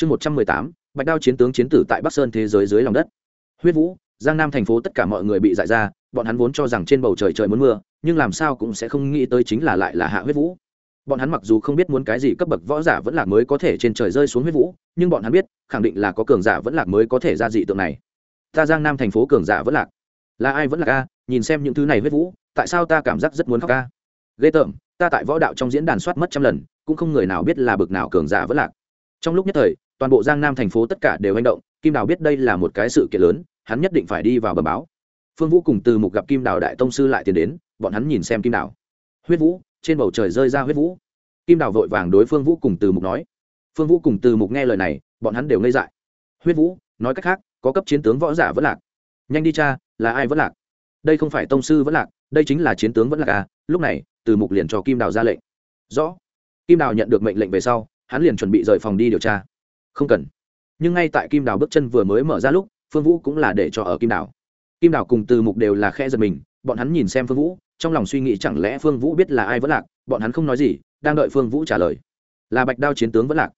chương một trăm mười tám, bạch đao chiến tướng chiến tử tại bắc sơn thế giới dưới lòng đất. Huyết vũ, giang nam thành phố tất cả mọi người bị dại ra, bọn hắn vốn cho rằng trên bầu trời trời muốn mưa, nhưng làm sao cũng sẽ không nghĩ tới chính là lại là hạ huyết vũ. Bọn hắn mặc dù không biết muốn cái gì cấp bậc võ giả vẫn là mới có thể trên trời rơi xuống huyết vũ, nhưng bọn hắn biết, khẳng định là có cường giả vẫn là mới có thể ra dị tượng này. Ta giang nam thành phố cường giả vẫn lạc. Là ai vẫn là ca. nhìn xem những thứ này huyết vũ, tại sao ta cảm giác rất muốn khóc ca ghê tởm, ta tại võ đạo trong diễn đàn soát mất trăm lần, cũng không người nào biết là bực nào cường giả vẫn lạc. Trong lúc nhất thời toàn bộ giang nam thành phố tất cả đều hành động, kim đào biết đây là một cái sự kiện lớn, hắn nhất định phải đi vào bờ báo. Phương vũ cùng từ mục gặp kim đào đại tông sư lại tiến đến, bọn hắn nhìn xem kim đào. Huyết vũ, trên bầu trời rơi ra huyết vũ. Kim đào vội vàng đối phương vũ cùng từ mục nói. Phương vũ cùng từ mục nghe lời này, bọn hắn đều ngây dại. Huyết vũ, nói cách khác, có cấp chiến tướng võ giả vẫn lạc. Nhanh đi cha, là ai vẫn lạc? Đây không phải tông sư vẫn lạc, đây chính là chiến tướng vẫn lạc à. Lúc này, từ mục liền cho kim đào ra lệnh. Rõ. Kim đào nhận được mệnh lệnh về sau, hắn liền chuẩn bị rời phòng đi điều tra không cần. Nhưng ngay tại kim đào bước chân vừa mới mở ra lúc, phương vũ cũng là để cho ở kim đào. Kim đào cùng từ mục đều là khe giật mình, bọn hắn nhìn xem phương vũ, trong lòng suy nghĩ chẳng lẽ phương vũ biết là ai vẫn lạc, bọn hắn không nói gì, đang đợi phương vũ trả lời. Là bạch đao chiến tướng vẫn lạc.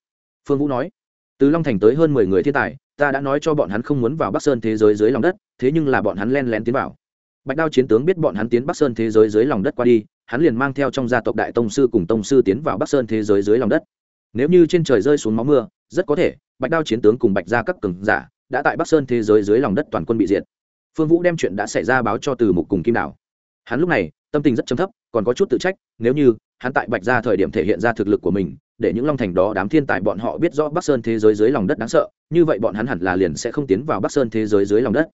Phương vũ nói. Từ long thành tới hơn mười người thiên tài, ta đã nói cho bọn hắn không muốn vào bắc sơn thế giới dưới lòng đất, thế nhưng là bọn hắn len lén tiến vào. Bạch đao chiến tướng biết bọn hắn tiến bắc sơn thế giới dưới lòng đất qua đi, hắn liền mang theo trong gia tộc đại tông sư cùng tông sư tiến vào bắc sơn thế giới dưới lòng đất. Nếu như trên trời rơi xuống máu mưa rất có thể, bạch đao chiến tướng cùng bạch gia các cường giả đã tại bắc sơn thế giới dưới lòng đất toàn quân bị diệt. Phương vũ đem chuyện đã xảy ra báo cho từ mục cùng kim đảo. Hắn lúc này, tâm tình rất chấm thấp, còn có chút tự trách, nếu như hắn tại bạch gia thời điểm thể hiện ra thực lực của mình, để những long thành đó đám thiên tài bọn họ biết rõ bắc sơn thế giới dưới lòng đất đáng sợ, như vậy bọn hắn hẳn là liền sẽ không tiến vào bắc sơn thế giới dưới lòng đất.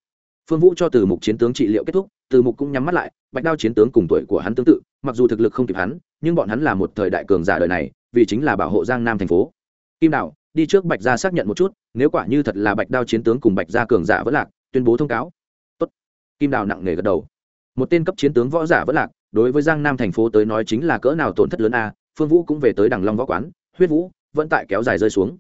Phương vũ cho từ mục chiến tướng trị liệu kết thúc, từ mục cũng nhắm mắt lại, bạch đao chiến tướng cùng tuổi của hắn tương tự, mặc dù thực lực không kịp hắn, nhưng bọn hắn là một thời đại cường giả đời này, vì chính là bảo hộ giang nam thành phố. Kim đạo đi trước bạch gia xác nhận một chút, nếu quả như thật là bạch đao chiến tướng cùng bạch gia cường giả vỡ lạc, tuyên bố thông cáo. Tốt. kim đào nặng nề gật đầu. Một tên cấp chiến tướng võ giả vỡ lạc, đối với giang nam thành phố tới nói chính là cỡ nào tổn thất lớn a, phương vũ cũng về tới đằng long võ quán, huyết vũ vẫn tại kéo dài rơi xuống.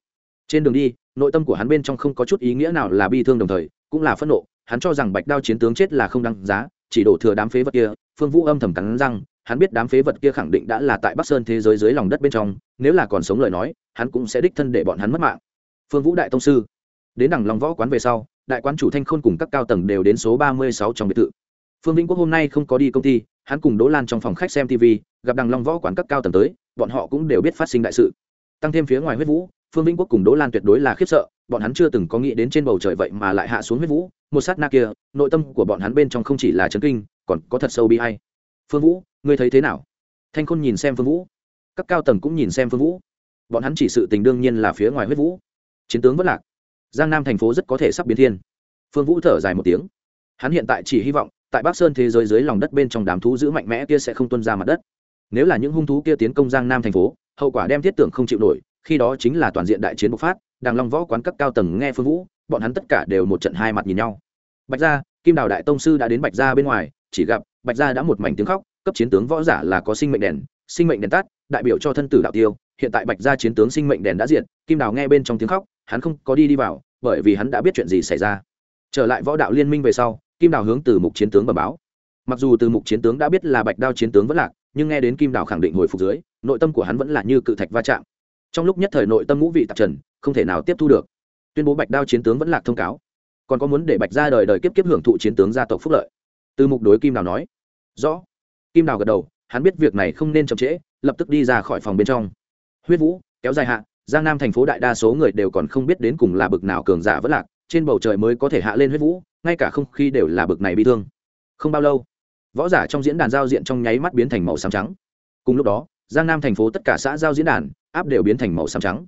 Trên đường đi, nội tâm của hắn bên trong không có chút ý nghĩa nào là bi thương đồng thời, cũng là phẫn nộ, hắn cho rằng bạch đao chiến tướng chết là không đăng giá, chỉ đổ thừa đám phế vật kia, phương vũ âm thầm cắn răng hắn biết đám phế vật kia khẳng định đã là tại bắc sơn thế giới dưới lòng đất bên trong, nếu là còn sống lời nói, hắn cũng sẽ đích thân để bọn hắn mất mạng. Phương vũ đại tông sư. Đến đằng long võ quán về sau, đại quán chủ thanh khôn cùng các cao tầng đều đến số ba mươi sáu trong biệt thự. Phương vĩnh quốc hôm nay không có đi công ty, hắn cùng đỗ lan trong phòng khách xem tv gặp đằng long võ quán các cao tầng tới, bọn họ cũng đều biết phát sinh đại sự. Tăng thêm phía ngoài huyết vũ, phương vĩnh quốc cùng đỗ lan tuyệt đối là khiếp sợ, bọn hắn chưa từng có nghĩ đến trên bầu trời vậy mà lại hạ xuống huyết vũ, một sát na kia, nội tâm của bọn hắn bên trong không chỉ là chấn kinh, còn có thật sâu bi hay phương vũ ngươi thấy thế nào? Thanh khôn nhìn xem phương vũ. Các cao tầng cũng nhìn xem phương vũ. Bọn hắn chỉ sự tình đương nhiên là phía ngoài huyết vũ. Chiến tướng vất lạc. Giang nam thành phố rất có thể sắp biến thiên. Phương vũ thở dài một tiếng. Hắn hiện tại chỉ hy vọng, tại bắc sơn thế giới dưới lòng đất bên trong đám thú giữ mạnh mẽ kia sẽ không tuân ra mặt đất. Nếu là những hung thú kia tiến công giang nam thành phố, hậu quả đem thiết tưởng không chịu nổi, khi đó chính là toàn diện đại chiến bộc phát, đàng long võ quán các cao tầng nghe phương vũ, bọn hắn tất cả đều một trận hai mặt nhìn nhau. Bạch gia, kim đào đại tông sư đã đến bạch gia bên ngoài, chỉ gặp bạch gia đã một mảnh tiếng khóc cấp chiến tướng võ giả là có sinh mệnh đèn, sinh mệnh đèn tắt, đại biểu cho thân tử đạo tiêu. Hiện tại bạch gia chiến tướng sinh mệnh đèn đã diệt, kim đào nghe bên trong tiếng khóc, hắn không có đi đi vào, bởi vì hắn đã biết chuyện gì xảy ra. Trở lại võ đạo liên minh về sau, kim đào hướng từ mục chiến tướng bẩm báo. Mặc dù từ mục chiến tướng đã biết là bạch đao chiến tướng vẫn lạc, nhưng nghe đến kim đào khẳng định hồi phục dưới, nội tâm của hắn vẫn là như cự thạch va chạm. Trong lúc nhất thời nội tâm ngũ vị tạp trần, không thể nào tiếp thu được. Tuyên bố bạch đao chiến tướng vẫn lạc thông cáo. Còn có muốn để bạch ra đời đời kiếp kiếp hưởng thụ chiến tướng gia tộc phúc lợi. Từ mục đối kim đào nói, rõ kim đào gật đầu, hắn biết việc này không nên chậm trễ, lập tức đi ra khỏi phòng bên trong. Huyết vũ, kéo dài hạ, giang nam thành phố đại đa số người đều còn không biết đến cùng là bực nào cường giả vẫn lạc, trên bầu trời mới có thể hạ lên huyết vũ, ngay cả không khí đều là bực này bị thương. Không bao lâu, võ giả trong diễn đàn giao diện trong nháy mắt biến thành màu xám trắng. Cùng lúc đó, giang nam thành phố tất cả xã giao diễn đàn, áp đều biến thành màu xám trắng.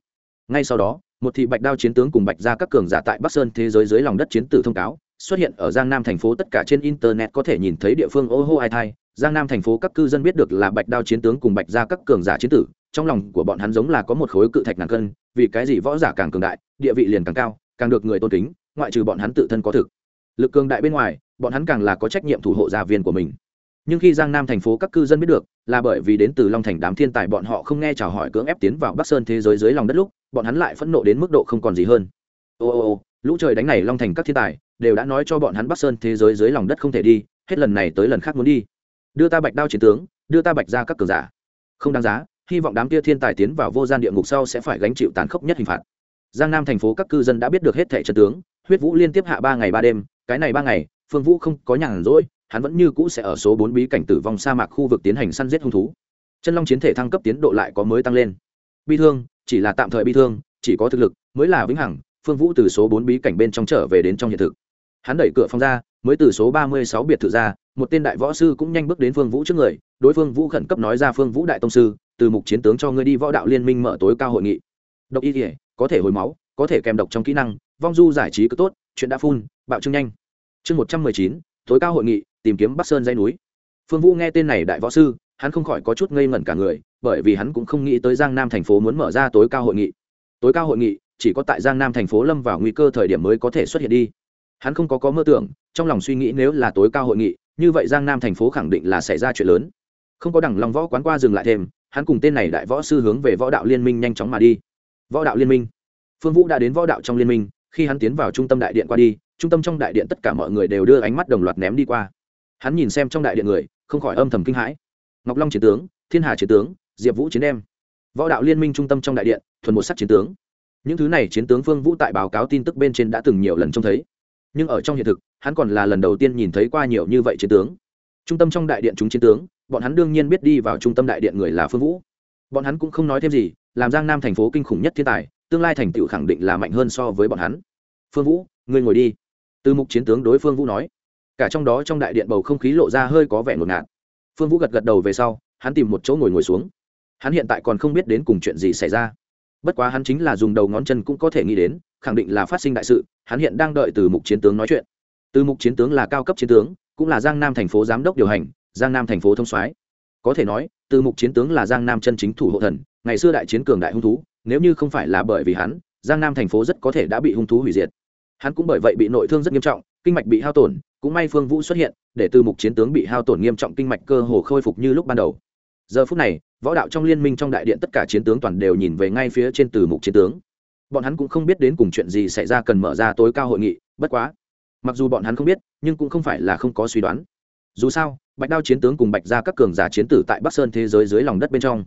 Ngay sau đó, một thị bạch đao chiến tướng cùng bạch ra các cường giả tại bắc sơn thế giới dưới lòng đất chiến tử thông cáo, xuất hiện ở giang nam thành phố tất cả trên internet có thể nhìn thấy địa phương ô hô ai thai giang nam thành phố các cư dân biết được là bạch đao chiến tướng cùng bạch ra các cường giả chiến tử, trong lòng của bọn hắn giống là có một khối cự thạch ngàn cân, vì cái gì võ giả càng cường đại, địa vị liền càng cao, càng được người tôn kính, ngoại trừ bọn hắn tự thân có thực. Lực cường đại bên ngoài, bọn hắn càng là có trách nhiệm thủ hộ gia viên của mình. Nhưng khi giang nam thành phố các cư dân biết được, là bởi vì đến từ long thành đám thiên tài bọn họ không nghe chào hỏi cưỡng ép tiến vào bắc sơn thế giới dưới lòng đất lúc, bọn hắn lại phẫn nộ đến mức độ không còn gì hơn. Ô ô ô, lũ trời đánh này long thành các thiên tài, đều đã nói cho bọn hắn bắc sơn thế giới dưới lòng đất không thể đi, hết lần này tới lần khác muốn đi đưa ta bạch đao chiến tướng, đưa ta bạch ra các cường giả. Không đáng giá, hy vọng đám kia thiên tài tiến vào vô gian địa ngục sau sẽ phải gánh chịu tàn khốc nhất hình phạt. Giang nam thành phố các cư dân đã biết được hết thẻ trận tướng, huyết vũ liên tiếp hạ ba ngày ba đêm, cái này ba ngày, phương vũ không có nhàn rỗi, hắn vẫn như cũ sẽ ở số bốn bí cảnh tử vong sa mạc khu vực tiến hành săn giết hung thú. Chân long chiến thể thăng cấp tiến độ lại có mới tăng lên. Bi thương, chỉ là tạm thời bi thương, chỉ có thực lực, mới là vĩnh hằng, phương vũ từ số bốn bí cảnh bên trong trở về đến trong hiện thực. Hắn đẩy cửa phòng ra, mới từ số ba mươi sáu biệt thự ra một tên đại võ sư cũng nhanh bước đến phương vũ trước người, đối phương vũ khẩn cấp nói ra phương vũ đại tông sư, từ mục chiến tướng cho ngươi đi võ đạo liên minh mở tối cao hội nghị. Độc y thể có thể hồi máu, có thể kèm độc trong kỹ năng, vong du giải trí cứ tốt, chuyện đã phun, bạo trưng nhanh. Chương một trăm mười chín, tối cao hội nghị, tìm kiếm bắc sơn dây núi. Phương vũ nghe tên này đại võ sư, hắn không khỏi có chút ngây ngẩn cả người, bởi vì hắn cũng không nghĩ tới giang nam thành phố muốn mở ra tối cao hội nghị. Tối cao hội nghị, chỉ có tại giang nam thành phố lâm vào nguy cơ thời điểm mới có thể xuất hiện đi. Hắn không có có mơ tưởng, trong lòng suy nghĩ nếu là tối cao hội nghị như vậy giang nam thành phố khẳng định là xảy ra chuyện lớn. Không có đẳng lòng võ quán qua dừng lại thêm, hắn cùng tên này đại võ sư hướng về võ đạo liên minh nhanh chóng mà đi. Võ đạo liên minh. Phương vũ đã đến võ đạo trong liên minh, khi hắn tiến vào trung tâm đại điện qua đi, trung tâm trong đại điện tất cả mọi người đều đưa ánh mắt đồng loạt ném đi qua. Hắn nhìn xem trong đại điện người, không khỏi âm thầm kinh hãi. Ngọc long chiến tướng, thiên hà chiến tướng, diệp vũ chiến đem. Võ đạo liên minh trung tâm trong đại điện, thuần một sắc chiến tướng. Những thứ này chiến tướng phương vũ tại báo cáo tin tức bên trên đã từng nhiều lần trông thấy nhưng ở trong hiện thực, hắn còn là lần đầu tiên nhìn thấy qua nhiều như vậy chiến tướng. Trung tâm trong đại điện chúng chiến tướng, bọn hắn đương nhiên biết đi vào trung tâm đại điện người là phương vũ. Bọn hắn cũng không nói thêm gì, làm giang nam thành phố kinh khủng nhất thiên tài, tương lai thành tựu khẳng định là mạnh hơn so với bọn hắn. Phương vũ, ngươi ngồi đi. Từ mục chiến tướng đối phương vũ nói. Cả trong đó trong đại điện bầu không khí lộ ra hơi có vẻ ngột ngạt. Phương vũ gật gật đầu về sau, hắn tìm một chỗ ngồi ngồi xuống. Hắn hiện tại còn không biết đến cùng chuyện gì xảy ra. Bất quá hắn chính là dùng đầu ngón chân cũng có thể nghĩ đến, khẳng định là phát sinh đại sự hắn hiện đang đợi từ mục chiến tướng nói chuyện. Từ mục chiến tướng là cao cấp chiến tướng, cũng là giang nam thành phố giám đốc điều hành, giang nam thành phố thông soái. Có thể nói, từ mục chiến tướng là giang nam chân chính thủ hộ thần, ngày xưa đại chiến cường đại hung thú, nếu như không phải là bởi vì hắn, giang nam thành phố rất có thể đã bị hung thú hủy diệt. Hắn cũng bởi vậy bị nội thương rất nghiêm trọng, kinh mạch bị hao tổn, cũng may phương vũ xuất hiện, để từ mục chiến tướng bị hao tổn nghiêm trọng kinh mạch cơ hồ khôi phục như lúc ban đầu. Giờ phút này, võ đạo trong liên minh trong đại điện tất cả chiến tướng toàn đều nhìn về ngay phía trên từ mục chiến tướng bọn hắn cũng không biết đến cùng chuyện gì xảy ra cần mở ra tối cao hội nghị, bất quá, mặc dù bọn hắn không biết, nhưng cũng không phải là không có suy đoán. Dù sao, bạch đao chiến tướng cùng bạch ra các cường giả chiến tử tại bắc sơn thế giới dưới lòng đất bên trong.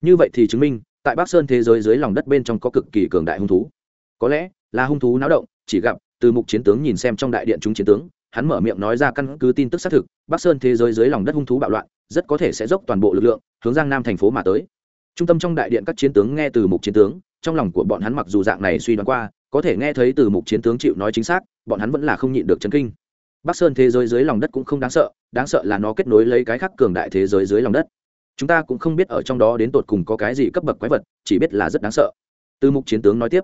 Như vậy thì chứng minh, tại bắc sơn thế giới dưới lòng đất bên trong có cực kỳ cường đại hung thú. Có lẽ là hung thú náo động, chỉ gặp từ mục chiến tướng nhìn xem trong đại điện chúng chiến tướng, hắn mở miệng nói ra căn cứ tin tức xác thực, bắc sơn thế giới dưới lòng đất hung thú bạo loạn, rất có thể sẽ dốc toàn bộ lực lượng hướng giang nam thành phố mà tới. Trung tâm trong đại điện các chiến tướng nghe từ mục chiến tướng trong lòng của bọn hắn mặc dù dạng này suy đoán qua, có thể nghe thấy từ mục chiến tướng chịu nói chính xác, bọn hắn vẫn là không nhịn được chấn kinh. Bắc sơn thế giới dưới lòng đất cũng không đáng sợ đáng sợ là nó kết nối lấy cái khác cường đại thế giới dưới lòng đất. Chúng ta cũng không biết ở trong đó đến tột cùng có cái gì cấp bậc quái vật, chỉ biết là rất đáng sợ. Từ mục chiến tướng nói tiếp.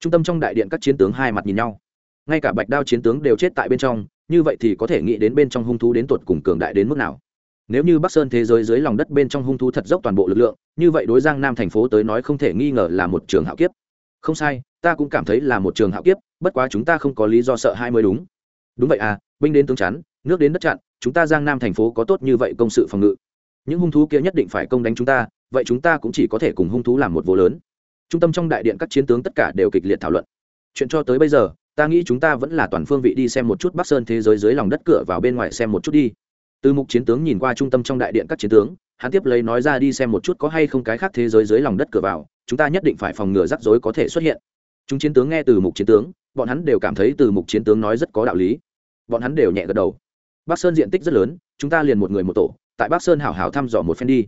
Trung tâm trong đại điện các chiến tướng hai mặt nhìn nhau. Ngay cả bạch đao chiến tướng đều chết tại bên trong, như vậy thì có thể nghĩ đến bên trong hung thú đến tột cùng cường đại đến mức nào nếu như bắc sơn thế giới dưới lòng đất bên trong hung thú thật dốc toàn bộ lực lượng, như vậy đối giang nam thành phố tới nói không thể nghi ngờ là một trường hạo kiếp. Không sai, ta cũng cảm thấy là một trường hạo kiếp, bất quá chúng ta không có lý do sợ hai mới đúng. Đúng vậy à binh đến tướng chắn, nước đến đất chặn, chúng ta giang nam thành phố có tốt như vậy công sự phòng ngự. Những hung thú kia nhất định phải công đánh chúng ta, vậy chúng ta cũng chỉ có thể cùng hung thú làm một vô lớn. Trung tâm trong đại điện các chiến tướng tất cả đều kịch liệt thảo luận. Chuyện cho tới bây giờ, ta nghĩ chúng ta vẫn là toàn phương vị đi xem một chút bắc sơn thế giới dưới lòng đất cửa vào bên ngoài xem một chút đi từ mục chiến tướng nhìn qua trung tâm trong đại điện các chiến tướng, hắn tiếp lấy nói ra đi xem một chút có hay không cái khác thế giới dưới lòng đất cửa vào, chúng ta nhất định phải phòng ngừa rắc rối có thể xuất hiện. Chúng chiến tướng nghe từ mục chiến tướng, bọn hắn đều cảm thấy từ mục chiến tướng nói rất có đạo lý. Bọn hắn đều nhẹ gật đầu. Bắc sơn diện tích rất lớn, chúng ta liền một người một tổ, tại bắc sơn hảo hảo thăm dò một phen đi.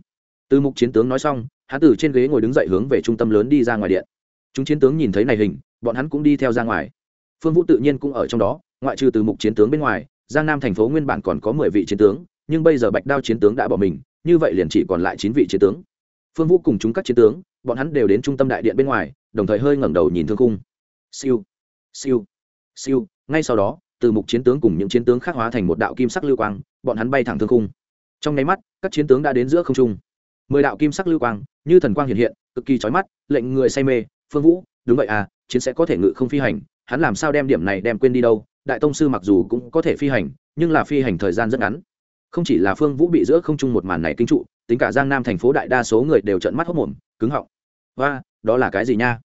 Từ mục chiến tướng nói xong, hắn từ trên ghế ngồi đứng dậy hướng về trung tâm lớn đi ra ngoài điện. Chúng chiến tướng nhìn thấy này hình, bọn hắn cũng đi theo ra ngoài. Phương vũ tự nhiên cũng ở trong đó, ngoại trừ từ mục chiến tướng bên ngoài giang nam thành phố nguyên bản còn có mười vị chiến tướng, nhưng bây giờ bạch đao chiến tướng đã bỏ mình, như vậy liền chỉ còn lại chín vị chiến tướng. Phương vũ cùng chúng các chiến tướng, bọn hắn đều đến trung tâm đại điện bên ngoài, đồng thời hơi ngẩng đầu nhìn thương cung siêu siêu siêu. Ngay sau đó, từ mục chiến tướng cùng những chiến tướng khác hóa thành một đạo kim sắc lưu quang, bọn hắn bay thẳng thương cung trong nháy mắt, các chiến tướng đã đến giữa không trung. Mười đạo kim sắc lưu quang, như thần quang hiện hiện, cực kỳ chói mắt, lệnh người say mê, phương vũ, đúng vậy à chiến sẽ có thể ngự không phi hành, hắn làm sao đem điểm này đem quên đi đâu? Đại tông sư mặc dù cũng có thể phi hành nhưng là phi hành thời gian rất ngắn. Không chỉ là phương vũ bị giữa không trung một màn này kinh trụ tính cả giang nam thành phố đại đa số người đều trợn mắt hốc mồm cứng họng. Và đó là cái gì nha?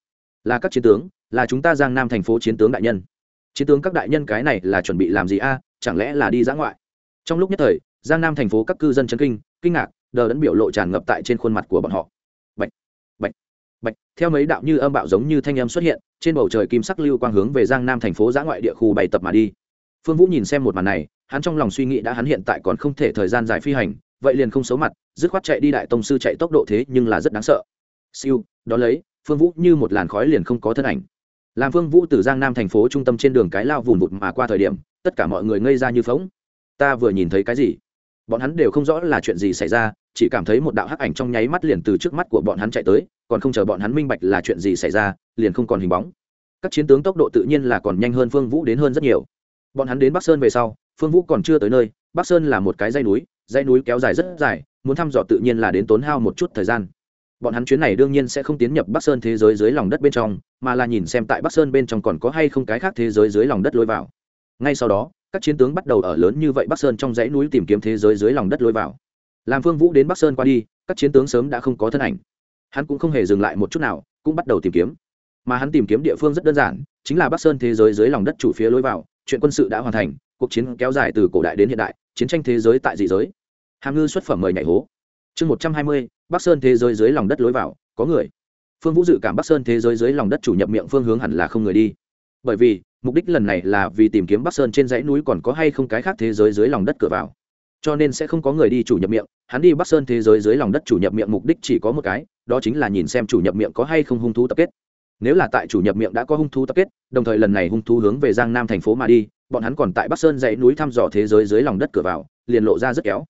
Là các chiến tướng là chúng ta giang nam thành phố chiến tướng đại nhân. Chiến tướng các đại nhân cái này là chuẩn bị làm gì a? Chẳng lẽ là đi dã ngoại? Trong lúc nhất thời giang nam thành phố các cư dân chấn kinh kinh ngạc đờ đẫn biểu lộ tràn ngập tại trên khuôn mặt của bọn họ. Bạch, bạch, bạch, theo mấy đạo như âm bạo giống như thanh âm xuất hiện, trên bầu trời kim sắc lưu quang hướng về giang nam thành phố giã ngoại địa khu bày tập mà đi. Phương vũ nhìn xem một màn này, hắn trong lòng suy nghĩ đã hắn hiện tại còn không thể thời gian dài phi hành, vậy liền không xấu mặt, dứt khoát chạy đi đại tông sư chạy tốc độ thế nhưng là rất đáng sợ. Siêu, đó lấy, phương vũ như một làn khói liền không có thân ảnh. Làm phương vũ từ giang nam thành phố trung tâm trên đường cái lao vùn vụt mà qua thời điểm, tất cả mọi người ngây ra như phóng ta vừa nhìn thấy cái gì? Bọn hắn đều không rõ là chuyện gì xảy ra chỉ cảm thấy một đạo hắc ảnh trong nháy mắt liền từ trước mắt của bọn hắn chạy tới, còn không chờ bọn hắn minh bạch là chuyện gì xảy ra, liền không còn hình bóng. Các chiến tướng tốc độ tự nhiên là còn nhanh hơn phương vũ đến hơn rất nhiều. Bọn hắn đến bắc sơn về sau, phương vũ còn chưa tới nơi, bắc sơn là một cái dây núi dây núi kéo dài rất dài, muốn thăm dò tự nhiên là đến tốn hao một chút thời gian. Bọn hắn chuyến này đương nhiên sẽ không tiến nhập bắc sơn thế giới dưới lòng đất bên trong, mà là nhìn xem tại bắc sơn bên trong còn có hay không cái khác thế giới dưới lòng đất lối vào. Ngay sau đó, các chiến tướng bắt đầu ở lớn như vậy bắc sơn trong dãy núi tìm kiếm thế giới dưới lòng đất lối vào làm phương vũ đến bắc sơn qua đi, các chiến tướng sớm đã không có thân ảnh. Hắn cũng không hề dừng lại một chút nào, cũng bắt đầu tìm kiếm. Mà hắn tìm kiếm địa phương rất đơn giản, chính là bắc sơn thế giới dưới lòng đất chủ phía lối vào, chuyện quân sự đã hoàn thành, cuộc chiến kéo dài từ cổ đại đến hiện đại, chiến tranh thế giới tại dị giới. Hàm ngư xuất phẩm mời nhảy hố. Chương một trăm hai mươi, bắc sơn thế giới dưới lòng đất lối vào, có người. Phương vũ dự cảm bắc sơn thế giới dưới lòng đất chủ nhập miệng phương hướng hẳn là không người đi. Bởi vì, mục đích lần này là vì tìm kiếm bắc sơn trên dãy núi còn có hay không cái khác thế giới dưới lòng đất cửa vào cho nên sẽ không có người đi chủ nhập miệng. Hắn đi bắc sơn thế giới dưới lòng đất chủ nhập miệng mục đích chỉ có một cái, đó chính là nhìn xem chủ nhập miệng có hay không hung thú tập kết. Nếu là tại chủ nhập miệng đã có hung thú tập kết, đồng thời lần này hung thú hướng về giang nam thành phố mà đi, bọn hắn còn tại bắc sơn dãy núi thăm dò thế giới dưới lòng đất cửa vào, liền lộ ra rất kéo.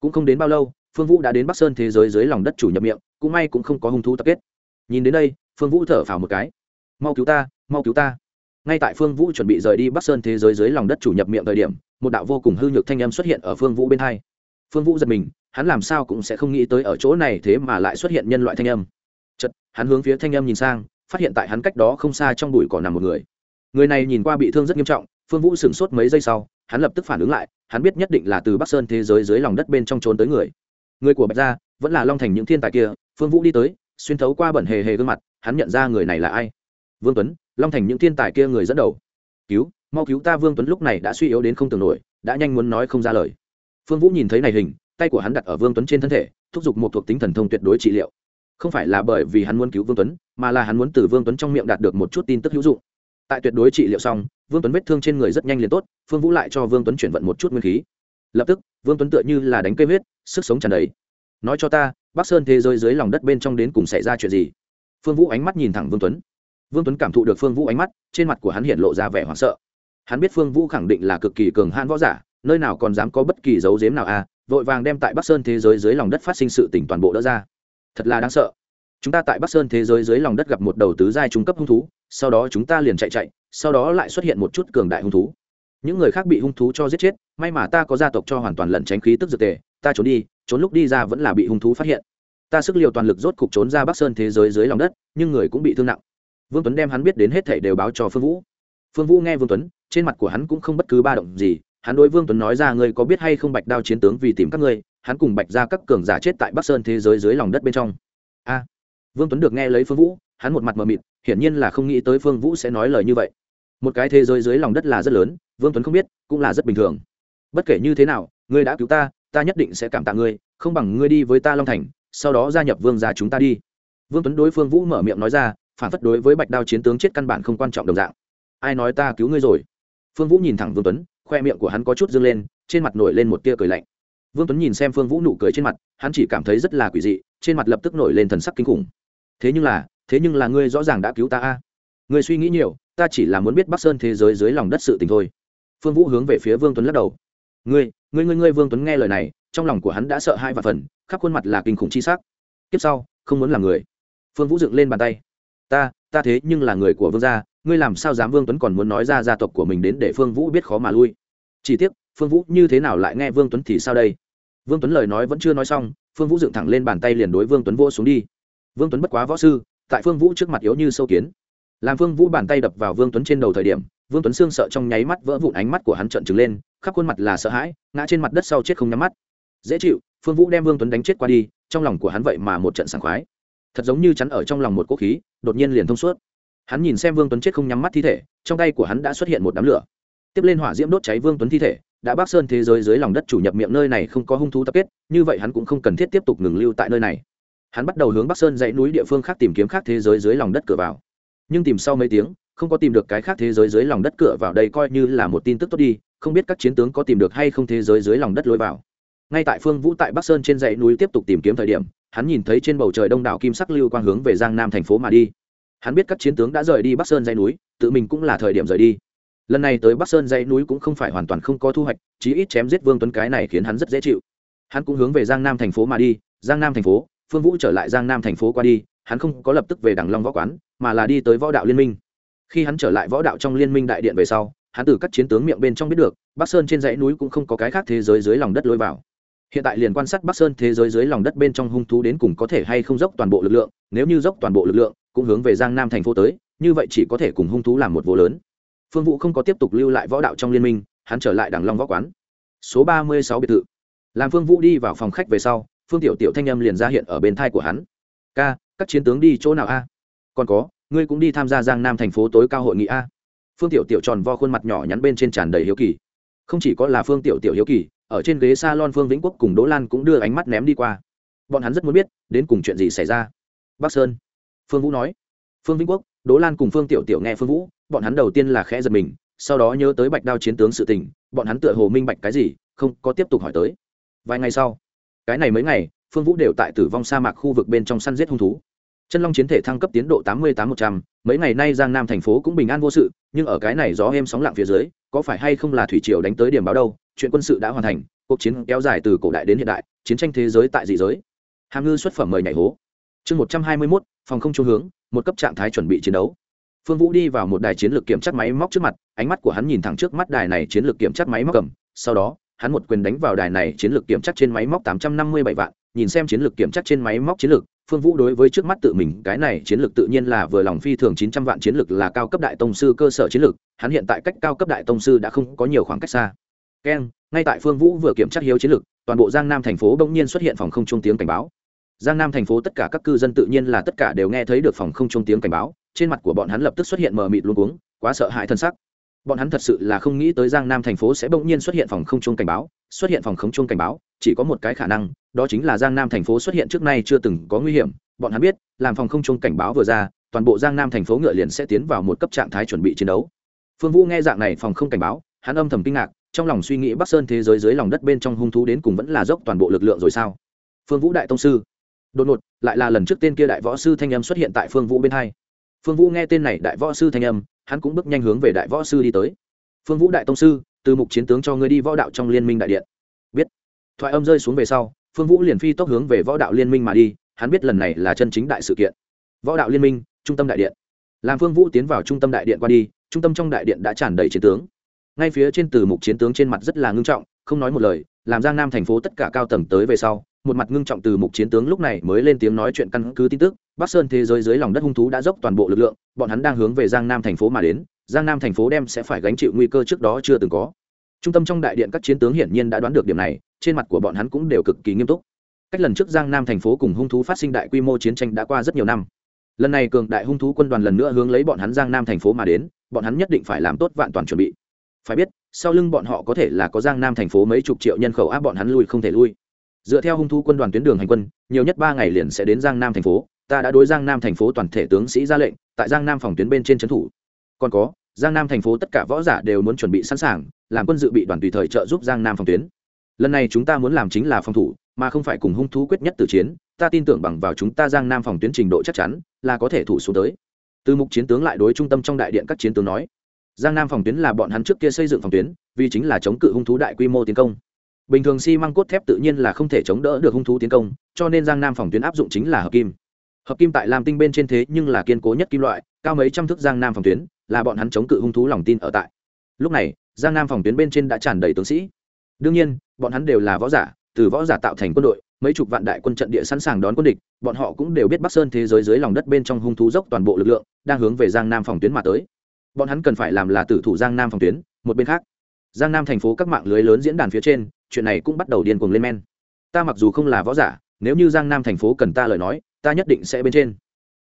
Cũng không đến bao lâu, phương vũ đã đến bắc sơn thế giới dưới lòng đất chủ nhập miệng, cũng may cũng không có hung thú tập kết. Nhìn đến đây, phương vũ thở phào một cái. Mau cứu ta, mau cứu ta. Ngay tại phương vũ chuẩn bị rời đi bắc sơn thế giới dưới lòng đất chủ nhập miệng thời điểm một đạo vô cùng hư nhược thanh âm xuất hiện ở phương vũ bên hai. Phương vũ giật mình, hắn làm sao cũng sẽ không nghĩ tới ở chỗ này thế mà lại xuất hiện nhân loại thanh âm. Chật hắn hướng phía thanh âm nhìn sang, phát hiện tại hắn cách đó không xa trong bụi cỏ nằm một người. Người này nhìn qua bị thương rất nghiêm trọng, phương vũ sửng sốt mấy giây sau, hắn lập tức phản ứng lại, hắn biết nhất định là từ bắc sơn thế giới dưới lòng đất bên trong trốn tới người. Người của bạch gia, vẫn là long thành những thiên tài kia, phương vũ đi tới, xuyên thấu qua bẩn hề hề gương mặt, hắn nhận ra người này là ai? Vương tuấn, long thành những thiên tài kia người dẫn đầu. Cứu mau cứu ta vương tuấn lúc này đã suy yếu đến không tưởng nổi đã nhanh muốn nói không ra lời phương vũ nhìn thấy này hình tay của hắn đặt ở vương tuấn trên thân thể thúc giục một thuộc tính thần thông tuyệt đối trị liệu không phải là bởi vì hắn muốn cứu vương tuấn mà là hắn muốn từ vương tuấn trong miệng đạt được một chút tin tức hữu dụng tại tuyệt đối trị liệu xong vương tuấn vết thương trên người rất nhanh liền tốt phương vũ lại cho vương tuấn chuyển vận một chút nguyên khí lập tức vương tuấn tựa như là đánh cây huyết sức sống tràn đầy nói cho ta bắc sơn thế giới dưới lòng đất bên trong đến cùng xảy ra chuyện gì phương vũ ánh mắt nhìn thẳng vương tuấn vương tuấn cảm thụ được phương vũ ánh mắt trên mặt của hắn hiện lộ ra vẻ hoảng sợ hắn biết phương vũ khẳng định là cực kỳ cường hãn võ giả, nơi nào còn dám có bất kỳ dấu dếm nào à vội vàng đem tại bắc sơn thế giới dưới lòng đất phát sinh sự tỉnh toàn bộ đỡ ra. Thật là đáng sợ. Chúng ta tại bắc sơn thế giới dưới lòng đất gặp một đầu tứ giai trung cấp hung thú, sau đó chúng ta liền chạy chạy, sau đó lại xuất hiện một chút cường đại hung thú. Những người khác bị hung thú cho giết chết, may mà ta có gia tộc cho hoàn toàn lẩn tránh khí tức dược tề, ta trốn đi, trốn lúc đi ra vẫn là bị hung thú phát hiện. Ta sức liều toàn lực rốt cục trốn ra bắc sơn thế giới dưới lòng đất, nhưng người cũng bị thương nặng. Vương tuấn đem hắn biết đến hết thảy đều báo cho phương vũ. Phương vũ nghe vương tuấn trên mặt của hắn cũng không bất cứ ba động gì, hắn đối vương tuấn nói ra, ngươi có biết hay không bạch đao chiến tướng vì tìm các ngươi, hắn cùng bạch ra các cường giả chết tại bắc sơn thế giới dưới lòng đất bên trong. A. Vương tuấn được nghe lấy phương vũ, hắn một mặt mờ mịt, hiển nhiên là không nghĩ tới phương vũ sẽ nói lời như vậy. Một cái thế giới dưới lòng đất là rất lớn, vương tuấn không biết, cũng là rất bình thường. Bất kể như thế nào, ngươi đã cứu ta ta nhất định sẽ cảm tạ ngươi, không bằng ngươi đi với ta long thành, sau đó gia nhập vương gia chúng ta đi. Vương tuấn đối phương vũ mở miệng nói ra, phản phất đối với bạch đao chiến tướng chết căn bản không quan trọng đồng dạng. Ai nói ta cứu ngươi rồi? Phương vũ nhìn thẳng vương tuấn, khoe miệng của hắn có chút dâng lên, trên mặt nổi lên một tia cười lạnh. Vương tuấn nhìn xem phương vũ nụ cười trên mặt, hắn chỉ cảm thấy rất là quỷ dị, trên mặt lập tức nổi lên thần sắc kinh khủng. Thế nhưng là, thế nhưng là ngươi rõ ràng đã cứu ta a. Ngươi suy nghĩ nhiều, ta chỉ là muốn biết bắc sơn thế giới dưới lòng đất sự tình thôi. Phương vũ hướng về phía vương tuấn lắc đầu. Ngươi ngươi ngươi ngươi, vương tuấn nghe lời này, trong lòng của hắn đã sợ hai và phần, khắp khuôn mặt là kinh khủng chi sắc. Kiếp sau, không muốn làm người. Phương vũ dựng lên bàn tay. Ta ta thế nhưng là người của vương gia ngươi làm sao dám vương tuấn còn muốn nói ra gia tộc của mình đến để phương vũ biết khó mà lui? Chỉ tiếc, phương vũ như thế nào lại nghe vương tuấn thì sao đây? Vương tuấn lời nói vẫn chưa nói xong, phương vũ dựng thẳng lên bàn tay liền đối vương tuấn vô xuống đi. Vương tuấn bất quá võ sư, tại phương vũ trước mặt yếu như sâu kiến. Làm phương vũ bàn tay đập vào vương tuấn trên đầu thời điểm, vương tuấn xương sợ trong nháy mắt vỡ vụn ánh mắt của hắn trợn trừng lên, khắp khuôn mặt là sợ hãi, ngã trên mặt đất sau chết không nhắm mắt. Dễ chịu, phương vũ đem vương tuấn đánh chết qua đi, trong lòng của hắn vậy mà một trận sảng khoái. Thật giống như chắn ở trong lòng một cỗ khí, đột nhiên liền thông suốt hắn nhìn xem vương tuấn chết không nhắm mắt thi thể, trong tay của hắn đã xuất hiện một đám lửa. Tiếp lên hỏa diễm đốt cháy vương tuấn thi thể, đã bác sơn thế giới dưới lòng đất chủ nhập miệng nơi này không có hung thú tập kết, như vậy hắn cũng không cần thiết tiếp tục ngừng lưu tại nơi này. Hắn bắt đầu hướng bắc sơn dãy núi địa phương khác tìm kiếm khác thế giới dưới lòng đất cửa vào. Nhưng tìm sau mấy tiếng, không có tìm được cái khác thế giới dưới lòng đất cửa vào đây coi như là một tin tức tốt đi, không biết các chiến tướng có tìm được hay không thế giới dưới lòng đất lối vào. Ngay tại phương vũ tại bắc sơn trên dãy núi tiếp tục tìm kiếm thời điểm, hắn nhìn thấy trên bầu trời đông đảo kim sắc lưu quang hướng về giang nam thành phố mà đi hắn biết các chiến tướng đã rời đi bắc sơn dãy núi, tự mình cũng là thời điểm rời đi. Lần này tới bắc sơn dãy núi cũng không phải hoàn toàn không có thu hoạch, chí ít chém giết vương tuấn cái này khiến hắn rất dễ chịu. Hắn cũng hướng về giang nam thành phố mà đi, giang nam thành phố, phương vũ trở lại giang nam thành phố qua đi, hắn không có lập tức về đằng long võ quán, mà là đi tới võ đạo liên minh. Khi hắn trở lại võ đạo trong liên minh đại điện về sau, hắn từ các chiến tướng miệng bên trong biết được, bắc sơn trên dãy núi cũng không có cái khác thế giới dưới lòng đất lối vào hiện tại liền quan sát bắc sơn thế giới dưới lòng đất bên trong hung thú đến cùng có thể hay không dốc toàn bộ lực lượng, nếu như dốc toàn bộ lực lượng, cũng hướng về giang nam thành phố tới, như vậy chỉ có thể cùng hung thú làm một vô lớn. Phương vũ không có tiếp tục lưu lại võ đạo trong liên minh, hắn trở lại đằng long võ quán. Số ba mươi sáu biệt thự. Làm phương vũ đi vào phòng khách về sau, phương tiểu tiểu thanh âm liền ra hiện ở bên thai của hắn. Ca, các chiến tướng đi chỗ nào a? Còn có, ngươi cũng đi tham gia giang nam thành phố tối cao hội nghị a. Phương tiểu tiểu tròn vo khuôn mặt nhỏ nhắn bên trên tràn đầy hiếu kỳ không chỉ có là phương tiểu tiểu hiếu kỳ, ở trên ghế s a lon phương vĩnh quốc cùng đỗ lan cũng đưa ánh mắt ném đi qua. Bọn hắn rất muốn biết, đến cùng chuyện gì xảy ra? Bắc sơn. Phương vũ nói. Phương vĩnh quốc, đỗ lan cùng phương tiểu tiểu nghe phương vũ, bọn hắn đầu tiên là khẽ giật mình, sau đó nhớ tới bạch đao chiến tướng sự tình, bọn hắn tựa hồ minh bạch cái gì, không có tiếp tục hỏi tới. Vài ngày sau, cái này mấy ngày, phương vũ đều tại tử vong sa mạc khu vực bên trong săn giết hung thú. Chân long chiến thể thăng cấp tiến độ tám mươi tám một trăm mấy ngày nay giang nam thành phố cũng bình an vô sự, nhưng ở cái này gió êm sóng lặng phía dưới, có phải hay không là thủy triều đánh tới điểm báo đâu, chuyện quân sự đã hoàn thành, cuộc chiến kéo dài từ cổ đại đến hiện đại, chiến tranh thế giới tại dị giới. Hàm ngư xuất phẩm mời nhảy hố. Chương một trăm hai mươi mốt, phòng không trung hướng, một cấp trạng thái chuẩn bị chiến đấu. Phương vũ đi vào một đài chiến lược kiểm tra máy móc trước mặt, ánh mắt của hắn nhìn thẳng trước mắt đài này chiến lược kiểm tra máy móc cầm, sau đó, hắn một quyền đánh vào đài này chiến lược kiểm tra trên máy móc tám trăm năm mươi bảy vạn, nhìn xem chiến lược kiểm tra trên máy móc chiến lược phương vũ đối với trước mắt tự mình, cái này chiến lược tự nhiên là vừa lòng phi thường, chín trăm vạn chiến lược là cao cấp đại tông sư cơ sở chiến lược, hắn hiện tại cách cao cấp đại tông sư đã không có nhiều khoảng cách xa. Keng ngay tại phương vũ vừa kiểm tra hiếu chiến lược, toàn bộ giang nam thành phố bỗng nhiên xuất hiện phòng không trung tiếng cảnh báo. Giang nam thành phố tất cả các cư dân tự nhiên là tất cả đều nghe thấy được phòng không trung tiếng cảnh báo, trên mặt của bọn hắn lập tức xuất hiện mờ mịt luống cuống, quá sợ hãi thân sắc bọn hắn thật sự là không nghĩ tới giang nam thành phố sẽ bỗng nhiên xuất hiện phòng không trung cảnh báo, xuất hiện phòng không trung cảnh báo, chỉ có một cái khả năng, đó chính là giang nam thành phố xuất hiện trước nay chưa từng có nguy hiểm. Bọn hắn biết, làm phòng không trung cảnh báo vừa ra, toàn bộ giang nam thành phố ngựa liền sẽ tiến vào một cấp trạng thái chuẩn bị chiến đấu. Phương vũ nghe dạng này phòng không cảnh báo, hắn âm thầm kinh ngạc, trong lòng suy nghĩ bắc sơn thế giới dưới lòng đất bên trong hung thú đến cùng vẫn là dốc toàn bộ lực lượng rồi sao? Phương vũ đại tông sư. Đột ngột, lại là lần trước tên kia đại võ sư thanh âm xuất hiện tại phương vũ bên hai. Phương vũ nghe tên này đại võ sư thanh âm hắn cũng bước nhanh hướng về đại võ sư đi tới. Phương vũ đại tông sư, từ mục chiến tướng cho ngươi đi võ đạo trong liên minh đại điện. Biết. Thoại âm rơi xuống về sau, phương vũ liền phi tốc hướng về võ đạo liên minh mà đi, hắn biết lần này là chân chính đại sự kiện. Võ đạo liên minh, trung tâm đại điện. Làm phương vũ tiến vào trung tâm đại điện qua đi, trung tâm trong đại điện đã tràn đầy chiến tướng. Ngay phía trên từ mục chiến tướng trên mặt rất là ngưng trọng, không nói một lời, làm giang nam thành phố tất cả cao tầng tới về sau, một mặt ngưng trọng từ mục chiến tướng lúc này mới lên tiếng nói chuyện căn cứ tin tức bắc sơn thế giới dưới lòng đất hung thú đã dốc toàn bộ lực lượng, bọn hắn đang hướng về giang nam thành phố mà đến, giang nam thành phố đem sẽ phải gánh chịu nguy cơ trước đó chưa từng có. Trung tâm trong đại điện các chiến tướng hiển nhiên đã đoán được điểm này, trên mặt của bọn hắn cũng đều cực kỳ nghiêm túc. Cách lần trước giang nam thành phố cùng hung thú phát sinh đại quy mô chiến tranh đã qua rất nhiều năm. Lần này cường đại hung thú quân đoàn lần nữa hướng lấy bọn hắn giang nam thành phố mà đến, bọn hắn nhất định phải làm tốt vạn toàn chuẩn bị. Phải biết, sau lưng bọn họ có thể là có giang nam thành phố mấy chục triệu nhân khẩu áp bọn hắn lui không thể lui. Dựa theo hung thú quân đoàn tuyến đường hành quân, nhiều nhất ba ngày liền sẽ đến giang nam thành phố ta đã đối giang nam thành phố toàn thể tướng sĩ ra lệnh, tại giang nam phòng tuyến bên trên trấn thủ. Còn có, giang nam thành phố tất cả võ giả đều muốn chuẩn bị sẵn sàng, làm quân dự bị đoàn tùy thời trợ giúp giang nam phòng tuyến. Lần này chúng ta muốn làm chính là phòng thủ, mà không phải cùng hung thú quyết nhất từ chiến. Ta tin tưởng bằng vào chúng ta giang nam phòng tuyến trình độ chắc chắn, là có thể thủ xuống tới. Từ mục chiến tướng lại đối trung tâm trong đại điện các chiến tướng nói, giang nam phòng tuyến là bọn hắn trước kia xây dựng phòng tuyến, vì chính là chống cự hung thú đại quy mô tiến công. Bình thường xi、si、măng cốt thép tự nhiên là không thể chống đỡ được hung thú tiến công, cho nên giang nam phòng tuyến áp dụng chính là hợp kim hợp kim tại làm tinh bên trên thế nhưng là kiên cố nhất kim loại, cao mấy trăm thước giang nam phòng tuyến, là bọn hắn chống cự hung thú lòng tin ở tại. Lúc này, giang nam phòng tuyến bên trên đã tràn đầy tướng sĩ. Đương nhiên, bọn hắn đều là võ giả, từ võ giả tạo thành quân đội, mấy chục vạn đại quân trận địa sẵn sàng đón quân địch, bọn họ cũng đều biết bắc sơn thế giới dưới lòng đất bên trong hung thú dốc toàn bộ lực lượng, đang hướng về giang nam phòng tuyến mà tới. Bọn hắn cần phải làm là tử thủ giang nam phòng tuyến, một bên khác, giang nam thành phố các mạng lưới lớn diễn đàn phía trên, chuyện này cũng bắt đầu điên cuồng lên men. Ta mặc dù không là võ giả, nếu như giang nam thành phố cần ta lời nói ta nhất định sẽ bên trên,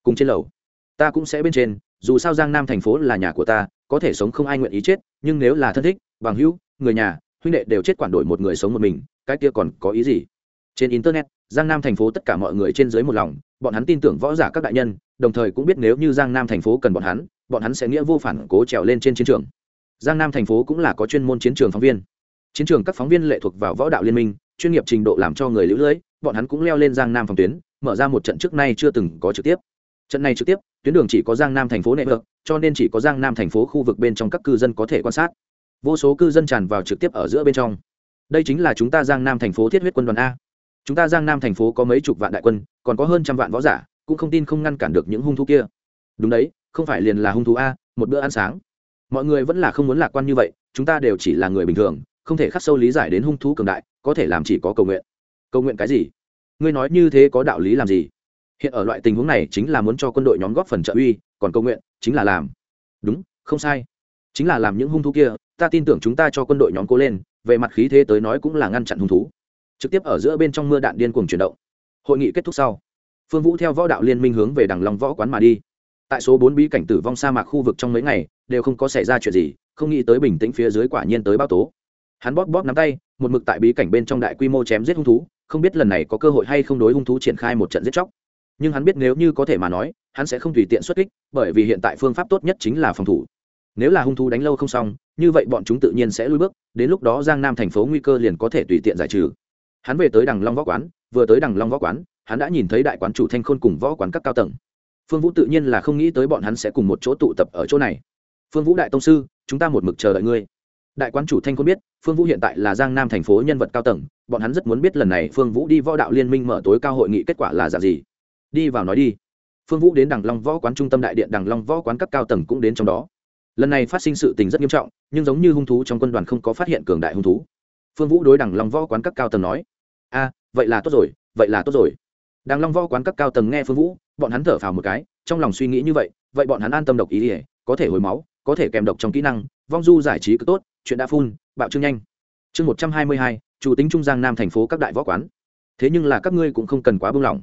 cùng trên lầu. Ta cũng sẽ bên trên, dù sao giang nam thành phố là nhà của ta, có thể sống không ai nguyện ý chết, nhưng nếu là thân thích, bằng hữu, người nhà, huynh đệ đều chết quản đổi một người sống một mình, cái kia còn có ý gì? Trên internet, giang nam thành phố tất cả mọi người trên dưới một lòng, bọn hắn tin tưởng võ giả các đại nhân, đồng thời cũng biết nếu như giang nam thành phố cần bọn hắn bọn hắn sẽ nghĩa vô phản cố trèo lên trên chiến trường. Giang nam thành phố cũng là có chuyên môn chiến trường phóng viên. Chiến trường các phóng viên lệ thuộc vào võ đạo liên minh, chuyên nghiệp trình độ làm cho người lũ lưỡi bọn hắn cũng leo lên giang nam phòng tuyến mở ra một trận trước nay chưa từng có trực tiếp. Trận này trực tiếp, tuyến đường chỉ có giang nam thành phố nệ vợ cho nên chỉ có giang nam thành phố khu vực bên trong các cư dân có thể quan sát. Vô số cư dân tràn vào trực tiếp ở giữa bên trong. Đây chính là chúng ta giang nam thành phố thiết huyết quân đoàn a. Chúng ta giang nam thành phố có mấy chục vạn đại quân, còn có hơn trăm vạn võ giả, cũng không tin không ngăn cản được những hung thú kia. Đúng đấy, không phải liền là hung thú a, một bữa ăn sáng. Mọi người vẫn là không muốn lạc quan như vậy, chúng ta đều chỉ là người bình thường, không thể khắc sâu lý giải đến hung thú cường đại, có thể làm chỉ có cầu nguyện. Cầu nguyện cái gì? Ngươi nói như thế có đạo lý làm gì? Hiện ở loại tình huống này chính là muốn cho quân đội nhóm góp phần trợ uy, còn cầu nguyện, chính là làm. Đúng, không sai. Chính là làm những hung thú kia, ta tin tưởng chúng ta cho quân đội nhóm cố lên, về mặt khí thế tới nói cũng là ngăn chặn hung thú. Trực tiếp ở giữa bên trong mưa đạn điên cuồng chuyển động. Hội nghị kết thúc sau, phương vũ theo võ đạo liên minh hướng về đằng long võ quán mà đi. Tại số bốn bí cảnh tử vong sa mạc khu vực trong mấy ngày, đều không có xảy ra chuyện gì, không nghĩ tới bình tĩnh phía dưới quả nhiên tới bao tố. Hắn bóp bóp nắm tay, một mực tại bí cảnh bên trong đại quy mô chém giết hung thú không biết lần này có cơ hội hay không đối hung thú triển khai một trận giết chóc. Nhưng hắn biết nếu như có thể mà nói, hắn sẽ không tùy tiện xuất kích, bởi vì hiện tại phương pháp tốt nhất chính là phòng thủ. Nếu là hung thú đánh lâu không xong, như vậy bọn chúng tự nhiên sẽ lui bước, đến lúc đó giang nam thành phố nguy cơ liền có thể tùy tiện giải trừ. Hắn về tới đằng long võ quán, vừa tới đằng long võ quán, hắn đã nhìn thấy đại quán chủ thanh khôn cùng võ quán các cao tầng. Phương vũ tự nhiên là không nghĩ tới bọn hắn sẽ cùng một chỗ tụ tập ở chỗ này. Phương vũ đại tông sư, chúng ta một mực chờ đợi ngươi. Đại quán chủ thanh khôn biết, phương vũ hiện tại là giang nam thành phố nhân vật cao tầng bọn hắn rất muốn biết lần này phương vũ đi võ đạo liên minh mở tối cao hội nghị kết quả là dạng gì. Đi vào nói đi. Phương vũ đến đằng long võ quán trung tâm đại điện đằng long võ quán các cao tầng cũng đến trong đó. Lần này phát sinh sự tình rất nghiêm trọng, nhưng giống như hung thú trong quân đoàn không có phát hiện cường đại hung thú. Phương vũ đối đằng long võ quán các cao tầng nói, a, vậy là tốt rồi, vậy là tốt rồi. Đằng long võ quán các cao tầng nghe phương vũ, bọn hắn thở phào một cái, trong lòng suy nghĩ như vậy vậy bọn hắn an tâm độc ý ỉa có thể hồi máu, có thể kèm độc trong kỹ năng, vong du giải trí cứ tốt, chuyện đã phun, bạo trương nhanh chương một trăm hai mươi hai, chủ tính trung giang nam thành phố các đại võ quán. Thế nhưng là các ngươi cũng không cần quá buông lỏng.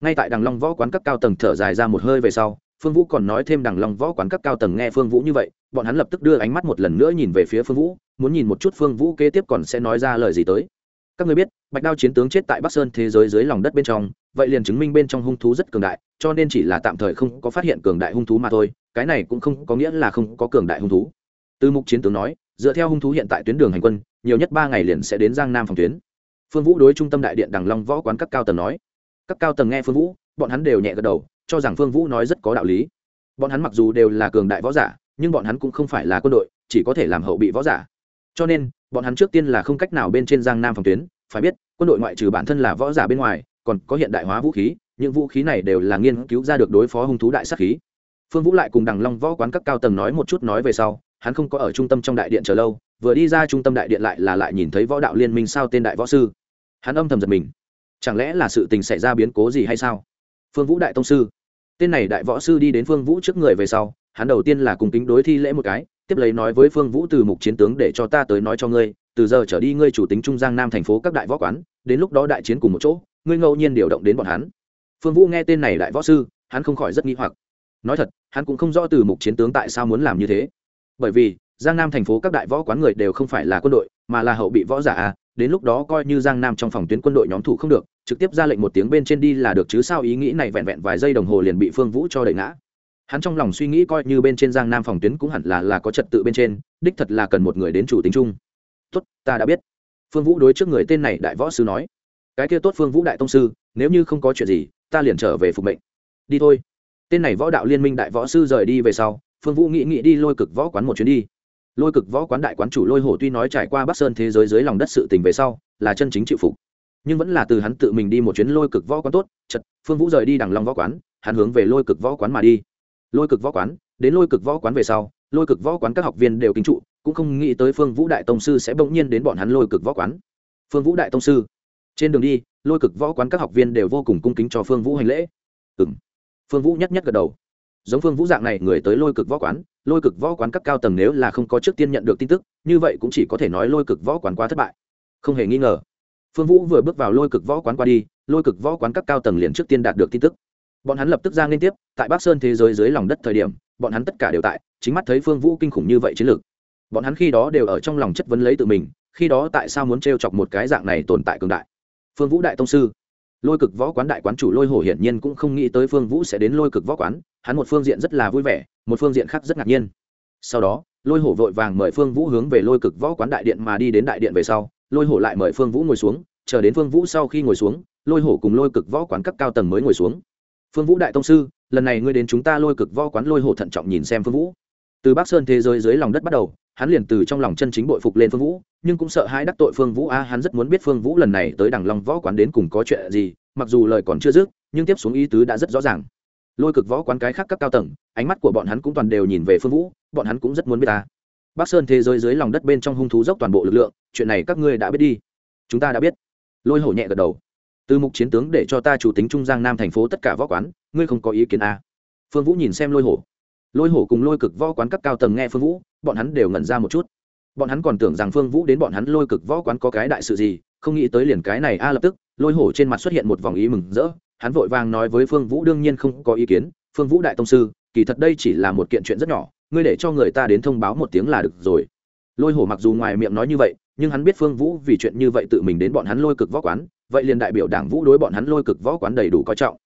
Ngay tại đằng long võ quán các cao tầng thở dài ra một hơi về sau, phương vũ còn nói thêm đằng long võ quán các cao tầng nghe phương vũ như vậy, bọn hắn lập tức đưa ánh mắt một lần nữa nhìn về phía phương vũ, muốn nhìn một chút phương vũ kế tiếp còn sẽ nói ra lời gì tới. Các người biết, bạch đao chiến tướng chết tại bắc sơn thế giới dưới lòng đất bên trong, vậy liền chứng minh bên trong hung thú rất cường đại, cho nên chỉ là tạm thời không có phát hiện cường đại hung thú mà thôi, cái này cũng không có nghĩa là không có cường đại hung thú. Từ mục chiến tướng nói, dựa theo hung thú hiện tại tuyến đường hành quân nhiều nhất ba ngày liền sẽ đến giang nam phòng tuyến. Phương vũ đối trung tâm đại điện đằng long võ quán các cao tầng nói. Các cao tầng nghe phương vũ, bọn hắn đều nhẹ gật đầu, cho rằng phương vũ nói rất có đạo lý. Bọn hắn mặc dù đều là cường đại võ giả, nhưng bọn hắn cũng không phải là quân đội, chỉ có thể làm hậu bị võ giả. Cho nên, bọn hắn trước tiên là không cách nào bên trên giang nam phòng tuyến. Phải biết, quân đội ngoại trừ bản thân là võ giả bên ngoài, còn có hiện đại hóa vũ khí, những vũ khí này đều là nghiên cứu ra được đối phó hung thú đại sát khí. Phương vũ lại cùng đằng long võ quán các cao tầng nói một chút nói về sau, hắn không có ở trung tâm trong đại điện chờ lâu vừa đi ra trung tâm đại điện lại là lại nhìn thấy võ đạo liên minh sao tên đại võ sư. Hắn âm thầm giật mình. Chẳng lẽ là sự tình xảy ra biến cố gì hay sao? Phương vũ đại tông sư. Tên này đại võ sư đi đến phương vũ trước người về sau, hắn đầu tiên là cùng kính đối thi lễ một cái, tiếp lấy nói với phương vũ từ mục chiến tướng để cho ta tới nói cho ngươi, từ giờ trở đi ngươi chủ tính trung giang nam thành phố các đại võ quán, đến lúc đó đại chiến cùng một chỗ, ngươi ngẫu nhiên điều động đến bọn hắn. Phương vũ nghe tên này đại võ sư, hắn không khỏi rất nghi hoặc. Nói thật, hắn cũng không rõ từ mục chiến tướng tại sao muốn làm như thế. Bởi vì giang nam thành phố các đại võ quán người đều không phải là quân đội, mà là hậu bị võ giả à đến lúc đó coi như giang nam trong phòng tuyến quân đội nhóm thủ không được, trực tiếp ra lệnh một tiếng bên trên đi là được chứ sao ý nghĩ này vẹn vẹn vài giây đồng hồ liền bị phương vũ cho đẩy ngã. Hắn trong lòng suy nghĩ coi như bên trên giang nam phòng tuyến cũng hẳn là là có trật tự bên trên, đích thật là cần một người đến chủ tính chung. Tốt, ta đã biết. Phương vũ đối trước người tên này đại võ sư nói. Cái kia tốt phương vũ đại tông sư, nếu như không có chuyện gì, ta liền trở về phục mệnh. Đi thôi. Tên này võ đạo liên minh đại võ sư rời đi về sau, phương vũ nghĩ nghĩ đi lôi cực võ quán một chuyến đi lôi cực võ quán đại quán chủ lôi hổ tuy nói trải qua bắc sơn thế giới dưới lòng đất sự tình về sau, là chân chính chịu phục. Nhưng vẫn là từ hắn tự mình đi một chuyến lôi cực võ quán tốt chật phương vũ rời đi đằng long võ quán, hắn hướng về lôi cực võ quán mà đi. Lôi cực võ quán, đến lôi cực võ quán về sau, lôi cực võ quán các học viên đều kính trụ, cũng không nghĩ tới phương vũ đại tông sư sẽ bỗng nhiên đến bọn hắn lôi cực võ quán. Phương vũ đại tông sư, trên đường đi, lôi cực võ quán các học viên đều vô cùng cung kính cho phương vũ hành lễ. Ừ m phương vũ nhất nhất gật đầu. Giống phương vũ dạng này, người tới lôi cực võ quán lôi cực võ quán các cao tầng nếu là không có trước tiên nhận được tin tức, như vậy cũng chỉ có thể nói lôi cực võ quán quá thất bại. Không hề nghi ngờ. Phương vũ vừa bước vào lôi cực võ quán qua đi, lôi cực võ quán các cao tầng liền trước tiên đạt được tin tức. Bọn hắn lập tức ra liên tiếp, tại bắc sơn thế giới dưới lòng đất thời điểm, bọn hắn tất cả đều tại, chính mắt thấy phương vũ kinh khủng như vậy chiến lược. Bọn hắn khi đó đều ở trong lòng chất vấn lấy tự mình, khi đó tại sao muốn t chọc một cái dạng này tồn tại cường đại. Phương vũ đại tông sư lôi cực võ quán đại quán chủ lôi hổ hiển nhiên cũng không nghĩ tới phương vũ sẽ đến lôi cực võ quán, hắn một phương diện rất là vui vẻ, một phương diện khác rất ngạc nhiên. Sau đó, lôi hổ vội vàng mời phương vũ hướng về lôi cực võ quán đại điện mà đi đến đại điện về sau, lôi hổ lại mời phương vũ ngồi xuống, chờ đến phương vũ sau khi ngồi xuống, lôi hổ cùng lôi cực võ quán cấp cao tầng mới ngồi xuống. Phương vũ đại tông sư, lần này ngươi đến chúng ta lôi cực võ quán lôi hổ thận trọng nhìn xem phương vũ. Từ bắc sơn thế giới dưới lòng đất bắt đầu hắn liền từ trong lòng chân chính bội phục lên phương vũ, nhưng cũng sợ hãi đắc tội phương vũ, a, hắn rất muốn biết phương vũ lần này tới đằng long võ quán đến cùng có chuyện gì, mặc dù lời còn chưa dứt, nhưng tiếp xuống ý tứ đã rất rõ ràng. Lôi cực võ quán cái khác các cao tầng, ánh mắt của bọn hắn cũng toàn đều nhìn về phương vũ, bọn hắn cũng rất muốn biết ta. Bắc sơn thế giới dưới lòng đất bên trong hung thú dốc toàn bộ lực lượng, chuyện này các ngươi đã biết đi. Chúng ta đã biết. Lôi hổ nhẹ gật đầu. Từ mục chiến tướng để cho ta chủ tính trung giang nam thành phố tất cả võ quán, ngươi không có ý kiến a. Phương vũ nhìn xem lôi hổ lôi hổ cùng lôi cực võ quán các cao tầng nghe phương vũ, bọn hắn đều ngẩn ra một chút. Bọn hắn còn tưởng rằng phương vũ đến bọn hắn lôi cực võ quán có cái đại sự gì, không nghĩ tới liền cái này a à lập tức, lôi hổ trên mặt xuất hiện một vòng ý mừng rỡ, hắn vội vàng nói với phương vũ đương nhiên không có ý kiến, phương vũ đại tông sư, kỳ thật đây chỉ là một kiện chuyện rất nhỏ, ngươi để cho người ta đến thông báo một tiếng là được rồi. Lôi hổ mặc dù ngoài miệng nói như vậy, nhưng hắn biết phương vũ vì chuyện như vậy tự mình đến bọn hắn lôi cực võ quán, vậy liền đại biểu đảng vũ đối bọn hắn lôi cực võ quán đầy đủ coi trọng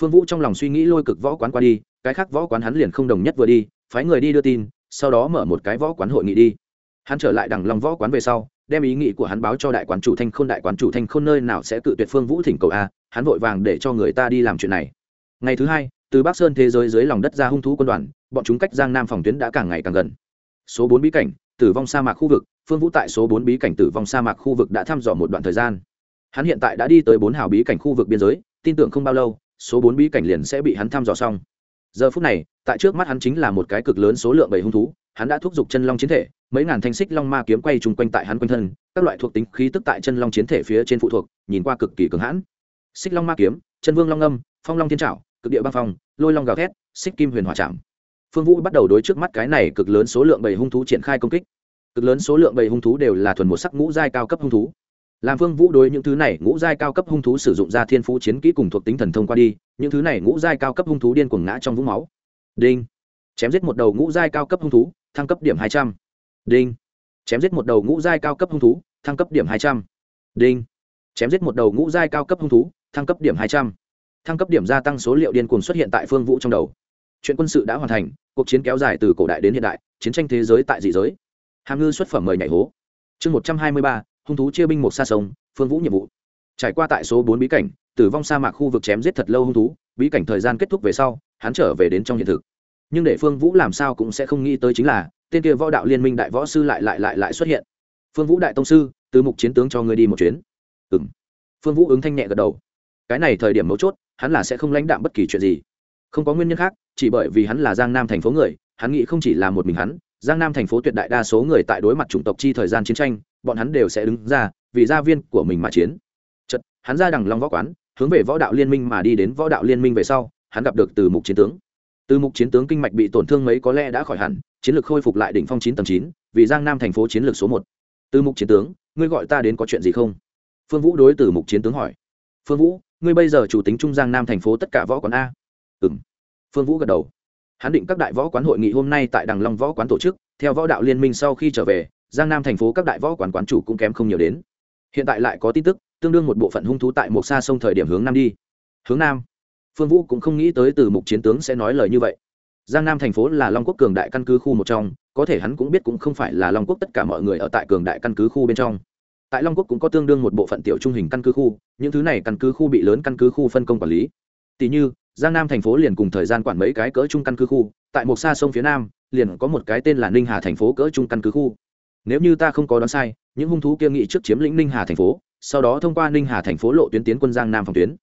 phương vũ trong lòng suy nghĩ lôi cực võ quán qua đi, cái khác võ quán hắn liền không đồng nhất vừa đi, phái người đi đưa tin, sau đó mở một cái võ quán hội nghị đi. Hắn trở lại đằng lòng võ quán về sau, đem ý nghĩ của hắn báo cho đại quán chủ thanh khôn, đại quán chủ thanh khôn nơi nào sẽ cự tuyệt phương vũ thỉnh cầu a, hắn vội vàng để cho người ta đi làm chuyện này. Ngày thứ hai, từ bắc sơn thế giới dưới lòng đất ra hung thú quân đoàn, bọn chúng cách giang nam phòng tuyến đã càng ngày càng gần. Số bốn bí cảnh, tử vong sa mạc khu vực, phương vũ tại số bốn bí cảnh tử vong sa mạc khu vực đã thăm dò một đoạn thời gian. Hắn hiện tại đã đi tới bốn hào bí cảnh khu vực biên giới, tin tưởng không bao lâu số bốn bí cảnh liền sẽ bị hắn thăm dò xong. Giờ phút này, tại trước mắt hắn chính là một cái cực lớn số lượng bảy hung thú, hắn đã thúc giục chân long chiến thể, mấy ngàn thanh xích long ma kiếm quay chung quanh tại hắn quanh thân, các loại thuộc tính khí tức tại chân long chiến thể phía trên phụ thuộc, nhìn qua cực kỳ cường hãn. Xích long ma kiếm, chân vương long âm phong long thiên trảo, cực địa băng phong, lôi long gào thét, xích kim huyền hòa chạm phương vũ bắt đầu đối trước mắt cái này cực lớn số lượng bảy hung thú triển khai công kích. Cực lớn số lượng bảy hung thú đều là thuần một sắc ngũ giai cao cấp hung thú làm phương vũ đối những thứ này ngũ giai cao cấp hung thú sử dụng ra thiên phú chiến kỹ cùng thuộc tính thần thông qua đi, những thứ này ngũ giai cao cấp hung thú điên cuồng ngã trong vũng máu. Đinh. Chém giết một đầu ngũ giai cao cấp hung thú, thăng cấp điểm hai trăm. Đinh. Chém giết một đầu ngũ giai cao cấp hung thú, thăng cấp điểm hai trăm. Đinh. Chém giết một đầu ngũ giai cao cấp hung thú, thăng cấp điểm hai trăm. Thăng cấp điểm gia tăng số liệu điên cuồng xuất hiện tại phương vũ trong đầu. Chuyện quân sự đã hoàn thành, cuộc chiến kéo dài từ cổ đại đến hiện đại, chiến tranh thế giới tại dị giới. Hàm ngư xuất phẩm mời nhảy hố. Chương một trăm hai mươi ba hung thú chia binh một xa sông, phương vũ nhiệm vụ. Trải qua tại số bốn bí cảnh, tử vong sa mạc khu vực chém giết thật lâu hung thú, bí cảnh thời gian kết thúc về sau, hắn trở về đến trong hiện thực. Nhưng để phương vũ làm sao cũng sẽ không nghĩ tới chính là, tên kia võ đạo liên minh đại võ sư lại lại lại lại xuất hiện. Phương vũ đại tông sư, từ mục chiến tướng cho người đi một chuyến. Ừ m phương vũ ứng thanh nhẹ gật đầu. Cái này thời điểm mấu chốt, hắn là sẽ không lãnh đạm bất kỳ chuyện gì. Không có nguyên nhân khác, chỉ bởi vì hắn là giang nam thành phố người, hắn nghĩ không chỉ là một mình hắn, giang nam thành phố tuyệt đại đa số người tại đối mặt chủng tộc chi thời gian chiến tranh bọn hắn đều sẽ đứng ra, vì gia viên của mình mà chiến. Chật hắn ra đằng long võ quán, hướng về võ đạo liên minh mà đi đến võ đạo liên minh về sau, hắn gặp được từ mục chiến tướng. Từ mục chiến tướng kinh mạch bị tổn thương mấy có lẽ đã khỏi hẳn, chiến lược khôi phục lại đỉnh phong chín tầng chín, vì giang nam thành phố chiến lược số một. Từ mục chiến tướng, ngươi gọi ta đến có chuyện gì không? Phương vũ đối từ mục chiến tướng hỏi. Phương vũ, ngươi bây giờ chủ tính trung giang nam thành phố tất cả võ quán a. Ừ m phương vũ gật đầu. Hắn định các đại võ quán hội nghị hôm nay tại đằng long võ quán tổ chức, theo võ đạo liên minh sau khi trở về giang nam thành phố các đại võ quán quán chủ cũng kém không nhiều đến. Hiện tại lại có tin tức, tương đương một bộ phận hung thú tại một xa sông thời điểm hướng nam đi. Hướng nam? Phương vũ cũng không nghĩ tới từ mục chiến tướng sẽ nói lời như vậy. Giang nam thành phố là long quốc cường đại căn cứ khu một trong, có thể hắn cũng biết cũng không phải là long quốc tất cả mọi người ở tại cường đại căn cứ khu bên trong. Tại long quốc cũng có tương đương một bộ phận tiểu trung hình căn cứ khu, những thứ này căn cứ khu bị lớn căn cứ khu phân công quản lý. Tỷ như, giang nam thành phố liền cùng thời gian quản mấy cái cỡ trung căn cứ khu, tại một xa sông phía nam, liền có một cái tên là ninh hà thành phố cỡ trung căn cứ khu nếu như ta không có đoán sai, những hung thú kia nghị trước chiếm lĩnh ninh hà thành phố, sau đó thông qua ninh hà thành phố lộ tuyến tiến quân giang nam phòng tuyến.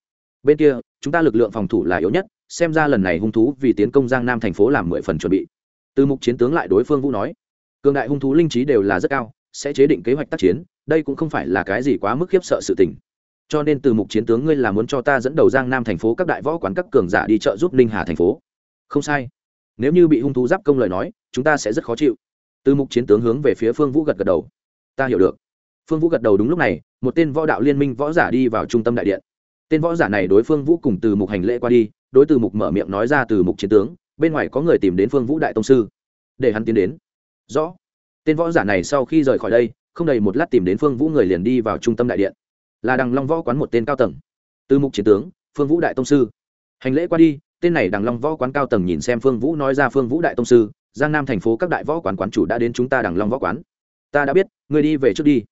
Bên kia, chúng ta lực lượng phòng thủ là yếu nhất, xem ra lần này hung thú vì tiến công giang nam thành phố làm mười phần chuẩn bị. Từ mục chiến tướng lại đối phương vũ nói, cường đại hung thú linh trí đều là rất cao, sẽ chế định kế hoạch tác chiến, đây cũng không phải là cái gì quá mức khiếp sợ sự tình. Cho nên từ mục chiến tướng ngươi là muốn cho ta dẫn đầu giang nam thành phố các đại võ quán các cường giả đi trợ giúp ninh hà thành phố. Không sai. Nếu như bị hung thú giáp công lời nói, chúng ta sẽ rất khó chịu từ mục chiến tướng hướng về phía phương vũ gật gật đầu. Ta hiểu được. Phương vũ gật đầu đúng lúc này, một tên võ đạo liên minh võ giả đi vào trung tâm đại điện. Tên võ giả này đối phương vũ cùng từ mục hành lễ qua đi, đối từ mục mở miệng nói ra từ mục chiến tướng, bên ngoài có người tìm đến phương vũ đại tông sư. Để hắn tiến đến. Rõ. Tên võ giả này sau khi rời khỏi đây, không đầy một lát tìm đến phương vũ người liền đi vào trung tâm đại điện. Là đằng long võ quán một tên cao tầng. Từ mục chiến tướng, phương vũ đại tông sư. Hành lễ qua đi, tên này đằng long võ quán cao tầng nhìn xem phương vũ nói ra phương vũ đại tông sư giang nam thành phố các đại võ quán quán chủ đã đến chúng ta đằng long võ quán. Ta đã biết, ngươi đi về trước đi.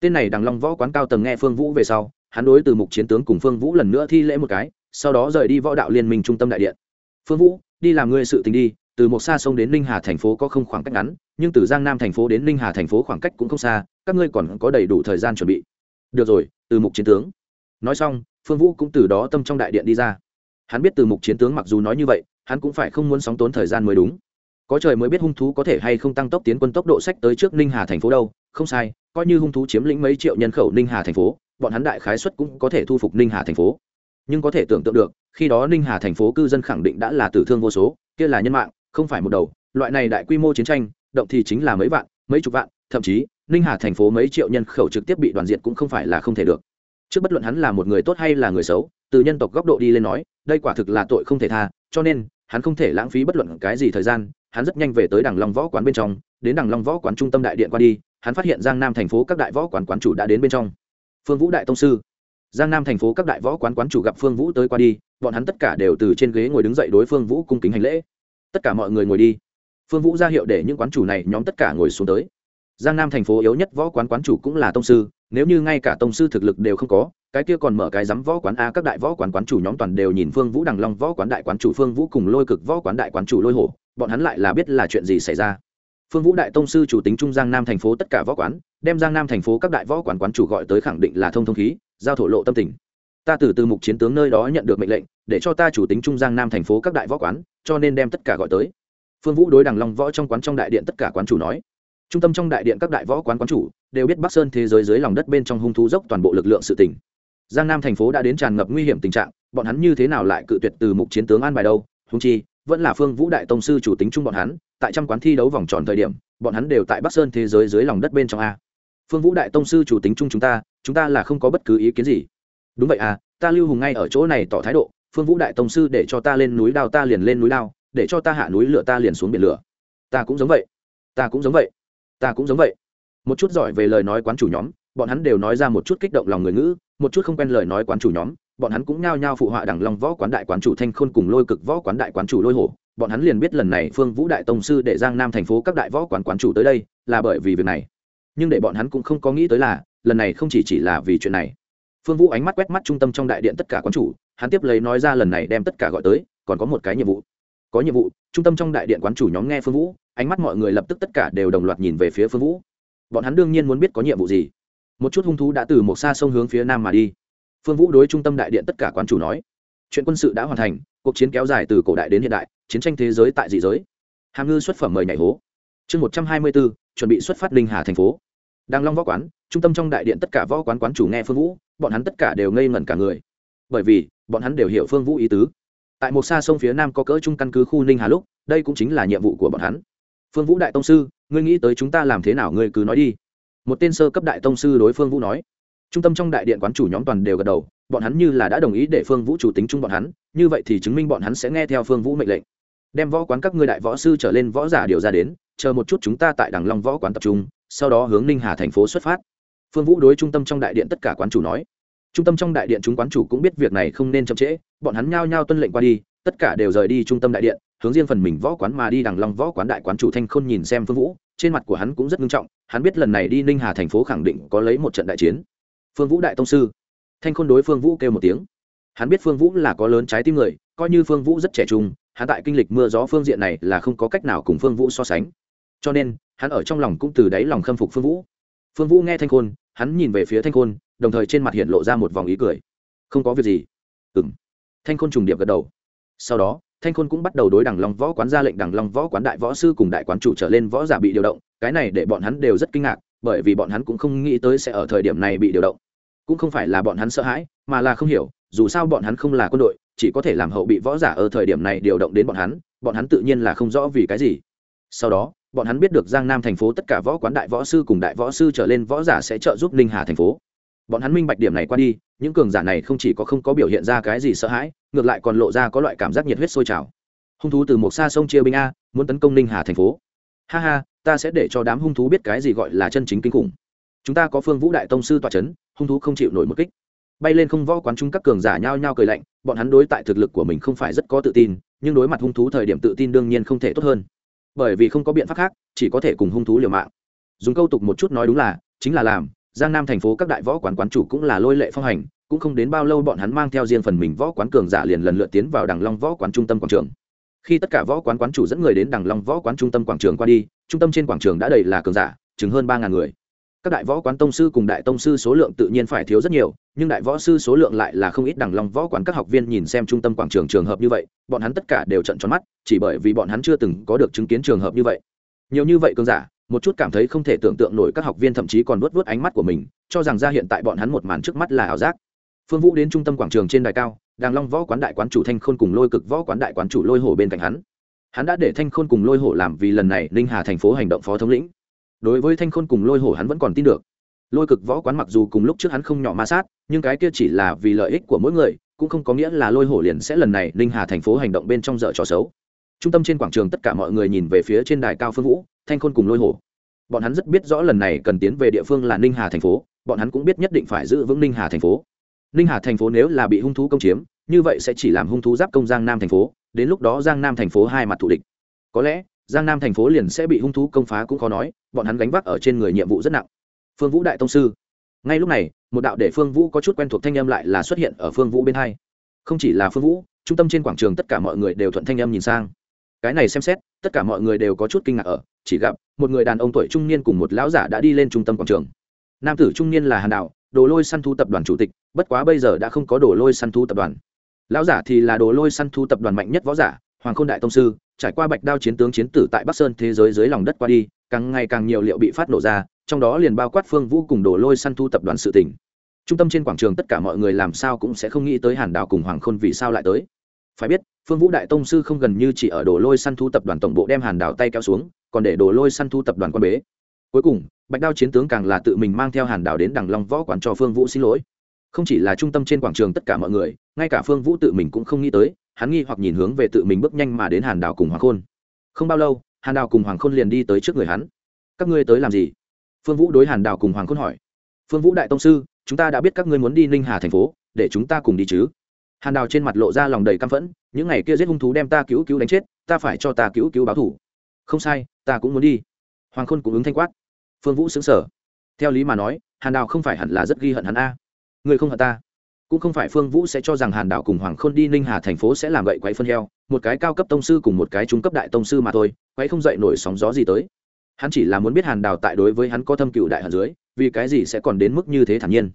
Tên này đằng long võ quán cao tầng nghe phương vũ về sau, hắn đối từ mục chiến tướng cùng phương vũ lần nữa thi lễ một cái, sau đó rời đi võ đạo liên minh trung tâm đại điện. Phương vũ, đi làm ngươi sự tình đi, từ một xa sông đến ninh hà thành phố có không khoảng cách ngắn, nhưng từ giang nam thành phố đến ninh hà thành phố khoảng cách cũng không xa, các ngươi còn có đầy đủ thời gian chuẩn bị. Được rồi, từ mục chiến tướng. Nói xong, phương vũ cũng từ đó tâm trong đại điện đi ra. Hắn biết từ mục chiến tướng mặc dù nói như vậy, hắn cũng phải không muốn sóng tốn thời gian mới đúng có trời mới biết hung thú có thể hay không tăng tốc tiến quân tốc độ sách tới trước ninh hà thành phố đâu, không sai, coi như hung thú chiếm lĩnh mấy triệu nhân khẩu ninh hà thành phố, bọn hắn đại khái xuất cũng có thể thu phục ninh hà thành phố. Nhưng có thể tưởng tượng được, khi đó ninh hà thành phố cư dân khẳng định đã là tử thương vô số, kia là nhân mạng, không phải một đầu. Loại này đại quy mô chiến tranh, động thì chính là mấy vạn, mấy chục vạn, thậm chí, ninh hà thành phố mấy triệu nhân khẩu trực tiếp bị đoàn diệt cũng không phải là không thể được. Trước bất luận hắn là một người tốt hay là người xấu, từ nhân tộc góc độ đi lên nói, đây quả thực là tội không thể tha, cho nên, hắn không thể lãng phí bất luận cái gì thời gian hắn rất nhanh về tới đằng long võ quán bên trong, đến đằng long võ quán trung tâm đại điện qua đi, hắn phát hiện giang nam thành phố các đại võ quán quán chủ đã đến bên trong. Phương vũ đại tông sư. Giang nam thành phố các đại võ quán quán chủ gặp phương vũ tới qua đi, bọn hắn tất cả đều từ trên ghế ngồi đứng dậy đối phương vũ cung kính hành lễ. Tất cả mọi người ngồi đi. Phương vũ ra hiệu để những quán chủ này nhóm tất cả ngồi xuống tới. Giang nam thành phố yếu nhất võ quán quán chủ cũng là tông sư, nếu như ngay cả tông sư thực lực đều không có, cái kia còn mở cái dám võ quán a, các đại võ quán quán chủ nhóm toàn đều nhìn phương vũ đằng long võ quán đại quán chủ phương vũ cùng lôi cực võ quán đại quán chủ lôi hổ bọn hắn lại là biết là chuyện gì xảy ra. Phương vũ đại tông sư chủ tính trung giang nam thành phố tất cả võ quán, đem giang nam thành phố các đại võ quán quán chủ gọi tới khẳng định là thông thông khí, giao thổ lộ tâm tình. Ta từ từ mục chiến tướng nơi đó nhận được mệnh lệnh, để cho ta chủ tính trung giang nam thành phố các đại võ quán, cho nên đem tất cả gọi tới. Phương vũ đối đằng long võ trong quán trong đại điện tất cả quán chủ nói. Trung tâm trong đại điện các đại võ quán quán chủ đều biết bắc sơn thế giới dưới lòng đất bên trong hung thú dốc toàn bộ lực lượng sự tỉnh giang nam thành phố đã đến tràn ngập nguy hiểm tình trạng, bọn hắn như thế nào lại cự tuyệt từ mục chiến tướng an bài đâu húng chi vẫn là phương vũ đại tông sư chủ tính chung bọn hắn, tại trăm quán thi đấu vòng tròn thời điểm, bọn hắn đều tại bắc sơn thế giới dưới lòng đất bên trong a. Phương vũ đại tông sư chủ tính chung chúng ta chúng ta là không có bất cứ ý kiến gì. Đúng vậy à ta lưu hùng ngay ở chỗ này tỏ thái độ, phương vũ đại tông sư để cho ta lên núi đao ta liền lên núi đao, để cho ta hạ núi lửa ta liền xuống biển lửa. Ta cũng giống vậy. Ta cũng giống vậy. Ta cũng giống vậy. Một chút giỏi về lời nói quán chủ nhóm, bọn hắn đều nói ra một chút kích động lòng người ngữ, một chút không quen lời nói quán chủ nhóm bọn hắn cũng nhao nhao phụ họa đằng long võ quán đại quán chủ thanh khôn cùng lôi cực võ quán đại quán chủ lôi hổ. Bọn hắn liền biết lần này phương vũ đại tông sư để giang nam thành phố các đại võ quán quán chủ tới đây là bởi vì việc này. Nhưng để bọn hắn cũng không có nghĩ tới là, lần này không chỉ chỉ là vì chuyện này. Phương vũ ánh mắt quét mắt trung tâm trong đại điện tất cả quán chủ, hắn tiếp lấy nói ra lần này đem tất cả gọi tới, còn có một cái nhiệm vụ. Có nhiệm vụ, trung tâm trong đại điện quán chủ nhóm nghe phương vũ, ánh mắt mọi người lập tức tất cả đều đồng loạt nhìn về phía phương vũ. Bọn hắn đương nhiên muốn biết có nhiệm vụ gì. Một chút hung thú đã từ một xa sông hướng phía nam mà đi phương vũ đối trung tâm đại điện tất cả quán chủ nói, chuyện quân sự đã hoàn thành, cuộc chiến kéo dài từ cổ đại đến hiện đại, chiến tranh thế giới tại dị giới. Hàm ngư xuất phẩm mời nhảy hố. Chương một trăm hai mươi bốn, chuẩn bị xuất phát linh hà thành phố. Đang long võ quán, trung tâm trong đại điện tất cả võ quán quán chủ nghe phương vũ, bọn hắn tất cả đều ngây ngẩn cả người. Bởi vì, bọn hắn đều hiểu phương vũ ý tứ. Tại một xa sông phía nam có cỡ trung căn cứ khu ninh hà lúc, đây cũng chính là nhiệm vụ của bọn hắn. Phương vũ đại tông sư, ngươi nghĩ tới chúng ta làm thế nào ngươi cứ nói đi. Một tên sơ cấp đại tông sư đối phương vũ nói trung tâm trong đại điện quán chủ nhóm toàn đều gật đầu, bọn hắn như là đã đồng ý để phương vũ chủ tính chung bọn hắn, như vậy thì chứng minh bọn hắn sẽ nghe theo phương vũ mệnh lệnh. Đem võ quán các ngươi đại võ sư trở lên võ giả điều ra đến, chờ một chút chúng ta tại đằng long võ quán tập trung, sau đó hướng ninh hà thành phố xuất phát. Phương vũ đối trung tâm trong đại điện tất cả quán chủ nói. Trung tâm trong đại điện chúng quán chủ cũng biết việc này không nên chậm trễ, bọn hắn nhao nhao tuân lệnh qua đi, tất cả đều rời đi trung tâm đại điện, hướng riêng phần mình võ quán mà đi đằng long võ quán đại quán chủ thanh khôn nhìn xem phương vũ, trên mặt của hắn cũng rất nghiêm trọng, hắn biết lần này đi ninh hà thành phố khẳng định có lấy một trận đại chiến phương vũ đại tông sư. Thanh khôn đối phương vũ kêu một tiếng. Hắn biết phương vũ là có lớn trái tim người, coi như phương vũ rất trẻ trung, hắn tại kinh lịch mưa gió phương diện này là không có cách nào cùng phương vũ so sánh. Cho nên, hắn ở trong lòng cũng từ đáy lòng khâm phục phương vũ. Phương vũ nghe thanh khôn, hắn nhìn về phía thanh khôn, đồng thời trên mặt hiện lộ ra một vòng ý cười. Không có việc gì. Ừ m thanh khôn trùng điệp gật đầu. Sau đó, thanh khôn cũng bắt đầu đối đằng long võ quán ra lệnh đằng long võ quán đại võ sư cùng đại quán chủ trở lên võ giả bị điều động. Cái này để bọn hắn đều rất kinh ngạc, bởi vì bọn hắn cũng không nghĩ tới sẽ ở thời điểm này bị điều động cũng không phải là bọn hắn sợ hãi, mà là không hiểu, dù sao bọn hắn không là quân đội, chỉ có thể làm hậu bị võ giả ở thời điểm này điều động đến bọn hắn bọn hắn tự nhiên là không rõ vì cái gì. Sau đó, bọn hắn biết được giang nam thành phố tất cả võ quán đại võ sư cùng đại võ sư trở lên võ giả sẽ trợ giúp ninh hà thành phố. Bọn hắn minh bạch điểm này qua đi, những cường giả này không chỉ có không có biểu hiện ra cái gì sợ hãi, ngược lại còn lộ ra có loại cảm giác nhiệt huyết sôi trào. Hung thú từ một xa sông chia binh a, muốn tấn công ninh hà thành phố. Ha ha, ta sẽ để cho đám hung thú biết cái gì gọi là chân chính kinh khủng chúng ta có phương vũ đại tông sư tọa c h ấ n hung thú không chịu nổi một kích. Bay lên không võ quán trung các cường giả nhao nhao cười lạnh, bọn hắn đối tại thực lực của mình không phải rất có tự tin, nhưng đối mặt hung thú thời điểm tự tin đương nhiên không thể tốt hơn. Bởi vì không có biện pháp khác, chỉ có thể cùng hung thú liều mạng. Dùng câu tục một chút nói đúng là, chính là làm, giang nam thành phố các đại võ quán quán chủ cũng là lôi lệ phong hành, cũng không đến bao lâu bọn hắn mang theo riêng phần mình võ quán cường giả liền lần lượt tiến vào đằng long võ quán trung tâm quảng trường. Khi tất cả võ quán quán chủ dẫn người đến đằng long võ quán trung tâm quảng trường qua đi, trung tâm trên quảng trường đã đầy là cường giả chứng hơn ba ngàn người các đại võ quán tông sư cùng đại tông sư số lượng tự nhiên phải thiếu rất nhiều, nhưng đại võ sư số lượng lại là không ít đằng long võ quán các học viên nhìn xem trung tâm quảng trường trường hợp như vậy, bọn hắn tất cả đều trận tròn mắt, chỉ bởi vì bọn hắn chưa từng có được chứng kiến trường hợp như vậy. Nhiều như vậy cơn giả, một chút cảm thấy không thể tưởng tượng nổi các học viên thậm chí còn vớt vớt ánh mắt của mình, cho rằng ra hiện tại bọn hắn một màn trước mắt là ảo giác. Phương vũ đến trung tâm quảng trường trên đài cao đàng long võ quán đại quán chủ thanh khôn cùng lôi cực võ quán đại quán chủ lôi hổ bên cạnh hắn. Hắn đã để thanh khôn cùng lôi hổ làm vì lần này ninh hà thành phố hành động phó thống lĩnh đối với thanh khôn cùng lôi hổ hắn vẫn còn tin được. Lôi cực võ quán mặc dù cùng lúc trước hắn không nhỏ ma sát, nhưng cái kia chỉ là vì lợi ích của mỗi người, cũng không có nghĩa là lôi hổ liền sẽ lần này ninh hà thành phố hành động bên trong dở trò xấu. Trung tâm trên quảng trường tất cả mọi người nhìn về phía trên đài cao phương vũ, thanh khôn cùng lôi hổ. Bọn hắn rất biết rõ lần này cần tiến về địa phương là ninh hà thành phố, bọn hắn cũng biết nhất định phải giữ vững ninh hà thành phố. Ninh hà thành phố nếu là bị hung thú công chiếm, như vậy sẽ chỉ làm hung thú giáp công giang nam thành phố, đến lúc đó giang nam thành phố hai mặt thù địch. Có lẽ giang nam thành phố liền sẽ bị hung thú công phá cũng khó nói, bọn hắn gánh vác ở trên người nhiệm vụ rất nặng. Phương vũ đại tông sư. Ngay lúc này, một đạo để phương vũ có chút quen thuộc thanh âm lại là xuất hiện ở phương vũ bên hai. Không chỉ là phương vũ, trung tâm trên quảng trường tất cả mọi người đều thuận thanh âm nhìn sang. Cái này xem xét, tất cả mọi người đều có chút kinh ngạc ở, chỉ gặp một người đàn ông tuổi trung niên cùng một lão giả đã đi lên trung tâm quảng trường. Nam tử trung niên là hàn đạo, đồ lôi săn thu tập đoàn chủ tịch, bất quá bây giờ đã không có đồ lôi săn thu tập đoàn. Lão giả thì là đồ lôi săn thu tập đoàn mạnh nhất võ giả hoàng khôn đại tông sư, trải qua bạch đao chiến tướng chiến tử tại bắc sơn thế giới dưới lòng đất qua đi, càng ngày càng nhiều liệu bị phát nổ ra, trong đó liền bao quát phương vũ cùng đổ lôi săn thu tập đoàn sự tỉnh trung tâm trên quảng trường tất cả mọi người làm sao cũng sẽ không nghĩ tới hàn đào cùng hoàng khôn vì sao lại tới. Phải biết, phương vũ đại tông sư không gần như chỉ ở đồ lôi săn thu tập đoàn tổng bộ đem hàn đào tay kéo xuống, còn để đồ lôi săn thu tập đoàn quan bế. Cuối cùng, bạch đao chiến tướng càng là tự mình mang theo hàn đào đến đằng long võ quán cho phương vũ xin lỗi. Không chỉ là trung tâm trên quảng trường tất cả mọi người, ngay cả phương vũ tự mình cũng không nghĩ tới hắn nghi hoặc nhìn hướng về tự mình bước nhanh mà đến hàn đào cùng hoàng khôn. Không bao lâu, hàn đào cùng hoàng khôn liền đi tới trước người hắn. Các ngươi tới làm gì? Phương vũ đối hàn đào cùng hoàng khôn hỏi. Phương vũ đại tông sư, chúng ta đã biết các ngươi muốn đi ninh hà thành phố, để chúng ta cùng đi chứ. Hàn đào trên mặt lộ ra lòng đầy căm phẫn, những ngày kia giết hung thú đem ta cứu cứu đánh chết, ta phải cho ta cứu cứu báo thủ. Không sai, ta cũng muốn đi. Hoàng khôn cũng ứng thanh quát. Phương vũ xứng sở theo lý mà nói, hàn đào không phải hẳn là rất ghi hận hắn a. Người không hận ta? Cũng không phải phương vũ sẽ cho rằng hàn đảo cùng hoàng khôn đi ninh hà thành phố sẽ làm gậy quấy phân heo, một cái cao cấp tông sư cùng một cái trung cấp đại tông sư mà thôi, quấy không dậy nổi sóng gió gì tới. Hắn chỉ là muốn biết hàn đào tại đối với hắn có thâm cựu đại hận dưới, vì cái gì sẽ còn đến mức như thế thản nhiên.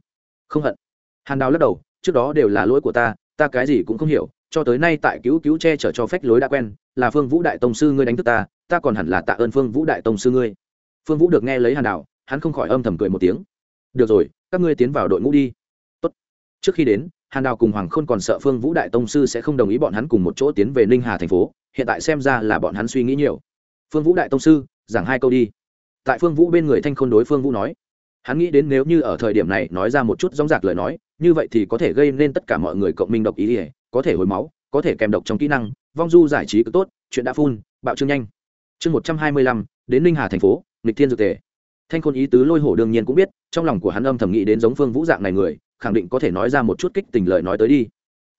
Không hận. Hàn đào lắc đầu, trước đó đều là lỗi của ta ta cái gì cũng không hiểu, cho tới nay tại cứu cứu che chở cho phép lối đã quen, là phương vũ đại tông sư ngươi đánh thức ta ta còn hẳn là tạ ơn phương vũ đại tông sư ngươi. Phương vũ được nghe lấy hàn đào hắn không khỏi âm thầm cười một tiếng. Được rồi, các ngươi tiến vào đội ngũ đi trước khi đến, hàn đào cùng hoàng khôn còn sợ phương vũ đại tông sư sẽ không đồng ý bọn hắn cùng một chỗ tiến về ninh hà thành phố, hiện tại xem ra là bọn hắn suy nghĩ nhiều. Phương vũ đại tông sư, giảng hai câu đi. Tại phương vũ bên người thanh khôn đối phương vũ nói, hắn nghĩ đến nếu như ở thời điểm này nói ra một chút dóng dạc lời nói, như vậy thì có thể gây nên tất cả mọi người cộng minh độc ý ỉa có thể hồi máu, có thể kèm độc trong kỹ năng, vong du giải trí cực tốt, chuyện đã phun, bạo trương nhanh. Chương một trăm hai mươi lăm, đến ninh hà thành phố, nghịch thiên dược tề. Thanh khôn ý tứ lôi hổ đương nhiên cũng biết, trong lòng của hắn âm thầm nghĩ đến giống phương vũ dạng này người khẳng định có thể nói ra một chút kích tình lời nói tới đi.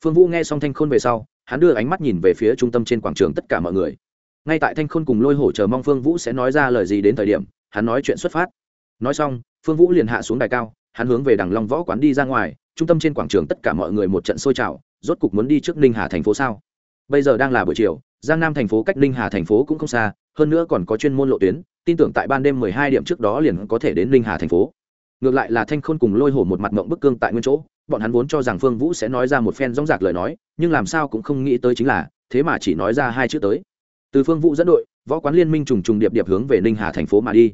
Phương vũ nghe xong thanh khôn về sau, hắn đưa ánh mắt nhìn về phía trung tâm trên quảng trường tất cả mọi người. Ngay tại thanh khôn cùng lôi hổ chờ mong phương vũ sẽ nói ra lời gì đến thời điểm, hắn nói chuyện xuất phát. Nói xong, phương vũ liền hạ xuống đài cao, hắn hướng về đằng long võ quán đi ra ngoài, trung tâm trên quảng trường tất cả mọi người một trận sôi trào, rốt cục muốn đi trước ninh hà thành phố sao? Bây giờ đang là buổi chiều, giang nam thành phố cách ninh hà thành phố cũng không xa, hơn nữa còn có chuyên môn lộ tuyến, tin tưởng tại ban đêm mười hai điểm trước đó liền có thể đến ninh hà thành phố ngược lại là thanh khôn cùng lôi hổ một mặt mộng bức cương tại nguyên chỗ, bọn hắn vốn cho rằng phương vũ sẽ nói ra một phen rong rạc lời nói, nhưng làm sao cũng không nghĩ tới chính là, thế mà chỉ nói ra hai chữ tới. Từ phương vũ dẫn đội, võ quán liên minh trùng trùng điệp điệp hướng về ninh hà thành phố mà đi.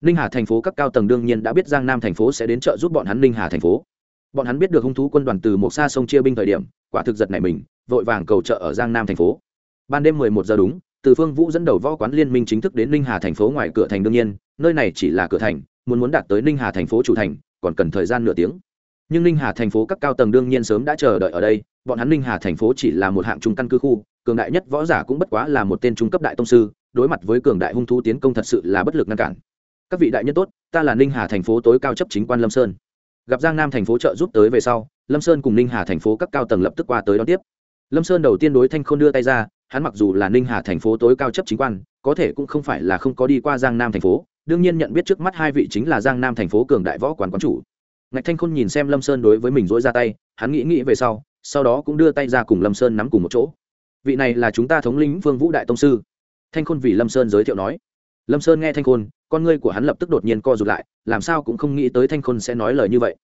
Ninh hà thành phố các cao tầng đương nhiên đã biết giang nam thành phố sẽ đến trợ giúp bọn hắn ninh hà thành phố. Bọn hắn biết được hung thú quân đoàn từ một xa sông chia binh thời điểm, quả thực giật này mình, vội vàng cầu trợ ở giang nam thành phố. Ban đêm mười một giờ đúng, từ phương vũ dẫn đầu võ quán liên minh chính thức đến ninh hà thành phố ngoài cửa thành đương nhiên, nơi này chỉ là cửa thành muốn muốn đạt tới ninh hà thành phố chủ thành, còn cần thời gian nửa tiếng. Nhưng ninh hà thành phố các cao tầng đương nhiên sớm đã chờ đợi ở đây, bọn hắn ninh hà thành phố chỉ là một hạng trung căn cư khu, cường đại nhất võ giả cũng bất quá là một tên trung cấp đại tông sư, đối mặt với cường đại hung thú tiến công thật sự là bất lực ngăn cản. Các vị đại nhân tốt, ta là ninh hà thành phố tối cao chấp chính quan lâm sơn. Gặp giang nam thành phố trợ giúp tới về sau, lâm sơn cùng ninh hà thành phố các cao tầng lập tức qua tới đón tiếp. Lâm sơn đầu tiên đối thanh khôn đưa tay ra, hắn mặc dù là ninh hà thành phố tối cao chấp chính quan, có thể cũng không phải là không có đi qua giang nam thành phố đương nhiên nhận biết trước mắt hai vị chính là giang nam thành phố cường đại võ quán quán chủ. Ngạch thanh khôn nhìn xem lâm sơn đối với mình dỗi ra tay, hắn nghĩ nghĩ về sau sau đó cũng đưa tay ra cùng lâm sơn nắm cùng một chỗ. Vị này là chúng ta thống lĩnh vương vũ đại tông sư. Thanh khôn vì lâm sơn giới thiệu nói. Lâm sơn nghe thanh khôn, con ngươi của hắn lập tức đột nhiên co rụt lại, làm sao cũng không nghĩ tới thanh khôn sẽ nói lời như vậy.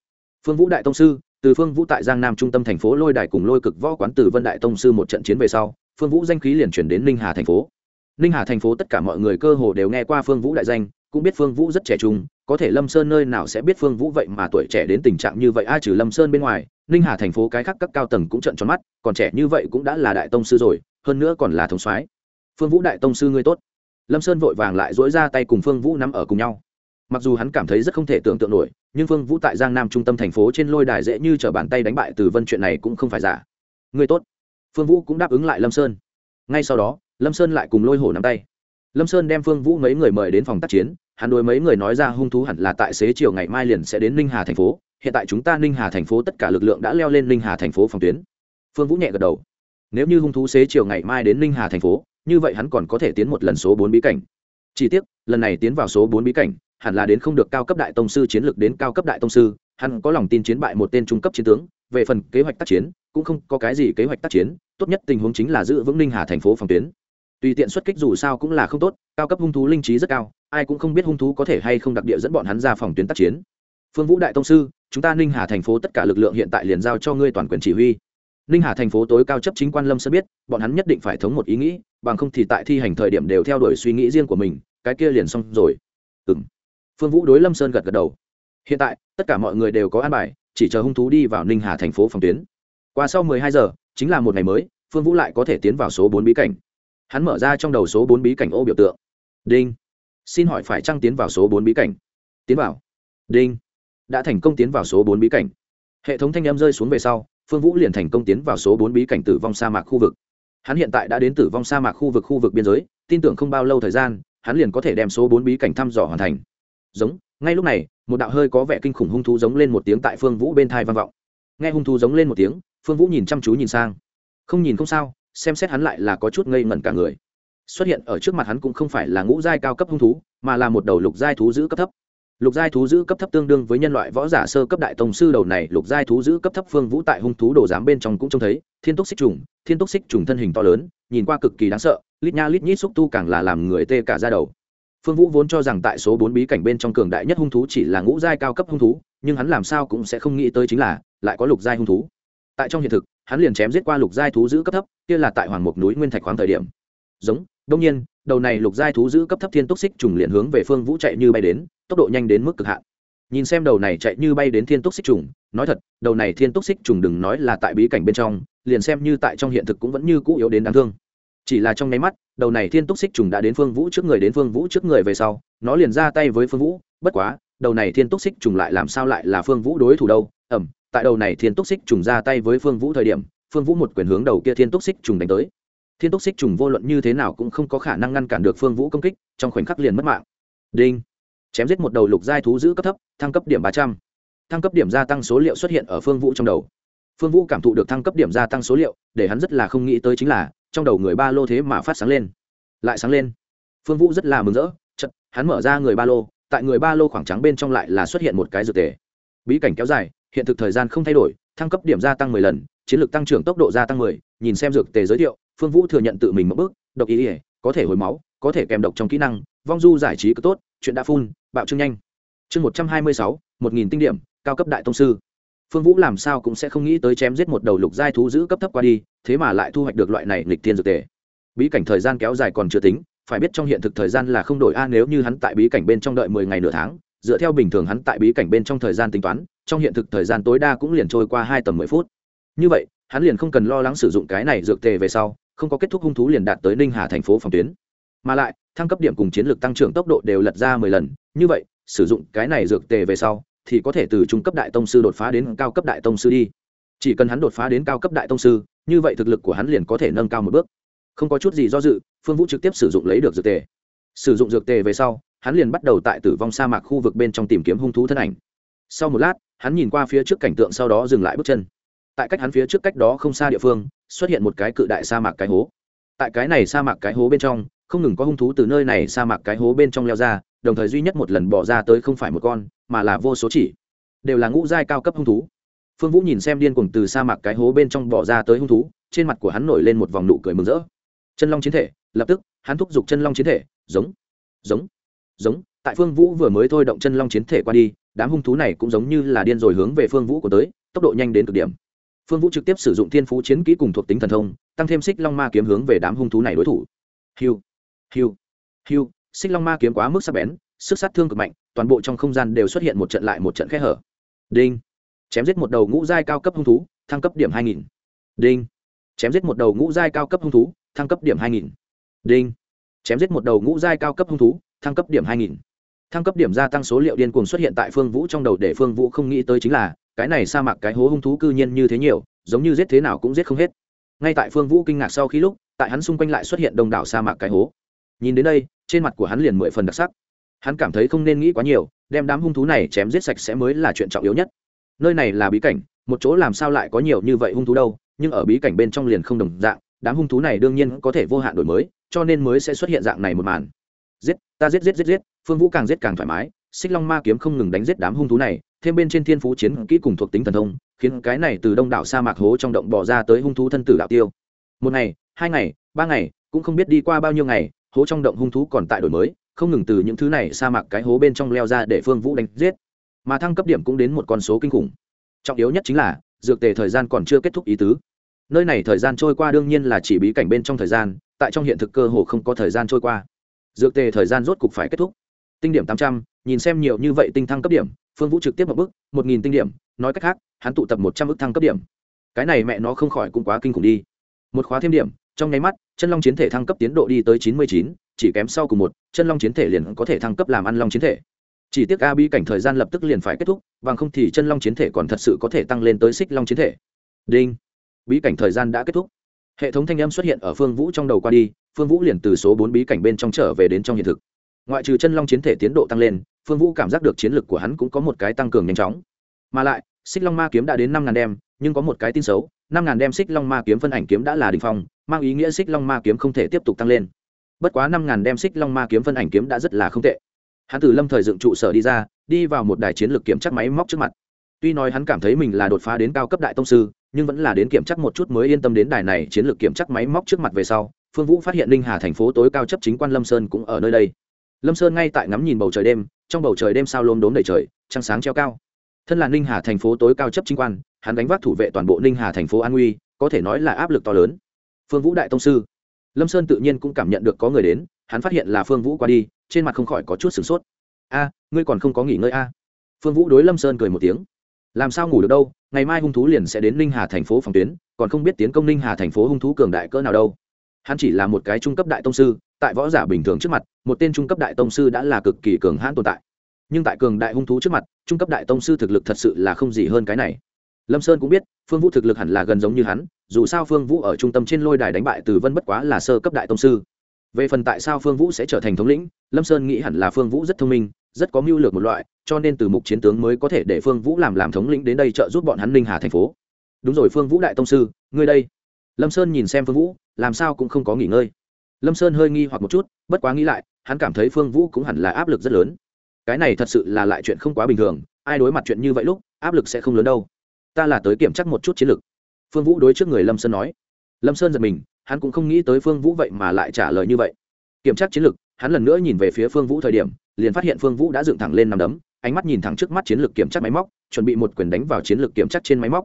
Phương vũ đại tông sư, từ phương vũ tại giang nam trung tâm thành phố lôi đài cùng lôi cực võ quán từ vân đại tông sư một trận chiến về sau phương vũ danh khí liền chuyển đến ninh hà thành phố. Ninh hà thành phố tất cả mọi người cơ hồ đều nghe qua phương vũ đại danh cũng biết phương vũ rất trẻ trung, có thể lâm sơn nơi nào sẽ biết phương vũ vậy mà tuổi trẻ đến tình trạng như vậy ai trừ lâm sơn bên ngoài, ninh hà thành phố cái khác các cao tầng cũng trận tròn mắt, còn trẻ như vậy cũng đã là đại tông sư rồi, hơn nữa còn là thống soái. Phương vũ đại tông sư ngươi tốt. Lâm sơn vội vàng lại dỗi ra tay cùng phương vũ nắm ở cùng nhau. Mặc dù hắn cảm thấy rất không thể tưởng tượng nổi, nhưng phương vũ tại giang nam trung tâm thành phố trên lôi đài dễ như t r ở bàn tay đánh bại từ vân chuyện này cũng không phải giả. Người tốt. Phương vũ cũng đáp ứng lại lâm sơn. Ngay sau đó, lâm sơn lại cùng lôi hổ nắm tay lâm sơn đem phương vũ mấy người mời đến phòng tác chiến, hắn đối mấy người nói ra hung thú hẳn là tại xế chiều ngày mai liền sẽ đến ninh hà thành phố, hiện tại chúng ta ninh hà thành phố tất cả lực lượng đã leo lên ninh hà thành phố phòng tuyến. Phương vũ nhẹ gật đầu. Nếu như hung thú xế chiều ngày mai đến ninh hà thành phố, như vậy hắn còn có thể tiến một lần số bốn bí cảnh. Chi tiết lần này tiến vào số bốn bí cảnh, hẳn là đến không được cao cấp đại tông sư chiến lược đến cao cấp đại tông sư, hắn có lòng tin chiến bại một tên trung cấp chiến tướng, về phần kế hoạch tác chiến, cũng không có cái gì kế hoạch tác chiến, tốt nhất tình huống chính là giữ vững ninh hà thành phố phòng tuyến tùy tiện xuất kích dù sao cũng là không tốt, cao cấp hung thú linh trí rất cao, ai cũng không biết hung thú có thể hay không đặc địa dẫn bọn hắn ra phòng tuyến tác chiến. Phương vũ đại tông sư, chúng ta ninh hà thành phố tất cả lực lượng hiện tại liền giao cho ngươi toàn quyền chỉ huy. Ninh hà thành phố tối cao chấp chính quan lâm sơn biết, bọn hắn nhất định phải thống một ý nghĩ, bằng không thì tại thi hành thời điểm đều theo đuổi suy nghĩ riêng của mình, cái kia liền xong rồi. Ừ m phương vũ đối lâm sơn gật gật đầu. Hiện tại, tất cả mọi người đều có an bài, chỉ chờ hung thú đi vào ninh hà thành phố phòng tuyến. Qua sau mười hai giờ, chính là một ngày mới, phương vũ lại có thể tiến vào số bốn bí cảnh hắn mở ra trong đầu số bốn bí cảnh ô biểu tượng. Đinh. Xin hỏi phải trăng tiến vào số bốn bí cảnh? Tiến vào. Đinh. Đã thành công tiến vào số bốn bí cảnh. Hệ thống thanh em rơi xuống về sau, phương vũ liền thành công tiến vào số bốn bí cảnh tử vong sa mạc khu vực. Hắn hiện tại đã đến tử vong sa mạc khu vực khu vực biên giới, tin tưởng không bao lâu thời gian, hắn liền có thể đem số bốn bí cảnh thăm dò hoàn thành. Giống, ngay lúc này, một đạo hơi có vẻ kinh khủng hung thú giống lên một tiếng tại phương vũ bên thai vang vọng. Nghe hung thú giống lên một tiếng, phương vũ nhìn chăm chú nhìn sang. Không nhìn không sao xem xét hắn lại là có chút ngây ngẩn cả người. Xuất hiện ở trước mặt hắn cũng không phải là ngũ giai cao cấp hung thú, mà là một đầu lục giai thú giữ cấp thấp. Lục giai thú giữ cấp thấp tương đương với nhân loại võ giả sơ cấp đại tông sư đầu này, lục giai thú giữ cấp thấp phương vũ tại hung thú đồ giám bên trong cũng trông thấy, thiên túc xích trùng, thiên túc xích trùng thân hình to lớn, nhìn qua cực kỳ đáng sợ, lít nha lít nhít xúc tu càng là làm người tê cả ra đầu. Phương vũ vốn cho rằng tại số bốn bí cảnh bên trong cường đại nhất hung thú chỉ là ngũ giai cao cấp hung thú, nhưng hắn làm sao cũng sẽ không nghĩ tới chính là lại có lục giai hung thú. Tại trong hiện thực hắn liền chém giết qua lục giai thú giữ cấp thấp, kia là tại hoàng mục núi nguyên thạch khoáng thời điểm. Giống đông nhiên, đầu này lục giai thú giữ cấp thấp thiên túc xích trùng liền hướng về phương vũ chạy như bay đến, tốc độ nhanh đến mức cực hạn. Nhìn xem đầu này chạy như bay đến thiên túc xích trùng, nói thật, đầu này thiên túc xích trùng đừng nói là tại bí cảnh bên trong, liền xem như tại trong hiện thực cũng vẫn như cũ yếu đến đáng thương. Chỉ là trong nháy mắt, đầu này thiên túc xích trùng đã đến phương vũ trước người đến phương vũ trước người về sau, nó liền ra tay với phương vũ, bất quá, đầu này thiên túc xích trùng lại làm sao lại là phương vũ đối thủ đâu ẩm tại đầu này thiên túc xích trùng ra tay với phương vũ thời điểm, phương vũ một quyền hướng đầu kia thiên túc xích trùng đánh tới. Thiên túc xích trùng vô luận như thế nào cũng không có khả năng ngăn cản được phương vũ công kích, trong khoảnh khắc liền mất mạng. Đinh! Chém giết một đầu lục giai thú giữ cấp thấp, thăng cấp điểm ba trăm. Thăng cấp điểm gia tăng số liệu xuất hiện ở phương vũ trong đầu. Phương vũ cảm thụ được thăng cấp điểm gia tăng số liệu, để hắn rất là không nghĩ tới chính là, trong đầu người ba lô thế mà phát sáng lên. Lại sáng lên. Phương vũ rất là mừng rỡ chật hắn mở ra người ba lô, tại người ba lô khoảng trắng bên trong lại là xuất hiện một cái dược tề. Bí cảnh kéo dài hiện thực thời gian không thay đổi, thăng cấp điểm gia tăng mười lần, chiến lược tăng trưởng tốc độ gia tăng mười, nhìn xem dược tề giới thiệu, phương vũ thừa nhận tự mình mất bước, độc ý ỉa có thể hồi máu, có thể kèm độc trong kỹ năng, vong du giải trí cực tốt, chuyện đã phun, bạo trương nhanh. Chương một trăm hai mươi sáu, một nghìn tinh điểm, cao cấp đại tông sư. Phương vũ làm sao cũng sẽ không nghĩ tới chém giết một đầu lục giai thú giữ cấp thấp qua đi, thế mà lại thu hoạch được loại này lịch thiên dược tề. Bí cảnh thời gian kéo dài còn chưa tính, phải biết trong hiện thực thời gian là không đổi a, nếu như hắn tại bí cảnh bên trong đợi mười ngày nửa tháng, dựa theo bình thường hắn tại bí cảnh bên trong thời gian tính toán trong hiện thực thời gian tối đa cũng liền trôi qua hai tầm mười phút. Như vậy, hắn liền không cần lo lắng sử dụng cái này dược tề về sau, không có kết thúc hung thú liền đạt tới ninh hà thành phố phòng tuyến. Mà lại, thăng cấp điểm cùng chiến lược tăng trưởng tốc độ đều lật ra mười lần. Như vậy, sử dụng cái này dược tề về sau, thì có thể từ trung cấp đại tông sư đột phá đến cao cấp đại tông sư đi. Chỉ cần hắn đột phá đến cao cấp đại tông sư, như vậy thực lực của hắn liền có thể nâng cao một bước. Không có chút gì do dự, phương vũ trực tiếp sử dụng lấy được dược tề. Sử dụng dược tề về sau, hắn liền bắt đầu tại tử vong sa mạc khu vực bên trong tìm kiếm hung thú thân ảnh. Sau một lát hắn nhìn qua phía trước cảnh tượng sau đó dừng lại bước chân. Tại cách hắn phía trước cách đó không xa địa phương, xuất hiện một cái cự đại sa mạc cái hố. Tại cái này sa mạc cái hố bên trong, không ngừng có hung thú từ nơi này sa mạc cái hố bên trong leo ra, đồng thời duy nhất một lần bỏ ra tới không phải một con, mà là vô số chỉ. Đều là ngũ giai cao cấp hung thú. Phương vũ nhìn xem điên cuồng từ sa mạc cái hố bên trong bỏ ra tới hung thú, trên mặt của hắn nổi lên một vòng nụ cười mừng rỡ. Chân long chiến thể, lập tức, hắn thúc giục chân long chiến thể. Giống giống giống tại phương vũ vừa mới thôi động chân long chiến thể qua đi, đám hung thú này cũng giống như là điên rồi hướng về phương vũ của tới, tốc độ nhanh đến cực điểm. Phương vũ trực tiếp sử dụng thiên phú chiến kỹ cùng thuộc tính thần thông, tăng thêm xích long ma kiếm hướng về đám hung thú này đối thủ. Hiu hiu hiu, xích long ma kiếm quá mức sắc bén, sức sát thương cực mạnh, toàn bộ trong không gian đều xuất hiện một trận lại một trận khe hở. Đinh, chém giết một đầu ngũ giai cao cấp hung thú, thăng cấp điểm hai nghìn. Đinh, chém giết một đầu ngũ giai cao cấp hung thú, thăng cấp điểm hai nghìn. Đinh, chém giết một đầu ngũ giai cao cấp hung thú, thăng cấp điểm hai nghìn thăng cấp điểm gia tăng số liệu điên cuồng xuất hiện tại phương vũ trong đầu để phương vũ không nghĩ tới chính là, cái này sa mạc cái hố hung thú cư nhiên như thế nhiều, giống như giết thế nào cũng giết không hết. Ngay tại phương vũ kinh ngạc sau khi lúc, tại hắn xung quanh lại xuất hiện đông đảo sa mạc cái hố. Nhìn đến đây, trên mặt của hắn liền mười phần đặc sắc. Hắn cảm thấy không nên nghĩ quá nhiều, đem đám hung thú này chém giết sạch sẽ mới là chuyện trọng yếu nhất. Nơi này là bí cảnh, một chỗ làm sao lại có nhiều như vậy hung thú đâu, nhưng ở bí cảnh bên trong liền không đồng dạng, đám hung thú này đương nhiên có thể vô hạn đổi mới, cho nên mới sẽ xuất hiện dạng này một màn. Giết, ta giết giết giết giết phương vũ càng giết càng thoải mái, xích long ma kiếm không ngừng đánh giết đám hung thú này, thêm bên trên thiên phú chiến kỹ cùng thuộc tính thần thông, khiến cái này từ đông đảo sa mạc hố trong động bỏ ra tới hung thú thân tử đạo tiêu. Một ngày, hai ngày, ba ngày, cũng không biết đi qua bao nhiêu ngày, hố trong động hung thú còn tại đổi mới, không ngừng từ những thứ này sa mạc cái hố bên trong leo ra để phương vũ đánh giết. Mà thăng cấp điểm cũng đến một con số kinh khủng. Trọng yếu nhất chính là, dược tề thời gian còn chưa kết thúc ý tứ. Nơi này thời gian trôi qua đương nhiên là chỉ bí cảnh bên trong thời gian, tại trong hiện thực cơ hồ không có thời gian trôi qua. Dược tề thời gian rốt cục phải kết thúc tinh điểm tám trăm, nhìn xem nhiều như vậy tinh thăng cấp điểm, phương vũ trực tiếp một bước, một nghìn tinh điểm, nói cách khác, hắn tụ tập một trăm ức thăng cấp điểm. Cái này mẹ nó không khỏi cũng quá kinh khủng đi. Một khóa thêm điểm, trong nháy mắt, chân long chiến thể thăng cấp tiến độ đi tới chín mươi chín, chỉ kém sau cùng một, chân long chiến thể liền có thể thăng cấp làm ăn long chiến thể. Chỉ tiếc a bi cảnh thời gian lập tức liền phải kết thúc, bằng không thì chân long chiến thể còn thật sự có thể tăng lên tới xích long chiến thể. Đinh. Bí cảnh thời gian đã kết thúc. Hệ thống thanh âm xuất hiện ở phương vũ trong đầu qua đi, phương vũ liền từ số bốn bí cảnh bên trong trở về đến trong hiện thực ngoại trừ chân long chiến thể tiến độ tăng lên, phương vũ cảm giác được chiến lực của hắn cũng có một cái tăng cường nhanh chóng. Mà lại, xích long ma kiếm đã đến năm ngàn đem, nhưng có một cái tin xấu, năm ngàn đem xích long ma kiếm phân ảnh kiếm đã là đình phong, mang ý nghĩa xích long ma kiếm không thể tiếp tục tăng lên. Bất quá năm ngàn đem xích long ma kiếm phân ảnh kiếm đã rất là không tệ. Hắn từ lâm thời dựng trụ sở đi ra, đi vào một đài chiến lược kiểm chắc máy móc trước mặt. Tuy nói hắn cảm thấy mình là đột phá đến cao cấp đại tông sư, nhưng vẫn là đến kiểm chắc một chút mới yên tâm đến đài này chiến lược kiểm chắc máy móc trước mặt về sau, phương vũ phát hiện linh hà thành phố tối cao chấp chính quan lâm sơn cũng ở nơi đây lâm sơn ngay tại ngắm nhìn bầu trời đêm, trong bầu trời đêm sao lốm đốm đầy trời, trăng sáng treo cao. Thân là ninh hà thành phố tối cao chấp chính quan, hắn đánh vác thủ vệ toàn bộ ninh hà thành phố an uy có thể nói là áp lực to lớn. Phương vũ đại tông sư. Lâm sơn tự nhiên cũng cảm nhận được có người đến, hắn phát hiện là phương vũ qua đi, trên mặt không khỏi có chút sửng sốt. A, ngươi còn không có nghỉ ngơi a? Phương vũ đối lâm sơn cười một tiếng. Làm sao ngủ được đâu, ngày mai hung thú liền sẽ đến ninh hà thành phố phòng tuyến, còn không biết tiến công ninh hà thành phố hung thú cường đại cỡ nào đâu. Hắn chỉ là một cái trung cấp đại tông sư tại võ giả bình thường trước mặt, một tên trung cấp đại tông sư đã là cực kỳ cường hãn tồn tại. Nhưng tại cường đại hung thú trước mặt, trung cấp đại tông sư thực lực thật sự là không gì hơn cái này. Lâm sơn cũng biết, phương vũ thực lực hẳn là gần giống như hắn, dù sao phương vũ ở trung tâm trên lôi đài đánh bại từ vân bất quá là sơ cấp đại tông sư. Về phần tại sao phương vũ sẽ trở thành thống lĩnh, lâm sơn nghĩ hẳn là phương vũ rất thông minh, rất có mưu lược một loại, cho nên từ mục chiến tướng mới có thể để phương vũ làm làm thống lĩnh đến đây trợ giúp bọn hắn ninh hà thành phố. Đúng rồi phương vũ đại tông sư, ngươi đây. Lâm sơn nhìn xem phương vũ, làm sao cũng không có nghỉ ngơi lâm sơn hơi nghi hoặc một chút, bất quá nghĩ lại, hắn cảm thấy phương vũ cũng hẳn là áp lực rất lớn. Cái này thật sự là lại chuyện không quá bình thường, ai đối mặt chuyện như vậy lúc, áp lực sẽ không lớn đâu. Ta là tới kiểm tra một chút chiến lược phương vũ đối trước người lâm sơn nói. Lâm sơn giật mình, hắn cũng không nghĩ tới phương vũ vậy mà lại trả lời như vậy. Kiểm tra chiến lược hắn lần nữa nhìn về phía phương vũ thời điểm, liền phát hiện phương vũ đã dựng thẳng lên nằm đấm, ánh mắt nhìn thẳng trước mắt chiến lược kiểm tra máy móc, chuẩn bị một quyền đánh vào chiến lược kiểm tra trên máy móc.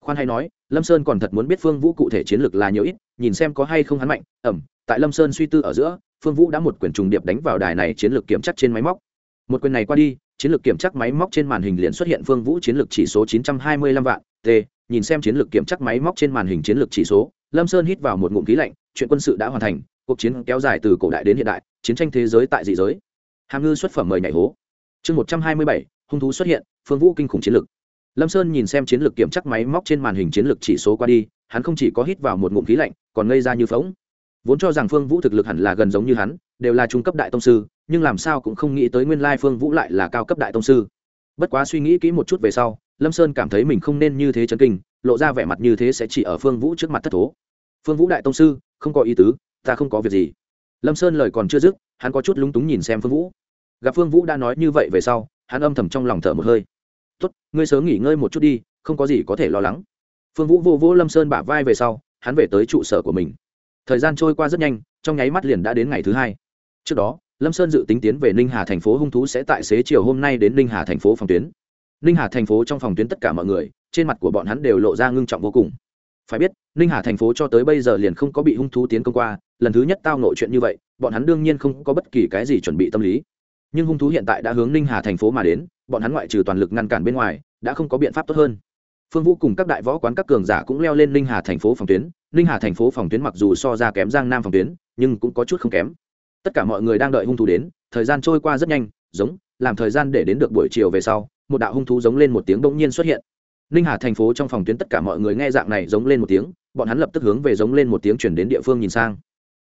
Khoan hay nói, lâm sơn còn thật muốn biết phương vũ cụ thể chiến lược là nhiều ít, nhìn xem có hay không hắn mạnh, ẩm tại lâm sơn suy tư ở giữa, phương vũ đã một quyền trùng điệp đánh vào đài này chiến lược kiểm chắc trên máy móc. Một quyền này qua đi, chiến lược kiểm chắc máy móc trên màn hình liền xuất hiện phương vũ chiến lược chỉ số 925 vạn, t, nhìn xem chiến lược kiểm chắc máy móc trên màn hình chiến lược chỉ số, lâm sơn hít vào một ngụm khí lạnh, chuyện quân sự đã hoàn thành, cuộc chiến kéo dài từ cổ đại đến hiện đại, chiến tranh thế giới tại dị giới. Hàm ngư xuất phẩm mời nhảy hố. Chương một trăm hai mươi bảy, hung thú xuất hiện, phương vũ kinh khủng chiến lược. Lâm sơn nhìn xem chiến lược kiểm chắc máy móc trên màn hình chiến lược chỉ số qua đi, hắn không chỉ có hít vào một ngụm khí lạnh, còn ngây ra như phóng vốn cho rằng phương vũ thực lực hẳn là gần giống như hắn, đều là trung cấp đại tông sư, nhưng làm sao cũng không nghĩ tới nguyên lai phương vũ lại là cao cấp đại tông sư. Bất quá suy nghĩ kỹ một chút về sau, lâm sơn cảm thấy mình không nên như thế chấn kinh, lộ ra vẻ mặt như thế sẽ chỉ ở phương vũ trước mặt thất thố. Phương vũ đại tông sư, không có ý tứ, ta không có việc gì. Lâm sơn lời còn chưa dứt, hắn có chút lúng túng nhìn xem phương vũ. Gặp phương vũ đã nói như vậy về sau, hắn âm thầm trong lòng thở một hơi. Tốt, ngươi sớm nghỉ ngơi một chút đi, không có gì có thể lo lắng. Phương vũ vô vỗ lâm sơn bả vai về sau, hắn về tới trụ sở của mình thời gian trôi qua rất nhanh, trong nháy mắt liền đã đến ngày thứ hai. Trước đó, lâm sơn dự tính tiến về ninh hà thành phố hung thú sẽ tại xế chiều hôm nay đến ninh hà thành phố phòng tuyến. Ninh hà thành phố trong phòng tuyến tất cả mọi người, trên mặt của bọn hắn đều lộ ra ngưng trọng vô cùng. Phải biết, ninh hà thành phố cho tới bây giờ liền không có bị hung thú tiến công qua, lần thứ nhất tao nội chuyện như vậy, bọn hắn đương nhiên không có bất kỳ cái gì chuẩn bị tâm lý. Nhưng hung thú hiện tại đã hướng ninh hà thành phố mà đến, bọn hắn ngoại trừ toàn lực ngăn cản bên ngoài, đã không có biện pháp tốt hơn. Phương vũ cùng các đại võ quán các cường giả cũng leo lên ninh hà thành phố phòng tuyến ninh hà thành phố phòng tuyến mặc dù so ra kém giang nam phòng tuyến, nhưng cũng có chút không kém. Tất cả mọi người đang đợi hung thú đến, thời gian trôi qua rất nhanh, giống, làm thời gian để đến được buổi chiều về sau, một đạo hung thú giống lên một tiếng bỗng nhiên xuất hiện. Ninh hà thành phố trong phòng tuyến tất cả mọi người nghe dạng này giống lên một tiếng, bọn hắn lập tức hướng về giống lên một tiếng chuyển đến địa phương nhìn sang.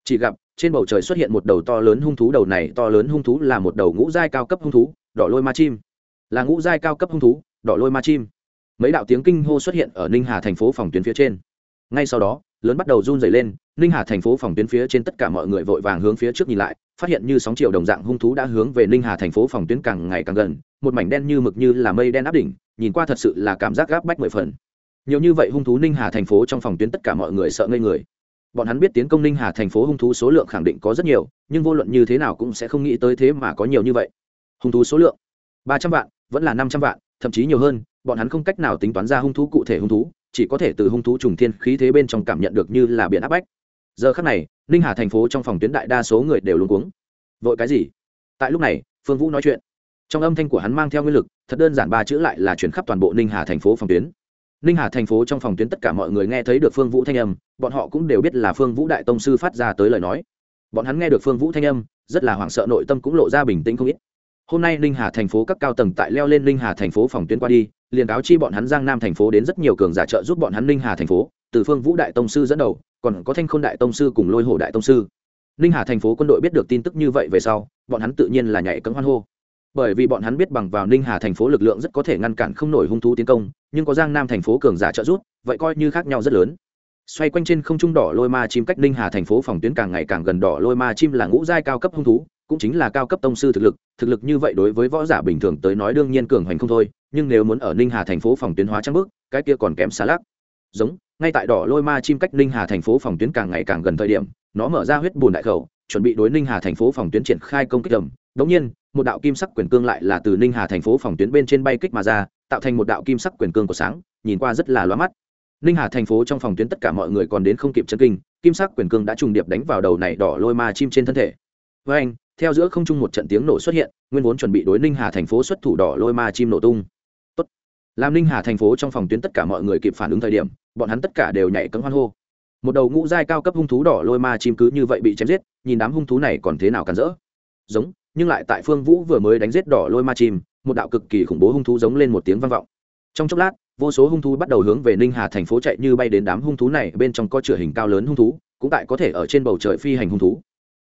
Chỉ gặp, trên bầu trời xuất hiện một đầu to lớn hung thú, đầu này to lớn hung thú là một đầu ngũ giai cao cấp hung thú, đỏ lôi ma chim. Là ngũ giai cao cấp hung thú, đỏ lôi ma chim. Mấy đạo tiếng kinh hô xuất hiện ở ninh hà thành phố phòng tuyến phía trên. Ngay sau đó lớn bắt đầu run dày lên, ninh hà thành phố phòng tuyến phía trên tất cả mọi người vội vàng hướng phía trước nhìn lại, phát hiện như sóng chiều đồng dạng hung thú đã hướng về ninh hà thành phố phòng tuyến càng ngày càng gần, một mảnh đen như mực như là mây đen áp đỉnh, nhìn qua thật sự là cảm giác gáp bách mười phần. Nhiều như vậy hung thú ninh hà thành phố trong phòng tuyến tất cả mọi người sợ ngây người. Bọn hắn biết tiến công ninh hà thành phố hung thú số lượng khẳng định có rất nhiều, nhưng vô luận như thế nào cũng sẽ không nghĩ tới thế mà có nhiều như vậy. Hung thú số lượng ba trăm vạn, vẫn là năm trăm vạn, thậm chí nhiều hơn, bọn hắn không cách nào tính toán ra hung thú cụ thể hung thú chỉ có thể từ hung thú trùng thiên khí thế bên trong cảm nhận được như là biển áp bách. Giờ khắc này, ninh hà thành phố trong phòng tuyến đại đa số người đều luôn cuống. Vội cái gì? Tại lúc này, phương vũ nói chuyện. Trong âm thanh của hắn mang theo nguyên lực, thật đơn giản ba chữ lại là chuyển khắp toàn bộ ninh hà thành phố phòng tuyến. Ninh hà thành phố trong phòng tuyến tất cả mọi người nghe thấy được phương vũ thanh âm, bọn họ cũng đều biết là phương vũ đại tông sư phát ra tới lời nói. Bọn hắn nghe được phương vũ thanh âm, rất là hoảng sợ, nội tâm cũng lộ ra bình tĩnh không ít hôm nay ninh hà thành phố các cao tầng tại leo lên ninh hà thành phố phòng tuyến qua đi, liền cáo chi bọn hắn giang nam thành phố đến rất nhiều cường giả trợ giúp bọn hắn ninh hà thành phố, từ phương vũ đại tông sư dẫn đầu, còn có thanh khôn đại tông sư cùng lôi hồ đại tông sư. Ninh hà thành phố quân đội biết được tin tức như vậy về sau, bọn hắn tự nhiên là nhảy cấm hoan hô. Bởi vì bọn hắn biết bằng vào ninh hà thành phố lực lượng rất có thể ngăn cản không nổi hung thú tiến công, nhưng có giang nam thành phố cường giả trợ giúp, vậy coi như khác nhau rất lớn. Xoay quanh trên không trung đỏ lôi ma chim cách ninh hà thành phố phòng tuyến càng ngày càng gần đỏ lôi ma chim là ngũ giai cao cấp hung thú cũng chính là cao cấp tông sư thực lực thực lực như vậy đối với võ giả bình thường tới nói đương nhiên cường hoành không thôi, nhưng nếu muốn ở ninh hà thành phố phòng tuyến hóa trang bước, cái kia còn kém xa lắc. Giống, ngay tại đỏ lôi ma chim cách ninh hà thành phố phòng tuyến càng ngày càng gần thời điểm, nó mở ra huyết bùn đại khẩu, chuẩn bị đối ninh hà thành phố phòng tuyến triển khai công kích đồng. đống nhiên, một đạo kim sắc quyền cương lại là từ ninh hà thành phố phòng tuyến bên trên bay kích mà ra, tạo thành một đạo kim sắc quyền cương của sáng, nhìn qua rất là loa mắt. Ninh hà thành phố trong phòng tuyến tất cả mọi người còn đến không kịp chân kinh, kim sắc quyền cương đã trùng điệp đánh vào đầu này đỏ lôi ma chim trên thân thể. Với anh theo giữa không trung một trận tiếng nổ xuất hiện, nguyên vốn chuẩn bị đối ninh hà thành phố xuất thủ đỏ lôi ma chim nổ tung. Tốt. làm ninh hà thành phố trong phòng tuyến tất cả mọi người kịp phản ứng thời điểm, bọn hắn tất cả đều nhảy cấm hoan hô. Một đầu ngũ giai cao cấp hung thú đỏ lôi ma chim cứ như vậy bị chém giết, nhìn đám hung thú này còn thế nào cản rỡ. Giống, nhưng lại tại phương vũ vừa mới đánh giết đỏ lôi ma chim, một đạo cực kỳ khủng bố hung thú giống lên một tiếng vang vọng. Trong chốc lát, vô số hung thú bắt đầu hướng về ninh hà thành phố chạy như bay đến đám hung thú này, bên trong có chửa hình cao lớn hung thú, cũng tại có thể ở trên bầu trời phi hành hung thú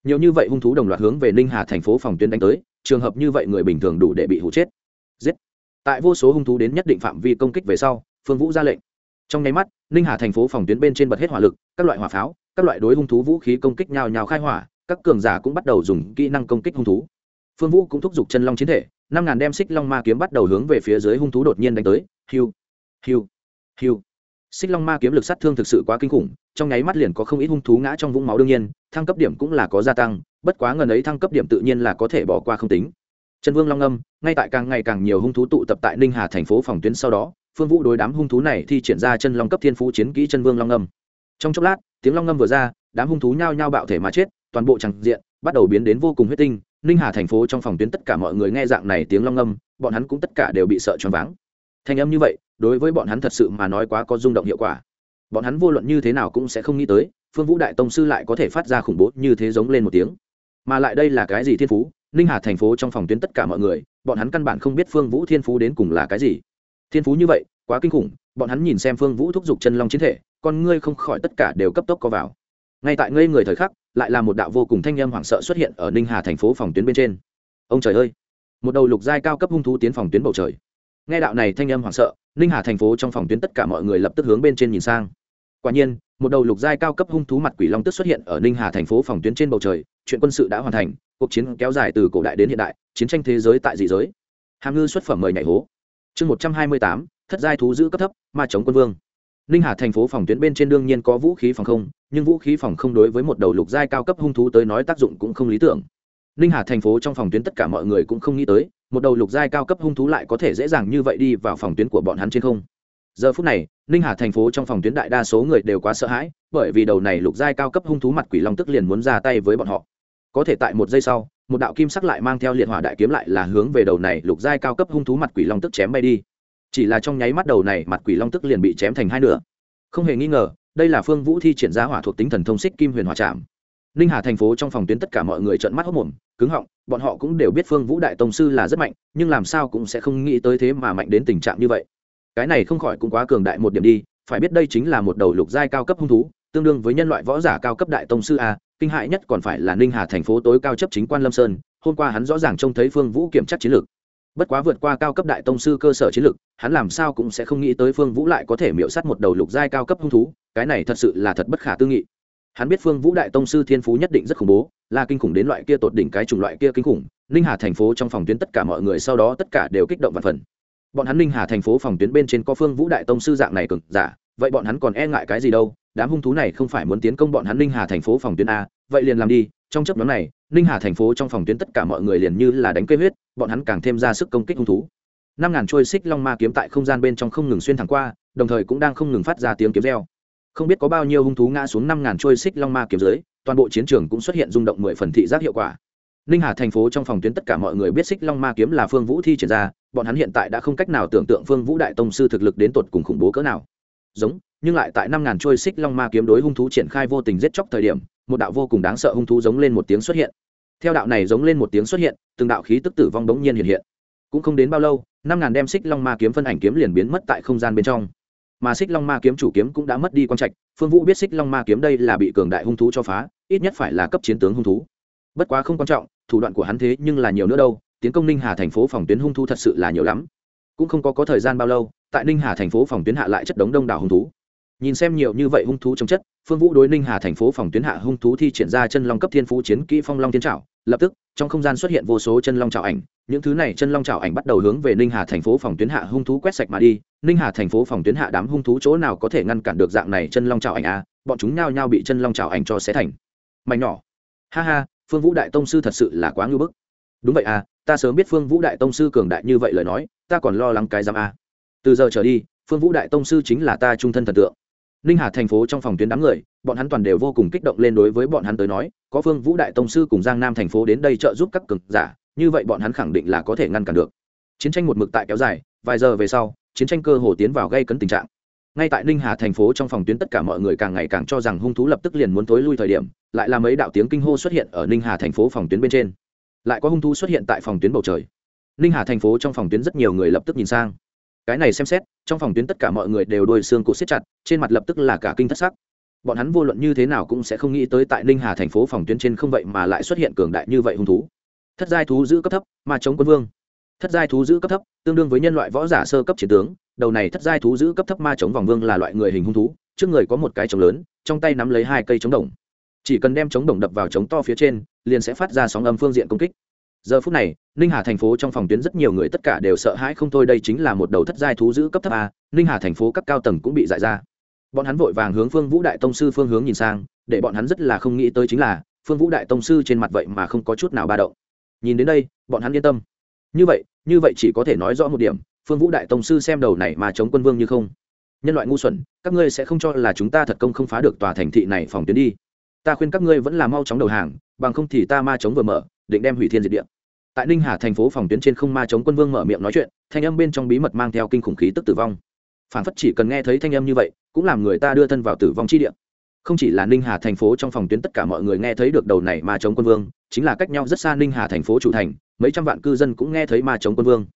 nhiều như vậy hung thú đồng loạt hướng về ninh hà thành phố phòng tuyến đánh tới, trường hợp như vậy người bình thường đủ để bị hụ chết. Giết. Tại vô số hung thú đến nhất định phạm vi công kích về sau, phương vũ ra lệnh. Trong nháy mắt, ninh hà thành phố phòng tuyến bên trên bật hết hỏa lực, các loại hỏa pháo, các loại đối hung thú vũ khí công kích nhào nhào khai hỏa, các cường giả cũng bắt đầu dùng kỹ năng công kích hung thú. Phương vũ cũng thúc giục chân long chiến thể, năm ngàn đem xích long ma kiếm bắt đầu hướng về phía dưới hung thú đột nhiên đánh tới. Hiu. Hiu. Hiu. Xích long ma kiếm lực sát thương thực sự quá kinh khủng trong nháy mắt liền có không ít hung thú ngã trong vũng máu đương nhiên, thăng cấp điểm cũng là có gia tăng, bất quá ngần ấy thăng cấp điểm tự nhiên là có thể bỏ qua không tính. Trần vương long âm, ngay tại càng ngày càng nhiều hung thú tụ tập tại ninh hà thành phố phòng tuyến sau đó, phương vũ đối đám hung thú này thi triển ra chân long cấp thiên phú chiến kỹ chân vương long âm. Trong chốc lát, tiếng long âm vừa ra, đám hung thú nhao nhao bạo thể mà chết, toàn bộ tràng diện, bắt đầu biến đến vô cùng huyết tinh. Ninh hà thành phố trong phòng tuyến tất cả mọi người nghe dạng này tiếng long âm, bọn hắn cũng tất cả đều bị sợ choáng váng. Thanh âm như vậy, đối với bọn hắn thật sự mà nói quá có rung động hiệu quả bọn hắn vô luận như thế nào cũng sẽ không nghĩ tới, phương vũ đại tông sư lại có thể phát ra khủng bố như thế giống lên một tiếng. Mà lại đây là cái gì thiên phú? Ninh hà thành phố trong phòng tuyến tất cả mọi người, bọn hắn căn bản không biết phương vũ thiên phú đến cùng là cái gì. Thiên phú như vậy, quá kinh khủng, bọn hắn nhìn xem phương vũ thúc giục chân long chiến thể, con ngươi không khỏi tất cả đều cấp tốc có vào. Ngay tại ngây người thời khắc, lại là một đạo vô cùng thanh â m hoảng sợ xuất hiện ở ninh hà thành phố phòng tuyến bên trên. Ông trời ơi! Một đầu lục giai cao cấp hung thú tiến phòng tuyến bầu trời. Nghe đạo này thanh âm hoảng sợ, ninh hà thành phố trong phòng tuyến tất cả mọi người lập tức hướng bên trên nhìn sang quả nhiên, một đầu lục giai cao cấp hung thú mặt quỷ long tức xuất hiện ở ninh hà thành phố phòng tuyến trên bầu trời, chuyện quân sự đã hoàn thành, cuộc chiến kéo dài từ cổ đại đến hiện đại, chiến tranh thế giới tại dị giới. Hàm ngư xuất phẩm mời nhảy hố. Chương một trăm hai mươi tám, thất giai thú giữ cấp thấp, ma chống quân vương. Ninh hà thành phố phòng tuyến bên trên đương nhiên có vũ khí phòng không, nhưng vũ khí phòng không đối với một đầu lục giai cao cấp hung thú tới nói tác dụng cũng không lý tưởng. Ninh hà thành phố trong phòng tuyến tất cả mọi người cũng không nghĩ tới, một đầu lục giai cao cấp hung thú lại có thể dễ dàng như vậy đi vào phòng tuyến của bọn hắn trên không giờ phút này, ninh hà thành phố trong phòng tuyến đại đa số người đều quá sợ hãi, bởi vì đầu này lục giai cao cấp hung thú mặt quỷ long tức liền muốn ra tay với bọn họ. Có thể tại một giây sau, một đạo kim sắc lại mang theo liệt hỏa đại kiếm lại là hướng về đầu này lục giai cao cấp hung thú mặt quỷ long tức chém bay đi. Chỉ là trong nháy mắt đầu này mặt quỷ long tức liền bị chém thành hai nửa. Không hề nghi ngờ, đây là phương vũ thi triển ra hỏa thuộc tính thần thông xích kim huyền hỏa trạm ninh hà thành phố trong phòng tuyến tất cả mọi người trợn mắt hốc mồm cứng họng, bọn họ cũng đều biết phương vũ đại tông sư là rất mạnh, nhưng làm sao cũng sẽ không nghĩ tới thế mà mạnh đến tình trạng như vậy cái này không khỏi cũng quá cường đại một điểm đi, phải biết đây chính là một đầu lục giai cao cấp hung thú, tương đương với nhân loại võ giả cao cấp đại tông sư a, kinh hại nhất còn phải là ninh hà thành phố tối cao chấp chính quan lâm sơn, hôm qua hắn rõ ràng trông thấy phương vũ kiểm tra chiến lược. Bất quá vượt qua cao cấp đại tông sư cơ sở chiến lược, hắn làm sao cũng sẽ không nghĩ tới phương vũ lại có thể miễu s á t một đầu lục giai cao cấp hung thú, cái này thật sự là thật bất khả tư nghị. Hắn biết phương vũ đại tông sư thiên phú nhất định rất khủng bố, là kinh khủng đến loại kia tột đỉnh cái chủng loại kia kinh khủng, ninh hà thành phố trong phòng tuyến tất cả mọi người sau đó tất cả đều kích động và phần bọn hắn ninh hà thành phố phòng tuyến bên trên có phương vũ đại tông sư dạng này cực giả, vậy bọn hắn còn e ngại cái gì đâu? Đám hung thú này không phải muốn tiến công bọn hắn ninh hà thành phố phòng tuyến a, vậy liền làm đi. Trong chấp nhóm này, ninh hà thành phố trong phòng tuyến tất cả mọi người liền như là đánh cây huyết, bọn hắn càng thêm ra sức công kích hung thú. Năm ngàn trôi xích long ma kiếm tại không gian bên trong không ngừng xuyên thẳng qua, đồng thời cũng đang không ngừng phát ra tiếng kiếm reo. Không biết có bao nhiêu hung thú ngã xuống năm ngàn trôi xích long ma kiếm dưới, toàn bộ chiến trường cũng xuất hiện rung động mười phần thị giác hiệu quả ninh hà thành phố trong phòng tuyến tất cả mọi người biết xích long ma kiếm là phương vũ thi triển ra, bọn hắn hiện tại đã không cách nào tưởng tượng phương vũ đại tông sư thực lực đến tột cùng khủng bố cỡ nào. Giống, nhưng lại tại năm ngàn trôi xích long ma kiếm đối hung thú triển khai vô tình giết chóc thời điểm, một đạo vô cùng đáng sợ hung thú giống lên một tiếng xuất hiện. Theo đạo này giống lên một tiếng xuất hiện, từng đạo khí tức tử vong bỗng nhiên hiện hiện. Cũng không đến bao lâu, năm ngàn đem xích long ma kiếm phân ảnh kiếm liền biến mất tại không gian bên trong. Mà xích long ma kiếm chủ kiếm cũng đã mất đi quan trạch, phương vũ biết xích long ma kiếm đây là bị cường đại hung thú cho phá, ít nhất phải là cấp chiến tướng hung thú. Bất quá không quan trọng thủ đoạn của hắn thế nhưng là nhiều nữa đâu, tiến công ninh hà thành phố phòng tuyến hung thú thật sự là nhiều lắm. Cũng không có có thời gian bao lâu, tại ninh hà thành phố phòng tuyến hạ lại chất đống đông đảo hung thú. Nhìn xem nhiều như vậy hung thú trong chất, phương vũ đối ninh hà thành phố phòng tuyến hạ hung thú thi triển ra chân long cấp thiên phú chiến kỹ phong long thiên trảo. Lập tức, trong không gian xuất hiện vô số chân long trào ảnh. Những thứ này chân long trào ảnh bắt đầu hướng về ninh hà thành phố phòng tuyến hạ hung thú quét sạch mà đi. Ninh hà thành phố phòng tuyến hạ đám hung thú chỗ nào có thể ngăn cản được dạng này chân long trào ảnh à? bọn chúng nhao nhao bị chân long trào ảnh cho xé thành. Mảnh nhỏ. Ha ha phương vũ đại tông sư thật sự là quá ngưu bức. Đúng vậy à ta sớm biết phương vũ đại tông sư cường đại như vậy lời nói, ta còn lo lắng cái giam à. từ giờ trở đi, phương vũ đại tông sư chính là ta trung thân thần tượng. Ninh hà thành phố trong phòng tuyến đám người, bọn hắn toàn đều vô cùng kích động lên đối với bọn hắn tới nói, có phương vũ đại tông sư cùng giang nam thành phố đến đây trợ giúp các cường giả, như vậy bọn hắn khẳng định là có thể ngăn cản được. Chiến tranh một mực tại kéo dài, vài giờ về sau, chiến tranh cơ hồ tiến vào gây cấn tình trạng. Ngay tại ninh hà thành phố trong phòng tuyến tất cả mọi người càng ngày càng cho rằng hung thú lập tức liền muốn tối lui thời điểm lại là mấy đạo tiếng kinh hô xuất hiện ở ninh hà thành phố phòng tuyến bên trên. Lại có hung thú xuất hiện tại phòng tuyến bầu trời. Ninh hà thành phố trong phòng tuyến rất nhiều người lập tức nhìn sang. Cái này xem xét, trong phòng tuyến tất cả mọi người đều đôi xương cụ siết chặt, trên mặt lập tức là cả kinh thất sắc. Bọn hắn vô luận như thế nào cũng sẽ không nghĩ tới tại ninh hà thành phố phòng tuyến trên không vậy mà lại xuất hiện cường đại như vậy hung thú. Thất giai thú giữ cấp thấp mà chống quân vương. Thất giai thú giữ cấp thấp, tương đương với nhân loại võ giả sơ cấp chiến tướng, đầu này thất giai thú giữ cấp thấp ma chống vòng vương là loại người hình hung thú, trước người có một cái trống lớn, trong tay nắm lấy hai cây trống đồng chỉ cần đem chống đồng đập vào chống to phía trên, liền sẽ phát ra sóng âm phương diện công kích. Giờ phút này, ninh hà thành phố trong phòng tuyến rất nhiều người tất cả đều sợ hãi không thôi, đây chính là một đầu thất giai thú giữ cấp thấp a, ninh hà thành phố các cao tầng cũng bị giải ra. Bọn hắn vội vàng hướng phương vũ đại tông sư phương hướng nhìn sang, để bọn hắn rất là không nghĩ tới chính là, phương vũ đại tông sư trên mặt vậy mà không có chút nào ba động. Nhìn đến đây, bọn hắn yên tâm. Như vậy như vậy chỉ có thể nói rõ một điểm, phương vũ đại tông sư xem đầu này mà chống quân vương như không. Nhân loại ngu xuẩn, các ngươi sẽ không cho là chúng ta thật công không phá được tòa thành thị này phòng tuyến đi ta khuyên các ngươi vẫn là mau chóng đầu hàng, bằng không thì ta ma chống vừa mở, định đem hủy thiên diệt địa. Tại ninh hà thành phố phòng tuyến trên không ma chống quân vương mở miệng nói chuyện, thanh âm bên trong bí mật mang theo kinh khủng khí tức tử vong. Phản phất chỉ cần nghe thấy thanh âm như vậy, cũng làm người ta đưa thân vào tử vong chi địa. Không chỉ là ninh hà thành phố trong phòng tuyến tất cả mọi người nghe thấy được đầu này ma chống quân vương, chính là cách nhau rất xa ninh hà thành phố chủ thành, mấy trăm vạn cư dân cũng nghe thấy ma chống quân vương.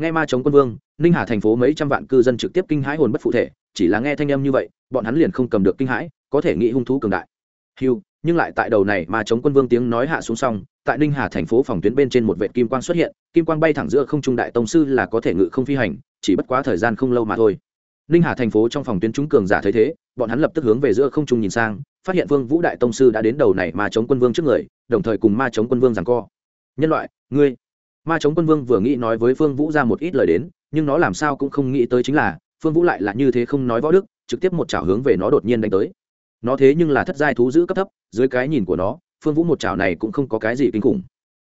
Nghe ma chống quân vương, ninh hà thành phố mấy trăm vạn cư dân trực tiếp kinh hãi hồn bất phụ thể, chỉ là nghe thanh âm như vậy, bọn hắn liền không cầm được kinh hãi, có thể nghĩ hung thú cường đại hiu nhưng lại tại đầu này mà chống quân vương tiếng nói hạ xuống xong, tại ninh hà thành phố phòng tuyến bên trên một vệ kim quang xuất hiện, kim quang bay thẳng giữa không trung đại tông sư là có thể ngự không phi hành, chỉ bất quá thời gian không lâu mà thôi. Ninh hà thành phố trong phòng tuyến chúng cường giả thấy thế, bọn hắn lập tức hướng về giữa không trung nhìn sang, phát hiện vương vũ đại tông sư đã đến đầu này mà chống quân vương trước người, đồng thời cùng ma chống quân vương giằng co. Nhân loại, ngươi. Ma chống quân vương vừa nghĩ nói với phương vũ ra một ít lời đến, nhưng nó làm sao cũng không nghĩ tới chính là phương vũ lại là như thế không nói võ đức, trực tiếp một chảo hướng về nó đột nhiên đánh tới nó thế nhưng là thất giai thú giữ cấp thấp, dưới cái nhìn của nó, phương vũ một chảo này cũng không có cái gì kinh khủng.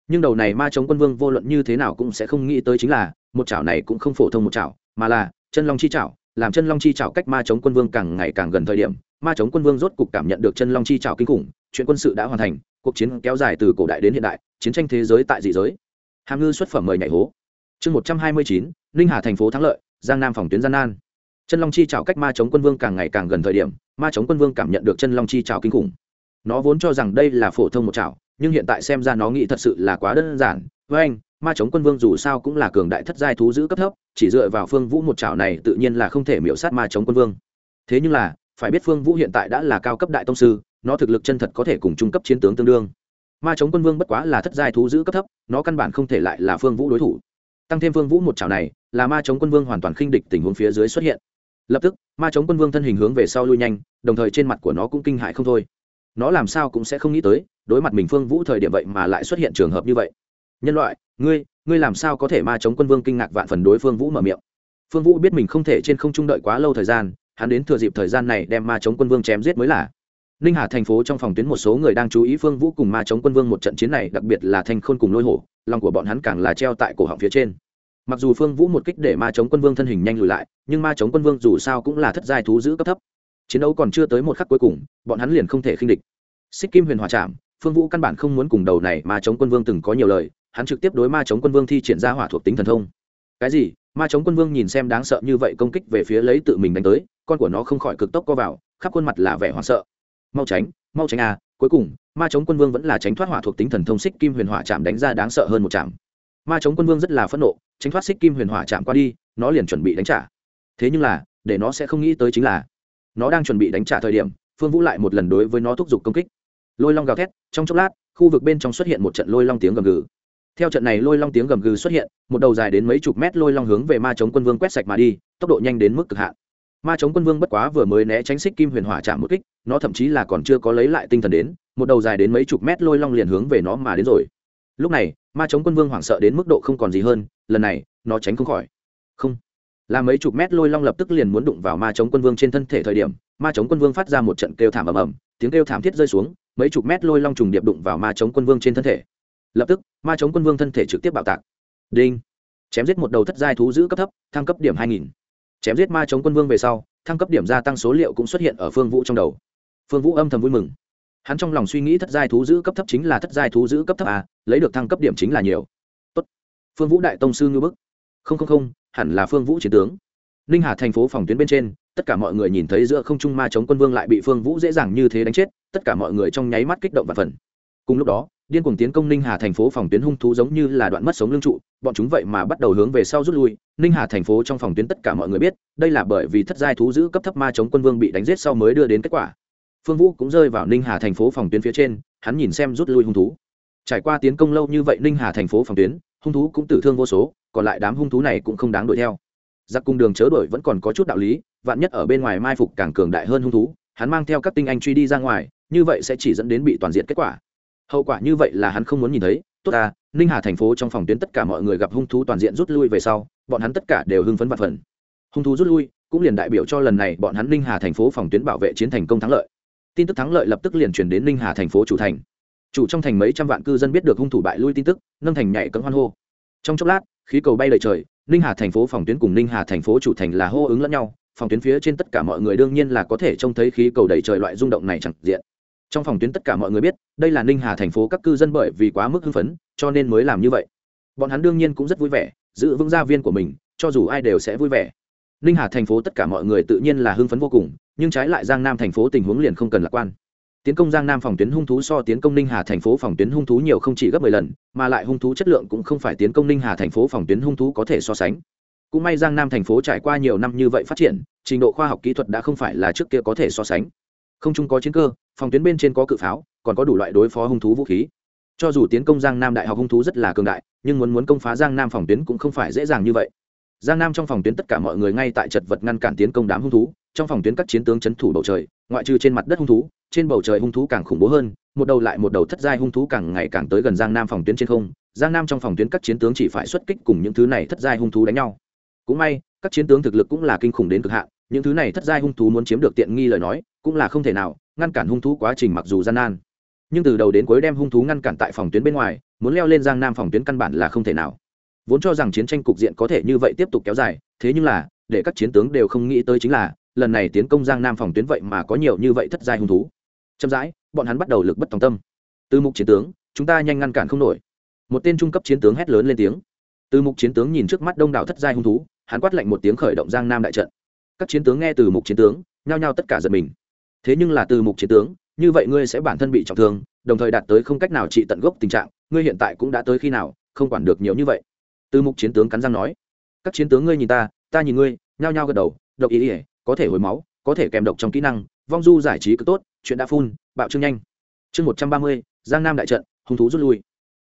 Nhưng đầu này ma chống quân vương vô luận như thế nào cũng sẽ không nghĩ tới chính là, một chảo này cũng không phổ thông một chảo, mà là chân long chi chảo, làm chân long chi chảo cách ma chống quân vương càng ngày càng gần thời điểm, ma chống quân vương rốt cục cảm nhận được chân long chi chảo kinh khủng, chuyện quân sự đã hoàn thành, cuộc chiến kéo dài từ cổ đại đến hiện đại, chiến tranh thế giới tại dị giới. Hàm ngư xuất phẩm mời nhảy hố. Chương một trăm hai mươi chín, ninh hà thành phố thắng lợi, giang nam phòng tuyến gian nan chân long chi trào cách ma chống quân vương càng ngày càng gần thời điểm, ma chống quân vương cảm nhận được chân long chi trào kinh khủng. Nó vốn cho rằng đây là phổ thông một chảo, nhưng hiện tại xem ra nó nghĩ thật sự là quá đơn giản. Với anh, ma chống quân vương dù sao cũng là cường đại thất giai thú giữ cấp thấp, chỉ dựa vào phương vũ một chảo này tự nhiên là không thể miễu sát ma chống quân vương. Thế nhưng là, phải biết phương vũ hiện tại đã là cao cấp đại tông sư, nó thực lực chân thật có thể cùng trung cấp chiến tướng tương đương. Ma chống quân vương bất quá là thất giai thú giữ cấp thấp, nó căn bản không thể lại là phương vũ đối thủ. Tăng thêm phương vũ một chảo này, là ma chống quân vương hoàn toàn khinh địch tình huống phía dưới xuất hiện lập tức, ma chống quân vương thân hình hướng về sau lui nhanh, đồng thời trên mặt của nó cũng kinh hại không thôi. Nó làm sao cũng sẽ không nghĩ tới, đối mặt mình phương vũ thời điểm vậy mà lại xuất hiện trường hợp như vậy. Nhân loại, ngươi ngươi làm sao có thể ma chống quân vương kinh ngạc vạn phần đối phương vũ mở miệng? Phương vũ biết mình không thể trên không trung đợi quá lâu thời gian, hắn đến thừa dịp thời gian này đem ma chống quân vương chém giết mới là. Ninh hà thành phố trong phòng tuyến một số người đang chú ý phương vũ cùng ma chống quân vương một trận chiến này, đặc biệt là thanh khôn cùng lôi hổ, lòng của bọn hắn càng là treo tại cổ họng phía trên mặc dù phương vũ một kích để ma chống quân vương thân hình nhanh lùi lại, nhưng ma chống quân vương dù sao cũng là thất giai thú giữ cấp thấp. Chiến đấu còn chưa tới một khắc cuối cùng, bọn hắn liền không thể khinh địch. Xích kim huyền hòa chạm phương vũ căn bản không muốn cùng đầu này ma chống quân vương từng có nhiều lời, hắn trực tiếp đối ma chống quân vương thi triển ra hỏa thuộc tính thần thông. Cái gì? Ma chống quân vương nhìn xem đáng sợ như vậy công kích về phía lấy tự mình đánh tới, con của nó không khỏi cực tốc co vào, khắp khuôn mặt là vẻ hoảng sợ. Mau tránh mau tránh à cuối cùng, ma chống quân vương vẫn là tránh thoát hỏa thuộc tính thần thông xích kim huyền hỏa chạm đánh ra đáng sợ hơn một chạm ma chống quân vương rất là phẫn nộ, tránh thoát xích kim huyền hỏa chạm qua đi, nó liền chuẩn bị đánh trả. Thế nhưng là, để nó sẽ không nghĩ tới chính là, nó đang chuẩn bị đánh trả thời điểm, phương vũ lại một lần đối với nó thúc giục công kích. Lôi long gào thét, trong chốc lát, khu vực bên trong xuất hiện một trận lôi long tiếng gầm gừ. Theo trận này lôi long tiếng gầm gừ xuất hiện, một đầu dài đến mấy chục mét lôi long hướng về ma chống quân vương quét sạch mà đi, tốc độ nhanh đến mức cực hạn. Ma chống quân vương bất quá vừa mới né tránh xích kim huyền hỏa chạm một kích, nó thậm chí là còn chưa có lấy lại tinh thần đến, một đầu dài đến mấy chục mét lôi long liền hướng về nó mà đến rồi lúc này, ma chống quân vương hoảng sợ đến mức độ không còn gì hơn, lần này, nó tránh không khỏi. Không. Là mấy chục mét lôi long lập tức liền muốn đụng vào ma chống quân vương trên thân thể thời điểm, ma chống quân vương phát ra một trận kêu thảm ầm ầm, tiếng kêu thảm thiết rơi xuống, mấy chục mét lôi long trùng điệp đụng vào ma chống quân vương trên thân thể. Lập tức, ma chống quân vương thân thể trực tiếp bạo tạc. Đinh. Chém giết một đầu thất giai thú giữ cấp thấp, thăng cấp điểm hai nghìn. Chém giết ma chống quân vương về sau, thăng cấp điểm gia tăng số liệu cũng xuất hiện ở phương vũ trong đầu. Phương vũ âm thầm vui mừng hắn trong lòng suy nghĩ thất giai thú giữ cấp thấp chính là thất giai thú giữ cấp thấp à lấy được thăng cấp điểm chính là nhiều. Tốt. phương vũ đại tông sư ngư bức. Không không không, hẳn là phương vũ chiến tướng. Ninh hà thành phố phòng tuyến bên trên, tất cả mọi người nhìn thấy giữa không trung ma chống quân vương lại bị phương vũ dễ dàng như thế đánh chết, tất cả mọi người trong nháy mắt kích động và phần cùng lúc đó, điên cuồng tiến công ninh hà thành phố phòng tuyến hung thú giống như là đoạn mất sống lương trụ, bọn chúng vậy mà bắt đầu hướng về sau rút lui. Ninh hà thành phố trong phòng tuyến tất cả mọi người biết, đây là bởi vì thất giai thú giữ cấp thấp ma chống quân vương bị đánh giết sau mới đưa đến kết quả phương vũ cũng rơi vào ninh hà thành phố phòng tuyến phía trên, hắn nhìn xem rút lui hung thú. Trải qua tiến công lâu như vậy ninh hà thành phố phòng tuyến, hung thú cũng tử thương vô số, còn lại đám hung thú này cũng không đáng đuổi theo. Giặc cung đường chớ đuổi vẫn còn có chút đạo lý, vạn nhất ở bên ngoài mai phục càng cường đại hơn hung thú, hắn mang theo các tinh anh truy đi ra ngoài, như vậy sẽ chỉ dẫn đến bị toàn diện kết quả. Hậu quả như vậy là hắn không muốn nhìn thấy. Tốt ta, ninh hà thành phố trong phòng tuyến tất cả mọi người gặp hung thú toàn diện rút lui về sau, bọn hắn tất cả đều hưng phấn vạn phần. Hung thú rút lui, cũng liền đại biểu cho lần này bọn hắn ninh hà thành phố phòng tuyến bảo vệ chiến thành công thắng lợi tin tức thắng lợi lập tức liền truyền đến ninh hà thành phố chủ thành. Chủ trong thành mấy trăm vạn cư dân biết được hung thủ bại lui tin tức, nâng thành nhảy cấm hoan hô. Trong chốc lát, khí cầu bay lời trời, ninh hà thành phố phòng tuyến cùng ninh hà thành phố chủ thành là hô ứng lẫn nhau, phòng tuyến phía trên tất cả mọi người đương nhiên là có thể trông thấy khí cầu đầy trời loại rung động này chẳng diện. Trong phòng tuyến tất cả mọi người biết, đây là ninh hà thành phố các cư dân bởi vì quá mức hưng phấn, cho nên mới làm như vậy. Bọn hắn đương nhiên cũng rất vui vẻ, giữ vững gia viên của mình, cho dù ai đều sẽ vui vẻ. Ninh hà thành phố tất cả mọi người tự nhiên là hưng phấn vô cùng nhưng trái lại giang nam thành phố tình huống liền không cần lạc quan. Tiến công giang nam phòng tuyến hung thú so tiến công ninh hà thành phố phòng tuyến hung thú nhiều không chỉ gấp mười lần, mà lại hung thú chất lượng cũng không phải tiến công ninh hà thành phố phòng tuyến hung thú có thể so sánh. Cũng may giang nam thành phố trải qua nhiều năm như vậy phát triển, trình độ khoa học kỹ thuật đã không phải là trước kia có thể so sánh. Không chung có chiến cơ, phòng tuyến bên trên có cự pháo, còn có đủ loại đối phó hung thú vũ khí. Cho dù tiến công giang nam đại học hung thú rất là cường đại, nhưng muốn muốn công phá giang nam phòng tuyến cũng không phải dễ dàng như vậy. Giang nam trong phòng tuyến tất cả mọi người ngay tại chật vật ngăn cản tiến công đám hung thú trong phòng tuyến các chiến tướng chấn thủ bầu trời, ngoại trừ trên mặt đất hung thú, trên bầu trời hung thú càng khủng bố hơn, một đầu lại một đầu thất giai hung thú càng ngày càng tới gần giang nam phòng tuyến trên không. Giang nam trong phòng tuyến các chiến tướng chỉ phải xuất kích cùng những thứ này thất giai hung thú đánh nhau. Cũng may, các chiến tướng thực lực cũng là kinh khủng đến cực hạn, những thứ này thất giai hung thú muốn chiếm được tiện nghi lời nói, cũng là không thể nào, ngăn cản hung thú quá trình mặc dù gian nan. Nhưng từ đầu đến cuối đem hung thú ngăn cản tại phòng tuyến bên ngoài, muốn leo lên giang nam phòng tuyến căn bản là không thể nào. Vốn cho rằng chiến tranh cục diện có thể như vậy tiếp tục kéo dài, thế nhưng là, để các chiến tướng đều không nghĩ tới chính là lần này tiến công giang nam phòng tuyến vậy mà có nhiều như vậy thất giai hung thú. Chậm rãi, bọn hắn bắt đầu lực bất tòng tâm. Từ mục chiến tướng, chúng ta nhanh ngăn cản không nổi. Một tên trung cấp chiến tướng hét lớn lên tiếng. Từ mục chiến tướng nhìn trước mắt đông đảo thất giai hung thú, hắn quát lạnh một tiếng khởi động giang nam đại trận. Các chiến tướng nghe từ mục chiến tướng, nhao nhao tất cả giật mình. Thế nhưng là từ mục chiến tướng, như vậy ngươi sẽ bản thân bị trọng thương, đồng thời đạt tới không cách nào trị tận gốc tình trạng, ngươi hiện tại cũng đã tới khi nào, không quản được nhiều như vậy. Từ mục chiến tướng cắn răng nói. Các chiến tướng ngươi nhìn ta ta nhìn ngươi, nhao nhao gật đầu, độc ý ỉa có thể hồi máu, có thể kèm độc trong kỹ năng, vong du giải trí cực tốt, chuyện đã phun bạo trương nhanh. Chương một trăm ba mươi, giang nam đại trận, hung thú rút lui.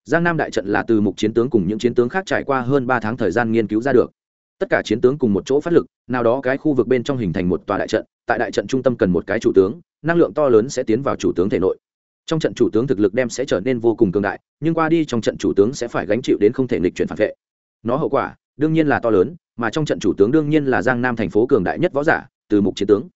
Giang nam đại trận là từ mục chiến tướng cùng những chiến tướng khác trải qua hơn ba tháng thời gian nghiên cứu ra được. Tất cả chiến tướng cùng một chỗ phát lực, nào đó cái khu vực bên trong hình thành một tòa đại trận, tại đại trận trung tâm cần một cái chủ tướng, năng lượng to lớn sẽ tiến vào chủ tướng thể nội. Trong trận chủ tướng thực lực đem sẽ trở nên vô cùng cường đại, nhưng qua đi trong trận chủ tướng sẽ phải gánh chịu đến không thể nghịch chuyển phản vệ. Nó hậu quả đương nhiên là to lớn, mà trong trận chủ tướng đương nhiên là giang nam thành phố cường đại nhất võ giả, từ mục chiến tướng.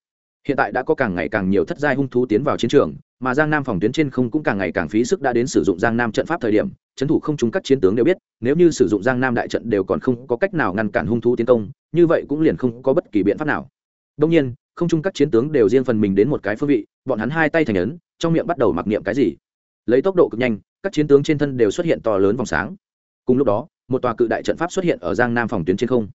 Hiện tại đã có càng ngày càng nhiều thất giai hung thú tiến vào chiến trường, mà giang nam phòng tuyến trên không cũng càng ngày càng phí sức đã đến sử dụng giang nam trận pháp thời điểm, trấn thủ không chúng các chiến tướng đều biết, nếu như sử dụng giang nam đại trận đều còn không có cách nào ngăn cản hung thú tiến công, như vậy cũng liền không có bất kỳ biện pháp nào. Đông nhiên, không chung các chiến tướng đều riêng phần mình đến một cái phương vị, bọn hắn hai tay thành ấn, trong miệng bắt đầu mặc niệm cái gì. Lấy tốc độ cực nhanh, các chiến tướng trên thân đều xuất hiện to lớn vòng sáng. Cùng lúc đó một tòa cự đại trận pháp xuất hiện ở giang nam phòng tuyến trên không.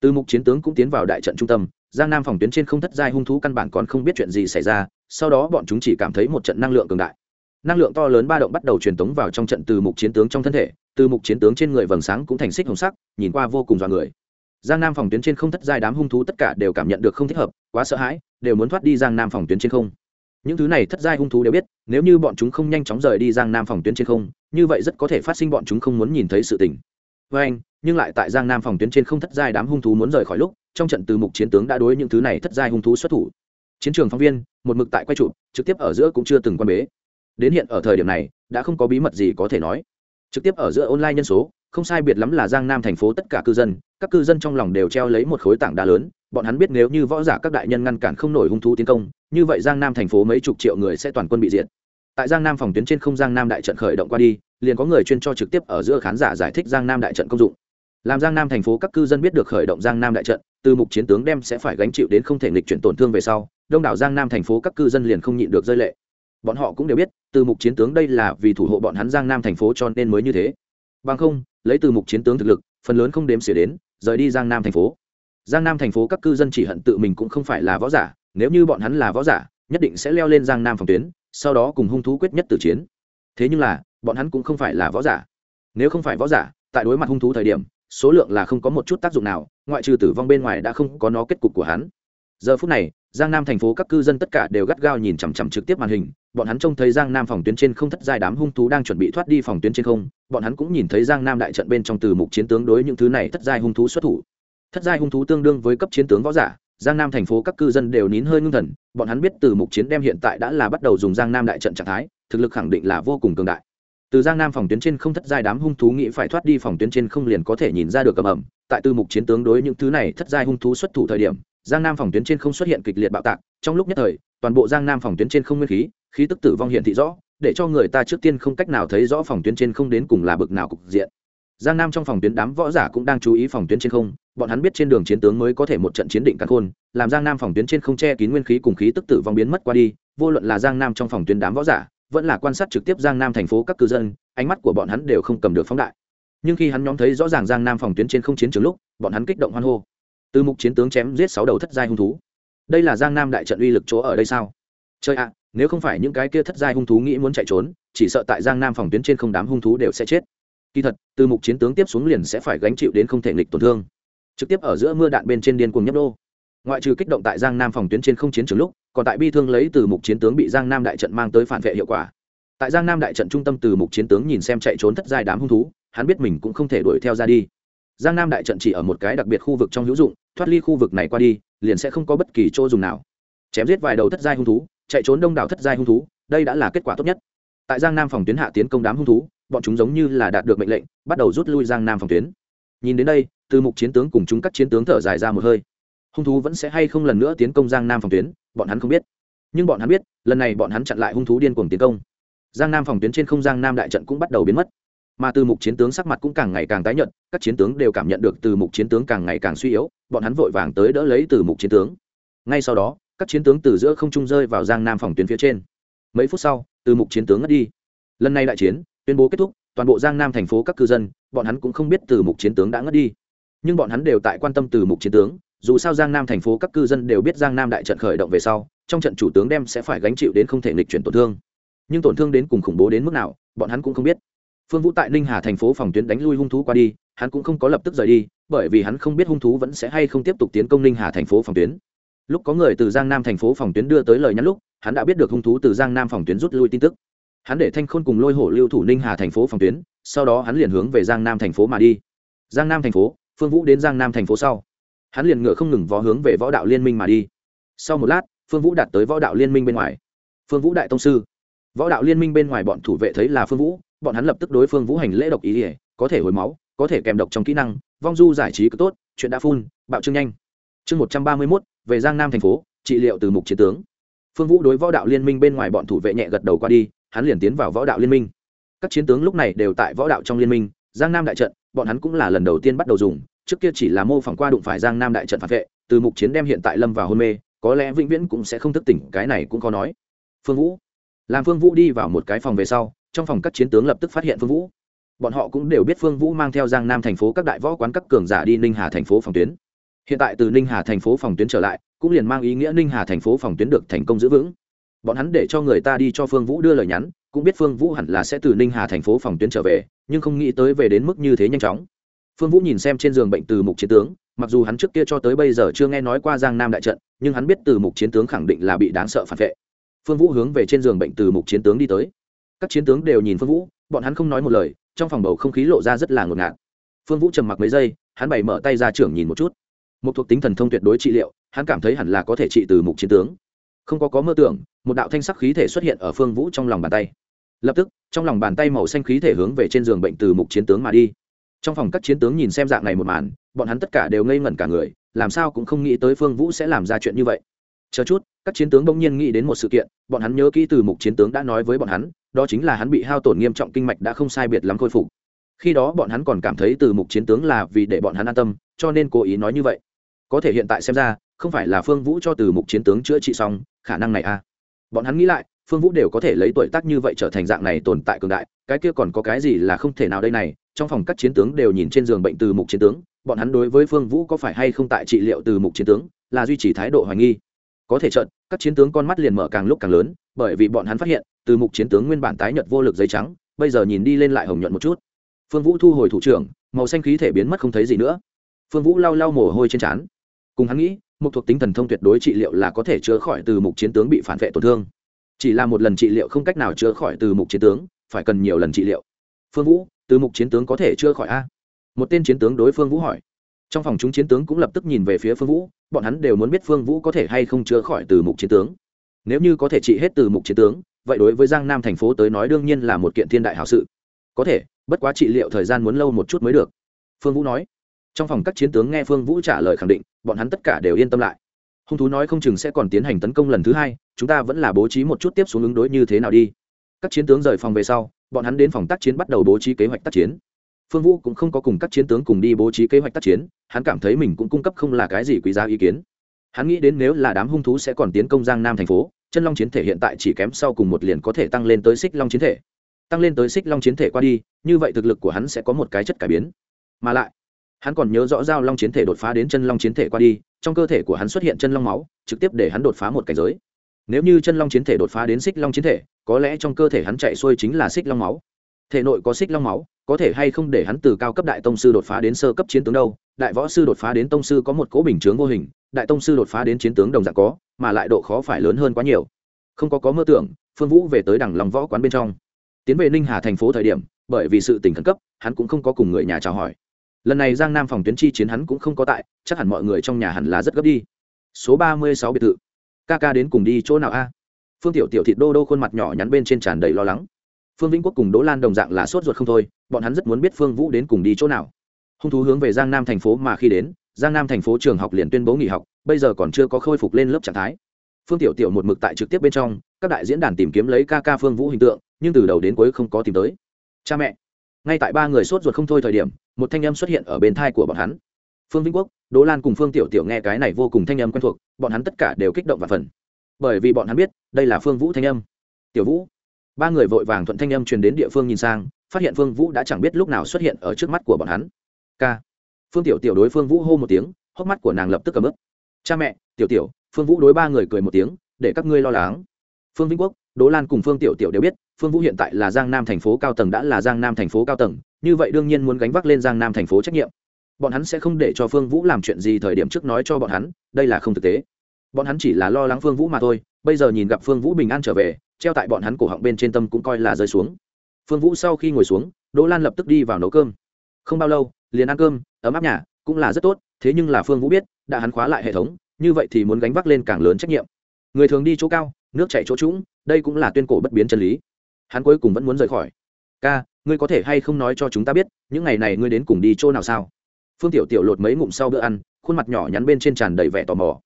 Từ mục chiến tướng cũng tiến vào đại trận trung tâm, giang nam phòng tuyến trên không thất giai hung thú căn bản còn không biết chuyện gì xảy ra, sau đó bọn chúng chỉ cảm thấy một trận năng lượng cường đại. Năng lượng to lớn ba động bắt đầu truyền tống vào trong trận từ mục chiến tướng trong thân thể, từ mục chiến tướng trên người vầng sáng cũng thành xích hồng sắc, nhìn qua vô cùng dọa người. Giang nam phòng tuyến trên không thất giai đám hung thú tất cả đều cảm nhận được không thích hợp, quá sợ hãi, đều muốn thoát đi giang nam phòng tuyến trên không. Những thứ này thất giai hung thú đều biết, nếu như bọn chúng không nhanh chóng rời đi giang nam phòng tuyến trên không, như vậy rất có thể phát sinh bọn chúng không muốn nhìn thấy sự tình với anh, nhưng lại tại giang nam phòng tuyến trên không thất giai đám hung thú muốn rời khỏi lúc, trong trận từ mục chiến tướng đã đối những thứ này thất giai hung thú xuất thủ. Chiến trường phóng viên, một mực tại quay trụ trực tiếp ở giữa cũng chưa từng quan bế. Đến hiện ở thời điểm này, đã không có bí mật gì có thể nói. Trực tiếp ở giữa online nhân số, không sai biệt lắm là giang nam thành phố tất cả cư dân, các cư dân trong lòng đều treo lấy một khối tảng đá lớn, bọn hắn biết nếu như võ giả các đại nhân ngăn cản không nổi hung thú tiến công, như vậy giang nam thành phố mấy chục triệu người sẽ toàn quân bị diệt. Tại giang nam phòng tuyến trên không giang nam đại trận khởi động qua đi liền có người chuyên cho trực tiếp ở giữa khán giả giải thích giang nam đại trận công dụng. Làm giang nam thành phố các cư dân biết được khởi động giang nam đại trận, từ mục chiến tướng đem sẽ phải gánh chịu đến không thể nghịch chuyển tổn thương về sau, đông đảo giang nam thành phố các cư dân liền không nhịn được rơi lệ. Bọn họ cũng đều biết, từ mục chiến tướng đây là vì thủ hộ bọn hắn giang nam thành phố cho nên mới như thế. Bằng không, lấy từ mục chiến tướng thực lực, phần lớn không đếm xỉa đến, rời đi giang nam thành phố. Giang nam thành phố các cư dân chỉ hận tự mình cũng không phải là võ giả, nếu như bọn hắn là võ giả, nhất định sẽ leo lên giang nam phòng tuyến, sau đó cùng hung thú quyết nhất tử chiến. Thế nhưng là bọn hắn cũng không phải là võ giả. Nếu không phải võ giả, tại đối mặt hung thú thời điểm, số lượng là không có một chút tác dụng nào, ngoại trừ tử vong bên ngoài đã không có nó kết cục của hắn. Giờ phút này, giang nam thành phố các cư dân tất cả đều gắt gao nhìn chằm chằm trực tiếp màn hình, bọn hắn trông thấy giang nam phòng tuyến trên không thất giai đám hung thú đang chuẩn bị thoát đi phòng tuyến trên không, bọn hắn cũng nhìn thấy giang nam đại trận bên trong từ mục chiến tướng đối những thứ này thất giai hung thú xuất thủ. Thất giai hung thú tương đương với cấp chiến tướng võ giả, giang nam thành phố các cư dân đều nín hơi ngưng thần, bọn hắn biết từ mục chiến đem hiện tại đã là bắt đầu dùng giang nam đại trận trạng thái, thực lực khẳng định là vô cùng cường đại từ giang nam phòng tuyến trên không thất giai đám hung thú nghĩ phải thoát đi phòng tuyến trên không liền có thể nhìn ra được cầm ẩm tại tư mục chiến tướng đối những thứ này thất giai hung thú xuất thủ thời điểm, giang nam phòng tuyến trên không xuất hiện kịch liệt bạo tạc. Trong lúc nhất thời, toàn bộ giang nam phòng tuyến trên không nguyên khí khí tức tử vong hiện thị rõ, để cho người ta trước tiên không cách nào thấy rõ phòng tuyến trên không đến cùng là bực nào cục diện. Giang nam trong phòng tuyến đám võ giả cũng đang chú ý phòng tuyến trên không, bọn hắn biết trên đường chiến tướng mới có thể một trận chiến định căn khôn, làm giang nam phòng tuyến trên không che kín nguyên khí cùng khí tức tử vong biến mất qua đi, vô luận là giang nam trong phòng tuyến đám võ giả vẫn là quan sát trực tiếp giang nam thành phố các cư dân, ánh mắt của bọn hắn đều không cầm được phóng đại. Nhưng khi hắn nhóm thấy rõ ràng giang nam phòng tuyến trên không chiến trường lúc, bọn hắn kích động hoan hô. Từ mục chiến tướng chém giết sáu đầu thất giai hung thú. Đây là giang nam đại trận uy lực chỗ ở đây sao? Chơi ạ, nếu không phải những cái kia thất giai hung thú nghĩ muốn chạy trốn, chỉ sợ tại giang nam phòng tuyến trên không đám hung thú đều sẽ chết. Kỳ thật, từ mục chiến tướng tiếp xuống liền sẽ phải gánh chịu đến không thể nghịch tổn thương. Trực tiếp ở giữa mưa đạn bên trên điên cuồng nhấp đô ngoại trừ kích động tại giang nam phòng tuyến trên không chiến trường lúc, còn tại bi thương lấy từ mục chiến tướng bị giang nam đại trận mang tới phản vệ hiệu quả. Tại giang nam đại trận trung tâm từ mục chiến tướng nhìn xem chạy trốn thất giai đám hung thú, hắn biết mình cũng không thể đuổi theo ra đi. Giang nam đại trận chỉ ở một cái đặc biệt khu vực trong hữu dụng, thoát ly khu vực này qua đi, liền sẽ không có bất kỳ chỗ dùng nào. Chém giết vài đầu thất giai hung thú, chạy trốn đông đảo thất giai hung thú, đây đã là kết quả tốt nhất. Tại giang nam phòng tuyến hạ tiến công đám hung thú, bọn chúng giống như là đạt được mệnh lệnh, bắt đầu rút lui giang nam phòng tuyến. Nhìn đến đây, từ mục chiến tướng cùng chúng các chiến tướng thở dài ra một hơi hung thú vẫn sẽ hay không lần nữa tiến công giang nam phòng tuyến, bọn hắn không biết. Nhưng bọn hắn biết, lần này bọn hắn chặn lại hung thú điên cuồng tiến công. Giang nam phòng tuyến trên không giang nam đại trận cũng bắt đầu biến mất. Mà từ mục chiến tướng sắc mặt cũng càng ngày càng tái nhận các chiến tướng đều cảm nhận được từ mục chiến tướng càng ngày càng suy yếu, bọn hắn vội vàng tới đỡ lấy từ mục chiến tướng. Ngay sau đó, các chiến tướng từ giữa không trung rơi vào giang nam phòng tuyến phía trên. Mấy phút sau, từ mục chiến tướng ngất đi. Lần này đại chiến, tuyên bố kết thúc, toàn bộ giang nam thành phố các cư dân, bọn hắn cũng không biết từ mục chiến tướng đã ngất đi. Nhưng bọn hắn đều tại quan tâm từ mục chiến tướng dù sao giang nam thành phố các cư dân đều biết giang nam đại trận khởi động về sau, trong trận chủ tướng đem sẽ phải gánh chịu đến không thể nghịch chuyển tổn thương. Nhưng tổn thương đến cùng khủng bố đến mức nào, bọn hắn cũng không biết. Phương vũ tại ninh hà thành phố phòng tuyến đánh lui hung thú qua đi, hắn cũng không có lập tức rời đi, bởi vì hắn không biết hung thú vẫn sẽ hay không tiếp tục tiến công ninh hà thành phố phòng tuyến. Lúc có người từ giang nam thành phố phòng tuyến đưa tới lời nhắn lúc, hắn đã biết được hung thú từ giang nam phòng tuyến rút lui tin tức. Hắn để thanh khôn cùng lôi hổ lưu thủ ninh hà thành phố phòng tuyến, sau đó hắn liền hướng về giang nam thành phố mà đi. Giang nam thành phố, phương vũ đến giang nam thành phố sau hắn liền ngựa không ngừng vó hướng về võ đạo liên minh mà đi. Sau một lát, phương vũ đạt tới võ đạo liên minh bên ngoài. Phương vũ đại tông sư. Võ đạo liên minh bên ngoài bọn thủ vệ thấy là phương vũ, bọn hắn lập tức đối phương vũ hành lễ độc ý ỉa có thể hồi máu, có thể kèm độc trong kỹ năng, vong du giải trí cứ tốt, chuyện đã phun, bạo trương nhanh. Chương một trăm ba mươi mốt, về giang nam thành phố, trị liệu từ mục chiến tướng. Phương vũ đối võ đạo liên minh bên ngoài bọn thủ vệ nhẹ gật đầu qua đi, hắn liền tiến vào võ đạo liên minh. Các chiến tướng lúc này đều tại võ đạo trong liên minh, giang nam đại trận, bọn hắn cũng là lần đầu tiên bắt đầu dùng trước kia chỉ là mô phỏng qua đụng phải giang nam đại trận phản vệ, từ mục chiến đem hiện tại lâm vào hôn mê, có lẽ vĩnh viễn cũng sẽ không thức tỉnh, cái này cũng khó nói. Phương vũ, làm phương vũ đi vào một cái phòng về sau, trong phòng các chiến tướng lập tức phát hiện phương vũ. Bọn họ cũng đều biết phương vũ mang theo giang nam thành phố các đại võ quán các cường giả đi ninh hà thành phố phòng tuyến. Hiện tại từ ninh hà thành phố phòng tuyến trở lại, cũng liền mang ý nghĩa ninh hà thành phố phòng tuyến được thành công giữ vững. Bọn hắn để cho người ta đi cho phương vũ đưa lời nhắn, cũng biết phương vũ hẳn là sẽ từ ninh hà thành phố phòng tuyến trở về, nhưng không nghĩ tới về đến mức như thế nhanh chóng phương vũ nhìn xem trên giường bệnh từ mục chiến tướng, mặc dù hắn trước kia cho tới bây giờ chưa nghe nói qua giang nam đại trận, nhưng hắn biết từ mục chiến tướng khẳng định là bị đáng sợ phản vệ. Phương vũ hướng về trên giường bệnh từ mục chiến tướng đi tới. Các chiến tướng đều nhìn phương vũ, bọn hắn không nói một lời, trong phòng bầu không khí lộ ra rất là ngột ngạt. Phương vũ trầm mặc mấy giây, hắn bày mở tay ra trưởng nhìn một chút. Một thuộc tính thần thông tuyệt đối trị liệu, hắn cảm thấy hẳn là có thể trị từ mục chiến tướng. Không có có mơ tưởng, một đạo thanh sắc khí thể xuất hiện ở phương vũ trong lòng bàn tay. Lập tức, trong lòng bàn tay màu xanh khí thể hướng về trên giường bệnh từ mục chiến tướng mà đi trong phòng các chiến tướng nhìn xem dạng này một màn, bọn hắn tất cả đều ngây ngẩn cả người, làm sao cũng không nghĩ tới phương vũ sẽ làm ra chuyện như vậy. Chờ chút, các chiến tướng bỗng nhiên nghĩ đến một sự kiện, bọn hắn nhớ kỹ từ mục chiến tướng đã nói với bọn hắn, đó chính là hắn bị hao tổn nghiêm trọng kinh mạch đã không sai biệt lắm khôi phục. Khi đó bọn hắn còn cảm thấy từ mục chiến tướng là vì để bọn hắn an tâm, cho nên cố ý nói như vậy. Có thể hiện tại xem ra, không phải là phương vũ cho từ mục chiến tướng chữa trị xong, khả năng này à. Bọn hắn nghĩ lại phương vũ đều có thể lấy tuổi tác như vậy trở thành dạng này tồn tại cường đại, cái kia còn có cái gì là không thể nào đây này? Trong phòng các chiến tướng đều nhìn trên giường bệnh từ mục chiến tướng, bọn hắn đối với phương vũ có phải hay không tại trị liệu từ mục chiến tướng, là duy trì thái độ hoài nghi. Có thể trận các chiến tướng con mắt liền mở càng lúc càng lớn, bởi vì bọn hắn phát hiện, từ mục chiến tướng nguyên bản tái nhật vô lực giấy trắng, bây giờ nhìn đi lên lại hồng nhuận một chút. Phương vũ thu hồi thủ trưởng, màu xanh khí thể biến mất không thấy gì nữa. Phương vũ lau lau mồ hôi trên trán. Cùng hắn nghĩ một thuộc tính thần thông tuyệt đối trị liệu là có thể chữa khỏi từ mục chiến tướng bị phản vệ tổn thương chỉ là một lần trị liệu không cách nào chữa khỏi từ mục chiến tướng, phải cần nhiều lần trị liệu. Phương vũ, từ mục chiến tướng có thể chữa khỏi a. Một tên chiến tướng đối phương vũ hỏi. Trong phòng chúng chiến tướng cũng lập tức nhìn về phía phương vũ, bọn hắn đều muốn biết phương vũ có thể hay không chữa khỏi từ mục chiến tướng. Nếu như có thể trị hết từ mục chiến tướng, vậy đối với giang nam thành phố tới nói đương nhiên là một kiện thiên đại hảo sự. Có thể, bất quá trị liệu thời gian muốn lâu một chút mới được. Phương vũ nói. Trong phòng các chiến tướng nghe phương vũ trả lời khẳng định, bọn hắn tất cả đều yên tâm lại hung thú nói không chừng sẽ còn tiến hành tấn công lần thứ hai, chúng ta vẫn là bố trí một chút tiếp xuống ứng đối như thế nào đi. Các chiến tướng rời phòng về sau, bọn hắn đến phòng tác chiến bắt đầu bố trí kế hoạch tác chiến. Phương vũ cũng không có cùng các chiến tướng cùng đi bố trí kế hoạch tác chiến, hắn cảm thấy mình cũng cung cấp không là cái gì quý giá ý kiến. Hắn nghĩ đến nếu là đám hung thú sẽ còn tiến công giang nam thành phố, chân long chiến thể hiện tại chỉ kém sau cùng một liền có thể tăng lên tới xích long chiến thể. Tăng lên tới xích long chiến thể qua đi, như vậy thực lực của hắn sẽ có một cái chất cải biến. Mà lại hắn còn nhớ rõ giao long chiến thể đột phá đến chân long chiến thể qua đi, trong cơ thể của hắn xuất hiện chân long máu, trực tiếp để hắn đột phá một cảnh giới. Nếu như chân long chiến thể đột phá đến xích long chiến thể, có lẽ trong cơ thể hắn chạy xuôi chính là xích long máu. Thể nội có xích long máu, có thể hay không để hắn từ cao cấp đại tông sư đột phá đến sơ cấp chiến tướng đâu? Đại võ sư đột phá đến tông sư có một cố bình chướng vô hình, đại tông sư đột phá đến chiến tướng đồng dạng có, mà lại độ khó phải lớn hơn quá nhiều. Không có có mơ tưởng, phương vũ về tới đằng lòng võ quán bên trong. Tiến về ninh hà thành phố thời điểm, bởi vì sự tình khẩn cấp, hắn cũng không có cùng người nhà chào hỏi lần này giang nam phòng tuyến chi chiến hắn cũng không có tại, chắc hẳn mọi người trong nhà hẳn là rất gấp đi. Số ba mươi sáu biệt thự. Ca ca đến cùng đi chỗ nào a? Phương tiểu tiểu thịt đô đô khuôn mặt nhỏ nhắn bên trên tràn đầy lo lắng. Phương vĩnh quốc cùng đỗ lan đồng dạng là sốt ruột không thôi, bọn hắn rất muốn biết phương vũ đến cùng đi chỗ nào. Hung thú hướng về giang nam thành phố mà khi đến, giang nam thành phố trường học liền tuyên bố nghỉ học, bây giờ còn chưa có khôi phục lên lớp trạng thái. Phương tiểu tiểu một mực tại trực tiếp bên trong, các đại diễn đàn tìm kiếm lấy ca ca phương vũ hình tượng, nhưng từ đầu đến cuối không có tìm tới. Cha mẹ ngay tại ba người sốt ruột không thôi thời điểm, một thanh âm xuất hiện ở bên thai của bọn hắn. Phương vĩnh quốc, đỗ lan cùng phương tiểu tiểu nghe cái này vô cùng thanh âm quen thuộc, bọn hắn tất cả đều kích động và phần bởi vì bọn hắn biết, đây là phương vũ thanh âm. Tiểu vũ. Ba người vội vàng thuận thanh âm truyền đến địa phương nhìn sang, phát hiện phương vũ đã chẳng biết lúc nào xuất hiện ở trước mắt của bọn hắn. K phương tiểu tiểu đối phương vũ hô một tiếng, hốc mắt của nàng lập tức cầm ướp cha mẹ, tiểu tiểu. Phương vũ đối ba người cười một tiếng, để các ngươi lo lắng. Phương vĩnh quốc, đỗ lan cùng phương tiểu tiểu đều biết phương vũ hiện tại là giang nam thành phố cao tầng, đã là giang nam thành phố cao tầng, như vậy đương nhiên muốn gánh vác lên giang nam thành phố trách nhiệm. Bọn hắn sẽ không để cho phương vũ làm chuyện gì thời điểm trước nói cho bọn hắn, đây là không thực tế. Bọn hắn chỉ là lo lắng phương vũ mà thôi, bây giờ nhìn gặp phương vũ bình an trở về, treo tại bọn hắn cổ họng bên trên tâm cũng coi là rơi xuống. Phương vũ sau khi ngồi xuống, đỗ lan lập tức đi vào nấu cơm. Không bao lâu, liền ăn cơm, ấm áp nhà, cũng là rất tốt, thế nhưng là phương vũ biết, đã hắn khóa lại hệ thống, như vậy thì muốn gánh vác lên càng lớn trách nhiệm. Người thường đi chỗ cao, nước chạy chỗ trũng, đây cũng là tuyên cổ bất biến chân lý hắn cuối cùng vẫn muốn rời khỏi. Ca, ngươi có thể hay không nói cho chúng ta biết, những ngày này ngươi đến cùng đi chỗ nào sao? Phương tiểu tiểu lột mấy ngụm sau bữa ăn, khuôn mặt nhỏ nhắn bên trên tràn đầy vẻ tò mò.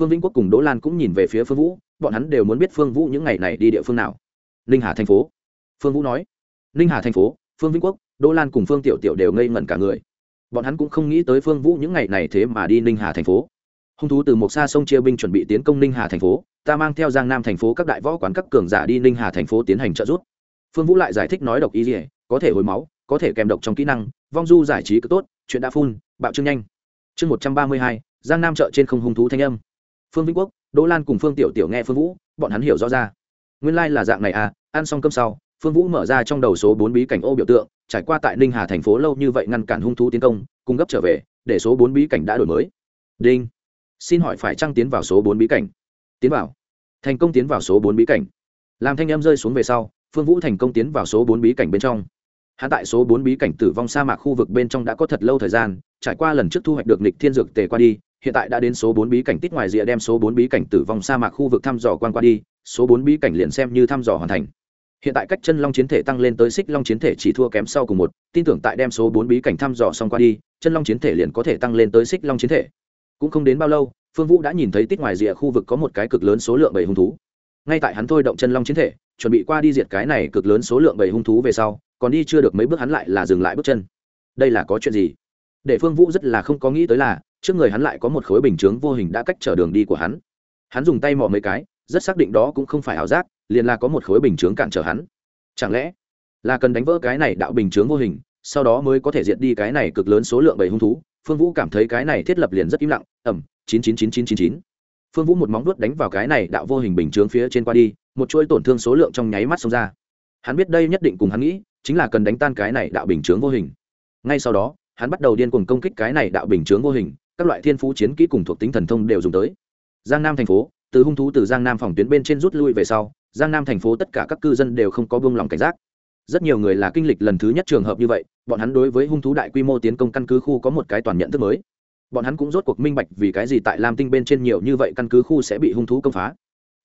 Phương vĩnh quốc cùng đỗ lan cũng nhìn về phía phương vũ, bọn hắn đều muốn biết phương vũ những ngày này đi địa phương nào. Ninh hà thành phố. Phương vũ nói. Ninh hà thành phố, phương vĩnh quốc, đỗ lan cùng phương tiểu tiểu đều ngây ngẩn cả người. Bọn hắn cũng không nghĩ tới phương vũ những ngày này thế mà đi ninh hà thành phố. Hung thú từ một xa sông chia binh chuẩn bị tiến công ninh hà thành phố, ta mang theo giang nam thành phố các đại võ quán các cường giả đi ninh hà thành phố tiến hành trợ giúp phương vũ lại giải thích nói độc y dỉa có thể hồi máu, có thể kèm độc trong kỹ năng, vong du giải trí cứ tốt, chuyện đã phun, bạo trương nhanh. Chương một trăm ba mươi hai, giang nam chợ trên không hung thú thanh âm. Phương vĩnh quốc, đỗ lan cùng phương tiểu tiểu nghe phương vũ, bọn hắn hiểu rõ ra. Nguyên lai、like、là dạng này à ăn xong cơm sau, phương vũ mở ra trong đầu số bốn bí cảnh ô biểu tượng, trải qua tại ninh hà thành phố lâu như vậy ngăn cản hung thú tiến công cung gấp trở về, để số bốn bí cảnh đã đổi mới. Đinh. Xin hỏi phải trăng tiến vào số bốn bí cảnh? Tiến vào. Thành công tiến vào số bốn bí cảnh. Làm thanh em rơi xuống về sau phương vũ thành công tiến vào số bốn bí cảnh bên trong. Hắn tại số bốn bí cảnh tử vong sa mạc khu vực bên trong đã có thật lâu thời gian, trải qua lần trước thu hoạch được nịch thiên dược tề qua đi, hiện tại đã đến số bốn bí cảnh tít ngoài rìa đem số bốn bí cảnh tử vong sa mạc khu vực thăm dò quan qua đi, số bốn bí cảnh liền xem như thăm dò hoàn thành. Hiện tại cách chân long chiến thể tăng lên tới xích long chiến thể chỉ thua kém sau cùng một, tin tưởng tại đem số bốn bí cảnh thăm dò xong qua đi, chân long chiến thể liền có thể tăng lên tới xích long chiến thể. Cũng không đến bao lâu, phương vũ đã nhìn thấy tít ngoài rìa khu vực có một cái cực lớn số lượng bảy hung thú ngay tại hắn thôi động chân long chiến thể, chuẩn bị qua đi diệt cái này cực lớn số lượng bảy hung thú về sau, còn đi chưa được mấy bước hắn lại là dừng lại bước chân. Đây là có chuyện gì? Để phương vũ rất là không có nghĩ tới là, trước người hắn lại có một khối bình chướng vô hình đã cách trở đường đi của hắn. Hắn dùng tay mò mấy cái, rất xác định đó cũng không phải ảo giác, liền là có một khối bình chướng cản trở hắn. Chẳng lẽ là cần đánh vỡ cái này đạo bình chướng vô hình, sau đó mới có thể diệt đi cái này cực lớn số lượng bảy hung thú? Phương vũ cảm thấy cái này thiết lập liền rất im lặng ẩm chín chín chín chín chín chín phương vũ một móng đuốt đánh vào cái này đạo vô hình bình chướng phía trên qua đi, một chuỗi tổn thương số lượng trong nháy mắt xông ra. Hắn biết đây nhất định cùng hắn nghĩ, chính là cần đánh tan cái này đạo bình chướng vô hình. Ngay sau đó, hắn bắt đầu điên cuồng công kích cái này đạo bình chướng vô hình, các loại thiên phú chiến kỹ cùng thuộc tính thần thông đều dùng tới. Giang nam thành phố, từ hung thú từ giang nam phòng tuyến bên trên rút lui về sau, giang nam thành phố tất cả các cư dân đều không có buông lỏng cảnh giác. Rất nhiều người là kinh lịch lần thứ nhất trường hợp như vậy, bọn hắn đối với hung thú đại quy mô tiến công căn cứ khu có một cái toàn nhận thức mới bọn hắn cũng rốt cuộc minh bạch vì cái gì tại lam tinh bên trên nhiều như vậy căn cứ khu sẽ bị hung thú công phá.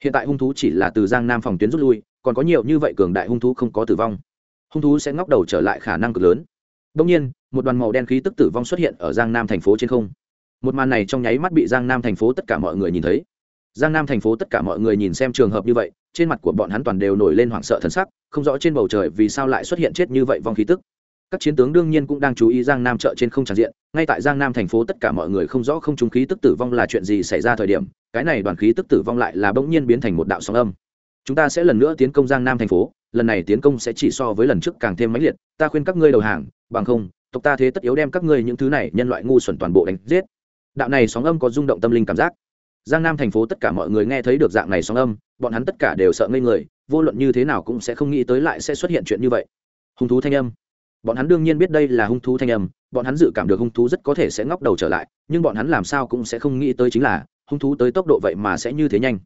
Hiện tại hung thú chỉ là từ giang nam phòng tuyến rút lui, còn có nhiều như vậy cường đại hung thú không có tử vong. Hung thú sẽ ngóc đầu trở lại khả năng cực lớn. Đông nhiên, một đoàn màu đen khí tức tử vong xuất hiện ở giang nam thành phố trên không. Một màn này trong nháy mắt bị giang nam thành phố tất cả mọi người nhìn thấy. Giang nam thành phố tất cả mọi người nhìn xem trường hợp như vậy, trên mặt của bọn hắn toàn đều nổi lên hoảng sợ thân sắc, không rõ trên bầu trời vì sao lại xuất hiện chết như vậy vong khí tức các chiến tướng đương nhiên cũng đang chú ý giang nam chợ trên không tràn diện, ngay tại giang nam thành phố tất cả mọi người không rõ không trúng khí tức tử vong là chuyện gì xảy ra thời điểm, cái này đoàn khí tức tử vong lại là bỗng nhiên biến thành một đạo sóng âm. Chúng ta sẽ lần nữa tiến công giang nam thành phố, lần này tiến công sẽ chỉ so với lần trước càng thêm mãnh liệt, ta khuyên các ngươi đầu hàng, bằng không, tộc ta thế tất yếu đem các ngươi những thứ này nhân loại ngu xuẩn toàn bộ đánh giết. Đạo này sóng âm có rung động tâm linh cảm giác. Giang nam thành phố tất cả mọi người nghe thấy được dạng này sóng âm, bọn hắn tất cả đều sợ ngây người, vô luận như thế nào cũng sẽ không nghĩ tới lại sẽ xuất hiện chuyện như vậy. Hung thú thanh âm bọn hắn đương nhiên biết đây là hung thú thanh âm, bọn hắn dự cảm được hung thú rất có thể sẽ ngóc đầu trở lại, nhưng bọn hắn làm sao cũng sẽ không nghĩ tới chính là, hung thú tới tốc độ vậy mà sẽ như thế nhanh.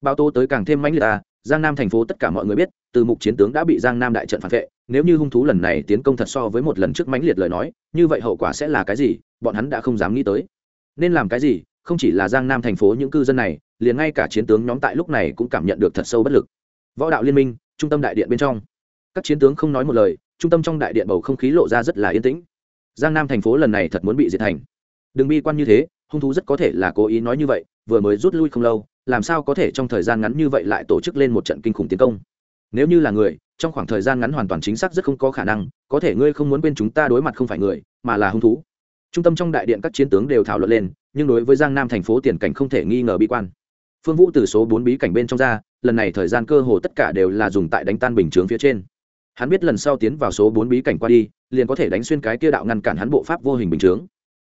Bao tô tới càng thêm mãnh liệt ta giang nam thành phố tất cả mọi người biết, từ mục chiến tướng đã bị giang nam đại trận phản vệ, nếu như hung thú lần này tiến công thật so với một lần trước mãnh liệt lời nói, như vậy hậu quả sẽ là cái gì, bọn hắn đã không dám nghĩ tới. Nên làm cái gì, không chỉ là giang nam thành phố những cư dân này, liền ngay cả chiến tướng nhóm tại lúc này cũng cảm nhận được thật sâu bất lực. Võ đạo liên minh, trung tâm đại điện bên trong. Các chiến tướng không nói một lời trung tâm trong đại điện bầu không khí lộ ra rất là yên tĩnh. Giang nam thành phố lần này thật muốn bị diệt thành. Đừng bi quan như thế, hung thú rất có thể là cố ý nói như vậy, vừa mới rút lui không lâu, làm sao có thể trong thời gian ngắn như vậy lại tổ chức lên một trận kinh khủng tiến công? Nếu như là người, trong khoảng thời gian ngắn hoàn toàn chính xác rất không có khả năng, có thể ngươi không muốn quên chúng ta đối mặt không phải người, mà là hung thú. Trung tâm trong đại điện các chiến tướng đều thảo luận lên, nhưng đối với giang nam thành phố tiền cảnh không thể nghi ngờ bi quan. Phương vũ từ số bốn bí cảnh bên trong ra, lần này thời gian cơ hồ tất cả đều là dùng tại đánh tan bình chướng phía trên hắn biết lần sau tiến vào số bốn bí cảnh qua đi, liền có thể đánh xuyên cái kia đạo ngăn cản hắn bộ pháp vô hình bình chướng.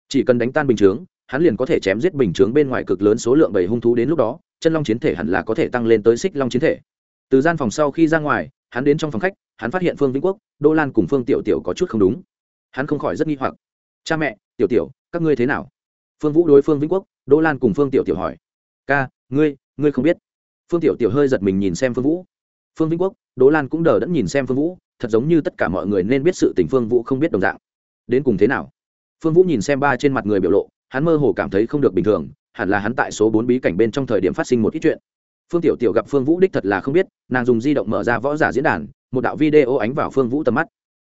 Chỉ cần đánh tan bình chướng, hắn liền có thể chém giết bình chướng bên ngoài cực lớn số lượng bảy hung thú đến lúc đó, chân long chiến thể hẳn là có thể tăng lên tới xích long chiến thể. Từ gian phòng sau khi ra ngoài, hắn đến trong phòng khách, hắn phát hiện phương vĩnh quốc, đô lan cùng phương tiểu tiểu có chút không đúng. Hắn không khỏi rất nghi hoặc. Cha mẹ, tiểu tiểu, các ngươi thế nào? Phương vũ đối phương vĩnh quốc, đô lan cùng phương tiểu tiểu hỏi. Ca, ngươi ngươi không biết. Phương tiểu tiểu hơi giật mình nhìn xem phương vũ. Phương vĩnh quốc đỗ lan cũng đờ đẫn nhìn xem phương vũ, thật giống như tất cả mọi người nên biết sự tình phương vũ không biết đồng dạng. Đến cùng thế nào? Phương vũ nhìn xem ba trên mặt người biểu lộ, hắn mơ hồ cảm thấy không được bình thường, hẳn là hắn tại số bốn bí cảnh bên trong thời điểm phát sinh một ít chuyện. Phương tiểu tiểu gặp phương vũ đích thật là không biết, nàng dùng di động mở ra võ giả diễn đàn, một đạo video ánh vào phương vũ tầm mắt.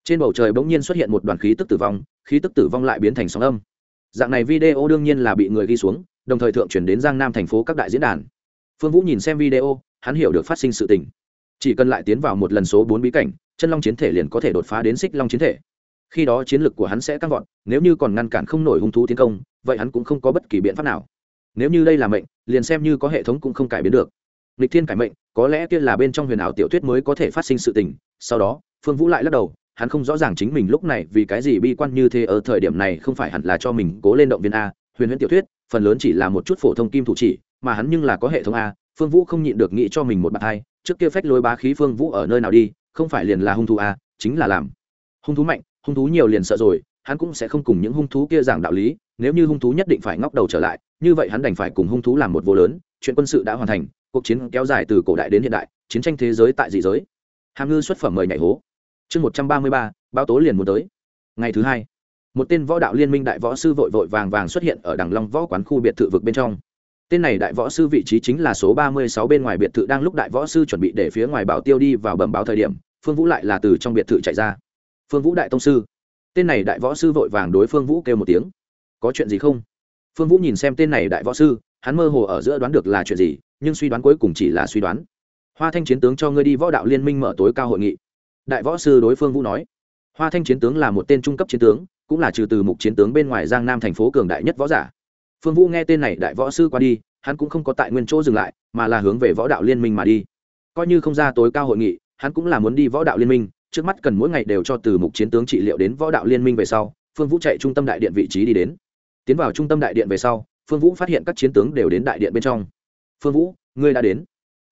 Trên bầu trời bỗng nhiên xuất hiện một đoàn khí tức tử vong, khí tức tử vong lại biến thành sóng âm. Dạng này video đương nhiên là bị người ghi xuống, đồng thời thượng chuyển đến giang nam thành phố các đại diễn đàn. Phương vũ nhìn xem video, hắn hiểu được phát sinh sự tình chỉ cần lại tiến vào một lần số bốn bí cảnh, chân long chiến thể liền có thể đột phá đến xích long chiến thể. Khi đó chiến lực của hắn sẽ tăng vọt, nếu như còn ngăn cản không nổi hung thú tiến công, vậy hắn cũng không có bất kỳ biện pháp nào. Nếu như đây là mệnh, liền xem như có hệ thống cũng không cải biến được. Lịch thiên cải mệnh, có lẽ kia là bên trong huyền ảo tiểu thuyết mới có thể phát sinh sự tình. Sau đó, phương vũ lại lắc đầu, hắn không rõ ràng chính mình lúc này vì cái gì bi quan như thế ở thời điểm này không phải hẳn là cho mình cố lên động viên a. Huyền huyễn tiểu thuyết, phần lớn chỉ là một chút phổ thông kim thủ chỉ, mà hắn nhưng là có hệ thống a. Phương vũ không nhịn được nghĩ cho mình một bạn hai trước kia phách lối bá khí phương vũ ở nơi nào đi, không phải liền là hung thú à? chính là làm. Hung thú mạnh, hung thú nhiều liền sợ rồi, hắn cũng sẽ không cùng những hung thú kia giảng đạo lý, nếu như hung thú nhất định phải ngóc đầu trở lại, như vậy hắn đành phải cùng hung thú làm một vô lớn, chuyện quân sự đã hoàn thành, cuộc chiến kéo dài từ cổ đại đến hiện đại, chiến tranh thế giới tại dị giới. Hàm ngư xuất phẩm mời nhảy hố. Chương một trăm ba mươi ba, báo tố liền muốn tới. Ngày thứ hai, một tên võ đạo liên minh đại võ sư vội vội vàng vàng xuất hiện ở đằng long võ quán khu biệt thự vực bên trong tên này đại võ sư vị trí chính là số ba mươi sáu bên ngoài biệt thự đang lúc đại võ sư chuẩn bị để phía ngoài bảo tiêu đi vào bẩm báo thời điểm, phương vũ lại là từ trong biệt thự chạy ra. Phương vũ đại tông sư. Tên này đại võ sư vội vàng đối phương vũ kêu một tiếng. Có chuyện gì không? Phương vũ nhìn xem tên này đại võ sư, hắn mơ hồ ở giữa đoán được là chuyện gì, nhưng suy đoán cuối cùng chỉ là suy đoán. Hoa thanh chiến tướng cho ngươi đi võ đạo liên minh mở tối cao hội nghị. Đại võ sư đối phương vũ nói. Hoa thanh chiến tướng là một tên trung cấp chiến tướng, cũng là trừ từ mục chiến tướng bên ngoài giang nam thành phố cường đại nhất võ giả phương vũ nghe tên này đại võ sư qua đi, hắn cũng không có tại nguyên chỗ dừng lại, mà là hướng về võ đạo liên minh mà đi. Coi như không ra tối cao hội nghị, hắn cũng là muốn đi võ đạo liên minh, trước mắt cần mỗi ngày đều cho từ mục chiến tướng trị liệu đến võ đạo liên minh về sau, phương vũ chạy trung tâm đại điện vị trí đi đến. Tiến vào trung tâm đại điện về sau, phương vũ phát hiện các chiến tướng đều đến đại điện bên trong. Phương vũ, ngươi đã đến.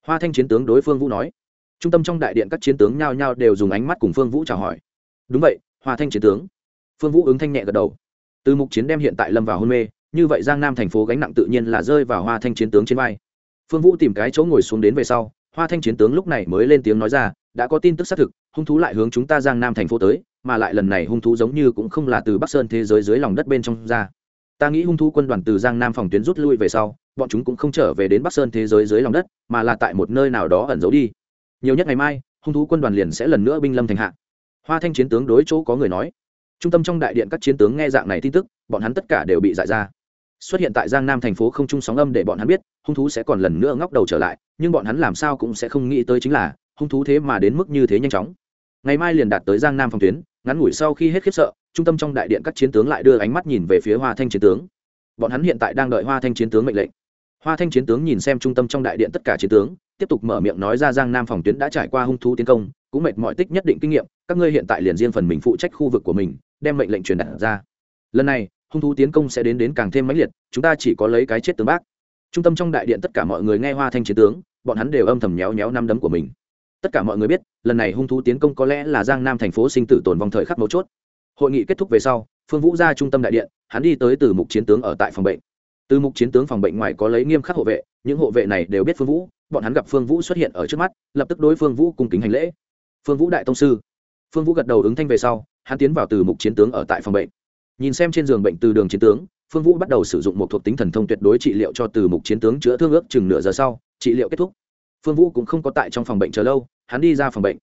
Hoa thanh chiến tướng đối phương vũ nói. Trung tâm trong đại điện các chiến tướng nhao nhao đều dùng ánh mắt cùng phương vũ chào hỏi. Đúng vậy, hoa thanh chiến tướng. Phương vũ ứng thanh nhẹ gật đầu. Từ mục chiến đem hiện tại lâm vào hôn mê như vậy giang nam thành phố gánh nặng tự nhiên là rơi vào hoa thanh chiến tướng trên vai. Phương vũ tìm cái chỗ ngồi xuống đến về sau, hoa thanh chiến tướng lúc này mới lên tiếng nói ra, đã có tin tức xác thực, hung thú lại hướng chúng ta giang nam thành phố tới, mà lại lần này hung thú giống như cũng không là từ bắc sơn thế giới dưới lòng đất bên trong ra. Ta nghĩ hung thú quân đoàn từ giang nam phòng tuyến rút lui về sau, bọn chúng cũng không trở về đến bắc sơn thế giới dưới lòng đất, mà là tại một nơi nào đó ẩn giấu đi. Nhiều nhất ngày mai, hung thú quân đoàn liền sẽ lần nữa binh lâm thành hạ. Hoa thanh chiến tướng đối chỗ có người nói. Trung tâm trong đại điện các chiến tướng nghe dạng này tin tức, bọn hắn tất cả đều bị giải ra xuất hiện tại giang nam thành phố không chung sóng âm để bọn hắn biết, hung thú sẽ còn lần nữa ngóc đầu trở lại, nhưng bọn hắn làm sao cũng sẽ không nghĩ tới chính là, hung thú thế mà đến mức như thế nhanh chóng. Ngày mai liền đạt tới giang nam phòng tuyến, ngắn ngủi sau khi hết khiếp sợ, trung tâm trong đại điện các chiến tướng lại đưa ánh mắt nhìn về phía hoa thanh chiến tướng. Bọn hắn hiện tại đang đợi hoa thanh chiến tướng mệnh lệnh. Hoa thanh chiến tướng nhìn xem trung tâm trong đại điện tất cả chiến tướng, tiếp tục mở miệng nói ra giang nam phòng tuyến đã trải qua hung thú tiến công, cũng mệt mọi tích nhất định kinh nghiệm, các ngươi hiện tại liền riêng phần mình phụ trách khu vực của mình, đem mệnh lệnh truyền đạt ra. Lần này hung thú tiến công sẽ đến đến càng thêm mãnh liệt, chúng ta chỉ có lấy cái chết tướng bác. Trung tâm trong đại điện tất cả mọi người nghe hoa thanh chiến tướng, bọn hắn đều âm thầm nhéo nhéo năm đấm của mình. Tất cả mọi người biết, lần này hung thú tiến công có lẽ là giang nam thành phố sinh tử tồn vong thời khắc mấu chốt. Hội nghị kết thúc về sau, phương vũ ra trung tâm đại điện, hắn đi tới từ mục chiến tướng ở tại phòng bệnh. Từ mục chiến tướng phòng bệnh ngoài có lấy nghiêm khắc hộ vệ, những hộ vệ này đều biết phương vũ, bọn hắn gặp phương vũ xuất hiện ở trước mắt, lập tức đối phương vũ cùng kính hành lễ. Phương vũ đại tông sư. Phương vũ gật đầu ứng thanh về sau, hắn tiến vào từ mục chiến tướng ở tại phòng bệnh nhìn xem trên giường bệnh từ đường chiến tướng, phương vũ bắt đầu sử dụng một thuộc tính thần thông tuyệt đối trị liệu cho từ mục chiến tướng chữa thương ước chừng nửa giờ sau, trị liệu kết thúc. Phương vũ cũng không có tại trong phòng bệnh chờ lâu, hắn đi ra phòng bệnh.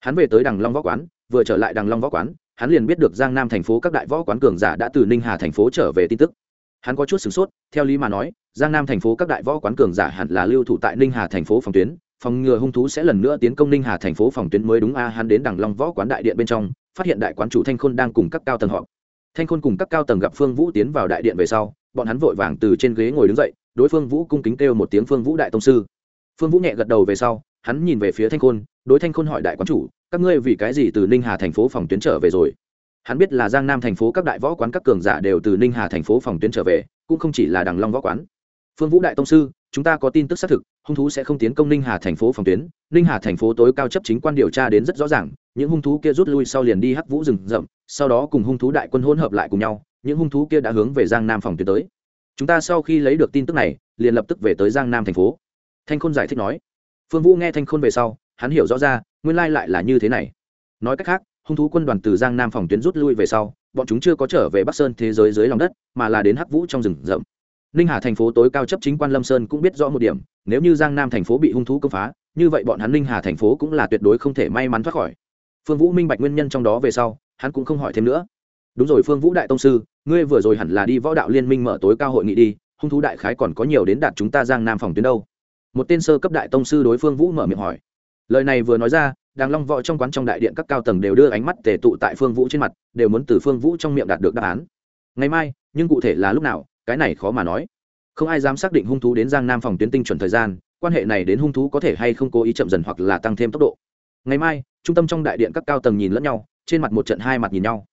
Hắn về tới đằng long võ quán, vừa trở lại đằng long võ quán, hắn liền biết được giang nam thành phố các đại võ quán cường giả đã từ ninh hà thành phố trở về tin tức. Hắn có chút sửng sốt, theo lý mà nói, giang nam thành phố các đại võ quán cường giả hẳn là lưu thủ tại ninh hà thành phố phòng tuyến, phòng ngừa hung thú sẽ lần nữa tiến công ninh hà thành phố phòng tuyến mới đúng a. Hắn đến đằng long võ quán đại điện bên trong, phát hiện đại quán chủ thanh khôn đang cùng các cao tầng họp thanh khôn cùng các cao tầng gặp phương vũ tiến vào đại điện về sau, bọn hắn vội vàng từ trên ghế ngồi đứng dậy, đối phương vũ cung kính kêu một tiếng phương vũ đại tông sư. Phương vũ nhẹ gật đầu về sau, hắn nhìn về phía thanh khôn, đối thanh khôn hỏi đại quán chủ, các ngươi vì cái gì từ ninh hà thành phố phòng tuyến trở về rồi? Hắn biết là giang nam thành phố các đại võ quán các cường giả đều từ ninh hà thành phố phòng tuyến trở về, cũng không chỉ là đằng long võ quán. Phương vũ đại tông sư chúng ta có tin tức xác thực, hung thú sẽ không tiến công ninh hà thành phố phòng tuyến. Ninh hà thành phố tối cao chấp chính quan điều tra đến rất rõ ràng, những hung thú kia rút lui sau liền đi hắc vũ rừng rậm, sau đó cùng hung thú đại quân hỗn hợp lại cùng nhau, những hung thú kia đã hướng về giang nam phòng tuyến tới. Chúng ta sau khi lấy được tin tức này, liền lập tức về tới giang nam thành phố. Thanh khôn giải thích nói. Phương vũ nghe thanh khôn về sau, hắn hiểu rõ ra, nguyên lai lại là như thế này. Nói cách khác, hung thú quân đoàn từ giang nam phòng tuyến rút lui về sau, bọn chúng chưa có trở về bắc sơn thế giới dưới lòng đất, mà là đến hắc vũ trong rừng rậm ninh hà thành phố tối cao chấp chính quan lâm sơn cũng biết rõ một điểm, nếu như giang nam thành phố bị hung thú công phá, như vậy bọn hắn ninh hà thành phố cũng là tuyệt đối không thể may mắn thoát khỏi. Phương vũ minh bạch nguyên nhân trong đó về sau, hắn cũng không hỏi thêm nữa. Đúng rồi phương vũ đại tông sư, ngươi vừa rồi hẳn là đi võ đạo liên minh mở tối cao hội nghị đi, hung thú đại khái còn có nhiều đến đạt chúng ta giang nam phòng tuyến đâu. Một tên sơ cấp đại tông sư đối phương vũ mở miệng hỏi. Lời này vừa nói ra, đàng long võ trong quán trong đại điện các cao tầng đều đưa ánh mắt tề tụ tại phương vũ trên mặt, đều muốn từ phương vũ trong miệng đạt được đáp án. Ngày mai, nhưng cụ thể là lúc nào cái này khó mà nói. Không ai dám xác định hung thú đến giang nam phòng tuyến tinh chuẩn thời gian, quan hệ này đến hung thú có thể hay không cố ý chậm dần hoặc là tăng thêm tốc độ. Ngày mai, trung tâm trong đại điện các cao tầng nhìn lẫn nhau, trên mặt một trận hai mặt nhìn nhau.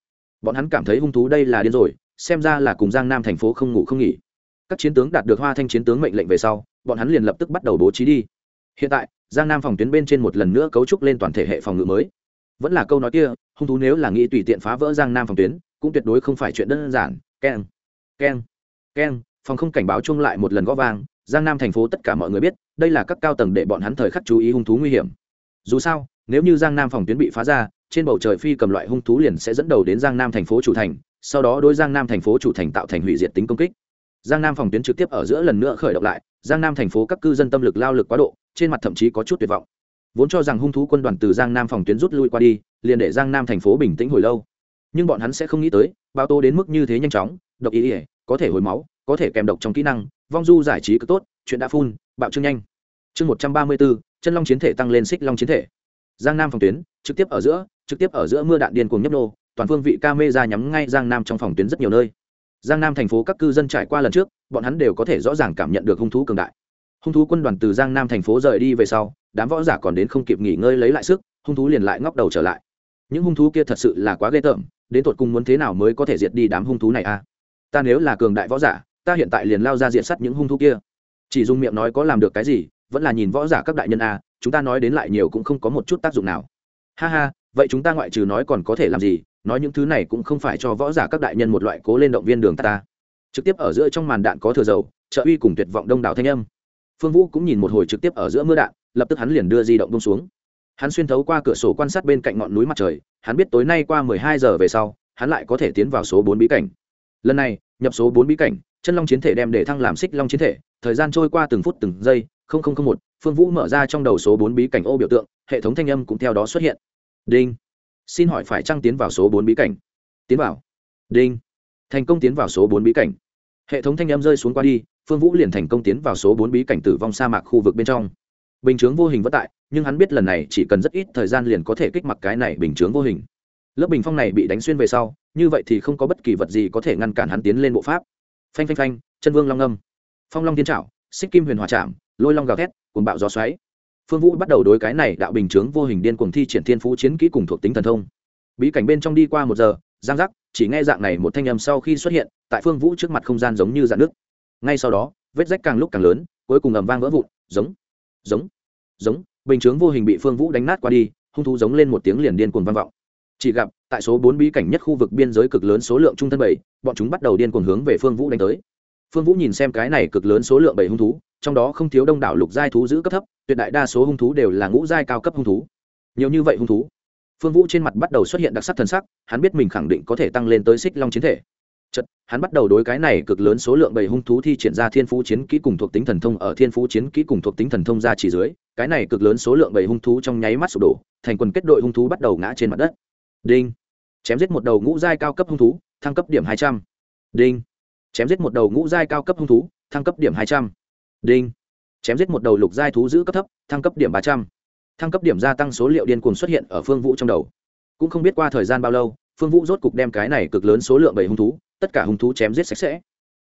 Bọn hắn cảm thấy hung thú đây là điên rồi, xem ra là cùng giang nam thành phố không ngủ không nghỉ. Các chiến tướng đạt được hoa thanh chiến tướng mệnh lệnh về sau, bọn hắn liền lập tức bắt đầu bố trí đi. Hiện tại, giang nam phòng tuyến bên trên một lần nữa cấu trúc lên toàn thể hệ phòng ngự mới. Vẫn là câu nói kia, hung thú nếu là nghĩ tùy tiện phá vỡ giang nam phòng tuyến, cũng tuyệt đối không phải chuyện đơn giản. Keng keng keng, phòng không cảnh báo chung lại một lần gõ vang, giang nam thành phố tất cả mọi người biết, đây là các cao tầng để bọn hắn thời khắc chú ý hung thú nguy hiểm. Dù sao, nếu như giang nam phòng tuyến bị phá ra, trên bầu trời phi cầm loại hung thú liền sẽ dẫn đầu đến giang nam thành phố chủ thành, sau đó đối giang nam thành phố chủ thành tạo thành hủy diệt tính công kích. Giang nam phòng tuyến trực tiếp ở giữa lần nữa khởi động lại, giang nam thành phố các cư dân tâm lực lao lực quá độ, trên mặt thậm chí có chút tuyệt vọng. Vốn cho rằng hung thú quân đoàn từ giang nam phòng tuyến rút lui qua đi, liền để giang nam thành phố bình tĩnh hồi lâu. Nhưng bọn hắn sẽ không nghĩ tới bao tô đến mức như thế nhanh chóng, độc ý ỉa có thể hồi máu, có thể kèm độc trong kỹ năng, vong du giải trí cực tốt, chuyện đã phun bạo trương nhanh. Chương một trăm ba mươi bốn chân long chiến thể tăng lên xích long chiến thể. Giang nam phòng tuyến, trực tiếp ở giữa, trực tiếp ở giữa mưa đạn điên cuồng nhấp nô, toàn phương vị ca mê ra nhắm ngay giang nam trong phòng tuyến rất nhiều nơi. Giang nam thành phố các cư dân trải qua lần trước, bọn hắn đều có thể rõ ràng cảm nhận được hung thú cường đại. Hung thú quân đoàn từ giang nam thành phố rời đi về sau, đám võ giả còn đến không kịp nghỉ ngơi lấy lại sức, hung thú liền lại ngóc đầu trở lại. Những hung thú kia thật sự là quá ghê tởm, đến tột cùng muốn thế nào mới có thể diệt đi đám hung thú này a à? Ta nếu là cường đại võ giả ta hiện tại liền lao ra diện sắt những hung thú kia. Chỉ dùng miệng nói có làm được cái gì vẫn là nhìn võ giả các đại nhân a chúng ta nói đến lại nhiều cũng không có một chút tác dụng nào. Ha ha vậy chúng ta ngoại trừ nói còn có thể làm gì? Nói những thứ này cũng không phải cho võ giả các đại nhân một loại cố lên động viên đường ta, ta. trực tiếp ở giữa trong màn đạn có thừa dầu trợ uy cùng tuyệt vọng đông đảo thanh âm. Phương vũ cũng nhìn một hồi trực tiếp ở giữa mưa đạn lập tức hắn liền đưa di động bông xuống. Hắn xuyên thấu qua cửa sổ quan sát bên cạnh ngọn núi mặt trời hắn biết tối nay qua mười hai giờ về sau hắn lại có thể tiến vào số bốn bí cảnh lần này, nhập số bốn bí cảnh, chân long chiến thể đem để thăng làm xích long chiến thể, thời gian trôi qua từng phút từng giây một, phương vũ mở ra trong đầu số bốn bí cảnh ô biểu tượng, hệ thống thanh âm cũng theo đó xuất hiện. Đinh. Xin hỏi phải trăng tiến vào số bốn bí cảnh? Tiến vào. Đinh. Thành công tiến vào số bốn bí cảnh. Hệ thống thanh âm rơi xuống qua đi, phương vũ liền thành công tiến vào số bốn bí cảnh tử vong sa mạc khu vực bên trong. Bình chướng vô hình vất tại, nhưng hắn biết lần này chỉ cần rất ít thời gian liền có thể kích mặc cái này bình chướng vô hình. Lớp bình phong này bị đánh xuyên về sau như vậy thì không có bất kỳ vật gì có thể ngăn cản hắn tiến lên bộ pháp. Phanh phanh phanh, chân vương long âm. Phong long tiên trảo, xích kim huyền hòa chạm, lôi long gào thét cùng bạo gió xoáy. Phương vũ bắt đầu đối cái này đạo bình chướng vô hình điên cuồng thi triển thiên phú chiến kỹ cùng thuộc tính thần thông. Bí cảnh bên trong đi qua một giờ, giang giác, chỉ nghe dạng này một thanh âm sau khi xuất hiện, tại phương vũ trước mặt không gian giống như dạng nước. Ngay sau đó, vết rách càng lúc càng lớn, cuối cùng ầm vang vỡ vụn, giống giống giống. Bình chướng vô hình bị phương vũ đánh nát qua đi, hung thú giống lên một tiếng liền điên cuồng vang vọng chỉ gặp, tại số bốn bí cảnh nhất khu vực biên giới cực lớn số lượng trung thân bảy, bọn chúng bắt đầu điên cuồng hướng về phương vũ đánh tới. Phương vũ nhìn xem cái này cực lớn số lượng bảy hung thú, trong đó không thiếu đông đảo lục giai thú giữ cấp thấp, tuyệt đại đa số hung thú đều là ngũ giai cao cấp hung thú. Nhiều như vậy hung thú, phương vũ trên mặt bắt đầu xuất hiện đặc sắc thần sắc, hắn biết mình khẳng định có thể tăng lên tới xích long chiến thể. Chật hắn bắt đầu đối cái này cực lớn số lượng bầy hung thú thi triển ra thiên phú chiến kỹ cùng thuộc tính thần thông ở thiên phú chiến kỹ cùng thuộc tính thần thông ra chỉ dưới, cái này cực lớn số lượng bầy hung thú trong nháy mắt sụp đổ, thành quần kết đội hung thú bắt đầu ngã trên mặt đất đinh. Chém giết một đầu ngũ giai cao cấp hung thú, thăng cấp điểm hai trăm. Đinh. Chém giết một đầu ngũ giai cao cấp hung thú, thăng cấp điểm hai trăm. Đinh. Chém giết một đầu lục giai thú giữ cấp thấp, thăng cấp điểm ba trăm. Thăng cấp điểm gia tăng số liệu điên cuồng xuất hiện ở phương vũ trong đầu. Cũng không biết qua thời gian bao lâu, phương vũ rốt cục đem cái này cực lớn số lượng bảy hung thú, tất cả hung thú chém giết sạch sẽ.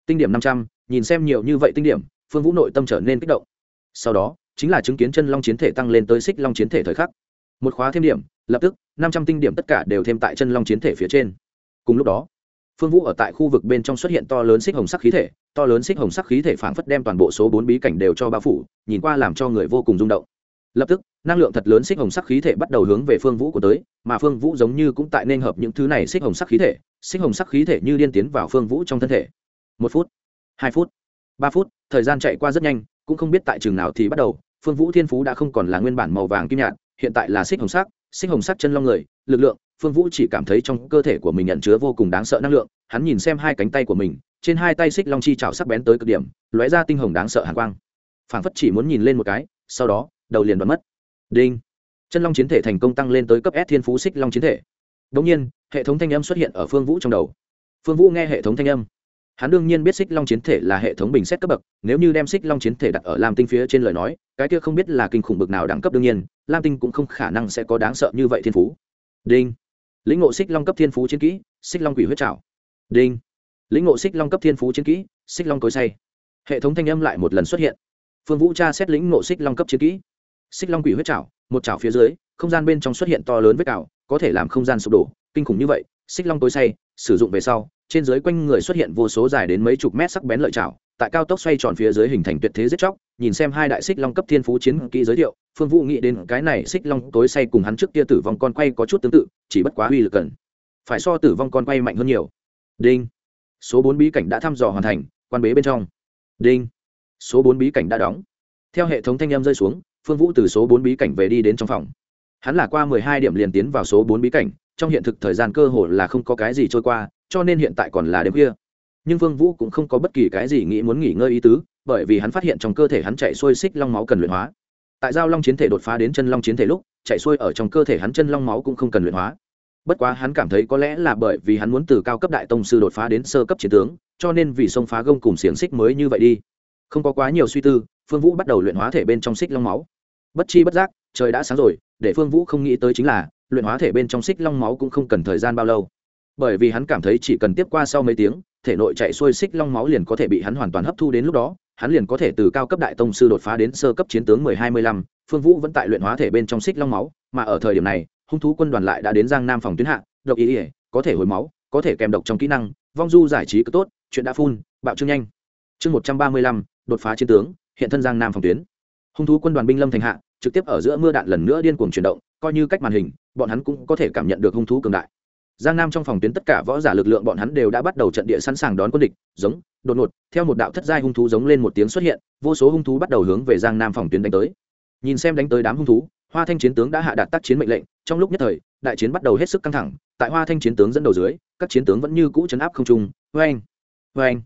Tinh điểm năm trăm, nhìn xem nhiều như vậy tinh điểm, phương vũ nội tâm trở nên kích động. Sau đó, chính là chứng kiến chân long chiến thể tăng lên tới xích long chiến thể thời khắc. Một khóa thêm điểm lập tức, năm trăm tinh điểm tất cả đều thêm tại chân long chiến thể phía trên. Cùng lúc đó, phương vũ ở tại khu vực bên trong xuất hiện to lớn xích hồng sắc khí thể, to lớn xích hồng sắc khí thể phảng phất đem toàn bộ số bốn bí cảnh đều cho bao phủ, nhìn qua làm cho người vô cùng rung động. Lập tức, năng lượng thật lớn xích hồng sắc khí thể bắt đầu hướng về phương vũ của tới, mà phương vũ giống như cũng tại nên hợp những thứ này xích hồng sắc khí thể, xích hồng sắc khí thể như điên tiến vào phương vũ trong thân thể. Một phút, hai phút, ba phút, thời gian chạy qua rất nhanh, cũng không biết tại trường nào thì bắt đầu, phương vũ thiên phú đã không còn là nguyên bản màu vàng kim nhạt, hiện tại là xích hồng sắc xích hồng sắc chân long người, lực lượng, phương vũ chỉ cảm thấy trong cơ thể của mình nhận chứa vô cùng đáng sợ năng lượng, hắn nhìn xem hai cánh tay của mình, trên hai tay xích long chi chảo sắc bén tới cực điểm, lóe ra tinh hồng đáng sợ hàn quang. Phảng phất chỉ muốn nhìn lên một cái, sau đó, đầu liền đoán mất. Đinh! Chân long chiến thể thành công tăng lên tới cấp s thiên phú xích long chiến thể. Đ ỗ n g nhiên, hệ thống thanh âm xuất hiện ở phương vũ trong đầu. Phương vũ nghe hệ thống thanh âm hắn đương nhiên biết xích long chiến thể là hệ thống bình xét cấp bậc, nếu như đem xích long chiến thể đặt ở lam tinh phía trên lời nói, cái kia không biết là kinh khủng bực nào đẳng cấp đương nhiên, lam tinh cũng không khả năng sẽ có đáng sợ như vậy thiên phú. Đinh. Lĩnh ngộ xích long cấp thiên phú chiến kỹ, xích long quỷ huyết trào đinh. Lĩnh ngộ xích long cấp thiên phú chiến kỹ, xích long cối say hệ thống thanh âm lại một lần xuất hiện. Phương vũ tra xét lĩnh ngộ xích long cấp chiến kỹ. Xích long quỷ huyết trào một chảo phía dưới, không gian bên trong xuất hiện to lớn vết cào, có thể làm không gian sụp đổ, kinh khủng như vậy, xích long tối say sử dụng về sau trên dưới quanh người xuất hiện vô số dài đến mấy chục mét sắc bén lợi chảo, tại cao tốc xoay tròn phía dưới hình thành tuyệt thế giết chóc, nhìn xem hai đại xích long cấp thiên phú chiến kỹ giới thiệu, phương vũ nghĩ đến cái này xích long tối say cùng hắn trước kia tử vong con quay có chút tương tự, chỉ bất quá uy lực cần. Phải so tử vong con quay mạnh hơn nhiều. Đinh. Số bốn bí cảnh đã thăm dò hoàn thành, quan bế bên trong. Đinh. Số bốn bí cảnh đã đóng. Theo hệ thống thanh em rơi xuống, phương vũ từ số bốn bí cảnh về đi đến trong phòng. Hắn là qua mười hai điểm liền tiến vào số bốn bí cảnh, trong hiện thực thời gian cơ hồ là không có cái gì trôi qua cho nên hiện tại còn là đêm khuya. Nhưng Vương vũ cũng không có bất kỳ cái gì nghĩ muốn nghỉ ngơi ý tứ, bởi vì hắn phát hiện trong cơ thể hắn chạy xuôi xích long máu cần luyện hóa. Tại giao long chiến thể đột phá đến chân long chiến thể lúc, chạy xuôi ở trong cơ thể hắn chân long máu cũng không cần luyện hóa. Bất quá hắn cảm thấy có lẽ là bởi vì hắn muốn từ cao cấp đại tông sư đột phá đến sơ cấp chiến tướng, cho nên vì xông phá gông cùng xiềng xích mới như vậy đi. Không có quá nhiều suy tư, phương vũ bắt đầu luyện hóa thể bên trong xích long máu. Bất chi bất giác, trời đã sáng rồi, để phương vũ không nghĩ tới chính là, luyện hóa thể bên trong xích long máu cũng không cần thời gian bao lâu bởi vì hắn cảm thấy chỉ cần tiếp qua sau mấy tiếng, thể nội chạy xuôi xích long máu liền có thể bị hắn hoàn toàn hấp thu đến lúc đó, hắn liền có thể từ cao cấp đại tông sư đột phá đến sơ cấp chiến tướng mười hai mươi lăm, phương vũ vẫn tại luyện hóa thể bên trong xích long máu, mà ở thời điểm này, hung thú quân đoàn lại đã đến giang nam phòng tuyến hạ, độc ý ỉa có thể hồi máu, có thể kèm độc trong kỹ năng, vong du giải trí cực tốt, chuyện đã phun, bạo trương nhanh. Chương một trăm ba mươi lăm, đột phá chiến tướng, hiện thân giang nam phòng tuyến. Hung thú quân đoàn binh lâm thành hạ, trực tiếp ở giữa mưa đạn lần nữa điên cuồng chuyển động, coi như cách màn hình, bọn hắn cũng có thể cảm nhận được hung thú cường đại giang nam trong phòng tuyến tất cả võ giả lực lượng bọn hắn đều đã bắt đầu trận địa sẵn sàng đón quân địch giống đột ngột theo một đạo thất giai hung thú giống lên một tiếng xuất hiện vô số hung thú bắt đầu hướng về giang nam phòng tuyến đánh tới. Nhìn xem đánh tới đám hung thú hoa thanh chiến tướng đã hạ đạt tác chiến mệnh lệnh trong lúc nhất thời đại chiến bắt đầu hết sức căng thẳng tại hoa thanh chiến tướng dẫn đầu dưới các chiến tướng vẫn như cũ chấn áp không trung vang, vang,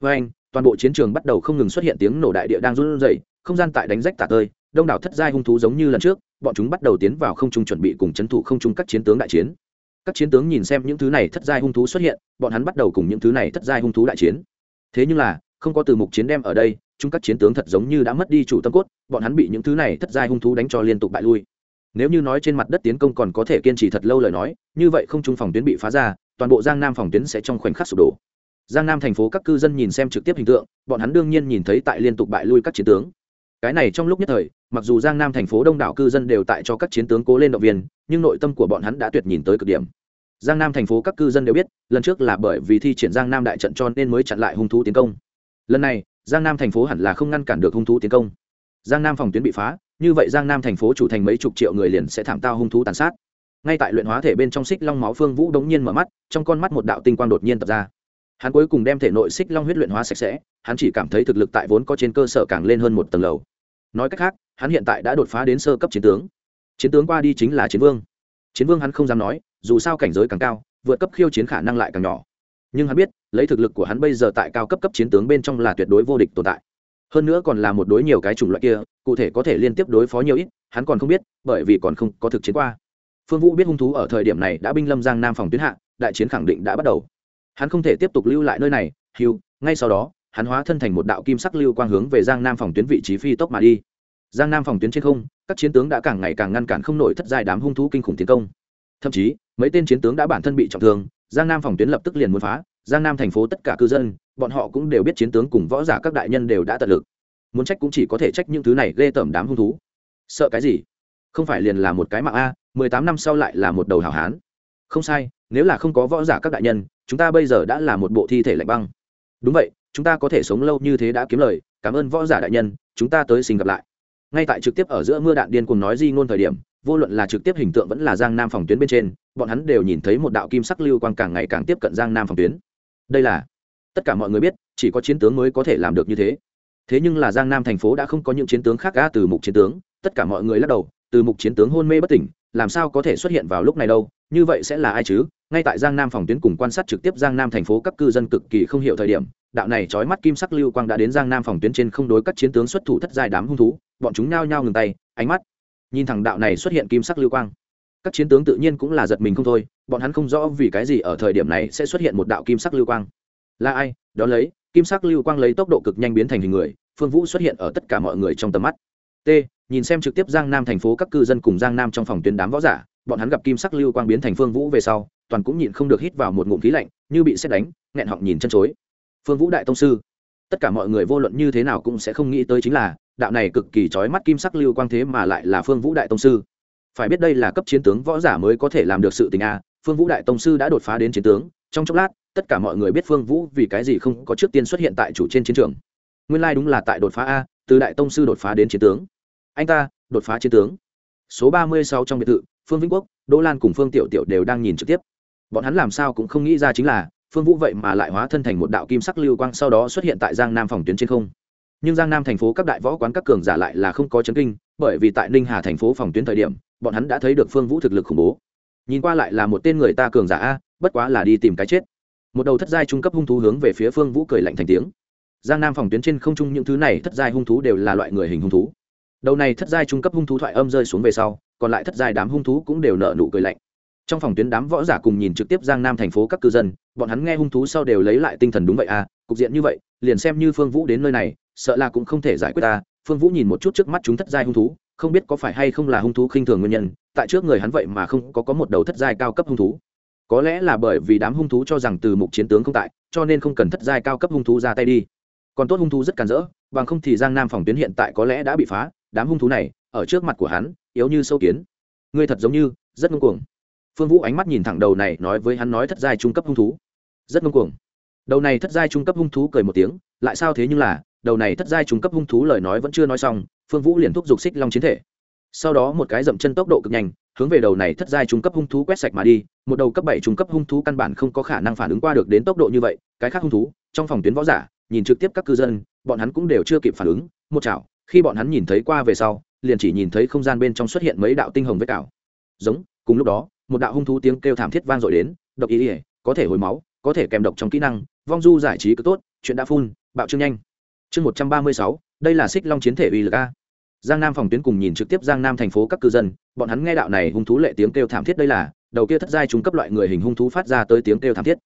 vang, toàn bộ chiến trường bắt đầu không ngừng xuất hiện tiếng nổ đại địa đang run rẩy không gian tại đánh rách tả tơi đông đảo thất giai hung thú giống như lần trước bọn chúng bắt đầu tiến vào không trung chuẩn bị cùng chấn thủ không trung các chiến tướng đại chiến các chiến tướng nhìn xem những thứ này thất giai hung thú xuất hiện, bọn hắn bắt đầu cùng những thứ này thất giai hung thú đại chiến. Thế nhưng là, không có từ mục chiến đem ở đây, chúng các chiến tướng thật giống như đã mất đi chủ tâm cốt, bọn hắn bị những thứ này thất giai hung thú đánh cho liên tục bại lui. Nếu như nói trên mặt đất tiến công còn có thể kiên trì thật lâu lời nói, như vậy không trung phòng tuyến bị phá ra, toàn bộ giang nam phòng tuyến sẽ trong khoảnh khắc sụp đổ. Giang nam thành phố các cư dân nhìn xem trực tiếp hình tượng, bọn hắn đương nhiên nhìn thấy tại liên tục bại lui các chiến tướng cái này trong lúc nhất thời, mặc dù giang nam thành phố đông đảo cư dân đều tại cho các chiến tướng cố lên động viên, nhưng nội tâm của bọn hắn đã tuyệt nhìn tới cực điểm. Giang nam thành phố các cư dân đều biết, lần trước là bởi vì thi triển giang nam đại trận cho nên mới chặn lại hung thú tiến công. Lần này, giang nam thành phố hẳn là không ngăn cản được hung thú tiến công. Giang nam phòng tuyến bị phá, như vậy giang nam thành phố chủ thành mấy chục triệu người liền sẽ thảm tao hung thú tàn sát. Ngay tại luyện hóa thể bên trong xích long máu phương vũ đống nhiên mở mắt, trong con mắt một đạo tinh quang đột nhiên tập ra. Hắn cuối cùng đem thể nội xích long huyết luyện hóa sạch sẽ, hắn chỉ cảm thấy thực lực tại vốn có trên cơ sở càng lên hơn một tầng lầu nói cách khác, hắn hiện tại đã đột phá đến sơ cấp chiến tướng. Chiến tướng qua đi chính là chiến vương. Chiến vương hắn không dám nói, dù sao cảnh giới càng cao, vượt cấp khiêu chiến khả năng lại càng nhỏ. Nhưng hắn biết, lấy thực lực của hắn bây giờ tại cao cấp cấp chiến tướng bên trong là tuyệt đối vô địch tồn tại. Hơn nữa còn là một đối nhiều cái chủng loại kia, cụ thể có thể liên tiếp đối phó nhiều ít, hắn còn không biết, bởi vì còn không có thực chiến qua. Phương vũ biết hung thú ở thời điểm này đã binh lâm giang nam phòng tuyến hạ, đại chiến khẳng định đã bắt đầu. Hắn không thể tiếp tục lưu lại nơi này hiu ngay sau đó hắn hóa thân thành một đạo kim sắc lưu quang hướng về giang nam phòng tuyến vị trí phi tốc mà đi. Giang nam phòng tuyến trên không, các chiến tướng đã càng ngày càng ngăn cản không nổi thất giai đám hung thú kinh khủng tiến công. Thậm chí, mấy tên chiến tướng đã bản thân bị trọng thương, giang nam phòng tuyến lập tức liền muốn phá. Giang nam thành phố tất cả cư dân, bọn họ cũng đều biết chiến tướng cùng võ giả các đại nhân đều đã tận lực. Muốn trách cũng chỉ có thể trách những thứ này ghê tởm đám hung thú. Sợ cái gì? Không phải liền là một cái mạng a, mười tám năm sau lại là một đầu hảo hán. Không sai, nếu là không có võ giả các đại nhân, chúng ta bây giờ đã là một bộ thi thể lạnh băng. Đúng vậy chúng ta có thể sống lâu như thế đã kiếm lời, cảm ơn võ giả đại nhân, chúng ta tới xin gặp lại. Ngay tại trực tiếp ở giữa mưa đạn điên cùng nói di ngôn thời điểm, vô luận là trực tiếp hình tượng vẫn là giang nam phòng tuyến bên trên, bọn hắn đều nhìn thấy một đạo kim sắc lưu quang càng ngày càng tiếp cận giang nam phòng tuyến. Đây là, tất cả mọi người biết, chỉ có chiến tướng mới có thể làm được như thế. Thế nhưng là giang nam thành phố đã không có những chiến tướng khác ga từ mục chiến tướng, tất cả mọi người lắc đầu, từ mục chiến tướng hôn mê bất tỉnh, làm sao có thể xuất hiện vào lúc này đâu, như vậy sẽ là ai chứ? Ngay tại giang nam phòng tuyến cùng quan sát trực tiếp giang nam thành phố các cư dân cực kỳ không hiểu thời điểm đạo này trói mắt kim sắc lưu quang đã đến giang nam phòng tuyến trên không đối các chiến tướng xuất thủ thất giai đám hung thú, bọn chúng nhao nhao ngừng tay, ánh mắt nhìn thẳng đạo này xuất hiện kim sắc lưu quang. Các chiến tướng tự nhiên cũng là giật mình không thôi, bọn hắn không rõ vì cái gì ở thời điểm này sẽ xuất hiện một đạo kim sắc lưu quang. Là ai? Đó lấy, kim sắc lưu quang lấy tốc độ cực nhanh biến thành hình người, phương vũ xuất hiện ở tất cả mọi người trong tầm mắt. T, nhìn xem trực tiếp giang nam thành phố các cư dân cùng giang nam trong phòng tuyến đám võ giả, bọn hắn gặp kim sắc lưu quang biến thành phương vũ về sau, toàn cũng nhịn không được hít vào một ngụm khí lạnh, như bị xét đánh, nghẹn họng nhìn chân chối phương vũ đại tông sư. Tất cả mọi người vô luận như thế nào cũng sẽ không nghĩ tới chính là, đạo này cực kỳ trói mắt kim sắc lưu quang thế mà lại là phương vũ đại tông sư. Phải biết đây là cấp chiến tướng võ giả mới có thể làm được sự tình a, phương vũ đại tông sư đã đột phá đến chiến tướng. Trong chốc lát, tất cả mọi người biết phương vũ vì cái gì không có trước tiên xuất hiện tại chủ trên chiến trường. Nguyên lai、like、đúng là tại đột phá a, từ đại tông sư đột phá đến chiến tướng. Anh ta, đột phá chiến tướng. Số ba mươi sáu trong biệt thự, phương vĩnh quốc, đỗ lan cùng phương tiểu tiểu đều đang nhìn trực tiếp. Bọn hắn làm sao cũng không nghĩ ra chính là phương vũ vậy mà lại hóa thân thành một đạo kim sắc lưu quang, sau đó xuất hiện tại giang nam phòng tuyến trên không. Nhưng giang nam thành phố các đại võ quán các cường giả lại là không có chấn kinh, bởi vì tại ninh hà thành phố phòng tuyến thời điểm, bọn hắn đã thấy được phương vũ thực lực khủng bố. Nhìn qua lại là một tên người ta cường giả a, bất quá là đi tìm cái chết. Một đầu thất giai trung cấp hung thú hướng về phía phương vũ cười lạnh thành tiếng. Giang nam phòng tuyến trên không trung những thứ này thất giai hung thú đều là loại người hình hung thú. Đầu này thất giai trung cấp hung thú thoại âm rơi xuống về sau, còn lại thất giai đám hung thú cũng đều nợ nụ cười lạnh. Trong phòng tuyến đám võ giả cùng nhìn trực tiếp giang nam thành phố các cư dân bọn hắn nghe hung thú sau đều lấy lại tinh thần đúng vậy à cục diện như vậy, liền xem như phương vũ đến nơi này, sợ là cũng không thể giải quyết ta. Phương vũ nhìn một chút trước mắt chúng thất giai hung thú, không biết có phải hay không là hung thú khinh thường nguyên nhân, tại trước người hắn vậy mà không có có một đầu thất giai cao cấp hung thú. Có lẽ là bởi vì đám hung thú cho rằng từ mục chiến tướng không tại, cho nên không cần thất giai cao cấp hung thú ra tay đi. Còn tốt hung thú rất càn rỡ, bằng không thì giang nam phòng tuyến hiện tại có lẽ đã bị phá, đám hung thú này, ở trước mặt của hắn, yếu như sâu kiến. Ngươi thật giống như, rất ngông cuồng phương vũ ánh mắt nhìn thẳng đầu này, nói với hắn nói thất giai trung cấp hung thú. Rất ngông cuồng. Đầu này thất giai trung cấp hung thú cười một tiếng, lại sao thế nhưng là, đầu này thất giai trung cấp hung thú lời nói vẫn chưa nói xong, phương vũ liền thúc giục xích long chiến thể. Sau đó một cái dậm chân tốc độ cực nhanh, hướng về đầu này thất giai trung cấp hung thú quét sạch mà đi, một đầu cấp bảy trung cấp hung thú căn bản không có khả năng phản ứng qua được đến tốc độ như vậy, cái khác hung thú, trong phòng tuyến võ giả, nhìn trực tiếp các cư dân, bọn hắn cũng đều chưa kịp phản ứng, một chảo, khi bọn hắn nhìn thấy qua về sau, liền chỉ nhìn thấy không gian bên trong xuất hiện mấy đạo tinh hồng với cảo giống, cùng lúc đó một đạo hung thú tiếng kêu thảm thiết vang dội đến, độc ý ỉa có thể hồi máu, có thể kèm độc trong kỹ năng, vong du giải trí cứ tốt, chuyện đã phun bạo trương nhanh. Chương một trăm ba mươi sáu, đây là xích long chiến thể uy lực a. Giang nam phòng tuyến cùng nhìn trực tiếp giang nam thành phố các cư dân, bọn hắn nghe đạo này hung thú lệ tiếng kêu thảm thiết đây là, đầu kia thất giai trung cấp loại người hình hung thú phát ra tới tiếng kêu thảm thiết.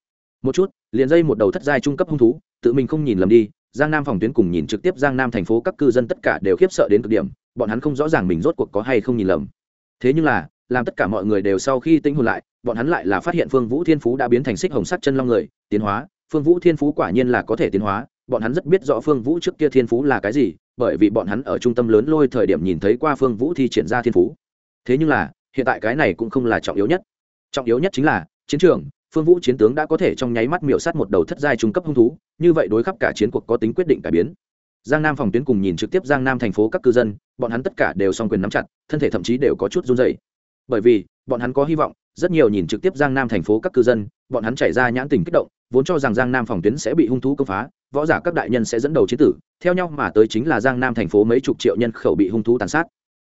Một chút, liền dây một đầu thất giai trung cấp hung thú, tự mình không nhìn lầm đi, giang nam phòng tuyến cùng nhìn trực tiếp giang nam thành phố các cư dân tất cả đều khiếp sợ đến cực điểm, bọn hắn không rõ ràng mình rốt cuộc có hay không nhìn lầm. Thế nhưng là làm tất cả mọi người đều sau khi tinh hồn lại, bọn hắn lại là phát hiện phương vũ thiên phú đã biến thành xích hồng sắc chân long người, tiến hóa. Phương vũ thiên phú quả nhiên là có thể tiến hóa. Bọn hắn rất biết rõ phương vũ trước kia thiên phú là cái gì, bởi vì bọn hắn ở trung tâm lớn lôi thời điểm nhìn thấy qua phương vũ thi triển ra thiên phú. Thế nhưng là, hiện tại cái này cũng không là trọng yếu nhất. Trọng yếu nhất chính là, chiến trường, phương vũ chiến tướng đã có thể trong nháy mắt miểu sát một đầu thất giai trung cấp hung thú, như vậy đối khắp cả chiến cuộc có tính quyết định cải biến. Giang nam phòng tuyến cùng nhìn trực tiếp giang nam thành phố các cư dân, bọn hắn tất cả đều s o n g quyền nắm chặt, thân thể thậm chí đều có chút run dày bởi vì, bọn hắn có hy vọng, rất nhiều nhìn trực tiếp giang nam thành phố các cư dân, bọn hắn chạy ra nhãn tình kích động, vốn cho rằng giang nam phòng tuyến sẽ bị hung thú công phá, võ giả các đại nhân sẽ dẫn đầu chiến tử, theo nhau mà tới chính là giang nam thành phố mấy chục triệu nhân khẩu bị hung thú tàn sát.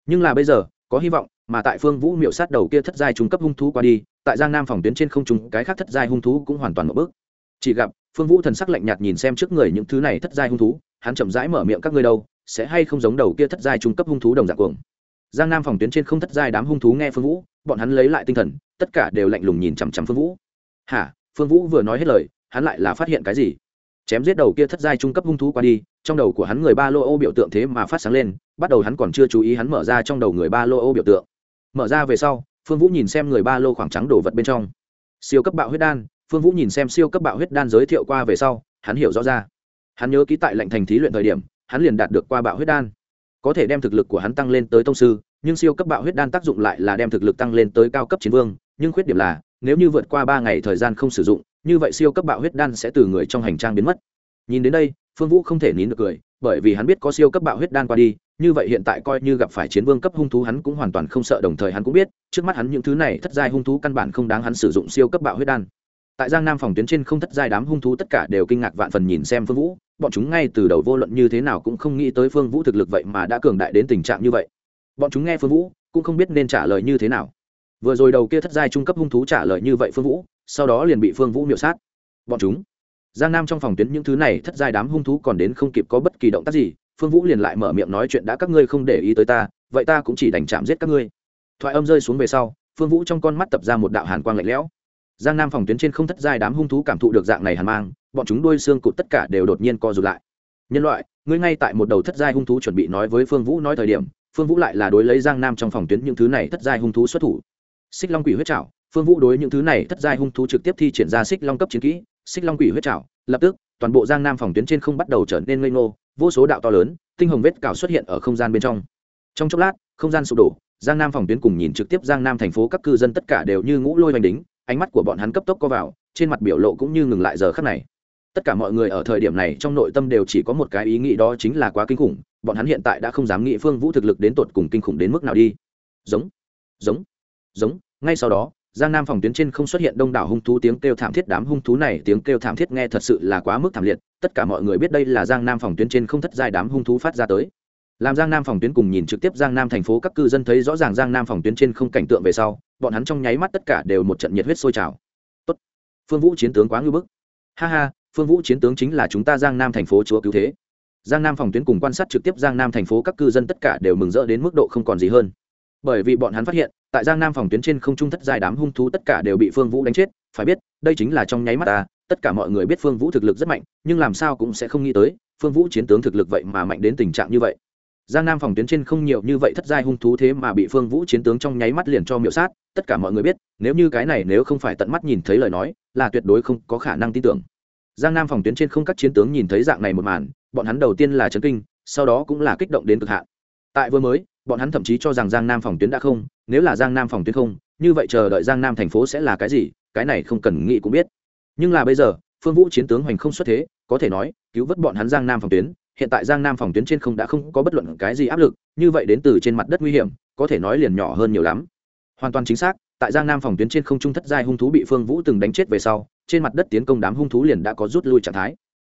Nhưng là bây giờ, có hy vọng, mà tại phương vũ miệu sát đầu kia thất giai trung cấp hung thú qua đi, tại giang nam phòng tuyến trên không trung, cái khác thất giai hung thú cũng hoàn toàn một bước. Chỉ gặp, phương vũ thần sắc lạnh nhạt nhìn xem trước người những thứ này thất giai hung thú, hắn chậm rãi mở miệng, các ngươi đâu, sẽ hay không giống đầu kia thất giai trung cấp hung thú đồng dạng cuồng? Giang nam phòng tuyến trên không thất giai đám hung thú nghe phương vũ, bọn hắn lấy lại tinh thần, tất cả đều lạnh lùng nhìn chằm chằm phương vũ. Hả? Phương vũ vừa nói hết lời, hắn lại là phát hiện cái gì? Chém giết đầu kia thất giai trung cấp hung thú qua đi, trong đầu của hắn người ba lô ô biểu tượng thế mà phát sáng lên, bắt đầu hắn còn chưa chú ý hắn mở ra trong đầu người ba lô ô biểu tượng. Mở ra về sau, phương vũ nhìn xem người ba lô khoảng trắng đồ vật bên trong. Siêu cấp bạo huyết đan, phương vũ nhìn xem siêu cấp bạo huyết đan giới thiệu qua về sau, hắn hiểu rõ ra. Hắn nhớ ký tại lệnh thành thí luyện thời điểm, hắn liền đạt được qua bạo huyết đan có thể đem thực lực của hắn tăng lên tới tông sư, nhưng siêu cấp bạo huyết đan tác dụng lại là đem thực lực tăng lên tới cao cấp chiến vương, nhưng khuyết điểm là, nếu như vượt qua ba ngày thời gian không sử dụng, như vậy siêu cấp bạo huyết đan sẽ từ người trong hành trang biến mất. Nhìn đến đây, phương vũ không thể nín được cười, bởi vì hắn biết có siêu cấp bạo huyết đan qua đi, như vậy hiện tại coi như gặp phải chiến vương cấp hung thú hắn cũng hoàn toàn không sợ, đồng thời hắn cũng biết, trước mắt hắn những thứ này thất giai hung thú căn bản không đáng hắn sử dụng siêu cấp bạo huyết đan tại giang nam phòng tuyến trên không thất giai đám hung thú tất cả đều kinh ngạc vạn phần nhìn xem phương vũ. Bọn chúng ngay từ đầu vô luận như thế nào cũng không nghĩ tới phương vũ thực lực vậy mà đã cường đại đến tình trạng như vậy. Bọn chúng nghe phương vũ, cũng không biết nên trả lời như thế nào. Vừa rồi đầu kia thất giai trung cấp hung thú trả lời như vậy phương vũ, sau đó liền bị phương vũ miệu sát. Bọn chúng, giang nam trong phòng tuyến những thứ này thất giai đám hung thú còn đến không kịp có bất kỳ động tác gì, phương vũ liền lại mở miệng nói chuyện đã các ngươi không để ý tới ta, vậy ta cũng chỉ đành chạm giết các ngươi. Thoại âm rơi xuống về sau, phương vũ trong con mắt tập ra một đạo hàn quang lạnh lẽo giang nam phòng tuyến trên không thất giai đám hung thú cảm thụ được dạng này hàn mang, bọn chúng đuôi xương cụt tất cả đều đột nhiên co rụt lại. Nhân loại, ngươi ngay tại một đầu thất giai hung thú chuẩn bị nói với phương vũ nói thời điểm, phương vũ lại là đối lấy giang nam trong phòng tuyến những thứ này thất giai hung thú xuất thủ. Xích long quỷ huyết trảo, phương vũ đối những thứ này thất giai hung thú trực tiếp thi triển ra xích long cấp chiến kỹ. Xích long quỷ huyết trảo, lập tức, toàn bộ giang nam phòng tuyến trên không bắt đầu trở nên ngây ngô, vô số đạo to lớn, tinh hồng vết cào xuất hiện ở không gian bên trong. Trong chốc lát, không gian sụp đổ, giang nam phòng tuyến cùng nhìn trực tiếp giang nam thành phố các cư dân tất cả đều như ngũ lôi hoành đính ánh mắt của bọn hắn cấp tốc co vào, trên mặt biểu lộ cũng như ngừng lại giờ khắc này. Tất cả mọi người ở thời điểm này trong nội tâm đều chỉ có một cái ý nghĩ đó chính là quá kinh khủng, bọn hắn hiện tại đã không dám nghĩ phương vũ thực lực đến tột cùng kinh khủng đến mức nào đi. Giống giống giống, ngay sau đó, giang nam phòng tuyến trên không xuất hiện đông đảo hung thú tiếng kêu thảm thiết, đám hung thú này tiếng kêu thảm thiết nghe thật sự là quá mức thảm liệt, tất cả mọi người biết đây là giang nam phòng tuyến trên không thất giai đám hung thú phát ra tới làm giang nam phòng tuyến cùng nhìn trực tiếp giang nam thành phố các cư dân thấy rõ ràng giang nam phòng tuyến trên không cảnh tượng về sau, bọn hắn trong nháy mắt tất cả đều một trận nhiệt huyết sôi trào. Tốt. Phương vũ chiến tướng quá ngưỡng bức. Ha ha, phương vũ chiến tướng chính là chúng ta giang nam thành phố chúa cứu thế. Giang nam phòng tuyến cùng quan sát trực tiếp giang nam thành phố các cư dân tất cả đều mừng rỡ đến mức độ không còn gì hơn. Bởi vì bọn hắn phát hiện, tại giang nam phòng tuyến trên không trung thất dài đám hung thú tất cả đều bị phương vũ đánh chết. Phải biết, đây chính là trong nháy mắt ta tất cả mọi người biết phương vũ thực lực rất mạnh, nhưng làm sao cũng sẽ không nghĩ tới, phương vũ chiến tướng thực lực vậy mà mạnh đến tình trạng như vậy giang nam phòng tuyến trên không nhiều như vậy thất giai hung thú thế mà bị phương vũ chiến tướng trong nháy mắt liền cho miệu sát, tất cả mọi người biết, nếu như cái này nếu không phải tận mắt nhìn thấy lời nói, là tuyệt đối không có khả năng tin tưởng. Giang nam phòng tuyến trên không các chiến tướng nhìn thấy dạng này một màn, bọn hắn đầu tiên là chấn kinh, sau đó cũng là kích động đến cực hạn. Tại vừa mới, bọn hắn thậm chí cho rằng giang nam phòng tuyến đã không, nếu là giang nam phòng tuyến không, như vậy chờ đợi giang nam thành phố sẽ là cái gì, cái này không cần nghĩ cũng biết. Nhưng là bây giờ, phương vũ chiến tướng hoành không xuất thế, có thể nói, cứu vớt bọn hắn giang nam phòng tuyến hiện tại giang nam phòng tuyến trên không đã không có bất luận cái gì áp lực, như vậy đến từ trên mặt đất nguy hiểm, có thể nói liền nhỏ hơn nhiều lắm. Hoàn toàn chính xác, tại giang nam phòng tuyến trên không trung thất giai hung thú bị phương vũ từng đánh chết về sau, trên mặt đất tiến công đám hung thú liền đã có rút lui trạng thái.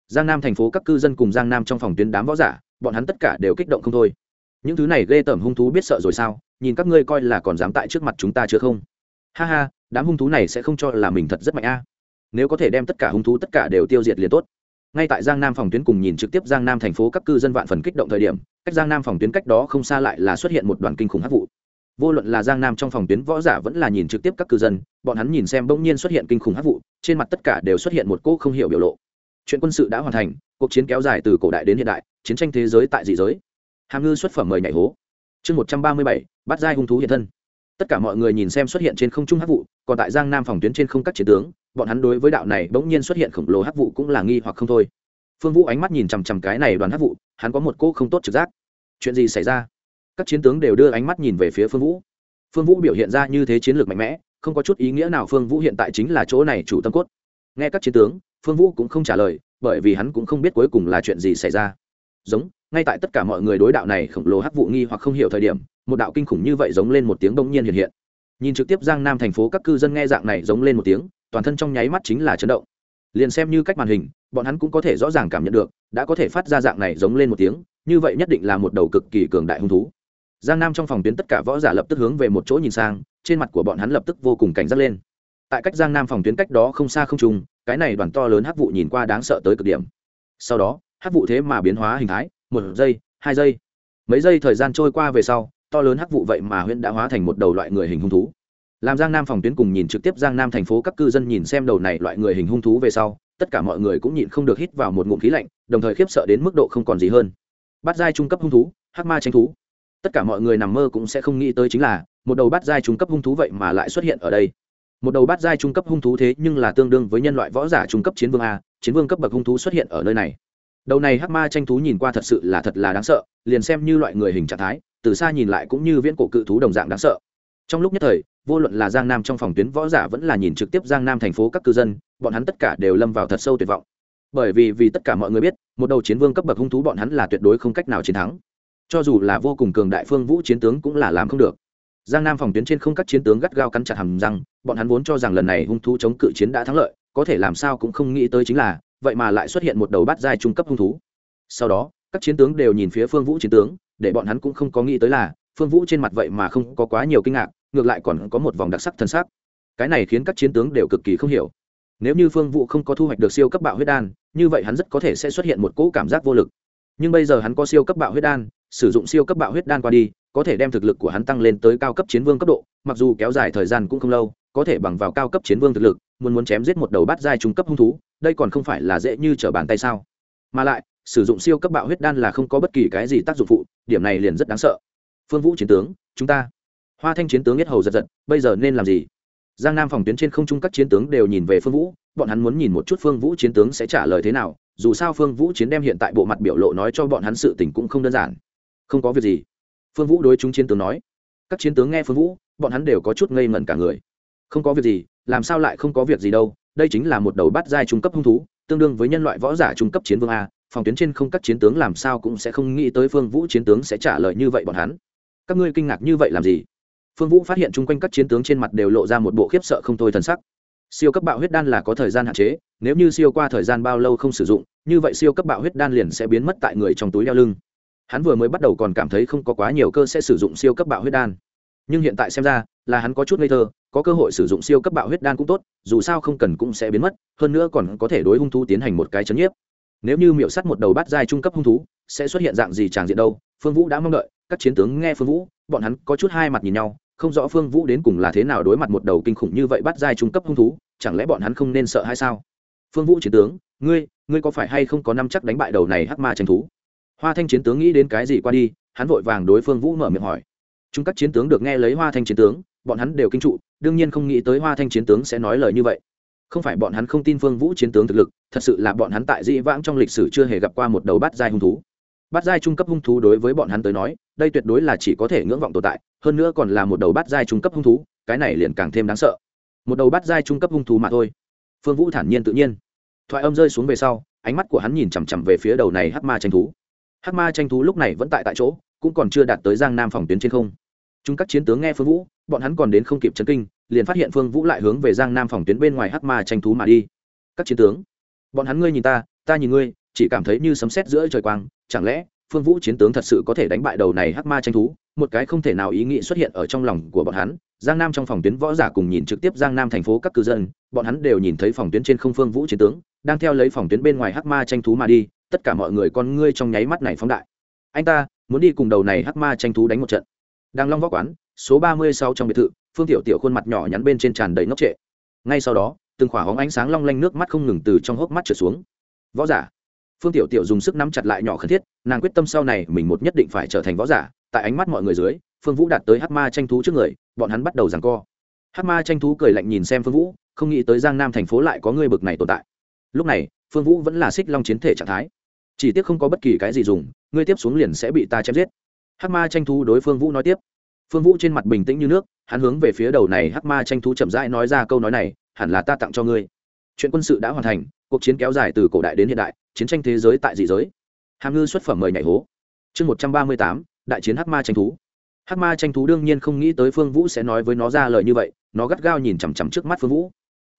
Giang nam thành phố các cư dân cùng giang nam trong phòng tuyến đám võ giả, bọn hắn tất cả đều kích động không thôi. Những thứ này ghê tởm hung thú biết sợ rồi sao? Nhìn các ngươi coi là còn dám tại trước mặt chúng ta chưa không? Ha ha, đám hung thú này sẽ không cho là mình thật rất mạnh a. Nếu có thể đem tất cả hung thú tất cả đều tiêu diệt liền tốt ngay tại giang nam phòng tuyến cùng nhìn trực tiếp giang nam thành phố các cư dân vạn phần kích động thời điểm, cách giang nam phòng tuyến cách đó không xa lại là xuất hiện một đoàn kinh khủng hắc vụ. Vô luận là giang nam trong phòng tuyến võ giả vẫn là nhìn trực tiếp các cư dân, bọn hắn nhìn xem bỗng nhiên xuất hiện kinh khủng hắc vụ, trên mặt tất cả đều xuất hiện một cỗ không hiểu biểu lộ. Chuyện quân sự đã hoàn thành, cuộc chiến kéo dài từ cổ đại đến hiện đại, chiến tranh thế giới tại dị giới. Hàm ngư xuất phẩm mời nhảy hố. Chương một trăm ba mươi bảy, bắt giai hung thú hiện thân tất cả mọi người nhìn xem xuất hiện trên không trung hắc vụ, còn tại giang nam phòng tuyến trên không các chiến tướng, bọn hắn đối với đạo này bỗng nhiên xuất hiện khổng lồ hắc vụ cũng là nghi hoặc không thôi. Phương vũ ánh mắt nhìn chằm chằm cái này đoàn hắc vụ, hắn có một cô không tốt trực giác. Chuyện gì xảy ra? Các chiến tướng đều đưa ánh mắt nhìn về phía phương vũ. Phương vũ biểu hiện ra như thế chiến lược mạnh mẽ, không có chút ý nghĩa nào phương vũ hiện tại chính là chỗ này chủ tâm cốt. Nghe các chiến tướng, phương vũ cũng không trả lời, bởi vì hắn cũng không biết cuối cùng là chuyện gì xảy ra. Giống ngay tại tất cả mọi người đối đạo này khổng lồ hắc vụ nghi hoặc không hiểu thời điểm, một đạo kinh khủng như vậy giống lên một tiếng bỗng nhiên hiện hiện. Nhìn trực tiếp giang nam thành phố các cư dân nghe dạng này giống lên một tiếng, toàn thân trong nháy mắt chính là chấn động. Liền xem như cách màn hình, bọn hắn cũng có thể rõ ràng cảm nhận được, đã có thể phát ra dạng này giống lên một tiếng, như vậy nhất định là một đầu cực kỳ cường đại hung thú. Giang nam trong phòng tuyến tất cả võ giả lập tức hướng về một chỗ nhìn sang, trên mặt của bọn hắn lập tức vô cùng cảnh giác lên. Tại cách giang nam phòng tuyến cách đó không xa không trùng cái này đoàn to lớn hắc vụ nhìn qua đáng sợ tới cực điểm. Sau đó, hắc vụ thế mà biến hóa hình thái một giây, hai giây. Mấy giây thời gian trôi qua về sau, to lớn hắc vụ vậy mà huyễn đã hóa thành một đầu loại người hình hung thú. Làm giang nam phòng tuyến cùng nhìn trực tiếp giang nam thành phố các cư dân nhìn xem đầu này loại người hình hung thú về sau, tất cả mọi người cũng nhịn không được hít vào một ngụm khí lạnh, đồng thời khiếp sợ đến mức độ không còn gì hơn. Bắt giai trung cấp hung thú, hắc ma tranh thú. Tất cả mọi người nằm mơ cũng sẽ không nghĩ tới chính là, một đầu bát giai trung cấp hung thú vậy mà lại xuất hiện ở đây. Một đầu bát giai trung cấp hung thú thế nhưng là tương đương với nhân loại võ giả trung cấp chiến vương a, chiến vương cấp bậc hung thú xuất hiện ở nơi này đầu này hắc ma tranh thú nhìn qua thật sự là thật là đáng sợ, liền xem như loại người hình trạng thái, từ xa nhìn lại cũng như viễn cổ cự thú đồng dạng đáng sợ. Trong lúc nhất thời, vô luận là giang nam trong phòng tuyến võ giả vẫn là nhìn trực tiếp giang nam thành phố các cư dân, bọn hắn tất cả đều lâm vào thật sâu tuyệt vọng. Bởi vì vì tất cả mọi người biết, một đầu chiến vương cấp bậc hung thú bọn hắn là tuyệt đối không cách nào chiến thắng. Cho dù là vô cùng cường đại phương vũ chiến tướng cũng là làm không được. Giang nam phòng tuyến trên không các chiến tướng gắt gao cắn chặt hầm răng, bọn hắn vốn cho rằng lần này hung thú chống cự chiến đã thắng lợi, có thể làm sao cũng không nghĩ tới chính là vậy mà lại xuất hiện một đầu bát giai trung cấp hung thú. Sau đó, các chiến tướng đều nhìn phía phương vũ chiến tướng, để bọn hắn cũng không có nghĩ tới là, phương vũ trên mặt vậy mà không có quá nhiều kinh ngạc, ngược lại còn có một vòng đặc sắc thân sắc. Cái này khiến các chiến tướng đều cực kỳ không hiểu. Nếu như phương vũ không có thu hoạch được siêu cấp bạo huyết đan, như vậy hắn rất có thể sẽ xuất hiện một cỗ cảm giác vô lực. Nhưng bây giờ hắn có siêu cấp bạo huyết đan, sử dụng siêu cấp bạo huyết đan qua đi, có thể đem thực lực của hắn tăng lên tới cao cấp chiến vương cấp độ, mặc dù kéo dài thời gian cũng không lâu, có thể bằng vào cao cấp chiến vương thực lực, muốn muốn chém giết một đầu bát giai trung cấp hung thú đây còn không phải là dễ như trở bàn tay sao? Mà lại, sử dụng siêu cấp bạo huyết đan là không có bất kỳ cái gì tác dụng phụ, điểm này liền rất đáng sợ. Phương vũ chiến tướng, chúng ta. Hoa thanh chiến tướng nhất hầu giật giật, bây giờ nên làm gì? Giang nam phòng tuyến trên không trung các chiến tướng đều nhìn về phương vũ, bọn hắn muốn nhìn một chút phương vũ chiến tướng sẽ trả lời thế nào, dù sao phương vũ chiến đem hiện tại bộ mặt biểu lộ nói cho bọn hắn sự tình cũng không đơn giản. Không có việc gì. Phương vũ đối chúng chiến tướng nói. Các chiến tướng nghe phương vũ, bọn hắn đều có chút ngây ngẩn cả người. Không có việc gì, làm sao lại không có việc gì đâu đây chính là một đầu bát giai trung cấp hung thú, tương đương với nhân loại võ giả trung cấp chiến vương a, phòng tuyến trên không các chiến tướng làm sao cũng sẽ không nghĩ tới phương vũ chiến tướng sẽ trả lời như vậy bọn hắn. Các ngươi kinh ngạc như vậy làm gì? Phương vũ phát hiện chung quanh các chiến tướng trên mặt đều lộ ra một bộ khiếp sợ không thôi thần sắc. Siêu cấp bạo huyết đan là có thời gian hạn chế, nếu như siêu qua thời gian bao lâu không sử dụng, như vậy siêu cấp bạo huyết đan liền sẽ biến mất tại người trong túi đeo lưng. Hắn vừa mới bắt đầu còn cảm thấy không có quá nhiều cơ sẽ sử dụng siêu cấp bạo huyết đan. Nhưng hiện tại xem ra là hắn có chút ngây thơ, có cơ hội sử dụng siêu cấp bạo huyết đan cũng tốt, dù sao không cần cũng sẽ biến mất, hơn nữa còn có thể đối hung thú tiến hành một cái chấn nhiếp. Nếu như miệu sắt một đầu bát giai trung cấp hung thú, sẽ xuất hiện dạng gì tràng diện đâu, phương vũ đã mong đợi, các chiến tướng nghe phương vũ, bọn hắn có chút hai mặt nhìn nhau, không rõ phương vũ đến cùng là thế nào đối mặt một đầu kinh khủng như vậy bắt giai trung cấp hung thú, chẳng lẽ bọn hắn không nên sợ hay sao? Phương vũ chiến tướng, ngươi ngươi có phải hay không có năm chắc đánh bại đầu này hắc ma tranh thú? Hoa thanh chiến tướng nghĩ đến cái gì qua đi, hắn vội vàng đối phương vũ mở miệng hỏi. Chúng các chiến tướng được nghe lấy hoa thanh chiến tướng bọn hắn đều kinh trụ, đương nhiên không nghĩ tới hoa thanh chiến tướng sẽ nói lời như vậy. Không phải bọn hắn không tin phương vũ chiến tướng thực lực, thật sự là bọn hắn tại dĩ vãng trong lịch sử chưa hề gặp qua một đầu bát giai hung thú. Bát giai trung cấp hung thú đối với bọn hắn tới nói, đây tuyệt đối là chỉ có thể ngưỡng vọng tồn tại, hơn nữa còn là một đầu bát giai trung cấp hung thú, cái này liền càng thêm đáng sợ. Một đầu bát giai trung cấp hung thú mà thôi. Phương vũ thản nhiên tự nhiên. Thoại âm rơi xuống về sau, ánh mắt của hắn nhìn chằm chằm về phía đầu này hắc ma tranh thú. Hắc ma tranh thú lúc này vẫn tại tại chỗ, cũng còn chưa đạt tới giang nam phòng tuyến trên không. Chúng các chiến tướng nghe phương vũ bọn hắn còn đến không kịp chấn kinh, liền phát hiện phương vũ lại hướng về giang nam phòng tuyến bên ngoài hắc ma tranh thú mà đi. Các chiến tướng, bọn hắn ngươi nhìn ta ta nhìn ngươi, chỉ cảm thấy như sấm sét giữa trời quang, chẳng lẽ phương vũ chiến tướng thật sự có thể đánh bại đầu này hắc ma tranh thú? Một cái không thể nào ý nghĩ xuất hiện ở trong lòng của bọn hắn. Giang nam trong phòng tuyến võ giả cùng nhìn trực tiếp giang nam thành phố các cư dân, bọn hắn đều nhìn thấy phòng tuyến trên không phương vũ chiến tướng, đang theo lấy phòng tuyến bên ngoài hắc ma tranh thú mà đi. Tất cả mọi người con ngươi trong nháy mắt này phóng đại. Anh ta, muốn đi cùng đầu này hắc ma tranh thú đánh một trận. Đang long võ quán số ba mươi sáu trong biệt thự, phương tiểu tiểu khuôn mặt nhỏ nhắn bên trên tràn đầy ngốc trệ. Ngay sau đó, từng khỏa hóng ánh sáng long lanh nước mắt không ngừng từ trong hốc mắt trở xuống. Võ giả. Phương tiểu tiểu dùng sức nắm chặt lại nhỏ khẩn thiết, nàng quyết tâm sau này mình một nhất định phải trở thành võ giả. Tại ánh mắt mọi người dưới, phương vũ đạt tới hát ma tranh thú trước người, bọn hắn bắt đầu giằng co. Hát ma tranh thú cười lạnh nhìn xem phương vũ, không nghĩ tới giang nam thành phố lại có người bực này tồn tại. Lúc này, phương vũ vẫn là xích long chiến thể trạng thái. Chỉ tiếc không có bất kỳ cái gì dùng ngươi tiếp xuống liền sẽ bị ta chém giết. Hắc ma tranh thú đối phương vũ nói tiếp phương vũ trên mặt bình tĩnh như nước, hắn hướng về phía đầu này hắc ma tranh thú chậm rãi nói ra câu nói này, hẳn là ta tặng cho ngươi. Chuyện quân sự đã hoàn thành, cuộc chiến kéo dài từ cổ đại đến hiện đại, chiến tranh thế giới tại dị giới. Hàm ngư xuất phẩm mời nhảy hố. Chương một trăm ba mươi tám, đại chiến hắc ma tranh thú. Hắc ma tranh thú đương nhiên không nghĩ tới phương vũ sẽ nói với nó ra lời như vậy, nó gắt gao nhìn chằm chằm trước mắt phương vũ.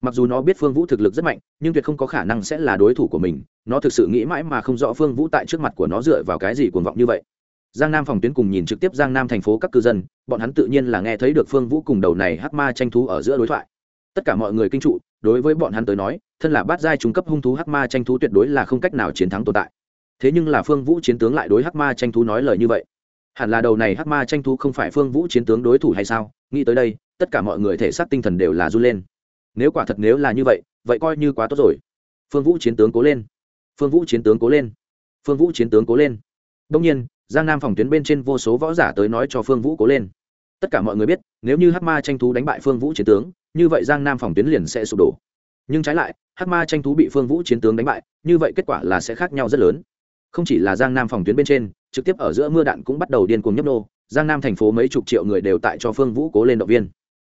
Mặc dù nó biết phương vũ thực lực rất mạnh, nhưng tuyệt không có khả năng sẽ là đối thủ của mình, nó thực sự nghĩ mãi mà không rõ phương vũ tại trước mặt của nó dựa vào cái gì cuồng vọng như vậy giang nam phòng tuyến cùng nhìn trực tiếp giang nam thành phố các cư dân, bọn hắn tự nhiên là nghe thấy được phương vũ cùng đầu này hắc ma tranh thú ở giữa đối thoại. Tất cả mọi người kinh trụ, đối với bọn hắn tới nói, thân là bát giai trung cấp hung thú hắc ma tranh thú tuyệt đối là không cách nào chiến thắng tồn tại. Thế nhưng là phương vũ chiến tướng lại đối hắc ma tranh thú nói lời như vậy. Hẳn là đầu này hắc ma tranh thú không phải phương vũ chiến tướng đối thủ hay sao? Nghĩ tới đây, tất cả mọi người thể xác tinh thần đều là run lên. Nếu quả thật nếu là như vậy vậy coi như quá tốt rồi. Phương vũ chiến tướng cố lên. Phương vũ chiến tướng cố lên. Phương vũ chiến tướng cố lên đông nhiên, giang nam phòng tuyến bên trên vô số võ giả tới nói cho phương vũ cố lên. Tất cả mọi người biết, nếu như hắc ma tranh thú đánh bại phương vũ chiến tướng, như vậy giang nam phòng tuyến liền sẽ sụp đổ. Nhưng trái lại, hắc ma tranh thú bị phương vũ chiến tướng đánh bại, như vậy kết quả là sẽ khác nhau rất lớn. Không chỉ là giang nam phòng tuyến bên trên, trực tiếp ở giữa mưa đạn cũng bắt đầu điên cuồng nhấp nô, giang nam thành phố mấy chục triệu người đều tại cho phương vũ cố lên động viên.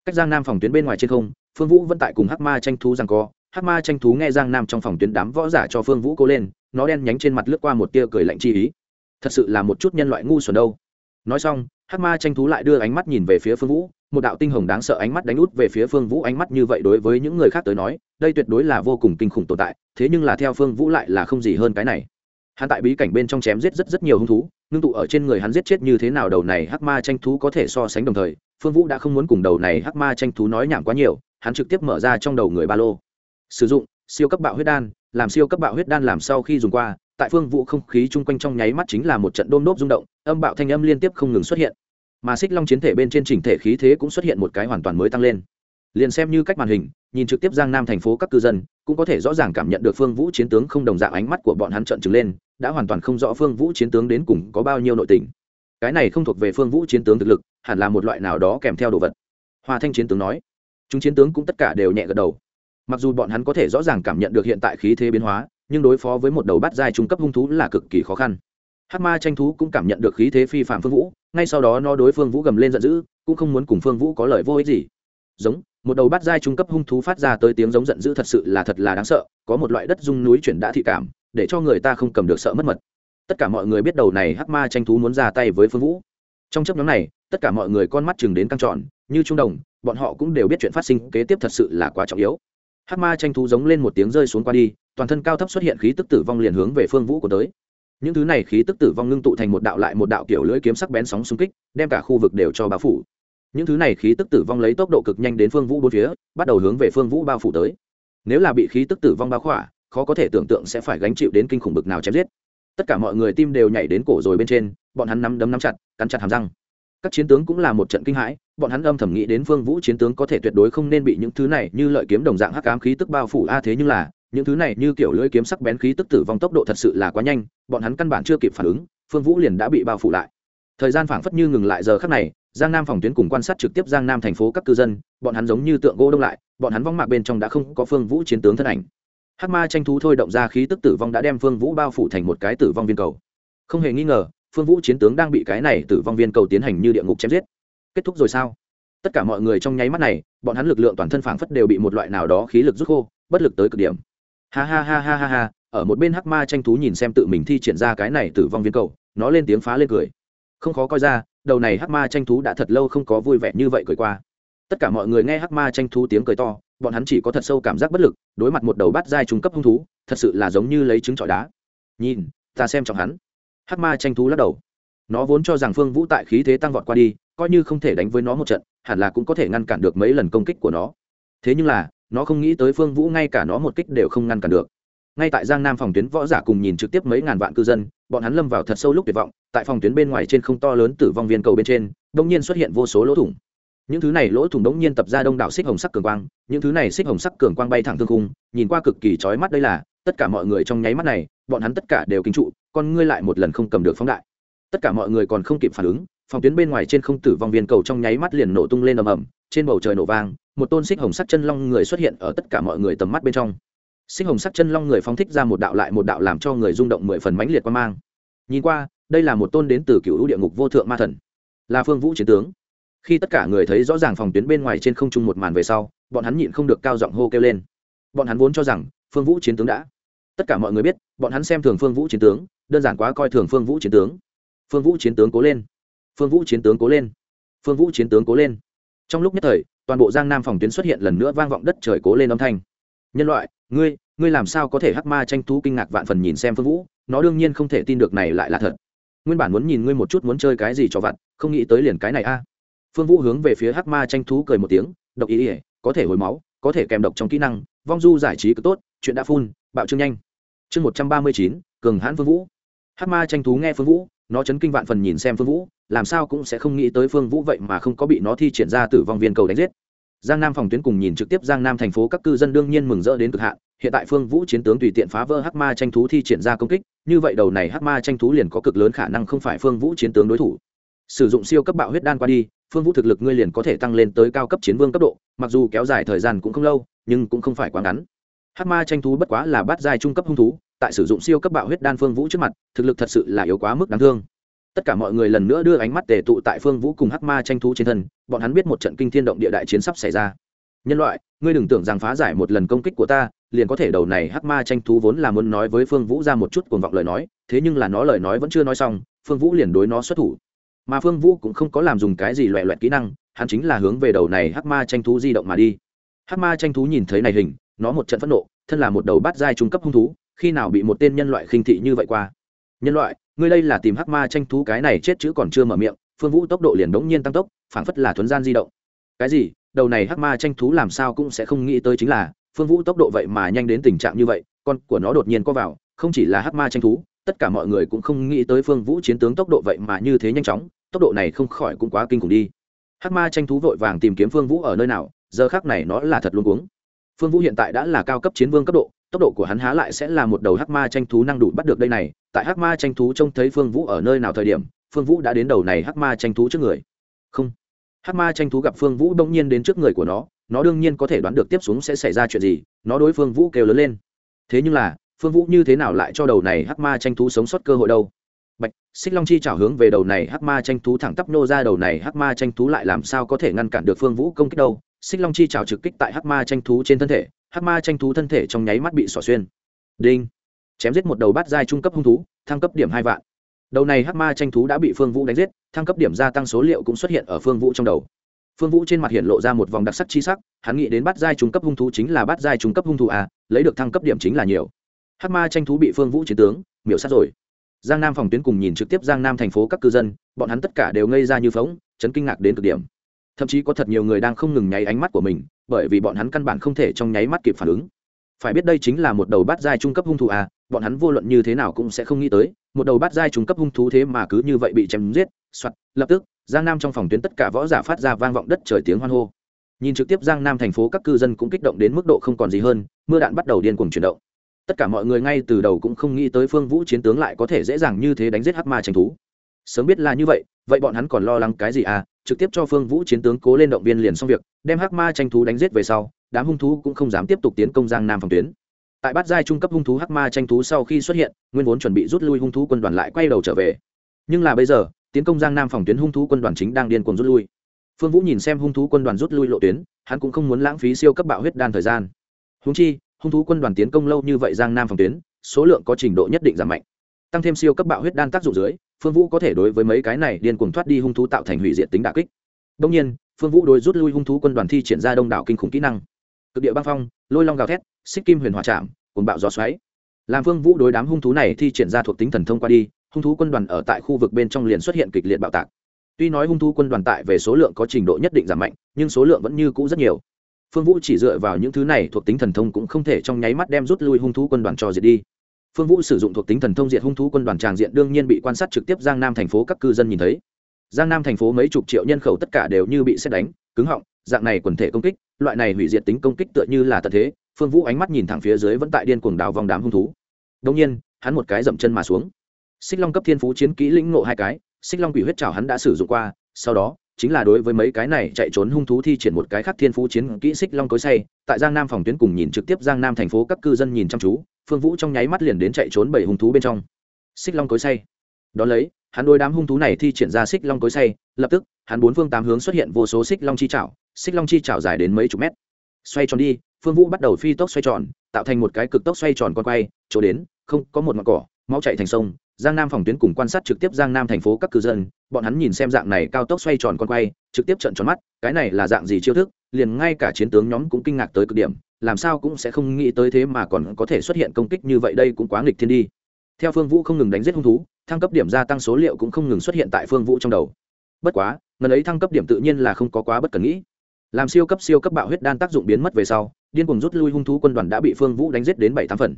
Cách giang nam phòng tuyến bên ngoài trên không, phương vũ vẫn tại cùng hắc ma tranh thú rằng co. Hắc ma tranh thú nghe giang nam trong phòng tuyến đám võ giả cho phương vũ cố lên, nó đen nhánh trên mặt lướt qua một tia cười lạnh chi ý thật sự là một chút nhân loại ngu xuẩn đâu. Nói xong, hắc ma tranh thú lại đưa ánh mắt nhìn về phía phương vũ, một đạo tinh hồng đáng sợ ánh mắt đánh út về phía phương vũ, ánh mắt như vậy đối với những người khác tới nói, đây tuyệt đối là vô cùng kinh khủng tồn tại, thế nhưng là theo phương vũ lại là không gì hơn cái này. Hắn tại bí cảnh bên trong chém giết rất rất nhiều hung thú, ngưng tụ ở trên người hắn giết chết như thế nào đầu này hắc ma tranh thú có thể so sánh đồng thời, phương vũ đã không muốn cùng đầu này hắc ma tranh thú nói nhảm quá nhiều, hắn trực tiếp mở ra trong đầu người ba lô. Sử dụng, siêu cấp bạo huyết đan, làm siêu cấp bạo huyết đan làm sau khi dùng qua tại phương vũ không khí chung quanh trong nháy mắt chính là một trận đôm nốt rung động, âm bạo thanh âm liên tiếp không ngừng xuất hiện. Mà xích long chiến thể bên trên chỉnh thể khí thế cũng xuất hiện một cái hoàn toàn mới tăng lên. Liền xem như cách màn hình, nhìn trực tiếp giang nam thành phố các cư dân, cũng có thể rõ ràng cảm nhận được phương vũ chiến tướng không đồng dạng ánh mắt của bọn hắn trận trừng lên, đã hoàn toàn không rõ phương vũ chiến tướng đến cùng có bao nhiêu nội tình. Cái này không thuộc về phương vũ chiến tướng thực lực, hẳn là một loại nào đó kèm theo đồ vật. Hoa thanh chiến tướng nói. Chúng chiến tướng cũng tất cả đều nhẹ gật đầu. Mặc dù bọn hắn có thể rõ ràng cảm nhận được hiện tại khí thế biến hóa nhưng đối phó với một đầu bát giai trung cấp hung thú là cực kỳ khó khăn. Hát ma tranh thú cũng cảm nhận được khí thế phi phạm phương vũ, ngay sau đó nó đối phương vũ gầm lên giận dữ, cũng không muốn cùng phương vũ có lời vô ích gì. Giống, một đầu bát giai trung cấp hung thú phát ra tới tiếng giống giận dữ thật sự là thật là đáng sợ, có một loại đất dung núi chuyển đã thị cảm, để cho người ta không cầm được sợ mất mật. Tất cả mọi người biết đầu này hắc ma tranh thú muốn ra tay với phương vũ. Trong chấp nhóm này, tất cả mọi người con mắt chừng đến căng trọn như trung đồng, bọn họ cũng đều biết chuyện phát sinh kế tiếp thật sự là quá trọng yếu. Hắc ma tranh thú giống lên một tiếng rơi xuống qua đi toàn thân cao thấp xuất hiện khí tức tử vong liền hướng về phương vũ của tới. Những thứ này khí tức tử vong ngưng tụ thành một đạo lại một đạo kiểu lưỡi kiếm sắc bén sóng xung kích, đem cả khu vực đều cho bao phủ. Những thứ này khí tức tử vong lấy tốc độ cực nhanh đến phương vũ bốn phía, bắt đầu hướng về phương vũ bao phủ tới. Nếu là bị khí tức tử vong bao khỏa, khó có thể tưởng tượng sẽ phải gánh chịu đến kinh khủng bực nào chém giết. Tất cả mọi người tim đều nhảy đến cổ rồi bên trên, bọn hắn nắm đấm nắm chặt, cắn chặt hàm răng. Các chiến tướng cũng là một trận kinh hãi, bọn hắn âm thầm nghĩ đến phương vũ chiến tướng có thể tuyệt đối không nên bị những thứ này như lợi kiếm đồng dạng hắc ám khí tức bao phủ. A, thế nhưng là những thứ này như kiểu lưỡi kiếm sắc bén khí tức tử vong tốc độ thật sự là quá nhanh, bọn hắn căn bản chưa kịp phản ứng, phương vũ liền đã bị bao phủ lại. Thời gian phảng phất như ngừng lại giờ khắc này, giang nam phòng tuyến cùng quan sát trực tiếp giang nam thành phố các cư dân, bọn hắn giống như tượng gỗ đông lại, bọn hắn vong mạc bên trong đã không có phương vũ chiến tướng thân ảnh. Hắc ma tranh thú thôi động ra khí tức tử vong đã đem phương vũ bao phủ thành một cái tử vong viên cầu. Không hề nghi ngờ, phương vũ chiến tướng đang bị cái này tử vong viên cầu tiến hành như địa ngục chém giết. Kết thúc rồi sao? Tất cả mọi người trong nháy mắt này, bọn hắn lực lượng toàn thân phảng phất đều bị một loại nào đó khí lực rút khô, bất lực tới cực điểm ha ha ha ha ha ha, ở một bên hắc ma tranh thú nhìn xem tự mình thi triển ra cái này tử vong viên cầu, nó lên tiếng phá lên cười. Không khó coi ra, đầu này hắc ma tranh thú đã thật lâu không có vui vẻ như vậy cười qua. Tất cả mọi người nghe hắc ma tranh thú tiếng cười to, bọn hắn chỉ có thật sâu cảm giác bất lực, đối mặt một đầu bát giai trung cấp hung thú, thật sự là giống như lấy trứng trọi đá. Nhìn, ta xem trọng hắn. Hắc ma tranh thú lắc đầu. Nó vốn cho rằng phương vũ tại khí thế tăng vọt qua đi, coi như không thể đánh với nó một trận, hẳn là cũng có thể ngăn cản được mấy lần công kích của nó. Thế nhưng là nó không nghĩ tới phương vũ ngay cả nó một kích đều không ngăn cản được. Ngay tại giang nam phòng tuyến võ giả cùng nhìn trực tiếp mấy ngàn vạn cư dân, bọn hắn lâm vào thật sâu lúc tuyệt vọng, tại phòng tuyến bên ngoài trên không to lớn tử vong viên cầu bên trên đông nhiên xuất hiện vô số lỗ thủng. Những thứ này lỗ thủng đống nhiên tập ra đông đảo xích hồng sắc cường quang, những thứ này xích hồng sắc cường quang bay thẳng thương khung, nhìn qua cực kỳ trói mắt đây là, tất cả mọi người trong nháy mắt này, bọn hắn tất cả đều kính trụ, con ngươi lại một lần không cầm được phóng đại. Tất cả mọi người còn không kịp phản ứng, phòng tuyến bên ngoài trên không tử vong viên cầu trong nháy mắt liền nổ tung lên ầm ầm, trên bầu trời nổ vang một tôn xích hồng sắc chân long người xuất hiện ở tất cả mọi người tầm mắt bên trong. Xích hồng sắc chân long người phóng thích ra một đạo lại một đạo làm cho người rung động mười phần mãnh liệt quan mang. Nhìn qua, đây là một tôn đến từ cựu địa ngục vô thượng ma thần, là phương vũ chiến tướng. Khi tất cả người thấy rõ ràng phòng tuyến bên ngoài trên không trung một màn về sau, bọn hắn nhịn không được cao giọng hô kêu lên. Bọn hắn vốn cho rằng, phương vũ chiến tướng đã. Tất cả mọi người biết, bọn hắn xem thường phương vũ chiến tướng, đơn giản quá coi thường phương vũ chiến tướng. Phương vũ chiến tướng cố lên. Phương vũ chiến tướng cố lên. Phương vũ chiến tướng cố lên. Trong lúc nhất thời toàn bộ giang nam phòng tuyến xuất hiện lần nữa vang vọng đất trời cố lên âm thanh. Nhân loại, ngươi ngươi làm sao có thể hắc ma tranh thú kinh ngạc vạn phần nhìn xem phương vũ? Nó đương nhiên không thể tin được này lại là thật. Nguyên bản muốn nhìn ngươi một chút muốn chơi cái gì cho vặt, không nghĩ tới liền cái này a. À. Phương vũ hướng về phía hắc ma tranh thú cười một tiếng, độc ý ỉa có thể hồi máu, có thể kèm độc trong kỹ năng, vong du giải trí cực tốt, chuyện đã phun, bạo trương nhanh. Chương một trăm ba mươi chín, cường hãn phương vũ. Hắc ma tranh thú nghe phương vũ, nó chấn kinh vạn phần nhìn xem phương vũ làm sao cũng sẽ không nghĩ tới phương vũ vậy mà không có bị nó thi triển ra tử vong viên cầu đánh giết. Giang nam phòng tuyến cùng nhìn trực tiếp giang nam thành phố các cư dân đương nhiên mừng rỡ đến cực hạn, hiện tại phương vũ chiến tướng tùy tiện phá vỡ hắc ma tranh thú thi triển ra công kích, như vậy đầu này hắc ma tranh thú liền có cực lớn khả năng không phải phương vũ chiến tướng đối thủ. Sử dụng siêu cấp bạo huyết đan qua đi, phương vũ thực lực ngươi liền có thể tăng lên tới cao cấp chiến vương cấp độ, mặc dù kéo dài thời gian cũng không lâu, nhưng cũng không phải quá ngắn. Hắc ma tranh thú bất quá là bát giai trung cấp hung thú, tại sử dụng siêu cấp bạo huyết đan phương vũ trước mặt, thực lực thật sự là yếu quá mức đáng thương tất cả mọi người lần nữa đưa ánh mắt tề tụ tại phương vũ cùng hắc ma tranh thú trên thân, bọn hắn biết một trận kinh thiên động địa đại chiến sắp xảy ra. Nhân loại, ngươi đừng tưởng rằng phá giải một lần công kích của ta, liền có thể đầu này. Hắc ma tranh thú vốn là muốn nói với phương vũ ra một chút cuồng vọng lời nói, thế nhưng là nó lời nói vẫn chưa nói xong, phương vũ liền đối nó xuất thủ. Mà phương vũ cũng không có làm dùng cái gì loẹ loẹt kỹ năng, hắn chính là hướng về đầu này hắc ma tranh thú di động mà đi. Hắc ma tranh thú nhìn thấy này hình, nó một trận phẫn nộ, thân là một đầu bát giai trung cấp hung thú, khi nào bị một tên nhân loại khinh thị như vậy qua? Nhân loại ngươi đây là tìm hắc ma tranh thú cái này chết chữ còn chưa mở miệng, phương vũ tốc độ liền đống nhiên tăng tốc, phảng phất là thuấn gian di động. Cái gì? Đầu này hắc ma tranh thú làm sao cũng sẽ không nghĩ tới chính là, phương vũ tốc độ vậy mà nhanh đến tình trạng như vậy, con của nó đột nhiên có vào, không chỉ là hắc ma tranh thú, tất cả mọi người cũng không nghĩ tới phương vũ chiến tướng tốc độ vậy mà như thế nhanh chóng, tốc độ này không khỏi cũng quá kinh khủng đi. Hắc ma tranh thú vội vàng tìm kiếm phương vũ ở nơi nào, giờ khác này nó là thật luôn uống phương vũ hiện tại đã là cao cấp chiến vương cấp độ tốc độ của hắn há lại sẽ là một đầu hắc ma tranh thú năng đủ bắt được đây này. Tại hắc ma tranh thú trông thấy phương vũ ở nơi nào thời điểm, phương vũ đã đến đầu này hắc ma tranh thú trước người. Không. Hắc ma tranh thú gặp phương vũ bỗng nhiên đến trước người của nó nó đương nhiên có thể đoán được tiếp xuống sẽ xảy ra chuyện gì, nó đối phương vũ kêu lớn lên. Thế nhưng là, phương vũ như thế nào lại cho đầu này hắc ma tranh thú sống sót cơ hội đâu? Bạch, xích long chi trào hướng về đầu này hắc ma tranh thú thẳng tắp nô ra, đầu này hắc ma tranh thú lại làm sao có thể ngăn cản được phương vũ công kích đâu? Xích long chi trào trực kích tại hắc ma tranh thú trên thân thể hắc ma tranh thú thân thể trong nháy mắt bị xỏ xuyên. Đinh. Chém giết một đầu bát giai trung cấp hung thú, thăng cấp điểm hai vạn. Đầu này hắc ma tranh thú đã bị phương vũ đánh giết, thăng cấp điểm gia tăng số liệu cũng xuất hiện ở phương vũ trong đầu. Phương vũ trên mặt hiện lộ ra một vòng đặc sắc chi sắc, hắn nghĩ đến bát giai trung cấp hung thú chính là bát giai trung cấp hung thú à lấy được thăng cấp điểm chính là nhiều. Hắc ma tranh thú bị phương vũ chiến tướng, miểu sát rồi. Giang nam phòng tuyến cùng nhìn trực tiếp giang nam thành phố các cư dân, bọn hắn tất cả đều ngây ra như phóng chấn kinh ngạc đến cực điểm thậm chí có thật nhiều người đang không ngừng nháy ánh mắt của mình, bởi vì bọn hắn căn bản không thể trong nháy mắt kịp phản ứng. Phải biết đây chính là một đầu bát giai trung cấp hung thú à bọn hắn vô luận như thế nào cũng sẽ không nghĩ tới, một đầu bát giai trung cấp hung thú thế mà cứ như vậy bị chém giết, soạt, lập tức, giang nam trong phòng tuyến tất cả võ giả phát ra vang vọng đất trời tiếng hoan hô. Nhìn trực tiếp giang nam thành phố các cư dân cũng kích động đến mức độ không còn gì hơn, mưa đạn bắt đầu điên cuồng chuyển động. Tất cả mọi người ngay từ đầu cũng không nghĩ tới phương vũ chiến tướng lại có thể dễ dàng như thế đánh giết hắc ma tranh thú. Sớm biết là như vậy vậy bọn hắn còn lo lắng cái gì à trực tiếp cho phương vũ chiến tướng cố lên động viên liền xong việc, đem hắc ma tranh thú đánh giết về sau, đám hung thú cũng không dám tiếp tục tiến công giang nam phòng tuyến. Tại bát giai trung cấp hung thú hắc ma tranh thú sau khi xuất hiện, nguyên vốn chuẩn bị rút lui hung thú quân đoàn lại quay đầu trở về. Nhưng là bây giờ, tiến công giang nam phòng tuyến hung thú quân đoàn chính đang điên cuồng rút lui. Phương vũ nhìn xem hung thú quân đoàn rút lui lộ tuyến, hắn cũng không muốn lãng phí siêu cấp bạo huyết đan thời gian. Húng chi, hung thú quân đoàn tiến công lâu như vậy giang nam phòng tuyến, số lượng có trình độ nhất định giảm mạnh. Tăng thêm siêu cấp bạo huyết đan tác dụng dưới phương vũ có thể đối với mấy cái này điên cuồng thoát đi hung thú tạo thành hủy diệt tính đà kích. Đông nhiên, phương vũ đối rút lui hung thú quân đoàn thi triển ra đông đảo kinh khủng kỹ năng. Cực địa băng phong, lôi long gào thét, xích kim huyền hòa chạm cùng bạo gió xoáy. Làm phương vũ đối đám hung thú này thi triển ra thuộc tính thần thông qua đi, hung thú quân đoàn ở tại khu vực bên trong liền xuất hiện kịch liệt bạo tạc. Tuy nói hung thú quân đoàn tại về số lượng có trình độ nhất định giảm mạnh, nhưng số lượng vẫn như cũ rất nhiều. Phương vũ chỉ dựa vào những thứ này thuộc tính thần thông cũng không thể trong nháy mắt đem rút lui hung thú quân đoàn cho diệt đi phương vũ sử dụng thuộc tính thần thông diện hung thú quân đoàn tràng diện đương nhiên bị quan sát trực tiếp giang nam thành phố các cư dân nhìn thấy. Giang nam thành phố mấy chục triệu nhân khẩu tất cả đều như bị xét đánh, cứng họng, dạng này quần thể công kích, loại này hủy diệt tính công kích tựa như là tật thế, phương vũ ánh mắt nhìn thẳng phía dưới vẫn tại điên cuồng đào vòng đám hung thú. Đông nhiên, hắn một cái dậm chân mà xuống. Xích long cấp thiên phú chiến kỹ lĩnh ngộ hai cái, xích long quỷ huyết trào hắn đã sử dụng qua, sau đó, chính là đối với mấy cái này chạy trốn hung thú thi triển một cái khác thiên phú chiến kỹ xích long cối say, tại giang nam phòng tuyến cùng nhìn trực tiếp giang nam thành phố các cư dân nhìn chăm chú phương vũ trong nháy mắt liền đến chạy trốn bảy hung thú bên trong. Xích long cối say. Đón lấy, hắn đôi đám hung thú này thi triển ra xích long cối say, lập tức, hắn bốn phương tám hướng xuất hiện vô số xích long chi chảo, xích long chi chảo dài đến mấy chục mét. Xoay tròn đi, phương vũ bắt đầu phi tốc xoay tròn, tạo thành một cái cực tốc xoay tròn con quay, chỗ đến, không, có một mặt cỏ, máu chạy thành sông, giang nam phòng tuyến cùng quan sát trực tiếp giang nam thành phố các cư dân, bọn hắn nhìn xem dạng này cao tốc xoay tròn con quay, trực tiếp trận tròn mắt, cái này là dạng gì chiêu thức liền ngay cả chiến tướng nhóm cũng kinh ngạc tới cực điểm, làm sao cũng sẽ không nghĩ tới thế mà còn có thể xuất hiện công kích như vậy đây cũng quá nghịch thiên đi. Theo phương vũ không ngừng đánh giết hung thú, thăng cấp điểm gia tăng số liệu cũng không ngừng xuất hiện tại phương vũ trong đầu. Bất quá, ngần ấy thăng cấp điểm tự nhiên là không có quá bất cần nghĩ. Làm siêu cấp siêu cấp bạo huyết đan tác dụng biến mất về sau, điên cùng rút lui hung thú quân đoàn đã bị phương vũ đánh giết đến bảy tám phần.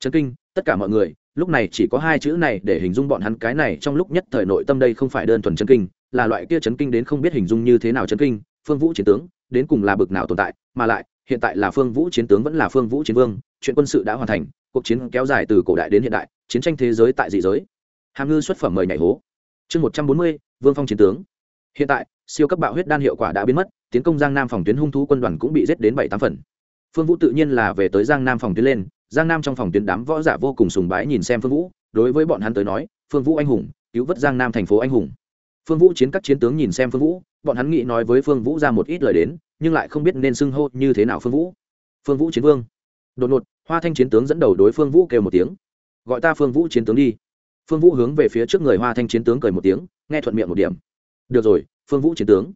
Chấn kinh, tất cả mọi người, lúc này chỉ có hai chữ này để hình dung bọn hắn cái này trong lúc nhất thời nội tâm đây không phải đơn thuần chấn kinh, là loại kia chấn kinh đến không biết hình dung như thế nào chấn kinh phương vũ chiến tướng, đến cùng là bực nào tồn tại, mà lại, hiện tại là phương vũ chiến tướng vẫn là phương vũ chiến vương, chuyện quân sự đã hoàn thành, cuộc chiến kéo dài từ cổ đại đến hiện đại, chiến tranh thế giới tại dị giới. Hàm ngư xuất phẩm mời nhảy hố. Chương một trăm bốn mươi, vương phong chiến tướng. Hiện tại, siêu cấp bạo huyết đan hiệu quả đã biến mất, tiến công giang nam phòng tuyến hung thú quân đoàn cũng bị giết đến bảy tám phần. Phương vũ tự nhiên là về tới giang nam phòng tuyến lên, giang nam trong phòng tuyến đám võ giả vô cùng sùng bái nhìn xem phương vũ, đối với bọn hắn tới nói, phương vũ anh hùng, cứu vớt giang nam thành phố anh hùng phương vũ chiến các chiến tướng nhìn xem phương vũ, bọn hắn nghĩ nói với phương vũ ra một ít lời đến, nhưng lại không biết nên xưng hô như thế nào phương vũ. Phương vũ chiến vương. Đột ngột, hoa thanh chiến tướng dẫn đầu đối phương vũ kêu một tiếng. Gọi ta phương vũ chiến tướng đi. Phương vũ hướng về phía trước người hoa thanh chiến tướng cười một tiếng, nghe thuận miệng một điểm. Được rồi, phương vũ chiến tướng.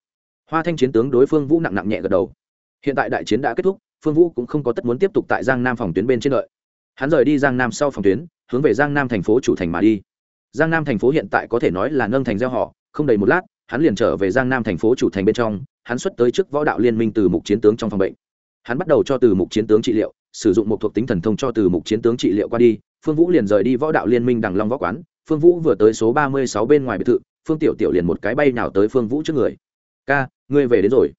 Hoa thanh chiến tướng đối phương vũ nặng nặng nhẹ gật đầu. Hiện tại đại chiến đã kết thúc, phương vũ cũng không có tất muốn tiếp tục tại giang nam phòng tuyến bên trên lợi hắn rời đi giang nam sau phòng tuyến, hướng về giang nam thành phố chủ thành mà đi. Giang nam thành phố hiện tại có thể nói là nâng thành gieo họ không đầy một lát, hắn liền trở về giang nam thành phố chủ thành bên trong, hắn xuất tới trước võ đạo liên minh từ mục chiến tướng trong phòng bệnh. Hắn bắt đầu cho từ mục chiến tướng trị liệu, sử dụng một thuộc tính thần thông cho từ mục chiến tướng trị liệu qua đi, phương vũ liền rời đi võ đạo liên minh đằng long võ quán, phương vũ vừa tới số ba mươi sáu bên ngoài biệt thự, phương tiểu tiểu liền một cái bay nào tới phương vũ trước người. Ca, ngươi về đến rồi.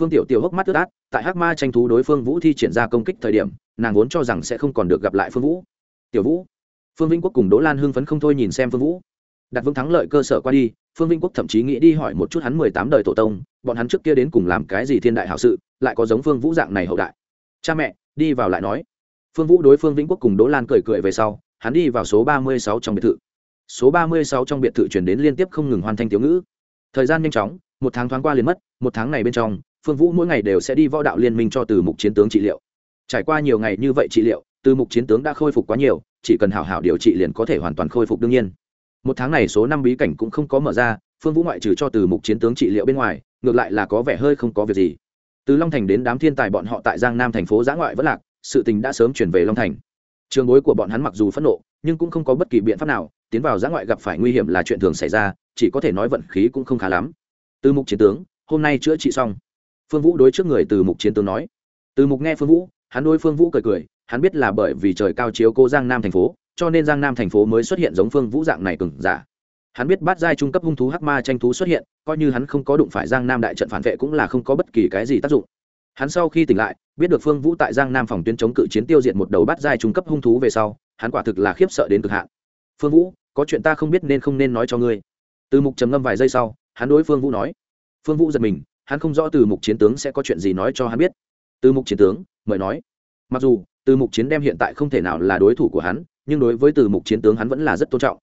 Phương tiểu tiểu hốc mắt ướt át, tại hắc ma tranh thú đối phương vũ thi triển ra công kích thời điểm, nàng vốn cho rằng sẽ không còn được gặp lại phương vũ. Tiểu vũ. Phương vĩnh quốc cùng đỗ lan hưng phấn không thôi nhìn xem phương vũ. Đặt vững thắng lợi cơ sở qua đi phương vĩnh quốc thậm chí nghĩ đi hỏi một chút hắn mười tám đời tổ tông, bọn hắn trước kia đến cùng làm cái gì thiên đại hảo sự, lại có giống phương vũ dạng này hậu đại. Cha mẹ, đi vào lại nói. Phương vũ đối phương vĩnh quốc cùng đỗ lan cười cười về sau, hắn đi vào số ba mươi sáu trong biệt thự. Số ba mươi sáu trong biệt thự chuyển đến liên tiếp không ngừng hoàn thành tiểu ngữ. Thời gian nhanh chóng, một tháng thoáng qua liền mất, một tháng này bên trong, phương vũ mỗi ngày đều sẽ đi võ đạo liên minh cho từ mục chiến tướng trị liệu. Trải qua nhiều ngày như vậy trị liệu, từ mục chiến tướng đã khôi phục quá nhiều, chỉ cần hảo hảo điều trị liền có thể hoàn toàn khôi phục đương nhiên một tháng này số năm bí cảnh cũng không có mở ra, phương vũ ngoại trừ cho từ mục chiến tướng trị liệu bên ngoài, ngược lại là có vẻ hơi không có việc gì. Từ long thành đến đám thiên tài bọn họ tại giang nam thành phố giã ngoại vẫn lạc, sự tình đã sớm chuyển về long thành. Trường bối của bọn hắn mặc dù phẫn nộ, nhưng cũng không có bất kỳ biện pháp nào, tiến vào giã ngoại gặp phải nguy hiểm là chuyện thường xảy ra, chỉ có thể nói vận khí cũng không khá lắm. Từ mục chiến tướng, hôm nay chữa trị xong. Phương vũ đối trước người từ mục chiến tướng nói. Từ mục nghe phương vũ, hắn đôi phương vũ cười cười, hắn biết là bởi vì trời cao chiếu cô giang nam thành phố cho nên giang nam thành phố mới xuất hiện giống phương vũ dạng này cừng giả. Hắn biết bát giai trung cấp hung thú hắc ma tranh thú xuất hiện, coi như hắn không có đụng phải giang nam đại trận phản vệ cũng là không có bất kỳ cái gì tác dụng. Hắn sau khi tỉnh lại, biết được phương vũ tại giang nam phòng tuyến chống cự chiến tiêu diệt một đầu bát giai trung cấp hung thú về sau, hắn quả thực là khiếp sợ đến cực hạn. Phương vũ, có chuyện ta không biết nên không nên nói cho ngươi. Từ mục trầm ngâm vài giây sau, hắn đối phương vũ nói. Phương vũ giật mình, hắn không rõ từ mục chiến tướng sẽ có chuyện gì nói cho hắn biết. Từ mục chiến tướng, mời nói. Mặc dù, từ mục chiến đem hiện tại không thể nào là đối thủ của hắn nhưng đối với từ mục chiến tướng hắn vẫn là rất tôn trọng.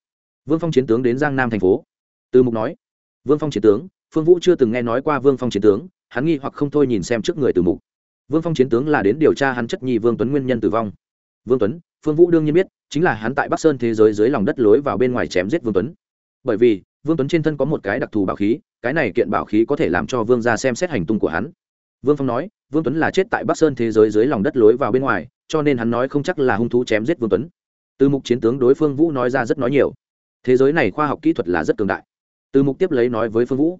Vương phong chiến tướng đến giang nam thành phố. Từ mục nói, vương phong chiến tướng, phương vũ chưa từng nghe nói qua vương phong chiến tướng, hắn nghi hoặc không thôi nhìn xem trước người từ mục. Vương phong chiến tướng là đến điều tra hắn chất nhi vương tuấn nguyên nhân tử vong. Vương tuấn, phương vũ đương nhiên biết, chính là hắn tại bắc sơn thế giới dưới lòng đất lối vào bên ngoài chém giết vương tuấn. Bởi vì, vương tuấn trên thân có một cái đặc thù bảo khí, cái này kiện bảo khí có thể làm cho vương ra xem xét hành tung của hắn. Vương phong nói, vương tuấn là chết tại bắc sơn thế giới dưới lòng đất lối vào bên ngoài, cho nên hắn nói không chắc là hung thú chém giết vương tuấn từ mục chiến tướng đối phương vũ nói ra rất nói nhiều. Thế giới này khoa học kỹ thuật là rất cường đại. Từ mục tiếp lấy nói với phương vũ.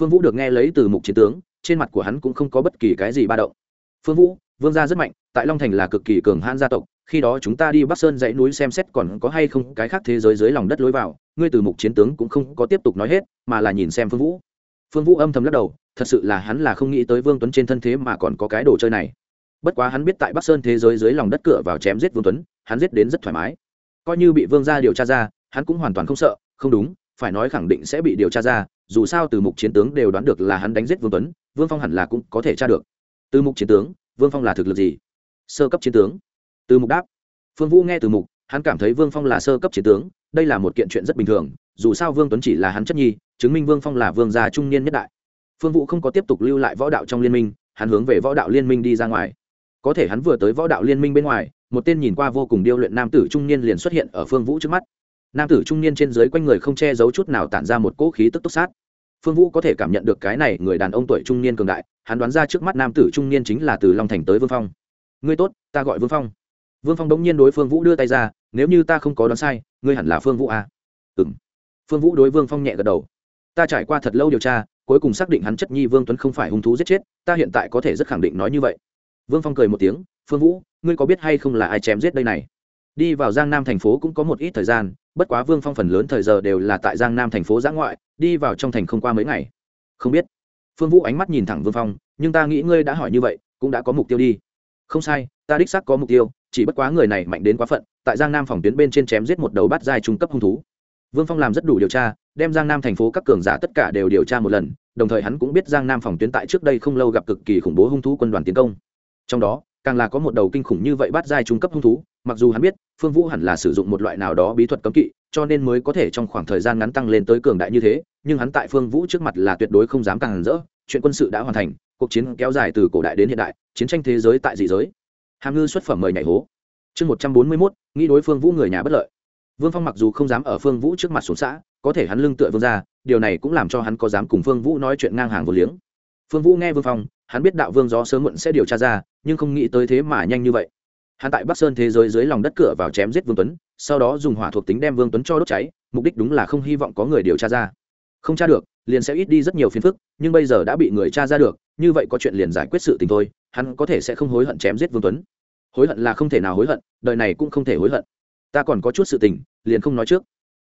Phương vũ được nghe lấy từ mục chiến tướng, trên mặt của hắn cũng không có bất kỳ cái gì ba động. Phương vũ, vương gia rất mạnh, tại long thành là cực kỳ cường hãn gia tộc, khi đó chúng ta đi bắc sơn dãy núi xem xét còn có hay không cái khác thế giới dưới lòng đất lối vào, ngươi từ mục chiến tướng cũng không có tiếp tục nói hết, mà là nhìn xem phương vũ. Phương vũ âm thầm lắc đầu, thật sự là hắn là không nghĩ tới vương tuấn trên thân thế mà còn có cái đồ chơi này. Bất quá hắn biết tại bắc sơn thế giới dưới lòng đất cửa vào chém giết vương tuấn hắn giết đến rất thoải mái. Coi như bị vương gia điều tra ra, hắn cũng hoàn toàn không sợ, không đúng, phải nói khẳng định sẽ bị điều tra ra, dù sao từ mục chiến tướng đều đoán được là hắn đánh giết vương tuấn, vương phong hẳn là cũng có thể tra được. Từ mục chiến tướng, vương phong là thực lực gì? Sơ cấp chiến tướng. Từ mục đáp. Phương vũ nghe từ mục, hắn cảm thấy vương phong là sơ cấp chiến tướng, đây là một kiện chuyện rất bình thường, dù sao vương tuấn chỉ là hắn chất nhi, chứng minh vương phong là vương gia trung niên nhất đại. Phương vũ không có tiếp tục lưu lại võ đạo trong liên minh, hắn hướng về võ đạo liên minh đi ra ngoài. Có thể hắn vừa tới võ đạo liên minh bên ngoài một tên nhìn qua vô cùng điêu luyện nam tử trung niên liền xuất hiện ở phương vũ trước mắt. Nam tử trung niên trên dưới quanh người không che giấu chút nào tản ra một cỗ khí tức túc sát. Phương vũ có thể cảm nhận được cái này người đàn ông tuổi trung niên cường đại, hắn đoán ra trước mắt nam tử trung niên chính là từ long thành tới vương phong. Ngươi tốt, ta gọi vương phong. Vương phong đ n g nhiên đối phương vũ đưa tay ra, nếu như ta không có đoán sai, ngươi hẳn là phương vũ à? ừ m phương vũ đối vương phong nhẹ gật đầu. Ta trải qua thật lâu điều tra, cuối cùng xác định hắn chất nhi vương tuấn không phải hung thú giết chết, ta hiện tại có thể rất khẳng định nói như vậy. Vương phong cười một tiếng phương vũ, ngươi có biết hay không là ai chém giết đây này? Đi vào giang nam thành phố cũng có một ít thời gian, bất quá vương phong phần lớn thời giờ đều là tại giang nam thành phố giã ngoại, đi vào trong thành không qua mấy ngày. Không biết. Phương vũ ánh mắt nhìn thẳng vương phong, nhưng ta nghĩ ngươi đã hỏi như vậy, cũng đã có mục tiêu đi. Không sai, ta đích xác có mục tiêu, chỉ bất quá người này mạnh đến quá phận, tại giang nam phòng tuyến bên trên chém giết một đầu bát giai trung cấp hung thú. Vương phong làm rất đủ điều tra, đem giang nam thành phố các cường giả tất cả đều điều tra một lần, đồng thời hắn cũng biết giang nam phòng tuyến tại trước đây không lâu gặp cực kỳ khủng bố hung thú quân đoàn tiến công. Trong đó càng là có một đầu kinh khủng như vậy bát giai trung cấp hung thú, mặc dù hắn biết, phương vũ hẳn là sử dụng một loại nào đó bí thuật cấm kỵ, cho nên mới có thể trong khoảng thời gian ngắn tăng lên tới cường đại như thế, nhưng hắn tại phương vũ trước mặt là tuyệt đối không dám càng hẳn rỡ, chuyện quân sự đã hoàn thành, cuộc chiến kéo dài từ cổ đại đến hiện đại, chiến tranh thế giới tại dị giới. Hàm ngư xuất phẩm mời nhảy hố. Chương một trăm bốn mươi mốt, nghĩ đối phương vũ người nhà bất lợi. Vương phong mặc dù không dám ở phương vũ trước mặt xuống xã, có thể hắn lưng tựa vương ra, điều này cũng làm cho hắn có dám cùng phương vũ nói chuyện ngang hàng vô liếng. Phương vũ nghe vương phong hắn biết đạo vương gió sớm muộn sẽ điều tra ra, nhưng không nghĩ tới thế mà nhanh như vậy. Hắn tại bắc sơn thế giới dưới lòng đất cửa vào chém giết vương tuấn, sau đó dùng hỏa thuộc tính đem vương tuấn cho đốt cháy, mục đích đúng là không hy vọng có người điều tra ra. Không tra được, liền sẽ ít đi rất nhiều phiền phức, nhưng bây giờ đã bị người tra ra được, như vậy có chuyện liền giải quyết sự tình thôi, hắn có thể sẽ không hối hận chém giết vương tuấn. Hối hận là không thể nào hối hận, đời này cũng không thể hối hận. Ta còn có chút sự tình, liền không nói trước.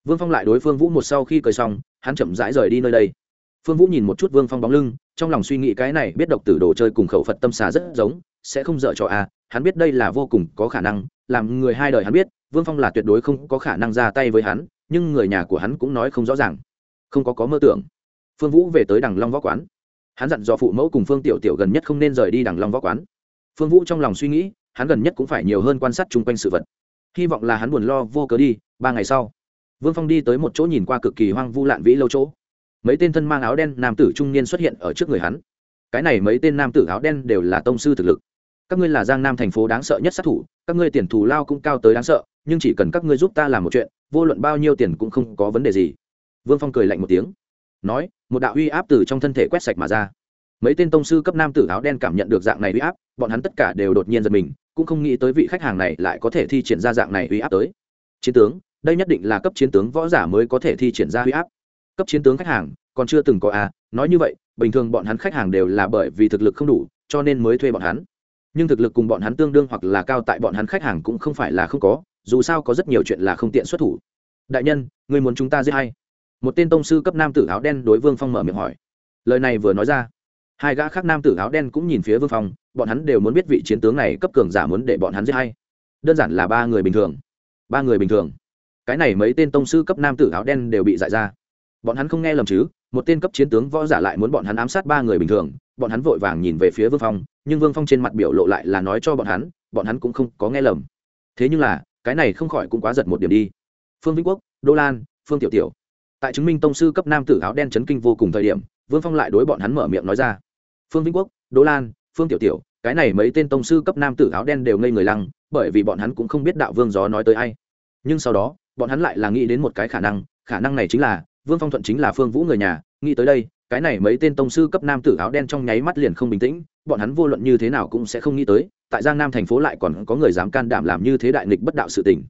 Vương phong lại đối phương vũ một sau khi cười xong, hắn chậm rãi rời đi nơi đây phương vũ nhìn một chút vương phong bóng lưng, trong lòng suy nghĩ cái này biết độc tử đồ chơi cùng khẩu phật tâm xà rất giống, sẽ không dở cho a à, hắn biết đây là vô cùng có khả năng, làm người hai đời hắn biết, vương phong là tuyệt đối không có khả năng ra tay với hắn, nhưng người nhà của hắn cũng nói không rõ ràng. Không có có mơ tưởng. Phương vũ về tới đằng long võ quán. Hắn dặn dò phụ mẫu cùng phương tiểu tiểu gần nhất không nên rời đi đằng long võ quán. Phương vũ trong lòng suy nghĩ, hắn gần nhất cũng phải nhiều hơn quan sát chung quanh sự vật. Hy vọng là hắn buồn lo vô cớ đi, ba ngày sau, vương phong đi tới một chỗ nhìn qua cực kỳ hoang vu lạn vĩ lâu chỗ mấy tên thân mang áo đen nam tử trung niên xuất hiện ở trước người hắn. Cái này mấy tên nam tử áo đen đều là tông sư thực lực. Các ngươi là giang nam thành phố đáng sợ nhất sát thủ, các ngươi tiền thù lao cũng cao tới đáng sợ, nhưng chỉ cần các ngươi giúp ta làm một chuyện, vô luận bao nhiêu tiền cũng không có vấn đề gì. Vương phong cười lạnh một tiếng, nói, một đạo uy áp từ trong thân thể quét sạch mà ra. Mấy tên tông sư cấp nam tử áo đen cảm nhận được dạng này uy áp, bọn hắn tất cả đều đột nhiên giật mình, cũng không nghĩ tới vị khách hàng này lại có thể thi triển ra dạng này uy áp tới. Chiến tướng, đây nhất định là cấp chiến tướng võ giả mới có thể thi triển ra uy áp cấp chiến tướng khách hàng còn chưa từng có à, nói như vậy bình thường bọn hắn khách hàng đều là bởi vì thực lực không đủ cho nên mới thuê bọn hắn. Nhưng thực lực cùng bọn hắn tương đương hoặc là cao tại bọn hắn khách hàng cũng không phải là không có dù sao có rất nhiều chuyện là không tiện xuất thủ. Đại nhân người muốn chúng ta giết hay một tên tông sư cấp nam tử áo đen đối vương phong mở miệng hỏi. Lời này vừa nói ra hai gã khác nam tử áo đen cũng nhìn phía vương phong bọn hắn đều muốn biết vị chiến tướng này cấp cường giả muốn để bọn hắn giết hay đơn giản là ba người bình thường. Ba người bình thường. Cái này mấy tên tông sư cấp nam tử áo đen đều bị dại ra bọn hắn không nghe lầm chứ, một tên cấp chiến tướng võ giả lại muốn bọn hắn ám sát ba người bình thường, bọn hắn vội vàng nhìn về phía vương phong, nhưng vương phong trên mặt biểu lộ lại là nói cho bọn hắn bọn hắn cũng không có nghe lầm. Thế nhưng là, cái này không khỏi cũng quá giật một điểm đi. Phương vĩnh quốc, đô lan, phương tiểu tiểu. Tại chứng minh tông sư cấp nam tử áo đen chấn kinh vô cùng thời điểm, vương phong lại đối bọn hắn mở miệng nói ra. Phương vĩnh quốc, đô lan, phương tiểu tiểu, cái này mấy tên tông sư cấp nam tử áo đen đều ngây người lăng, bởi vì bọn hắn cũng không biết đạo vương gió nói tới ai. Nhưng sau đó, bọn hắn lại là nghĩ đến một cái khả năng khả năng này chính là vương phong thuận chính là phương vũ người nhà, nghĩ tới đây, cái này mấy tên tông sư cấp nam tử áo đen trong nháy mắt liền không bình tĩnh, bọn hắn vô luận như thế nào cũng sẽ không nghĩ tới, tại giang nam thành phố lại còn có người dám can đảm làm như thế đại nghịch bất đạo sự tình.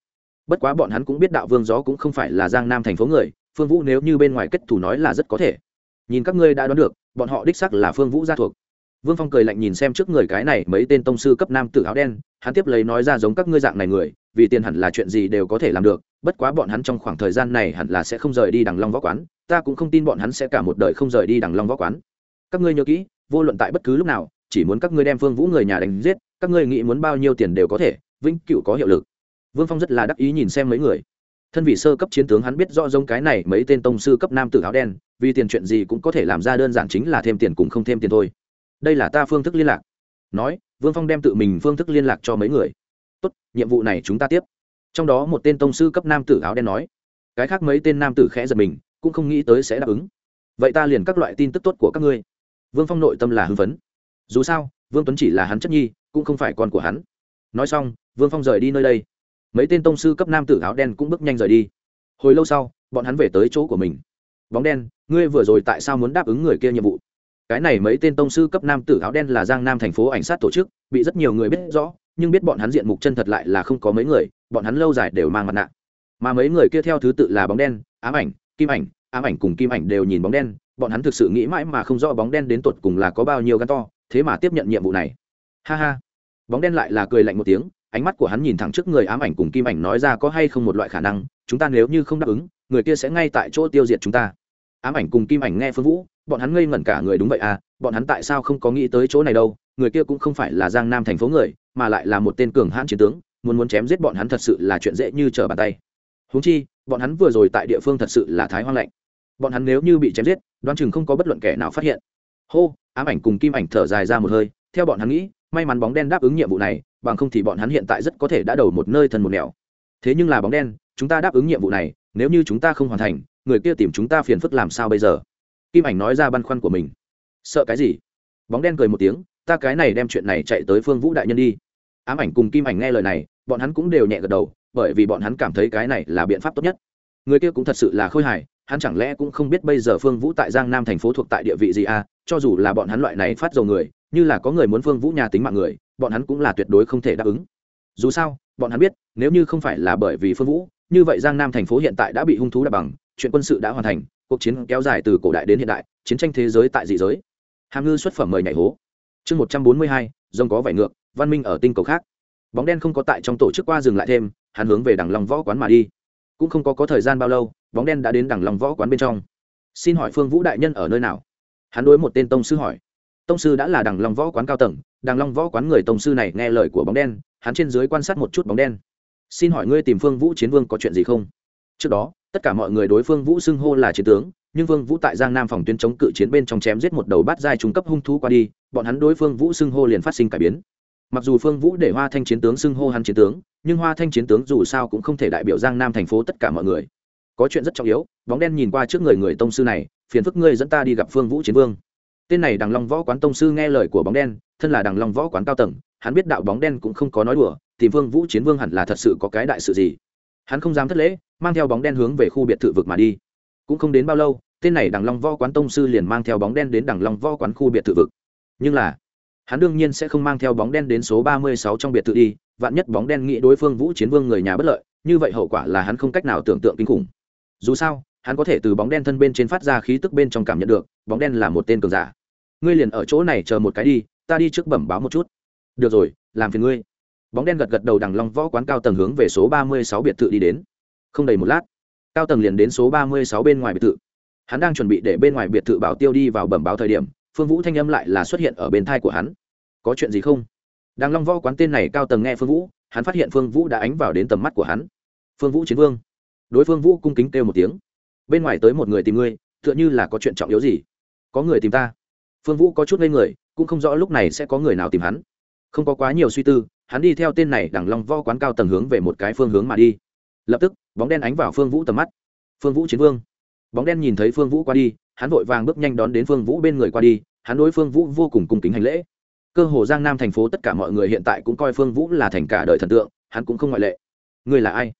Bất quá bọn hắn cũng biết đạo vương gió cũng không phải là giang nam thành phố người, phương vũ nếu như bên ngoài kết thủ nói là rất có thể. Nhìn các ngươi đã đoán được, bọn họ đích sắc là phương vũ gia thuộc vương phong cười lạnh nhìn xem trước người cái này mấy tên tông sư cấp nam tử áo đen, hắn tiếp lấy nói ra giống các ngươi dạng này người, vì tiền hẳn là chuyện gì đều có thể làm được, bất quá bọn hắn trong khoảng thời gian này hẳn là sẽ không rời đi đằng long võ quán, ta cũng không tin bọn hắn sẽ cả một đời không rời đi đằng long võ quán. Các ngươi nhớ kỹ, vô luận tại bất cứ lúc nào, chỉ muốn các ngươi đem phương vũ người nhà đánh giết, các ngươi nghĩ muốn bao nhiêu tiền đều có thể, vĩnh cựu có hiệu lực. Vương phong rất là đắc ý nhìn xem mấy người. Thân vị sơ cấp chiến tướng hắn biết rõ giống cái này mấy tên tông sư cấp nam tử áo đen, vì tiền chuyện gì cũng có thể làm ra đơn giản chính là thêm tiền cùng không thêm tiền thôi đây là ta phương thức liên lạc. Nói, vương phong đem tự mình phương thức liên lạc cho mấy người. Tốt, nhiệm vụ này chúng ta tiếp. Trong đó một tên tông sư cấp nam tử áo đen nói. Cái khác mấy tên nam tử khẽ giật mình, cũng không nghĩ tới sẽ đáp ứng. Vậy ta liền các loại tin tức tốt của các ngươi. Vương phong nội tâm là hưng phấn. Dù sao, vương tuấn chỉ là hắn chất nhi, cũng không phải con của hắn. Nói xong, vương phong rời đi nơi đây. Mấy tên tông sư cấp nam tử áo đen cũng bước nhanh rời đi. Hồi lâu sau, bọn hắn về tới chỗ của mình. Bóng đen, ngươi vừa rồi tại sao muốn đáp ứng người kia nhiệm vụ? Cái này mấy tên tông sư cấp nam tử áo đen là giang nam thành phố ảnh sát tổ chức, bị rất nhiều người biết rõ, nhưng biết bọn hắn diện mục chân thật lại là không có mấy người, bọn hắn lâu dài đều mang mặt nạ. Mà mấy người kia theo thứ tự là bóng đen, ám ảnh, kim ảnh, ám ảnh cùng kim ảnh đều nhìn bóng đen, bọn hắn thực sự nghĩ mãi mà không rõ bóng đen đến tột cùng là có bao nhiêu gan to, thế mà tiếp nhận nhiệm vụ này. Ha ha. Bóng đen lại là cười lạnh một tiếng, ánh mắt của hắn nhìn thẳng trước người ám ảnh cùng kim ảnh nói ra có hay không một loại khả năng, chúng ta nếu như không đáp ứng, người kia sẽ ngay tại chỗ tiêu diệt chúng ta. Ám ảnh cùng kim ảnh nghe phương vũ bọn hắn ngây ngẩn cả người đúng vậy à bọn hắn tại sao không có nghĩ tới chỗ này đâu, người kia cũng không phải là giang nam thành phố người, mà lại là một tên cường hãn chiến tướng, muốn muốn chém giết bọn hắn thật sự là chuyện dễ như trở bàn tay. Húng chi, bọn hắn vừa rồi tại địa phương thật sự là thái hoang lạnh. Bọn hắn nếu như bị chém giết, đoán chừng không có bất luận kẻ nào phát hiện. Hô, ám ảnh cùng kim ảnh thở dài ra một hơi, theo bọn hắn nghĩ, may mắn bóng đen đáp ứng nhiệm vụ này, bằng không thì bọn hắn hiện tại rất có thể đã đầu một nơi thần một nẻo. Thế nhưng là bóng đen, chúng ta đáp ứng nhiệm vụ này, nếu như chúng ta không hoàn thành, người kia tìm chúng ta phiền phức làm sao bây giờ? Kim ảnh nói ra băn khoăn của mình. Sợ cái gì? Bóng đen cười một tiếng, ta cái này đem chuyện này chạy tới phương vũ đại nhân đi. Ám ảnh cùng kim ảnh nghe lời này, bọn hắn cũng đều nhẹ gật đầu, bởi vì bọn hắn cảm thấy cái này là biện pháp tốt nhất. Người kia cũng thật sự là khôi hài, hắn chẳng lẽ cũng không biết bây giờ phương vũ tại giang nam thành phố thuộc tại địa vị gì à? Cho dù là bọn hắn loại này phát dầu người, như là có người muốn phương vũ nhà tính mạng người, bọn hắn cũng là tuyệt đối không thể đáp ứng. Dù sao, bọn hắn biết, nếu như không phải là bởi vì phương vũ, như vậy giang nam thành phố hiện tại đã bị hung thú đạp bằng, chuyện quân sự đã hoàn thành cuộc chiến kéo dài từ cổ đại đến hiện đại, chiến tranh thế giới tại dị giới. Hàm ngư xuất phẩm mời nhảy hố. Chương một trăm bốn mươi hai dòng có vải ngược, văn minh ở tinh cầu khác. Bóng đen không có tại trong tổ chức qua dừng lại thêm, hắn hướng về đằng long võ quán mà đi. Cũng không có có thời gian bao lâu, bóng đen đã đến đằng long võ quán bên trong. Xin hỏi phương vũ đại nhân ở nơi nào? Hắn đối một tên tông sư hỏi. Tông sư đã là đằng long võ quán cao tầng, đằng long võ quán người tông sư này nghe lời của bóng đen, hắn trên dưới quan sát một chút bóng đen. Xin hỏi ngươi tìm phương vũ chiến vương có chuyện gì không? Trước đó tất cả mọi người đối phương vũ xưng hô là chiến tướng, nhưng vương vũ tại giang nam phòng tuyến chống cự chiến bên trong chém giết một đầu bát giai trung cấp hung thú qua đi, bọn hắn đối phương vũ xưng hô liền phát sinh cải biến. Mặc dù phương vũ để hoa thanh chiến tướng xưng hô hắn chiến tướng, nhưng hoa thanh chiến tướng dù sao cũng không thể đại biểu giang nam thành phố tất cả mọi người. Có chuyện rất trọng yếu, bóng đen nhìn qua trước người người tông sư này, phiền phức ngươi dẫn ta đi gặp phương vũ chiến vương. Tên này đằng long võ quán tông sư nghe lời của bóng đen, thân là đằng long võ quán cao tầng, hắn biết đạo bóng đen cũng không có nói đùa thì phương vũ chiến vương hẳn là thật sự có cái đại sự gì hắn không dám thất lễ, mang theo bóng đen hướng về khu biệt thự vực mà đi. Cũng không đến bao lâu, tên này đằng long võ quán tông sư liền mang theo bóng đen đến đằng long võ quán khu biệt thự vực. Nhưng là, hắn đương nhiên sẽ không mang theo bóng đen đến số ba mươi sáu trong biệt thự đi, vạn nhất bóng đen nghĩ đối phương vũ chiến vương người nhà bất lợi, như vậy hậu quả là hắn không cách nào tưởng tượng kinh khủng. Dù sao, hắn có thể từ bóng đen thân bên trên phát ra khí tức bên trong cảm nhận được, bóng đen là một tên cường giả. Ngươi liền ở chỗ này chờ một cái đi, ta đi trước bẩm báo một chút. Được rồi, làm phiền ngươi bóng đen gật gật đầu đằng long võ quán cao tầng hướng về số ba mươi sáu biệt thự đi đến. Không đầy một lát, cao tầng liền đến số ba mươi sáu bên ngoài biệt thự. Hắn đang chuẩn bị để bên ngoài biệt thự bảo tiêu đi vào bẩm báo thời điểm, phương vũ thanh âm lại là xuất hiện ở bên thai của hắn. Có chuyện gì không? Đằng long võ quán tên này cao tầng nghe phương vũ, hắn phát hiện phương vũ đã ánh vào đến tầm mắt của hắn. Phương vũ chiến vương. Đối phương vũ cung kính kêu một tiếng. Bên ngoài tới một người tìm ngươi, tựa như là có chuyện trọng yếu gì? Có người tìm ta. Phương vũ có chút ngây người, cũng không rõ lúc này sẽ có người nào tìm hắn không có quá nhiều suy tư, hắn đi theo tên này đằng long vo quán cao tầng hướng về một cái phương hướng mà đi. Lập tức, bóng đen ánh vào phương vũ tầm mắt. Phương vũ chiến vương. Bóng đen nhìn thấy phương vũ qua đi, hắn vội vàng bước nhanh đón đến phương vũ bên người qua đi, hắn đối phương vũ vô cùng cung kính hành lễ. Cơ hồ giang nam thành phố tất cả mọi người hiện tại cũng coi phương vũ là thành cả đời thần tượng, hắn cũng không ngoại lệ. Người là ai?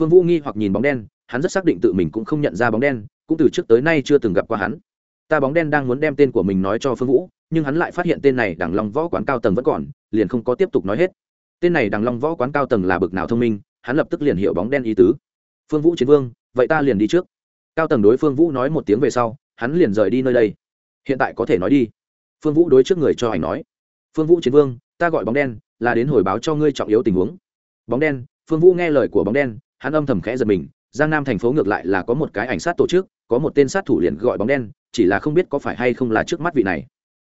Phương vũ nghi hoặc nhìn bóng đen, hắn rất xác định tự mình cũng không nhận ra bóng đen, cũng từ trước tới nay chưa từng gặp qua hắn. Ta bóng đen đang muốn đem tên của mình nói cho phương vũ nhưng hắn lại phát hiện tên này đằng long võ quán cao tầng vẫn còn, liền không có tiếp tục nói hết. Tên này đằng long võ quán cao tầng là bực nào thông minh, hắn lập tức liền hiểu bóng đen ý tứ. Phương vũ chiến vương, vậy ta liền đi trước. Cao tầng đối phương vũ nói một tiếng về sau, hắn liền rời đi nơi đây. Hiện tại có thể nói đi. Phương vũ đối trước người cho ảnh nói. Phương vũ chiến vương, ta gọi bóng đen, là đến hồi báo cho ngươi trọng yếu tình huống. Bóng đen, phương vũ nghe lời của bóng đen, hắn âm thầm khẽ giật mình, giang nam thành phố ngược lại là có một cái ảnh sát tổ chức, có một tên sát thủ liền gọi bóng đen, chỉ là không biết có phải hay không là trước mắt vị này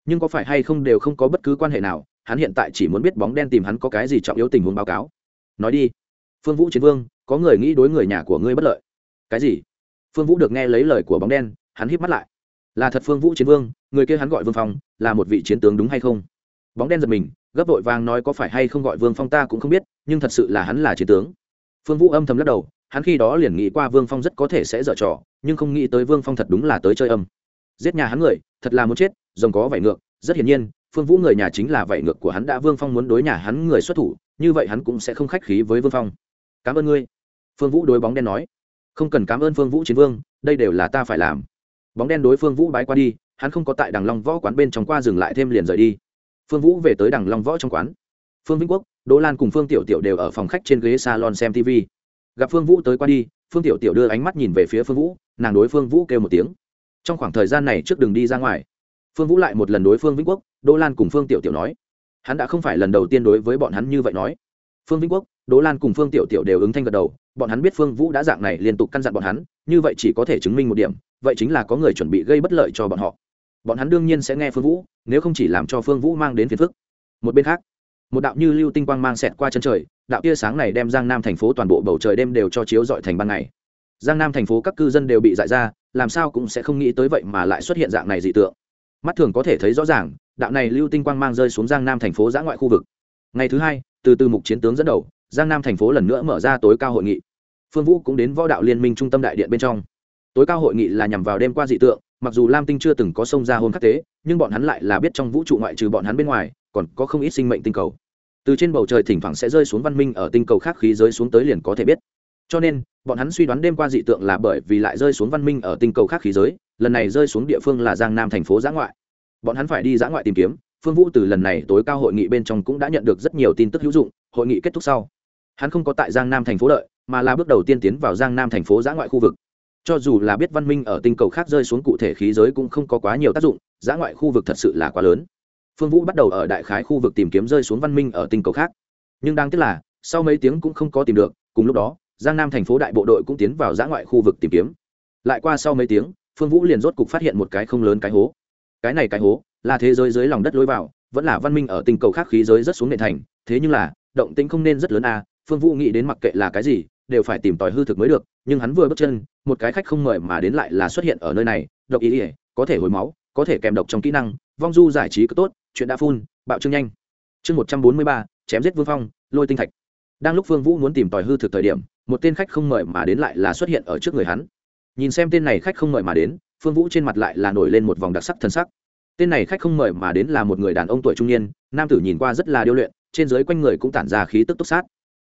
nhưng có phải hay không đều không có bất cứ quan hệ nào, hắn hiện tại chỉ muốn biết bóng đen tìm hắn có cái gì trọng yếu tình huống báo cáo. Nói đi. Phương vũ chiến vương, có người nghĩ đối người nhà của ngươi bất lợi. Cái gì? Phương vũ được nghe lấy lời của bóng đen, hắn híp mắt lại. Là thật phương vũ chiến vương, người kia hắn gọi vương phong, là một vị chiến tướng đúng hay không? Bóng đen giật mình, gấp vội vàng nói có phải hay không gọi vương phong ta cũng không biết, nhưng thật sự là hắn là chiến tướng. Phương vũ âm thầm lắc đầu, hắn khi đó liền nghĩ qua vương phong rất có thể sẽ dở trò, nhưng không nghĩ tới vương phong thật đúng là tới chơi âm. Giết nhà hắn người, thật là muốn chết rồng có vảy ngược, rất hiển nhiên, phương vũ người nhà chính là vảy ngược của hắn đã vương phong muốn đối nhà hắn người xuất thủ, như vậy hắn cũng sẽ không khách khí với vương phong. Cảm ơn ngươi. Phương vũ đối bóng đen nói. Không cần cảm ơn phương vũ chiến vương, đây đều là ta phải làm. Bóng đen đối phương vũ bái qua đi, hắn không có tại đằng long võ quán bên trong qua dừng lại thêm liền rời đi. Phương vũ về tới đằng long võ trong quán. Phương vĩnh quốc, đỗ lan cùng phương tiểu tiểu đều ở phòng khách trên ghế salon xem tv gặp phương vũ tới qua đi, phương tiểu tiểu đưa ánh mắt nhìn về phía phương vũ, nàng đối phương vũ kêu một tiếng. Trong khoảng thời gian này trước đường đi ra ngoài phương vũ lại một lần đối phương vĩnh quốc, đỗ lan cùng phương tiểu tiểu nói. Hắn đã không phải lần đầu tiên đối với bọn hắn như vậy nói. Phương vĩnh quốc, đỗ lan cùng phương tiểu tiểu đều ứng thanh gật đầu, bọn hắn biết phương vũ đã dạng này liên tục căn dặn bọn hắn, như vậy chỉ có thể chứng minh một điểm, vậy chính là có người chuẩn bị gây bất lợi cho bọn họ. Bọn hắn đương nhiên sẽ nghe phương vũ, nếu không chỉ làm cho phương vũ mang đến phiền phức. Một bên khác, một đạo như lưu tinh quang mang xẹt qua chân trời, đạo tia sáng này đem giang nam thành phố toàn bộ bầu trời đêm đều cho chiếu dọi thành ban ngày. Giang nam thành phố các cư dân đều bị dại ra, làm sao cũng sẽ không nghĩ tới vậy mà lại xuất hiện dạng này dị tượng mắt thường có thể thấy rõ ràng, đạo này lưu tinh quang mang rơi xuống giang nam thành phố giã ngoại khu vực. Ngày thứ hai, từ từ mục chiến tướng dẫn đầu, giang nam thành phố lần nữa mở ra tối cao hội nghị. Phương vũ cũng đến võ đạo liên minh trung tâm đại điện bên trong. Tối cao hội nghị là nhằm vào đêm qua dị tượng, mặc dù lam tinh chưa từng có sông ra hôn khắc tế, nhưng bọn hắn lại là biết trong vũ trụ ngoại trừ bọn hắn bên ngoài, còn có không ít sinh mệnh tinh cầu. Từ trên bầu trời thỉnh thoảng sẽ rơi xuống văn minh ở tinh cầu khác khí giới xuống tới liền có thể biết cho nên, bọn hắn suy đoán đêm qua dị tượng là bởi vì lại rơi xuống văn minh ở tinh cầu khác khí giới, lần này rơi xuống địa phương là giang nam thành phố giã ngoại. Bọn hắn phải đi giã ngoại tìm kiếm, phương vũ từ lần này tối cao hội nghị bên trong cũng đã nhận được rất nhiều tin tức hữu dụng, hội nghị kết thúc sau, hắn không có tại giang nam thành phố đợi, mà là bước đầu tiên tiến vào giang nam thành phố giã ngoại khu vực. Cho dù là biết văn minh ở tinh cầu khác rơi xuống cụ thể khí giới cũng không có quá nhiều tác dụng, giã ngoại khu vực thật sự là quá lớn. Phương vũ bắt đầu ở đại khái khu vực tìm kiếm rơi xuống văn minh ở tinh cầu khác. Nhưng đáng tiếc là, sau mấy tiếng cũng không có tìm được, cùng lúc đó giang nam thành phố đại bộ đội cũng tiến vào giã ngoại khu vực tìm kiếm. Lại qua sau mấy tiếng, phương vũ liền rốt cục phát hiện một cái không lớn cái hố. Cái này cái hố là thế giới dưới lòng đất lối vào, vẫn là văn minh ở tình cầu khác khí giới rất xuống nền thành. Thế nhưng là, động tĩnh không nên rất lớn à phương vũ nghĩ đến mặc kệ là cái gì, đều phải tìm tòi hư thực mới được. Nhưng hắn vừa bước chân, một cái khách không mời mà đến lại là xuất hiện ở nơi này. Độc ý ỉa có thể hồi máu, có thể kèm độc trong kỹ năng, vong du giải trí cứ tốt, chuyện đã phun, bạo trương nhanh. Chương một trăm bốn mươi ba, chém giết vương phong, lôi tinh thạch. Đang lúc phương vũ muốn tìm tòi hư thực thời điểm một tên khách không mời mà đến lại là xuất hiện ở trước người hắn. Nhìn xem tên này khách không mời mà đến, phương vũ trên mặt lại là nổi lên một vòng đặc sắc thân sắc. Tên này khách không mời mà đến là một người đàn ông tuổi trung niên, nam tử nhìn qua rất là điêu luyện, trên dưới quanh người cũng tản ra khí tức túc sát.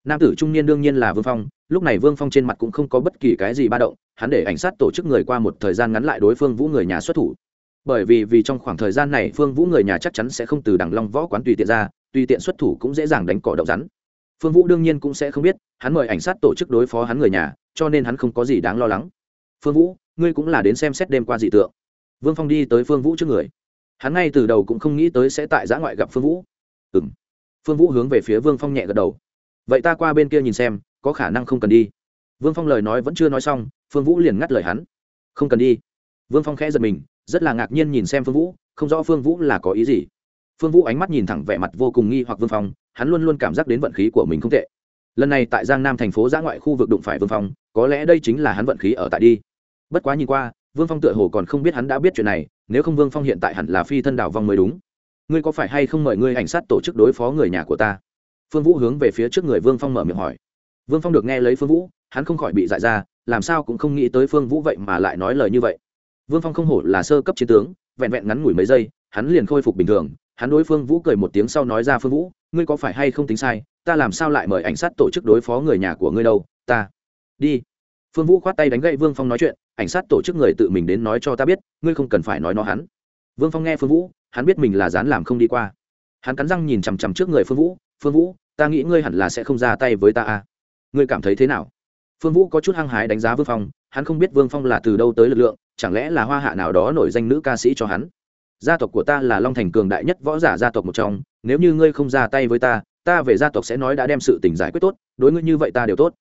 Nam tử trung niên đương nhiên là vương phong, lúc này vương phong trên mặt cũng không có bất kỳ cái gì ba động, hắn để ảnh sát tổ chức người qua một thời gian ngắn lại đối phương vũ người nhà xuất thủ. Bởi vì vì trong khoảng thời gian này phương vũ người nhà chắc chắn sẽ không từ đằng long võ quán tùy tiện ra, tùy tiện xuất thủ cũng dễ dàng đánh cỏ đậu rắn phương vũ đương nhiên cũng sẽ không biết, hắn mời ảnh sát tổ chức đối phó hắn người nhà, cho nên hắn không có gì đáng lo lắng. Phương vũ, ngươi cũng là đến xem xét đêm qua dị tượng. Vương phong đi tới phương vũ trước người. Hắn ngay từ đầu cũng không nghĩ tới sẽ tại giã ngoại gặp phương vũ. Ừ m phương vũ hướng về phía vương phong nhẹ gật đầu. Vậy ta qua bên kia nhìn xem, có khả năng không cần đi. Vương phong lời nói vẫn chưa nói xong, phương vũ liền ngắt lời hắn. Không cần đi. Vương phong khẽ giật mình, rất là ngạc nhiên nhìn xem phương vũ, không rõ phương vũ là có ý gì. Phương vũ ánh mắt nhìn thẳng vẻ mặt vô cùng nghi hoặc vương phong hắn luôn luôn cảm giác đến vận khí của mình không tệ. Lần này tại giang nam thành phố giã ngoại khu vực đụng phải vương phong, có lẽ đây chính là hắn vận khí ở tại đi. Bất quá nhìn qua, vương phong tựa hồ còn không biết hắn đã biết chuyện này, nếu không vương phong hiện tại hẳn là phi thân đảo vong mới đúng. Ngươi có phải hay không mời ngươi ảnh sát tổ chức đối phó người nhà của ta? Phương vũ hướng về phía trước người vương phong mở miệng hỏi. Vương phong được nghe lấy phương vũ, hắn không khỏi bị dại ra, làm sao cũng không nghĩ tới phương vũ vậy mà lại nói lời như vậy. Vương phong không hổ là sơ cấp chiến tướng, vẹn vẹn ngắn ngủi mấy giây, hắn liền khôi phục bình thường, hắn đối phương vũ cười một tiếng sau nói ra phương vũ ngươi có phải hay không tính sai, ta làm sao lại mời ảnh sát tổ chức đối phó người nhà của ngươi đâu, ta. Đi. Phương vũ khoát tay đánh gậy vương phong nói chuyện, ảnh sát tổ chức người tự mình đến nói cho ta biết, ngươi không cần phải nói nó hắn. Vương phong nghe phương vũ, hắn biết mình là dán làm không đi qua. Hắn cắn răng nhìn chằm chằm trước người phương vũ phương vũ, ta nghĩ ngươi hẳn là sẽ không ra tay với ta à? Ngươi cảm thấy thế nào? Phương vũ có chút hăng hái đánh giá vương phong, hắn không biết vương phong là từ đâu tới lực lượng, chẳng lẽ là hoa hạ nào đó nổi danh nữ ca sĩ cho hắn? Gia tộc của ta là long thành cường đại nhất võ giả gia tộc một trong, nếu như ngươi không ra tay với ta ta về gia tộc sẽ nói đã đem sự tình giải quyết tốt, đối ngươi như vậy ta đều tốt.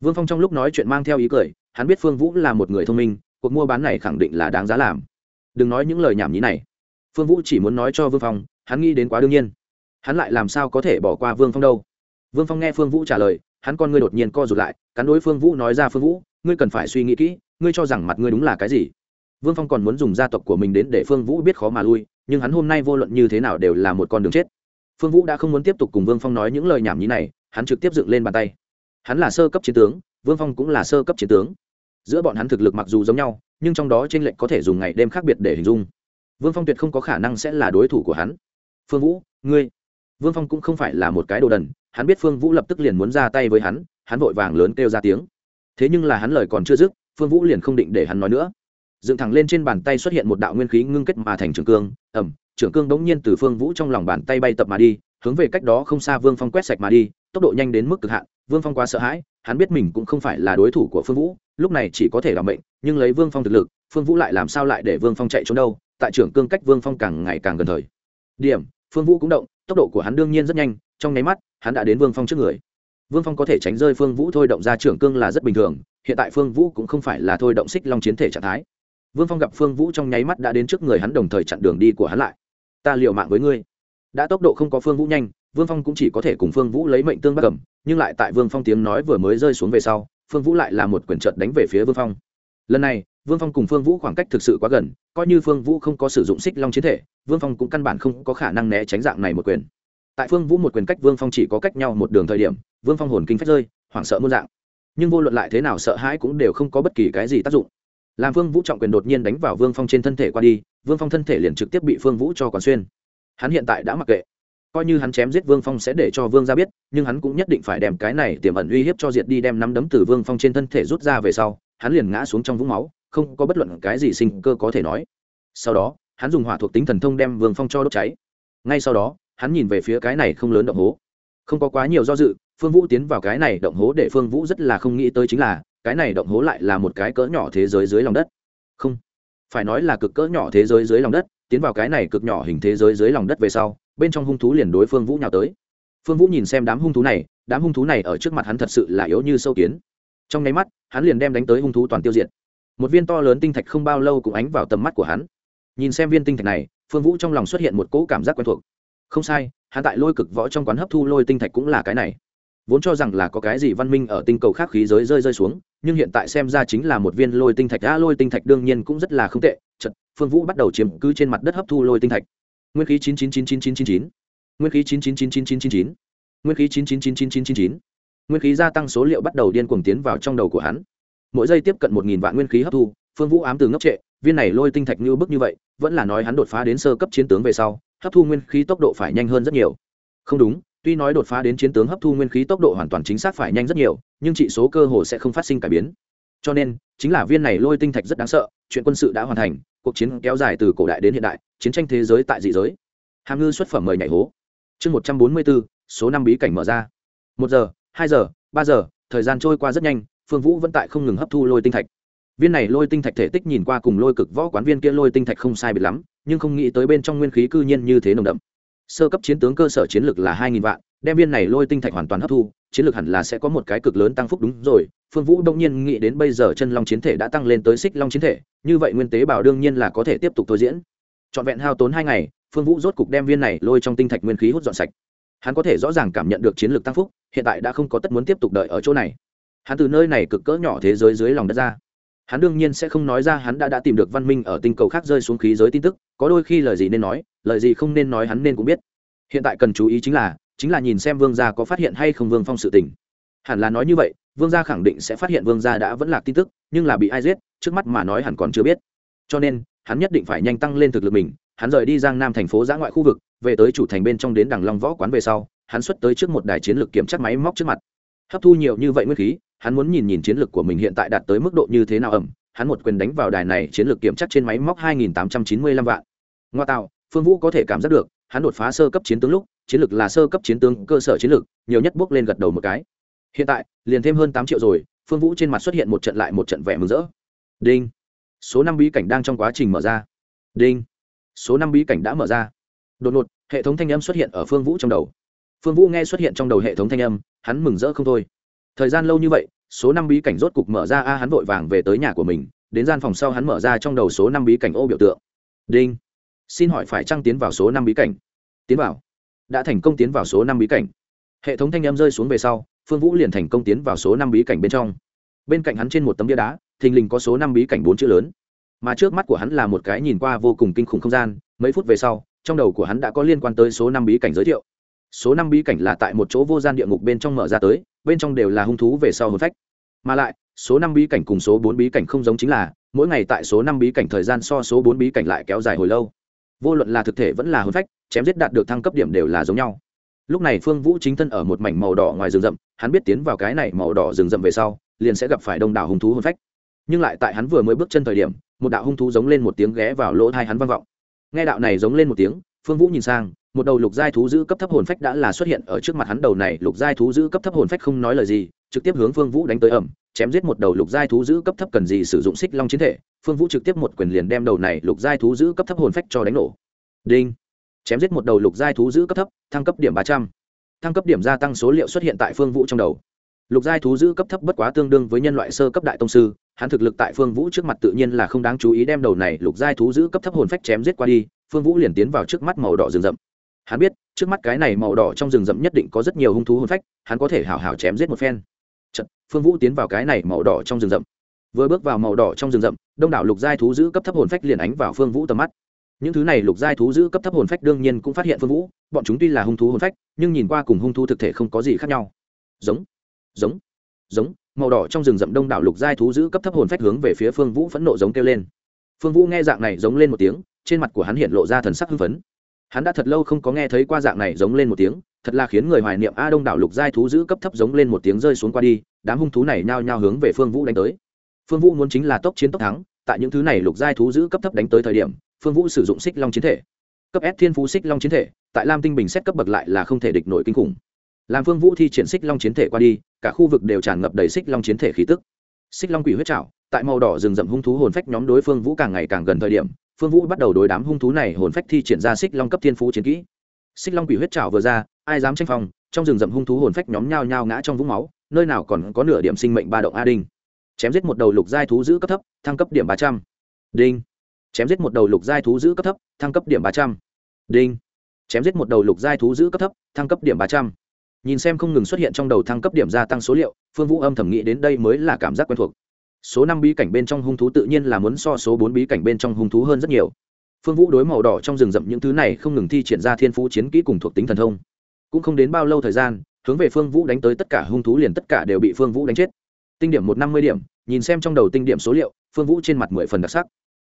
Vương phong trong lúc nói chuyện mang theo ý cười, hắn biết phương vũ là một người thông minh, cuộc mua bán này khẳng định là đáng giá làm. Đừng nói những lời nhảm nhí này. Phương vũ chỉ muốn nói cho vương phong, hắn nghĩ đến quá đương nhiên. Hắn lại làm sao có thể bỏ qua vương phong đâu? Vương phong nghe phương vũ trả lời, hắn con ngươi đột nhiên co rụt lại, cắn đối phương vũ nói ra, phương vũ, ngươi cần phải suy nghĩ kỹ, ngươi cho rằng mặt ngươi đúng là cái gì? Vương phong còn muốn dùng gia tộc của mình đến để phương vũ biết khó mà lui, nhưng hắn hôm nay vô luận như thế nào đều là một con đường chết. Phương vũ đã không muốn tiếp tục cùng vương phong nói những lời nhảm nhí này, hắn trực tiếp dựng lên bàn tay. Hắn là sơ cấp chiến tướng, vương phong cũng là sơ cấp chiến tướng. Giữa bọn hắn thực lực mặc dù giống nhau, nhưng trong đó t r ê n lệch có thể dùng ngày đêm khác biệt để hình dung. Vương phong tuyệt không có khả năng sẽ là đối thủ của hắn. Phương vũ, ngươi. Vương phong cũng không phải là một cái đồ đần, hắn biết phương vũ lập tức liền muốn ra tay với hắn hắn vội vàng lớn kêu ra tiếng. Thế nhưng là hắn lời còn chưa dứt, phương vũ liền không định để hắn nói nữa dựng thẳng lên trên bàn tay xuất hiện một đạo nguyên khí ngưng kết mà thành trường cương ẩm trưởng cương đống nhiên từ phương vũ trong lòng bàn tay bay tập mà đi, hướng về cách đó không xa vương phong quét sạch mà đi, tốc độ nhanh đến mức cực hạn, vương phong quá sợ hãi, hắn biết mình cũng không phải là đối thủ của phương vũ, lúc này chỉ có thể làm bệnh nhưng lấy vương phong thực lực, phương vũ lại làm sao lại để vương phong chạy trốn đâu, tại trưởng cương cách vương phong càng ngày càng gần thời. Điểm, phương vũ cũng động, tốc độ của hắn đương nhiên rất nhanh, trong nháy mắt, hắn đã đến vương phong trước người. Vương phong có thể tránh rơi phương vũ thôi, động ra trưởng cương là rất bình thường, hiện tại phương vũ cũng không phải là thôi, động xích long chiến thể trạng thái vương phong gặp phương vũ trong nháy mắt đã đến trước người hắn đồng thời chặn đường đi của hắn lại. Ta liều mạng với ngươi. Đã tốc độ không có phương vũ nhanh, vương phong cũng chỉ có thể cùng phương vũ lấy mệnh tương bắt cầm, nhưng lại tại vương phong tiếng nói vừa mới rơi xuống về sau, phương vũ lại là một quyển trợt đánh về phía vương phong. Lần này, vương phong cùng phương vũ khoảng cách thực sự quá gần, coi như phương vũ không có sử dụng xích long chiến thể, vương phong cũng căn bản không có khả năng né tránh dạng này một quyền. Tại phương vũ một quyền cách vương phong chỉ có cách nhau một đường thời điểm, vương phong hồn kinh phách rơi, hoảng sợ muôn dạng. Nhưng vô luận lại thế nào sợ hãi cũng đều không có bất kỳ cái gì tác dụng làm vương vũ trọng quyền đột nhiên đánh vào vương phong trên thân thể qua đi, vương phong thân thể liền trực tiếp bị phương vũ cho còn xuyên. Hắn hiện tại đã mặc kệ. Coi như hắn chém giết vương phong sẽ để cho vương ra biết, nhưng hắn cũng nhất định phải đem cái này tiềm ẩn uy hiếp cho diệt đi đem nắm đấm từ vương phong trên thân thể rút ra về sau, hắn liền ngã xuống trong vũng máu, không có bất luận cái gì sinh cơ có thể nói. Sau đó, hắn dùng hỏa thuộc tính thần thông đem vương phong cho đốt cháy. Ngay sau đó, hắn nhìn về phía cái này không lớn động hố. Không có quá nhiều do dự, phương vũ tiến vào cái này động hố để phương vũ rất là không nghĩ tới chính là cái này động hố lại là một cái cỡ nhỏ thế giới dưới lòng đất. Không, phải nói là cực cỡ nhỏ thế giới dưới lòng đất, tiến vào cái này cực nhỏ hình thế giới dưới lòng đất về sau, bên trong hung thú liền đối phương vũ nhào tới. Phương vũ nhìn xem đám hung thú này, đám hung thú này ở trước mặt hắn thật sự là yếu như sâu kiến. Trong nháy mắt, hắn liền đem đánh tới hung thú toàn tiêu diệt. Một viên to lớn tinh thạch không bao lâu cũng ánh vào tầm mắt của hắn. Nhìn xem viên tinh thạch này, phương vũ trong lòng xuất hiện một cỗ cảm giác quen thuộc. Không sai, hắn tại lôi cực võ trong quán hấp thu lôi tinh thạch cũng là cái này. Vốn cho rằng là có cái gì văn minh ở tinh cầu khác khí giới rơi rơi xuống nhưng hiện tại xem ra chính là một viên lôi tinh thạch đã lôi tinh thạch đương nhiên cũng rất là không tệ chật phương vũ bắt đầu chiếm cứ trên mặt đất hấp thu lôi tinh thạch nguyên khí chín chín chín chín chín chín chín nguyên khí chín chín chín chín chín chín chín nguyên khí chín chín chín chín chín chín chín nguyên khí gia tăng số liệu bắt đầu điên cuồng tiến vào trong đầu của hắn mỗi giây tiếp cận một nghìn vạn nguyên khí hấp thu phương vũ ám từ ngốc trệ viên này lôi tinh thạch như bức như vậy vẫn là nói hắn đột phá đến sơ cấp chiến tướng về sau hấp thu nguyên khí tốc độ phải nhanh hơn rất nhiều không đúng tuy nói đột phá đến chiến tướng hấp thu nguyên khí tốc độ hoàn toàn chính xác phải nhanh rất nhiều, nhưng trị số cơ hồ sẽ không phát sinh cải biến. Cho nên, chính là viên này lôi tinh thạch rất đáng sợ, chuyện quân sự đã hoàn thành, cuộc chiến kéo dài từ cổ đại đến hiện đại, chiến tranh thế giới tại dị giới. Hàm ngư xuất phẩm mời nhảy hố. Chương một trăm bốn mươi bốn, số năm bí cảnh mở ra. Một giờ, hai giờ, ba giờ, thời gian trôi qua rất nhanh, phương vũ vẫn tại không ngừng hấp thu lôi tinh thạch. Viên này lôi tinh thạch thể tích nhìn qua cùng lôi cực võ quán viên kia lôi tinh thạch không sai biệt lắm, nhưng không nghĩ tới bên trong nguyên khí cư nhiên như thế nồng đậm sơ cấp chiến tướng cơ sở chiến lược là hai nghìn vạn, đem viên này lôi tinh thạch hoàn toàn hấp thu, chiến lược hẳn là sẽ có một cái cực lớn tăng phúc đúng rồi. Phương vũ đông nhiên nghĩ đến bây giờ chân long chiến thể đã tăng lên tới xích long chiến thể, như vậy nguyên tế bảo đương nhiên là có thể tiếp tục thôi diễn. Trọn vẹn hao tốn hai ngày, phương vũ rốt cục đem viên này lôi trong tinh thạch nguyên khí hút dọn sạch. Hắn có thể rõ ràng cảm nhận được chiến lược tăng phúc, hiện tại đã không có tất muốn tiếp tục đợi ở chỗ này. Hắn từ nơi này cực cỡ nhỏ thế giới dưới lòng đất ra hắn đương nhiên sẽ không nói ra hắn đã đã tìm được văn minh ở tinh cầu khác rơi xuống khí giới tin tức, có đôi khi lời gì nên nói, lời gì không nên nói hắn nên cũng biết. Hiện tại cần chú ý chính là chính là nhìn xem vương gia có phát hiện hay không vương phong sự tình. Hẳn là nói như vậy, vương gia khẳng định sẽ phát hiện vương gia đã vẫn là tin tức, nhưng là bị ai giết, trước mắt mà nói hẳn còn chưa biết. Cho nên, hắn nhất định phải nhanh tăng lên thực lực mình, hắn rời đi giang nam thành phố giã ngoại khu vực, về tới chủ thành bên trong đến đằng long võ quán về sau, hắn xuất tới trước một đài chiến lược kiểm tra máy móc trước mặt. Hấp thu nhiều như vậy nguyên khí hắn muốn nhìn nhìn chiến lược của mình hiện tại đạt tới mức độ như thế nào ẩm. Hắn một quyền đánh vào đài này, chiến lược kiểm chắc trên máy móc 2.895 vạn. Ngoa tạo, phương vũ có thể cảm giác được, hắn đột phá sơ cấp chiến tướng lúc, chiến lược là sơ cấp chiến tướng, cơ sở chiến lược, nhiều nhất bước lên gật đầu một cái. Hiện tại, liền thêm hơn tám triệu rồi, phương vũ trên mặt xuất hiện một trận lại một trận vẻ mừng rỡ. Đinh. Số năm bí cảnh đang trong quá trình mở ra. Đinh. Số năm bí cảnh đã mở ra. Đột ngột, hệ thống thanh âm xuất hiện ở phương vũ trong đầu. Phương vũ nghe xuất hiện trong đầu hệ thống thanh âm, hắn mừng rỡ không thôi thời gian lâu như vậy, số năm bí cảnh rốt cục mở ra, a, hắn vội vàng về tới nhà của mình, đến gian phòng sau hắn mở ra trong đầu số năm bí cảnh ô biểu tượng. Đinh. Xin hỏi phải trăng tiến vào số năm bí cảnh? Tiến vào. Đã thành công tiến vào số năm bí cảnh. Hệ thống thanh em rơi xuống về sau, phương vũ liền thành công tiến vào số năm bí cảnh bên trong. Bên cạnh hắn trên một tấm bia đá, thình lình có số năm bí cảnh bốn chữ lớn. Mà trước mắt của hắn là một cái nhìn qua vô cùng kinh khủng không gian, mấy phút về sau, trong đầu của hắn đã có liên quan tới số năm bí cảnh giới thiệu số năm bí cảnh là tại một chỗ vô gian địa ngục bên trong mở ra tới, bên trong đều là hung thú về sau hồn phách. Mà lại, số năm bí cảnh cùng số bốn bí cảnh không giống chính là, mỗi ngày tại số năm bí cảnh thời gian so số bốn bí cảnh lại kéo dài hồi lâu. Vô luận là thực thể vẫn là hồn phách, chém giết đạt được thăng cấp điểm đều là giống nhau. Lúc này phương vũ chính thân ở một mảnh màu đỏ ngoài rừng rậm, hắn biết tiến vào cái này màu đỏ rừng rậm về sau, liền sẽ gặp phải đông đảo hung thú hồn phách. Nhưng lại tại hắn vừa mới bước chân thời điểm, một đạo hung thú giống lên một tiếng ghé vào lỗ thai hắn vang vọng. Nghe đạo này giống lên một tiếng, phương vũ nhìn sang một đầu lục giai thú giữ cấp thấp hồn phách đã là xuất hiện ở trước mặt hắn. Đầu này lục giai thú giữ cấp thấp hồn phách không nói lời gì, trực tiếp hướng phương vũ đánh tới ẩm, chém giết một đầu lục giai thú giữ cấp thấp cần gì sử dụng xích long chiến thể. Phương vũ trực tiếp một quyền liền đem đầu này lục giai thú giữ cấp thấp hồn phách cho đánh nổ. Đinh. Chém giết một đầu lục giai thú giữ cấp thấp, thăng cấp điểm ba trăm. Thăng cấp điểm gia tăng số liệu xuất hiện tại phương vũ trong đầu. Lục giai thú giữ cấp thấp bất quá tương đương với nhân loại sơ cấp đại tông sư, hắn thực lực tại phương vũ trước mặt tự nhiên là không đáng chú ý đem đầu này lục giai thú giữ cấp thấp hồn phách chém giết qua đi. Phương vũ liền tiến vào trước mắt màu đỏ rừng rậm hắn biết trước mắt cái này màu đỏ trong rừng rậm nhất định có rất nhiều hung thú hồn phách hắn có thể hào hào chém giết một phen. Chật, phương vũ tiến vào cái này màu đỏ trong rừng rậm. Vừa bước vào màu đỏ trong rừng rậm đông đảo lục giai thú giữ cấp thấp hồn phách liền ánh vào phương vũ tầm mắt. Những thứ này lục giai thú giữ cấp thấp hồn phách đương nhiên cũng phát hiện phương vũ bọn chúng tuy là hung thú hồn phách nhưng nhìn qua cùng hung thú thực thể không có gì khác nhau. Giống giống giống màu đỏ trong rừng rậm đông đảo lục giai thú giữ cấp thấp hồn phách hướng về phía phương vũ phẫn nộ giống kêu lên. Phương vũ nghe dạng này giống lên một tiếng trên mặt của hắn hiện lộ ra thần sắc hưng phấn hắn đã thật lâu không có nghe thấy qua dạng này giống lên một tiếng, thật là khiến người hoài niệm a đông đảo lục giai thú giữ cấp thấp giống lên một tiếng rơi xuống qua đi, đám hung thú này nhao nhao hướng về phương vũ đánh tới. Phương vũ muốn chính là tốc chiến tốc thắng, tại những thứ này lục giai thú giữ cấp thấp đánh tới thời điểm, phương vũ sử dụng xích long chiến thể. Cấp s thiên phú xích long chiến thể, tại lam tinh bình xét cấp bậc lại là không thể địch nổi kinh khủng. Làm phương vũ thi triển xích long chiến thể qua đi, cả khu vực đều tràn ngập đầy xích long chiến thể khí tức. Xích long quỷ huyết trảo, tại màu đỏ rừng rậm hung thú hồn phách nhóm đối phương vũ càng ngày càng gần thời điểm phương vũ bắt đầu đối đám hung thú này hồn phách thi triển ra xích long cấp thiên phú chiến kỹ. Xích long quỷ huyết trào vừa ra, ai dám tranh phòng trong rừng rậm hung thú hồn phách nhóm nhao nhao ngã trong vũng máu, nơi nào còn có nửa điểm sinh mệnh ba động a đinh. Chém giết một đầu lục giai thú giữ cấp thấp, thăng cấp điểm ba trăm. Đinh. Chém giết một đầu lục giai thú giữ cấp thấp, thăng cấp điểm ba trăm. Đinh. Chém giết một đầu lục giai thú giữ cấp thấp, thăng cấp điểm ba trăm. Nhìn xem không ngừng xuất hiện trong đầu thăng cấp điểm gia tăng số liệu, phương vũ âm thầm nghĩ đến đây mới là cảm giác quen thuộc số năm bí cảnh bên trong hung thú tự nhiên là muốn so số bốn bí cảnh bên trong hung thú hơn rất nhiều. Phương vũ đối màu đỏ trong rừng rậm những thứ này không ngừng thi triển ra thiên phú chiến kỹ cùng thuộc tính thần thông. Cũng không đến bao lâu thời gian, hướng về phương vũ đánh tới tất cả hung thú liền tất cả đều bị phương vũ đánh chết. Tinh điểm một năm mươi điểm, nhìn xem trong đầu tinh điểm số liệu, phương vũ trên mặt mười phần đặc sắc.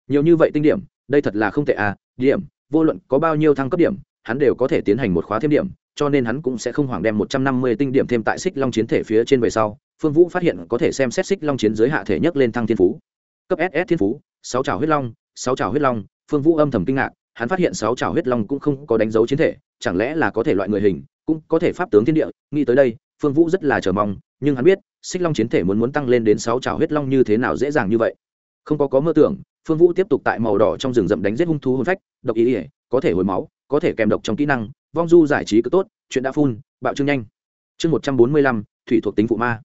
Nhiều như vậy tinh điểm, đây thật là không tệ à điểm, vô luận có bao nhiêu thăng cấp điểm, hắn đều có thể tiến hành một khóa thêm điểm, cho nên hắn cũng sẽ không hoảng đem một trăm năm mươi tinh điểm thêm tại xích long chiến thể phía trên về sau phương vũ phát hiện có thể xem xét xích long chiến giới hạ thể nhất lên thăng thiên phú. Cấp ss thiên phú, sáu trào huyết long, sáu trào huyết long. Phương vũ âm thầm kinh ngạc, hắn phát hiện sáu trào huyết long cũng không có đánh dấu chiến thể, chẳng lẽ là có thể loại người hình, cũng có thể pháp tướng thiên địa. Nghĩ tới đây, phương vũ rất là chờ mong, nhưng hắn biết, xích long chiến thể muốn muốn tăng lên đến sáu trào huyết long như thế nào dễ dàng như vậy. Không có có mơ tưởng, phương vũ tiếp tục tại màu đỏ trong rừng rậm đánh giết hung thú hôn phách, độc ý ỉa có thể hồi máu, có thể kèm độc trong kỹ năng, vong du giải trí cực tốt, chuyện đã phun, bạo trương nhanh. Chương một trăm bốn mươi lăm, thủy thuộc tính phụ ma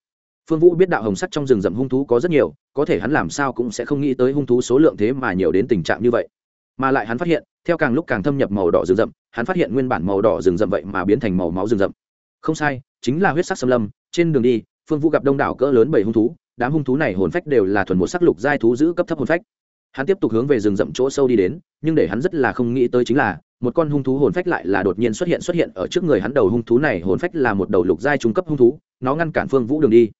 phương vũ biết đạo hồng sắt trong rừng rậm hung thú có rất nhiều, có thể hắn làm sao cũng sẽ không nghĩ tới hung thú số lượng thế mà nhiều đến tình trạng như vậy. Mà lại hắn phát hiện, theo càng lúc càng thâm nhập màu đỏ rừng rậm, hắn phát hiện nguyên bản màu đỏ rừng rậm vậy mà biến thành màu máu rừng rậm. Không sai, chính là huyết sắc xâm lâm, trên đường đi, phương vũ gặp đông đảo cỡ lớn bảy hung thú, đám hung thú này hồn phách đều là thuần một sắc lục giai thú giữ cấp thấp hồn phách. Hắn tiếp tục hướng về rừng rậm chỗ sâu đi đến, nhưng để hắn rất là không nghĩ tới chính là, một con hung thú hồn phách lại là đột nhiên xuất hiện xuất hiện ở trước người hắn đầu hung thú này, hồn phách là một đầu lục giai trung cấp hung thú, nó ngăn cản phương vũ đường đi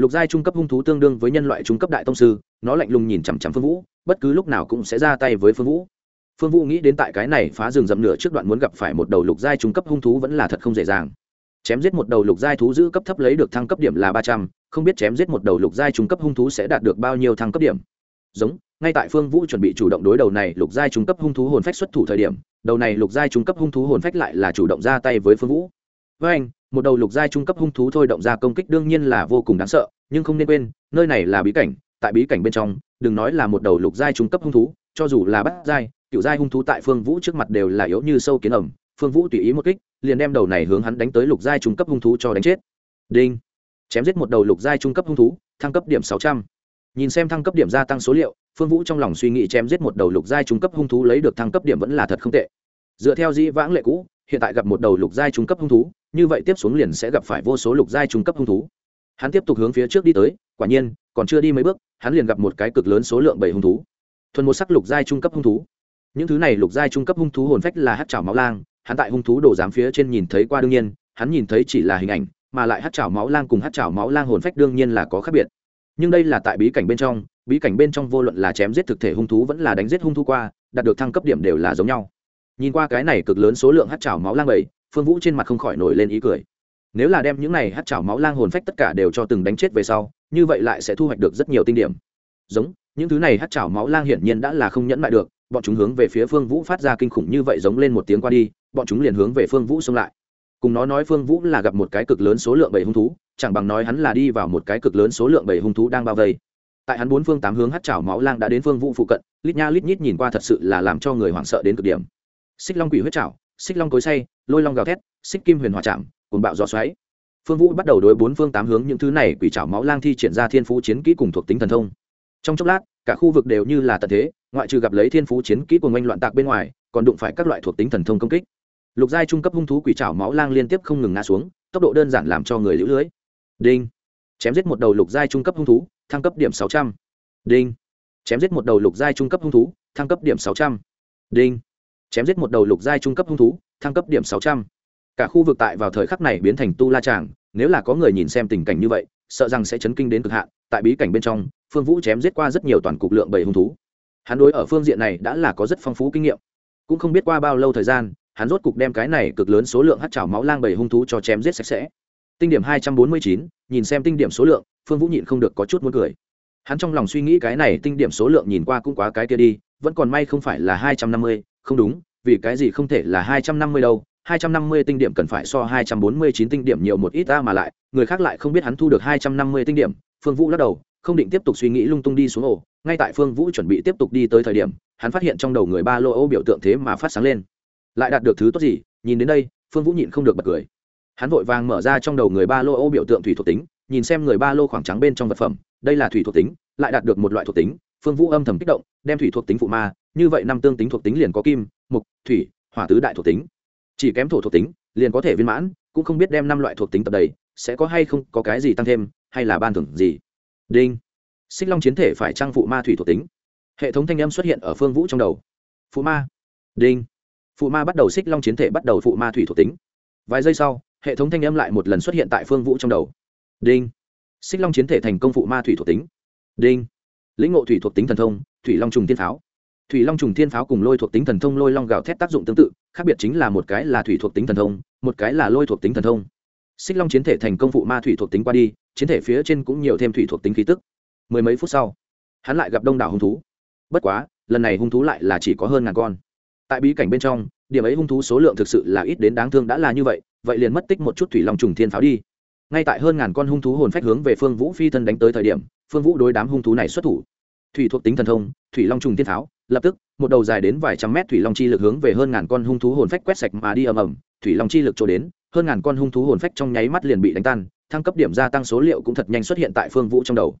lục giai trung cấp hung thú tương đương với nhân loại trung cấp đại tông sư, nó lạnh lùng nhìn chằm chằm phương vũ, bất cứ lúc nào cũng sẽ ra tay với phương vũ. Phương vũ nghĩ đến tại cái này phá rừng rậm nửa trước đoạn muốn gặp phải một đầu lục giai trung cấp hung thú vẫn là thật không dễ dàng. Chém giết một đầu lục giai thú giữ cấp thấp lấy được thăng cấp điểm là ba trăm, không biết chém giết một đầu lục giai trung cấp hung thú sẽ đạt được bao nhiêu thăng cấp điểm. Giống, ngay tại phương vũ chuẩn bị chủ động đối đầu này, lục giai trung cấp hung thú hồn phách xuất thủ thời điểm, đầu này lục giai trung cấp hung thú hồn phách lại là chủ động ra tay với phương vũ. Với anh một đầu lục giai trung cấp hung thú thôi động ra công kích đương nhiên là vô cùng đáng sợ, nhưng không nên quên, nơi này là bí cảnh, tại bí cảnh bên trong, đừng nói là một đầu lục giai trung cấp hung thú, cho dù là bát giai, cựu giai hung thú tại phương vũ trước mặt đều là yếu như sâu kiến ẩm, phương vũ tùy ý một kích, liền đem đầu này hướng hắn đánh tới lục giai trung cấp hung thú cho đánh chết. Đinh. Chém giết một đầu lục giai trung cấp hung thú, thăng cấp điểm sáu trăm. Nhìn xem thăng cấp điểm gia tăng số liệu, phương vũ trong lòng suy nghĩ chém giết một đầu lục giai trung cấp hung thú lấy được thăng cấp điểm vẫn là thật không tệ. Dựa theo dĩ vãng lệ cũ, hiện tại gặp một đầu lục giai trung cấp hung thú như vậy tiếp xuống liền sẽ gặp phải vô số lục giai trung cấp hung thú. Hắn tiếp tục hướng phía trước đi tới, quả nhiên, còn chưa đi mấy bước, hắn liền gặp một cái cực lớn số lượng bảy hung thú. Thuần một sắc lục giai trung cấp hung thú. Những thứ này lục giai trung cấp hung thú hồn phách là hát chảo máu lang, hắn tại hung thú đồ giám phía trên nhìn thấy qua đương nhiên, hắn nhìn thấy chỉ là hình ảnh, mà lại hát chảo máu lang cùng hát chảo máu lang hồn phách đương nhiên là có khác biệt. Nhưng đây là tại bí cảnh bên trong, bí cảnh bên trong vô luận là chém giết thực thể hung thú vẫn là đánh giết hung thú qua, đạt được thăng cấp điểm đều là giống nhau. Nhìn qua cái này cực lớn số lượng hát chảo máu lang bảy phương vũ trên mặt không khỏi nổi lên ý cười. Nếu là đem những này hát chảo máu lang hồn phách tất cả đều cho từng đánh chết về sau, như vậy lại sẽ thu hoạch được rất nhiều tinh điểm. Giống, những thứ này hát chảo máu lang hiển nhiên đã là không nhẫn lại được, bọn chúng hướng về phía phương vũ phát ra kinh khủng như vậy giống lên một tiếng qua đi, bọn chúng liền hướng về phương vũ xông lại. Cùng nó nói phương vũ là gặp một cái cực lớn số lượng bảy hung thú, chẳng bằng nói hắn là đi vào một cái cực lớn số lượng bảy hung thú đang bao vây. Tại hắn bốn phương tám hướng hát chảo máu lang đã đến phương vũ phụ cận, lít nha lít nhít nhìn qua thật sự là làm cho người hoảng sợ đến cực điểm. Xích long quỷ huyết chảo xích long cối say, lôi long gào thét, xích kim huyền hòa chạm cùng bạo gió xoáy. Phương vũ bắt đầu đối bốn phương tám hướng những thứ này quỷ chảo máu lang thi triển ra thiên phú chiến kỹ cùng thuộc tính thần thông. Trong chốc lát, cả khu vực đều như là tận thế, ngoại trừ gặp lấy thiên phú chiến kỹ của ngoanh loạn tạc bên ngoài, còn đụng phải các loại thuộc tính thần thông công kích. Lục giai trung cấp hung thú quỷ trảo máu lang liên tiếp không ngừng ngã xuống, tốc độ đơn giản làm cho người lũ lưới. Đinh. Chém giết một đầu lục giai trung cấp hung thú, thăng cấp điểm sáu trăm. Đinh. Chém giết một đầu lục giai trung cấp hung thú, thăng cấp điểm sáu trăm. Đinh chém giết một đầu lục giai trung cấp hung thú, thăng cấp điểm sáu trăm. Cả khu vực tại vào thời khắc này biến thành tu la tràng, nếu là có người nhìn xem tình cảnh như vậy, sợ rằng sẽ chấn kinh đến cực hạn, tại bí cảnh bên trong, phương vũ chém giết qua rất nhiều toàn cục lượng bảy hung thú. Hắn đối ở phương diện này đã là có rất phong phú kinh nghiệm. Cũng không biết qua bao lâu thời gian, hắn rốt cục đem cái này cực lớn số lượng hát chảo máu lang bảy hung thú cho chém giết sạch sẽ. Tinh điểm hai trăm bốn mươi chín, nhìn xem tinh điểm số lượng, phương vũ nhịn không được có chút muốn cười. Hắn trong lòng suy nghĩ cái này tinh điểm số lượng nhìn qua cũng quá cái kia đi, vẫn còn may không phải là hai trăm năm mươi không đúng, vì cái gì không thể là hai trăm năm mươi đâu, hai trăm năm mươi tinh điểm cần phải so hai trăm bốn mươi chín tinh điểm nhiều một ít ta mà lại, người khác lại không biết hắn thu được hai trăm năm mươi tinh điểm. Phương vũ lắc đầu, không định tiếp tục suy nghĩ lung tung đi xuống ổ. Ngay tại phương vũ chuẩn bị tiếp tục đi tới thời điểm, hắn phát hiện trong đầu người ba lô ô biểu tượng thế mà phát sáng lên. Lại đạt được thứ tốt gì? Nhìn đến đây, phương vũ nhịn không được bật cười. Hắn vội vàng mở ra trong đầu người ba lô ô biểu tượng thủy thuộc tính, nhìn xem người ba lô khoảng trắng bên trong vật phẩm. Đây là thủy thuộc tính, lại đạt được một loại thuộc tính phương vũ âm thầm kích động, đem thủy thuộc tính phụ ma, như vậy năm tương tính thuộc tính liền có kim, mục, thủy, hỏa tứ đại thuộc tính. Chỉ kém thổ thuộc tính, liền có thể viên mãn, cũng không biết đem năm loại thuộc tính tập đầy, sẽ có hay không có cái gì tăng thêm, hay là ban thưởng gì. Đinh. Xích long chiến thể phải trang phụ ma thủy thuộc tính. Hệ thống thanh âm xuất hiện ở phương vũ trong đầu. Phụ ma. Đinh. Phụ ma bắt đầu xích long chiến thể bắt đầu phụ ma thủy thuộc tính. Vài giây sau, hệ thống thanh âm lại một lần xuất hiện tại phương vũ trong đầu. Đinh. Xích long chiến thể thành công phụ ma thủy thuộc tính. Đinh lĩnh ngộ thủy thuộc tính thần thông, thủy long trùng Thiên pháo. Thủy long trùng thiên pháo cùng lôi thuộc tính thần thông lôi long gào thét tác dụng tương tự, khác biệt chính là một cái là thủy thuộc tính thần thông, một cái là lôi thuộc tính thần thông. Xích long chiến thể thành công phụ ma thủy thuộc tính qua đi, chiến thể phía trên cũng nhiều thêm thủy thuộc tính khí tức. Mười mấy phút sau, hắn lại gặp đông đảo hung thú. Bất quá, lần này hung thú lại là chỉ có hơn ngàn con. Tại bí cảnh bên trong, điểm ấy hung thú số lượng thực sự là ít đến đáng thương đã là như vậy vậy liền mất tích một chút thủy long trùng thiên pháo đi. Ngay tại hơn ngàn con hung thú hồn phách hướng về phương vũ phi thân đánh tới thời điểm phương vũ đối đám hung thú này xuất thủ. Thủy thuộc tính thần thông, thủy long trùng thiên tháo. lập tức, một đầu dài đến vài trăm mét thủy long chi lực hướng về hơn ngàn con hung thú hồn phách quét sạch mà đi ầm ầm. Thủy long chi lực trổ đến, hơn ngàn con hung thú hồn phách trong nháy mắt liền bị đánh tan, thăng cấp điểm gia tăng số liệu cũng thật nhanh xuất hiện tại phương vũ trong đầu.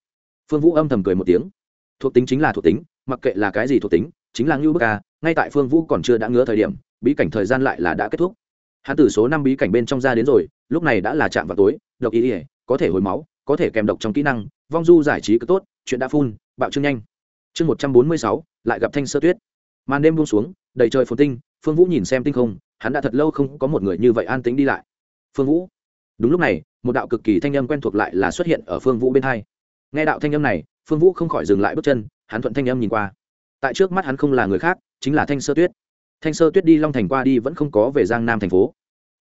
Phương vũ âm thầm cười một tiếng. Thuộc tính chính là thuộc tính, mặc kệ là cái gì thuộc tính, chính là ngưu bức ca ngay tại phương vũ còn chưa đã ngứa thời điểm, bí cảnh thời gian lại là đã kết thúc. Hắn từ số năm bí cảnh bên trong ra đến rồi, lúc này đã là chạm vào tối, độc ý ỉa có thể hồi máu, có thể kèm độc trong kỹ năng vong du giải trí cứ tốt, chuyện đã phun bạo trương nhanh. Chương một trăm bốn mươi sáu, lại gặp thanh sơ tuyết. Màn đêm buông xuống, đầy trời phồn tinh, phương vũ nhìn xem tinh không, hắn đã thật lâu không có một người như vậy an tính đi lại. Phương vũ. Đúng lúc này, một đạo cực kỳ thanh âm quen thuộc lại là xuất hiện ở phương vũ bên hai. Nghe đạo thanh âm này, phương vũ không khỏi dừng lại bước chân, hắn thuận thanh âm nhìn qua. Tại trước mắt hắn không là người khác, chính là thanh sơ tuyết. Thanh sơ tuyết đi long thành qua đi vẫn không có về giang nam thành phố.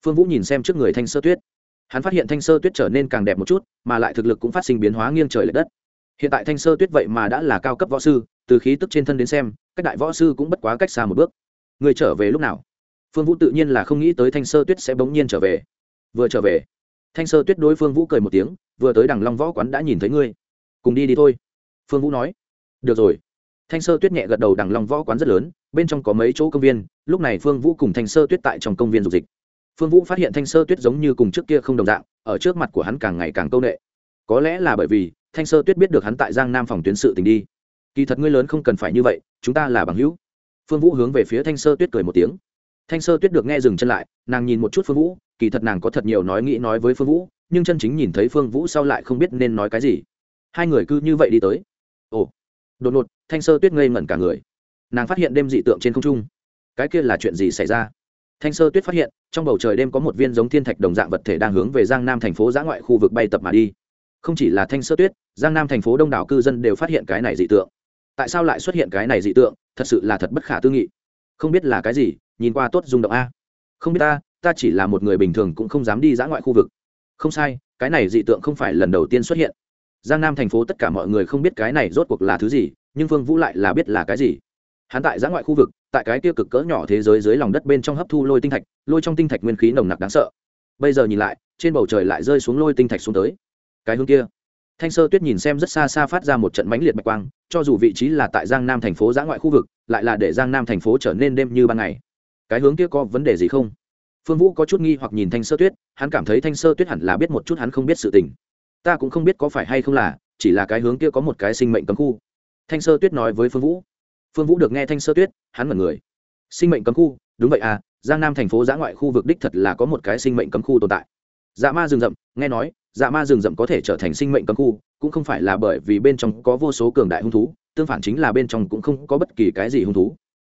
Phương vũ nhìn xem trước người thanh sơ tuyết hắn phát hiện thanh sơ tuyết trở nên càng đẹp một chút, mà lại thực lực cũng phát sinh biến hóa nghiêng trời l ệ đất. Hiện tại thanh sơ tuyết vậy mà đã là cao cấp võ sư, từ khí tức trên thân đến xem các đại võ sư cũng bất quá cách xa một bước. Người trở về lúc nào? Phương vũ tự nhiên là không nghĩ tới thanh sơ tuyết sẽ bỗng nhiên trở về. Vừa trở về, thanh sơ tuyết đối phương vũ cười một tiếng, vừa tới đằng long võ quán đã nhìn thấy ngươi. Cùng đi đi thôi. Phương vũ nói. Được rồi. Thanh sơ tuyết nhẹ gật đầu đằng long võ quán rất lớn, bên trong có mấy chỗ công viên, lúc này phương vũ cùng thanh sơ tuyết tại trong công viên dục dịch phương vũ phát hiện thanh sơ tuyết giống như cùng trước kia không đồng dạng, ở trước mặt của hắn càng ngày càng câu nệ. n ệ có lẽ là bởi vì, thanh sơ tuyết biết được hắn tại giang nam phòng tuyến sự tình đi. Kỳ thật ngươi lớn không cần phải như vậy, chúng ta là bằng hữu. Phương vũ hướng về phía thanh sơ tuyết cười một tiếng. Thanh sơ tuyết được nghe dừng chân lại, nàng nhìn một chút phương vũ, kỳ thật nàng có thật nhiều nói nghĩ nói với phương vũ, nhưng chân chính nhìn thấy phương vũ sau lại không biết nên nói cái gì. Hai người cứ như vậy đi tới. Ồ, đột ngột, thanh sơ tuyết ngây ngẩn cả người. Nàng phát hiện đêm dị tượng trên không trung. Cái kia là chuyện gì xảy ra? Thanh sơ tuyết phát hiện, trong bầu trời đêm có một viên giống thiên thạch đồng dạng vật thể đang hướng về giang nam thành phố giã ngoại khu vực bay tập mà đi. Không chỉ là thanh sơ tuyết, giang nam thành phố đông đảo cư dân đều phát hiện cái này dị tượng. Tại sao lại xuất hiện cái này dị tượng? Thật sự là thật bất khả tư nghị. Không biết là cái gì, nhìn qua tốt rung động a. Không biết ta ta chỉ là một người bình thường cũng không dám đi giã ngoại khu vực. Không sai, cái này dị tượng không phải lần đầu tiên xuất hiện. Giang nam thành phố tất cả mọi người không biết cái này rốt cuộc là thứ gì, nhưng phương vũ lại là biết là cái gì. Hắn tại giã ngoại khu vực tại cái kia cực cỡ nhỏ thế giới dưới lòng đất bên trong hấp thu lôi tinh thạch, lôi trong tinh thạch nguyên khí nồng nặc đáng sợ. Bây giờ nhìn lại, trên bầu trời lại rơi xuống lôi tinh thạch xuống tới. Cái hướng kia. Thanh sơ tuyết nhìn xem rất xa xa phát ra một trận mãnh liệt bạch quang, cho dù vị trí là tại giang nam thành phố giã ngoại khu vực, lại là để giang nam thành phố trở nên đêm như ban ngày. Cái hướng kia có vấn đề gì không? Phương vũ có chút nghi hoặc nhìn thanh sơ tuyết, hắn cảm thấy thanh sơ tuyết hẳn là biết một chút hắn không biết sự tình. Ta cũng không biết có phải hay không là, chỉ là cái hướng kia có một cái sinh mệnh cấm khu. Thanh sơ tuyết nói với phương vũ phương vũ được nghe thanh sơ tuyết, hắn mật người. Sinh mệnh cấm khu, đúng vậy à giang nam thành phố giã ngoại khu vực đích thật là có một cái sinh mệnh cấm khu tồn tại. Dạ ma rừng rậm, nghe nói dạ ma rừng rậm có thể trở thành sinh mệnh cấm khu, cũng không phải là bởi vì bên trong có vô số cường đại hung thú, tương phản chính là bên trong cũng không có bất kỳ cái gì hung thú,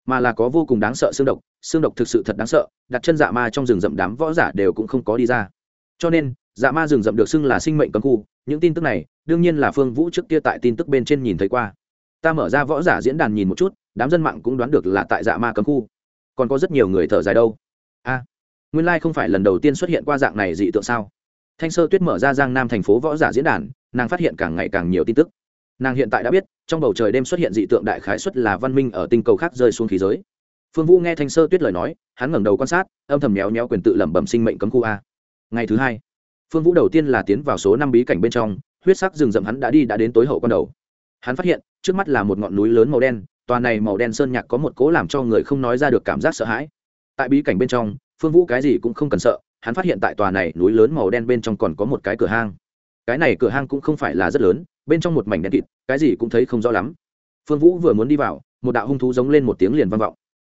mà là có vô cùng đáng sợ xương độc xương độc thực sự thật đáng sợ, đặt chân dạ ma trong rừng rậm đám võ giả đều cũng không có đi ra. Cho nên dạ ma rừng rậm được xưng là sinh mệnh cấm khu, những tin tức này, đương nhiên là phương vũ trước kia tại tin tức bên trên nhìn thấy qua ta mở ra võ giả diễn đàn nhìn một chút, đám dân mạng cũng đoán được là tại dạ ma cấm khu. Còn có rất nhiều người thở dài đâu. A, nguyên lai、like、không phải lần đầu tiên xuất hiện qua dạng này dị tượng sao? Thanh sơ tuyết mở ra giang nam thành phố võ giả diễn đàn, nàng phát hiện càng ngày càng nhiều tin tức. Nàng hiện tại đã biết, trong bầu trời đêm xuất hiện dị tượng đại khái xuất là văn minh ở tinh cầu khác rơi xuống khí giới. Phương vũ nghe thanh sơ tuyết lời nói, hắn ngẩng đầu quan sát, âm thầm méo méo quyền tự lẩm bẩm sinh mệnh cấm khu a. Ngày thứ hai, phương vũ đầu tiên là tiến vào số năm bí cảnh bên trong, huyết sắc rừng rậm hắn đã đi đã đến tối hậu con đầu. Hắn phát hiện trước mắt là một ngọn núi lớn màu đen, tòa này màu đen sơn nhạc có một cố làm cho người không nói ra được cảm giác sợ hãi. Tại bí cảnh bên trong, phương vũ cái gì cũng không cần sợ, hắn phát hiện tại tòa này núi lớn màu đen bên trong còn có một cái cửa hang. Cái này cửa hang cũng không phải là rất lớn, bên trong một mảnh đen kịt, cái gì cũng thấy không rõ lắm. Phương vũ vừa muốn đi vào, một đạo hung thú giống lên một tiếng liền vang vọng.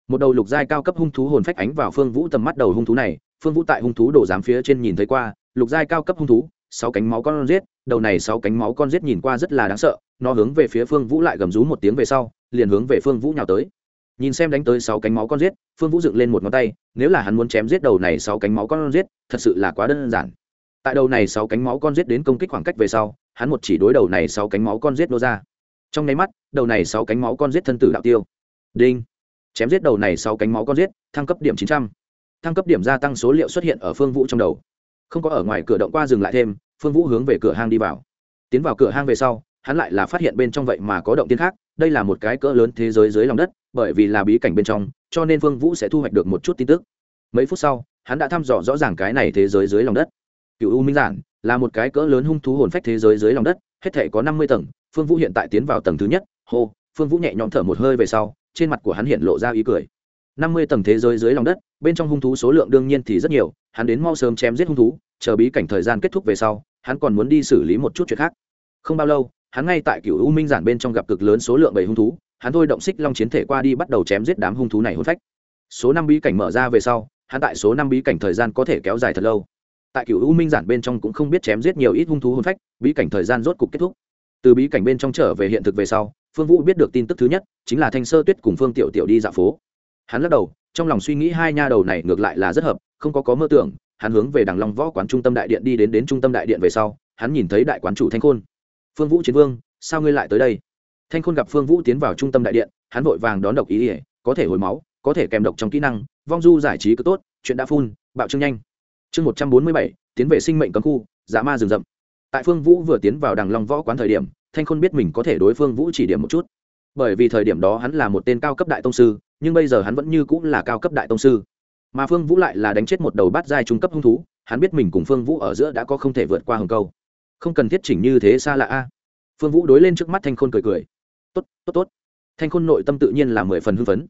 Một đầu lục giai cao cấp hung thú hồn phách ánh vào phương vũ tầm mắt đầu hung thú này, phương vũ tại hung thú đổ giám phía trên nhìn thấy qua, lục giai cao cấp hung thú, sáu cánh máu con rết đầu này sáu cánh máu con rết nhìn qua rất là đáng sợ, nó hướng về phía phương vũ lại gầm rú một tiếng về sau, liền hướng về phương vũ nhào tới. Nhìn xem đánh tới sáu cánh máu con rết phương vũ dựng lên một ngón tay, nếu là hắn muốn chém giết đầu này sáu cánh máu con rết thật sự là quá đơn giản. Tại đầu này sáu cánh máu con rết đến công kích khoảng cách về sau, hắn một chỉ đối đầu này sáu cánh máu con rết nô ra. Trong nháy mắt, đầu này sáu cánh máu con rết thân tử đạo tiêu. Đinh. Chém giết đầu này sáu cánh máu con rết thăng cấp điểm chín trăm. Thăng cấp điểm gia tăng số liệu xuất hiện ở phương vũ trong đầu. Không có ở ngoài cửa động qua dừng lại thêm phương vũ hướng về cửa hang đi vào. Tiến vào cửa hang về sau, hắn lại là phát hiện bên trong vậy mà có động tiên khác, đây là một cái cỡ lớn thế giới dưới lòng đất, bởi vì là bí cảnh bên trong, cho nên phương vũ sẽ thu hoạch được một chút tin tức. Mấy phút sau, hắn đã thăm dò rõ ràng cái này thế giới dưới lòng đất. Cựu u minh giản là một cái cỡ lớn hung thú hồn phách thế giới dưới lòng đất, hết thể có năm mươi tầng, phương vũ hiện tại tiến vào tầng thứ nhất, hô, phương vũ nhẹ nhõm thở một hơi về sau, trên mặt của hắn hiện lộ ra ý cười. năm mươi tầng thế giới dưới lòng đất, bên trong hung thú số lượng đương nhiên thì rất nhiều, hắn đến mau sớm chém giết hung thú, chờ bí cảnh thời gian kết thúc về sau hắn còn muốn đi xử lý một chút chuyện khác. Không bao lâu, hắn ngay tại cựu u minh giản bên trong gặp cực lớn số lượng bảy hung thú, hắn thôi động xích long chiến thể qua đi bắt đầu chém giết đám hung thú này hôn phách. Số năm bí cảnh mở ra về sau, hắn tại số năm bí cảnh thời gian có thể kéo dài thật lâu. Tại cựu u minh giản bên trong cũng không biết chém giết nhiều ít hung thú hôn phách, bí cảnh thời gian rốt cục kết thúc. Từ bí cảnh bên trong trở về hiện thực về sau, phương vũ biết được tin tức thứ nhất, chính là thanh sơ tuyết cùng phương tiểu tiểu đi dạo phố. Hắn lắc đầu, trong lòng suy nghĩ hai nha đầu này ngược lại là rất hợp, không có có mơ tưởng hắn hướng về đằng long võ quán trung tâm đại điện đi đến đến trung tâm đại điện về sau, hắn nhìn thấy đại quán chủ thanh khôn. Phương vũ chiến vương, sao ngươi lại tới đây? Thanh khôn gặp phương vũ tiến vào trung tâm đại điện, hắn vội vàng đón độc ý ỉa có thể hồi máu, có thể kèm độc trong kỹ năng, vong du giải trí cứ tốt, chuyện đã phun, bạo trương nhanh. Chương một trăm bốn mươi bảy, tiến về sinh mệnh cấm khu, dã ma rừng rậm. Tại phương vũ vừa tiến vào đằng long võ quán thời điểm, thanh khôn biết mình có thể đối phương vũ chỉ điểm một chút. Bởi vì thời điểm đó hắn là một tên cao cấp đại tông sư, nhưng bây giờ hắn vẫn như cũng là cao cấp đại tông sư mà phương vũ lại là đánh chết một đầu bát giai trung cấp hung thú, hắn biết mình cùng phương vũ ở giữa đã có không thể vượt qua hồng câu. Không cần thiết chỉnh như thế xa lạ a. Phương vũ đối lên trước mắt thanh khôn cười cười. Tốt tốt tốt. Thanh khôn nội tâm tự nhiên là mười phần hưng phấn.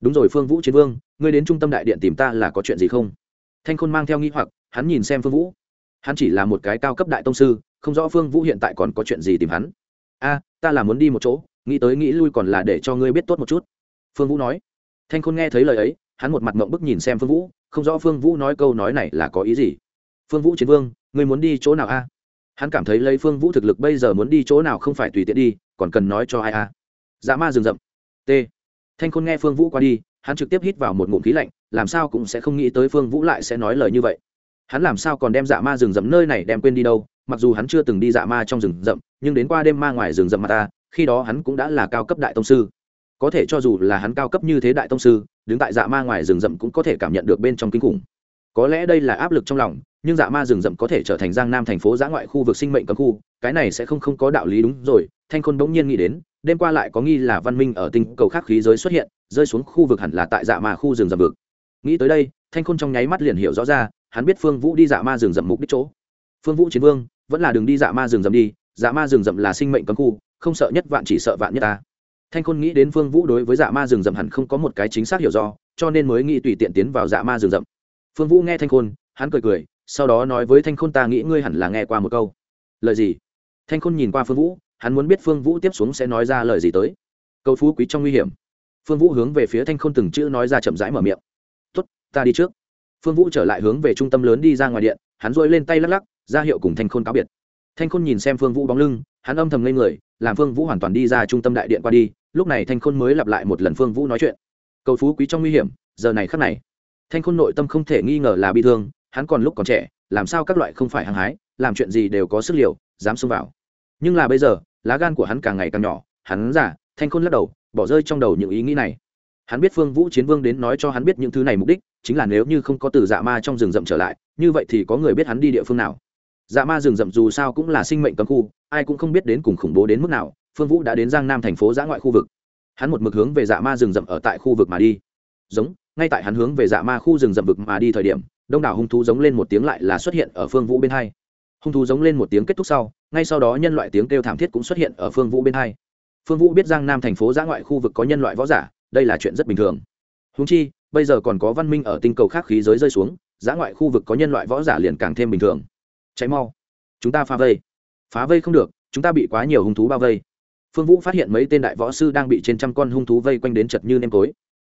Đúng rồi phương vũ chiến vương, ngươi đến trung tâm đại điện tìm ta là có chuyện gì không? Thanh khôn mang theo nghi hoặc, hắn nhìn xem phương vũ. Hắn chỉ là một cái cao cấp đại tông sư, không rõ phương vũ hiện tại còn có chuyện gì tìm hắn. A, ta là muốn đi một chỗ, nghĩ tới nghĩ lui còn là để cho ngươi biết tốt một chút. Phương vũ nói. Thanh khôn nghe thấy lời ấy hắn một mặt mộng bức nhìn xem phương vũ, không rõ phương vũ nói câu nói này là có ý gì. Phương vũ chiến vương, ngươi muốn đi chỗ nào a? Hắn cảm thấy lấy phương vũ thực lực bây giờ muốn đi chỗ nào không phải tùy tiện đi, còn cần nói cho ai a? Dạ ma rừng rậm. T. Thanh khôn nghe phương vũ qua đi, hắn trực tiếp hít vào một ngụm khí lạnh, làm sao cũng sẽ không nghĩ tới phương vũ lại sẽ nói lời như vậy. Hắn làm sao còn đem dạ ma rừng rậm nơi này đem quên đi đâu, mặc dù hắn chưa từng đi dạ ma trong rừng rậm, nhưng đến qua đêm ma ngoài rừng rậm mà ta, khi đó hắn cũng đã là cao cấp đại tông sư. Có thể cho dù là hắn cao cấp như thế đại tông sư đứng tại dạ ma ngoài rừng rậm cũng có thể cảm nhận được bên trong kinh khủng. Có lẽ đây là áp lực trong lòng, nhưng dạ ma rừng rậm có thể trở thành giang nam thành phố giã ngoại khu vực sinh mệnh cấm khu, cái này sẽ không không có đạo lý đúng rồi, thanh khôn bỗng nhiên nghĩ đến, đêm qua lại có nghi là văn minh ở tinh cầu khác khí giới xuất hiện, rơi xuống khu vực hẳn là tại dạ ma khu rừng rậm vực. Nghĩ tới đây, thanh khôn trong nháy mắt liền hiểu rõ ra, hắn biết phương vũ đi dạ ma rừng rậm mục đích chỗ. Phương vũ chiến vương, vẫn là đường đi dạ ma rừng rậm đi dạ ma rừng rậm là sinh mệnh cấm khu, không sợ nhất vạn chỉ sợ vạn nhất ta thanh khôn nghĩ đến phương vũ đối với dạ ma rừng rậm hẳn không có một cái chính xác hiểu do cho nên mới nghĩ tùy tiện tiến vào dạ ma rừng rậm. Phương vũ nghe thanh khôn, hắn cười cười, sau đó nói với thanh khôn, ta nghĩ ngươi hẳn là nghe qua một câu. Lời gì? Thanh khôn nhìn qua phương vũ, hắn muốn biết phương vũ tiếp xuống sẽ nói ra lời gì tới. Câu phú quý trong nguy hiểm. Phương vũ hướng về phía thanh khôn từng chữ nói ra chậm rãi mở miệng. Tuất ta đi trước. Phương vũ trở lại hướng về trung tâm lớn đi ra ngoài điện, hắn dội lên tay lắc lắc, ra hiệu cùng thanh khôn cáo biệt. Thanh khôn nhìn xem phương vũ bóng lưng, hắn âm thầm lên người, làm phương vũ hoàn toàn đi ra trung tâm đại điện qua đi lúc này thanh khôn mới lặp lại một lần phương vũ nói chuyện. Cầu phú quý trong nguy hiểm, giờ này khắc này. Thanh khôn nội tâm không thể nghi ngờ là bị thương, hắn còn lúc còn trẻ, làm sao các loại không phải hăng hái, làm chuyện gì đều có sức liều, dám xông vào. Nhưng là bây giờ, lá gan của hắn càng ngày càng nhỏ, hắn giả, thanh khôn lắc đầu, bỏ rơi trong đầu những ý nghĩ này. Hắn biết phương vũ chiến vương đến nói cho hắn biết những thứ này mục đích, chính là nếu như không có từ dạ ma trong rừng rậm trở lại, như vậy thì có người biết hắn đi địa phương nào. Dạ ma rừng rậm dù sao cũng là sinh mệnh cấm khu, ai cũng không biết đến cùng khủng bố đến mức nào phương vũ đã đến giang nam thành phố giã ngoại khu vực. Hắn một mực hướng về dạ ma rừng rậm ở tại khu vực mà đi. Giống, ngay tại hắn hướng về dạ ma khu rừng rậm vực mà đi thời điểm, đông đảo hung thú giống lên một tiếng lại là xuất hiện ở phương vũ bên hai. Hung thú giống lên một tiếng kết thúc sau, ngay sau đó nhân loại tiếng kêu thảm thiết cũng xuất hiện ở phương vũ bên hai. Phương vũ biết giang nam thành phố giã ngoại khu vực có nhân loại võ giả, đây là chuyện rất bình thường. Húng chi, bây giờ còn có văn minh ở tinh cầu khác khí giới rơi xuống, giã ngoại khu vực có nhân loại võ giả liền càng thêm bình thường. Cháy mau. Chúng ta phá vây. Phá vây không được, chúng ta bị quá nhiều hung thú bao vây phương vũ phát hiện mấy tên đại võ sư đang bị trên trăm con hung thú vây quanh đến chật như nêm tối.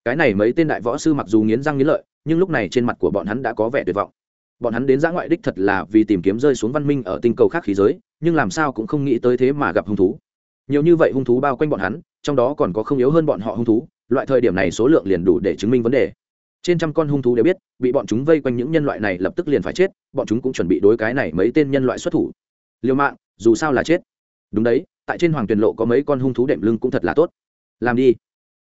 Cái này mấy tên đại võ sư mặc dù nghiến răng nghiến lợi, nhưng lúc này trên mặt của bọn hắn đã có vẻ tuyệt vọng. Bọn hắn đến giã ngoại đích thật là vì tìm kiếm rơi xuống văn minh ở tinh cầu khác khí giới, nhưng làm sao cũng không nghĩ tới thế mà gặp hung thú. Nhiều như vậy hung thú bao quanh bọn hắn, trong đó còn có không yếu hơn bọn họ hung thú, loại thời điểm này số lượng liền đủ để chứng minh vấn đề. Trên trăm con hung thú đều biết, bị bọn chúng vây quanh những nhân loại này lập tức liền phải chết, bọn chúng cũng chuẩn bị đối cái này mấy tên nhân loại xuất thủ. Liêu mạng dù sao là chết. Đúng đấy tại trên hoàng tuyền lộ có mấy con hung thú đệm lưng cũng thật là tốt. Làm đi.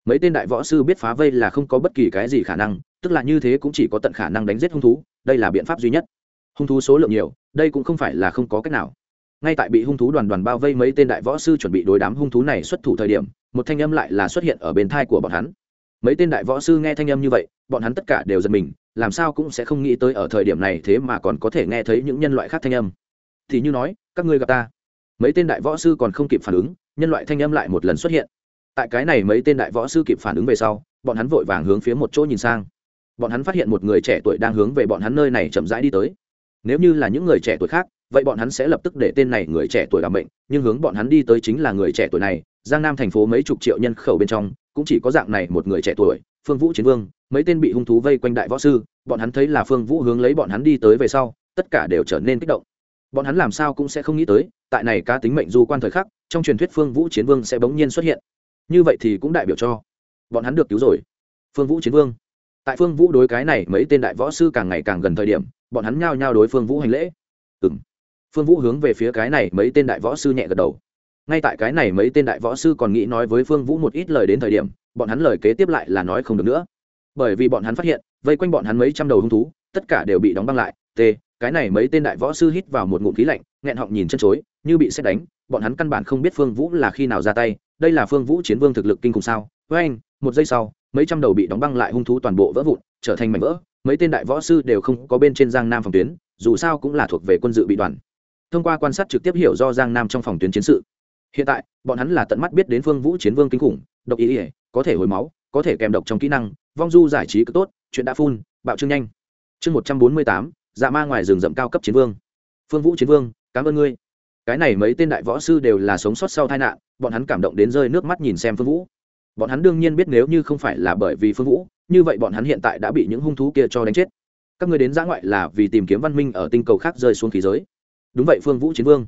Mấy tên đại võ sư biết phá vây là không có bất kỳ cái gì khả năng, tức là như thế cũng chỉ có tận khả năng đánh giết hung thú, đây là biện pháp duy nhất. Hung thú số lượng nhiều, đây cũng không phải là không có cách nào. Ngay tại bị hung thú đoàn đoàn bao vây mấy tên đại võ sư chuẩn bị đối đám hung thú này xuất thủ thời điểm, một thanh âm lại là xuất hiện ở bên thai của bọn hắn. Mấy tên đại võ sư nghe thanh âm như vậy, bọn hắn tất cả đều giật mình, làm sao cũng sẽ không nghĩ tới ở thời điểm này thế mà còn có thể nghe thấy những nhân loại khác thanh âm. Thì như nói, các ngươi gặp ta mấy tên đại võ sư còn không kịp phản ứng, nhân loại thanh âm lại một lần xuất hiện. Tại cái này mấy tên đại võ sư kịp phản ứng về sau, bọn hắn vội vàng hướng phía một chỗ nhìn sang. Bọn hắn phát hiện một người trẻ tuổi đang hướng về bọn hắn nơi này chậm rãi đi tới. Nếu như là những người trẻ tuổi khác, vậy bọn hắn sẽ lập tức để tên này người trẻ tuổi làm bệnh nhưng hướng bọn hắn đi tới chính là người trẻ tuổi này, giang nam thành phố mấy chục triệu nhân khẩu bên trong, cũng chỉ có dạng này một người trẻ tuổi, phương vũ chiến vương, mấy tên bị hung thú vây quanh đại võ sư, bọn hắn thấy là phương vũ hướng lấy bọn hắn đi tới về sau, tất cả đều trở nên kích động bọn hắn làm sao cũng sẽ không nghĩ tới, tại này cá tính mệnh du quan thời khắc, trong truyền thuyết phương vũ chiến vương sẽ bỗng nhiên xuất hiện. Như vậy thì cũng đại biểu cho bọn hắn được cứu rồi. Phương vũ chiến vương. Tại phương vũ đối cái này mấy tên đại võ sư càng ngày càng gần thời điểm, bọn hắn nhao nhao đối phương vũ hành lễ. Ừ m phương vũ hướng về phía cái này mấy tên đại võ sư nhẹ gật đầu. Ngay tại cái này mấy tên đại võ sư còn nghĩ nói với phương vũ một ít lời đến thời điểm, bọn hắn lời kế tiếp lại là nói không được nữa. Bởi vì bọn hắn phát hiện, vây quanh bọn hắn mấy trăm đầu hung thú, tất cả đều bị đóng băng lại. T cái này mấy tên đại võ sư hít vào một ngụm khí lạnh, nghẹn họng nhìn chân chối, như bị xét đánh, bọn hắn căn bản không biết phương vũ là khi nào ra tay, đây là phương vũ chiến vương thực lực kinh khủng sao? Với anh, một giây sau, mấy trăm đầu bị đóng băng lại hung thú toàn bộ vỡ vụn, trở thành mảnh vỡ, mấy tên đại võ sư đều không có bên trên giang nam phòng tuyến, dù sao cũng là thuộc về quân dự bị đoàn. Thông qua quan sát trực tiếp hiểu do giang nam trong phòng tuyến chiến sự. Hiện tại, bọn hắn là tận mắt biết đến phương vũ chiến vương kinh khủng, độc ý ỉa có thể hồi máu, có thể kèm độc trong kỹ năng, vong du giải trí cực tốt, chuyện đã phun, bạo trương nhanh. Chương một trăm bốn mươi tám dạ ma ngoài rừng rậm cao cấp chiến vương. Phương vũ chiến vương, cảm ơn ngươi. Cái này mấy tên đại võ sư đều là sống sót sau tai nạn, bọn hắn cảm động đến rơi nước mắt nhìn xem phương vũ. Bọn hắn đương nhiên biết nếu như không phải là bởi vì phương vũ, như vậy bọn hắn hiện tại đã bị những hung thú kia cho đánh chết. Các người đến giã ngoại là vì tìm kiếm văn minh ở tinh cầu khác rơi xuống khí giới. Đúng vậy, phương vũ chiến vương.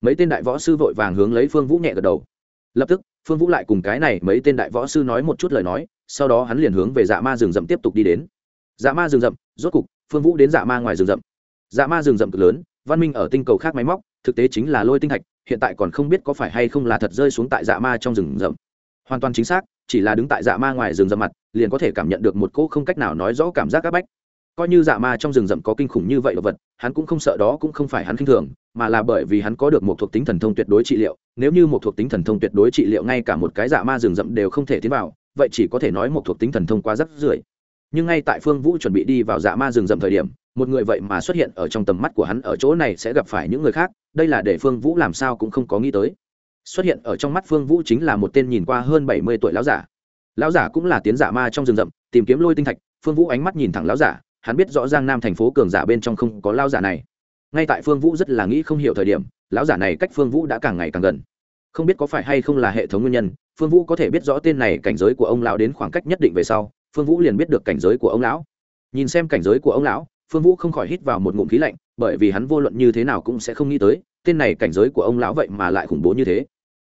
Mấy tên đại võ sư vội vàng hướng lấy phương vũ nhẹ gật đầu. Lập tức, phương vũ lại cùng cái này mấy tên đại võ sư nói một chút lời nói, sau đó hắn liền hướng về dạ ma rừng rậm tiếp tục đi đến. Dạ ma rừng rậm, rốt cục phương vũ đến dạ ma ngoài rừng rậm. Dạ ma rừng rậm cực lớn, văn minh ở tinh cầu khác máy móc, thực tế chính là lôi tinh thạch, hiện tại còn không biết có phải hay không là thật rơi xuống tại dạ ma trong rừng rậm. Hoàn toàn chính xác, chỉ là đứng tại dạ ma ngoài rừng rậm mặt, liền có thể cảm nhận được một cỗ không cách nào nói rõ cảm giác áp bách. Coi như dạ ma trong rừng rậm có kinh khủng như vậy đồ vật, hắn cũng không sợ đó cũng không phải hắn khinh thường, mà là bởi vì hắn có được một thuộc tính thần thông tuyệt đối trị liệu, nếu như một thuộc tính thần thông tuyệt đối trị liệu ngay cả một cái dạ ma rừng rậm đều không thể tiến vào, vậy chỉ có thể nói một thuộc tính thần thông quá rất rưởi nhưng ngay tại phương vũ chuẩn bị đi vào dạ ma rừng rậm thời điểm, một người vậy mà xuất hiện ở trong tầm mắt của hắn ở chỗ này sẽ gặp phải những người khác, đây là để phương vũ làm sao cũng không có nghĩ tới. Xuất hiện ở trong mắt phương vũ chính là một tên nhìn qua hơn bảy mươi tuổi lão giả. Lão giả cũng là tiến giả ma trong rừng rậm, tìm kiếm lôi tinh thạch, phương vũ ánh mắt nhìn thẳng lão giả, hắn biết rõ giang nam thành phố cường giả bên trong không có lão giả này. Ngay tại phương vũ rất là nghĩ không hiểu thời điểm, lão giả này cách phương vũ đã càng ngày càng gần. Không biết có phải hay không là hệ thống nguyên nhân, phương vũ có thể biết rõ tên này cảnh giới của ông lão đến khoảng cách nhất định về sau phương vũ liền biết được cảnh giới của ông lão. Nhìn xem cảnh giới của ông lão, phương vũ không khỏi hít vào một ngụm khí lạnh, bởi vì hắn vô luận như thế nào cũng sẽ không nghĩ tới, tên này cảnh giới của ông lão vậy mà lại khủng bố như thế.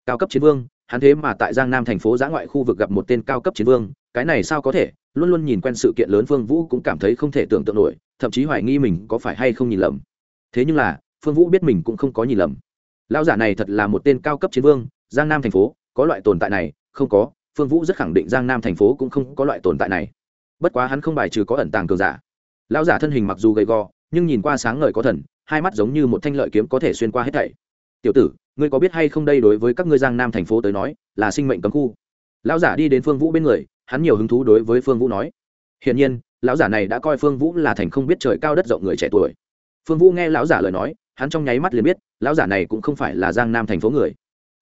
Cao cấp chiến vương, hắn thế mà tại giang nam thành phố giã ngoại khu vực gặp một tên cao cấp chiến vương, cái này sao có thể? Luôn luôn nhìn quen sự kiện lớn phương vũ cũng cảm thấy không thể tưởng tượng nổi, thậm chí hoài nghi mình có phải hay không nhìn lầm. Thế nhưng là, phương vũ biết mình cũng không có nhìn lầm. Lão giả này thật là một tên cao cấp chiến vương, giang nam thành phố, có loại tồn tại này, không có phương vũ rất khẳng định giang nam thành phố cũng không có loại tồn tại này. Bất quá hắn không bài trừ có ẩn tàng cường giả. Lão giả thân hình mặc dù gầy gò, nhưng nhìn qua sáng ngời có thần, hai mắt giống như một thanh lợi kiếm có thể xuyên qua hết thảy. Tiểu tử, ngươi có biết hay không đây đối với các ngươi giang nam thành phố tới nói, là sinh mệnh cấm khu? Lão giả đi đến phương vũ bên người, hắn nhiều hứng thú đối với phương vũ nói. Hiển nhiên, lão giả này đã coi phương vũ là thành không biết trời cao đất rộng người trẻ tuổi. Phương vũ nghe lão giả lời nói, hắn trong nháy mắt liền biết, lão giả này cũng không phải là giang nam thành phố người.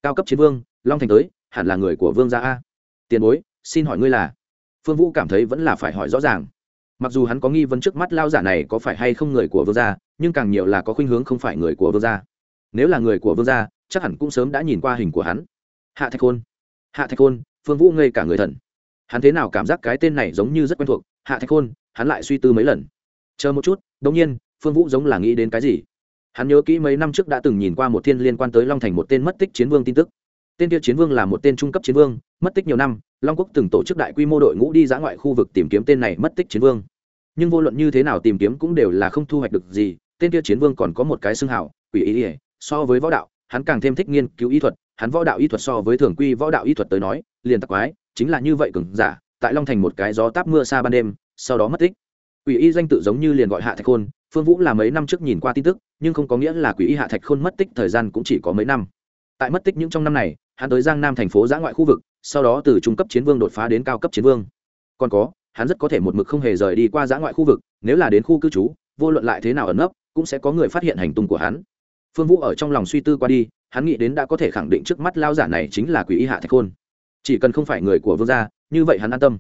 Cao cấp chiến vương, long thành tới, hẳn là người của vương gia a tiền bối, xin hỏi ngươi là? Phương vũ cảm thấy vẫn là phải hỏi rõ ràng. Mặc dù hắn có nghi vấn trước mắt lao giả này có phải hay không người của vương gia, nhưng càng nhiều là có khuynh hướng không phải người của vương gia. Nếu là người của vương gia, chắc hẳn cũng sớm đã nhìn qua hình của hắn. Hạ thạch khôn. Hạ thạch khôn, phương vũ ngây cả người thần. Hắn thế nào cảm giác cái tên này giống như rất quen thuộc? Hạ thạch khôn, hắn lại suy tư mấy lần. Chờ một chút đ ỗ n g nhiên, phương vũ giống là nghĩ đến cái gì? Hắn nhớ kỹ mấy năm trước đã từng nhìn qua một thiên liên quan tới long thành một tên mất tích chiến vương tin tức. Tên tiêu chiến vương là một tên trung cấp chiến vương mất tích nhiều năm, long quốc từng tổ chức đại quy mô đội ngũ đi dã ngoại khu vực tìm kiếm tên này mất tích chiến vương. Nhưng vô luận như thế nào tìm kiếm cũng đều là không thu hoạch được gì, tên kia chiến vương còn có một cái xưng hảo quỷ ý ỉa so với võ đạo, hắn càng thêm thích nghiên cứu y thuật, hắn võ đạo y thuật so với thường quy võ đạo y thuật tới nói, liền tặc quái, chính là như vậy cường giả, tại long thành một cái gió táp mưa xa ban đêm, sau đó mất tích. Quỷ y danh tự giống như liền gọi hạ thạch khôn, phương vũ là mấy năm trước nhìn qua tin tức, nhưng không có nghĩa là quỷ y hạ thạch khôn mất tích thời gian cũng chỉ có mấy năm. Tại mất tích những trong năm này, hắn tới giang nam thành phố giã ngoại khu vực sau đó từ trung cấp chiến vương đột phá đến cao cấp chiến vương. Còn có, hắn rất có thể một mực không hề rời đi qua giã ngoại khu vực, nếu là đến khu cư trú, vô luận lại thế nào ẩn nấp, cũng sẽ có người phát hiện hành tung của hắn. Phương vũ ở trong lòng suy tư qua đi, hắn nghĩ đến đã có thể khẳng định trước mắt lao giả này chính là quỷ y hạ thạch khôn. Chỉ cần không phải người của vương gia, như vậy hắn an tâm.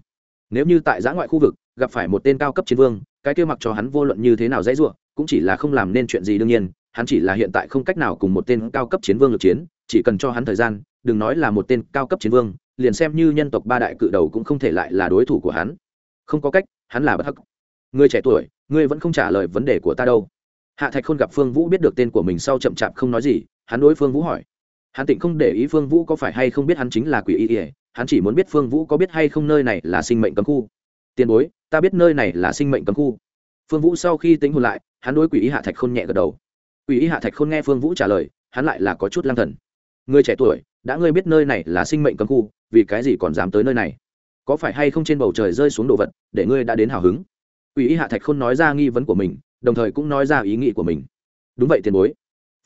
Nếu như tại giã ngoại khu vực, gặp phải một tên cao cấp chiến vương, cái kêu mặc cho hắn vô luận như thế nào dễ dụa cũng chỉ là không làm nên chuyện gì đương nhiên, hắn chỉ là hiện tại không cách nào cùng một tên cao cấp chiến vương lực chiến, chỉ cần cho hắn thời gian, đừng nói là một tên cao cấp chiến vương liền xem như nhân tộc ba đại cự đầu cũng không thể lại là đối thủ của hắn. Không có cách, hắn là bất hắc. Người trẻ tuổi, ngươi vẫn không trả lời vấn đề của ta đâu. Hạ thạch khôn gặp phương vũ biết được tên của mình sau chậm chạp không nói gì, hắn đối phương vũ hỏi. Hắn tịnh không để ý phương vũ có phải hay không biết hắn chính là quỷ y ỉa hắn chỉ muốn biết phương vũ có biết hay không nơi này là sinh mệnh cấm khu. Tiền bối, ta biết nơi này là sinh mệnh cấm khu. Phương vũ sau khi tính hồn lại, hắn đối quỷ y hạ thạch khôn nhẹ gật đầu. Quỷ y hạ thạch khôn nghe phương vũ trả lời, hắn lại là có chút lang thần. Người trẻ tuổi đã ngươi biết nơi này là sinh mệnh cấm khu, vì cái gì còn dám tới nơi này? Có phải hay không trên bầu trời rơi xuống đồ vật, để ngươi đã đến hào hứng? Ủy y hạ thạch khôn nói ra nghi vấn của mình, đồng thời cũng nói ra ý nghĩ của mình. Đúng vậy tiền bối.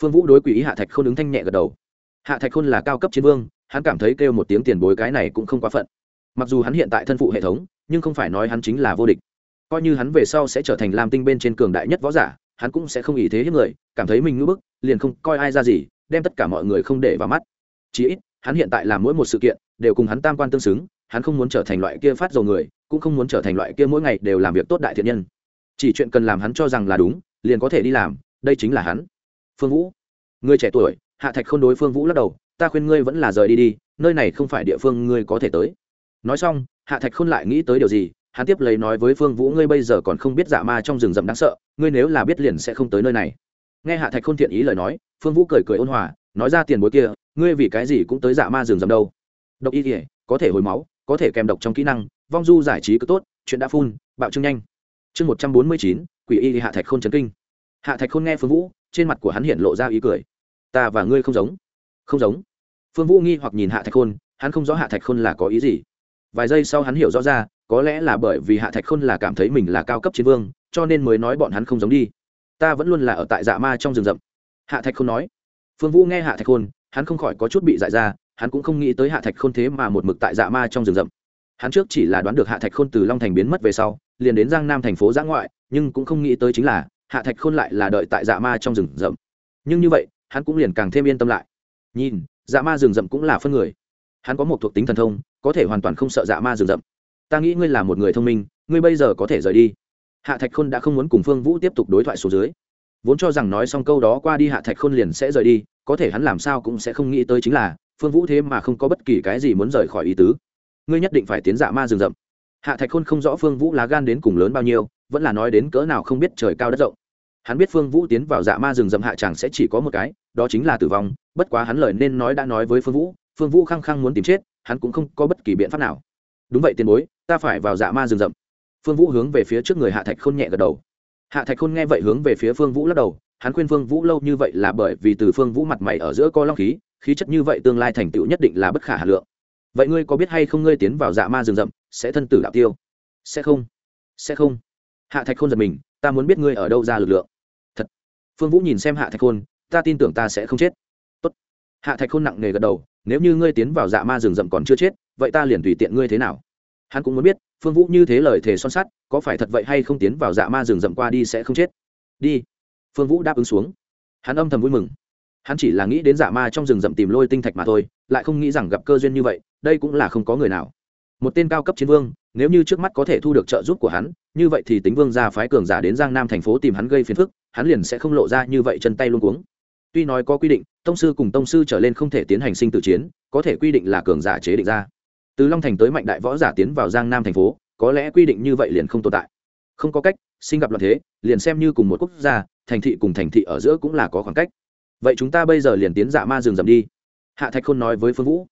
Phương vũ đối quỷ ý hạ thạch khôn ứng thanh nhẹ gật đầu. Hạ thạch khôn là cao cấp chiến vương, hắn cảm thấy kêu một tiếng tiền bối cái này cũng không quá phận. Mặc dù hắn hiện tại thân phụ hệ thống, nhưng không phải nói hắn chính là vô địch. Coi như hắn về sau sẽ trở thành lam tinh bên trên cường đại nhất võ giả, hắn cũng sẽ không ý thế hiếp người, cảm thấy mình ngưỡng bức, liền không coi ai ra gì, đem tất cả mọi người không để vào mắt chí ít, hắn hiện tại làm mỗi một sự kiện, đều cùng hắn tam quan tương xứng, hắn không muốn trở thành loại kia phát dầu người, cũng không muốn trở thành loại kia mỗi ngày đều làm việc tốt đại thiện nhân. Chỉ chuyện cần làm hắn cho rằng là đúng, liền có thể đi làm, đây chính là hắn. Phương vũ, người trẻ tuổi, hạ thạch không đối phương vũ lắc đầu, ta khuyên ngươi vẫn là rời đi đi, nơi này không phải địa phương ngươi có thể tới. Nói xong, hạ thạch khôn lại nghĩ tới điều gì, hắn tiếp lấy nói với phương vũ, ngươi bây giờ còn không biết dạ ma trong rừng rậm đáng sợ, ngươi nếu là biết liền sẽ không tới nơi này. Nghe hạ thạch khôn thiện ý lời nói, phương vũ cười cười ôn hòa nói ra tiền bối kia, ngươi vì cái gì cũng tới dạ ma rừng rậm đâu? Độc y kỉa có thể hồi máu, có thể kèm độc trong kỹ năng, vong du giải trí cứ tốt, chuyện đã phun, bạo trưng nhanh. Chương một trăm bốn mươi chín, quỷ y hạ thạch khôn trấn kinh. Hạ thạch khôn nghe phương vũ, trên mặt của hắn hiện lộ ra ý cười. Ta và ngươi không giống. Không giống. Phương vũ nghi hoặc nhìn hạ thạch khôn, hắn không rõ hạ thạch khôn là có ý gì. Vài giây sau hắn hiểu rõ ra, có lẽ là bởi vì hạ thạch khôn là cảm thấy mình là cao cấp chiến vương, cho nên mới nói bọn hắn không giống đi. Ta vẫn luôn là ở tại dạ ma trong rừng rậm. Hạ thạch khôn nói phương vũ nghe hạ thạch khôn, hắn không khỏi có chút bị dại ra, hắn cũng không nghĩ tới hạ thạch khôn thế mà một mực tại dạ ma trong rừng rậm. Hắn trước chỉ là đoán được hạ thạch khôn từ long thành biến mất về sau, liền đến giang nam thành phố giã ngoại, nhưng cũng không nghĩ tới chính là, hạ thạch khôn lại là đợi tại dạ ma trong rừng rậm. Nhưng như vậy, hắn cũng liền càng thêm yên tâm lại. Nhìn dạ ma rừng rậm cũng là phân người. Hắn có một thuộc tính thần thông, có thể hoàn toàn không sợ dạ ma rừng rậm. Ta nghĩ ngươi là một người thông minh, ngươi bây giờ có thể rời đi. Hạ thạch khôn đã không muốn cùng phương vũ tiếp tục đối thoại số dưới. Vốn cho rằng nói xong câu đó qua đi hạ thạch khôn liền sẽ rời đi có thể hắn làm sao cũng sẽ không nghĩ tới chính là, phương vũ thế mà không có bất kỳ cái gì muốn rời khỏi ý tứ. Ngươi nhất định phải tiến dạ ma rừng rậm. Hạ thạch khôn không rõ phương vũ lá gan đến cùng lớn bao nhiêu, vẫn là nói đến cỡ nào không biết trời cao đất rộng. Hắn biết phương vũ tiến vào dạ ma rừng rậm hạ chẳng sẽ chỉ có một cái, đó chính là tử vong, bất quá hắn lời nên nói đã nói với phương vũ phương vũ khăng khăng muốn tìm chết, hắn cũng không có bất kỳ biện pháp nào. Đúng vậy tiền bối, ta phải vào dạ ma rừng rậm. Phương vũ hướng về phía trước người hạ thạch khôn nhẹ gật đầu. Hạ thạch khôn nghe vậy hướng về phía phương vũ lắc đầu hắn khuyên phương vũ lâu như vậy là bởi vì từ phương vũ mặt mày ở giữa co long khí khí chất như vậy tương lai thành tựu nhất định là bất khả hà lượng. Vậy ngươi có biết hay không ngươi tiến vào dạ ma rừng rậm, sẽ thân tử đạo tiêu? Sẽ không. Sẽ không. Hạ thạch khôn giật mình, ta muốn biết ngươi ở đâu ra lực lượng. Thật. Phương vũ nhìn xem hạ thạch khôn, ta tin tưởng ta sẽ không chết. Tốt. hạ thạch khôn nặng nề gật đầu, nếu như ngươi tiến vào dạ ma rừng rậm còn chưa chết, vậy ta liền tùy tiện ngươi thế nào? Hắn cũng muốn biết, phương vũ như thế lời thề son sắt, có phải thật vậy hay không tiến vào dạ ma rừng rậm qua đi sẽ không chết? Đi phương vũ đáp ứng xuống. Hắn âm thầm vui mừng. Hắn chỉ là nghĩ đến giả ma trong rừng rậm tìm lôi tinh thạch mà thôi, lại không nghĩ rằng gặp cơ duyên như vậy, đây cũng là không có người nào. Một tên cao cấp chiến vương, nếu như trước mắt có thể thu được trợ giúp của hắn, như vậy thì tính vương ra phái cường giả đến giang nam thành phố tìm hắn gây phiền phức, hắn liền sẽ không lộ ra như vậy chân tay luôn cuống. Tuy nói có quy định, tông sư cùng tông sư trở lên không thể tiến hành sinh tử chiến, có thể quy định là cường giả chế định ra. Từ long thành tới mạnh đại võ giả tiến vào giang nam thành phố, có lẽ quy định như vậy liền không tồn tại. Không có cách sinh gặp loạn thế, liền xem như cùng một quốc gia thành thị cùng thành thị ở giữa cũng là có khoảng cách. Vậy chúng ta bây giờ liền tiến dạ ma rừng rầm đi. Hạ thạch khôn nói với phương vũ.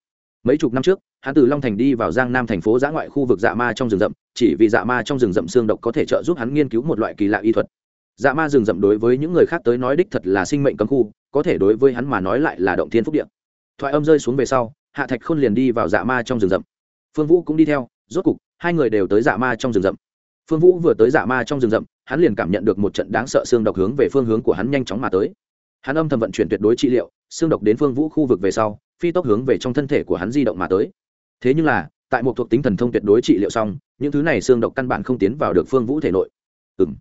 Mấy chục năm trước, hắn từ long thành đi vào giang nam thành phố giã ngoại khu vực dạ ma trong rừng rậm, chỉ vì dạ ma trong rừng rậm xương độc có thể trợ giúp hắn nghiên cứu một loại kỳ lạ y thuật. Dạ ma rừng rậm đối với những người khác tới nói đích thật là sinh mệnh cấm khu, có thể đối với hắn mà nói lại là động thiên phúc điện thoại âm rơi xuống về sau, hạ thạch khôn liền đi vào dạ ma trong rừng rậm. Phương vũ cũng đi theo, rốt cục, hai người đều tới dạ ma trong rừng rậm phương vũ vừa tới dạ ma trong rừng rậm, hắn liền cảm nhận được một trận đáng sợ xương độc hướng về phương hướng của hắn nhanh chóng mà tới. Hắn âm thầm vận chuyển tuyệt đối trị liệu, xương độc đến phương vũ khu vực về sau, phi tốc hướng về trong thân thể của hắn di động mà tới. Thế nhưng là, tại một thuộc tính thần thông tuyệt đối trị liệu xong, những thứ này xương độc căn bản không tiến vào được phương vũ thể nội. Ừ m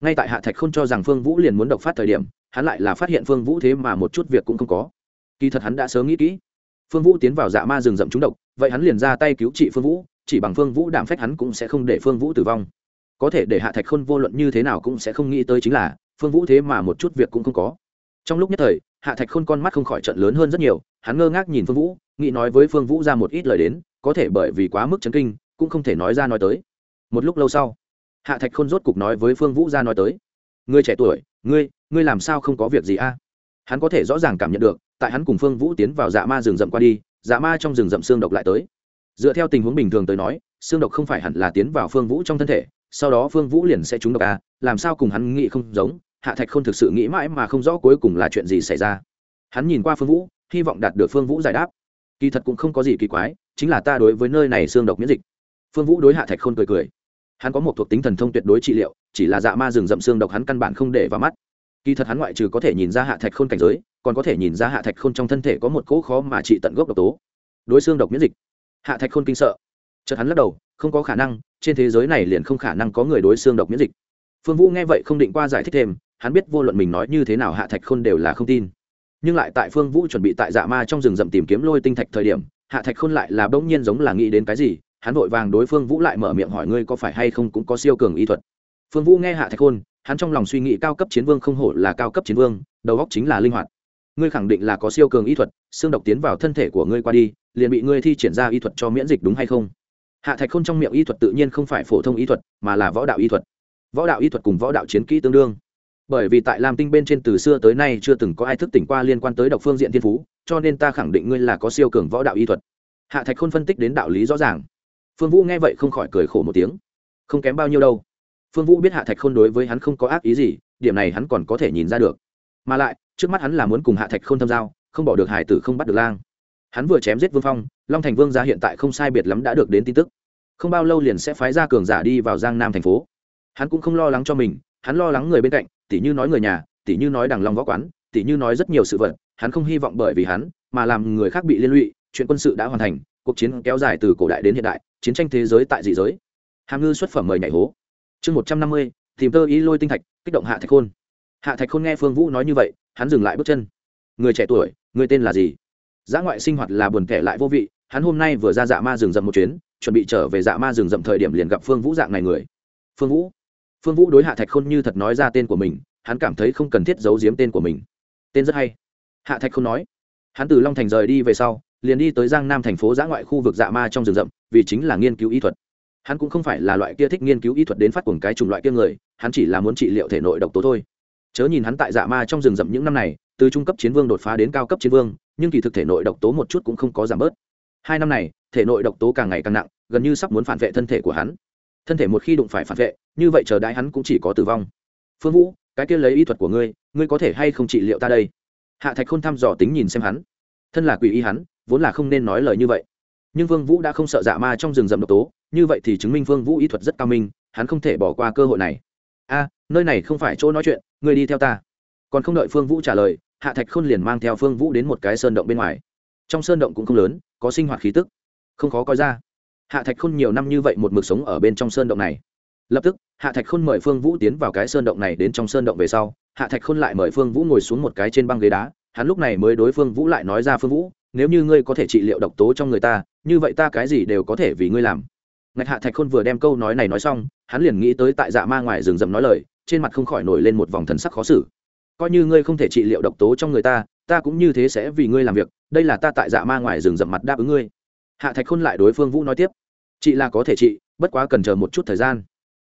ngay tại hạ thạch không cho rằng phương vũ liền muốn độc phát thời điểm, hắn lại là phát hiện phương vũ thế mà một chút việc cũng không có. Kỳ thật hắn đã sớm nghĩ kỹ. Phương vũ tiến vào dạ ma rừng rậm trúng độc, vậy hắn liền ra tay cứu trị phương vũ, chỉ bằng phương vũ đảm phách hắn cũng sẽ không để phương vũ tử vong có thể để hạ thạch khôn vô luận như thế nào cũng sẽ không nghĩ tới chính là, phương vũ thế mà một chút việc cũng không có. Trong lúc nhất thời, hạ thạch khôn con mắt không khỏi trận lớn hơn rất nhiều, hắn ngơ ngác nhìn phương vũ, nghĩ nói với phương vũ ra một ít lời đến, có thể bởi vì quá mức chấn kinh, cũng không thể nói ra nói tới. Một lúc lâu sau, hạ thạch khôn rốt cục nói với phương vũ ra nói tới. Ngươi trẻ tuổi, ngươi ngươi làm sao không có việc gì a? Hắn có thể rõ ràng cảm nhận được, tại hắn cùng phương vũ tiến vào dạ ma rừng rậm qua đi dạ ma trong rừng rậm xương độc lại tới. Dựa theo tình huống bình thường tới nói, xương độc không phải hẳn là tiến vào phương vũ trong thân thể sau đó phương vũ liền sẽ trúng độc a, làm sao cùng hắn nghĩ không giống, hạ thạch không thực sự nghĩ mãi mà không rõ cuối cùng là chuyện gì xảy ra. Hắn nhìn qua phương vũ, hy vọng đạt được phương vũ giải đáp. Kỳ thật cũng không có gì kỳ quái, chính là ta đối với nơi này xương độc miễn dịch. Phương vũ đối hạ thạch khôn cười cười. Hắn có một thuộc tính thần thông tuyệt đối trị liệu, chỉ là dạ ma rừng rậm xương độc hắn căn bản không để vào mắt. Kỳ thật hắn ngoại trừ có thể nhìn ra hạ thạch khôn cảnh giới, còn có thể nhìn ra hạ thạch khôn trong thân thể có một cỗ khó mà trị tận gốc độc tố. Đối xương độc miễn dịch. Hạ thạch khôn kinh sợ chợt hắn lắc đầu, không có khả năng, trên thế giới này liền không khả năng có người đối xương độc miễn dịch. Phương vũ nghe vậy không định qua giải thích thêm, hắn biết vô luận mình nói như thế nào hạ thạch khôn đều là không tin. Nhưng lại tại phương vũ chuẩn bị tại dạ ma trong rừng rậm tìm kiếm lôi tinh thạch thời điểm, hạ thạch khôn lại là bỗng nhiên giống là nghĩ đến cái gì, hắn vội vàng đối phương vũ lại mở miệng hỏi ngươi có phải hay không cũng có siêu cường y thuật. Phương vũ nghe hạ thạch khôn, hắn trong lòng suy nghĩ cao cấp chiến vương không hổ là cao cấp chiến vương, đầu góc chính là linh hoạt. Ngươi khẳng định là có siêu cường y thuật, xương độc tiến vào thân thể của ngươi qua đi, liền bị ngươi thi triển ra y thuật cho miễn dịch đúng hay không? Hạ thạch khôn trong miệng y thuật tự nhiên không phải phổ thông y thuật, mà là võ đạo y thuật. Võ đạo y thuật cùng võ đạo chiến kỹ tương đương. Bởi vì tại lam tinh bên trên từ xưa tới nay chưa từng có ai thức tỉnh qua liên quan tới độc phương diện thiên phú, cho nên ta khẳng định ngươi là có siêu cường võ đạo y thuật. Hạ thạch khôn phân tích đến đạo lý rõ ràng. Phương vũ nghe vậy không khỏi cười khổ một tiếng. Không kém bao nhiêu đâu. Phương vũ biết hạ thạch khôn đối với hắn không có ác ý gì, điểm này hắn còn có thể nhìn ra được. Mà lại, trước mắt hắn là muốn cùng hạ thạch khôn thâm giao, không bỏ được hải tử không bắt được lang hắn vừa chém giết vương phong, long thành vương gia hiện tại không sai biệt lắm đã được đến tin tức. Không bao lâu liền sẽ phái ra cường giả đi vào giang nam thành phố. Hắn cũng không lo lắng cho mình, hắn lo lắng người bên cạnh, tỉ như nói người nhà, tỉ như nói đằng long võ quán, tỉ như nói rất nhiều sự vật, hắn không hy vọng bởi vì hắn mà làm người khác bị liên lụy, chuyện quân sự đã hoàn thành, cuộc chiến kéo dài từ cổ đại đến hiện đại, chiến tranh thế giới tại dị giới. Hàm ngư xuất phẩm mời nhảy hố. Chương một trăm năm mươi, tìm tơ ý lôi tinh thạch, kích động hạ thạch khôn. Hạ thạch khôn nghe phương vũ nói như vậy, hắn dừng lại bước chân. Người trẻ tuổi, người tên là gì? Dã ngoại sinh hoạt là buồn kẻ lại vô vị, hắn hôm nay vừa ra dạ ma rừng rậm một chuyến, chuẩn bị trở về dạ ma rừng rậm thời điểm liền gặp phương vũ dạng này người. Phương vũ? Phương vũ đối hạ thạch khôn như thật nói ra tên của mình, hắn cảm thấy không cần thiết giấu giếm tên của mình. Tên rất hay. Hạ thạch khôn nói. Hắn từ long thành rời đi về sau, liền đi tới giang nam thành phố dã ngoại khu vực dạ ma trong rừng rậm, vì chính là nghiên cứu y thuật. Hắn cũng không phải là loại kia thích nghiên cứu y thuật đến phát cuồng cái chủng loại kia người, hắn chỉ là muốn trị liệu thể nội độc tố thôi. Chớ nhìn hắn tại dạ ma trong rừng rậm những năm này từ trung cấp chiến vương đột phá đến cao cấp chiến vương, nhưng kỳ thực thể nội độc tố một chút cũng không có giảm bớt. Hai năm này, thể nội độc tố càng ngày càng nặng, gần như sắp muốn phản vệ thân thể của hắn. Thân thể một khi đụng phải phản vệ, như vậy chờ đãi hắn cũng chỉ có tử vong. Phương vũ, cái kia lấy y thuật của ngươi ngươi có thể hay không trị liệu ta đây? Hạ thạch khôn thăm dò tính nhìn xem hắn. Thân là quỷ y hắn, vốn là không nên nói lời như vậy. Nhưng vương vũ đã không sợ dạ ma trong rừng rậm độc tố, như vậy thì chứng minh vương vũ y thuật rất cao minh, hắn không thể bỏ qua cơ hội này. A, nơi này không phải chỗ nói chuyện, ngươi đi theo ta còn không đợi phương vũ trả lời, hạ thạch khôn liền mang theo phương vũ đến một cái sơn động bên ngoài. Trong sơn động cũng không lớn, có sinh hoạt khí tức. Không khó coi ra, hạ thạch khôn nhiều năm như vậy một mực sống ở bên trong sơn động này. Lập tức, hạ thạch khôn mời phương vũ tiến vào cái sơn động này đến trong sơn động về sau, hạ thạch khôn lại mời phương vũ ngồi xuống một cái trên băng ghế đá. Hắn lúc này mới đối phương vũ lại nói ra, phương vũ, nếu như ngươi có thể trị liệu độc tố trong người ta, như vậy ta cái gì đều có thể vì ngươi làm. Ngạch hạ thạch khôn vừa đem câu nói này nói xong, hắn liền nghĩ tới tại dạ ma ngoài rừng rậm nói lời, trên mặt không khỏi nổi lên một vòng thần sắc khó xử coi như ngươi không thể trị liệu độc tố trong người ta ta cũng như thế sẽ vì ngươi làm việc, đây là ta tại dạ ma ngoài rừng rậm mặt đáp ứng ngươi. Hạ thạch khôn lại đối phương vũ nói tiếp, chị là có thể trị, bất quá cần chờ một chút thời gian.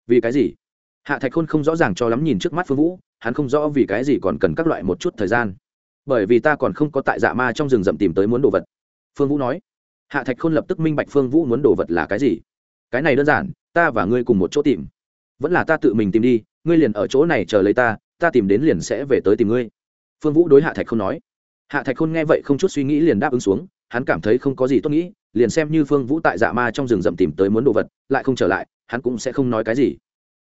Vì cái gì? Hạ thạch khôn không rõ ràng cho lắm nhìn trước mắt phương vũ, hắn không rõ vì cái gì còn cần các loại một chút thời gian. Bởi vì ta còn không có tại dạ ma trong rừng rậm tìm tới muốn đồ vật. Phương vũ nói. Hạ thạch khôn lập tức minh bạch phương vũ muốn đồ vật là cái gì. Cái này đơn giản, ta và ngươi cùng một chỗ tìm. Vẫn là ta tự mình tìm đi, ngươi liền ở chỗ này chờ lấy ta ta tìm đến liền sẽ về tới tìm ngươi. Phương vũ đối hạ thạch khôn nói. Hạ thạch khôn nghe vậy không chút suy nghĩ liền đáp ứng xuống, hắn cảm thấy không có gì tốt nghĩ, liền xem như phương vũ tại dạ ma trong rừng rậm tìm tới muốn đồ vật, lại không trở lại, hắn cũng sẽ không nói cái gì.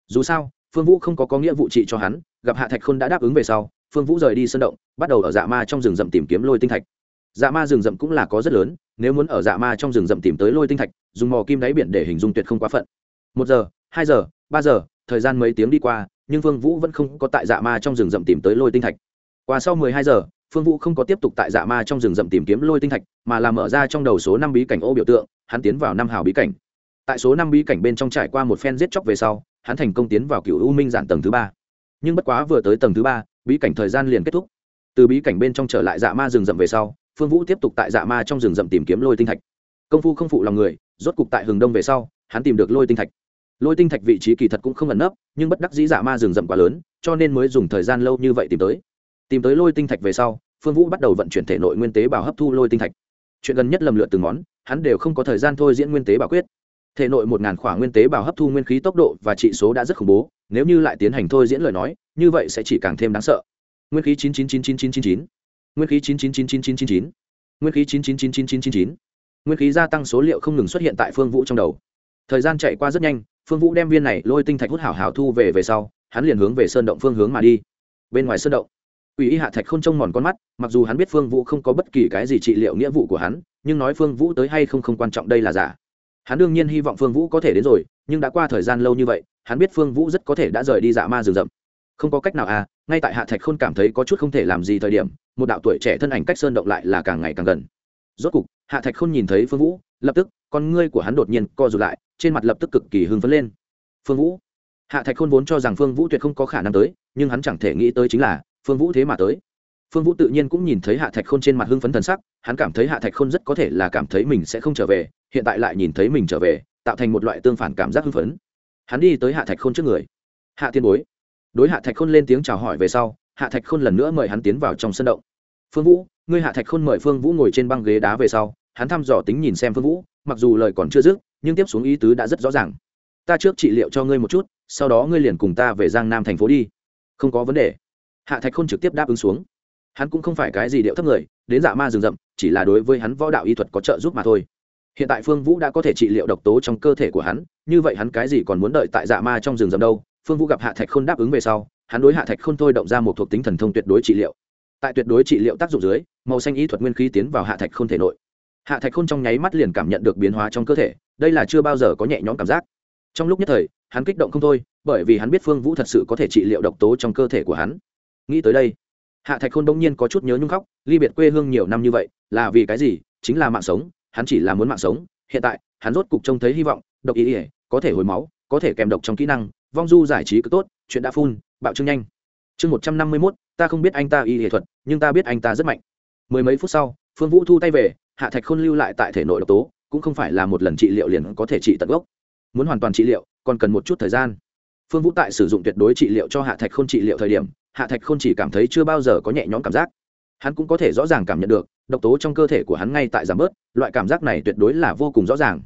Dù sao, phương vũ không có có nghĩa vụ trị cho hắn, gặp hạ thạch khôn đã đáp ứng về sau, phương vũ rời đi sân động, bắt đầu ở dạ ma trong rừng rậm tìm kiếm lôi tinh thạch. Dạ ma rừng rậm cũng là có rất lớn, nếu muốn ở dạ ma trong rừng rậm tìm tới lôi tinh thạch, dùng mò kim đáy biển để hình dung tuyệt không quá phận. Một giờ, hai giờ, ba giờ, thời gian mấy tiếng đi qua nhưng phương vũ vẫn không có tại dạ ma trong rừng rậm tìm tới lôi tinh thạch. Qua sau mười hai giờ, phương vũ không có tiếp tục tại dạ ma trong rừng rậm tìm kiếm lôi tinh thạch, mà là mở ra trong đầu số năm bí cảnh ô biểu tượng, hắn tiến vào năm hào bí cảnh. Tại số năm bí cảnh bên trong trải qua một phen giết chóc về sau, hắn thành công tiến vào cựu u minh giản tầng thứ ba. Nhưng bất quá vừa tới tầng thứ ba, bí cảnh thời gian liền kết thúc. Từ bí cảnh bên trong trở lại dạ ma rừng rậm về sau, phương vũ tiếp tục tại dạ ma trong rừng rậm tìm kiếm lôi tinh thạch. Công phu không phụ lòng người, rốt cục tại hừng đông về sau, hắn tìm được lôi tinh thạch lôi tinh thạch vị trí kỳ thật cũng không ẩn nấp nhưng bất đắc dĩ dạ ma rừng rậm quá lớn cho nên mới dùng thời gian lâu như vậy tìm tới tìm tới lôi tinh thạch về sau phương vũ bắt đầu vận chuyển thể nội nguyên tế bào hấp thu lôi tinh thạch chuyện gần nhất lầm lượt từng món hắn đều không có thời gian thôi diễn nguyên tế bảo quyết thể nội một ngàn khỏa nguyên tế bào hấp thu nguyên khí tốc độ và trị số đã rất khủng bố nếu như lại tiến hành thôi diễn lời nói như vậy sẽ chỉ càng thêm đáng sợ nguyên khí chín chín chín chín chín chín chín nguyên khí chín chín chín chín chín chín chín nguyên khí chín chín chín chín chín chín chín nguyên khí gia tăng số liệu không ngừng xuất hiện tại phương vũ trong đầu thời gian chạy qua rất nhanh phương vũ đem viên này lôi tinh thạch hút hảo hảo thu về về sau, hắn liền hướng về sơn động phương hướng mà đi. Bên ngoài sơn động ủy y hạ thạch không trông mòn con mắt, mặc dù hắn biết phương vũ không có bất kỳ cái gì trị liệu nghĩa vụ của hắn, nhưng nói phương vũ tới hay không không quan trọng đây là giả. Hắn đương nhiên hy vọng phương vũ có thể đến rồi, nhưng đã qua thời gian lâu như vậy, hắn biết phương vũ rất có thể đã rời đi dạ ma rừng rậm. Không có cách nào à ngay tại hạ thạch khôn cảm thấy có chút không thể làm gì thời điểm, một đạo tuổi trẻ thân ảnh cách sơn động lại là càng ngày càng gần. Rốt cục, hạ thạch khôn nhìn thấy phương vũ, lập tức con ngươi của hắn đột nhiên co rụt lại, trên mặt lập tức cực kỳ hưng phấn lên. Phương vũ. Hạ thạch khôn vốn cho rằng phương vũ tuyệt không có khả năng tới, nhưng hắn chẳng thể nghĩ tới chính là, phương vũ thế mà tới. Phương vũ tự nhiên cũng nhìn thấy hạ thạch khôn trên mặt hưng phấn thần sắc, hắn cảm thấy hạ thạch khôn rất có thể là cảm thấy mình sẽ không trở về, hiện tại lại nhìn thấy mình trở về, tạo thành một loại tương phản cảm giác hưng phấn. Hắn đi tới hạ thạch khôn trước người. Hạ tiên bối. Đối hạ thạch khôn lên tiếng chào hỏi về sau, hạ thạch khôn lần nữa mời hắn tiến vào trong sân động. Phương vũ, ngươi hạ thạch khôn mời phương vũ ngồi trên băng ghế đá về sau, hắn thăm dò tính nhìn xem phương vũ mặc dù lời còn chưa dứt, nhưng tiếp xuống ý tứ đã rất rõ ràng. Ta trước trị liệu cho ngươi một chút, sau đó ngươi liền cùng ta về giang nam thành phố đi. Không có vấn đề. Hạ thạch khôn trực tiếp đáp ứng xuống. Hắn cũng không phải cái gì điệu thấp người, đến dạ ma rừng rậm, chỉ là đối với hắn võ đạo y thuật có trợ giúp mà thôi. Hiện tại phương vũ đã có thể trị liệu độc tố trong cơ thể của hắn, như vậy hắn cái gì còn muốn đợi tại dạ ma trong rừng rậm đâu? Phương vũ gặp hạ thạch khôn đáp ứng về sau, hắn đối hạ thạch khôn thôi động ra một thuộc tính thần thông tuyệt đối trị liệu. Tại tuyệt đối trị liệu tác dụng dưới, màu xanh y thuật nguyên khí tiến vào hạ thạch khôn thể nội hạ thạch khôn trong nháy mắt liền cảm nhận được biến hóa trong cơ thể, đây là chưa bao giờ có nhẹ nhõm cảm giác. Trong lúc nhất thời, hắn kích động không thôi, bởi vì hắn biết phương vũ thật sự có thể trị liệu độc tố trong cơ thể của hắn. Nghĩ tới đây, hạ thạch khôn đông nhiên có chút nhớ nhung khóc, ly biệt quê hương nhiều năm như vậy, là vì cái gì? Chính là mạng sống, hắn chỉ là muốn mạng sống. Hiện tại, hắn rốt cục trông thấy hy vọng, độc ý ỉa có thể hồi máu, có thể kèm độc trong kỹ năng. Vong du giải trí cứ tốt, chuyện đã phun bạo trương nhanh. Chương một trăm năm mươi mốt, ta không biết anh ta y nghệ thuật, nhưng ta biết anh ta rất mạnh. Mười mấy phút sau, phương vũ thu tay về hạ thạch khôn lưu lại tại thể nội độc tố, cũng không phải là một lần trị liệu liền có thể trị tận gốc. Muốn hoàn toàn trị liệu, còn cần một chút thời gian. Phương vũ tại sử dụng tuyệt đối trị liệu cho hạ thạch khôn trị liệu thời điểm, hạ thạch khôn chỉ cảm thấy chưa bao giờ có nhẹ nhõm cảm giác. Hắn cũng có thể rõ ràng cảm nhận được, độc tố trong cơ thể của hắn ngay tại giảm bớt, loại cảm giác này tuyệt đối là vô cùng rõ ràng.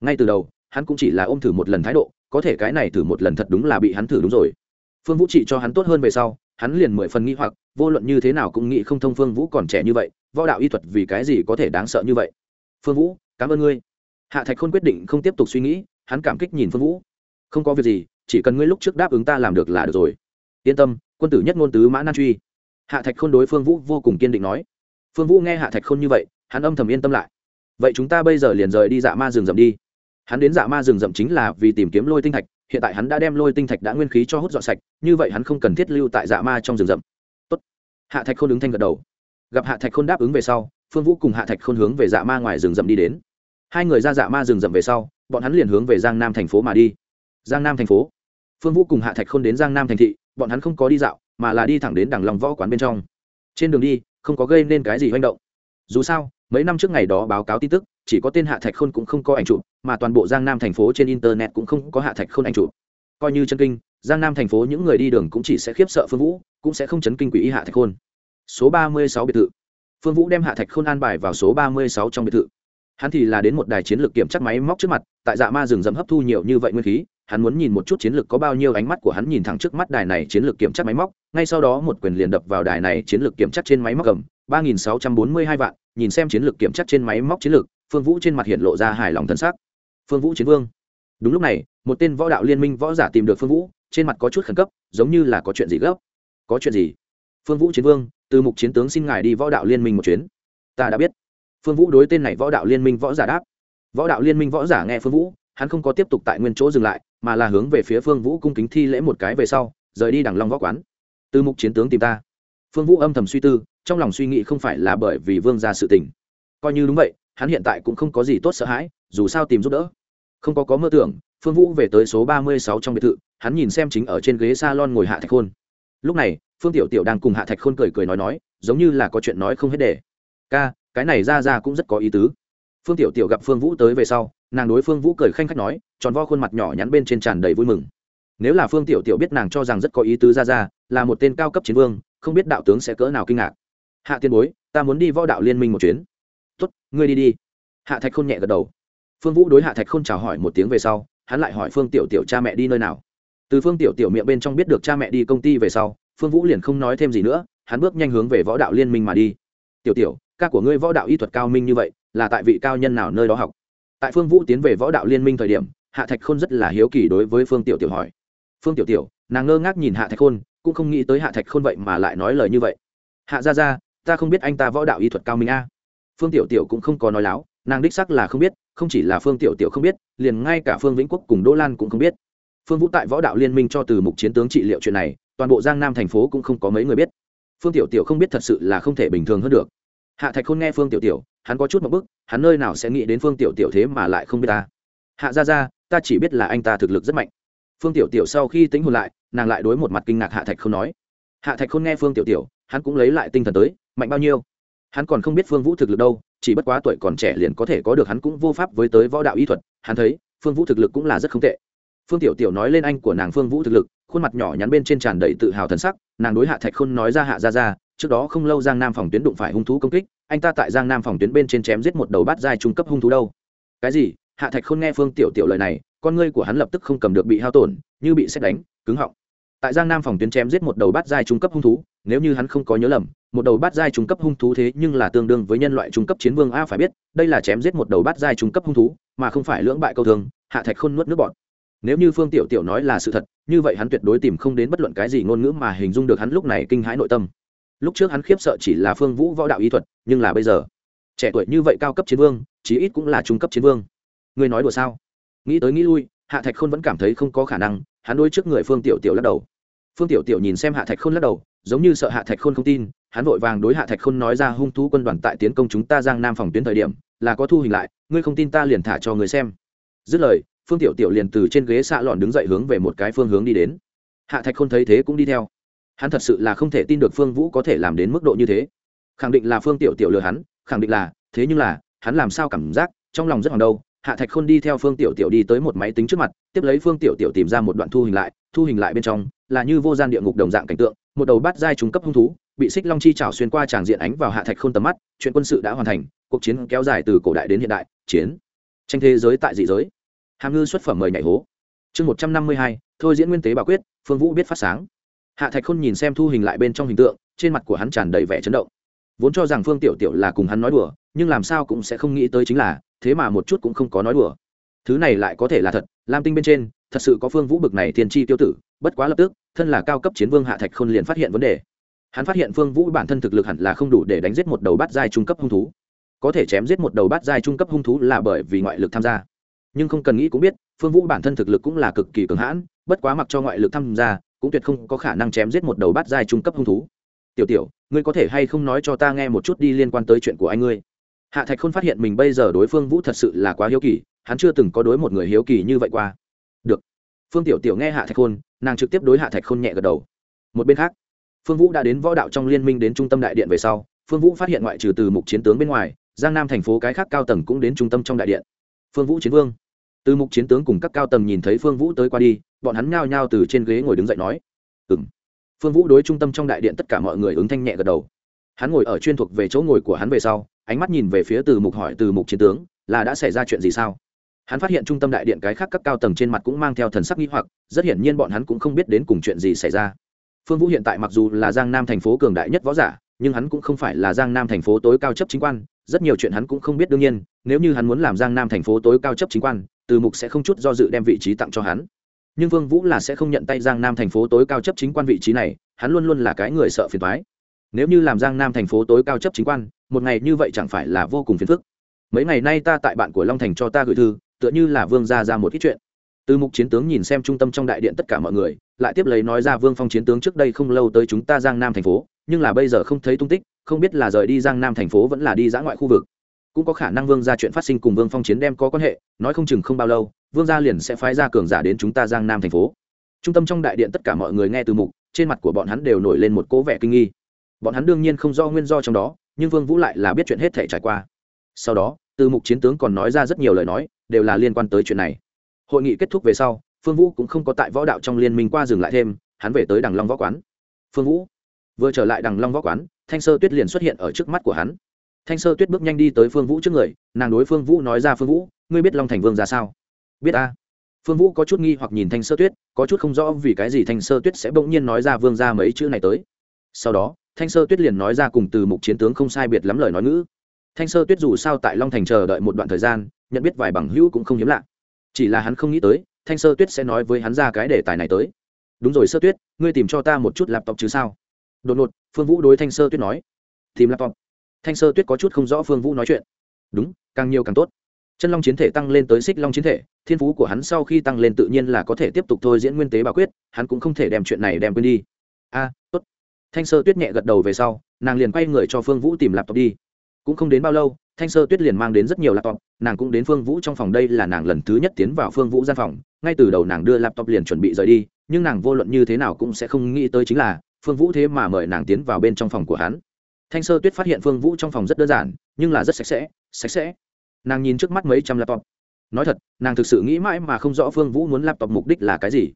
Ngay từ đầu, hắn cũng chỉ là ôm thử một lần thái độ, có thể cái này thử một lần thật đúng là bị hắn thử đúng rồi. Phương vũ trị cho hắn tốt hơn về sau, hắn liền mười phần nghi hoặc vô luận như thế nào cũng nghĩ không thông phương vũ còn trẻ như vậy, võ đạo y thuật vì cái gì có thể đáng sợ như vậy? Phương vũ, cảm ơn ngươi. Hạ thạch khôn quyết định không tiếp tục suy nghĩ, hắn cảm kích nhìn phương vũ. Không có việc gì, chỉ cần ngươi lúc trước đáp ứng ta làm được là được rồi. Yên tâm, quân tử nhất ngôn tứ mã nan truy. Hạ thạch khôn đối phương vũ vô cùng kiên định nói. Phương vũ nghe hạ thạch khôn như vậy, hắn âm thầm yên tâm lại. Vậy chúng ta bây giờ liền rời đi dạ ma rừng rậm đi. Hắn đến dạ ma rừng rậm chính là vì tìm kiếm lôi tinh thạch, hiện tại hắn đã đem lôi tinh thạch đã nguyên khí cho hút dọn sạch, như vậy hắn không cần thiết lưu tại dạ ma trong rừng rậm hạ thạch khôn ứng thanh gật đầu. Gặp hạ thạch khôn đáp ứng về sau, phương vũ cùng hạ thạch khôn hướng về dạ ma ngoài rừng rậm đi đến. Hai người ra dạ ma rừng rậm về sau, bọn hắn liền hướng về giang nam thành phố mà đi. Giang nam thành phố. Phương vũ cùng hạ thạch khôn đến giang nam thành thị, bọn hắn không có đi dạo, mà là đi thẳng đến đằng lòng võ quán bên trong. Trên đường đi, không có gây nên cái gì manh động. Dù sao, mấy năm trước ngày đó báo cáo tin tức, chỉ có tên hạ thạch khôn cũng không có ảnh chụp, mà toàn bộ giang nam thành phố trên internet cũng không có hạ thạch khôn ảnh chụp. Coi như chân kinh giang nam thành phố những người đi đường cũng chỉ sẽ khiếp sợ phương vũ, cũng sẽ không chấn kinh quỷ y hạ thạch khôn. Số ba mươi sáu biệt thự. Phương vũ đem hạ thạch khôn an bài vào số ba mươi sáu trong biệt thự. Hắn thì là đến một đài chiến lược kiểm chắc máy móc trước mặt, tại dạ ma rừng rậm hấp thu nhiều như vậy nguyên khí, hắn muốn nhìn một chút chiến lược có bao nhiêu ánh mắt của hắn nhìn thẳng trước mắt đài này chiến lược kiểm chắc máy móc, ngay sau đó một quyền liền đập vào đài này chiến lược kiểm chắc trên máy móc cầm, ba nghìn sáu trăm bốn mươi hai vạn, nhìn xem chiến lược kiểm chắc trên máy móc chiến lược, phương vũ trên mặt hiện lộ ra hài lòng thân xác. Phương vũ chiến vương. Đúng lúc này, một tên võ đạo liên minh võ giả tìm được phương vũ trên mặt có chút khẩn cấp, giống như là có chuyện gì gấp. Có chuyện gì? Phương vũ chiến vương, từ mục chiến tướng xin ngài đi võ đạo liên minh một chuyến. Ta đã biết. Phương vũ đối tên này võ đạo liên minh võ giả đáp. Võ đạo liên minh võ giả nghe phương vũ, hắn không có tiếp tục tại nguyên chỗ dừng lại, mà là hướng về phía phương vũ cung kính thi lễ một cái về sau, rời đi đằng long võ quán. Từ mục chiến tướng tìm ta. Phương vũ âm thầm suy tư, trong lòng suy nghĩ không phải là bởi vì vương ra sự tình. Coi như đúng vậy, hắn hiện tại cũng không có gì tốt sợ hãi, dù sao tìm giúp đỡ. Không có có mơ tưởng, phương vũ về tới số ba mươi sáu trong biệt thự hắn nhìn xem chính ở trên ghế s a lon ngồi hạ thạch khôn. Lúc này, phương tiểu tiểu đang cùng hạ thạch khôn cười cười nói nói, giống như là có chuyện nói không hết để. Ca, cái này ra ra cũng rất có ý tứ. Phương tiểu tiểu gặp phương vũ tới về sau, nàng đối phương vũ cười khanh khách nói, tròn vo khuôn mặt nhỏ nhắn bên trên tràn đầy vui mừng. Nếu là phương tiểu tiểu biết nàng cho rằng rất có ý tứ ra ra, là một tên cao cấp chiến vương, không biết đạo tướng sẽ cỡ nào kinh ngạc. Hạ tiên bối, ta muốn đi võ đạo liên minh một chuyến. Tuất ngươi đi đi. Hạ thạch khôn nhẹ gật đầu. Phương vũ đối hạ thạch khôn chào hỏi một tiếng về sau, hắn lại hỏi phương tiểu tiểu cha mẹ đi nơi nào từ phương tiểu tiểu miệng bên trong biết được cha mẹ đi công ty về sau, phương vũ liền không nói thêm gì nữa, hắn bước nhanh hướng về võ đạo liên minh mà đi. Tiểu tiểu, ca của ngươi võ đạo y thuật cao minh như vậy, là tại vị cao nhân nào nơi đó học? Tại phương vũ tiến về võ đạo liên minh thời điểm, hạ thạch khôn rất là hiếu kỳ đối với phương tiểu tiểu hỏi. Phương tiểu tiểu, nàng ngơ ngác nhìn hạ thạch khôn, cũng không nghĩ tới hạ thạch khôn vậy mà lại nói lời như vậy. Hạ ra ra ta không biết anh ta võ đạo y thuật cao minh a. Phương tiểu tiểu cũng không có nói láo, nàng đích sắc là không biết, không chỉ là phương tiểu tiểu không biết, liền ngay cả phương vĩnh quốc cùng đỗ lan cũng không biết phương vũ tại võ đạo liên minh cho từ mục chiến tướng trị liệu chuyện này, toàn bộ giang nam thành phố cũng không có mấy người biết. Phương tiểu tiểu không biết thật sự là không thể bình thường hơn được. Hạ thạch khôn nghe phương tiểu tiểu, hắn có chút một bức, hắn nơi nào sẽ nghĩ đến phương tiểu tiểu thế mà lại không biết ta. Hạ ra ra, ta chỉ biết là anh ta thực lực rất mạnh. Phương tiểu tiểu sau khi tính hồn lại, nàng lại đối một mặt kinh ngạc hạ thạch không nói. Hạ thạch khôn nghe phương tiểu tiểu, hắn cũng lấy lại tinh thần tới, mạnh bao nhiêu? Hắn còn không biết phương vũ thực lực đâu, chỉ bất quá tuổi còn trẻ liền có thể có được hắn cũng vô pháp với tới võ đạo y thuật. Hắn thấy, phương vũ thực lực cũng là rất không tệ phương tiểu tiểu nói lên anh của nàng phương vũ thực lực, khuôn mặt nhỏ nhắn bên trên tràn đầy tự hào thần sắc, nàng đối hạ thạch khôn nói ra hạ ra ra trước đó không lâu giang nam phòng tuyến đụng phải hung thú công kích, anh ta tại giang nam phòng tuyến bên trên chém giết một đầu bát giai trung cấp hung thú đâu. Cái gì? Hạ thạch khôn nghe phương tiểu tiểu lời này, con ngươi của hắn lập tức không cầm được bị hao tổn, như bị xét đánh, cứng họng. Tại giang nam phòng tuyến chém giết một đầu bát giai trung cấp hung thú, nếu như hắn không có nhớ lầm, một đầu bát giai trung cấp hung thú thế nhưng là tương đương với nhân loại trung cấp chiến vương a phải biết, đây là chém giết một đầu bát giai trung cấp hung thú, mà không phải lưỡng bại câu thường hạ thạch khôn nuốt nước bọt nếu như phương tiểu tiểu nói là sự thật, như vậy hắn tuyệt đối tìm không đến bất luận cái gì ngôn ngữ mà hình dung được hắn lúc này kinh hãi nội tâm. Lúc trước hắn khiếp sợ chỉ là phương vũ võ đạo ý thuật, nhưng là bây giờ, trẻ tuổi như vậy cao cấp chiến vương, chí ít cũng là trung cấp chiến vương. Ngươi nói đùa sao? Nghĩ tới nghĩ lui, hạ thạch khôn vẫn cảm thấy không có khả năng, hắn đôi trước người phương tiểu tiểu lắc đầu. Phương tiểu tiểu nhìn xem hạ thạch khôn lắc đầu, giống như sợ hạ thạch khôn không tin, hắn vội vàng đối hạ thạch khôn nói ra hung thú quân đoàn tại tiến công chúng ta giang nam phòng tuyến thời điểm, là có thu hình lại, ngươi không tin ta liền thả cho người xem. Dứt lời phương tiểu tiểu liền từ trên ghế xạ lòn đứng dậy hướng về một cái phương hướng đi đến. Hạ thạch khôn thấy thế cũng đi theo. Hắn thật sự là không thể tin được phương vũ có thể làm đến mức độ như thế. Khẳng định là phương tiểu tiểu lừa hắn, khẳng định là, thế nhưng là, hắn làm sao cảm giác, trong lòng rất hoàng đâu. Hạ thạch khôn đi theo phương tiểu tiểu đi tới một máy tính trước mặt, tiếp lấy phương tiểu tiểu tìm ra một đoạn thu hình lại, thu hình lại bên trong, là như vô gian địa ngục đồng dạng cảnh tượng, một đầu bát giai trung cấp hung thú, bị xích long chi trào xuyên qua tràng diện ánh vào hạ thạch khôn tầm mắt, chuyện quân sự đã hoàn thành, cuộc chiến kéo dài từ cổ đại đến hiện đại, chiến. Tranh thế giới tại dị giới hàm ngư xuất phẩm mời nhảy hố. Chương một trăm năm mươi hai, thôi diễn nguyên tế bảo quyết, phương vũ biết phát sáng. Hạ thạch khôn nhìn xem thu hình lại bên trong hình tượng, trên mặt của hắn tràn đầy vẻ chấn động. Vốn cho rằng phương tiểu tiểu là cùng hắn nói đùa, nhưng làm sao cũng sẽ không nghĩ tới chính là, thế mà một chút cũng không có nói đùa. Thứ này lại có thể là thật, lam tinh bên trên, thật sự có phương vũ bực này thiên tri tiêu tử, bất quá lập tức, thân là cao cấp chiến vương hạ thạch khôn liền phát hiện vấn đề. Hắn phát hiện phương vũ bản thân thực lực hẳn là không đủ để đánh giết một đầu bát giai trung cấp hung thú. Có thể chém giết một đầu bát giai trung cấp hung thú là bởi vì ngoại lực tham gia nhưng không cần nghĩ cũng biết, phương vũ bản thân thực lực cũng là cực kỳ cường hãn, bất quá mặc cho ngoại lực tham gia, cũng tuyệt không có khả năng chém giết một đầu bát giai trung cấp hung thú. Tiểu tiểu, ngươi có thể hay không nói cho ta nghe một chút đi liên quan tới chuyện của anh ngươi? Hạ thạch khôn phát hiện mình bây giờ đối phương vũ thật sự là quá hiếu kỳ, hắn chưa từng có đối một người hiếu kỳ như vậy qua. Được. Phương tiểu tiểu nghe hạ thạch khôn, nàng trực tiếp đối hạ thạch khôn nhẹ gật đầu. Một bên khác, phương vũ đã đến võ đạo trong liên minh đến trung tâm đại điện về sau, phương vũ phát hiện ngoại trừ từ mục chiến tướng bên ngoài, giang nam thành phố cái khác cao tầng cũng đến trung tâm trong đại điện. Phương vũ chiến vương từ mục chiến tướng cùng các cao tầng nhìn thấy phương vũ tới qua đi, bọn hắn nhao nhao từ trên ghế ngồi đứng dậy nói ừ m phương vũ đối trung tâm trong đại điện tất cả mọi người ứng thanh nhẹ gật đầu. Hắn ngồi ở chuyên thuộc về chỗ ngồi của hắn về sau, ánh mắt nhìn về phía từ mục hỏi, từ mục chiến tướng, là đã xảy ra chuyện gì sao? Hắn phát hiện trung tâm đại điện cái khác các cao tầng trên mặt cũng mang theo thần sắc nghi hoặc, rất hiển nhiên bọn hắn cũng không biết đến cùng chuyện gì xảy ra. Phương vũ hiện tại mặc dù là giang nam thành phố cường đại nhất võ giả, nhưng hắn cũng không phải là giang nam thành phố tối cao chấp chính quan, rất nhiều chuyện hắn cũng không biết đương nhiên, nếu như hắn muốn làm giang nam thành phố tối cao chấp chính quan từ mục sẽ không chút do dự đem vị trí tặng cho hắn. Nhưng vương vũ là sẽ không nhận tay giang nam thành phố tối cao chấp chính quan vị trí này, hắn luôn luôn là cái người sợ phiền toái. Nếu như làm giang nam thành phố tối cao chấp chính quan, một ngày như vậy chẳng phải là vô cùng phiền phức. Mấy ngày nay ta tại bạn của long thành cho ta gửi thư, tựa như là vương gia ra một ít chuyện. Từ mục chiến tướng nhìn xem trung tâm trong đại điện tất cả mọi người, lại tiếp lấy nói ra vương phong chiến tướng trước đây không lâu tới chúng ta giang nam thành phố, nhưng là bây giờ không thấy tung tích, không biết là rời đi giang nam thành phố vẫn là đi dã ngoại khu vực cũng có khả năng vương gia chuyện phát sinh cùng vương phong chiến đem có quan hệ, nói không chừng không bao lâu, vương gia liền sẽ phái ra cường giả đến chúng ta giang nam thành phố. Trung tâm trong đại điện tất cả mọi người nghe từ mục, trên mặt của bọn hắn đều nổi lên một cố vẻ kinh nghi. Bọn hắn đương nhiên không do nguyên do trong đó, nhưng vương vũ lại là biết chuyện hết thể trải qua. Sau đó, từ mục chiến tướng còn nói ra rất nhiều lời nói, đều là liên quan tới chuyện này. Hội nghị kết thúc về sau, phương vũ cũng không có tại võ đạo trong liên minh qua dừng lại thêm, hắn về tới đằng long võ quán. Phương vũ, vừa trở lại đằng long võ quán, thanh sơ tuyết liền xuất hiện ở trước mắt của hắn thanh sơ tuyết bước nhanh đi tới phương vũ trước người, nàng đối phương vũ nói ra, phương vũ, ngươi biết long thành vương ra sao? Biết a. Phương vũ có chút nghi hoặc nhìn thanh sơ tuyết, có chút không rõ vì cái gì thanh sơ tuyết sẽ bỗng nhiên nói ra vương ra mấy chữ này tới. Sau đó, thanh sơ tuyết liền nói ra cùng từ mục chiến tướng không sai biệt lắm lời nói ngữ. Thanh sơ tuyết dù sao tại long thành chờ đợi một đoạn thời gian, nhận biết vài bằng hữu cũng không hiếm lạ. Chỉ là hắn không nghĩ tới, thanh sơ tuyết sẽ nói với hắn ra cái đề tài này tới. Đúng rồi sơ tuyết, ngươi tìm cho ta một chút laptop chứ sao? Đột ngột, phương vũ đối thanh sơ tuyết nói. Tìm laptop thanh sơ tuyết có chút không rõ phương vũ nói chuyện. Đúng, càng nhiều càng tốt. Chân long chiến thể tăng lên tới xích long chiến thể, thiên phú của hắn sau khi tăng lên tự nhiên là có thể tiếp tục thôi diễn nguyên tế bảo quyết, hắn cũng không thể đem chuyện này đem quên đi. A, tốt. Thanh sơ tuyết nhẹ gật đầu về sau, nàng liền quay người cho phương vũ tìm laptop đi. Cũng không đến bao lâu, thanh sơ tuyết liền mang đến rất nhiều laptop, nàng cũng đến phương vũ trong phòng, đây là nàng lần thứ nhất tiến vào phương vũ gian phòng, ngay từ đầu nàng đưa laptop liền chuẩn bị rời đi, nhưng nàng vô luận như thế nào cũng sẽ không nghĩ tới chính là, phương vũ thế mà mời nàng tiến vào bên trong phòng của hắn thanh sơ tuyết phát hiện phương vũ trong phòng rất đơn giản, nhưng là rất sạch sẽ sạch sẽ. Nàng nhìn trước mắt mấy trăm laptop. Nói thật, nàng thực sự nghĩ mãi mà không rõ phương vũ muốn laptop mục đích là cái gì.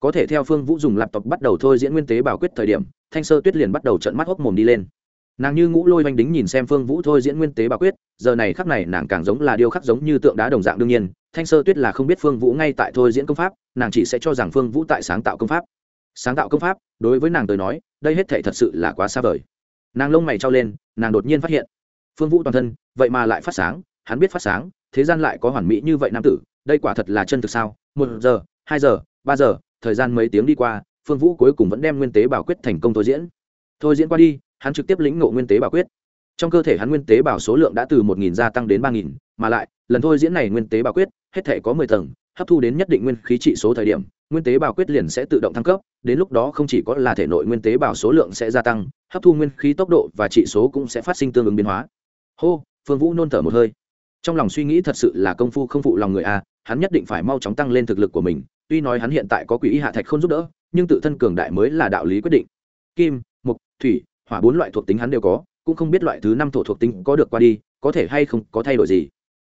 Có thể theo phương vũ dùng laptop bắt đầu thôi diễn nguyên tế bảo quyết thời điểm, thanh sơ tuyết liền bắt đầu trận mắt hốc mồm đi lên. Nàng như ngũ lôi oanh đính nhìn xem phương vũ thôi diễn nguyên tế bảo quyết, giờ này khắc này nàng càng giống là điêu khắc giống như tượng đá đồng dạng đương nhiên, thanh sơ tuyết là không biết phương vũ ngay tại thôi diễn công pháp, nàng chỉ sẽ cho rằng phương vũ tại sáng tạo công pháp. Sáng tạo công pháp, đối với nàng tới nói, đây hết thể thật sự là quá xa vời nàng lông mày trao lên, nàng đột nhiên phát hiện. Phương vũ toàn thân, vậy mà lại phát sáng, hắn biết phát sáng, thế gian lại có hoàn mỹ như vậy nam tử, đây quả thật là chân thực sao? Một giờ, hai giờ, ba giờ, thời gian mấy tiếng đi qua, phương vũ cuối cùng vẫn đem nguyên tế bảo quyết thành công thôi diễn. Thôi diễn qua đi, hắn trực tiếp lĩnh ngộ nguyên tế bảo quyết. Trong cơ thể hắn nguyên tế bảo số lượng đã từ một nghìn gia tăng đến ba nghìn, mà lại, lần thôi diễn này nguyên tế bảo quyết, hết thể có mười tầng, hấp thu đến nhất định nguyên khí trị số thời điểm nguyên tế bào quyết liền sẽ tự động thăng cấp, đến lúc đó không chỉ có là thể nội nguyên tế bào số lượng sẽ gia tăng, hấp thu nguyên khí tốc độ và trị số cũng sẽ phát sinh tương ứng biến hóa. Hô, phương vũ nôn thở một hơi. Trong lòng suy nghĩ thật sự là công phu không phụ lòng người a, hắn nhất định phải mau chóng tăng lên thực lực của mình, tuy nói hắn hiện tại có quỹ hạ thạch không giúp đỡ, nhưng tự thân cường đại mới là đạo lý quyết định. Kim, mục, thủy, hỏa bốn loại thuộc tính hắn đều có, cũng không biết loại thứ năm thổ thuộc tính có được qua đi, có thể hay không có thay đổi gì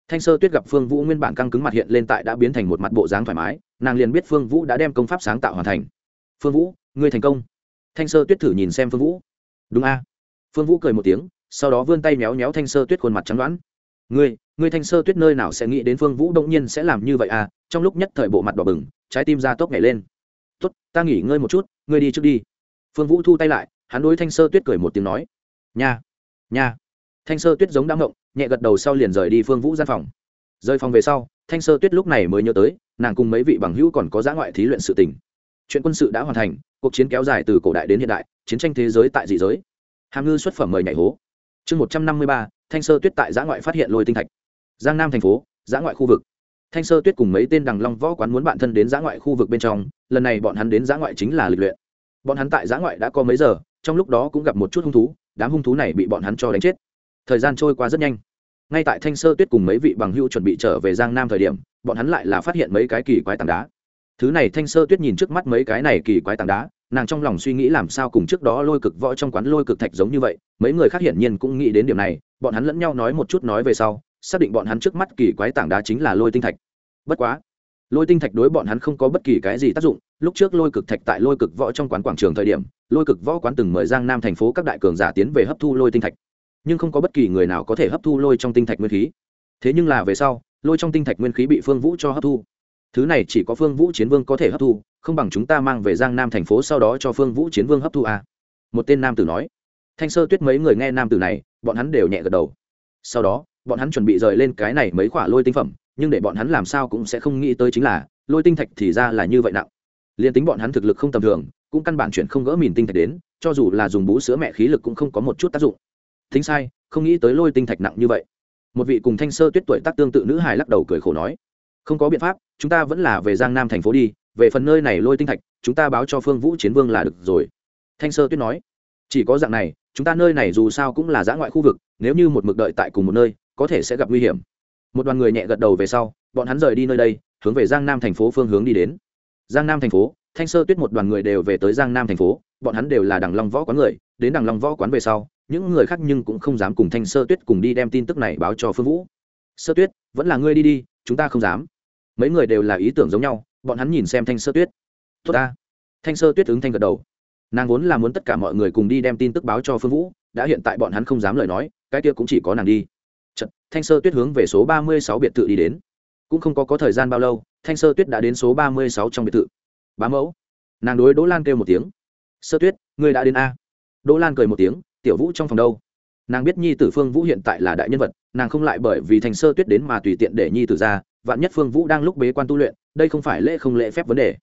thanh sơ tuyết gặp phương vũ nguyên bản căng cứng mặt hiện lên tại đã biến thành một mặt bộ dáng thoải mái, nàng liền biết phương vũ đã đem công pháp sáng tạo hoàn thành. Phương vũ, ngươi thành công. Thanh sơ tuyết thử nhìn xem phương vũ. Đúng a. Phương vũ cười một tiếng, sau đó vươn tay méo méo thanh sơ tuyết khuôn mặt trắng đoán. Ngươi ngươi thanh sơ tuyết nơi nào sẽ nghĩ đến phương vũ đông nhiên sẽ làm như vậy à? Trong lúc nhất thời bộ mặt đỏ bừng, trái tim ra tốc nhảy lên. Tốt, ta nghỉ ngơi một chút, ngươi đi trước đi. Phương vũ thu tay lại, hắn đối thanh sơ tuyết cười một tiếng nói. Nha nha thanh sơ tuyết giống đã ngộng, nhẹ gật đầu sau liền rời đi phương vũ gian phòng. Rời phòng về sau, thanh sơ tuyết lúc này mới nhớ tới, nàng cùng mấy vị bằng hữu còn có giã ngoại thí luyện sự tình. Chuyện quân sự đã hoàn thành, cuộc chiến kéo dài từ cổ đại đến hiện đại, chiến tranh thế giới tại dị giới. Hàm ngư xuất phẩm mời nhảy hố. Chương một trăm năm mươi ba, thanh sơ tuyết tại giã ngoại phát hiện lôi tinh thạch. Giang nam thành phố giã ngoại khu vực. Thanh sơ tuyết cùng mấy tên đằng long võ quán muốn bản thân đến giã ngoại khu vực bên trong, lần này bọn hắn đến giã ngoại chính là lịch luyện. Bọn hắn tại giã ngoại đã có mấy giờ, trong lúc đó cũng gặp một chút hung thú, đám hung thú này bị bọn hắn cho đánh chết thời gian trôi qua rất nhanh. Ngay tại thanh sơ tuyết cùng mấy vị bằng hưu chuẩn bị trở về giang nam thời điểm, bọn hắn lại là phát hiện mấy cái kỳ quái tảng đá. Thứ này thanh sơ tuyết nhìn trước mắt mấy cái này kỳ quái tảng đá, nàng trong lòng suy nghĩ làm sao cùng trước đó lôi cực võ trong quán lôi cực thạch giống như vậy, mấy người khác hiển nhiên cũng nghĩ đến điểm này, bọn hắn lẫn nhau nói một chút nói về sau, xác định bọn hắn trước mắt kỳ quái tảng đá chính là lôi tinh thạch. Bất quá, lôi tinh thạch đối bọn hắn không có bất kỳ cái gì tác dụng, lúc trước lôi cực thạch tại lôi cực võ trong quán quảng trường thời điểm, lôi cực võ quán từng mời giang nam thành phố các đại cường giả tiến về hấp thu lôi tinh thạch nhưng không có bất kỳ người nào có thể hấp thu lôi trong tinh thạch nguyên khí. Thế nhưng là về sau, lôi trong tinh thạch nguyên khí bị phương vũ cho hấp thu. Thứ này chỉ có phương vũ chiến vương có thể hấp thu, không bằng chúng ta mang về giang nam thành phố sau đó cho phương vũ chiến vương hấp thu à. một tên nam tử nói. Thanh sơ tuyết mấy người nghe nam tử này, bọn hắn đều nhẹ gật đầu. Sau đó, bọn hắn chuẩn bị rời lên cái này mấy khoả lôi tinh phẩm, nhưng để bọn hắn làm sao cũng sẽ không nghĩ tới chính là, lôi tinh thạch thì ra là như vậy nặng. Liền tính bọn hắn thực lực không tầm thường, cũng căn bản chuyển không gỡ mìn tinh thạch đến, cho dù là dùng bú sữa mẹ khí lực cũng không có một chút tác dụng thính sai, không nghĩ tới lôi tinh thạch nặng như vậy. Một vị cùng thanh sơ tuyết tuổi tác tương tự nữ hài lắc đầu cười khổ nói, không có biện pháp, chúng ta vẫn là về giang nam thành phố đi, về phần nơi này lôi tinh thạch, chúng ta báo cho phương vũ chiến vương là được rồi. Thanh sơ tuyết nói, chỉ có dạng này, chúng ta nơi này dù sao cũng là giã ngoại khu vực, nếu như một mực đợi tại cùng một nơi, có thể sẽ gặp nguy hiểm. Một đoàn người nhẹ gật đầu về sau, bọn hắn rời đi nơi đây, hướng về giang nam thành phố phương hướng đi đến. Giang nam thành phố, thanh sơ tuyết một đoàn người đều về tới giang nam thành phố, bọn hắn đều là đằng long võ quán người, đến đằng long võ quán về sau những người khác nhưng cũng không dám cùng thanh sơ tuyết cùng đi đem tin tức này báo cho phương vũ. Sơ tuyết vẫn là ngươi đi đi chúng ta không dám. Mấy người đều là ý tưởng giống nhau bọn hắn nhìn xem thanh sơ tuyết. Tốt ta. Thanh sơ tuyết ứng thanh gật đầu. Nàng vốn là muốn tất cả mọi người cùng đi đem tin tức báo cho phương vũ đã hiện tại bọn hắn không dám lời nói cái kia cũng chỉ có nàng đi. Chật, thanh sơ tuyết hướng về số ba mươi sáu biệt thự đi đến. Cũng không có có thời gian bao lâu thanh sơ tuyết đã đến số ba mươi sáu trong biệt thự. Bá mẫu. Nàng đối đỗ lan kêu một tiếng. Sơ tuyết ngươi đã đến a? Đỗ lan cười một tiếng tiểu vũ trong phòng đâu? Nàng biết nhi tử phương vũ hiện tại là đại nhân vật, nàng không lại bởi vì thành sơ tuyết đến mà tùy tiện để nhi tử ra, vạn nhất phương vũ đang lúc bế quan tu luyện, đây không phải lễ không lễ phép vấn đề.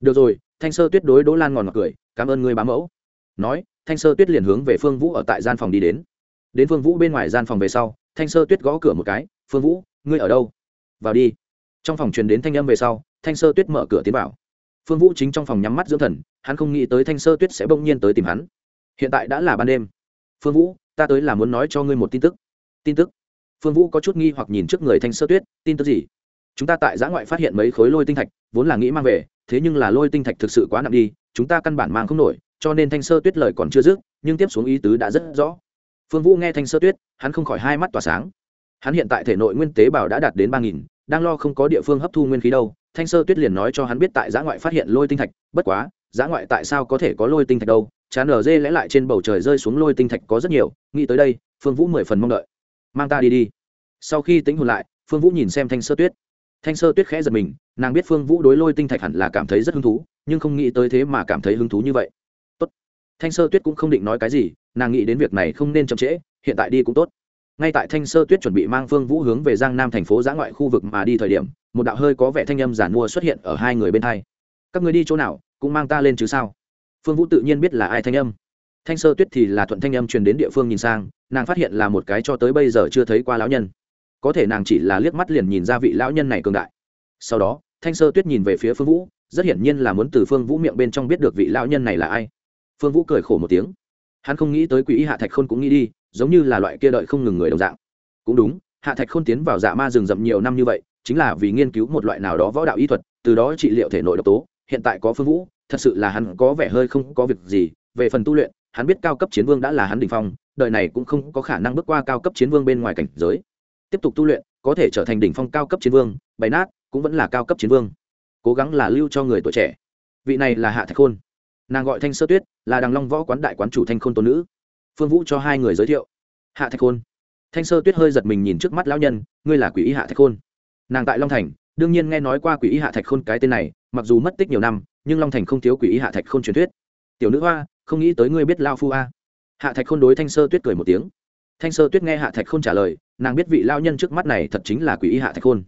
Được rồi, thanh sơ tuyết đối đỗ lan ngòn ngọt cười, cảm ơn người bá mẫu. Nói, thanh sơ tuyết liền hướng về phương vũ ở tại gian phòng đi đến. Đến phương vũ bên ngoài gian phòng về sau, thanh sơ tuyết gõ cửa một cái, phương vũ, ngươi ở đâu? Vào đi. Trong phòng truyền đến thanh âm về sau, thanh sơ tuyết mở cửa tiến vào. Phương vũ chính trong phòng nhắm mắt dưỡng thần, hắn không nghĩ tới thanh sơ tuyết sẽ bỗng nhiên tới tìm hắn. Hiện tại đã là ban đêm phương vũ, ta tới là muốn nói cho ngươi một tin tức. Tin tức? Phương vũ có chút nghi hoặc nhìn trước người thanh sơ tuyết, tin tức gì? Chúng ta tại giã ngoại phát hiện mấy khối lôi tinh thạch, vốn là nghĩ mang về, thế nhưng là lôi tinh thạch thực sự quá nặng đi, chúng ta căn bản mang không nổi, cho nên thanh sơ tuyết lời còn chưa dứt, nhưng tiếp xuống ý tứ đã rất rõ. Phương vũ nghe thanh sơ tuyết, hắn không khỏi hai mắt tỏa sáng. Hắn hiện tại thể nội nguyên tế bào đã đạt đến ba nghìn, đang lo không có địa phương hấp thu nguyên khí đâu. Thanh sơ tuyết liền nói cho hắn biết tại giã ngoại phát hiện lôi tinh thạch, bất quá, giã ngoại tại sao có thể có lôi tinh thạch đâu? Chán ở dê lẽ lại trên bầu trời rơi xuống lôi tinh thạch có rất nhiều, nghĩ tới đây, phương vũ mười phần mong đợi. Mang ta đi đi. Sau khi tính hồn lại, phương vũ nhìn xem thanh sơ tuyết. Thanh sơ tuyết khẽ giật mình, nàng biết phương vũ đối lôi tinh thạch hẳn là cảm thấy rất hứng thú, nhưng không nghĩ tới thế mà cảm thấy hứng thú như vậy. Tốt. Thanh sơ tuyết cũng không định nói cái gì, nàng nghĩ đến việc này không nên chậm trễ, hiện tại đi cũng tốt. Ngay tại thanh sơ tuyết chuẩn bị mang phương vũ hướng về giang nam thành phố giã ngoại khu vực mà đi thời điểm, một đạo hơi có vẻ thanh âm giản mua xuất hiện ở hai người bên hai. Các người đi chỗ nào, cũng mang ta lên chứ sao? Phương vũ tự nhiên biết là ai thanh âm. Thanh sơ tuyết thì là thuận thanh âm truyền đến địa phương nhìn sang, nàng phát hiện là một cái cho tới bây giờ chưa thấy qua lão nhân. Có thể nàng chỉ là liếc mắt liền nhìn ra vị lão nhân này cường đại. Sau đó, thanh sơ tuyết nhìn về phía phương vũ, rất hiển nhiên là muốn từ phương vũ miệng bên trong biết được vị lão nhân này là ai. Phương vũ cười khổ một tiếng. Hắn không nghĩ tới quỹ y hạ thạch khôn cũng nghĩ đi, giống như là loại kia đợi không ngừng người đồng dạng. Cũng đúng, hạ thạch khôn tiến vào dạ ma rừng rậm nhiều năm như vậy, chính là vì nghiên cứu một loại nào đó võ đạo y thuật, từ đó trị liệu thể nội độc tố hiện tại có phương vũ, thật sự là hắn có vẻ hơi không có việc gì. Về phần tu luyện, hắn biết cao cấp chiến vương đã là hắn đ ỉ n h phong, đời này cũng không có khả năng bước qua cao cấp chiến vương bên ngoài cảnh giới. Tiếp tục tu luyện, có thể trở thành đỉnh phong cao cấp chiến vương, bày nát, cũng vẫn là cao cấp chiến vương. Cố gắng là lưu cho người tuổi trẻ. Vị này là hạ thạch khôn. Nàng gọi thanh sơ tuyết, là đằng long võ quán đại quán chủ thanh khôn tôn nữ. Phương vũ cho hai người giới thiệu. Hạ thạch khôn. Thanh sơ tuyết hơi giật mình nhìn trước mắt lão nhân, ngươi là quỷ y hạ thạch khôn? Nàng tại long thành, đương nhiên nghe nói qua quỷ y hạ thạch khôn cái tên này mặc dù mất tích nhiều năm, nhưng long thành không thiếu quỷ ý hạ thạch khôn truyền thuyết. Tiểu nữ hoa, không nghĩ tới ngươi biết lao phu a. Hạ thạch khôn đối thanh sơ tuyết cười một tiếng. Thanh sơ tuyết nghe hạ thạch khôn trả lời, nàng biết vị lao nhân trước mắt này thật chính là quỷ ý hạ thạch khôn.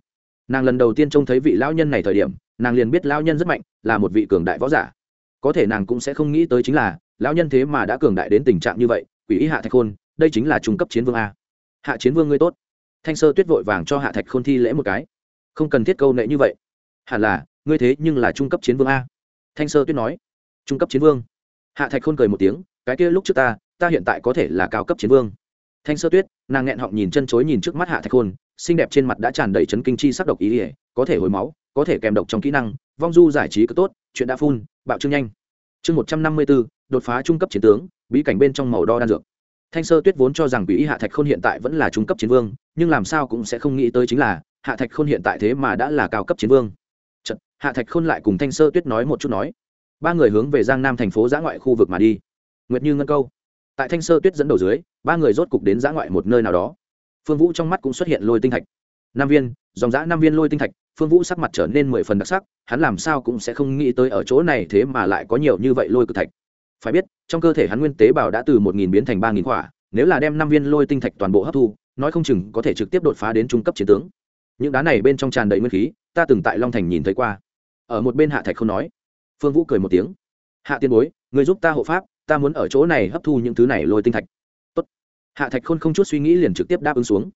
Nàng lần đầu tiên trông thấy vị lao nhân này thời điểm, nàng liền biết lao nhân rất mạnh, là một vị cường đại võ giả. Có thể nàng cũng sẽ không nghĩ tới chính là, lão nhân thế mà đã cường đại đến tình trạng như vậy, quỷ ý hạ thạch khôn, đây chính là trung cấp chiến vương a. Hạ chiến vương ngươi tốt. Thanh sơ tuyết vội vàng cho hạ thạch khôn thi lễ một cái. Không cần thiết câu nệ như vậy. Hẳn là ngươi thế nhưng là trung cấp chiến vương a. Thanh sơ tuyết nói. Trung cấp chiến vương. Hạ thạch khôn cười một tiếng, cái kia lúc trước ta ta hiện tại có thể là cao cấp chiến vương. Thanh sơ tuyết, nàng nghẹn họng nhìn chân chối nhìn trước mắt hạ thạch khôn, xinh đẹp trên mặt đã tràn đầy chấn kinh chi sắc độc ý ỉa có thể hồi máu, có thể kèm độc trong kỹ năng, vong du giải trí cứ tốt, chuyện đã phun, bạo trương nhanh. Chương một trăm năm mươi b ố đột phá trung cấp chiến tướng, bí cảnh bên trong màu đo đan dược. Thanh sơ tuyết vốn cho rằng quỷ hạ thạch khôn hiện tại vẫn là trung cấp chiến vương, nhưng làm sao cũng sẽ không nghĩ tới chính là, hạ thạch khôn hiện tại thế mà đã là cao cấp chiến vương hạ thạch khôn lại cùng thanh sơ tuyết nói một chút nói. Ba người hướng về giang nam thành phố giã ngoại khu vực mà đi. Nguyệt như ngân câu. Tại thanh sơ tuyết dẫn đầu dưới, ba người rốt cục đến giã ngoại một nơi nào đó. Phương vũ trong mắt cũng xuất hiện lôi tinh thạch. Nam viên, dòng giã Nam viên lôi tinh thạch, phương vũ sắc mặt trở nên mười phần đặc sắc, hắn làm sao cũng sẽ không nghĩ tới ở chỗ này thế mà lại có nhiều như vậy lôi cực thạch. Phải biết, trong cơ thể hắn nguyên tế bào đã từ một nghìn biến thành ba nghìn quả, nếu là đem năm viên lôi tinh thạch toàn bộ hấp thu, nói không chừng có thể trực tiếp đột phá đến trung cấp chiến tướng. Những đá này bên trong tràn đầy nguyên khí, ta từng tại long thành nhìn thấy qua ở một bên hạ thạch không nói. Phương vũ cười một tiếng. Hạ tiên bối, người giúp ta hộ pháp, ta muốn ở chỗ này hấp thu những thứ này lôi tinh thạch. Tốt. hạ thạch khôn không chút suy nghĩ liền trực tiếp đáp ứng xuống.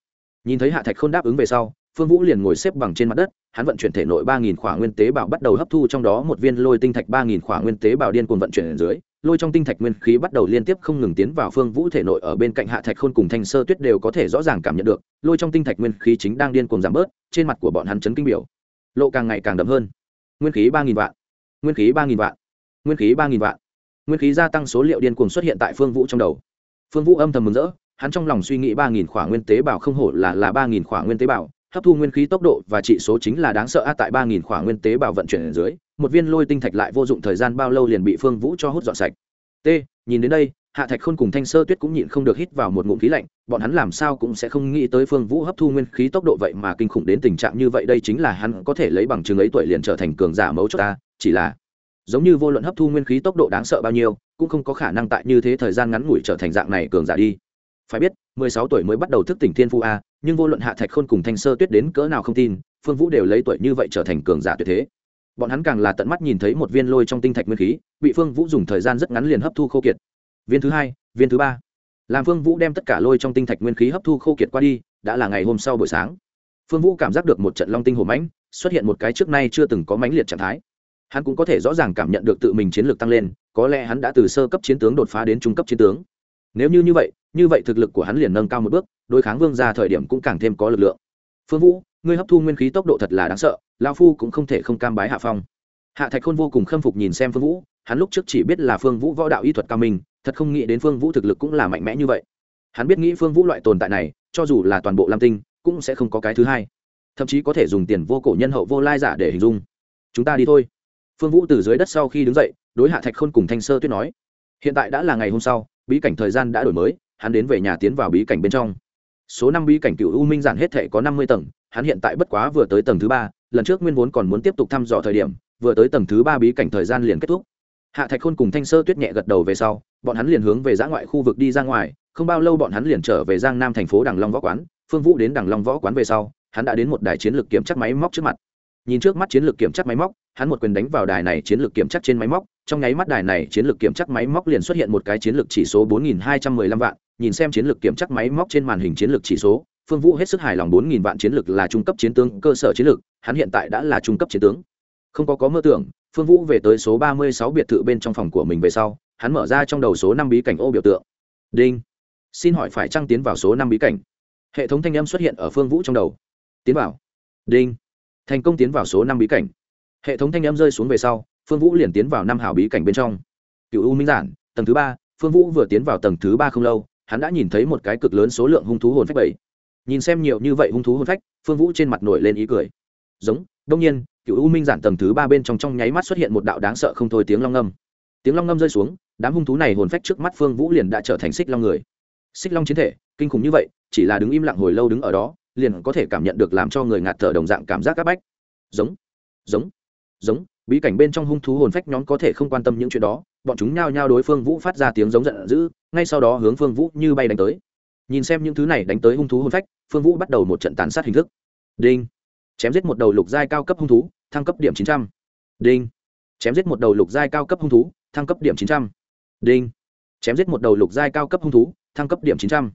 Nhìn thấy hạ thạch khôn đáp ứng về sau, phương vũ liền ngồi xếp bằng trên mặt đất, hắn vận chuyển thể nội ba nghìn khỏa nguyên tế bào bắt đầu hấp thu trong đó một viên lôi tinh thạch ba nghìn khỏa nguyên tế bào điên cuồng vận chuyển ở dưới. Lôi trong tinh thạch nguyên khí bắt đầu liên tiếp không ngừng tiến vào phương vũ thể nội ở bên cạnh hạ thạch khôn cùng thanh sơ tuyết đều có thể rõ ràng cảm nhận được, lôi trong tinh thạch nguyên khí chính đang điên cuồng giảm bớt, trên mặt của bọn hắn chấn kinh biểu. Lộ càng ngày càng đậm hơn nguyên khí ba nghìn vạn. Nguyên khí ba nghìn vạn. Nguyên khí ba nghìn vạn. Nguyên khí gia tăng số liệu điên cuồng xuất hiện tại phương vũ trong đầu. Phương vũ âm thầm mừng rỡ, hắn trong lòng suy nghĩ ba nghìn khỏa nguyên tế bào không hổ là là ba nghìn khỏa nguyên tế bào, hấp thu nguyên khí tốc độ và trị số chính là đáng sợ a tại ba nghìn khỏa nguyên tế bào vận chuyển ở dưới, một viên lôi tinh thạch lại vô dụng thời gian bao lâu liền bị phương vũ cho hút dọn sạch. T, nhìn đến đây hạ thạch khôn cùng thanh sơ tuyết cũng nhịn không được hít vào một ngụm khí lạnh, bọn hắn làm sao cũng sẽ không nghĩ tới phương vũ hấp thu nguyên khí tốc độ vậy mà kinh khủng đến tình trạng như vậy, đây chính là hắn có thể lấy bằng chứng ấy tuổi liền trở thành cường giả mấu chốt ta, chỉ là giống như vô luận hấp thu nguyên khí tốc độ đáng sợ bao nhiêu, cũng không có khả năng tại như thế thời gian ngắn ngủi trở thành dạng này cường giả đi. Phải biết, mười sáu tuổi mới bắt đầu thức tỉnh thiên phu a, nhưng vô luận hạ thạch khôn cùng thanh sơ tuyết đến cỡ nào không tin, phương vũ đều lấy tuổi như vậy trở thành cường giả tuyệt thế. Bọn hắn càng là tận mắt nhìn thấy một viên lôi trong tinh thạch nguyên khí, bị phương vũ dùng thời gian rất ngắn liền hấp thu khô kiệt viên thứ hai, viên thứ ba. Làm phương vũ đem tất cả lôi trong tinh thạch nguyên khí hấp thu khô kiệt qua đi, đã là ngày hôm sau buổi sáng. Phương vũ cảm giác được một trận long tinh hổ mãnh, xuất hiện một cái trước nay chưa từng có mãnh liệt trạng thái. Hắn cũng có thể rõ ràng cảm nhận được tự mình chiến lược tăng lên, có lẽ hắn đã từ sơ cấp chiến tướng đột phá đến trung cấp chiến tướng. Nếu như như vậy như vậy thực lực của hắn liền nâng cao một bước, đối kháng vương ra thời điểm cũng càng thêm có lực lượng. Phương vũ, ngươi hấp thu nguyên khí tốc độ thật là đáng sợ lao phu cũng không thể không cam bái hạ phong. Hạ thạch khôn vô cùng khâm phục nhìn xem phương vũ, hắn lúc trước chỉ biết là phương vũ võ đạo y thuật cao minh thật không nghĩ đến phương vũ thực lực cũng là mạnh mẽ như vậy. Hắn biết nghĩ phương vũ loại tồn tại này, cho dù là toàn bộ lam tinh, cũng sẽ không có cái thứ hai. Thậm chí có thể dùng tiền vô cổ nhân hậu vô lai giả để hình dung. Chúng ta đi thôi. Phương vũ từ dưới đất sau khi đứng dậy, đối hạ thạch khôn cùng thanh sơ tuyết nói, hiện tại đã là ngày hôm sau, bí cảnh thời gian đã đổi mới, hắn đến về nhà tiến vào bí cảnh bên trong. Số năm bí cảnh cựu u minh giản hết thể có năm mươi tầng, hắn hiện tại bất quá vừa tới tầng thứ ba, lần trước nguyên vốn còn muốn tiếp tục thăm dò thời điểm, vừa tới tầng thứ ba bí cảnh thời gian liền kết thúc hạ thạch khôn cùng thanh sơ tuyết nhẹ gật đầu về sau, bọn hắn liền hướng về giã ngoại khu vực đi ra ngoài, không bao lâu bọn hắn liền trở về giang nam thành phố đằng long võ quán, phương vũ đến đằng long võ quán về sau, hắn đã đến một đài chiến lược kiểm chắc máy móc trước mặt. Nhìn trước mắt chiến lược kiểm chắc máy móc, hắn một quyền đánh vào đài này chiến lược kiểm chắc trên máy móc, trong nháy mắt đài này chiến lược kiểm chắc máy móc liền xuất hiện một cái chiến lược chỉ số 4.215 vạn, nhìn xem chiến lược kiểm chắc máy móc trên màn hình chiến lược chỉ số, phương vũ hết sức hài lòng 4.000 vạn chiến lược là trung cấp chiến tướng cơ sở chiến lược, hắn hiện tại đã là trung cấp chiến tướng không có có mơ tưởng, phương vũ về tới số 36 biệt thự bên trong phòng của mình về sau, hắn mở ra trong đầu số năm bí cảnh ô biểu tượng. Đinh. Xin hỏi phải trăng tiến vào số năm bí cảnh? Hệ thống thanh âm xuất hiện ở phương vũ trong đầu. Tiến vào. Đinh. Thành công tiến vào số năm bí cảnh. Hệ thống thanh âm rơi xuống về sau, phương vũ liền tiến vào năm hào bí cảnh bên trong. Cựu u minh giản, tầng thứ ba, phương vũ vừa tiến vào tầng thứ ba không lâu, hắn đã nhìn thấy một cái cực lớn số lượng hung thú hồn phách bảy. Nhìn xem nhiều như vậy hung thú hồn phách, phương vũ trên mặt nổi lên ý cười. Giống đông nhiên, cựu u minh giản tầng thứ ba bên trong trong nháy mắt xuất hiện một đạo đáng sợ không thôi tiếng long ngâm. Tiếng long ngâm rơi xuống, đám hung thú này hồn phách trước mắt phương vũ liền đã trở thành xích long người. Xích long chiến thể, kinh khủng như vậy, chỉ là đứng im lặng hồi lâu đứng ở đó, liền có thể cảm nhận được làm cho người ngạt thở đồng dạng cảm giác áp bách. Giống giống giống, bí cảnh bên trong hung thú hồn phách nhóm có thể không quan tâm những chuyện đó, bọn chúng nhao nhao đối phương vũ phát ra tiếng giống giận dữ, ngay sau đó hướng phương vũ như bay đánh tới. Nhìn xem những thứ này đánh tới hung thú hồn phách, phương vũ bắt đầu một trận tàn sát hình thức. Đinh chém giết một đầu lục giai cao cấp hung thú, thăng cấp điểm chín trăm. Đinh. Chém giết một đầu lục giai cao cấp hung thú, thăng cấp điểm chín trăm. Đinh. Chém giết một đầu lục giai cao cấp hung thú, thăng cấp điểm chín trăm.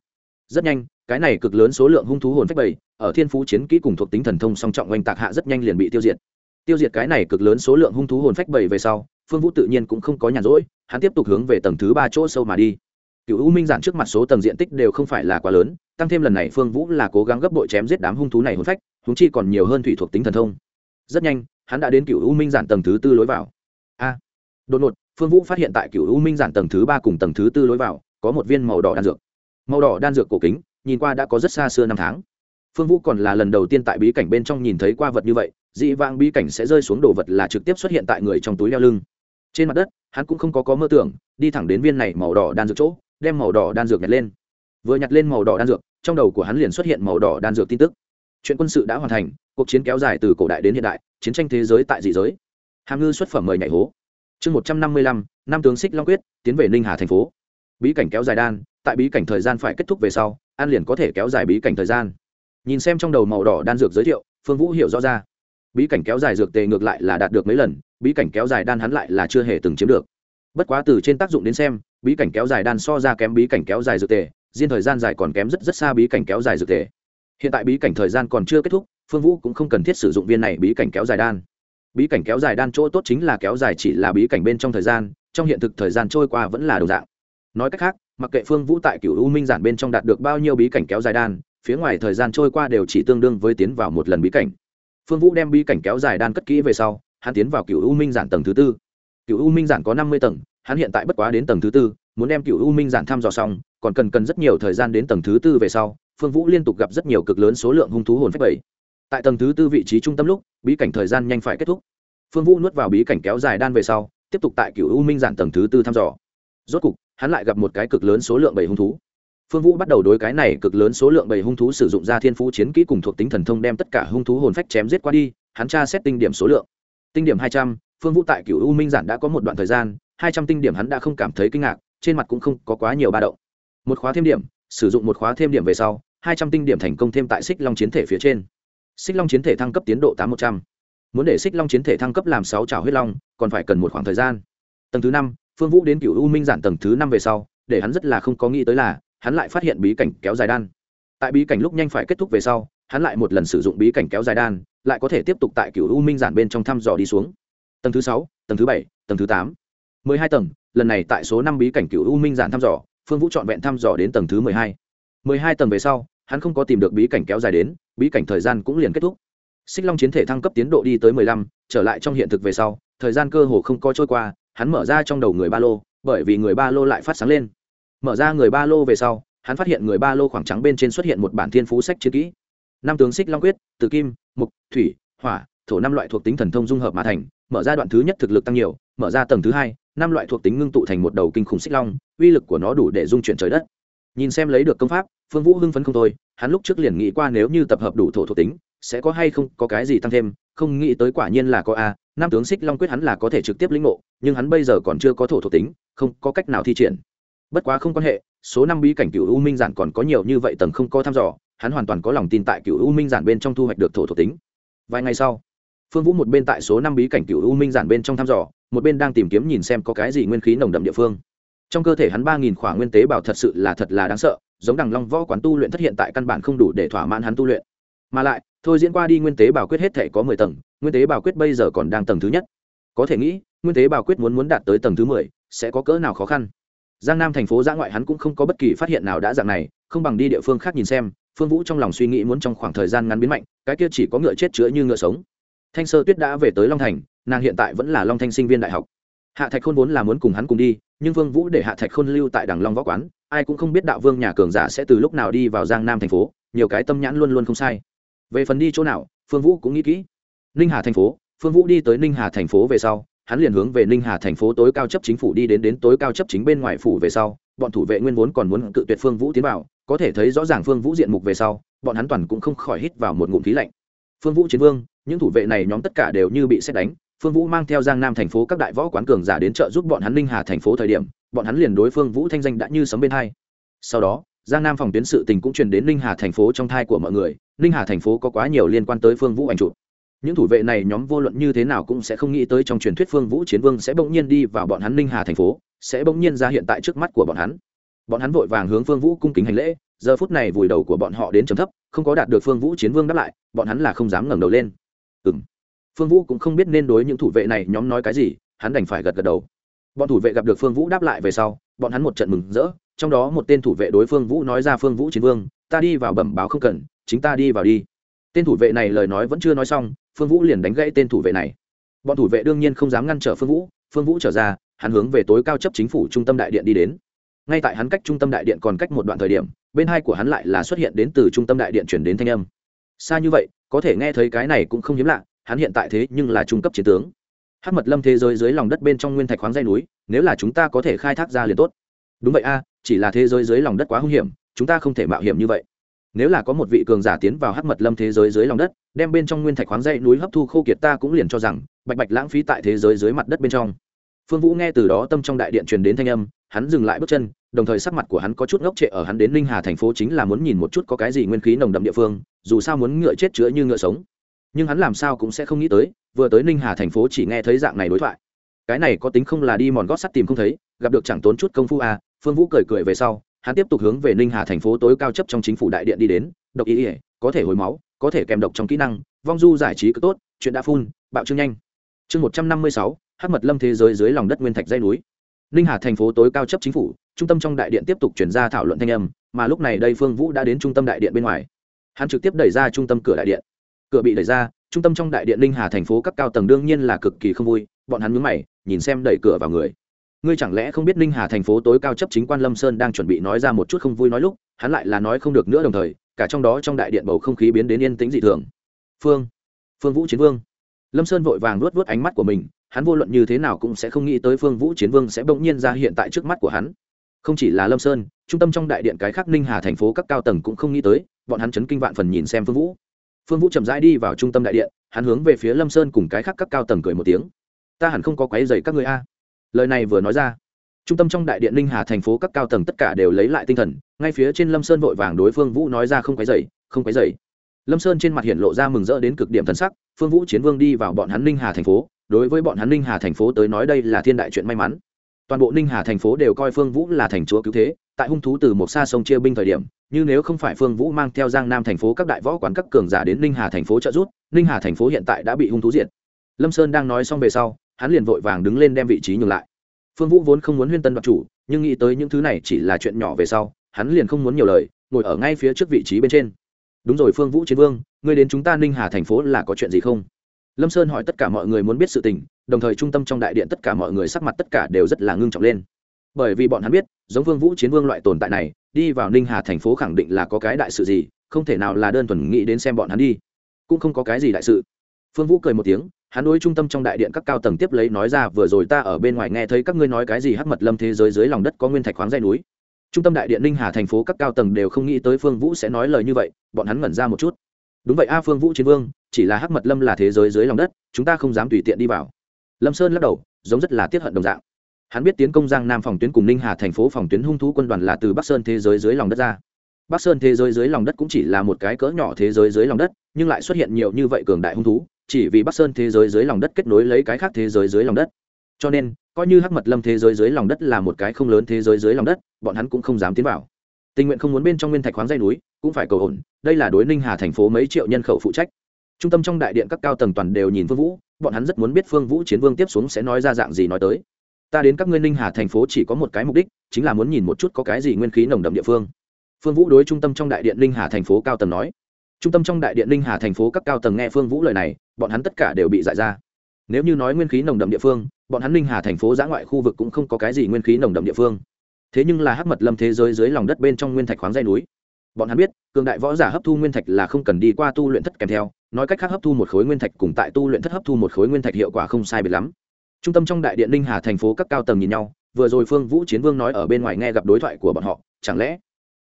Rất nhanh, cái này cực lớn số lượng hung thú hồn phách bảy ở thiên phú chiến kỹ cùng thuộc tính thần thông song trọng oanh tạc hạ rất nhanh liền bị tiêu diệt. Tiêu diệt cái này cực lớn số lượng hung thú hồn phách bảy về sau, phương vũ tự nhiên cũng không có nhàn rỗi, hắn tiếp tục hướng về tầng thứ ba chỗ sâu mà đi. Cựu u minh giản trước mặt số tầng diện tích đều không phải là quá lớn, tăng thêm lần này phương vũ là cố gắng gấp đội chém giết đám hung thú này hồn phách huống chi còn nhiều hơn thủy thuộc tính thần thông. Rất nhanh, hắn đã đến cựu u minh giản tầng thứ tư lối vào. A! Đột ngột, phương vũ phát hiện tại cựu u minh giản tầng thứ ba cùng tầng thứ tư lối vào, có một viên màu đỏ đan dược. Màu đỏ đan dược cổ kính, nhìn qua đã có rất xa xưa năm tháng. Phương vũ còn là lần đầu tiên tại bí cảnh bên trong nhìn thấy qua vật như vậy, dị vãng bí cảnh sẽ rơi xuống đồ vật là trực tiếp xuất hiện tại người trong túi leo lưng. Trên mặt đất, hắn cũng không có có mơ tưởng, đi thẳng đến viên này màu đỏ đan dược chỗ, đem màu đỏ đan dược nhặt lên. Vừa nhặt lên màu đỏ đan dược, trong đầu của hắn liền xuất hiện màu đỏ đan dược tin tức chuyện quân sự đã hoàn thành, cuộc chiến kéo dài từ cổ đại đến hiện đại, chiến tranh thế giới tại dị giới. Hàm ngư xuất phẩm mời nhảy hố. Chương một trăm năm mươi lăm, năm tướng xích long quyết, tiến về ninh hà thành phố. Bí cảnh kéo dài đan, tại bí cảnh thời gian phải kết thúc về sau, an liền có thể kéo dài bí cảnh thời gian. Nhìn xem trong đầu màu đỏ đan dược giới thiệu, phương vũ hiểu rõ ra. Bí cảnh kéo dài dược tề ngược lại là đạt được mấy lần, bí cảnh kéo dài đan hắn lại là chưa hề từng chiếm được. Bất quá từ trên tác dụng đến xem, bí cảnh kéo dài đan so ra kém bí cảnh kéo dài dược tề, riêng thời gian dài còn kém rất rất xa bí cảnh kéo dài dược tề hiện tại bí cảnh thời gian còn chưa kết thúc, phương vũ cũng không cần thiết sử dụng viên này bí cảnh kéo dài đan. Bí cảnh kéo dài đan chỗ tốt chính là kéo dài chỉ là bí cảnh bên trong thời gian, trong hiện thực thời gian trôi qua vẫn là đồng dạng. Nói cách khác, mặc kệ phương vũ tại cựu u minh giản bên trong đạt được bao nhiêu bí cảnh kéo dài đan, phía ngoài thời gian trôi qua đều chỉ tương đương với tiến vào một lần bí cảnh. Phương vũ đem bí cảnh kéo dài đan cất kỹ về sau, hắn tiến vào cựu u minh giản tầng thứ tư. Cựu u minh giản có năm mươi tầng, hắn hiện tại bất quá đến tầng thứ tư, muốn đem cựu u minh giản thăm dò xong, còn cần cần rất nhiều thời gian đến tầng thứ tư về sau phương vũ liên tục gặp rất nhiều cực lớn số lượng hung thú hồn phách bảy tại tầng thứ tư vị trí trung tâm lúc, bí cảnh thời gian nhanh phải kết thúc. Phương vũ nuốt vào bí cảnh kéo dài đan về sau, tiếp tục tại cựu u minh giản tầng thứ tư thăm dò. Rốt cục, hắn lại gặp một cái cực lớn số lượng bảy hung thú. Phương vũ bắt đầu đối cái này cực lớn số lượng bảy hung thú sử dụng ra thiên phú chiến kỹ cùng thuộc tính thần thông đem tất cả hung thú hồn phách chém giết qua đi, hắn tra xét tinh điểm số lượng. Tinh điểm hai trăm, phương vũ tại cựu u minh giản đã có một đoạn thời gian, hai trăm tinh điểm hắn đã không cảm thấy kinh ngạc, trên mặt cũng không có quá nhiều ba động. Một khóa thêm điểm sử dụng một khóa thêm điểm về sau, hai trăm tinh điểm thành công thêm tại xích long chiến thể phía trên. Xích long chiến thể thăng cấp tiến độ tám một trăm. Muốn để xích long chiến thể thăng cấp làm sáu trào huyết long, còn phải cần một khoảng thời gian. Tầng thứ năm, phương vũ đến cựu u minh giản tầng thứ năm về sau, để hắn rất là không có nghĩ tới là, hắn lại phát hiện bí cảnh kéo dài đan. Tại bí cảnh lúc nhanh phải kết thúc về sau, hắn lại một lần sử dụng bí cảnh kéo dài đan, lại có thể tiếp tục tại cựu u minh giản bên trong thăm dò đi xuống. Tầng thứ sáu, tầng thứ bảy, tầng thứ tám. Mười hai tầng, lần này tại số năm bí cảnh cựu u minh giản thăm dò phương vũ trọn vẹn thăm dò đến tầng thứ mười hai. Mười hai tầng về sau, hắn không có tìm được bí cảnh kéo dài đến, bí cảnh thời gian cũng liền kết thúc. Xích long chiến thể thăng cấp tiến độ đi tới mười lăm, trở lại trong hiện thực về sau, thời gian cơ hồ không có trôi qua, hắn mở ra trong đầu người ba lô, bởi vì người ba lô lại phát sáng lên. Mở ra người ba lô về sau, hắn phát hiện người ba lô khoảng trắng bên trên xuất hiện một bản thiên phú sách chiến kỹ. Năm tướng xích long quyết, từ kim, mục, thủy, hỏa, thổ năm loại thuộc tính thần thông dung hợp mà thành, mở ra đoạn thứ nhất thực lực tăng nhiều, mở ra tầng thứ hai, năm loại thuộc tính ngưng tụ thành một đầu kinh khủng xích long uy lực của nó đủ để dung chuyển trời đất. Nhìn xem lấy được công pháp, phương vũ hưng phấn không thôi, hắn lúc trước liền nghĩ qua nếu như tập hợp đủ thổ thuộc tính, sẽ có hay không có cái gì tăng thêm, không nghĩ tới quả nhiên là có a nam tướng xích long quyết hắn là có thể trực tiếp lĩnh ngộ, nhưng hắn bây giờ còn chưa có thổ thuộc tính, không có cách nào thi triển. Bất quá không quan hệ, số năm bí cảnh cựu u minh giản còn có nhiều như vậy tầng không có thăm dò, hắn hoàn toàn có lòng tin tại cựu u minh giản bên trong thu hoạch được thổ thuộc tính. Vài ngày sau, phương vũ một bên tại số năm bí cảnh cựu u minh giản bên trong thăm dò, một bên đang tìm kiếm nhìn xem có cái gì nguyên khí nồng đậm địa phương trong cơ thể hắn ba nghìn khỏa nguyên tế bảo thật sự là thật là đáng sợ, giống đằng long võ quán tu luyện thất hiện tại căn bản không đủ để thỏa mãn hắn tu luyện. Mà lại, thôi diễn qua đi nguyên tế bảo quyết hết thể có mười tầng, nguyên tế bảo quyết bây giờ còn đang tầng thứ nhất. Có thể nghĩ, nguyên tế bảo quyết muốn muốn đạt tới tầng thứ mười, sẽ có cỡ nào khó khăn. Giang nam thành phố giã ngoại hắn cũng không có bất kỳ phát hiện nào đã dạng này, không bằng đi địa phương khác nhìn xem, phương vũ trong lòng suy nghĩ muốn trong khoảng thời gian ngắn biến mạnh, cái kia chỉ có ngựa chết chữa như ngựa sống. Thanh sơ tuyết đã về tới long thành, nàng hiện tại vẫn là long thanh sinh viên đại học. Hạ thạch khôn vốn là muốn cùng hắn cùng đi nhưng vương vũ để hạ thạch khôn lưu tại đằng long võ quán, ai cũng không biết đạo vương nhà cường giả sẽ từ lúc nào đi vào giang nam thành phố, nhiều cái tâm nhãn luôn luôn không sai. Về phần đi chỗ nào, phương vũ cũng nghĩ kỹ. Ninh hà thành phố, phương vũ đi tới ninh hà thành phố về sau, hắn liền hướng về ninh hà thành phố tối cao chấp chính phủ đi đến đến tối cao chấp chính bên ngoài phủ về sau, bọn thủ vệ nguyên vốn còn muốn cự tuyệt phương vũ tiến vào, có thể thấy rõ ràng phương vũ diện mục về sau, bọn hắn toàn cũng không khỏi hít vào một ngụm khí lạnh. Phương vũ chiến vương, những thủ vệ này nhóm tất cả đều như bị xét đánh phương vũ mang theo giang nam thành phố các đại võ quán cường giả đến trợ giúp bọn hắn ninh hà thành phố thời điểm, bọn hắn liền đối phương vũ thanh danh đã như sấm bên hai. Sau đó, giang nam phòng tuyến sự tình cũng truyền đến ninh hà thành phố trong thai của mọi người, ninh hà thành phố có quá nhiều liên quan tới phương vũ ảnh chụp. Những thủ vệ này nhóm vô luận như thế nào cũng sẽ không nghĩ tới trong truyền thuyết phương vũ chiến vương sẽ bỗng nhiên đi vào bọn hắn ninh hà thành phố, sẽ bỗng nhiên ra hiện tại trước mắt của bọn hắn. Bọn hắn vội vàng hướng phương vũ cung kính hành lễ, giờ phút này vùi đầu của bọn họ đến chấm thấp, không có đạt được phương vũ chiến vương đáp lại, bọn hắn là không dám ngẩng đầu lên. Ừ m phương vũ cũng không biết nên đối những thủ vệ này nhóm nói cái gì, hắn đành phải gật gật đầu. Bọn thủ vệ gặp được phương vũ đáp lại về sau, bọn hắn một trận mừng rỡ, trong đó một tên thủ vệ đối phương vũ nói ra, phương vũ chiến vương, ta đi vào bẩm báo không cần, chính ta đi vào đi. Tên thủ vệ này lời nói vẫn chưa nói xong, phương vũ liền đánh gãy tên thủ vệ này. Bọn thủ vệ đương nhiên không dám ngăn trở phương vũ phương vũ trở ra, hắn hướng về tối cao chấp chính phủ trung tâm đại điện đi đến. Ngay tại hắn cách trung tâm đại điện còn cách một đoạn thời điểm, bên hai của hắn lại là xuất hiện đến từ trung tâm đại điện chuyển đến thanh âm. Xa như vậy, có thể nghe thấy cái này cũng không hiếm lạ hắn hiện tại thế nhưng là trung cấp chiến tướng. Hát mật lâm thế giới dưới lòng đất bên trong nguyên thạch khoáng dây núi, nếu là chúng ta có thể khai thác ra liền tốt. Đúng vậy a, chỉ là thế giới dưới lòng đất quá hung hiểm, chúng ta không thể mạo hiểm như vậy. Nếu là có một vị cường giả tiến vào hát mật lâm thế giới dưới lòng đất, đem bên trong nguyên thạch khoáng dây núi hấp thu khô kiệt ta cũng liền cho rằng, bạch bạch lãng phí tại thế giới dưới mặt đất bên trong. Phương vũ nghe từ đó tâm trong đại điện truyền đến thanh âm, hắn dừng lại bước chân, đồng thời sắc mặt của hắn có chút ngốc trệ ở hắn đến ninh hà thành phố chính là muốn nhìn một chút có cái gì nguyên khí nồng đậm địa phương, dù sao muốn ngựa chết chữa như ngựa sống nhưng hắn làm sao cũng sẽ không nghĩ tới, vừa tới ninh hà thành phố chỉ nghe thấy dạng này đối thoại. Cái này có tính không là đi mòn gót sắt tìm không thấy, gặp được chẳng tốn chút công phu à phương vũ cười cười về sau, hắn tiếp tục hướng về ninh hà thành phố tối cao chấp trong chính phủ đại điện đi đến, độc ý ỉa có thể hồi máu, có thể kèm độc trong kỹ năng, vong du giải trí cứ tốt, chuyện đã phun, bạo trương nhanh. Chương một trăm năm mươi sáu hát mật lâm thế giới dưới lòng đất nguyên thạch dây núi. Ninh hà thành phố tối cao chấp chính phủ, trung tâm trong đại điện tiếp tục chuyển ra thảo luận thanh âm, mà lúc này đây phương vũ đã đến trung tâm đại điện bên ngoài. Hắn trực tiếp đẩy ra trung tâm cửa đại điện cửa bị đẩy ra, trung tâm trong đại điện ninh hà thành phố các cao tầng đương nhiên là cực kỳ không vui, bọn hắn mướn mày, nhìn xem đẩy cửa vào người. Ngươi chẳng lẽ không biết ninh hà thành phố tối cao chấp chính quan lâm sơn đang chuẩn bị nói ra một chút không vui nói lúc, hắn lại là nói không được nữa đồng thời, cả trong đó trong đại điện bầu không khí biến đến yên tĩnh dị thường. Phương phương vũ chiến vương. Lâm sơn vội vàng luốt vớt ánh mắt của mình, hắn vô luận như thế nào cũng sẽ không nghĩ tới phương vũ chiến vương sẽ bỗng nhiên ra hiện tại trước mắt của hắn. Không chỉ là lâm sơn, trung tâm trong đại điện cái khác ninh hà thành phố các cao tầng cũng không nghĩ tới, bọn hắn chấn kinh vạn phần nhìn xem phương vũ phương vũ chậm rãi đi vào trung tâm đại điện, hắn hướng về phía lâm sơn cùng cái khác các cao tầng cười một tiếng. Ta hẳn không có quáy dày các người a. Lời này vừa nói ra, trung tâm trong đại điện ninh hà thành phố các cao tầng tất cả đều lấy lại tinh thần, ngay phía trên lâm sơn vội vàng đối phương vũ nói ra không quáy dày không quáy dày lâm sơn trên mặt hiện lộ ra mừng rỡ đến cực điểm thần sắc, phương vũ chiến vương đi vào bọn hắn ninh hà thành phố, đối với bọn hắn ninh hà thành phố tới nói đây là thiên đại chuyện may mắn. Toàn bộ ninh hà thành phố đều coi phương vũ là thành chúa cứu thế, tại hung thú từ một xa sông chia binh thời điểm như nếu không phải phương vũ mang theo giang nam thành phố các đại võ quán các cường giả đến ninh hà thành phố trợ giúp, ninh hà thành phố hiện tại đã bị hung thú diệt. Lâm sơn đang nói xong về sau, hắn liền vội vàng đứng lên đem vị trí nhường lại. Phương vũ vốn không muốn huyên tân đoạt chủ, nhưng nghĩ tới những thứ này chỉ là chuyện nhỏ về sau, hắn liền không muốn nhiều lời, ngồi ở ngay phía trước vị trí bên trên. Đúng rồi phương vũ chiến vương, ngươi đến chúng ta ninh hà thành phố là có chuyện gì không? Lâm sơn hỏi tất cả mọi người muốn biết sự tình, đồng thời trung tâm trong đại điện tất cả mọi người sắc mặt tất cả đều rất là ngưng trọng lên. Bởi vì bọn hắn biết, giống vương vũ chiến vương loại tồn tại này đi vào ninh hà thành phố khẳng định là có cái đại sự gì, không thể nào là đơn thuần nghĩ đến xem bọn hắn đi. Cũng không có cái gì đại sự. Phương vũ cười một tiếng, hắn đối trung tâm trong đại điện các cao tầng tiếp lấy nói ra, vừa rồi ta ở bên ngoài nghe thấy các ngươi nói cái gì hắc mật lâm thế giới dưới lòng đất có nguyên thạch khoáng dây núi. Trung tâm đại điện ninh hà thành phố các cao tầng đều không nghĩ tới phương vũ sẽ nói lời như vậy, bọn hắn ngẩn ra một chút. Đúng vậy a, phương vũ chiến vương, chỉ là hắc mật lâm là thế giới dưới lòng đất, chúng ta không dám tùy tiện đi vào. Lâm sơn lắc đầu, giống rất là tiết hận đồng dạng hắn biết tiến công giang nam phòng tuyến cùng ninh hà thành phố phòng tuyến hung thú quân đoàn là từ bắc sơn thế giới dưới lòng đất ra. Bắc sơn thế giới dưới lòng đất cũng chỉ là một cái cỡ nhỏ thế giới dưới lòng đất, nhưng lại xuất hiện nhiều như vậy cường đại hung thú, chỉ vì bắc sơn thế giới dưới lòng đất kết nối lấy cái khác thế giới dưới lòng đất. Cho nên, coi như hắc mật lâm thế giới dưới lòng đất là một cái không lớn thế giới dưới lòng đất, bọn hắn cũng không dám tiến vào. Tình nguyện không muốn bên trong nguyên thạch khoáng dây núi, cũng phải cầu ổn đây là đối ninh hà thành phố mấy triệu nhân khẩu phụ trách. Trung tâm trong đại điện các cao tầng toàn đều nhìn phương vũ, bọn hắn rất muốn biết phương vũ chiến vương tiếp xuống sẽ nói ra dạng gì nói tới ta đến các ngươi ninh hà thành phố chỉ có một cái mục đích, chính là muốn nhìn một chút có cái gì nguyên khí nồng đậm địa phương. Phương vũ đối trung tâm trong đại điện ninh hà thành phố cao tầng nói. Trung tâm trong đại điện ninh hà thành phố các cao tầng nghe phương vũ lời này, bọn hắn tất cả đều bị giải ra. Nếu như nói nguyên khí nồng đậm địa phương, bọn hắn ninh hà thành phố giã ngoại khu vực cũng không có cái gì nguyên khí nồng đậm địa phương. Thế nhưng là hắc mật lâm thế giới dưới lòng đất bên trong nguyên thạch khoáng dây núi. Bọn hắn biết, cường đại võ giả hấp thu nguyên thạch là không cần đi qua tu luyện thất kèm theo, nói cách khác hấp thu một khối nguyên thạch cùng tại tu luyện thất hấp thu một khối nguyên thạch hiệu quả không sai biệt lắm trung tâm trong đại điện ninh hà thành phố các cao tầng nhìn nhau, vừa rồi phương vũ chiến vương nói ở bên ngoài nghe gặp đối thoại của bọn họ, chẳng lẽ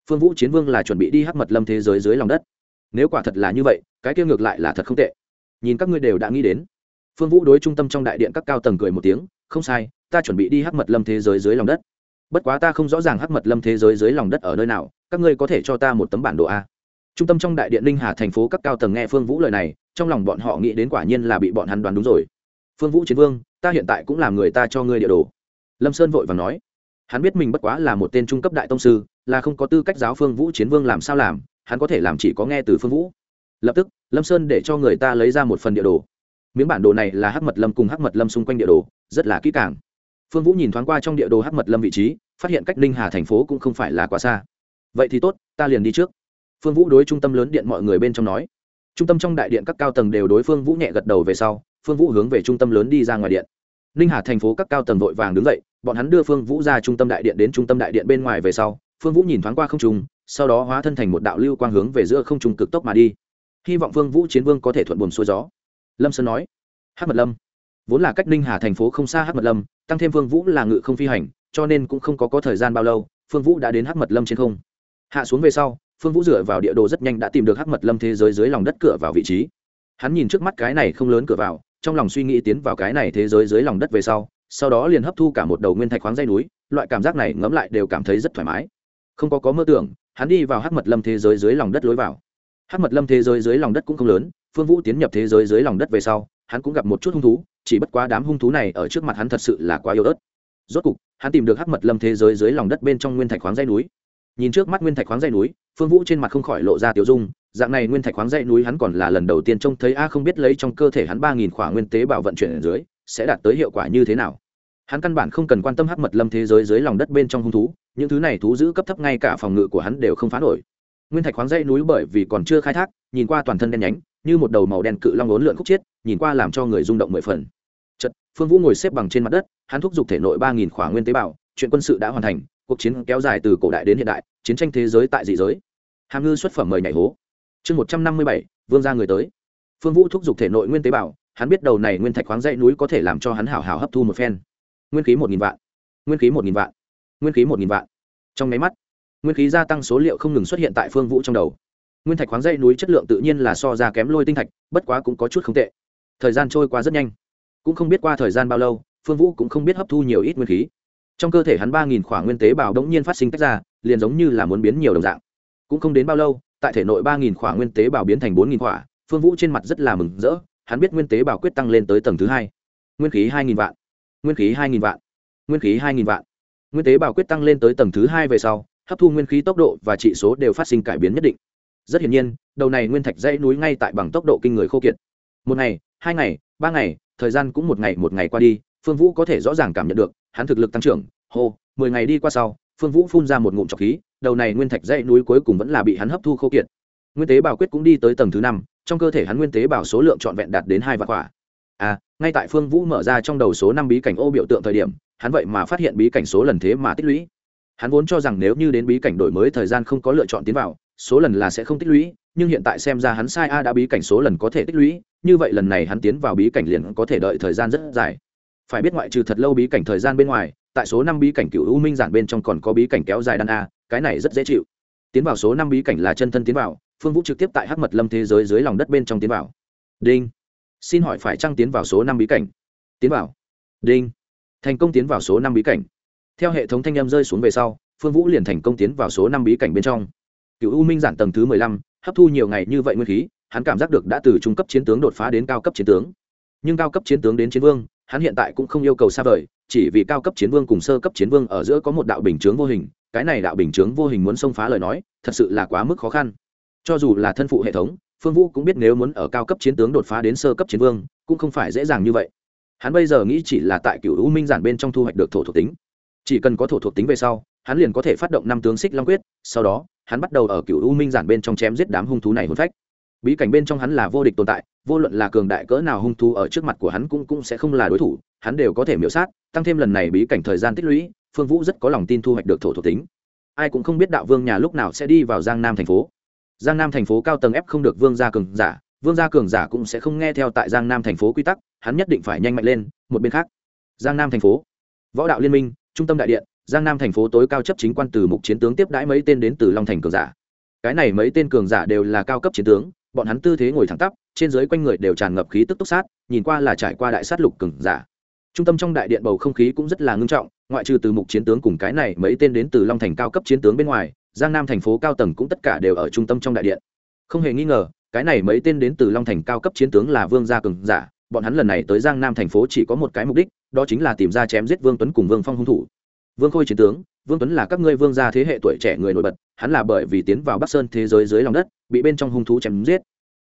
phương vũ chiến vương là chuẩn bị đi hắc mật lâm thế giới dưới lòng đất? Nếu quả thật là như vậy, cái kia ngược lại là thật không tệ. Nhìn các ngươi đều đã nghĩ đến. Phương vũ đối trung tâm trong đại điện các cao tầng cười một tiếng, không sai, ta chuẩn bị đi hắc mật lâm thế giới dưới lòng đất. Bất quá ta không rõ ràng hắc mật lâm thế giới dưới lòng đất ở nơi nào, các ngươi có thể cho ta một tấm bản đồ a. Trung tâm trong đại điện ninh hà thành phố các cao tầng nghe phương vũ lời này, trong lòng bọn họ nghĩ đến quả nhiên là bị bọn hắn đoán đúng rồi. Phương vũ chiến vương ta hiện tại cũng làm người ta cho ngươi địa đồ. Lâm sơn vội và nói. Hắn biết mình bất quá là một tên trung cấp đại tông sư, là không có tư cách giáo phương vũ chiến vương làm sao làm, hắn có thể làm chỉ có nghe từ phương vũ. Lập tức, lâm sơn để cho người ta lấy ra một phần địa đồ. Miếng bản đồ này là hắc mật lâm cùng hắc mật lâm xung quanh địa đồ, rất là kỹ càng. Phương vũ nhìn thoáng qua trong địa đồ hắc mật lâm vị trí, phát hiện cách ninh hà thành phố cũng không phải là quá xa. Vậy thì tốt, ta liền đi trước. Phương vũ đối trung tâm lớn điện mọi người bên trong nói. Trung tâm trong đại điện các cao tầng đều đối phương vũ nhẹ gật đầu về sau phương vũ hướng về trung tâm lớn đi ra ngoài điện. Ninh hà thành phố các cao tầng vội vàng đứng dậy, bọn hắn đưa phương vũ ra trung tâm đại điện đến trung tâm đại điện bên ngoài về sau, phương vũ nhìn thoáng qua không trung, sau đó hóa thân thành một đạo lưu quang hướng về giữa không trung cực tốc mà đi. Hy vọng phương vũ chiến vương có thể thuận buồm xuôi gió. Lâm sơn nói hát mật lâm. Vốn là cách ninh hà thành phố không xa hát mật lâm, tăng thêm phương vũ là ngự không phi hành, cho nên cũng không có có thời gian bao lâu, phương vũ đã đến hát mật lâm trên không. Hạ xuống về sau, phương vũ dựa vào địa đồ rất nhanh đã tìm được hát mật lâm thế giới dưới lòng đất cửa vào vị trí. Hắn nhìn trước mắt cái này không lớn cửa vào trong lòng suy nghĩ tiến vào cái này thế giới dưới lòng đất về sau sau đó liền hấp thu cả một đầu nguyên thạch khoáng dây núi, loại cảm giác này ngẫm lại đều cảm thấy rất thoải mái. Không có có mơ tưởng, hắn đi vào hát mật lâm thế giới dưới lòng đất lối vào. Hát mật lâm thế giới dưới lòng đất cũng không lớn, phương vũ tiến nhập thế giới dưới lòng đất về sau, hắn cũng gặp một chút hung thú, chỉ bất quá đám hung thú này ở trước mặt hắn thật sự là quá yếu ớt. Rốt cục, hắn tìm được hắc mật lâm thế giới dưới lòng đất bên trong nguyên thạch khoáng dây núi. Nhìn trước mắt nguyên thạch khoáng dây núi, phương vũ trên mặt không khỏi lộ ra tiểu dung dạng này nguyên thạch khoáng dãy núi hắn còn là lần đầu tiên trông thấy, a, không biết lấy trong cơ thể hắn ba nghìn khỏa nguyên tế bào vận chuyển ở dưới, sẽ đạt tới hiệu quả như thế nào. Hắn căn bản không cần quan tâm hắc mật lâm thế giới dưới lòng đất bên trong hung thú, những thứ này thú giữ cấp thấp ngay cả phòng ngự của hắn đều không phá nổi. Nguyên thạch khoáng dãy núi bởi vì còn chưa khai thác, nhìn qua toàn thân đen nhánh, như một đầu màu đen cự long lốn lượn khúc chiết, nhìn qua làm cho người rung động mười phần. Chật phương vũ ngồi xếp bằng trên mặt đất, hắn thúc giục thể nội ba nghìn khỏa nguyên tế bào chuyện quân sự đã hoàn thành, cuộc chiến kéo dài từ cổ đại đến hiện đại, chiến tranh thế giới tại dị giới. Hàm ngư xuất phẩm mời nhảy hố chương một trăm năm mươi bảy, vương ra người tới. Phương vũ thúc giục thể nội nguyên tế bào, hắn biết đầu này nguyên thạch khoáng dãy núi có thể làm cho hắn hảo hảo hấp thu một phen. Nguyên khí một nghìn vạn. Nguyên khí một nghìn vạn. Nguyên khí một nghìn vạn. Trong máy mắt, nguyên khí gia tăng số liệu không ngừng xuất hiện tại phương vũ trong đầu. Nguyên thạch khoáng dây núi chất lượng tự nhiên là so ra kém lôi tinh thạch, bất quá cũng có chút không tệ. Thời gian trôi qua rất nhanh. Cũng không biết qua thời gian bao lâu, phương vũ cũng không biết hấp thu nhiều ít nguyên khí. Trong cơ thể hắn ba nghìn khỏa nguyên tế bào đống nhiên phát sinh tách ra, liền giống như là muốn biến nhiều đồng dạng. Cũng không đến bao lâu tại thể nội ba nghìn khỏa nguyên tế bào biến thành bốn nghìn khỏa, phương vũ trên mặt rất là mừng rỡ, hắn biết nguyên tế bào quyết tăng lên tới tầng thứ hai. Nguyên khí hai nghìn vạn. Nguyên khí hai nghìn vạn. Nguyên khí hai nghìn vạn. Nguyên tế bào quyết tăng lên tới tầng thứ hai về sau, hấp thu nguyên khí tốc độ và trị số đều phát sinh cải biến nhất định. Rất hiển nhiên, đầu này nguyên thạch dãy núi ngay tại bằng tốc độ kinh người khô kiệt. Một ngày, hai ngày, ba ngày, thời gian cũng một ngày một ngày qua đi, phương vũ có thể rõ ràng cảm nhận được, hắn thực lực tăng trưởng, hô, mười ngày đi qua sau, phương vũ phun ra một ngụm trọc khí đầu này nguyên thạch dãy núi cuối cùng vẫn là bị hắn hấp thu khô kiệt. Nguyên tế bảo quyết cũng đi tới tầng thứ năm, trong cơ thể hắn nguyên tế bảo số lượng trọn vẹn đạt đến hai vạn quả. À ngay tại phương vũ mở ra trong đầu số năm bí cảnh ô biểu tượng thời điểm, hắn vậy mà phát hiện bí cảnh số lần thế mà tích lũy. Hắn vốn cho rằng nếu như đến bí cảnh đổi mới thời gian không có lựa chọn tiến vào, số lần là sẽ không tích lũy, nhưng hiện tại xem ra hắn sai a đã bí cảnh số lần có thể tích lũy, như vậy lần này hắn tiến vào bí cảnh liền có thể đợi thời gian rất dài. Phải biết ngoại trừ thật lâu bí cảnh thời gian bên ngoài tại số năm bí cảnh cựu u minh giản bên trong còn có bí cảnh kéo dài đan a, cái này rất dễ chịu. Tiến vào số năm bí cảnh là chân thân tiến vào, phương vũ trực tiếp tại hắc mật lâm thế giới dưới lòng đất bên trong tiến vào. Đinh. Xin hỏi phải trăng tiến vào số năm bí cảnh? Tiến vào. Đinh. Thành công tiến vào số năm bí cảnh. Theo hệ thống thanh âm rơi xuống về sau, phương vũ liền thành công tiến vào số năm bí cảnh bên trong. Cựu u minh giản tầng thứ mười lăm, hấp thu nhiều ngày như vậy nguyên khí, hắn cảm giác được đã từ trung cấp chiến tướng đột phá đến cao cấp chiến tướng. Nhưng cao cấp chiến tướng đến chiến vương hắn hiện tại cũng không yêu cầu xa vời, chỉ vì cao cấp chiến vương cùng sơ cấp chiến vương ở giữa có một đạo bình chướng vô hình, cái này đạo bình chướng vô hình muốn xông phá lời nói, thật sự là quá mức khó khăn. Cho dù là thân phụ hệ thống, phương vũ cũng biết nếu muốn ở cao cấp chiến tướng đột phá đến sơ cấp chiến vương, cũng không phải dễ dàng như vậy. Hắn bây giờ nghĩ chỉ là tại cựu u minh giản bên trong thu hoạch được thổ thuộc tính. Chỉ cần có thổ thuộc tính về sau, hắn liền có thể phát động năm tướng xích long quyết, sau đó, hắn bắt đầu ở cựu u minh giản bên trong chém giết đám hung thú này hôn phách. Bí cảnh bên trong hắn là vô địch tồn tại vô luận là cường đại cỡ nào hung thú ở trước mặt của hắn cũng cũng sẽ không là đối thủ, hắn đều có thể miễu sát, tăng thêm lần này bí cảnh thời gian tích lũy, phương vũ rất có lòng tin thu hoạch được thổ thuộc tính. Ai cũng không biết đạo vương nhà lúc nào sẽ đi vào giang nam thành phố. Giang nam thành phố cao tầng ép không được vương gia cường giả, vương gia cường giả cũng sẽ không nghe theo tại giang nam thành phố quy tắc, hắn nhất định phải nhanh mạnh lên, một bên khác. Giang nam thành phố, võ đạo liên minh, trung tâm đại điện, giang nam thành phố tối cao chấp chính quan từ mục chiến tướng tiếp đãi mấy tên đến từ long thành cường giả. Cái này mấy tên cường giả đều là cao cấp chiến tướng, bọn hắn tư thế ngồi thẳng tắp trên dưới quanh người đều tràn ngập khí tức túc sát, nhìn qua là trải qua đại sát lục cường giả. Trung tâm trong đại điện bầu không khí cũng rất là ngưng trọng, ngoại trừ từ mục chiến tướng cùng cái này mấy tên đến từ long thành cao cấp chiến tướng bên ngoài, giang nam thành phố cao tầng cũng tất cả đều ở trung tâm trong đại điện. Không hề nghi ngờ, cái này mấy tên đến từ long thành cao cấp chiến tướng là vương gia cường giả, bọn hắn lần này tới giang nam thành phố chỉ có một cái mục đích, đó chính là tìm ra chém giết vương tuấn cùng vương phong hung thủ. Vương khôi chiến tướng, vương tuấn là các ngươi vương gia thế hệ tuổi trẻ người nổi bật, hắn là bởi vì tiến vào bắc sơn thế giới dưới lòng đất, bị bên trong hung thú chém giết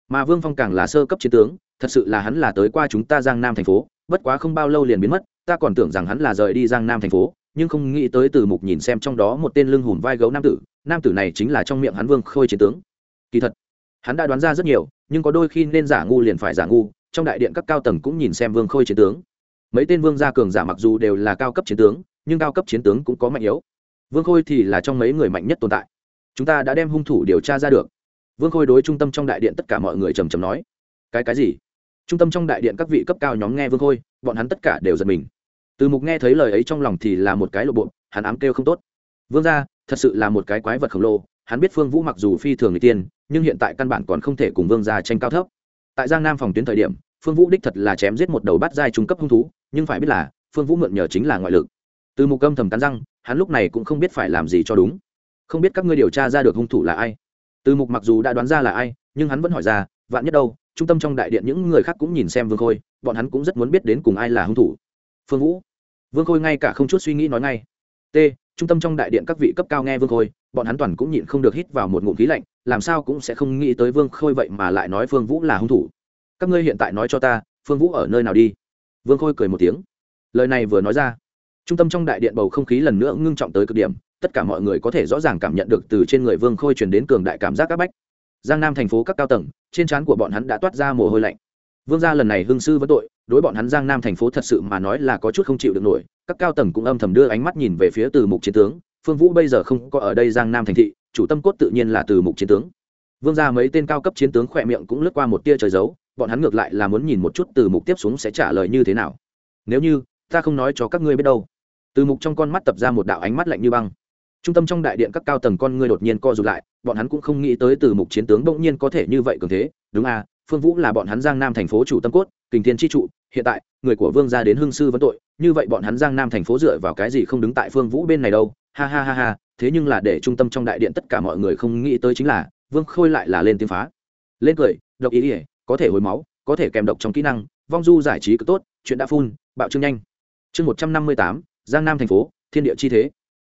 mà vương phong càng là sơ cấp chiến tướng, thật sự là hắn là tới qua chúng ta giang nam thành phố, bất quá không bao lâu liền biến mất, ta còn tưởng rằng hắn là rời đi giang nam thành phố, nhưng không nghĩ tới từ mục nhìn xem trong đó một tên lưng hùm vai gấu nam tử nam tử này chính là trong miệng hắn vương khôi chiến tướng. Kỳ thật, hắn đã đoán ra rất nhiều, nhưng có đôi khi nên giả ngu liền phải giả ngu, trong đại điện các cao tầng cũng nhìn xem vương khôi chiến tướng. Mấy tên vương gia cường giả mặc dù đều là cao cấp chiến tướng, nhưng cao cấp chiến tướng cũng có mạnh yếu. Vương khôi thì là trong mấy người mạnh nhất tồn tại. Chúng ta đã đem hung thủ điều tra ra được vương khôi đối trung tâm trong đại điện tất cả mọi người trầm trầm nói, cái cái gì? Trung tâm trong đại điện các vị cấp cao nhóm nghe vương khôi, bọn hắn tất cả đều giật mình. Từ mục nghe thấy lời ấy trong lòng thì là một cái lộ bộ, hắn ám kêu không tốt. Vương gia, thật sự là một cái quái vật khổng lồ, hắn biết phương vũ mặc dù phi thường người tiên, nhưng hiện tại căn bản còn không thể cùng vương gia tranh cao thấp. Tại giang nam phòng tuyến thời điểm, phương vũ đích thật là chém giết một đầu bát giai trung cấp hung thú, nhưng phải biết là, phương vũ mượn nhờ chính là ngoại lực. Từ mục âm thầm cắn răng, hắn lúc này cũng không biết phải làm gì cho đúng. Không biết các ngươi điều tra ra được hung thủ là ai? Từ mục mặc dù đã đoán ra là ai, nhưng hắn vẫn hỏi ra, vạn nhất đâu? Trung tâm trong đại điện những người khác cũng nhìn xem vương khôi, bọn hắn cũng rất muốn biết đến cùng ai là hung thủ. Phương vũ. Vương khôi ngay cả không chút suy nghĩ nói ngay. T, trung tâm trong đại điện các vị cấp cao nghe vương khôi, bọn hắn toàn cũng nhịn không được hít vào một ngụm khí lạnh, làm sao cũng sẽ không nghĩ tới vương khôi vậy mà lại nói phương vũ là hung thủ. Các ngươi hiện tại nói cho ta, phương vũ ở nơi nào đi? Vương khôi cười một tiếng. Lời này vừa nói ra, trung tâm trong đại điện bầu không khí lần nữa ngưng trọng tới cực điểm tất cả mọi người có thể rõ ràng cảm nhận được từ trên người vương khôi truyền đến cường đại cảm giác các bách. Giang nam thành phố các cao tầng, trên trán của bọn hắn đã toát ra mồ hôi lạnh. Vương gia lần này hương sư vẫn tội, đối bọn hắn giang nam thành phố thật sự mà nói là có chút không chịu được nổi. Các cao tầng cũng âm thầm đưa ánh mắt nhìn về phía từ mục chiến tướng. Phương vũ bây giờ không có ở đây giang nam thành thị, chủ tâm cốt tự nhiên là từ mục chiến tướng. Vương gia mấy tên cao cấp chiến tướng khỏe miệng cũng lướt qua một tia trời giấu, bọn hắn ngược lại là muốn nhìn một chút từ mục tiếp xuống sẽ trả lời như thế nào. Nếu như, ta không nói cho các ngươi biết đâu. Từ mục trong con mắt tập ra một đạo ánh mắt lạnh như băng trung tâm trong đại điện các cao tầng con ngươi đột nhiên co rụt lại, bọn hắn cũng không nghĩ tới từ mục chiến tướng bỗng nhiên có thể như vậy cường thế. Đúng à phương vũ là bọn hắn giang nam thành phố chủ tâm cốt, kình thiên tri trụ, hiện tại, người của vương gia đến hưng sư vấn tội, như vậy bọn hắn giang nam thành phố dựa vào cái gì không đứng tại phương vũ bên này đâu? Ha ha ha ha, thế nhưng là để trung tâm trong đại điện tất cả mọi người không nghĩ tới chính là, vương khôi lại là lên tiếng phá. Lên cười, độc ý ỉa có thể hồi máu, có thể kèm độc trong kỹ năng, vong du giải trí cực tốt, chuyện đã phun, bạo trương nhanh. Chương một trăm năm mươi tám, giang nam thành phố, thiên địa chi thế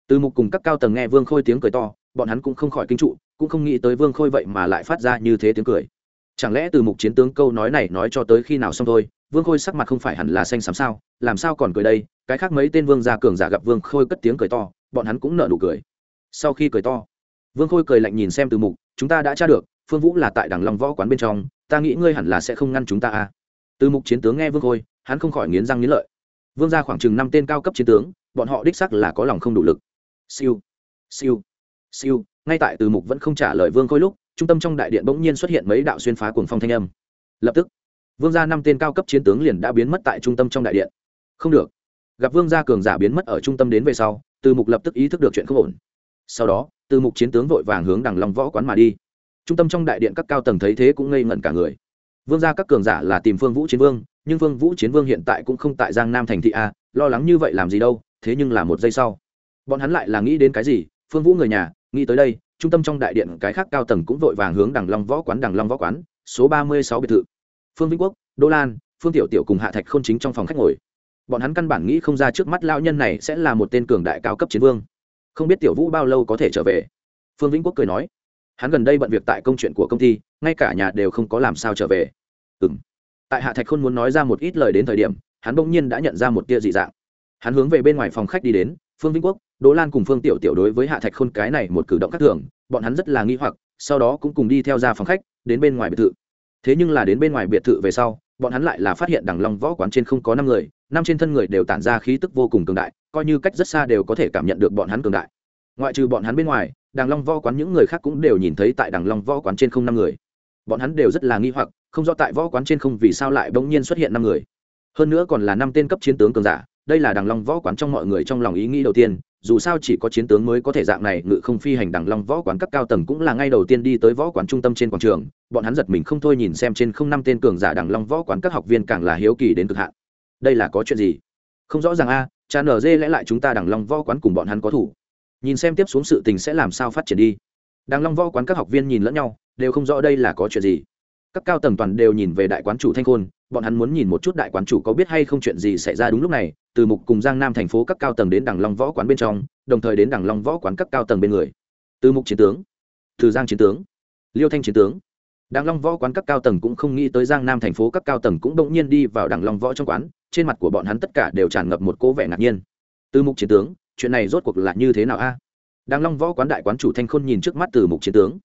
từ mục cùng các cao tầng nghe vương khôi tiếng cười to, bọn hắn cũng không khỏi kinh trụ, cũng không nghĩ tới vương khôi vậy mà lại phát ra như thế tiếng cười. Chẳng lẽ từ mục chiến tướng câu nói này nói cho tới khi nào xong thôi? Vương khôi sắc mặt không phải hẳn là xanh xám sao? Làm sao còn cười đây? Cái khác mấy tên vương gia cường giả gặp vương khôi cất tiếng cười to, bọn hắn cũng nợ nụ cười. Sau khi cười to, vương khôi cười lạnh nhìn xem từ mục, chúng ta đã tra được, phương vũ là tại đằng long võ quán bên trong, ta nghĩ ngươi hẳn là sẽ không ngăn chúng ta à? Từ mục chiến tướng nghe vương khôi, hắn không khỏi nghiến răng nghiến lợi. Vương gia khoảng chừng năm tên cao cấp chiến tướng, bọn họ đích sắc là có lòng không đủ lực siêu. Siêu. Siêu. Ngay tại từ mục vẫn không trả lời vương khôi lúc, trung tâm trong đại điện bỗng nhiên xuất hiện mấy đạo xuyên phá cuồng phong thanh âm. Lập tức, vương gia năm tên cao cấp chiến tướng liền đã biến mất tại trung tâm trong đại điện. Không được. Gặp vương gia cường giả biến mất ở trung tâm đến về sau, từ mục lập tức ý thức được chuyện không ổn. Sau đó, từ mục chiến tướng vội vàng hướng đằng lòng võ quán mà đi. Trung tâm trong đại điện các cao tầng thấy thế cũng ngây ngẩn cả người. Vương gia các cường giả là tìm phương vũ chiến vương, nhưng phương vũ chiến vương hiện tại cũng không tại giang nam thành thị a, lo lắng như vậy làm gì đâu, thế nhưng là một giây sau bọn hắn lại là nghĩ đến cái gì? Phương vũ người nhà, nghĩ tới đây, trung tâm trong đại điện cái khác cao tầng cũng vội vàng hướng đằng long võ quán, đằng long võ quán, số ba mươi sáu biệt thự. Phương vĩnh quốc, đô lan, phương tiểu tiểu cùng hạ thạch k h ô n chính trong phòng khách ngồi. Bọn hắn căn bản nghĩ không ra trước mắt lao nhân này sẽ là một tên cường đại cao cấp chiến vương. Không biết tiểu vũ bao lâu có thể trở về? Phương vĩnh quốc cười nói. Hắn gần đây bận việc tại công chuyện của công ty, ngay cả nhà đều không có làm sao trở về. Ừ m tại hạ thạch khôn muốn nói ra một ít lời đến thời điểm, hắn bỗng nhiên đã nhận ra một tia dị dạng. Hắn hướng về bên ngoài phòng khách đi đến, phương vĩnh quốc đỗ lan cùng phương tiểu tiểu đối với hạ thạch khôn cái này một cử động khác thường, bọn hắn rất là nghi hoặc, sau đó cũng cùng đi theo ra phòng khách, đến bên ngoài biệt thự. Thế nhưng là đến bên ngoài biệt thự về sau, bọn hắn lại là phát hiện đằng long võ quán trên không có năm người, năm trên thân người đều tản ra khí tức vô cùng cường đại, coi như cách rất xa đều có thể cảm nhận được bọn hắn cường đại. Ngoại trừ bọn hắn bên ngoài, đằng long võ quán những người khác cũng đều nhìn thấy tại đằng long võ quán trên không năm người. Bọn hắn đều rất là nghi hoặc, không rõ tại võ quán trên không vì sao lại bỗng nhiên xuất hiện năm người. Hơn nữa còn là năm tên cấp chiến tướng cường giả, đây là đằng long võ quán trong mọi người trong lòng ý nghĩ đầu tiên dù sao chỉ có chiến tướng mới có thể dạng này, ngự không phi hành đằng long võ quán cấp cao tầng cũng là ngay đầu tiên đi tới võ quán trung tâm trên quảng trường. Bọn hắn giật mình không thôi nhìn xem trên không năm tên cường giả đằng long võ quán các học viên càng là hiếu kỳ đến cực hạn. Đây là có chuyện gì? Không rõ ràng a, cha nở dê lẽ lại chúng ta đằng long võ quán cùng bọn hắn có thủ. Nhìn xem tiếp xuống sự tình sẽ làm sao phát triển đi. Đằng long võ quán các học viên nhìn lẫn nhau, đều không rõ đây là có chuyện gì. Các cao tầng toàn đều nhìn về đại quán chủ thanh khôn bọn hắn muốn nhìn một chút đại quán chủ có biết hay không chuyện gì xảy ra đúng lúc này, từ mục cùng giang nam thành phố các cao tầng đến đằng long võ quán bên trong, đồng thời đến đằng long võ quán các cao tầng bên người. Từ mục chiến tướng, từ giang chiến tướng, liêu thanh chiến tướng. Đằng long võ quán các cao tầng cũng không nghĩ tới giang nam thành phố các cao tầng cũng động nhiên đi vào đằng long võ trong quán, trên mặt của bọn hắn tất cả đều tràn ngập một cố vẻ ngạc nhiên. Từ mục chiến tướng, chuyện này rốt cuộc là như thế nào a? Đằng long võ quán đại quán chủ thanh khôn nhìn trước mắt từ mục chiến tướng.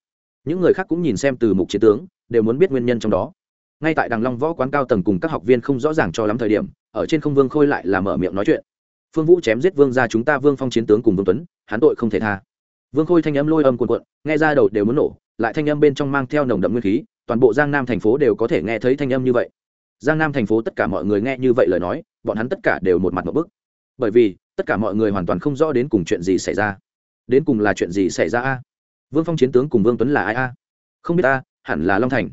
Những người khác cũng nhìn xem từ mục chiến tướng, đều muốn biết nguyên nhân trong đó ngay tại đằng long võ quán cao tầng cùng các học viên không rõ ràng cho lắm thời điểm, ở trên không vương khôi lại là mở miệng nói chuyện. Phương vũ chém giết vương ra chúng ta vương phong chiến tướng cùng vương tuấn, hắn tội không thể tha. Vương khôi thanh âm lôi âm cuồn cuộn, nghe ra đầu đều muốn nổ, lại thanh âm bên trong mang theo nồng đậm nguyên khí, toàn bộ giang nam thành phố đều có thể nghe thấy thanh âm như vậy. Giang nam thành phố tất cả mọi người nghe như vậy lời nói, bọn hắn tất cả đều một mặt một bức. Bởi vì, tất cả mọi người hoàn toàn không rõ đến cùng chuyện gì xảy ra. Đến cùng là chuyện gì xảy ra a? Vương phong chiến tướng cùng vương tuấn là ai a? Không biết a, hẳn là long thành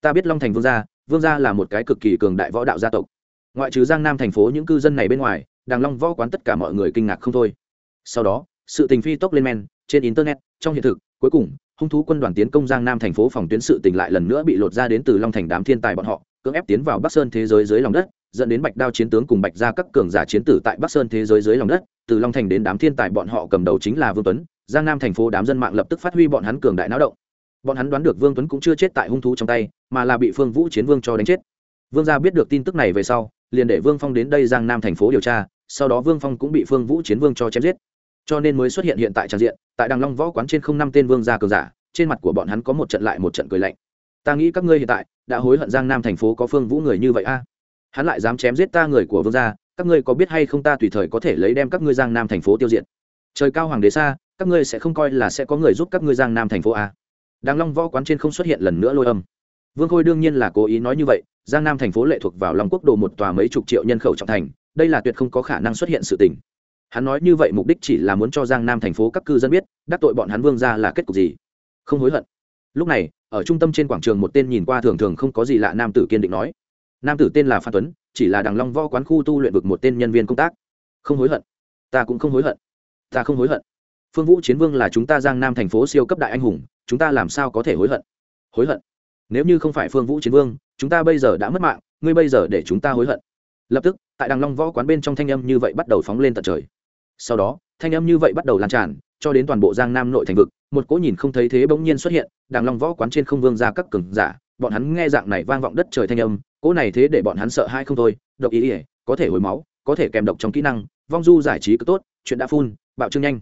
ta biết long thành vương gia vương gia là một cái cực kỳ cường đại võ đạo gia tộc. Ngoại trừ giang nam thành phố những cư dân này bên ngoài, đàng long võ quán tất cả mọi người kinh ngạc không thôi. Sau đó, sự tình phi tốc lên men, trên internet, trong hiện thực, cuối cùng, hung thú quân đoàn tiến công giang nam thành phố phòng tuyến sự tình lại lần nữa bị lột ra đến từ long thành đám thiên tài bọn họ, cưỡng ép tiến vào bắc sơn thế giới dưới lòng đất, dẫn đến bạch đao chiến tướng cùng bạch ra các cường giả chiến tử tại bắc sơn thế giới dưới lòng đất, từ long thành đến đám thiên tài bọn họ cầm đầu chính là vương tuấn, giang nam thành phố đám dân mạng lập tức phát huy bọn hắn cường đại náo động bọn hắn đoán được vương tuấn cũng chưa chết tại hung thú trong tay, mà là bị phương vũ chiến vương cho đánh chết. Vương gia biết được tin tức này về sau, liền để vương phong đến đây giang nam thành phố điều tra, sau đó vương phong cũng bị phương vũ chiến vương cho chém giết. Cho nên mới xuất hiện hiện tại trang diện, tại đằng long võ quán trên không năm tên vương gia cường giả, trên mặt của bọn hắn có một trận lại một trận cười lạnh. Ta nghĩ các ngươi hiện tại đã hối hận giang nam thành phố có phương vũ người như vậy a. Hắn lại dám chém giết ta người của vương gia, các ngươi có biết hay không ta tùy thời có thể lấy đem các ngươi giang nam thành phố tiêu diệt. Trời cao hoàng đế xa, các ngươi sẽ không coi là sẽ có người giúp các ngươi giang nam thành phố a. Đàng Long võ quán trên không xuất hiện lần nữa lôi âm. Vương Khôi đương nhiên là cố ý nói như vậy, Giang Nam thành phố lệ thuộc vào Long Quốc đồ một tòa mấy chục triệu nhân khẩu trọng thành, đây là tuyệt không có khả năng xuất hiện sự tình. Hắn nói như vậy mục đích chỉ là muốn cho Giang Nam thành phố các cư dân biết, đắc tội bọn hắn Vương gia là kết cục gì. Không hối hận. Lúc này, ở trung tâm trên quảng trường một tên nhìn qua thường thường không có gì lạ nam tử kiên định nói. Nam tử tên là Phan Tuấn, chỉ là Đằng Long võ quán khu tu luyện vực một tên nhân viên công tác. Không hối hận. Ta cũng không hối hận. Ta không hối hận. Phương Vũ Chiến Vương là chúng ta Giang Nam thành phố siêu cấp đại anh hùng, chúng ta làm sao có thể hối hận? Hối hận? Nếu như không phải phương vũ chiến vương chúng ta bây giờ đã mất mạng ngươi bây giờ để chúng ta hối hận. Lập tức tại đằng long võ quán bên trong thanh âm như vậy bắt đầu phóng lên tận trời. Sau đó thanh âm như vậy bắt đầu lan tràn cho đến toàn bộ giang nam nội thành vực một cỗ nhìn không thấy thế bỗng nhiên xuất hiện đằng long võ quán trên không vương ra các cường giả bọn hắn nghe dạng này vang vọng đất trời thanh âm cỗ này thế để bọn hắn sợ hai không thôi độc ý ỉa có thể hồi máu có thể kèm độc trong kỹ năng vong du giải trí cứ tốt chuyện đã phun bạo trương nhanh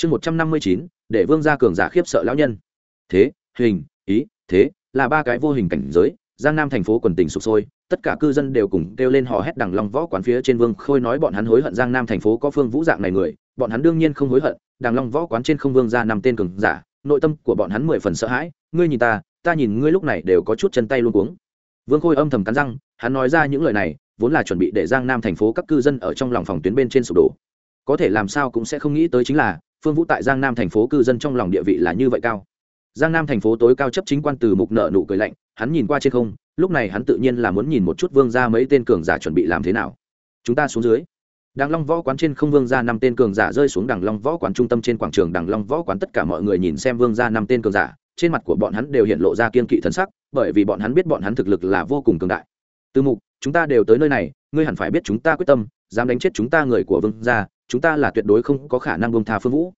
chương một trăm năm mươi chín, để vương gia cường giả khiếp sợ lão nhân. Thế, hình, ý, thế, là ba cái vô hình cảnh giới, giang nam thành phố quần tỉnh sụp sôi, tất cả cư dân đều cùng kêu lên hò hét đằng long võ quán phía trên vương, khôi nói bọn hắn hối hận giang nam thành phố có phương vũ dạng này người, bọn hắn đương nhiên không hối hận, đằng long võ quán trên không vương ra năm tên cường giả, nội tâm của bọn hắn mười phần sợ hãi, ngươi nhìn ta ta nhìn ngươi lúc này đều có chút chân tay luôn cuống. Vương khôi âm thầm cắn răng, hắn nói ra những lời này, vốn là chuẩn bị để giang nam thành phố các cư dân ở trong lòng phòng tuyến bên trên sụp đổ. Có thể làm sao cũng sẽ không nghĩ tới chính là phương vũ tại giang nam thành phố cư dân trong lòng địa vị là như vậy cao. Giang nam thành phố tối cao chấp chính quan từ mục nợ nụ cười lạnh, hắn nhìn qua trên không, lúc này hắn tự nhiên là muốn nhìn một chút vương ra mấy tên cường giả chuẩn bị làm thế nào. Chúng ta xuống dưới. Đằng long võ quán trên không vương ra năm tên cường giả rơi xuống đằng long võ quán trung tâm trên quảng trường đằng long võ quán tất cả mọi người nhìn xem vương ra năm tên cường giả, trên mặt của bọn hắn đều hiện lộ ra kiên kỵ thân sắc, bởi vì bọn hắn biết bọn hắn thực lực là vô cùng cường đại. Từ mục, chúng ta đều tới nơi này, ngươi hẳn phải biết chúng ta quyết tâm, dám đánh chết chúng ta người của vương gia chúng ta là tuyệt đối không có khả năng bông tha phương vũ.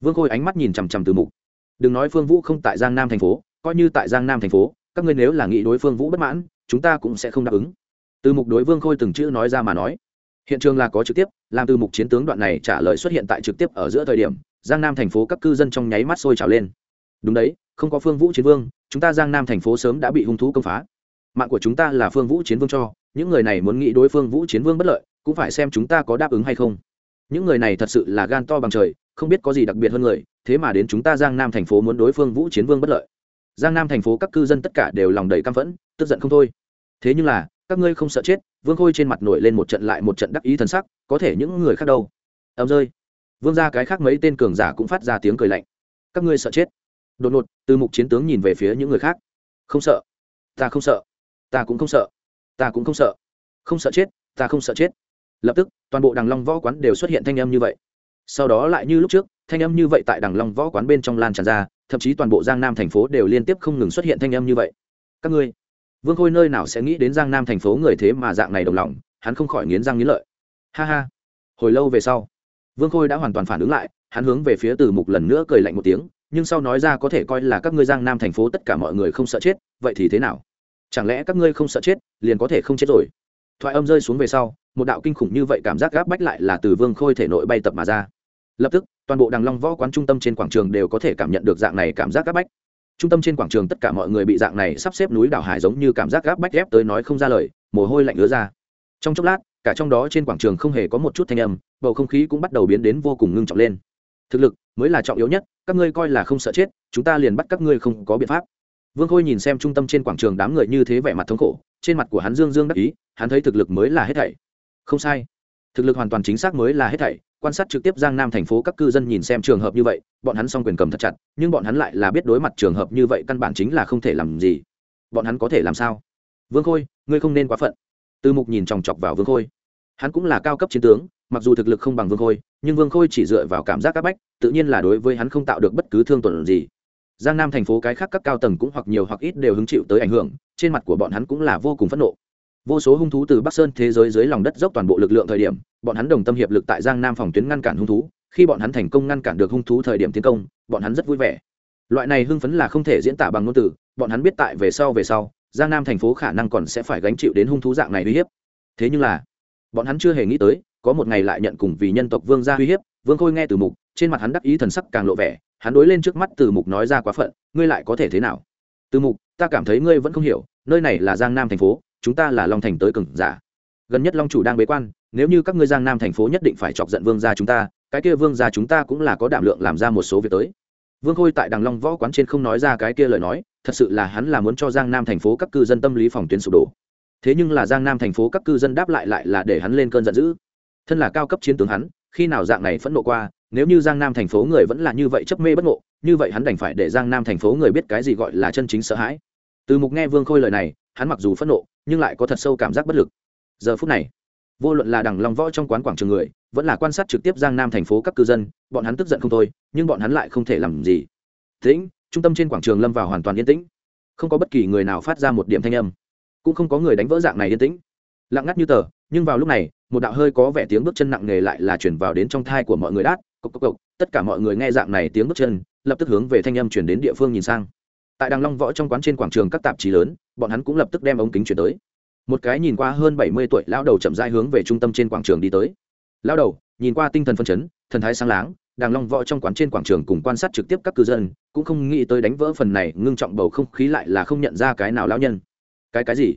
Vương khôi ánh mắt nhìn chằm chằm từ mục. Đừng nói phương vũ không tại giang nam thành phố, coi như tại giang nam thành phố, các ngươi nếu là nghĩ đối phương vũ bất mãn, chúng ta cũng sẽ không đáp ứng. Từ mục đối vương khôi từng chữ nói ra mà nói. Hiện trường là có trực tiếp, làm từ mục chiến tướng đoạn này trả lời xuất hiện tại trực tiếp ở giữa thời điểm, giang nam thành phố các cư dân trong nháy mắt sôi trào lên. Đúng đấy, không có phương vũ chiến vương, chúng ta giang nam thành phố sớm đã bị hung thú công phá. Mạng của chúng ta là phương vũ chiến vương cho, những người này muốn nghĩ đối phương vũ chiến vương bất lợi, cũng phải xem chúng ta có đáp ứng hay không những người này thật sự là gan to bằng trời, không biết có gì đặc biệt hơn người, thế mà đến chúng ta giang nam thành phố muốn đối phương vũ chiến vương bất lợi. Giang nam thành phố các cư dân tất cả đều lòng đầy căm phẫn, tức giận không thôi. Thế nhưng là, các ngươi không sợ chết, vương khôi trên mặt nổi lên một trận lại một trận đắc ý thần sắc, có thể những người khác đâu? Ấm rơi. Vương ra cái khác mấy tên cường giả cũng phát ra tiếng cười lạnh. Các ngươi sợ chết. Đột ngột, từ mục chiến tướng nhìn về phía những người khác. Không sợ. Ta không sợ. Ta cũng không sợ. Ta cũng không sợ. Không sợ chết, ta không sợ chết lập tức, toàn bộ đằng long võ quán đều xuất hiện thanh âm như vậy. Sau đó lại như lúc trước, thanh âm như vậy tại đằng long võ quán bên trong lan tràn ra, thậm chí toàn bộ giang nam thành phố đều liên tiếp không ngừng xuất hiện thanh âm như vậy. Các ngươi, vương khôi nơi nào sẽ nghĩ đến giang nam thành phố người thế mà dạng này đồng lòng, hắn không khỏi nghiến răng nghiến lợi. Ha ha. Hồi lâu về sau, vương khôi đã hoàn toàn phản ứng lại, hắn hướng về phía từ mục lần nữa cười lạnh một tiếng, nhưng sau nói ra có thể coi là các ngươi giang nam thành phố tất cả mọi người không sợ chết, vậy thì thế nào? Chẳng lẽ các ngươi không sợ chết, liền có thể không chết rồi? Thoại âm rơi xuống về sau, một đạo kinh khủng như vậy cảm giác gáp bách lại là từ vương khôi thể nội bay tập mà ra. Lập tức, toàn bộ đằng long võ quán trung tâm trên quảng trường đều có thể cảm nhận được dạng này cảm giác gáp bách. Trung tâm trên quảng trường tất cả mọi người bị dạng này sắp xếp núi đảo hải giống như cảm giác gáp bách ép tới nói không ra lời, mồ hôi lạnh ứa ra. Trong chốc lát, cả trong đó trên quảng trường không hề có một chút thanh âm, bầu không khí cũng bắt đầu biến đến vô cùng ngưng trọng lên. Thực lực mới là trọng yếu nhất, các ngươi coi là không sợ chết, chúng ta liền bắt các ngươi không có biện pháp. Vương khôi nhìn xem trung tâm trên quảng trường đám người như thế vẻ mặt thống khổ trên mặt của hắn dương dương đắc ý, hắn thấy thực lực mới là hết thảy. Không sai. Thực lực hoàn toàn chính xác mới là hết thảy. Quan sát trực tiếp giang nam thành phố các cư dân nhìn xem trường hợp như vậy, bọn hắn song quyền cầm thật chặt, nhưng bọn hắn lại là biết đối mặt trường hợp như vậy căn bản chính là không thể làm gì. Bọn hắn có thể làm sao? Vương khôi, ngươi không nên quá phận. Từ mục nhìn chòng chọc vào vương khôi. Hắn cũng là cao cấp chiến tướng, mặc dù thực lực không bằng vương khôi, nhưng vương khôi chỉ dựa vào cảm giác c áp bách, tự nhiên là đối với hắn không tạo được bất cứ thương tuần gì giang nam thành phố cái khác các cao tầng cũng hoặc nhiều hoặc ít đều hứng chịu tới ảnh hưởng, trên mặt của bọn hắn cũng là vô cùng phẫn nộ. Vô số hung thú từ bắc sơn thế giới dưới lòng đất dốc toàn bộ lực lượng thời điểm, bọn hắn đồng tâm hiệp lực tại giang nam phòng tuyến ngăn cản hung thú. Khi bọn hắn thành công ngăn cản được hung thú thời điểm tiến công, bọn hắn rất vui vẻ. Loại này hưng phấn là không thể diễn tả bằng ngôn từ, bọn hắn biết tại về sau về sau, giang nam thành phố khả năng còn sẽ phải gánh chịu đến hung thú dạng này uy hiếp. Thế nhưng là, bọn hắn chưa hề nghĩ tới, có một ngày lại nhận cùng vì nhân tộc vương gia uy hiếp, vương khôi nghe từ mục trên mặt hắn đắc ý thần sắc càng lộ vẻ, hắn đối lên trước mắt từ mục nói ra quá phận, ngươi lại có thể thế nào? Từ mục, ta cảm thấy ngươi vẫn không hiểu, nơi này là giang nam thành phố, chúng ta là long thành tới cừng giả. Gần nhất long chủ đang bế quan, nếu như các ngươi giang nam thành phố nhất định phải chọc giận vương gia chúng ta, cái kia vương gia chúng ta cũng là có đảm lượng làm ra một số việc tới. Vương khôi tại đằng long võ quán trên không nói ra cái kia lời nói, thật sự là hắn là muốn cho giang nam thành phố các cư dân tâm lý phòng tuyến sụp đổ. Thế nhưng là giang nam thành phố các cư dân đáp lại lại là để hắn lên cơn giận dữ. Thân là cao cấp chiến tướng hắn, khi nào dạng này phẫn nộ qua nếu như giang nam thành phố người vẫn là như vậy chấp mê bất ngộ, như vậy hắn đành phải để giang nam thành phố người biết cái gì gọi là chân chính sợ hãi. Từ mục nghe vương khôi lời này, hắn mặc dù phẫn nộ, nhưng lại có thật sâu cảm giác bất lực. Giờ phút này, vô luận là đằng long võ trong quán quảng trường người, vẫn là quan sát trực tiếp giang nam thành phố các cư dân, bọn hắn tức giận không thôi, nhưng bọn hắn lại không thể làm gì. Tĩnh, trung tâm trên quảng trường lâm vào hoàn toàn yên tĩnh. Không có bất kỳ người nào phát ra một điểm thanh âm. Cũng không có người đánh vỡ dạng này yên tĩnh. Lặng ngắt như tờ, nhưng vào lúc này, một đạo hơi có vẻ tiếng bước chân nặng nề lại là chuyển vào đến trong thai của mọi người đát cộc cộc cộc, tất cả mọi người nghe dạng này tiếng bước chân, lập tức hướng về thanh âm chuyển đến địa phương nhìn sang. Tại đằng long võ trong quán trên quảng trường các tạp chí lớn, bọn hắn cũng lập tức đem ống kính chuyển tới. Một cái nhìn qua hơn bảy mươi tuổi lao đầu chậm rãi hướng về trung tâm trên quảng trường đi tới. Lao đầu, nhìn qua tinh thần phân chấn, thần thái sáng láng đàng long võ trong quán trên quảng trường cùng quan sát trực tiếp các cư dân, cũng không nghĩ tới đánh vỡ phần này, ngưng trọng bầu không khí lại là không nhận ra cái nào lão nhân. Cái cái gì?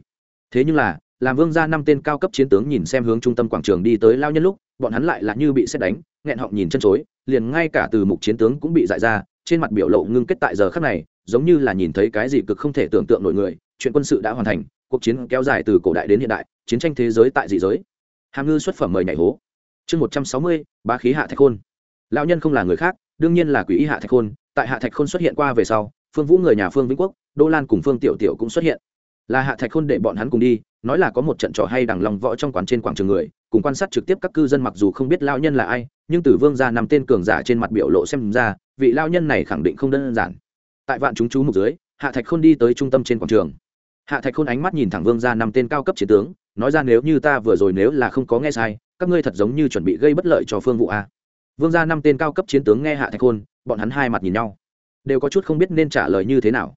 Thế nhưng là, làm vương gia năm tên cao cấp chiến tướng nhìn xem hướng trung tâm quảng trường đi tới lao nhân lúc, bọn hắn lại là như bị xét đánh nghẹn họng nhìn chân chối, liền ngay cả từ mục chiến tướng cũng bị dại ra, trên mặt biểu lộ ngưng kết tại giờ khắc này, giống như là nhìn thấy cái gì cực không thể tưởng tượng nổi người, chuyện quân sự đã hoàn thành, cuộc chiến kéo dài từ cổ đại đến hiện đại, chiến tranh thế giới tại dị giới. Hàm ngư xuất phẩm mời nhảy hố. Chương một trăm sáu mươi ba khí hạ thạch khôn. Lão nhân không là người khác, đương nhiên là quỷ y hạ thạch khôn, tại hạ thạch khôn xuất hiện qua về sau, phương vũ người nhà phương vĩnh quốc đô lan cùng phương tiểu tiểu cũng xuất hiện là hạ thạch khôn để bọn hắn cùng đi, nói là có một trận trò hay đằng lòng võ trong quán trên quảng trường người, cùng quan sát trực tiếp các cư dân mặc dù không biết lao nhân là ai, nhưng từ vương ra nằm tên cường giả trên mặt biểu lộ xem ra, vị lao nhân này khẳng định không đơn giản. Tại vạn chúng chú mục dưới, hạ thạch khôn đi tới trung tâm trên quảng trường. Hạ thạch khôn ánh mắt nhìn thẳng vương ra năm tên cao cấp chiến tướng, nói ra nếu như ta vừa rồi nếu là không có nghe sai, các ngươi thật giống như chuẩn bị gây bất lợi cho phương vụ a. Vương ra năm tên cao cấp chiến tướng nghe hạ thạch khôn, bọn hắn hai mặt nhìn nhau, đều có chút không biết nên trả lời như thế nào.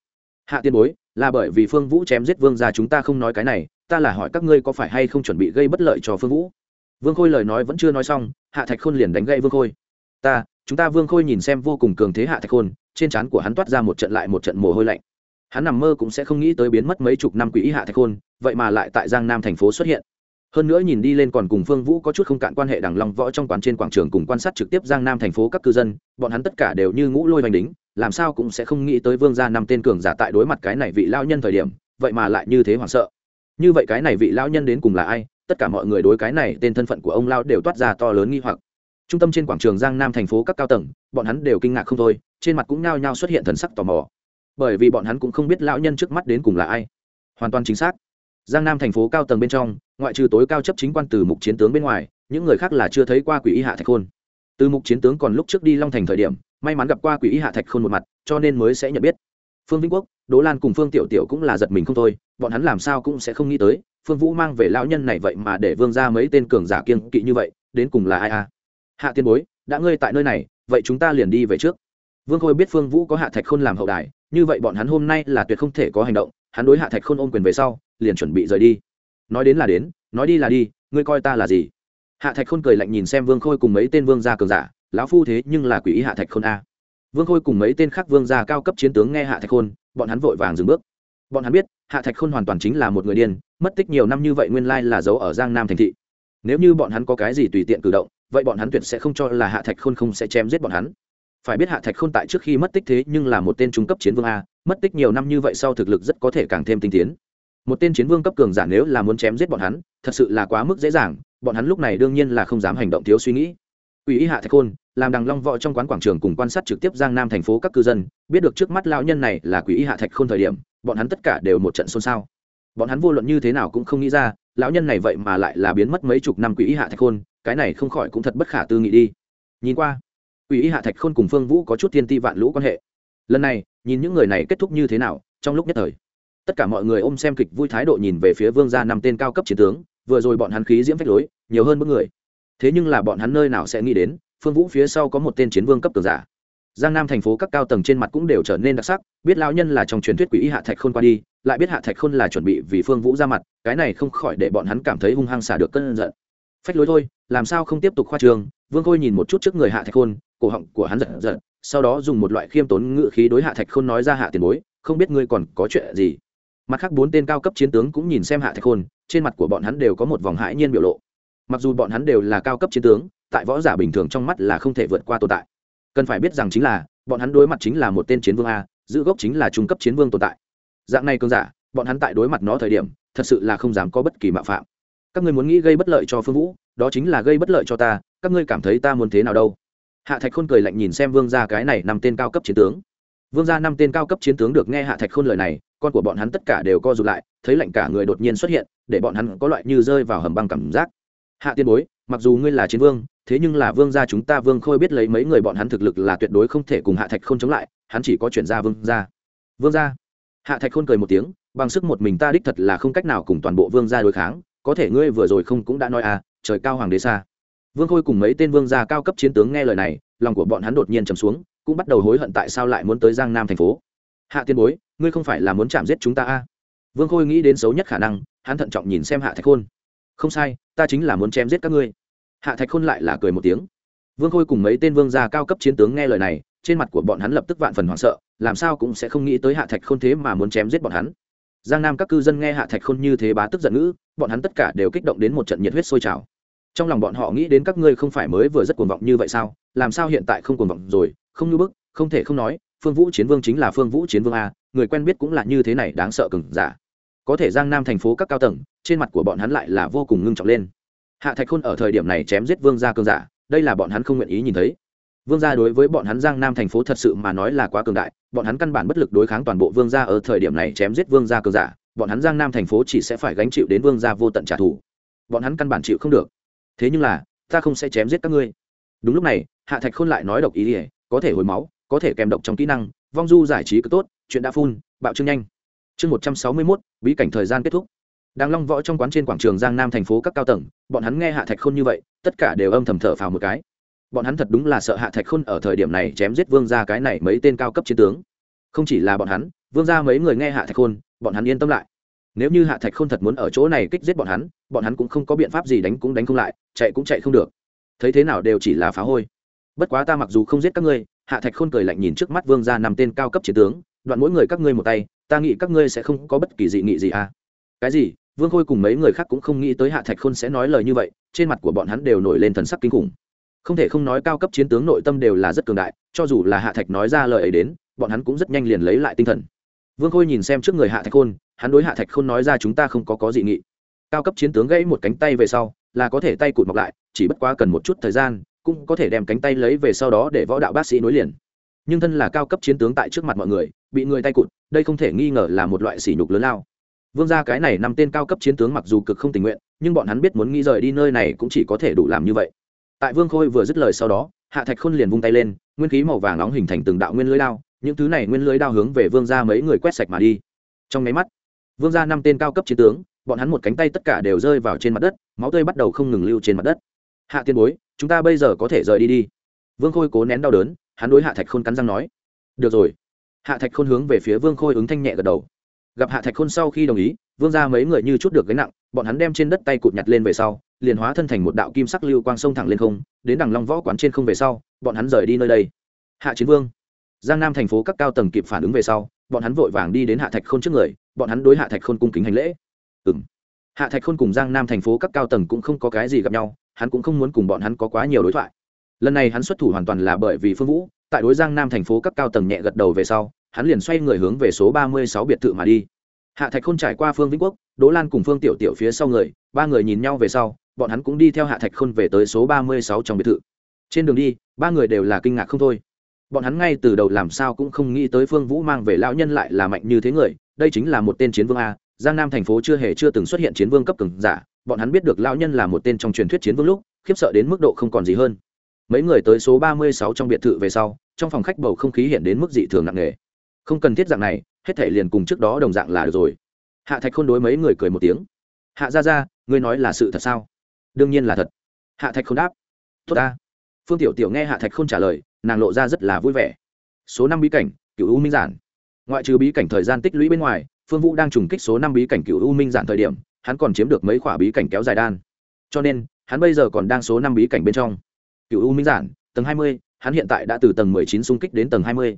Hạ tiên bối là bởi vì phương vũ chém giết vương ra chúng ta không nói cái này, ta là hỏi các ngươi có phải hay không chuẩn bị gây bất lợi cho phương vũ? Vương khôi lời nói vẫn chưa nói xong, hạ thạch khôn liền đánh gậy vương khôi. Ta, chúng ta vương khôi nhìn xem vô cùng cường thế hạ thạch khôn, trên trán của hắn toát ra một trận lại một trận mồ hôi lạnh. Hắn nằm mơ cũng sẽ không nghĩ tới biến mất mấy chục năm quỷ hạ thạch khôn, vậy mà lại tại giang nam thành phố xuất hiện. Hơn nữa nhìn đi lên còn cùng phương vũ có chút không cạn quan hệ đằng long võ trong quán trên quảng trường cùng quan sát trực tiếp giang nam thành phố các cư dân, bọn hắn tất cả đều như ngũ lôi hoành đính làm sao cũng sẽ không nghĩ tới vương gia năm tên cường giả tại đối mặt cái này vị lao nhân thời điểm, vậy mà lại như thế hoảng sợ. Như vậy cái này vị lao nhân đến cùng là ai? Tất cả mọi người đối cái này tên thân phận của ông lao đều toát ra to lớn nghi hoặc. Trung tâm trên quảng trường giang nam thành phố các cao tầng, bọn hắn đều kinh ngạc không thôi, trên mặt cũng nhao nhao xuất hiện thần sắc tò mò. Bởi vì bọn hắn cũng không biết lão nhân trước mắt đến cùng là ai. Hoàn toàn chính xác. Giang nam thành phố cao tầng bên trong, ngoại trừ tối cao chấp chính quan từ mục chiến tướng bên ngoài, những người khác là chưa thấy qua quỷ y hạ thạch khôn. Từ mục chiến tướng còn lúc trước đi long thành thời điểm may mắn gặp qua quỷ y hạ thạch khôn một mặt, cho nên mới sẽ nhận biết. Phương vĩnh quốc, đỗ lan cùng phương tiểu tiểu cũng là giật mình không thôi, bọn hắn làm sao cũng sẽ không nghĩ tới, phương vũ mang về lão nhân này vậy mà để vương ra mấy tên cường giả kiên kỵ như vậy, đến cùng là ai à? hạ tiên bối, đã ngươi tại nơi này, vậy chúng ta liền đi về trước. Vương khôi biết phương vũ có hạ thạch khôn làm hậu đài, như vậy bọn hắn hôm nay là tuyệt không thể có hành động, hắn đối hạ thạch khôn ôm quyền về sau, liền chuẩn bị rời đi. Nói đến là đến, nói đi là đi, ngươi coi ta là gì? Hạ thạch khôn cười lạnh nhìn xem vương khôi cùng mấy tên vương gia cường giả lão phu thế nhưng là quỷ ý hạ thạch khôn a. Vương khôi cùng mấy tên khác vương gia cao cấp chiến tướng nghe hạ thạch khôn, bọn hắn vội vàng dừng bước. Bọn hắn biết, hạ thạch khôn hoàn toàn chính là một người điên, mất tích nhiều năm như vậy nguyên lai là giấu ở giang nam thành thị. Nếu như bọn hắn có cái gì tùy tiện cử động, vậy bọn hắn tuyệt sẽ không cho là hạ thạch khôn không sẽ chém giết bọn hắn. Phải biết hạ thạch khôn tại trước khi mất tích thế nhưng là một tên trung cấp chiến vương a, mất tích nhiều năm như vậy sau thực lực rất có thể càng thêm tinh tiến. Một tên chiến vương cấp cường giả nếu là muốn chém giết bọn hắn, thật sự là quá mức dễ dàng, bọn hắn lúc này đương nhiên là không dám hành động thiếu suy nghĩ. Quỷ y hạ thạch khôn, làm đằng long võ trong quán quảng trường cùng quan sát trực tiếp giang nam thành phố các cư dân, biết được trước mắt lão nhân này là quỷ y hạ thạch khôn thời điểm, bọn hắn tất cả đều một trận xôn xao. Bọn hắn vô luận như thế nào cũng không nghĩ ra, lão nhân này vậy mà lại là biến mất mấy chục năm quỷ y hạ thạch khôn, cái này không khỏi cũng thật bất khả tư nghị đi. Nhìn qua, quỷ y hạ thạch khôn cùng phương vũ có chút thiên ti vạn lũ quan hệ. Lần này, nhìn những người này kết thúc như thế nào, trong lúc nhất thời, tất cả mọi người ôm xem kịch vui thái độ nhìn về phía vương gia năm tên cao cấp chiến tướng, vừa rồi bọn hắn khí diễm phách lối, nhiều hơn bức người thế nhưng là bọn hắn nơi nào sẽ nghĩ đến, phương vũ phía sau có một tên chiến vương cấp cường giả. Giang nam thành phố các cao tầng trên mặt cũng đều trở nên đặc sắc, biết lao nhân là trong truyền thuyết quỷ y hạ thạch khôn qua đi, lại biết hạ thạch khôn là chuẩn bị vì phương vũ ra mặt, cái này không khỏi để bọn hắn cảm thấy hung hăng xả được cơn giận. Phách lối thôi, làm sao không tiếp tục khoa trường, vương khôi nhìn một chút trước người hạ thạch khôn, cổ họng của hắn giật giật, sau đó dùng một loại khiêm tốn ngự khí đối hạ thạch khôn nói ra hạ tiền bối, không biết ngươi còn có chuyện gì. Mặt khác bốn tên cao cấp chiến tướng cũng nhìn xem hạ thạch khôn, trên mặt của bọn hắn đều có một vòng hãi nhiên biểu lộ mặc dù bọn hắn đều là cao cấp chiến tướng, tại võ giả bình thường trong mắt là không thể vượt qua tồn tại. Cần phải biết rằng chính là, bọn hắn đối mặt chính là một tên chiến vương a, giữ gốc chính là trung cấp chiến vương tồn tại. Dạng này cơn giả, bọn hắn tại đối mặt nó thời điểm, thật sự là không dám có bất kỳ mạo phạm. Các ngươi muốn nghĩ gây bất lợi cho phương vũ, đó chính là gây bất lợi cho ta, các ngươi cảm thấy ta muốn thế nào đâu? Hạ thạch khôn cười lạnh nhìn xem vương gia cái này năm tên cao cấp chiến tướng. Vương gia năm tên cao cấp chiến tướng được nghe hạ thạch khôn lời này, con của bọn hắn tất cả đều co rụt lại, thấy lạnh cả người đột nhiên xuất hiện, để bọn hắn có loại như rơi vào hầm băng cảm giác hạ tiên bối, mặc dù ngươi là chiến vương, thế nhưng là vương gia chúng ta vương khôi biết lấy mấy người bọn hắn thực lực là tuyệt đối không thể cùng hạ thạch k h ô n chống lại, hắn chỉ có chuyển ra vương gia. Vương gia? Hạ thạch khôn cười một tiếng, bằng sức một mình ta đích thật là không cách nào cùng toàn bộ vương gia đối kháng, có thể ngươi vừa rồi không cũng đã nói à trời cao hoàng đế xa. Vương khôi cùng mấy tên vương gia cao cấp chiến tướng nghe lời này, lòng của bọn hắn đột nhiên trầm xuống, cũng bắt đầu hối hận tại sao lại muốn tới giang nam thành phố. Hạ tiên bối, ngươi không phải là muốn chạm giết chúng ta à? vương khôi nghĩ đến xấu nhất khả năng, hắn thận trọng nhìn xem hạ thạch khôn không sai, ta chính là muốn chém giết các ngươi. Hạ thạch khôn lại là cười một tiếng. Vương khôi cùng mấy tên vương gia cao cấp chiến tướng nghe lời này, trên mặt của bọn hắn lập tức vạn phần hoảng sợ, làm sao cũng sẽ không nghĩ tới hạ thạch khôn thế mà muốn chém giết bọn hắn. Giang nam các cư dân nghe hạ thạch khôn như thế bá tức giận ngữ, bọn hắn tất cả đều kích động đến một trận nhiệt huyết sôi trào. Trong lòng bọn họ nghĩ đến các ngươi không phải mới vừa rất cuồng vọng như vậy sao? Làm sao hiện tại không cuồng vọng rồi? Không như bức, không thể không nói, phương vũ chiến vương chính là phương vũ chiến vương a, người quen biết cũng là như thế này, đáng sợ cừng giả có thể giang nam thành phố các cao tầng, trên mặt của bọn hắn lại là vô cùng ngưng trọng lên. Hạ thạch khôn ở thời điểm này chém giết vương gia cường giả, đây là bọn hắn không nguyện ý nhìn thấy. Vương gia đối với bọn hắn giang nam thành phố thật sự mà nói là quá cường đại, bọn hắn căn bản bất lực đối kháng toàn bộ vương gia ở thời điểm này chém giết vương gia cường giả, bọn hắn giang nam thành phố chỉ sẽ phải gánh chịu đến vương gia vô tận trả thù. Bọn hắn căn bản chịu không được. Thế nhưng là, ta không sẽ chém giết các ngươi. Đúng lúc này, hạ thạch khôn lại nói độc ý ỉa có thể hồi máu, có thể kèm độc trong kỹ năng, vong du giải trí cực tốt, chuyện đã phun, bạo trương nhanh chương một trăm sáu mươi mốt, bí cảnh thời gian kết thúc. Đang long võ trong quán trên quảng trường giang nam thành phố các cao tầng, bọn hắn nghe hạ thạch khôn như vậy, tất cả đều âm thầm thở phào một cái. Bọn hắn thật đúng là sợ hạ thạch khôn ở thời điểm này chém giết vương ra cái này mấy tên cao cấp chiến tướng. Không chỉ là bọn hắn, vương ra mấy người nghe hạ thạch khôn, bọn hắn yên tâm lại. Nếu như hạ thạch khôn thật muốn ở chỗ này kích giết bọn hắn bọn hắn cũng không có biện pháp gì đánh cũng đánh không lại, chạy cũng chạy không được. Thấy thế nào đều chỉ là phá hôi. Bất quá ta mặc dù không giết các ngươi, hạ thạch khôn cười lạnh nhìn trước mắt vương ra năm tên cao cấp chiến tướng, đoạn mỗi người các ngươi một tay ta nghĩ các ngươi sẽ không có bất kỳ dị nghị gì à. Cái gì? Vương khôi cùng mấy người khác cũng không nghĩ tới hạ thạch khôn sẽ nói lời như vậy, trên mặt của bọn hắn đều nổi lên thần sắc kinh khủng. Không thể không nói cao cấp chiến tướng nội tâm đều là rất cường đại, cho dù là hạ thạch nói ra lời ấy đến, bọn hắn cũng rất nhanh liền lấy lại tinh thần. Vương khôi nhìn xem trước người hạ thạch khôn, hắn đối hạ thạch khôn nói ra chúng ta không có có dị nghị. Cao cấp chiến tướng gãy một cánh tay về sau, là có thể tay cụt mọc lại, chỉ bất quá cần một chút thời gian, cũng có thể đem cánh tay lấy về sau đó để võ đạo bác sĩ nối liền nhưng thân là cao cấp chiến tướng tại trước mặt mọi người, bị người tay cụt, đây không thể nghi ngờ là một loại sỉ nhục lớn lao. Vương gia cái này năm tên cao cấp chiến tướng mặc dù cực không tình nguyện, nhưng bọn hắn biết muốn nghĩ rời đi nơi này cũng chỉ có thể đủ làm như vậy. Tại vương khôi vừa dứt lời sau đó, hạ thạch khôn liền vung tay lên, nguyên khí màu vàng nóng hình thành từng đạo nguyên lưới đao, những thứ này nguyên lưới đao hướng về vương gia mấy người quét sạch mà đi. Trong máy mắt, vương gia năm tên cao cấp chiến tướng, bọn hắn một cánh tay tất cả đều rơi vào trên mặt đất, máu tươi bắt đầu không ngừng lưu trên mặt đất. Hạ tiên bối, chúng ta bây giờ có thể rời đi đi. Vương khôi cố nén đau đớn hắn đối hạ thạch khôn cắn răng nói, được rồi. Hạ thạch khôn hướng về phía vương khôi ứng thanh nhẹ gật đầu. Gặp hạ thạch khôn sau khi đồng ý, vương ra mấy người như chút được gánh nặng, bọn hắn đem trên đất tay cụt nhặt lên về sau, liền hóa thân thành một đạo kim sắc lưu quang sông thẳng lên không, đến đằng long võ quán trên không về sau, bọn hắn rời đi nơi đây. Hạ chiến vương, giang nam thành phố các cao tầng kịp phản ứng về sau, bọn hắn vội vàng đi đến hạ thạch khôn trước người, bọn hắn đối hạ thạch khôn cung kính hành lễ. Ừ m hạ thạch khôn cùng giang nam thành phố các cao tầng cũng không có cái gì gặp nhau, hắn cũng không muốn cùng bọn hắn có quá nhiều đối thoại lần này hắn xuất thủ hoàn toàn là bởi vì phương vũ, tại đối giang nam thành phố các cao tầng nhẹ gật đầu về sau, hắn liền xoay người hướng về số ba mươi sáu biệt thự mà đi. Hạ thạch khôn trải qua phương vĩnh quốc, đỗ lan cùng phương tiểu tiểu phía sau người, ba người nhìn nhau về sau, bọn hắn cũng đi theo hạ thạch khôn về tới số ba mươi sáu trong biệt thự. Trên đường đi, ba người đều là kinh ngạc không thôi. Bọn hắn ngay từ đầu làm sao cũng không nghĩ tới phương vũ mang về lão nhân lại là mạnh như thế người, đây chính là một tên chiến vương a, giang nam thành phố chưa hề chưa từng xuất hiện chiến vương cấp cường giả, bọn hắn biết được lão nhân là một tên trong truyền thuyết chiến vương lúc, khiếp sợ đến mức độ không còn gì hơn mấy người tới số ba mươi sáu trong biệt thự về sau, trong phòng khách bầu không khí hiện đến mức dị thường nặng nề. Không cần thiết dạng này, hết thể liền cùng trước đó đồng dạng là được rồi. Hạ thạch khôn đối mấy người cười một tiếng. Hạ ra ra ngươi nói là sự thật sao? Đương nhiên là thật. Hạ thạch khôn đáp. Tốt ta. Phương tiểu tiểu nghe hạ thạch khôn trả lời, nàng lộ ra rất là vui vẻ. Số năm bí cảnh cựu u minh giản. Ngoại trừ bí cảnh thời gian tích lũy bên ngoài, phương vũ đang trùng kích số năm bí cảnh cựu u minh giản thời điểm, hắn còn chiếm được mấy khoả bí cảnh kéo dài đan. Cho nên, hắn bây giờ còn đang số năm bí cảnh bên trong cựu u minh giản tầng hai mươi hắn hiện tại đã từ tầng mười chín xung kích đến tầng hai mươi.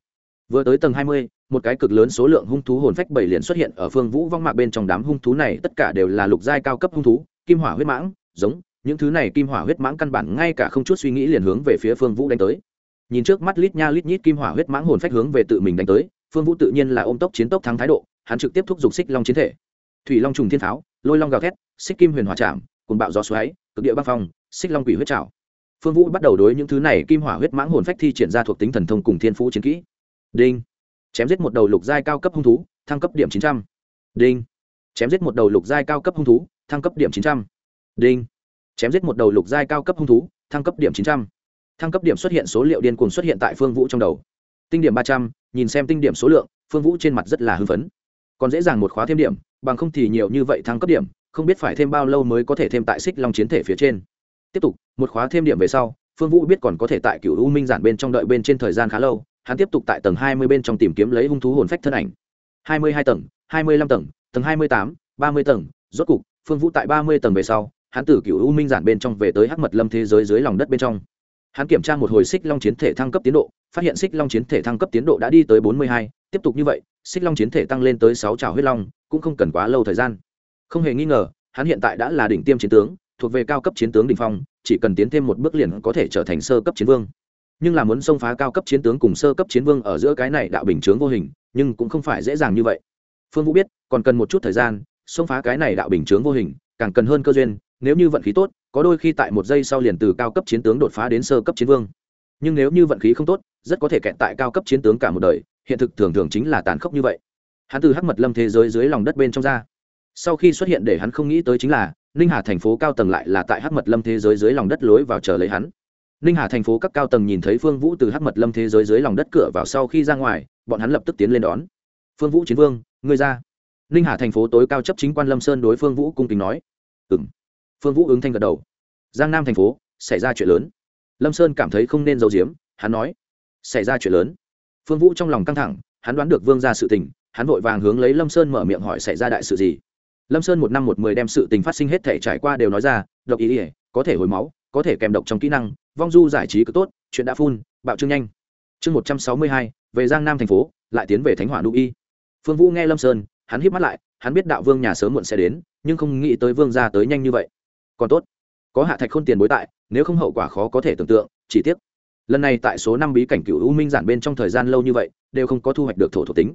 Vừa tới tầng hai mươi một cái cực lớn số lượng hung thú hồn phách bảy liền xuất hiện ở phương vũ vong mạc bên trong đám hung thú này tất cả đều là lục giai cao cấp hung thú kim hỏa huyết mãng giống những thứ này kim hỏa huyết mãng căn bản ngay cả không chút suy nghĩ liền hướng về phía phương vũ đánh tới. Nhìn trước mắt lít nha lít nhít kim hỏa huyết mãng hồn phách hướng về tự mình đánh tới phương vũ tự nhiên là ôm tốc chiến tốc thắng thái độ hắn trực tiếp thúc giục xích long chiến thể. Thủy long trùng thiên tháo, lôi long gào thét xích kim huyền hòa chạm cùng bạo gió xoáy cực địa băng phong xích long quỷ huyết trào phương vũ bắt đầu đối những thứ này kim hỏa huyết mãng hồn phách thi triển ra thuộc tính thần thông cùng thiên phú chiến kỹ. Đinh. Chém giết một đầu lục giai cao cấp hung thú, thăng cấp điểm chín trăm. Đinh. Chém giết một đầu lục giai cao cấp hung thú, thăng cấp điểm chín trăm. Đinh. Chém giết một đầu lục giai cao cấp hung thú, thăng cấp điểm chín trăm. Thăng cấp điểm xuất hiện số liệu điên cuồng xuất hiện tại phương vũ trong đầu. Tinh điểm ba trăm, nhìn xem tinh điểm số lượng, phương vũ trên mặt rất là hưng phấn. Còn dễ dàng một khóa thêm điểm, bằng không thì nhiều như vậy thăng cấp điểm, không biết phải thêm bao lâu mới có thể thêm tại xích long chiến thể phía trên tiếp tục, một khóa thêm điểm về sau, phương vũ biết còn có thể tại cựu u minh giản bên trong đợi bên trên thời gian khá lâu, hắn tiếp tục tại tầng hai mươi bên trong tìm kiếm lấy hung thú hồn phách thân ảnh. Hai mươi hai tầng, hai mươi lăm tầng tầng hai mươi tám, ba mươi tầng, rốt cục, phương vũ tại ba mươi tầng về sau, hắn từ cựu u minh giản bên trong về tới hắc mật lâm thế giới dưới lòng đất bên trong. Hắn kiểm tra một hồi xích long chiến thể thăng cấp tiến độ, phát hiện xích long chiến thể thăng cấp tiến độ đã đi tới bốn mươi hai, tiếp tục như vậy, xích long chiến thể tăng lên tới sáu trào huyết long, cũng không cần quá lâu thời gian. Không hề nghi ngờ, hắn hiện tại đã là đỉnh tiêm chiến tướng thuộc về cao cấp chiến tướng đình phong, chỉ cần tiến thêm một bước liền có thể trở thành sơ cấp chiến vương. Nhưng là muốn xông phá cao cấp chiến tướng cùng sơ cấp chiến vương ở giữa cái này đạo bình chướng vô hình, nhưng cũng không phải dễ dàng như vậy. Phương vũ biết, còn cần một chút thời gian, xông phá cái này đạo bình chướng vô hình, càng cần hơn cơ duyên, nếu như vận khí tốt, có đôi khi tại một giây sau liền từ cao cấp chiến tướng đột phá đến sơ cấp chiến vương. Nhưng nếu như vận khí không tốt, rất có thể kẹt tại cao cấp chiến tướng cả một đời, hiện thực thường thường chính là tàn khốc như vậy. Hắn từ hắc mật lâm thế giới dưới lòng đất bên trong ra sau khi xuất hiện để hắn không nghĩ tới chính là, ninh hà thành phố cao tầng lại là tại hắc mật lâm thế giới dưới lòng đất lối vào chờ lấy hắn. Ninh hà thành phố các cao tầng nhìn thấy phương vũ từ hắc mật lâm thế giới dưới lòng đất cửa vào sau khi ra ngoài, bọn hắn lập tức tiến lên đón. Phương vũ chiến vương, ngươi ra. Ninh hà thành phố tối cao chấp chính quan lâm sơn đối phương vũ cung kính nói. Ừ m phương vũ ứng thanh gật đầu. Giang nam thành phố, xảy ra chuyện lớn. Lâm sơn cảm thấy không nên giấu giếm, hắn nói. Xảy ra chuyện lớn. Phương vũ trong lòng căng thẳng, hắn đoán được vương ra sự tình, hắn vội vàng hướng lấy lâm sơn mở miệng hỏi xảy ra đại sự gì lâm sơn một năm một mười đem sự tình phát sinh hết thể trải qua đều nói ra, độc ý ỉa có thể hồi máu, có thể kèm độc trong kỹ năng, vong du giải trí cực tốt, chuyện đã phun, bạo trương nhanh. Chương một trăm sáu mươi hai, về giang nam thành phố, lại tiến về thánh hỏa nụ y. Phương vũ nghe lâm sơn, hắn hít mắt lại, hắn biết đạo vương nhà sớm muộn sẽ đến, nhưng không nghĩ tới vương ra tới nhanh như vậy. Còn tốt, có hạ thạch khôn tiền bối tại, nếu không hậu quả khó có thể tưởng tượng, chỉ tiếc. Lần này tại số năm bí cảnh cựu u minh giản bên trong thời gian lâu như vậy, đều không có thu hoạch được thổ thuộc tính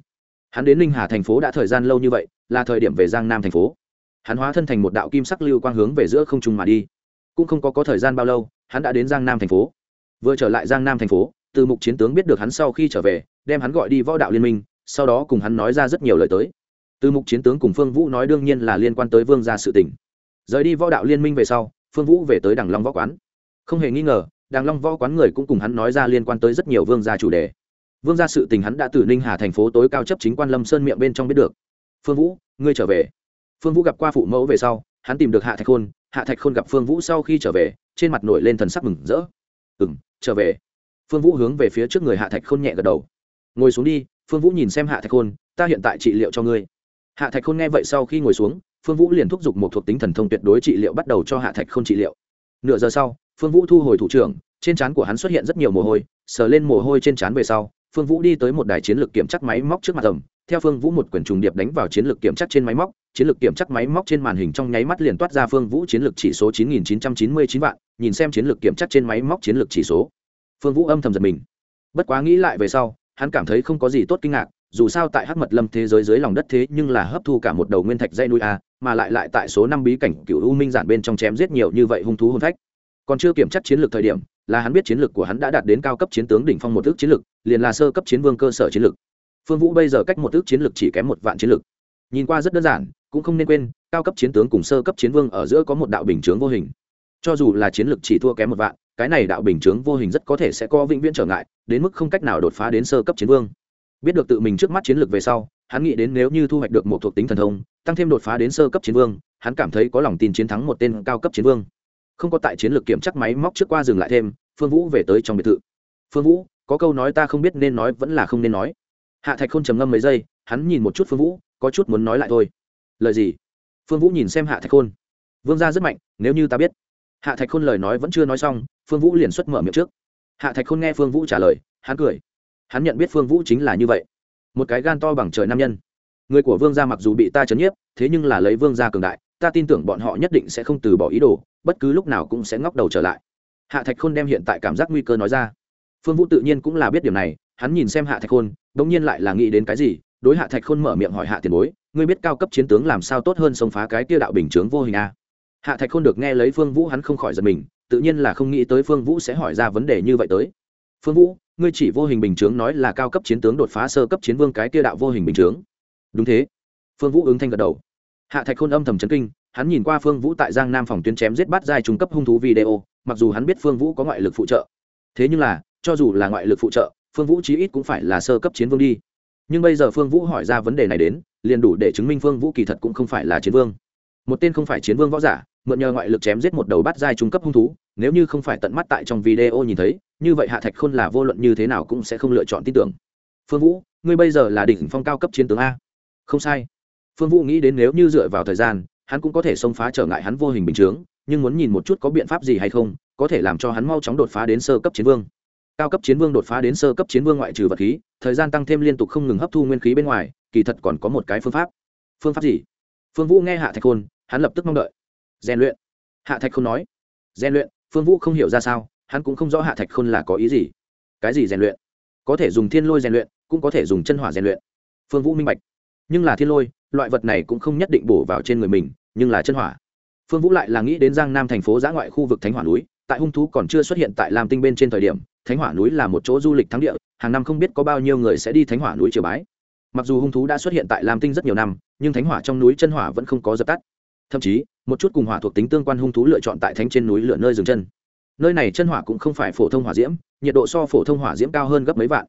hắn đến ninh hà thành phố đã thời gian lâu như vậy, là thời điểm về giang nam thành phố. Hắn hóa thân thành một đạo kim sắc lưu quang hướng về giữa không trung mà đi. Cũng không có có thời gian bao lâu, hắn đã đến giang nam thành phố. Vừa trở lại giang nam thành phố, từ mục chiến tướng biết được hắn sau khi trở về, đem hắn gọi đi võ đạo liên minh, sau đó cùng hắn nói ra rất nhiều lời tới. Từ mục chiến tướng cùng phương vũ nói đương nhiên là liên quan tới vương gia sự tỉnh rời đi võ đạo liên minh về sau, phương vũ về tới đằng long võ quán. Không hề nghi ngờ, đằng long võ quán người cũng cùng hắn nói ra liên quan tới rất nhiều vương gia chủ đề vương gia sự tình hắn đã từ ninh hà thành phố tối cao chấp chính quan lâm sơn miệng bên trong biết được. Phương vũ, ngươi trở về. Phương vũ gặp qua phụ mẫu về sau, hắn tìm được hạ thạch khôn. Hạ thạch khôn gặp phương vũ sau khi trở về, trên mặt nổi lên thần sắc mừng rỡ. Ừ m trở về. Phương vũ hướng về phía trước người hạ thạch khôn nhẹ gật đầu. Ngồi xuống đi, phương vũ nhìn xem hạ thạch khôn, ta hiện tại trị liệu cho ngươi. Hạ thạch khôn nghe vậy sau khi ngồi xuống, phương vũ liền thúc giục một thuộc tính thần thông tuyệt đối trị liệu bắt đầu cho hạ thạch khôn trị liệu. Nửa giờ sau, phương vũ thu hồi thủ trưởng, trên trán của hắn xuất hiện rất nhiều mồ hôi, sờ lên mồ hôi trên trán về sau phương vũ đi tới một đài chiến lược kiểm chắc máy móc trước mặt tầm theo phương vũ một quyển trùng điệp đánh vào chiến lược kiểm chắc trên máy móc, chiến lược kiểm chắc máy móc trên màn hình trong nháy mắt liền toát ra phương vũ chiến lược chỉ số 9.999 vạn, nhìn xem chiến lược kiểm chắc trên máy móc chiến lược chỉ số. Phương vũ âm thầm giật mình. Bất quá nghĩ lại về sau, hắn cảm thấy không có gì tốt kinh ngạc, dù sao tại hắc mật lâm thế giới dưới lòng đất thế nhưng là hấp thu cả một đầu nguyên thạch dây núi a, mà lại lại tại số năm bí cảnh cựu u minh giản bên trong chém giết nhiều như vậy hung thú hôn phách còn chưa kiểm chắc chiến lược thời điểm, là hắn biết chiến lược của hắn đã đạt đến cao cấp chiến tướng đỉnh phong một ước chiến lược, liền là sơ cấp chiến vương cơ sở chiến lược. Phương vũ bây giờ cách một ước chiến lược chỉ kém một vạn chiến lược. Nhìn qua rất đơn giản, cũng không nên quên, cao cấp chiến tướng cùng sơ cấp chiến vương ở giữa có một đạo bình chướng vô hình. Cho dù là chiến lược chỉ thua kém một vạn, cái này đạo bình chướng vô hình rất có thể sẽ có vĩnh viễn trở ngại, đến mức không cách nào đột phá đến sơ cấp chiến vương. Biết được tự mình trước mắt chiến lược về sau, hắn nghĩ đến nếu như thu hoạch được một thuộc tính thần thông, tăng thêm đột phá đến sơ cấp chiến vương, hắn cảm thấy có lòng tin chiến thắng một tên cao cấp chiến vương không có tại chiến lược kiểm chắc máy móc trước qua dừng lại thêm, phương vũ về tới trong biệt thự. Phương vũ, có câu nói ta không biết nên nói vẫn là không nên nói. Hạ thạch khôn trầm ngâm mấy giây, hắn nhìn một chút phương vũ, có chút muốn nói lại thôi. Lời gì? Phương vũ nhìn xem hạ thạch khôn. Vương gia rất mạnh, nếu như ta biết. Hạ thạch khôn lời nói vẫn chưa nói xong, phương vũ liền xuất mở miệng trước. Hạ thạch khôn nghe phương vũ trả lời, hắn cười. Hắn nhận biết phương vũ chính là như vậy. Một cái gan to bằng trời nam nhân. Người của vương gia mặc dù bị ta chấn nhiếp, thế nhưng là lấy vương gia cường đại, ta tin tưởng bọn họ nhất định sẽ không từ bỏ ý đồ bất cứ lúc nào cũng sẽ ngóc đầu trở lại. Hạ thạch khôn đem hiện tại cảm giác nguy cơ nói ra. Phương vũ tự nhiên cũng là biết điều này, hắn nhìn xem hạ thạch khôn bỗng nhiên lại là nghĩ đến cái gì, đối hạ thạch khôn mở miệng hỏi hạ tiền bối, ngươi biết cao cấp chiến tướng làm sao tốt hơn xông phá cái kia đạo bình chướng vô hình a? Hạ thạch khôn được nghe lấy phương vũ hắn không khỏi giật mình, tự nhiên là không nghĩ tới phương vũ sẽ hỏi ra vấn đề như vậy tới. Phương vũ, ngươi chỉ vô hình bình chướng nói là cao cấp chiến tướng đột phá sơ cấp chiến vương cái kia đạo vô hình bình chướng. Đúng thế. Phương vũ ứng thanh gật đầu. Hạ thạch khôn âm thầm chấn kinh hắn nhìn qua phương vũ tại giang nam phòng tuyến chém giết bắt giai trung cấp hung thú video, mặc dù hắn biết phương vũ có ngoại lực phụ trợ. Thế nhưng là, cho dù là ngoại lực phụ trợ, phương vũ chí ít cũng phải là sơ cấp chiến vương đi. Nhưng bây giờ phương vũ hỏi ra vấn đề này đến, liền đủ để chứng minh phương vũ kỳ thật cũng không phải là chiến vương. Một tên không phải chiến vương võ giả, mượn nhờ ngoại lực chém giết một đầu bắt giai trung cấp hung thú, nếu như không phải tận mắt tại trong video nhìn thấy, như vậy hạ thạch khôn là vô luận như thế nào cũng sẽ không lựa chọn tin tưởng. Phương vũ, ngươi bây giờ là đỉnh phong cao cấp chiến tướng a. Không sai. Phương vũ nghĩ đến nếu như dựa vào thời gian hắn cũng có thể xông phá trở ngại hắn vô hình bình chướng, nhưng muốn nhìn một chút có biện pháp gì hay không, có thể làm cho hắn mau chóng đột phá đến sơ cấp chiến vương. Cao cấp chiến vương đột phá đến sơ cấp chiến vương ngoại trừ vật khí, thời gian tăng thêm liên tục không ngừng hấp thu nguyên khí bên ngoài, kỳ thật còn có một cái phương pháp. Phương pháp gì? Phương vũ nghe hạ thạch khôn, hắn lập tức mong đợi. Rèn luyện. Hạ thạch khôn nói. Rèn luyện? Phương vũ không hiểu ra sao, hắn cũng không rõ hạ thạch khôn là có ý gì. Cái gì rèn luyện? Có thể dùng thiên lôi rèn luyện, cũng có thể dùng chân hỏa rèn luyện. Phương vũ minh bạch. Nhưng là thiên lôi, loại vật này cũng không nhất định bổ vào trên người mình nhưng là chân hỏa. Phương vũ lại là nghĩ đến giang nam thành phố giã ngoại khu vực thánh hỏa núi, tại hung thú còn chưa xuất hiện tại lam tinh bên trên thời điểm, thánh hỏa núi là một chỗ du lịch thắng địa, hàng năm không biết có bao nhiêu người sẽ đi thánh hỏa núi triều bái. Mặc dù hung thú đã xuất hiện tại lam tinh rất nhiều năm, nhưng thánh hỏa trong núi chân hỏa vẫn không có dập tắt. Thậm chí, một chút cùng hỏa thuộc tính tương quan hung thú lựa chọn tại thánh trên núi lửa nơi dừng chân. Nơi này chân hỏa cũng không phải phổ thông hỏa diễm, nhiệt độ so phổ thông hỏa diễm cao hơn gấp mấy vạn.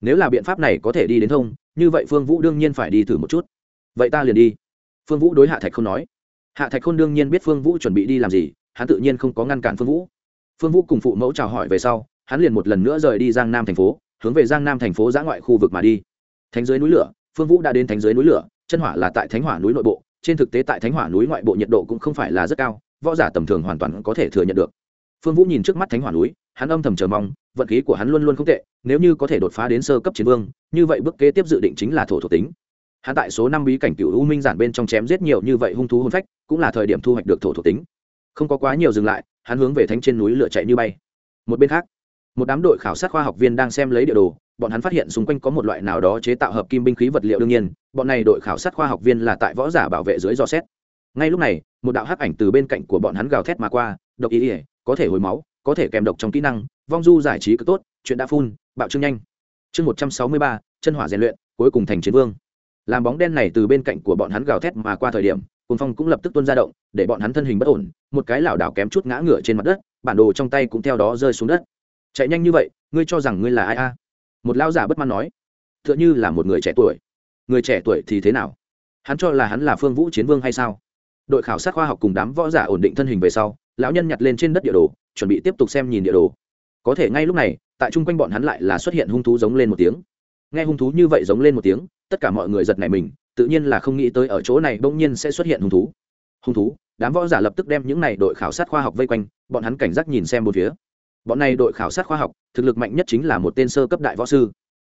Nếu là biện pháp này có thể đi đến thông, như vậy phương vũ đương nhiên phải đi thử một chút. Vậy ta liền đi. Phương vũ đối hạ thạch không nói hạ thạch khôn đương nhiên biết phương vũ chuẩn bị đi làm gì, hắn tự nhiên không có ngăn cản phương vũ. Phương vũ cùng phụ mẫu chào hỏi về sau, hắn liền một lần nữa rời đi giang nam thành phố, hướng về giang nam thành phố giã ngoại khu vực mà đi. Thánh dưới núi lửa, phương vũ đã đến thánh dưới núi lửa, chân hỏa là tại thánh hỏa núi nội bộ, trên thực tế tại thánh hỏa núi ngoại bộ nhiệt độ cũng không phải là rất cao, võ giả tầm thường hoàn toàn có thể thừa nhận được. Phương vũ nhìn trước mắt thánh hỏa núi, hắn âm thầm chờ mong, vận khí của hắn luôn luôn không tệ, nếu như có thể đột phá đến sơ cấp chiến vương, như vậy bước kế tiếp dự định chính là thổ thuộc tính hắn tại số năm bí cảnh cựu u minh giản bên trong chém giết nhiều như vậy hung thú hôn phách, cũng là thời điểm thu hoạch được thổ thuộc tính. Không có quá nhiều dừng lại, hắn hướng về thánh trên núi lửa chạy như bay. Một bên khác, một đám đội khảo sát khoa học viên đang xem lấy địa đồ, bọn hắn phát hiện xung quanh có một loại nào đó chế tạo hợp kim binh khí vật liệu đương nhiên, bọn này đội khảo sát khoa học viên là tại võ giả bảo vệ dưới dò xét. Ngay lúc này, một đạo hắc ảnh từ bên cạnh của bọn hắn gào thét mà qua, độc ý ỉa có thể hồi máu, có thể kèm độc trong kỹ năng, vong du giải trí cực tốt, chuyện đã phun, bạo trương nhanh. Chương một trăm sáu mươi ba, chân hỏa rèn luyện, cuối cùng thành chiến vương làm bóng đen này từ bên cạnh của bọn hắn gào thét mà qua thời điểm cồn phong cũng lập tức tuôn ra động, để bọn hắn thân hình bất ổn, một cái lảo đảo kém chút ngã ngửa trên mặt đất, bản đồ trong tay cũng theo đó rơi xuống đất. Chạy nhanh như vậy, ngươi cho rằng ngươi là ai a? Một lao giả bất mãn nói. T h ư ợ n h ư là một người trẻ tuổi. Người trẻ tuổi thì thế nào? Hắn cho là hắn là phương vũ chiến vương hay sao? Đội khảo sát khoa học cùng đám võ giả ổn định thân hình về sau, lão nhân nhặt lên trên đất địa đồ, chuẩn bị tiếp tục xem nhìn địa đồ. Có thể ngay lúc này, tại chung quanh bọn hắn lại là xuất hiện hung thú giống lên một tiếng nghe hung thú như vậy giống lên một tiếng, tất cả mọi người giật nảy mình, tự nhiên là không nghĩ tới ở chỗ này bỗng nhiên sẽ xuất hiện hung thú. Hung thú, đám võ giả lập tức đem những này đội khảo sát khoa học vây quanh, bọn hắn cảnh giác nhìn xem một phía. Bọn này đội khảo sát khoa học, thực lực mạnh nhất chính là một tên sơ cấp đại võ sư.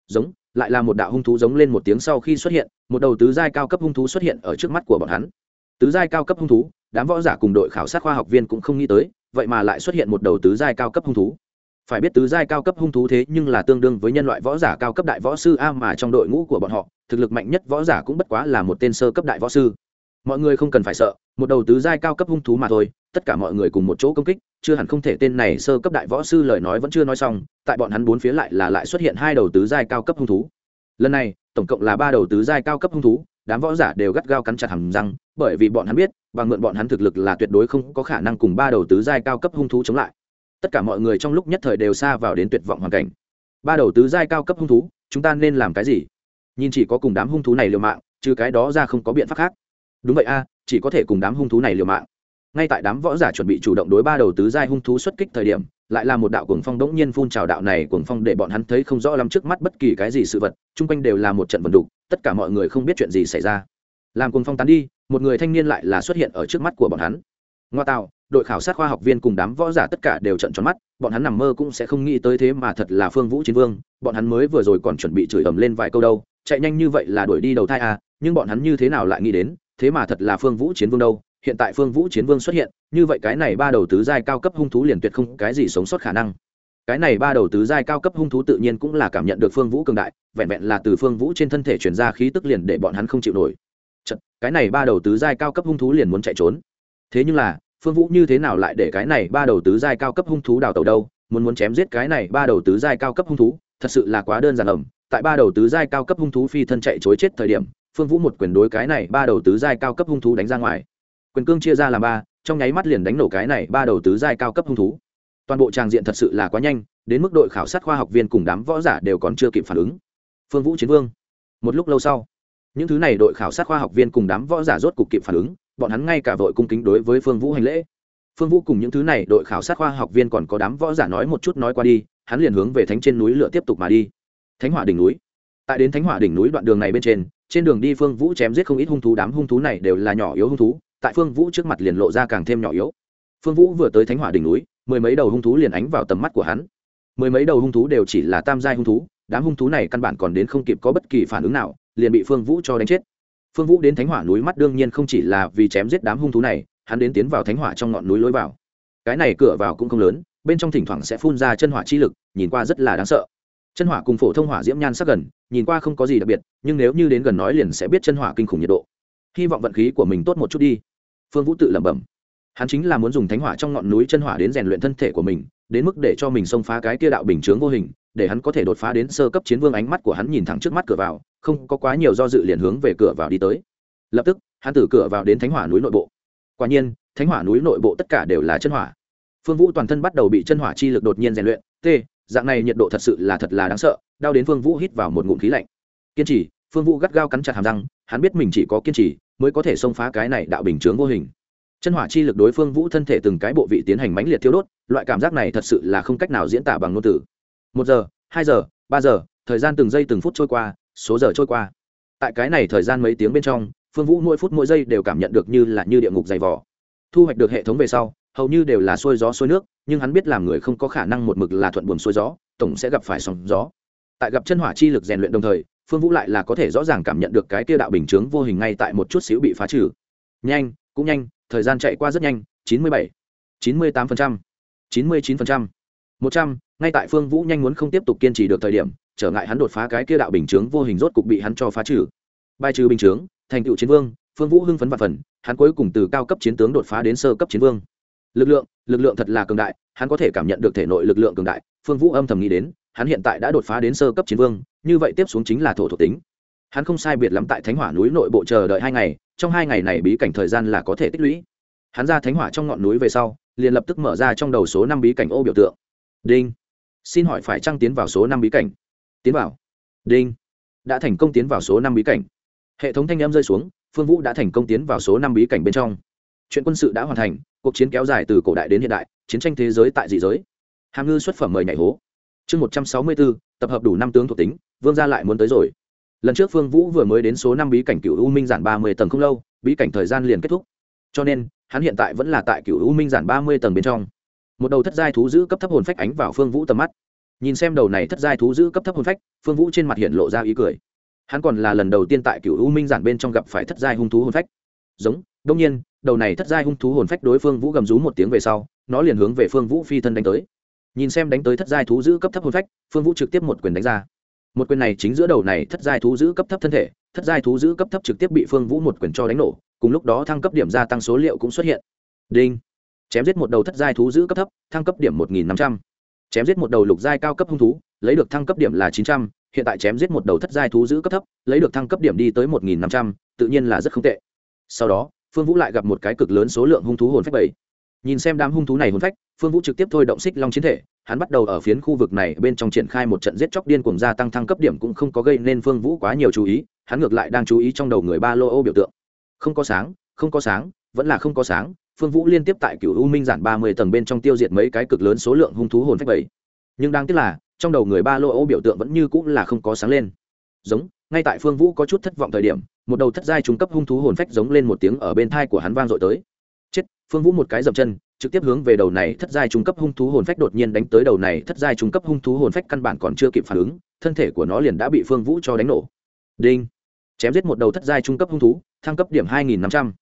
Giống, lại là một đạo hung thú giống lên một tiếng sau khi xuất hiện, một đầu tứ giai cao cấp hung thú xuất hiện ở trước mắt của bọn hắn. Tứ giai cao cấp hung thú, đám võ giả cùng đội khảo sát khoa học viên cũng không nghĩ tới, vậy mà lại xuất hiện một đầu tứ giai cao cấp hung thú phải biết tứ giai cao cấp hung thú thế nhưng là tương đương với nhân loại võ giả cao cấp đại võ sư a mà trong đội ngũ của bọn họ, thực lực mạnh nhất võ giả cũng bất quá là một tên sơ cấp đại võ sư. Mọi người không cần phải sợ, một đầu tứ giai cao cấp hung thú mà thôi, tất cả mọi người cùng một chỗ công kích, chưa hẳn không thể tên này sơ cấp đại võ sư lời nói vẫn chưa nói xong, tại bọn hắn bốn phía lại là lại xuất hiện hai đầu tứ giai cao cấp hung thú. Lần này, tổng cộng là ba đầu tứ giai cao cấp hung thú, đám võ giả đều gắt gao cắn chặt hầm răng, bởi vì bọn hắn biết và mượn bọn hắn thực lực là tuyệt đối không có khả năng cùng ba đầu tứ giai cao cấp hung thú chống lại tất cả mọi người trong lúc nhất thời đều xa vào đến tuyệt vọng hoàn cảnh. Ba đầu tứ giai cao cấp hung thú, chúng ta nên làm cái gì? Nhìn chỉ có cùng đám hung thú này liều mạng, trừ cái đó ra không có biện pháp khác. Đúng vậy a, chỉ có thể cùng đám hung thú này liều mạng. Ngay tại đám võ giả chuẩn bị chủ động đối ba đầu tứ giai hung thú xuất kích thời điểm, lại là một đạo cuồng phong đống nhiên phun trào đạo này cuồng phong để bọn hắn thấy không rõ lắm trước mắt bất kỳ cái gì sự vật, chung quanh đều là một trận vận đục, tất cả mọi người không biết chuyện gì xảy ra. Làm cuồng phong tán đi, một người thanh niên lại là xuất hiện ở trước mắt của bọn hắn. Ngoa tạo đội khảo sát khoa học viên cùng đám võ giả tất cả đều trận tròn mắt bọn hắn nằm mơ cũng sẽ không nghĩ tới thế mà thật là phương vũ chiến vương bọn hắn mới vừa rồi còn chuẩn bị chửi ầm lên vài câu đâu chạy nhanh như vậy là đuổi đi đầu thai à nhưng bọn hắn như thế nào lại nghĩ đến thế mà thật là phương vũ chiến vương đâu hiện tại phương vũ chiến vương xuất hiện như vậy cái này ba đầu tứ giai cao cấp hung thú liền tuyệt không cái gì sống sót khả năng. Cái này ba đầu tứ giai cao cấp hung thú tự nhiên cũng là cảm nhận được phương vũ cường đại vẹn vẹn là từ phương vũ trên thân thể chuyển ra khí tức liền để bọn hắn không chịu nổi. Chật, cái này ba đầu tứ giai cao cấp hung thú liền muốn chạy trốn. Thế nhưng là phương vũ như thế nào lại để cái này ba đầu tứ giai cao cấp hung thú đào tẩu đâu? Muốn muốn chém giết cái này ba đầu tứ giai cao cấp hung thú, thật sự là quá đơn giản ẩm. Tại ba đầu tứ giai cao cấp hung thú phi thân chạy chối chết thời điểm, phương vũ một quyền đối cái này ba đầu tứ giai cao cấp hung thú đánh ra ngoài. Quyền cương chia ra làm ba, trong nháy mắt liền đánh nổ cái này ba đầu tứ giai cao cấp hung thú. Toàn bộ tràng diện thật sự là quá nhanh, đến mức đội khảo sát khoa học viên cùng đám võ giả đều còn chưa kịp phản ứng. Phương vũ chiến vương. Một lúc lâu sau, những thứ này đội khảo sát khoa học viên cùng đám võ giả rốt cục kịp phản ứng bọn hắn ngay cả vội cung kính đối với phương vũ hành lễ. Phương vũ cùng những thứ này đội khảo sát khoa học viên còn có đám võ giả nói một chút nói qua đi, hắn liền hướng về thánh trên núi lửa tiếp tục mà đi. Thánh hỏa đỉnh núi. Tại đến thánh hỏa đỉnh núi đoạn đường này bên trên trên đường đi phương vũ chém giết không ít hung thú, đám hung thú này đều là nhỏ yếu hung thú, tại phương vũ trước mặt liền lộ ra càng thêm nhỏ yếu. Phương vũ vừa tới thánh hỏa đỉnh núi, mười mấy đầu hung thú liền ánh vào tầm mắt của hắn. Mười mấy đầu hung thú đều chỉ là tam giai hung thú, đám hung thú này căn bản còn đến không kịp có bất kỳ phản ứng nào, liền bị phương vũ cho đánh chết phương vũ đến thánh hỏa núi mắt đương nhiên không chỉ là vì chém giết đám hung thú này, hắn đến tiến vào thánh hỏa trong ngọn núi lối vào. Cái này cửa vào cũng không lớn, bên trong thỉnh thoảng sẽ phun ra chân hỏa chi lực, nhìn qua rất là đáng sợ. Chân hỏa cùng phổ thông hỏa diễm nhan sắc gần, nhìn qua không có gì đặc biệt, nhưng nếu như đến gần nói liền sẽ biết chân hỏa kinh khủng nhiệt độ. Hy vọng vận khí của mình tốt một chút đi. Phương vũ tự lẩm bẩm. Hắn chính là muốn dùng thánh hỏa trong ngọn núi chân hỏa đến rèn luyện thân thể của mình, đến mức để cho mình xông phá cái kia đạo bình chướng vô hình để hắn có thể đột phá đến sơ cấp chiến vương ánh mắt của hắn nhìn thẳng trước mắt cửa vào, không có quá nhiều do dự liền hướng về cửa vào đi tới. Lập tức, hắn từ cửa vào đến thánh hỏa núi nội bộ. Quả nhiên, thánh hỏa núi nội bộ tất cả đều là chân hỏa. Phương vũ toàn thân bắt đầu bị chân hỏa chi lực đột nhiên rèn luyện. T, dạng này nhiệt độ thật sự là thật là đáng sợ, đau đến phương vũ hít vào một ngụm khí lạnh. Kiên trì, phương vũ gắt gao cắn chặt hàm răng, hắn biết mình chỉ có kiên trì mới có thể xông phá cái này đạo bình chướng vô hình. Chân hỏa chi lực đối phương vũ thân thể từng cái bộ vị tiến hành mãnh liệt thiêu đốt, loại cảm giác này thật sự là không cách nào diễn tả bằng ngôn từ một giờ, hai giờ, ba giờ, thời gian từng giây từng phút trôi qua, số giờ trôi qua. Tại cái này thời gian mấy tiếng bên trong, phương vũ mỗi phút mỗi giây đều cảm nhận được như là như địa ngục dày vỏ thu hoạch được hệ thống về sau, hầu như đều là xuôi gió xuôi nước, nhưng hắn biết làm người không có khả năng một mực là thuận buồm xuôi gió, tổng sẽ gặp phải sóng gió. Tại gặp chân hỏa chi lực rèn luyện đồng thời, phương vũ lại là có thể rõ ràng cảm nhận được cái kia đạo bình chướng vô hình ngay tại một chút xíu bị phá trừ. Nhanh, cũng nhanh, thời gian chạy qua rất nhanh, chín mươi bảy, chín mươi tám chín mươi chín một trăm, ngay tại phương vũ nhanh muốn không tiếp tục kiên trì được thời điểm, trở ngại hắn đột phá cái kia đạo bình chướng vô hình rốt cục bị hắn cho phá trừ. Bài trừ bình chướng, thành tựu chiến vương, phương vũ hưng phấn và phần, hắn cuối cùng từ cao cấp chiến tướng đột phá đến sơ cấp chiến vương. Lực lượng lực lượng thật là cường đại, hắn có thể cảm nhận được thể nội lực lượng cường đại, phương vũ âm thầm nghĩ đến, hắn hiện tại đã đột phá đến sơ cấp chiến vương, như vậy tiếp xuống chính là thổ thuộc tính. Hắn không sai biệt lắm tại thánh hỏa núi nội bộ chờ đợi hai ngày, trong hai ngày này bí cảnh thời gian là có thể tích lũy. Hắn ra thánh hỏa trong ngọn núi về sau, liền lập tức mở ra trong đầu số năm bí cảnh ô biểu tượng đinh. Xin hỏi phải trăng tiến vào số năm bí cảnh? Tiến vào. Đinh. Đã thành công tiến vào số năm bí cảnh. Hệ thống thanh em rơi xuống, phương vũ đã thành công tiến vào số năm bí cảnh bên trong. Chuyện quân sự đã hoàn thành, cuộc chiến kéo dài từ cổ đại đến hiện đại, chiến tranh thế giới tại dị giới. Hàm ngư xuất phẩm mời nhảy hố. Chương một trăm sáu mươi bốn, tập hợp đủ năm tướng thuộc tính, vương gia lại muốn tới rồi. Lần trước phương vũ vừa mới đến số năm bí cảnh cựu u minh giản ba mươi tầng không lâu, bí cảnh thời gian liền kết thúc. Cho nên, hắn hiện tại vẫn là tại cựu u minh giản ba mươi tầng bên trong một đầu thất giai thú giữ cấp thấp hồn phách ánh vào phương vũ tầm mắt. Nhìn xem đầu này thất giai thú giữ cấp thấp hồn phách, phương vũ trên mặt hiện lộ ra ý cười. Hắn còn là lần đầu tiên tại cựu u minh giản bên trong gặp phải thất giai hung thú hồn phách. Giống đông nhiên, đầu này thất giai hung thú hồn phách đối phương vũ gầm rú một tiếng về sau, nó liền hướng về phương vũ phi thân đánh tới. Nhìn xem đánh tới thất giai thú giữ cấp thấp hồn phách, phương vũ trực tiếp một quyền đánh ra. Một quyền này chính giữa đầu này thất giai thú giữ cấp thấp thân thể, thất giai thú giữ cấp thấp trực tiếp bị phương vũ một quyền cho đánh nổ, cùng lúc đó thăng cấp điểm gia tăng số liệu cũng xuất hiện. Đinh chém giết một đầu thất giai thú giữ cấp thấp, thăng cấp điểm một nghìn năm trăm. Chém giết một đầu lục giai cao cấp hung thú, lấy được thăng cấp điểm là chín trăm, hiện tại chém giết một đầu thất giai thú giữ cấp thấp, lấy được thăng cấp điểm đi tới một nghìn năm trăm, tự nhiên là rất không tệ. Sau đó, phương vũ lại gặp một cái cực lớn số lượng hung thú hồn phách bảy nhìn xem đám hung thú này hồn phách, phương vũ trực tiếp thôi động xích long chiến thể, hắn bắt đầu ở phiến khu vực này bên trong triển khai một trận giết chóc điên cuồng gia tăng thăng cấp điểm cũng không có gây nên phương vũ quá nhiều chú ý, hắn ngược lại đang chú ý trong đầu người ba lô ô biểu tượng. Không có sáng, không có sáng, vẫn là không có sáng phương vũ liên tiếp tại cựu u minh giản ba mươi tầng bên trong tiêu diệt mấy cái cực lớn số lượng hung thú hồn phách bảy nhưng đáng tiếc là, trong đầu người ba lô ô biểu tượng vẫn như cũng là không có sáng lên. Giống, ngay tại phương vũ có chút thất vọng thời điểm, một đầu thất giai trung cấp hung thú hồn phách giống lên một tiếng ở bên thai của hắn vang dội tới. Chết, phương vũ một cái dậm chân, trực tiếp hướng về đầu này thất giai trung cấp hung thú hồn phách đột nhiên đánh tới đầu này thất giai trung cấp hung thú hồn phách căn bản còn chưa kịp phản ứng, thân thể của nó liền đã bị phương vũ cho đánh nổ. Đinh. Chém giết một đầu thất giai trung cấp hung thú, thăng cấp điểm hai nghìn năm trăm.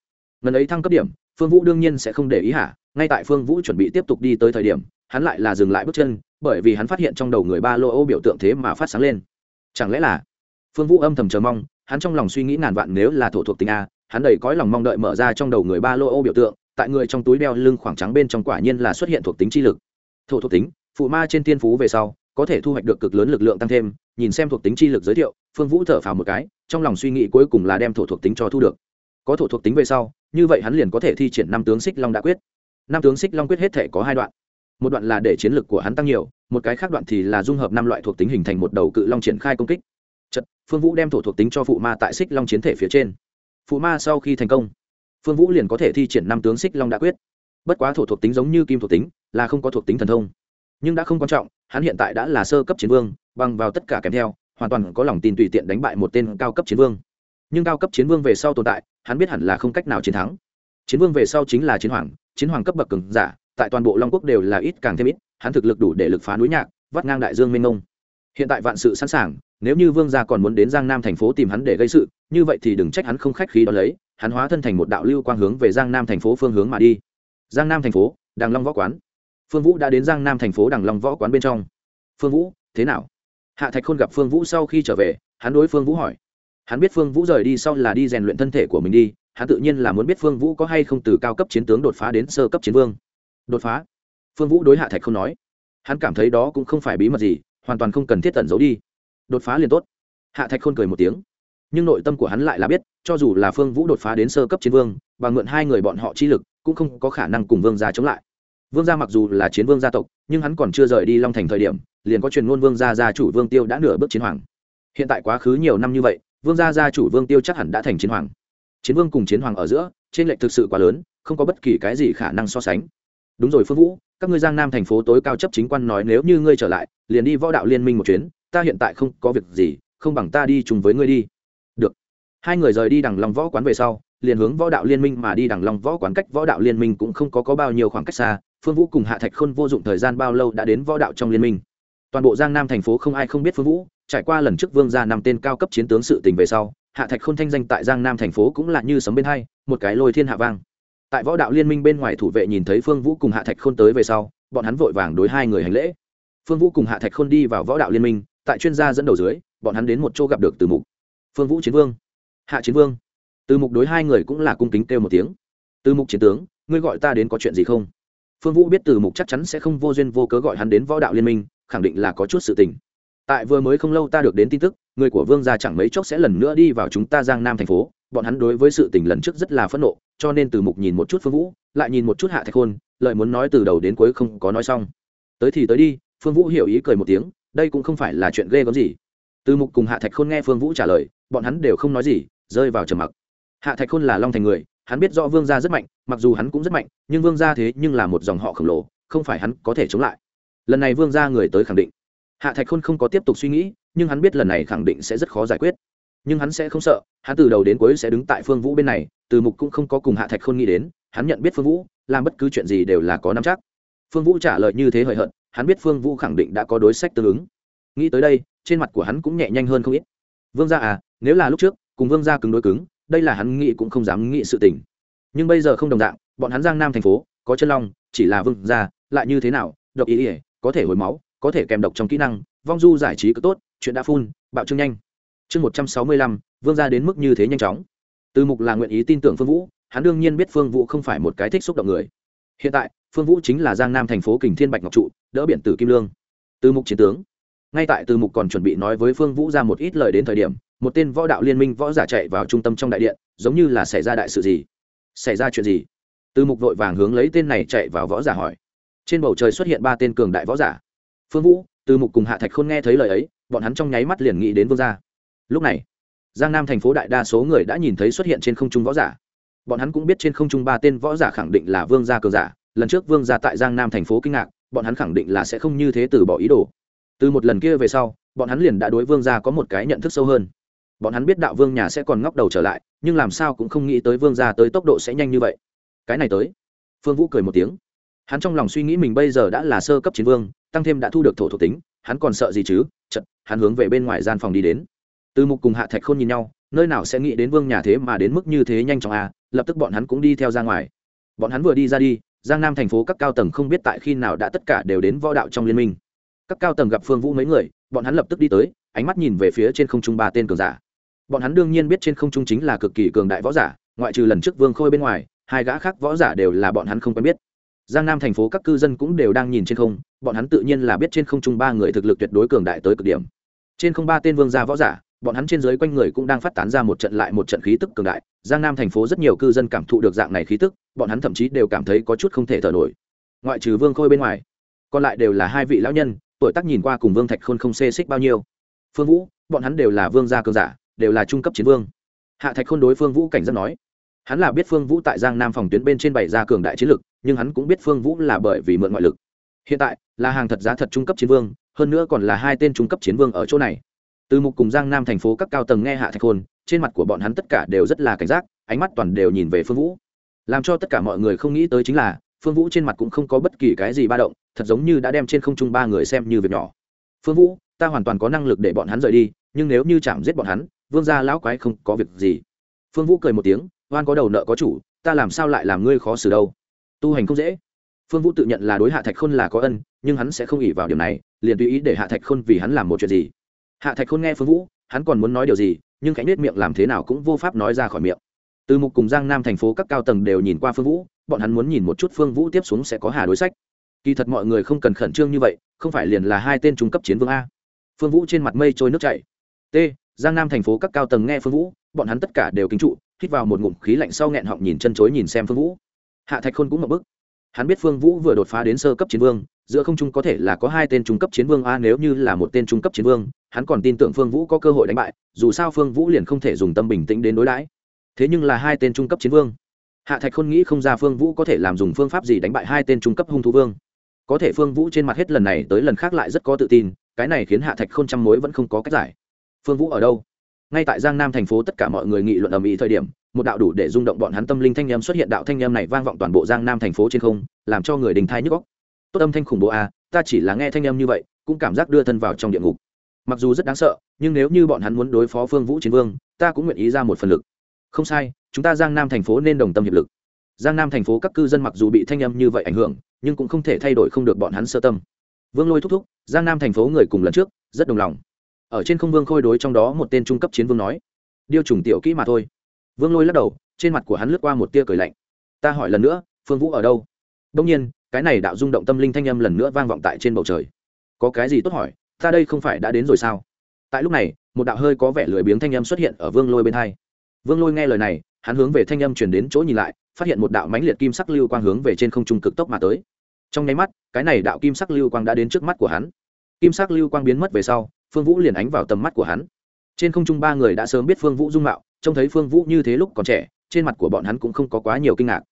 Lần ấy thăng cấp điểm phương vũ đương nhiên sẽ không để ý hả? Ngay tại phương vũ chuẩn bị tiếp tục đi tới thời điểm, hắn lại là dừng lại bước chân, bởi vì hắn phát hiện trong đầu người ba lô ô biểu tượng thế mà phát sáng lên. Chẳng lẽ là? Phương vũ âm thầm chờ mong, hắn trong lòng suy nghĩ ngàn vạn nếu là thổ thuộc tính a, hắn đầy cõi lòng mong đợi mở ra trong đầu người ba lô ô biểu tượng, tại người trong túi đeo lưng khoảng trắng bên trong quả nhiên là xuất hiện thuộc tính chi lực. Thổ thuộc tính, phụ ma trên tiên phú về sau, có thể thu hoạch được cực lớn lực lượng tăng thêm, nhìn xem thuộc tính chi lực giới thiệu, phương vũ thở phào một cái, trong lòng suy nghĩ cuối cùng là đem thổ thuộc tính cho thu được. Có thổ thuộc tính về sau như vậy hắn liền có thể thi triển năm tướng xích long đã quyết. Năm tướng xích long quyết hết thể có hai đoạn. Một đoạn là để chiến lực của hắn tăng nhiều một cái khác đoạn thì là dung hợp năm loại thuộc tính hình thành một đầu cự long triển khai công kích. Chật, phương vũ đem thổ thuộc tính cho phụ ma tại xích long chiến thể phía trên. Phụ ma sau khi thành công phương vũ liền có thể thi triển năm tướng xích long đã quyết. Bất quá thổ thuộc tính giống như kim thuộc tính là không có thuộc tính thần thông. Nhưng đã không quan trọng hắn hiện tại đã là sơ cấp chiến vương bằng vào tất cả kèm theo hoàn toàn có lòng tin tùy tiện đánh bại một tên cao cấp chiến vương nhưng cao cấp chiến vương về sau tồn tại, hắn biết hẳn là không cách nào chiến thắng. Chiến vương về sau chính là chiến hoàng chiến hoàng cấp bậc cường giả, tại toàn bộ long quốc đều là ít càng thêm ít, hắn thực lực đủ để lực phá núi nhạc, vắt ngang đại dương mênh mông. Hiện tại vạn sự sẵn sàng, nếu như vương gia còn muốn đến giang nam thành phố tìm hắn để gây sự, như vậy thì đừng trách hắn không khách khí đón lấy, hắn hóa thân thành một đạo lưu quang hướng về giang nam thành phố phương hướng mà đi. Giang nam thành phố đàng long võ quán. Phương vũ đã đến giang nam thành phố đàng long võ quán bên trong. Phương vũ, thế nào? Hạ thạch khôn gặp phương vũ sau khi trở về, hắn đối phương vũ hỏi hắn biết phương vũ rời đi sau là đi rèn luyện thân thể của mình đi, hắn tự nhiên là muốn biết phương vũ có hay không từ cao cấp chiến tướng đột phá đến sơ cấp chiến vương. Đột phá? Phương vũ đối hạ thạch không nói. Hắn cảm thấy đó cũng không phải bí mật gì, hoàn toàn không cần thiết tẩn giấu đi. Đột phá liền tốt. Hạ thạch khôn cười một tiếng. Nhưng nội tâm của hắn lại là biết, cho dù là phương vũ đột phá đến sơ cấp chiến vương, và mượn hai người bọn họ chi lực, cũng không có khả năng cùng vương gia chống lại. Vương gia mặc dù là chiến vương gia tộc, nhưng hắn còn chưa rời đi long thành thời điểm, liền có truyền ngôn vương gia gia chủ vương tiêu đã nửa bước chiến hoàng. Hiện tại quá khứ nhiều năm như vậy vương gia gia chủ vương tiêu chắc hẳn đã thành chiến hoàng. Chiến vương cùng chiến hoàng ở giữa, trên lệnh thực sự quá lớn, không có bất kỳ cái gì khả năng so sánh. Đúng rồi phương vũ, các ngươi giang nam thành phố tối cao chấp chính quan nói nếu như ngươi trở lại, liền đi võ đạo liên minh một chuyến, ta hiện tại không có việc gì, không bằng ta đi chung với ngươi đi. Được. Hai người rời đi đằng lòng võ quán về sau, liền hướng võ đạo liên minh mà đi đằng lòng võ quán cách võ đạo liên minh cũng không có có bao nhiêu khoảng cách xa, phương vũ cùng hạ thạch khôn vô dụng thời gian bao lâu đã đến võ đạo trong liên minh. Toàn bộ giang nam thành phố không ai không biết phương vũ trải qua lần trước vương ra năm tên cao cấp chiến tướng sự tình về sau, hạ thạch khôn thanh danh tại giang nam thành phố cũng là như sấm bên hai, một cái lôi thiên hạ vang. Tại võ đạo liên minh bên ngoài thủ vệ nhìn thấy phương vũ cùng hạ thạch khôn tới về sau, bọn hắn vội vàng đối hai người hành lễ. Phương vũ cùng hạ thạch khôn đi vào võ đạo liên minh, tại chuyên gia dẫn đầu dưới, bọn hắn đến một chỗ gặp được từ mục. Phương vũ chiến vương. Hạ chiến vương. Từ mục đối hai người cũng là cung kính kêu một tiếng. Từ mục chiến tướng, ngươi gọi ta đến có chuyện gì không? Phương vũ biết từ mục chắc chắn sẽ không vô duyên vô cớ gọi hắn đến võ đạo liên minh, khẳng định là có chút sự tình tại vừa mới không lâu ta được đến tin tức, người của vương gia chẳng mấy chốc sẽ lần nữa đi vào chúng ta giang nam thành phố. Bọn hắn đối với sự tình lần trước rất là phẫn nộ, cho nên từ mục nhìn một chút phương vũ, lại nhìn một chút hạ thạch khôn lợi muốn nói từ đầu đến cuối không có nói xong. Tới thì tới đi, phương vũ hiểu ý cười một tiếng, đây cũng không phải là chuyện ghê gớm gì. Từ mục cùng hạ thạch khôn nghe phương vũ trả lời, bọn hắn đều không nói gì, rơi vào trầm mặc. Hạ thạch khôn là long thành người, hắn biết rõ vương gia rất mạnh, mặc dù hắn cũng rất mạnh, nhưng vương gia thế nhưng là một dòng họ khổng lồ, không phải hắn có thể chống lại. Lần này vương gia người tới khẳng định hạ thạch khôn không có tiếp tục suy nghĩ, nhưng hắn biết lần này khẳng định sẽ rất khó giải quyết. Nhưng hắn sẽ không sợ, hắn từ đầu đến cuối sẽ đứng tại phương vũ bên này, từ mục cũng không có cùng hạ thạch khôn nghĩ đến, hắn nhận biết phương vũ, làm bất cứ chuyện gì đều là có nắm chắc. Phương vũ trả lời như thế hời hợt, hắn biết phương vũ khẳng định đã có đối sách tương ứng. Nghĩ tới đây, trên mặt của hắn cũng nhẹ nhanh hơn không ít. Vương gia à nếu là lúc trước, cùng vương gia cứng đối cứng, đây là hắn nghĩ cũng không dám nghĩ sự tình. Nhưng bây giờ không đồng dạng, bọn hắn giang nam thành phố, có chân long, chỉ là vương gia, lại như thế nào, độc ý ỉa có thể hồi máu có thể kèm độc trong kỹ năng, vong du giải trí cứ tốt, chuyện đã phun bạo trương nhanh. Chương một trăm sáu mươi lăm, vương gia đến mức như thế nhanh chóng. Từ mục là nguyện ý tin tưởng phương vũ, hắn đương nhiên biết phương vũ không phải một cái thích xúc động người. Hiện tại, phương vũ chính là giang nam thành phố kình thiên bạch ngọc trụ, đỡ biển tử kim lương. Từ mục chiến tướng. Ngay tại từ mục còn chuẩn bị nói với phương vũ ra một ít lời đến thời điểm, một tên võ đạo liên minh võ giả chạy vào trung tâm trong đại điện, giống như là xảy ra đại sự gì? Xảy ra chuyện gì? Từ mục vội vàng hướng lấy tên này chạy vào võ giả hỏi. Trên bầu trời xuất hiện ba tên cường đại võ giả phương vũ, từ mục cùng hạ thạch khôn nghe thấy lời ấy, bọn hắn trong nháy mắt liền nghĩ đến vương gia. Lúc này, giang nam thành phố đại đa số người đã nhìn thấy xuất hiện trên không trung võ giả. Bọn hắn cũng biết trên không trung ba tên võ giả khẳng định là vương gia cường giả. Lần trước vương gia tại giang nam thành phố kinh ngạc, bọn hắn khẳng định là sẽ không như thế từ bỏ ý đồ. Từ một lần kia về sau, bọn hắn liền đã đối vương gia có một cái nhận thức sâu hơn. Bọn hắn biết đạo vương nhà sẽ còn ngóc đầu trở lại, nhưng làm sao cũng không nghĩ tới vương gia tới tốc độ sẽ nhanh như vậy. Cái này tới. Phương vũ cười một tiếng hắn trong lòng suy nghĩ mình bây giờ đã là sơ cấp chiến vương, tăng thêm đã thu được thổ thuộc tính, hắn còn sợ gì chứ? Chật, hắn hướng về bên ngoài gian phòng đi đến. Từ mục cùng hạ thạch khôn nhìn nhau, nơi nào sẽ nghĩ đến vương nhà thế mà đến mức như thế nhanh chóng à? Lập tức bọn hắn cũng đi theo ra ngoài. Bọn hắn vừa đi ra đi, giang nam thành phố các cao tầng không biết tại khi nào đã tất cả đều đến võ đạo trong liên minh. Các cao tầng gặp phương vũ mấy người, bọn hắn lập tức đi tới, ánh mắt nhìn về phía trên không trung ba tên cường giả. Bọn hắn đương nhiên biết trên không trung chính là cực kỳ cường đại võ giả, ngoại trừ lần trước vương khôi bên ngoài, hai gã khác võ giả đều là bọn hắn không quen biết giang nam thành phố các cư dân cũng đều đang nhìn trên không, bọn hắn tự nhiên là biết trên không trung ba người thực lực tuyệt đối cường đại tới cực điểm. Trên không ba tên vương gia võ giả, bọn hắn trên dưới quanh người cũng đang phát tán ra một trận lại một trận khí tức cường đại. Giang nam thành phố rất nhiều cư dân cảm thụ được dạng này khí tức, bọn hắn thậm chí đều cảm thấy có chút không thể thở nổi. Ngoại trừ vương khôi bên ngoài, còn lại đều là hai vị lão nhân, tuổi tác nhìn qua cùng vương thạch khôn không xê xích bao nhiêu. Phương vũ, bọn hắn đều là vương gia cường giả, đều là trung cấp chiến vương. Hạ thạch khôn đối phương vũ cảnh giác nói hắn là biết phương vũ tại giang nam phòng tuyến bên trên bảy gia cường đại chiến lực, nhưng hắn cũng biết phương vũ là bởi vì mượn ngoại lực. Hiện tại, là hàng thật giá thật trung cấp chiến vương, hơn nữa còn là hai tên trung cấp chiến vương ở chỗ này. Từ mục cùng giang nam thành phố các cao tầng nghe hạ thạch khôn trên mặt của bọn hắn tất cả đều rất là cảnh giác, ánh mắt toàn đều nhìn về phương vũ. Làm cho tất cả mọi người không nghĩ tới chính là, phương vũ trên mặt cũng không có bất kỳ cái gì ba động, thật giống như đã đem trên không trung ba người xem như việc nhỏ. Phương vũ, ta hoàn toàn có năng lực để bọn hắn rời đi, nhưng nếu như chạm giết bọn hắn, vương gia lão quái không có việc gì. Phương vũ cười một tiếng oan có đầu nợ có chủ, ta làm sao lại làm ngươi khó xử đâu? Tu hành không dễ. Phương vũ tự nhận là đối hạ thạch khôn là có ân, nhưng hắn sẽ không ỉ vào điểm này, liền tùy ý để hạ thạch khôn vì hắn làm một chuyện gì. Hạ thạch khôn nghe phương vũ, hắn còn muốn nói điều gì, nhưng khánh nết miệng làm thế nào cũng vô pháp nói ra khỏi miệng. Từ mục cùng giang nam thành phố các cao tầng đều nhìn qua phương vũ, bọn hắn muốn nhìn một chút phương vũ tiếp xuống sẽ có hà đối sách. Kỳ thật mọi người không cần khẩn trương như vậy, không phải liền là hai tên trung cấp chiến vương a. Phương vũ trên mặt mây trôi nước chảy. T, giang nam thành phố các cao tầng nghe phương vũ, bọn hắn tất cả đều kính trụ hít vào một ngụm khí lạnh sau nghẹn họng nhìn chân chối nhìn xem phương vũ. Hạ thạch khôn cũng một bức. Hắn biết phương vũ vừa đột phá đến sơ cấp chiến vương, giữa không trung có thể là có hai tên trung cấp chiến vương a, nếu như là một tên trung cấp chiến vương, hắn còn tin tưởng phương vũ có cơ hội đánh bại, dù sao phương vũ liền không thể dùng tâm bình tĩnh đến đối đãi. Thế nhưng là hai tên trung cấp chiến vương. Hạ thạch khôn nghĩ không ra phương vũ có thể làm dùng phương pháp gì đánh bại hai tên trung cấp hung thú vương. Có thể phương vũ trên mặt hết lần này tới lần khác lại rất có tự tin, cái này khiến hạ thạch khôn trăm mối vẫn không có cách giải. Phương vũ ở đâu? Ngay tại giang nam thành phố tất cả mọi người nghị luận ầm ĩ thời điểm, một đạo đủ để rung động bọn hắn tâm linh thanh em xuất hiện đạo thanh em này vang vọng toàn bộ giang nam thành phố trên không, làm cho người đình thai nhức góc tốt âm thanh khủng bố à ta chỉ là nghe thanh em như vậy, cũng cảm giác đưa thân vào trong địa ngục. Mặc dù rất đáng sợ, nhưng nếu như bọn hắn muốn đối phó phương vũ chiến vương, ta cũng nguyện ý ra một phần lực. Không sai, chúng ta giang nam thành phố nên đồng tâm hiệp lực. Giang nam thành phố các cư dân mặc dù bị thanh âm như vậy ảnh hưởng, nhưng cũng không thể thay đổi không được bọn hắn sơ tâm. Vương lôi thúc thúc, giang nam thành phố người cùng lần trước, rất đồng lòng ở trên không vương khôi đối trong đó một tên trung cấp chiến vương nói, điêu trùng tiểu kỹ mà thôi. Vương lôi lắc đầu, trên mặt của hắn lướt qua một tia cười lạnh. Ta hỏi lần nữa, phương vũ ở đâu? Đông nhiên, cái này đạo rung động tâm linh thanh âm lần nữa vang vọng tại trên bầu trời. Có cái gì tốt hỏi? Ta đây không phải đã đến rồi sao? Tại lúc này, một đạo hơi có vẻ lười biếng thanh âm xuất hiện ở vương lôi bên hai. Vương lôi nghe lời này, hắn hướng về thanh âm chuyển đến chỗ nhìn lại, phát hiện một đạo mãnh liệt kim sắc lưu quang hướng về trên không trung cực tốc mà tới. Trong nháy mắt, cái này đạo kim sắc lưu quang đã đến trước mắt của hắn. Kim sắc lưu quang biến mất về sau phương vũ liền ánh vào tầm mắt của hắn. Trên không trung ba người đã sớm biết phương vũ dung mạo, trông thấy phương vũ như thế lúc còn trẻ, trên mặt của bọn hắn cũng không có quá nhiều kinh ngạc.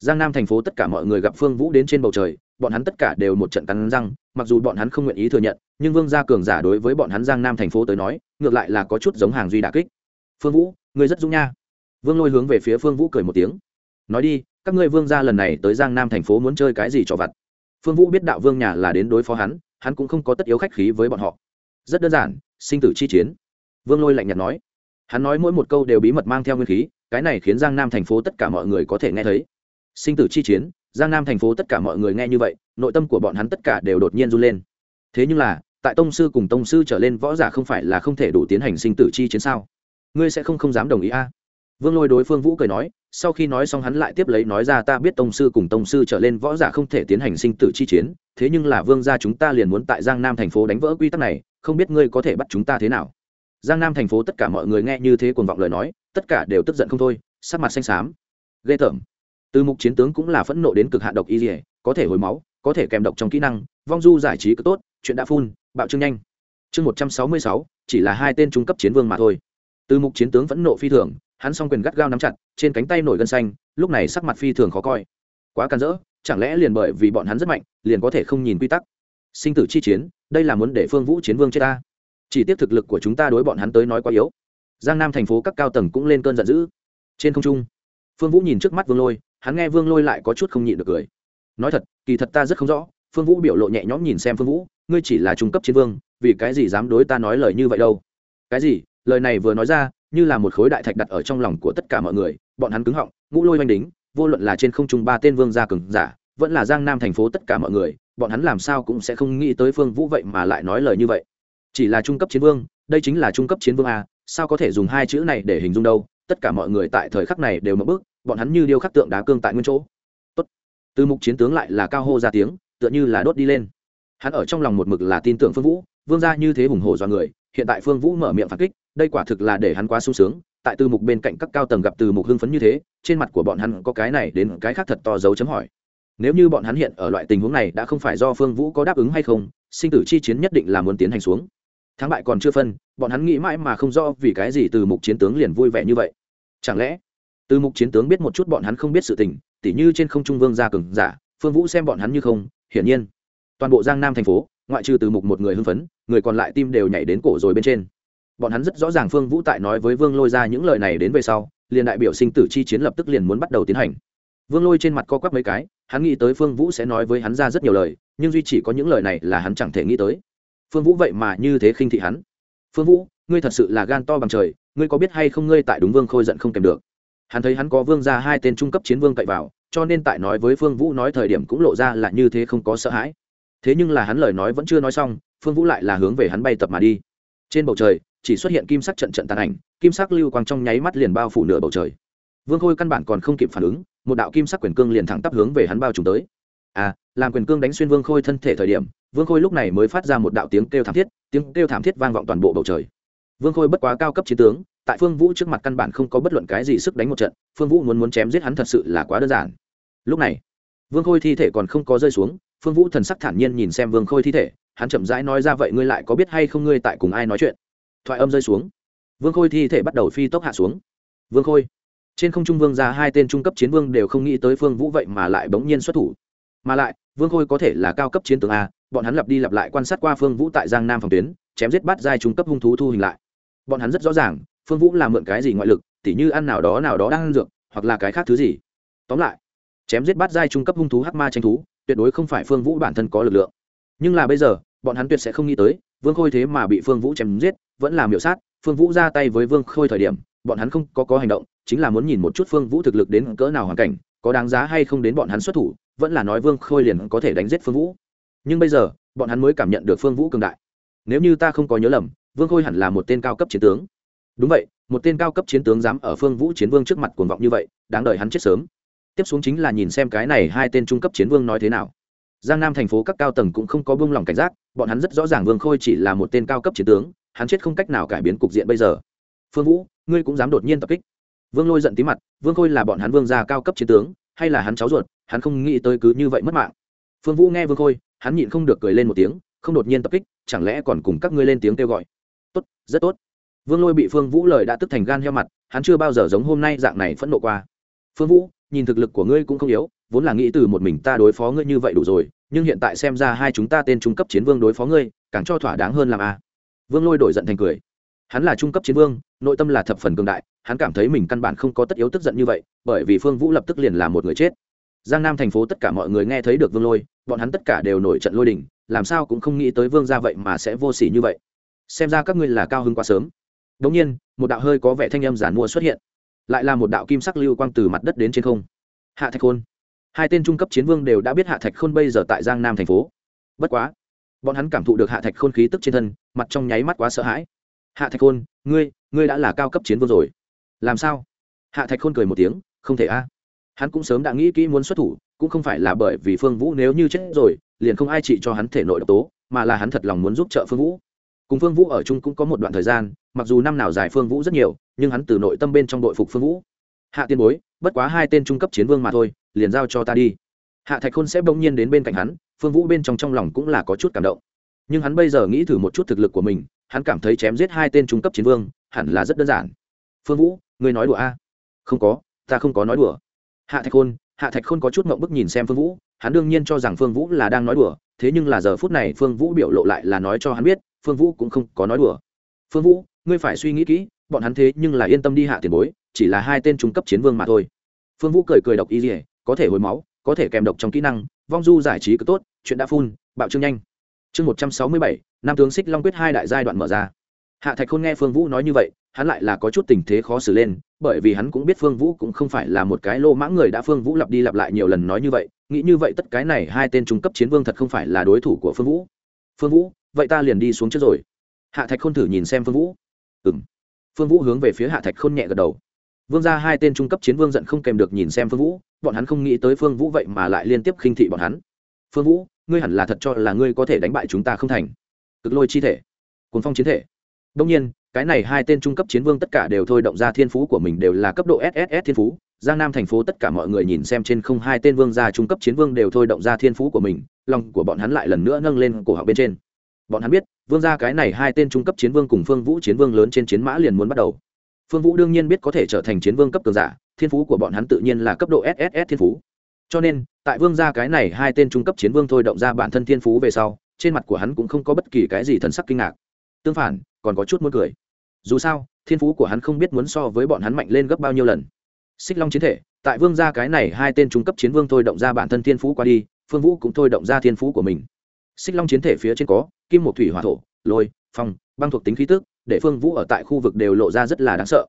Giang nam thành phố tất cả mọi người gặp phương vũ đến trên bầu trời, bọn hắn tất cả đều một trận cắn răng, mặc dù bọn hắn không nguyện ý thừa nhận, nhưng vương gia cường giả đối với bọn hắn giang nam thành phố tới nói, ngược lại là có chút giống hàng duy đà kích. Phương vũ, ngươi rất dung nha. Vương lôi hướng về phía phương vũ cười một tiếng. Nói đi, các ngươi vương gia lần này tới giang nam thành phố muốn chơi cái gì cho vặt? Phương vũ biết đạo vương nhà là đến đối phó hắn hắn cũng không có tất yếu khách khí với bọn họ rất đơn giản, sinh tử chi chiến. Vương lôi lạnh nhạt nói. Hắn nói mỗi một câu đều bí mật mang theo nguyên khí, cái này khiến giang nam thành phố tất cả mọi người có thể nghe thấy. Sinh tử chi chiến, giang nam thành phố tất cả mọi người nghe như vậy, nội tâm của bọn hắn tất cả đều đột nhiên run lên. Thế nhưng là, tại tông sư cùng tông sư trở lên võ giả không phải là không thể đủ tiến hành sinh tử chi chiến sao? Ngươi sẽ không không dám đồng ý a? Vương lôi đối phương vũ cười nói, sau khi nói xong hắn lại tiếp lấy nói ra ta biết tông sư cùng tông sư trở lên võ giả không thể tiến hành sinh tử chi chiến, thế nhưng là vương gia chúng ta liền muốn tại giang nam thành phố đánh vỡ quy tắc này không biết ngươi có thể bắt chúng ta thế nào. Giang nam thành phố tất cả mọi người nghe như thế cuồng vọng lời nói, tất cả đều tức giận không thôi, sắc mặt xanh xám. Ghê tởm. Từ mục chiến tướng cũng là phẫn nộ đến cực hạn độc y dỉa có thể hồi máu, có thể kèm độc trong kỹ năng, vong du giải trí cực tốt, chuyện đã phun, bạo trương nhanh. Chương một trăm sáu mươi sáu, chỉ là hai tên trung cấp chiến vương mà thôi. Từ mục chiến tướng phẫn nộ phi thường, hắn s o n g quyền gắt gao nắm chặt, trên cánh tay nổi gân xanh, lúc này sắc mặt phi thường khó coi. Quá can dỡ chẳng lẽ liền bởi vì bọn hắn rất mạnh, liền có thể không nhìn quy tắc? Sinh tử chi chiến đây là muốn để phương vũ chiến vương chết ta. Chỉ tiếp thực lực của chúng ta đối bọn hắn tới nói quá yếu. Giang nam thành phố các cao tầng cũng lên cơn giận dữ. Trên không trung, phương vũ nhìn trước mắt vương lôi, hắn nghe vương lôi lại có chút không nhịn được cười. Nói thật, kỳ thật ta rất không rõ, phương vũ biểu lộ nhẹ nhõm nhìn xem phương vũ, ngươi chỉ là trung cấp chiến vương, vì cái gì dám đối ta nói lời như vậy đâu? Cái gì? Lời này vừa nói ra, như là một khối đại thạch đặt ở trong lòng của tất cả mọi người, bọn hắn cứng họng, ngũ lôi oanh đính, vô luận là trên không trung ba tên vương gia cường giả, vẫn là giang nam thành phố tất cả mọi người bọn hắn làm sao cũng sẽ không nghĩ tới phương vũ vậy mà lại nói lời như vậy. Chỉ là trung cấp chiến vương, đây chính là trung cấp chiến vương a, sao có thể dùng hai chữ này để hình dung đâu, tất cả mọi người tại thời khắc này đều mất bước, bọn hắn như điêu khắc tượng đá cương tại nguyên chỗ. Tốt. từ mục chiến tướng lại là cao hô ra tiếng, tựa như là đốt đi lên. Hắn ở trong lòng một mực là tin tưởng phương vũ, vương gia như thế hùng hổ do người, hiện tại phương vũ mở miệng phản kích, đây quả thực là để hắn quá sung sướng, tại từ mục bên cạnh các cao tầng gặp từ mục hưng phấn như thế, trên mặt của bọn hắn có cái này đến cái khác thật to dấu chấm hỏi nếu như bọn hắn hiện ở loại tình huống này, đã không phải do phương vũ có đáp ứng hay không, sinh tử chi chiến nhất định là muốn tiến hành xuống. Thắng bại còn chưa phân, bọn hắn nghĩ mãi mà không rõ vì cái gì từ mục chiến tướng liền vui vẻ như vậy. Chẳng lẽ, từ mục chiến tướng biết một chút bọn hắn không biết sự tình, tỉ như trên không trung vương gia cường giả, phương vũ xem bọn hắn như không, hiển nhiên, toàn bộ giang nam thành phố, ngoại trừ từ mục một người hưng phấn, người còn lại tim đều nhảy đến cổ rồi bên trên. Bọn hắn rất rõ ràng phương vũ tại nói với vương lôi ra những lời này đến về sau, liền đại biểu sinh tử chi chiến lập tức liền muốn bắt đầu tiến hành vương lôi trên mặt co quắp mấy cái, hắn nghĩ tới phương vũ sẽ nói với hắn ra rất nhiều lời, nhưng duy chỉ có những lời này là hắn chẳng thể nghĩ tới. Phương vũ vậy mà như thế khinh thị hắn. Phương vũ, ngươi thật sự là gan to bằng trời, ngươi có biết hay không ngươi tại đúng vương khôi giận không kèm được? Hắn thấy hắn có vương ra hai tên trung cấp chiến vương cậy vào, cho nên tại nói với phương vũ nói thời điểm cũng lộ ra là như thế không có sợ hãi. Thế nhưng là hắn lời nói vẫn chưa nói xong, phương vũ lại là hướng về hắn bay tập mà đi. Trên bầu trời, chỉ xuất hiện kim sắc trận trận tàn ảnh, kim sắc lưu quang trong nháy mắt liền bao phủ nửa bầu trời vương khôi căn bản còn không kịp phản ứng, một đạo kim sắc quyền cương liền thẳng tắp hướng về hắn bao trùm tới. À làm quyền cương đánh xuyên vương khôi thân thể thời điểm, vương khôi lúc này mới phát ra một đạo tiếng kêu thảm thiết, tiếng kêu thảm thiết vang vọng toàn bộ bầu trời. Vương khôi bất quá cao cấp chiến tướng, tại phương vũ trước mặt căn bản không có bất luận cái gì sức đánh một trận, phương vũ muốn muốn chém giết hắn thật sự là quá đơn giản. Lúc này, vương khôi thi thể còn không có rơi xuống, phương vũ thần sắc thản nhiên nhìn xem vương khôi thi thể, hắn chậm rãi nói ra vậy ngươi lại có biết hay không ngươi tại cùng ai nói chuyện? Thoại âm rơi xuống. Vương khôi thi thể bắt đầu phi tốc hạ xuống. Vương khôi trên không trung vương ra hai tên trung cấp chiến vương đều không nghĩ tới phương vũ vậy mà lại bỗng nhiên xuất thủ. Mà lại, vương khôi có thể là cao cấp chiến tướng a, bọn hắn lặp đi lặp lại quan sát qua phương vũ tại giang nam phòng tuyến, chém giết bắt giai trung cấp hung thú thu hình lại. Bọn hắn rất rõ ràng, phương vũ là mượn cái gì ngoại lực, tỉ như ăn nào đó nào đó đang ăn dược, hoặc là cái khác thứ gì. Tóm lại, chém giết bắt giai trung cấp hung thú hắc ma tranh thú, tuyệt đối không phải phương vũ bản thân có lực lượng. Nhưng là bây giờ, bọn hắn tuyệt sẽ không nghĩ tới, vương khôi thế mà bị phương vũ chém giết, vẫn là miểu sát, phương vũ ra tay với vương khôi thời điểm, bọn hắn không có có hành động chính là muốn nhìn một chút phương vũ thực lực đến cỡ nào hoàn cảnh, có đáng giá hay không đến bọn hắn xuất thủ, vẫn là nói vương khôi liền có thể đánh giết phương vũ. Nhưng bây giờ, bọn hắn mới cảm nhận được phương vũ cường đại. Nếu như ta không có nhớ lầm, vương khôi hẳn là một tên cao cấp chiến tướng. Đúng vậy, một tên cao cấp chiến tướng dám ở phương vũ chiến vương trước mặt cuồng vọng như vậy, đáng đợi hắn chết sớm. Tiếp xuống chính là nhìn xem cái này hai tên trung cấp chiến vương nói thế nào. Giang nam thành phố các cao tầng cũng không có buông lỏng cảnh giác, bọn hắn rất rõ ràng vương khôi chỉ là một tên cao cấp chiến tướng, hắn chết không cách nào cải biến cục diện bây giờ. Phương vũ, ngươi cũng dám đột nhiên tập kích vương lôi giận tí mặt, vương khôi là bọn hắn vương gia cao cấp chiến tướng, hay là hắn cháu ruột, hắn không nghĩ tới cứ như vậy mất mạng. Phương vũ nghe vương khôi, hắn nhịn không được cười lên một tiếng, không đột nhiên tập kích, chẳng lẽ còn cùng các ngươi lên tiếng kêu gọi. Tốt, rất tốt. Vương lôi bị phương vũ lời đã tức thành gan heo mặt, hắn chưa bao giờ giống hôm nay dạng này phẫn nộ qua. Phương vũ, nhìn thực lực của ngươi cũng không yếu, vốn là nghĩ từ một mình ta đối phó ngươi như vậy đủ rồi, nhưng hiện tại xem ra hai chúng ta tên trung cấp chiến vương đối phó ngươi, càng cho thỏa đáng hơn làm a. Vương lôi đổi giận thành cười hắn là trung cấp chiến vương, nội tâm là thập phần cường đại, hắn cảm thấy mình căn bản không có tất yếu tức giận như vậy, bởi vì phương vũ lập tức liền là một người chết. Giang nam thành phố tất cả mọi người nghe thấy được vương lôi, bọn hắn tất cả đều nổi trận lôi đình, làm sao cũng không nghĩ tới vương ra vậy mà sẽ vô s ỉ như vậy. Xem ra các ngươi là cao hơn quá sớm. Đ ỗ n g nhiên, một đạo hơi có vẻ thanh âm giản mua xuất hiện. Lại là một đạo kim sắc lưu quang từ mặt đất đến trên không. Hạ thạch khôn. Hai tên trung cấp chiến vương đều đã biết hạ thạch khôn bây giờ tại giang nam thành phố. Bất quá, bọn hắn cảm thụ được hạ thạch khôn khí tức trên thân, mặt trong nháy mắt quá sợ hãi hạ thạch khôn, ngươi ngươi đã là cao cấp chiến vương rồi. Làm sao? Hạ thạch khôn cười một tiếng, không thể a. Hắn cũng sớm đã nghĩ kỹ muốn xuất thủ, cũng không phải là bởi vì phương vũ nếu như chết rồi, liền không ai trị cho hắn thể nội độc tố, mà là hắn thật lòng muốn giúp trợ phương vũ. Cùng phương vũ ở chung cũng có một đoạn thời gian, mặc dù năm nào dài phương vũ rất nhiều, nhưng hắn từ nội tâm bên trong đội phục phương vũ. Hạ tiên bối, bất quá hai tên trung cấp chiến vương mà thôi, liền giao cho ta đi. Hạ thạch khôn sẽ bỗng nhiên đến bên cạnh hắn, phương vũ bên trong trong lòng cũng là có chút cảm động. Nhưng hắn bây giờ nghĩ thử một chút thực lực của mình hắn cảm thấy chém giết hai tên trung cấp chiến vương hẳn là rất đơn giản. Phương vũ, ngươi nói đùa a? À? không có, ta không có nói đùa. Hạ thạch khôn, hạ thạch khôn có chút mộng bức nhìn xem phương vũ, hắn đương nhiên cho rằng phương vũ là đang nói đùa, thế nhưng là giờ phút này phương vũ biểu lộ lại là nói cho hắn biết, phương vũ cũng không có nói đùa. Phương vũ, ngươi phải suy nghĩ kỹ, bọn hắn thế nhưng là yên tâm đi hạ tiền bối, chỉ là hai tên trung cấp chiến vương mà thôi. Phương vũ cười cười độc y dỉa có thể hồi máu, có thể kèm độc trong kỹ năng, vong du giải trí cứ tốt, chuyện đã phun, bạo trương nhanh chương một trăm sáu mươi bảy, nam tướng xích long quyết hai đại giai đoạn mở ra. Hạ thạch khôn nghe phương vũ nói như vậy, hắn lại là có chút tình thế khó xử lên, bởi vì hắn cũng biết phương vũ cũng không phải là một cái lô mãng người đã phương vũ lặp đi lặp lại nhiều lần nói như vậy, nghĩ như vậy tất cái này hai tên trung cấp chiến vương thật không phải là đối thủ của phương vũ. Phương vũ, vậy ta liền đi xuống trước rồi. Hạ thạch khôn thử nhìn xem phương vũ. Ừ m phương vũ hướng về phía hạ thạch khôn nhẹ gật đầu. Vương ra hai tên trung cấp chiến vương giận không kèm được nhìn xem phương vũ, bọn hắn không nghĩ tới phương vũ vậy mà lại liên tiếp khinh thị bọn hắn. Phương vũ ngươi hẳn là thật cho là ngươi có thể đánh bại chúng ta không thành. Cực lôi chi thể cuốn phong chiến thể. Đông nhiên, cái này hai tên trung cấp chiến vương tất cả đều thôi động ra thiên phú của mình đều là cấp độ sss thiên phú. Giang nam thành phố tất cả mọi người nhìn xem trên không hai tên vương gia trung cấp chiến vương đều thôi động ra thiên phú của mình, lòng của bọn hắn lại lần nữa nâng lên cổ họng bên trên. Bọn hắn biết, vương gia cái này hai tên trung cấp chiến vương cùng phương vũ chiến vương lớn trên chiến mã liền muốn bắt đầu. Phương vũ đương nhiên biết có thể trở thành chiến vương cấp cường giả, thiên phú của bọn hắn tự nhiên là cấp độ sss thiên phú. Cho nên tại vương gia cái này hai tên trung cấp chiến vương thôi động ra bản thân thiên phú về sau, trên mặt của hắn cũng không có bất kỳ cái gì thần sắc kinh ngạc. Tương phản, còn có chút muốn cười. Dù sao, thiên phú của hắn không biết muốn so với bọn hắn mạnh lên gấp bao nhiêu lần. Xích long chiến thể, tại vương gia cái này hai tên trung cấp chiến vương thôi động ra bản thân thiên phú qua đi, phương vũ cũng thôi động ra thiên phú của mình. Xích long chiến thể phía trên có, kim một thủy hỏa thổ, lôi, phong, băng thuộc tính khí tức, để phương vũ ở tại khu vực đều lộ ra rất là đáng sợ.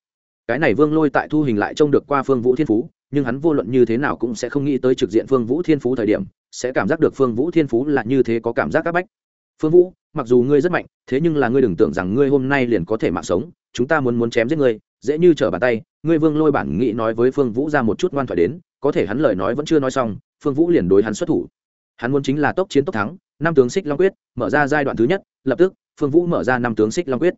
Cái này vương lôi tại thu hình lại trông được qua phương vũ thiên phú nhưng hắn vô luận như thế nào cũng sẽ không nghĩ tới trực diện phương vũ thiên phú thời điểm, sẽ cảm giác được phương vũ thiên phú là như thế có cảm giác c áp bách. Phương vũ, mặc dù ngươi rất mạnh, thế nhưng là ngươi đừng tưởng rằng ngươi hôm nay liền có thể mạng sống, chúng ta muốn muốn chém giết ngươi, dễ như trở bàn tay. Ngươi vương lôi bản nghị nói với phương vũ ra một chút ngoan thoại đến, có thể hắn lời nói vẫn chưa nói xong, phương vũ liền đối hắn xuất thủ. Hắn muốn chính là tốc chiến tốc thắng, năm tướng xích long quyết, mở ra giai đoạn thứ nhất, lập tức, phương vũ mở ra năm tướng xích long quyết.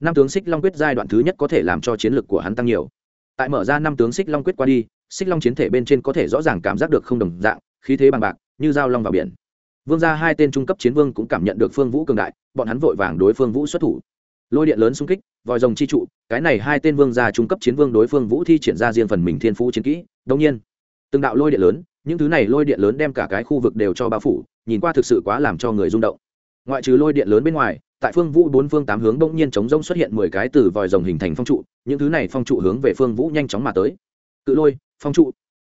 Năm tướng xích long quyết giai đoạn thứ nhất có thể làm cho chiến lược của hắn tăng nhiều. Tại mở ra năm tướng xích long quyết qua đi xích long chiến thể bên trên có thể rõ ràng cảm giác được không đồng dạng, khí thế bằng bạc, như dao long vào biển. Vương gia hai tên trung cấp chiến vương cũng cảm nhận được phương vũ cường đại, bọn hắn vội vàng đối phương vũ xuất thủ. Lôi điện lớn xung kích, vòi rồng chi trụ, cái này hai tên vương gia trung cấp chiến vương đối phương vũ thi triển ra riêng phần mình thiên phú chiến kỹ đông nhiên, từng đạo lôi điện lớn, những thứ này lôi điện lớn đem cả cái khu vực đều cho bao phủ, nhìn qua thực sự quá làm cho người rung động. Ngoại trừ lôi điện lớn bên ngoài, tại phương vũ bốn phương tám hướng đông nhiên chống rông xuất hiện mười cái từ vòi rồng hình thành phong trụ, những thứ này phong trụ hướng về phương vũ nhanh chóng mà tới. Cự lôi phong trụ.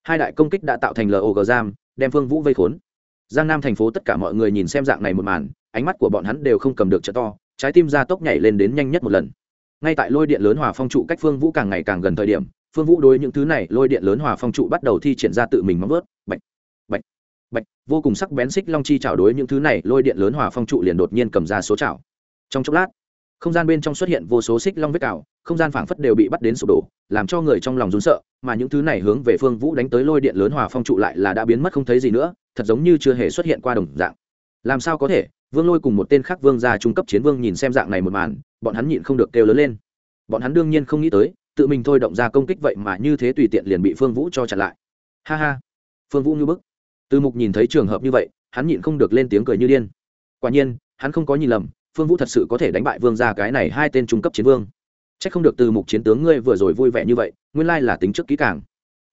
Hai đại công kích đã tạo thành log giam, đem phương vũ vây khốn. Giang nam thành phố tất cả mọi người nhìn xem dạng này một màn, ánh mắt của bọn hắn đều không cầm được chợ to, trái tim ra tốc nhảy lên đến nhanh nhất một lần. Ngay tại lôi điện lớn hòa phong trụ cách phương vũ càng ngày càng gần thời điểm, phương vũ đối những thứ này lôi điện lớn hòa phong trụ bắt đầu thi triển ra tự mình móng vớt bạch bạch bạch, vô cùng sắc bén xích long chi chảo đối những thứ này lôi điện lớn hòa phong trụ liền đột nhiên cầm ra số chảo. Trong chốc lát không gian bên trong xuất hiện vô số xích long vết cào, không gian phảng phất đều bị bắt đến sụp đổ, làm cho người trong lòng rún sợ, mà những thứ này hướng về phương vũ đánh tới lôi điện lớn hòa phong trụ lại là đã biến mất không thấy gì nữa, thật giống như chưa hề xuất hiện qua đồng dạng. Làm sao có thể? Vương lôi cùng một tên khác vương gia trung cấp chiến vương nhìn xem dạng này một màn, bọn hắn nhịn không được kêu lớn lên. Bọn hắn đương nhiên không nghĩ tới, tự mình thôi động ra công kích vậy mà như thế tùy tiện liền bị phương vũ cho chặn lại. Ha ha. Phương vũ như bức. Từ mục nhìn thấy trường hợp như vậy, hắn nhịn không được lên tiếng cười như điên. Quả nhiên, hắn không có nhìn lầm phương vũ thật sự có thể đánh bại vương gia cái này hai tên trung cấp chiến vương. C h ắ c không được từ mục chiến tướng ngươi vừa rồi vui vẻ như vậy, nguyên lai là tính trước kỹ càng.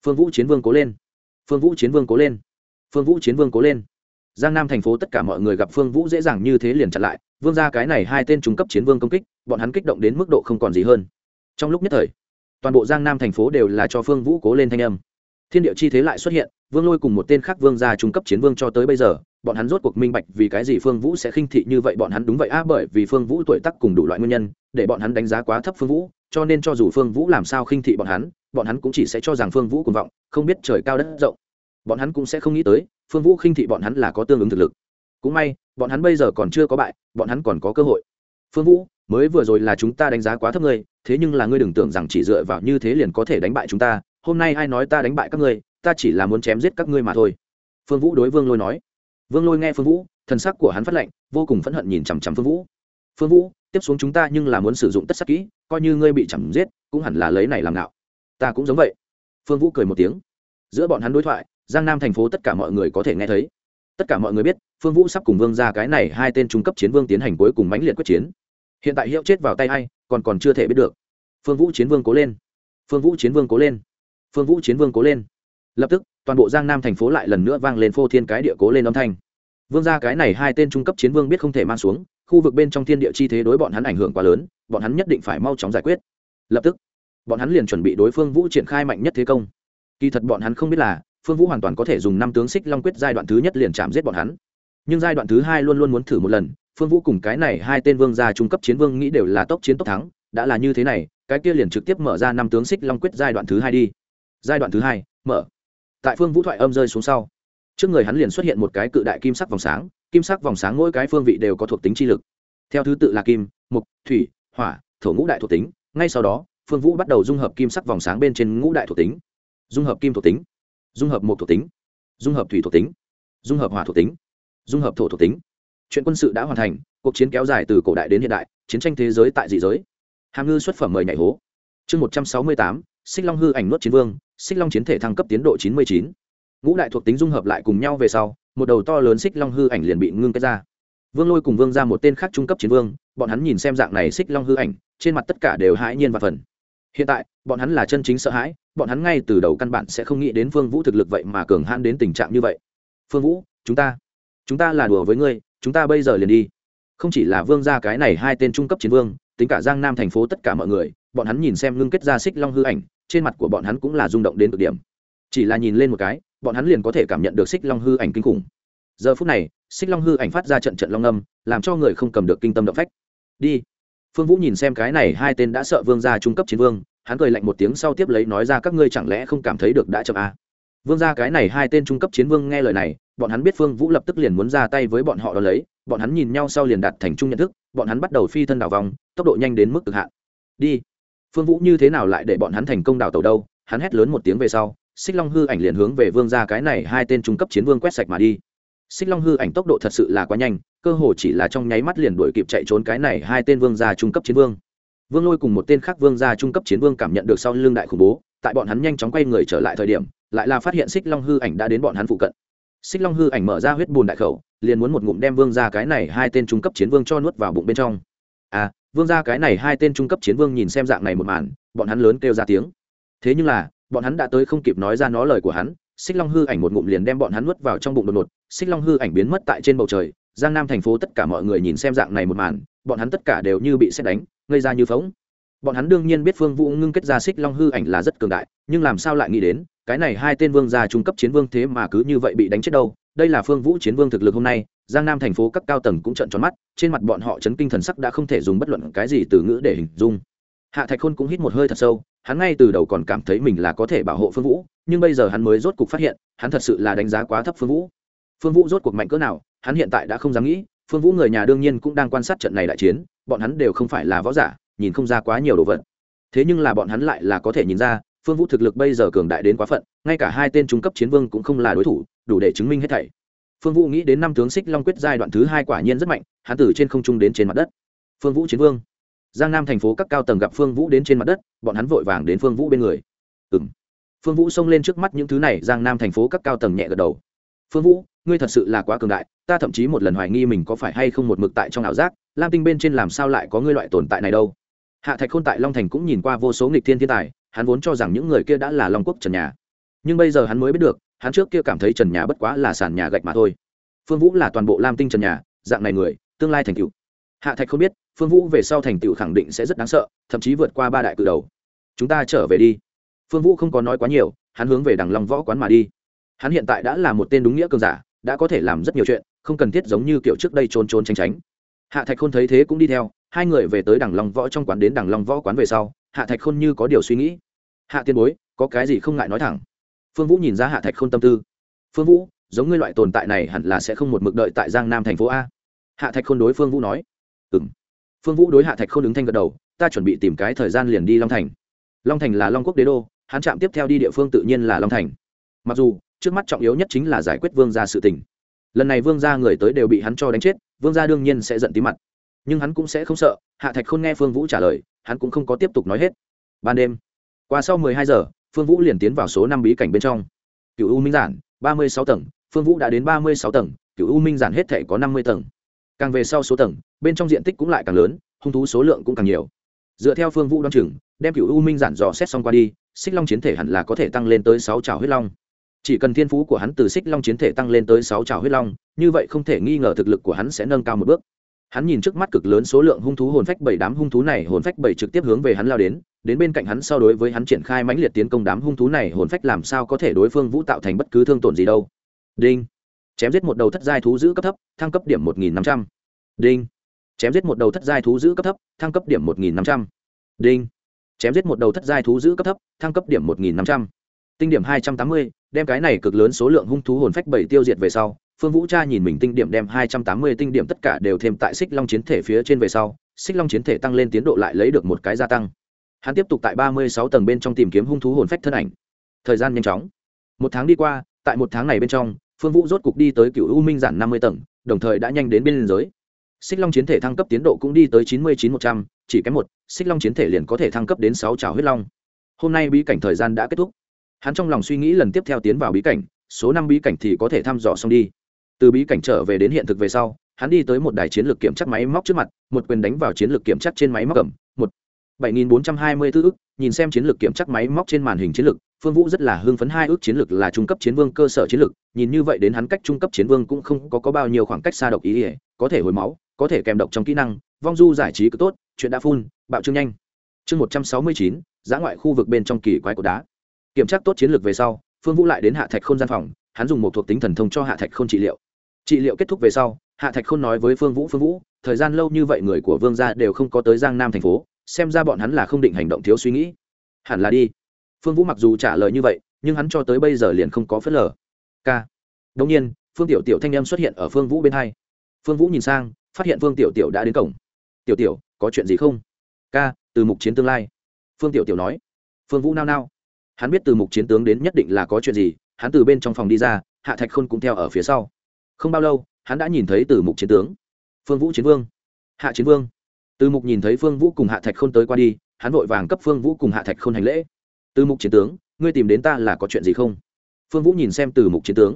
Phương vũ chiến vương cố lên. Phương vũ chiến vương cố lên. Phương vũ chiến vương cố lên. Giang nam thành phố tất cả mọi người gặp phương vũ dễ dàng như thế liền chặn lại, vương gia cái này hai tên trung cấp chiến vương công kích, bọn hắn kích động đến mức độ không còn gì hơn. Trong lúc nhất thời, toàn bộ giang nam thành phố đều là cho phương vũ cố lên thanh âm. Thiên địa chi thế lại xuất hiện, vương lôi cùng một tên khác vương gia trung cấp chiến vương cho tới bây giờ bọn hắn rốt cuộc minh bạch vì cái gì phương vũ sẽ khinh thị như vậy, bọn hắn đúng vậy a bởi vì phương vũ tuổi tác cùng đủ loại nguyên nhân, để bọn hắn đánh giá quá thấp phương vũ, cho nên cho dù phương vũ làm sao khinh thị bọn hắn bọn hắn cũng chỉ sẽ cho rằng phương vũ cùng vọng, không biết trời cao đất rộng. Bọn hắn cũng sẽ không nghĩ tới, phương vũ khinh thị bọn hắn là có tương ứng thực lực. Cũng may, bọn hắn bây giờ còn chưa có bại, bọn hắn còn có cơ hội. Phương vũ, mới vừa rồi là chúng ta đánh giá quá thấp ngươi, thế nhưng là ngươi đừng tưởng rằng chỉ dựa vào như thế liền có thể đánh bại chúng ta, hôm nay ai nói ta đánh bại các ngươi, ta chỉ là muốn chém giết các ngươi mà thôi. Phương vũ đối vương lôi nói vương lôi nghe phương vũ thần sắc của hắn phát lệnh vô cùng phẫn hận nhìn chằm chằm phương vũ. Phương vũ tiếp xuống chúng ta nhưng là muốn sử dụng tất sắc kỹ coi như ngươi bị chằm giết cũng hẳn là lấy này làm ngạo ta cũng giống vậy. Phương vũ cười một tiếng. Giữa bọn hắn đối thoại giang nam thành phố tất cả mọi người có thể nghe thấy. Tất cả mọi người biết phương vũ sắp cùng vương ra cái này hai tên trung cấp chiến vương tiến hành cuối cùng mãnh liệt quyết chiến. Hiện tại hiệu chết vào tay ai, còn còn chưa thể biết được. Phương vũ chiến vương cố lên. Phương vũ chiến vương cố lên. Phương vũ chiến vương cố lên. Lập tức toàn bộ giang nam thành phố lại lần nữa vang lên phô thiên cái địa cố lên âm thanh. Vương gia cái này hai tên trung cấp chiến vương biết không thể mang xuống, khu vực bên trong thiên địa chi thế đối bọn hắn ảnh hưởng quá lớn, bọn hắn nhất định phải mau chóng giải quyết. Lập tức, bọn hắn liền chuẩn bị đối phương vũ triển khai mạnh nhất thế công. Kỳ thật bọn hắn không biết là, phương vũ hoàn toàn có thể dùng năm tướng xích long quyết giai đoạn thứ nhất liền chạm giết bọn hắn. Nhưng giai đoạn thứ hai luôn luôn muốn thử một lần, phương vũ cùng cái này hai tên vương gia trung cấp chiến vương nghĩ đều là tốc chiến tốc thắng, đã là như thế này, cái kia liền trực tiếp mở ra năm tướng xích long quyết giai đoạn thứ hai đi. Giai đoạn thứ hai, mở tại phương vũ thoại âm rơi xuống sau. Trước người hắn liền xuất hiện một cái cự đại kim sắc vòng sáng, kim sắc vòng sáng mỗi cái phương vị đều có thuộc tính chi lực. Theo thứ tự là kim, mục, thủy, hỏa, thổ ngũ đại thuộc tính, ngay sau đó, phương vũ bắt đầu dung hợp kim sắc vòng sáng bên trên ngũ đại thuộc tính. Dung hợp kim thuộc tính, dung hợp mục thuộc tính, dung hợp thủy thuộc tính, dung hợp hỏa thuộc tính, dung hợp thổ thuộc tính. Chuyện quân sự đã hoàn thành, cuộc chiến kéo dài từ cổ đại đến hiện đại, chiến tranh thế giới tại dị giới. Hàm ngư xuất phẩm mời nhảy hố. Chương một trăm sáu mươi tám xích long hư ảnh nuốt chiến vương, xích long chiến thể thăng cấp tiến độ chín mươi chín. Ngũ đại thuộc tính dung hợp lại cùng nhau về sau, một đầu to lớn xích long hư ảnh liền bị ngưng kết ra. Vương lôi cùng vương ra một tên khác trung cấp chiến vương, bọn hắn nhìn xem dạng này xích long hư ảnh, trên mặt tất cả đều hãi nhiên và phần hiện tại, bọn hắn là chân chính sợ hãi, bọn hắn ngay từ đầu căn bản sẽ không nghĩ đến phương vũ thực lực vậy mà cường hãn đến tình trạng như vậy. Phương vũ, chúng ta chúng ta là đùa với ngươi, chúng ta bây giờ liền đi. Không chỉ là vương gia cái này hai tên trung cấp chiến vương tính cả giang nam thành phố tất cả mọi người, bọn hắn nhìn xem ngưng kết ra xích long hư ảnh, trên mặt của bọn hắn cũng là rung động đến cực điểm. Chỉ là nhìn lên một cái, bọn hắn liền có thể cảm nhận được xích long hư ảnh kinh khủng. Giờ phút này, xích long hư ảnh phát ra trận trận long âm, làm cho người không cầm được kinh tâm động phách. Đi. Phương vũ nhìn xem cái này hai tên đã sợ vương gia trung cấp chiến vương, hắn cười lạnh một tiếng sau tiếp lấy nói ra các ngươi chẳng lẽ không cảm thấy được đã chậm à vương gia cái này hai tên trung cấp chiến vương nghe lời này, bọn hắn biết phương vũ lập tức liền muốn ra tay với bọn họ đ ó lấy, bọn hắn nhìn nhau sau liền đạt thành chung nhận thức, bọn hắn bắt đầu phi thân đào vòng, tốc độ nhanh đến mức cực hạn. Đi. Phương vũ như thế nào lại để bọn hắn thành công đào tàu đâu? Hắn hét lớn một tiếng về sau, xích long hư ảnh liền hướng về vương gia cái này hai tên trung cấp chiến vương quét sạch mà đi. Xích long hư ảnh tốc độ thật sự là quá nhanh, cơ hồ chỉ là trong nháy mắt liền đuổi kịp chạy trốn cái này hai tên vương gia trung cấp chiến vương. Vương lôi cùng một tên khác vương gia trung cấp chiến vương cảm nhận được sau lưng đại khủng bố tại bọn hắn nhanh chóng quay người trở lại thời điểm, lại là phát hiện xích long hư ảnh đã đến bọn hắn phụ cận. Xích long hư ảnh mở ra huyết bùn đại khẩu, liền muốn một ngụm đem vương ra cái này hai tên trung cấp chiến vương cho nuốt vào bụng bên trong. À vương ra cái này hai tên trung cấp chiến vương nhìn xem dạng này một màn, bọn hắn lớn kêu ra tiếng. Thế nhưng là, bọn hắn đã tới không kịp nói ra nó lời của hắn, xích long hư ảnh một ngụm liền đem bọn hắn nuốt vào trong bụng đột ngột. Xích long hư ảnh biến mất tại trên bầu trời, giang nam thành phố tất cả mọi người nhìn xem dạng này một màn, bọn hắn tất cả đều như bị xét đánh gây ra như phóng bọn hắn đương nhiên biết phương vũ ngưng kết ra xích long hư ảnh là rất cường đại, nhưng làm sao lại nghĩ đến, cái này hai tên vương gia trung cấp chiến vương thế mà cứ như vậy bị đánh chết đâu. Đây là phương vũ chiến vương thực lực hôm nay, giang nam thành phố các cao tầng cũng trận tròn mắt, trên mặt bọn họ chấn kinh thần sắc đã không thể dùng bất luận cái gì từ ngữ để hình dung. Hạ thạch khôn cũng hít một hơi thật sâu, hắn ngay từ đầu còn cảm thấy mình là có thể bảo hộ phương vũ, nhưng bây giờ hắn mới rốt cuộc phát hiện, hắn thật sự là đánh giá quá thấp phương vũ. Phương vũ rốt cuộc mạnh cỡ nào, hắn hiện tại đã không dám nghĩ, phương vũ người nhà đương nhiên cũng đang quan sát trận này đại chiến, bọn hắn đều không phải là võ giả nhìn không ra quá nhiều đồ vật. Thế nhưng là bọn hắn lại là có thể nhìn ra, phương vũ thực lực bây giờ cường đại đến quá phận, ngay cả hai tên trung cấp chiến vương cũng không là đối thủ, đủ để chứng minh hết thảy. Phương vũ nghĩ đến năm tướng xích long quyết giai đoạn thứ hai quả nhiên rất mạnh, hắn từ trên không trung đến trên mặt đất. Phương vũ chiến vương. Giang nam thành phố các cao tầng gặp phương vũ đến trên mặt đất, bọn hắn vội vàng đến phương vũ bên người. Ừ m phương vũ xông lên trước mắt những thứ này, giang nam thành phố các cao tầng nhẹ gật đầu. Phương vũ, ngươi thật sự là quá cường đại, ta thậm chí một lần hoài nghi mình có phải hay không một mực tại trong ảo giác, lam tinh bên trên làm sao lại có ngươi loại tồn tại này đâu? Hạ thạch khôn tại long thành cũng nhìn qua vô số nghịch thiên thiên tài, hắn vốn cho rằng những người kia đã là long quốc trần nhà. Nhưng bây giờ hắn mới biết được, hắn trước kia cảm thấy trần nhà bất quá là sàn nhà gạch mà thôi. Phương vũ là toàn bộ lam tinh trần nhà, dạng này người, tương lai thành cựu hạ thạch không biết, phương vũ về sau thành tựu khẳng định sẽ rất đáng sợ, thậm chí vượt qua ba đại cự đầu. Chúng ta trở về đi. Phương vũ không có nói quá nhiều, hắn hướng về đằng long võ quán mà đi. Hắn hiện tại đã là một tên đúng nghĩa cường giả, đã có thể làm rất nhiều chuyện, không cần thiết giống như kiểu trước đây trôn trôn tránh tránh. Hạ thạch khôn thấy thế cũng đi theo hai người về tới đằng long võ trong quán đến đằng long võ quán về sau, hạ thạch khôn như có điều suy nghĩ. Hạ tiên bối, có cái gì không ngại nói thẳng. Phương vũ nhìn ra hạ thạch khôn tâm tư. Phương vũ, giống ngươi loại tồn tại này hẳn là sẽ không một mực đợi tại giang nam thành phố a. Hạ thạch khôn đối phương vũ nói. Ừ m phương vũ đối hạ thạch khôn ứng thanh gật đầu. Ta chuẩn bị tìm cái thời gian liền đi long thành. Long thành là long quốc đế đô, hắn chạm tiếp theo đi địa phương tự nhiên là long thành. Mặc dù, trước mắt trọng yếu nhất chính là giải quyết vương gia sự tình. Lần này vương gia người tới đều bị hắn cho đánh chết, vương gia đương nhiên sẽ giận tí mặt nhưng hắn cũng sẽ không sợ, hạ thạch khôn nghe phương vũ trả lời, hắn cũng không có tiếp tục nói hết. Ban đêm, qua sau mười hai giờ, phương vũ liền tiến vào số năm bí cảnh bên trong. Cựu u minh giản, ba mươi sáu tầng, phương vũ đã đến ba mươi sáu tầng cựu u minh giản hết thể có năm mươi tầng. Càng về sau số tầng, bên trong diện tích cũng lại càng lớn, hung thú số lượng cũng càng nhiều. Dựa theo phương vũ đ o á n chừng, đem cựu u minh giản dò xét xong qua đi, xích long chiến thể hẳn là có thể tăng lên tới sáu trào huyết long. Chỉ cần thiên phú của hắn từ xích long chiến thể tăng lên tới sáu trào huyết long, như vậy không thể nghi ngờ thực lực của hắn sẽ nâng cao một bước hắn nhìn trước mắt cực lớn số lượng hung thú hồn phách bảy đám hung thú này, hồn phách bảy trực tiếp hướng về hắn lao đến đến bên cạnh hắn sau đối với hắn triển khai mãnh liệt tiến công đám hung thú này, hồn phách làm sao có thể đối phương vũ tạo thành bất cứ thương tổn gì đâu. Đinh. Chém giết một đầu thất giai thú giữ cấp thấp, thăng cấp điểm một nghìn năm trăm. Đinh. Chém giết một đầu thất giai thú giữ cấp thấp, thăng cấp điểm một nghìn năm trăm. Đinh. Chém giết một đầu thất giai thú giữ cấp thấp, thăng cấp điểm một nghìn năm trăm. Tinh điểm hai trăm tám mươi, đem cái này cực lớn số lượng hung thú hồn phách bảy tiêu diệt về sau phương vũ cha nhìn mình tinh điểm đem hai trăm tám mươi tinh điểm tất cả đều thêm tại xích long chiến thể phía trên về sau, xích long chiến thể tăng lên tiến độ lại lấy được một cái gia tăng. Hắn tiếp tục tại ba mươi sáu tầng bên trong tìm kiếm hung thú hồn phách thân ảnh. Thời gian nhanh chóng. Một tháng đi qua, tại một tháng này bên trong, phương vũ rốt cục đi tới cựu u minh giản năm mươi tầng, đồng thời đã nhanh đến bên liên giới. Xích long chiến thể thăng cấp tiến độ cũng đi tới chín mươi chín một trăm, chỉ kém một, xích long chiến thể liền có thể thăng cấp đến sáu trào huyết long. Hôm nay bí cảnh thời gian đã kết thúc. Hắn trong lòng suy nghĩ lần tiếp theo tiến vào bí cảnh, số năm bí cảnh thì có thể thăm dò xong đi từ bí cảnh trở về đến hiện thực về sau hắn đi tới một đài chiến lược kiểm chắc máy móc trước mặt một quyền đánh vào chiến lược kiểm chắc trên máy móc cầm một 7424 ức, nhìn xem chiến lược kiểm chắc máy móc trên màn hình chiến lược, Phương Vũ rất là hưng phấn hai ước chiến lược là trung cấp chiến vương cơ sở chiến lược, nhìn như vậy đến hắn cách trung cấp chiến vương cũng không có có bao nhiêu khoảng cách xa độc ý, ỉa có thể hồi máu, có thể kèm độc trong kỹ năng, vong du giải trí cứ tốt, chuyện đã phun, bạo trương nhanh. Chương một trăm sáu mươi chín, giã ngoại khu vực bên trong kỳ quái của đá. Kiểm tra tốt chiến lược về sau, Phương Vũ lại đến Hạ Thạch Khôn gian phòng, hắn dùng một thuộc tính thần thông cho Hạ Thạch Khôn trị liệu. Trị liệu kết thúc về sau, Hạ Thạch Khôn nói với Phương Vũ, "Phương Vũ, thời gian lâu như vậy người của Vương gia đều không có tới Giang Nam thành phố, xem ra bọn hắn là không định hành động thiếu suy nghĩ. Hẳn là đi. Phương vũ mặc dù trả lời như vậy nhưng hắn cho tới bây giờ liền không có phớt lờ. K đông nhiên phương tiểu tiểu thanh em xuất hiện ở phương vũ bên hai. Phương vũ nhìn sang phát hiện phương tiểu tiểu đã đến cổng. Tiểu tiểu có chuyện gì không? K từ mục chiến tương lai. Phương tiểu tiểu nói. Phương vũ nao nao. Hắn biết từ mục chiến tướng đến nhất định là có chuyện gì hắn từ bên trong phòng đi ra hạ thạch khôn cũng theo ở phía sau không bao lâu, hắn đã nhìn thấy từ mục chiến tướng. Phương vũ chiến vương. Hạ chiến vương. Từ mục nhìn thấy phương vũ cùng hạ thạch k h ô n tới qua đi, hắn vội vàng cấp phương vũ cùng hạ thạch k h ô n hành lễ. Từ mục chiến tướng, ngươi tìm đến ta là có chuyện gì không? Phương vũ nhìn xem từ mục chiến tướng.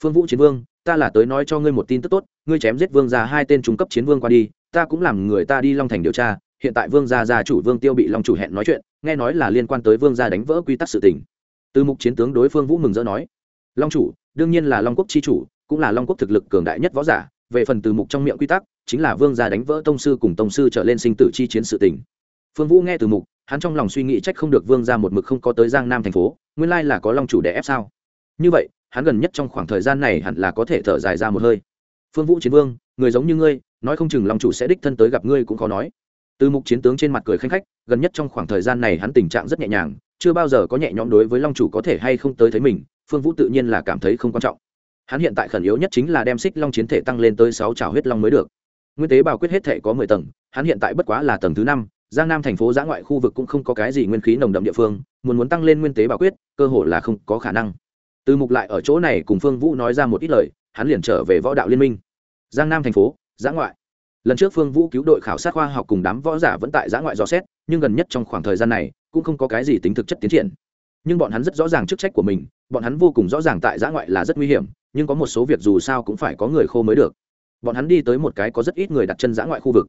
Phương vũ chiến vương, ta là tới nói cho ngươi một tin tức tốt, ngươi chém giết vương ra hai tên trung cấp chiến vương qua đi, ta cũng làm người ta đi long thành điều tra, hiện tại vương gia gia chủ vương tiêu bị long chủ hẹn nói chuyện, nghe nói là liên quan tới vương gia đánh vỡ quy tắc sự tình. Từ mục chiến tướng đối phương vũ mừng rỡ nói, long chủ, đương nhiên là long quốc chi chủ cũng là long quốc thực lực cường đại nhất võ giả, về phần từ mục trong miệng quy tắc, chính là vương gia đánh vỡ tông sư cùng tông sư trở lên sinh tử chi chiến sự tình. Phương vũ nghe từ mục, hắn trong lòng suy nghĩ trách không được vương gia một mực không có tới giang nam thành phố, nguyên lai là có long chủ đẻ ép sao? Như vậy, hắn gần nhất trong khoảng thời gian này hẳn là có thể thở dài ra một hơi. Phương vũ chiến vương, người giống như ngươi, nói không chừng long chủ sẽ đích thân tới gặp ngươi cũng khó nói. Từ mục chiến tướng trên mặt cười khanh khách, gần nhất trong khoảng thời gian này hắn tình trạng rất nhẹ nhàng, chưa bao giờ có nhẹ nhõm đối với long chủ có thể hay không tới thấy mình, phương vũ tự nhiên là cảm thấy không quan trọng hắn hiện tại khẩn yếu nhất chính là đem xích long chiến thể tăng lên tới sáu trào huyết long mới được. Nguyên tế bào quyết hết thể có mười tầng, hắn hiện tại bất quá là tầng thứ năm, giang nam thành phố giã ngoại khu vực cũng không có cái gì nguyên khí nồng đậm địa phương, muốn muốn tăng lên nguyên tế bào quyết, cơ hội là không có khả năng. Từ mục lại ở chỗ này cùng phương vũ nói ra một ít lời, hắn liền trở về võ đạo liên minh. Giang nam thành phố, giã ngoại. Lần trước phương vũ cứu đội khảo sát khoa học cùng đám võ giả vẫn tại giã ngoại dò xét, nhưng gần nhất trong khoảng thời gian này, cũng không có cái gì tính thực chất tiến triển. Nhưng bọn hắn rất rõ ràng chức trách của mình, bọn hắn vô cùng rõ ràng tại giã ngoại là rất nguy hiểm nhưng có một số việc dù sao cũng phải có người khô mới được. Bọn hắn đi tới một cái có rất ít người đặt chân giã ngoại khu vực.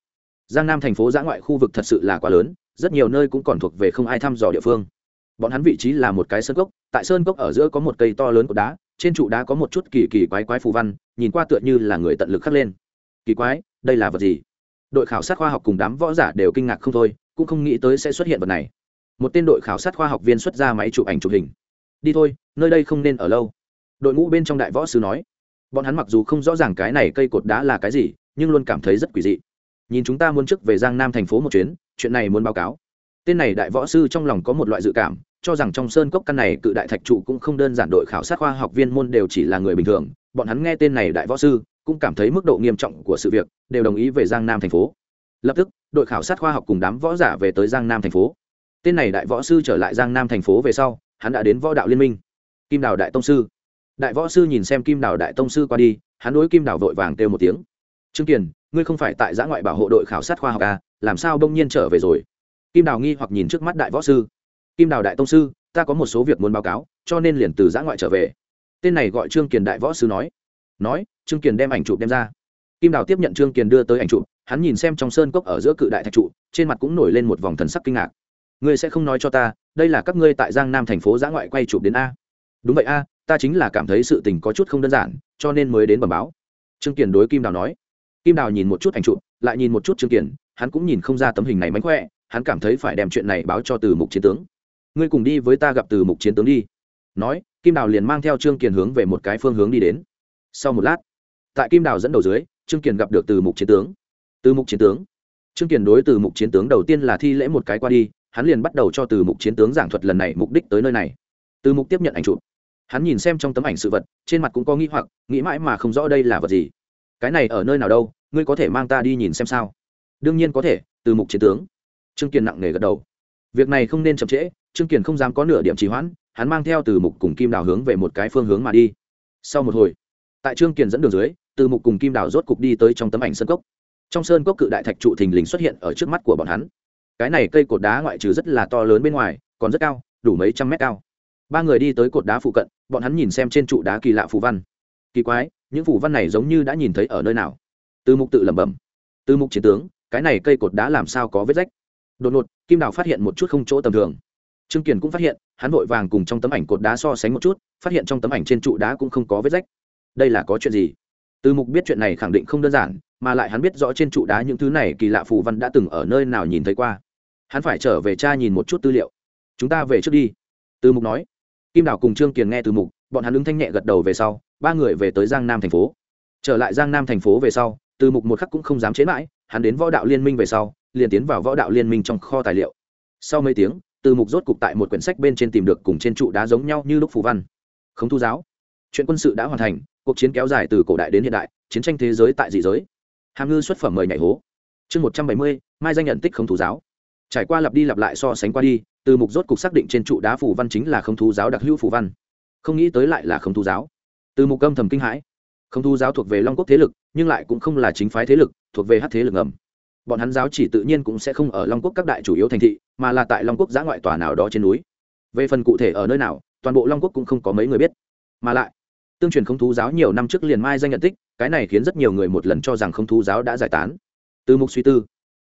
Giang nam thành phố giã ngoại khu vực thật sự là quá lớn, rất nhiều nơi cũng còn thuộc về không ai thăm dò địa phương. Bọn hắn vị trí là một cái sơn cốc, tại sơn cốc ở giữa có một cây to lớn của đá, trên trụ đá có một chút kỳ kỳ quái quái phù văn, nhìn qua tựa như là người tận lực khắc lên. Kỳ quái, đây là vật gì? Đội khảo sát khoa học cùng đám võ giả đều kinh ngạc không thôi, cũng không nghĩ tới sẽ xuất hiện vật này. Một tên đội khảo sát khoa học viên xuất ra máy chụp ảnh chụp hình. Đi thôi, nơi đây không nên ở lâu đội ngũ bên trong đại võ sư nói, bọn hắn mặc dù không rõ ràng cái này cây cột đá là cái gì, nhưng luôn cảm thấy rất quỷ dị. Nhìn chúng ta muốn trước về giang nam thành phố một chuyến, chuyện này muốn báo cáo. Tên này đại võ sư trong lòng có một loại dự cảm, cho rằng trong sơn cốc căn này cự đại thạch trụ cũng không đơn giản đội khảo sát khoa học viên môn đều chỉ là người bình thường, bọn hắn nghe tên này đại võ sư, cũng cảm thấy mức độ nghiêm trọng của sự việc, đều đồng ý về giang nam thành phố. Lập tức, đội khảo sát khoa học cùng đám võ giả về tới giang nam thành phố. Tên này đại võ sư trở lại giang nam thành phố về sau, hắn đã đến võ đạo liên minh. Kim đào đại tông sư đại võ sư nhìn xem kim đào đại tông sư qua đi, hắn đối kim đào vội vàng kêu một tiếng. Trương kiền, ngươi không phải tại giã ngoại bảo hộ đội khảo sát khoa học à làm sao bỗng nhiên trở về rồi? Kim đào nghi hoặc nhìn trước mắt đại võ sư. Kim đào đại tông sư, ta có một số việc muốn báo cáo, cho nên liền từ giã ngoại trở về. Tên này gọi trương kiền đại võ sư nói. Nói, trương kiền đem ảnh chụp đem ra. Kim đào tiếp nhận trương kiền đưa tới ảnh chụp, hắn nhìn xem trong sơn cốc ở giữa cự đại thạch trụ, trên mặt cũng nổi lên một vòng thần sắc kinh ngạc. Ngươi sẽ không nói cho ta, đây là các ngươi tại giang nam thành phố giã ngoại quay chụp đến a. Đúng vậy a ta chính là cảm thấy sự tình có chút không đơn giản, cho nên mới đến bẩm báo. Trương kiền đối kim đào nói. Kim đào nhìn một chút ảnh chụp, lại nhìn một chút trương kiền, hắn cũng nhìn không ra tấm hình này mánh khỏe, hắn cảm thấy phải đem chuyện này báo cho từ mục chiến tướng. Ngươi cùng đi với ta gặp từ mục chiến tướng đi. Nói, kim đào liền mang theo trương kiền hướng về một cái phương hướng đi đến. Sau một lát, tại kim đào dẫn đầu dưới, trương kiền gặp được từ mục chiến tướng. Từ mục chiến tướng. Trương kiền đối từ mục chiến tướng đầu tiên là thi lễ một cái qua đi, hắn liền bắt đầu cho từ mục chiến tướng giảng thuật lần này mục đích tới nơi này. Từ mục tiếp nhận ảnh chụp hắn nhìn xem trong tấm ảnh sự vật, trên mặt cũng có nghĩ hoặc, nghĩ mãi mà không rõ đây là vật gì. Cái này ở nơi nào đâu, ngươi có thể mang ta đi nhìn xem sao? Đương nhiên có thể, từ mục chiến tướng. Trương kiền nặng nề gật đầu. Việc này không nên chậm trễ, trương kiền không dám có nửa điểm trì hoãn, hắn mang theo từ mục cùng kim đào hướng về một cái phương hướng mà đi. Sau một hồi, tại trương kiền dẫn đường dưới, từ mục cùng kim đào rốt cục đi tới trong tấm ảnh sơn cốc. Trong sơn cốc cự đại thạch trụ thình lình xuất hiện ở trước mắt của bọn hắn. Cái này cây cột đá ngoại trừ rất là to lớn bên ngoài, còn rất cao, đủ mấy trăm mét cao. Ba người đi tới cột đá phụ cận bọn hắn nhìn xem trên trụ đá kỳ lạ phù văn. Kỳ quái, những phù văn này giống như đã nhìn thấy ở nơi nào? Từ mục tự lẩm bẩm. Từ mục chiến tướng, cái này cây cột đá làm sao có vết rách? Đột ngột, kim đào phát hiện một chút không chỗ tầm thường. Trương kiền cũng phát hiện, hắn vội vàng cùng trong tấm ảnh cột đá so sánh một chút, phát hiện trong tấm ảnh trên trụ đá cũng không có vết rách. Đây là có chuyện gì? Từ mục biết chuyện này khẳng định không đơn giản, mà lại hắn biết rõ trên trụ đá những thứ này kỳ lạ phù văn đã từng ở nơi nào nhìn thấy qua. Hắn phải trở về cha nhìn một chút tư liệu. Chúng ta về trước đi. Từ mục nói kim đào cùng trương kiền nghe từ mục, bọn hắn ứng thanh nhẹ gật đầu về sau, ba người về tới giang nam thành phố. Trở lại giang nam thành phố về sau, từ mục một khắc cũng không dám chế mãi, hắn đến võ đạo liên minh về sau, liền tiến vào võ đạo liên minh trong kho tài liệu. Sau mấy tiếng, từ mục rốt cục tại một quyển sách bên trên tìm được cùng trên trụ đá giống nhau như lúc phù văn. Không thu giáo. Chuyện quân sự đã hoàn thành, cuộc chiến kéo dài từ cổ đại đến hiện đại, chiến tranh thế giới tại dị giới. Hàm ngư xuất phẩm mời nhảy hố. Chương một trăm bảy mươi, mai danh nhận tích không thủ giáo. Trải qua lặp đi lặp lại so sánh qua đi từ mục rốt cục xác định trên trụ đá phù văn chính là không thú giáo đặc hữu phù văn. Không nghĩ tới lại là không thú giáo. Từ mục âm thầm kinh hãi. Không thú giáo thuộc về long quốc thế lực, nhưng lại cũng không là chính phái thế lực, thuộc về hát thế lực ngầm. Bọn hắn giáo chỉ tự nhiên cũng sẽ không ở long quốc các đại chủ yếu thành thị, mà là tại long quốc giã ngoại tòa nào đó trên núi. Về phần cụ thể ở nơi nào, toàn bộ long quốc cũng không có mấy người biết. Mà lại, tương truyền không thú giáo nhiều năm trước liền mai danh nhận tích, cái này khiến rất nhiều người một lần cho rằng không thú giáo đã giải tán. Từ mục suy tư,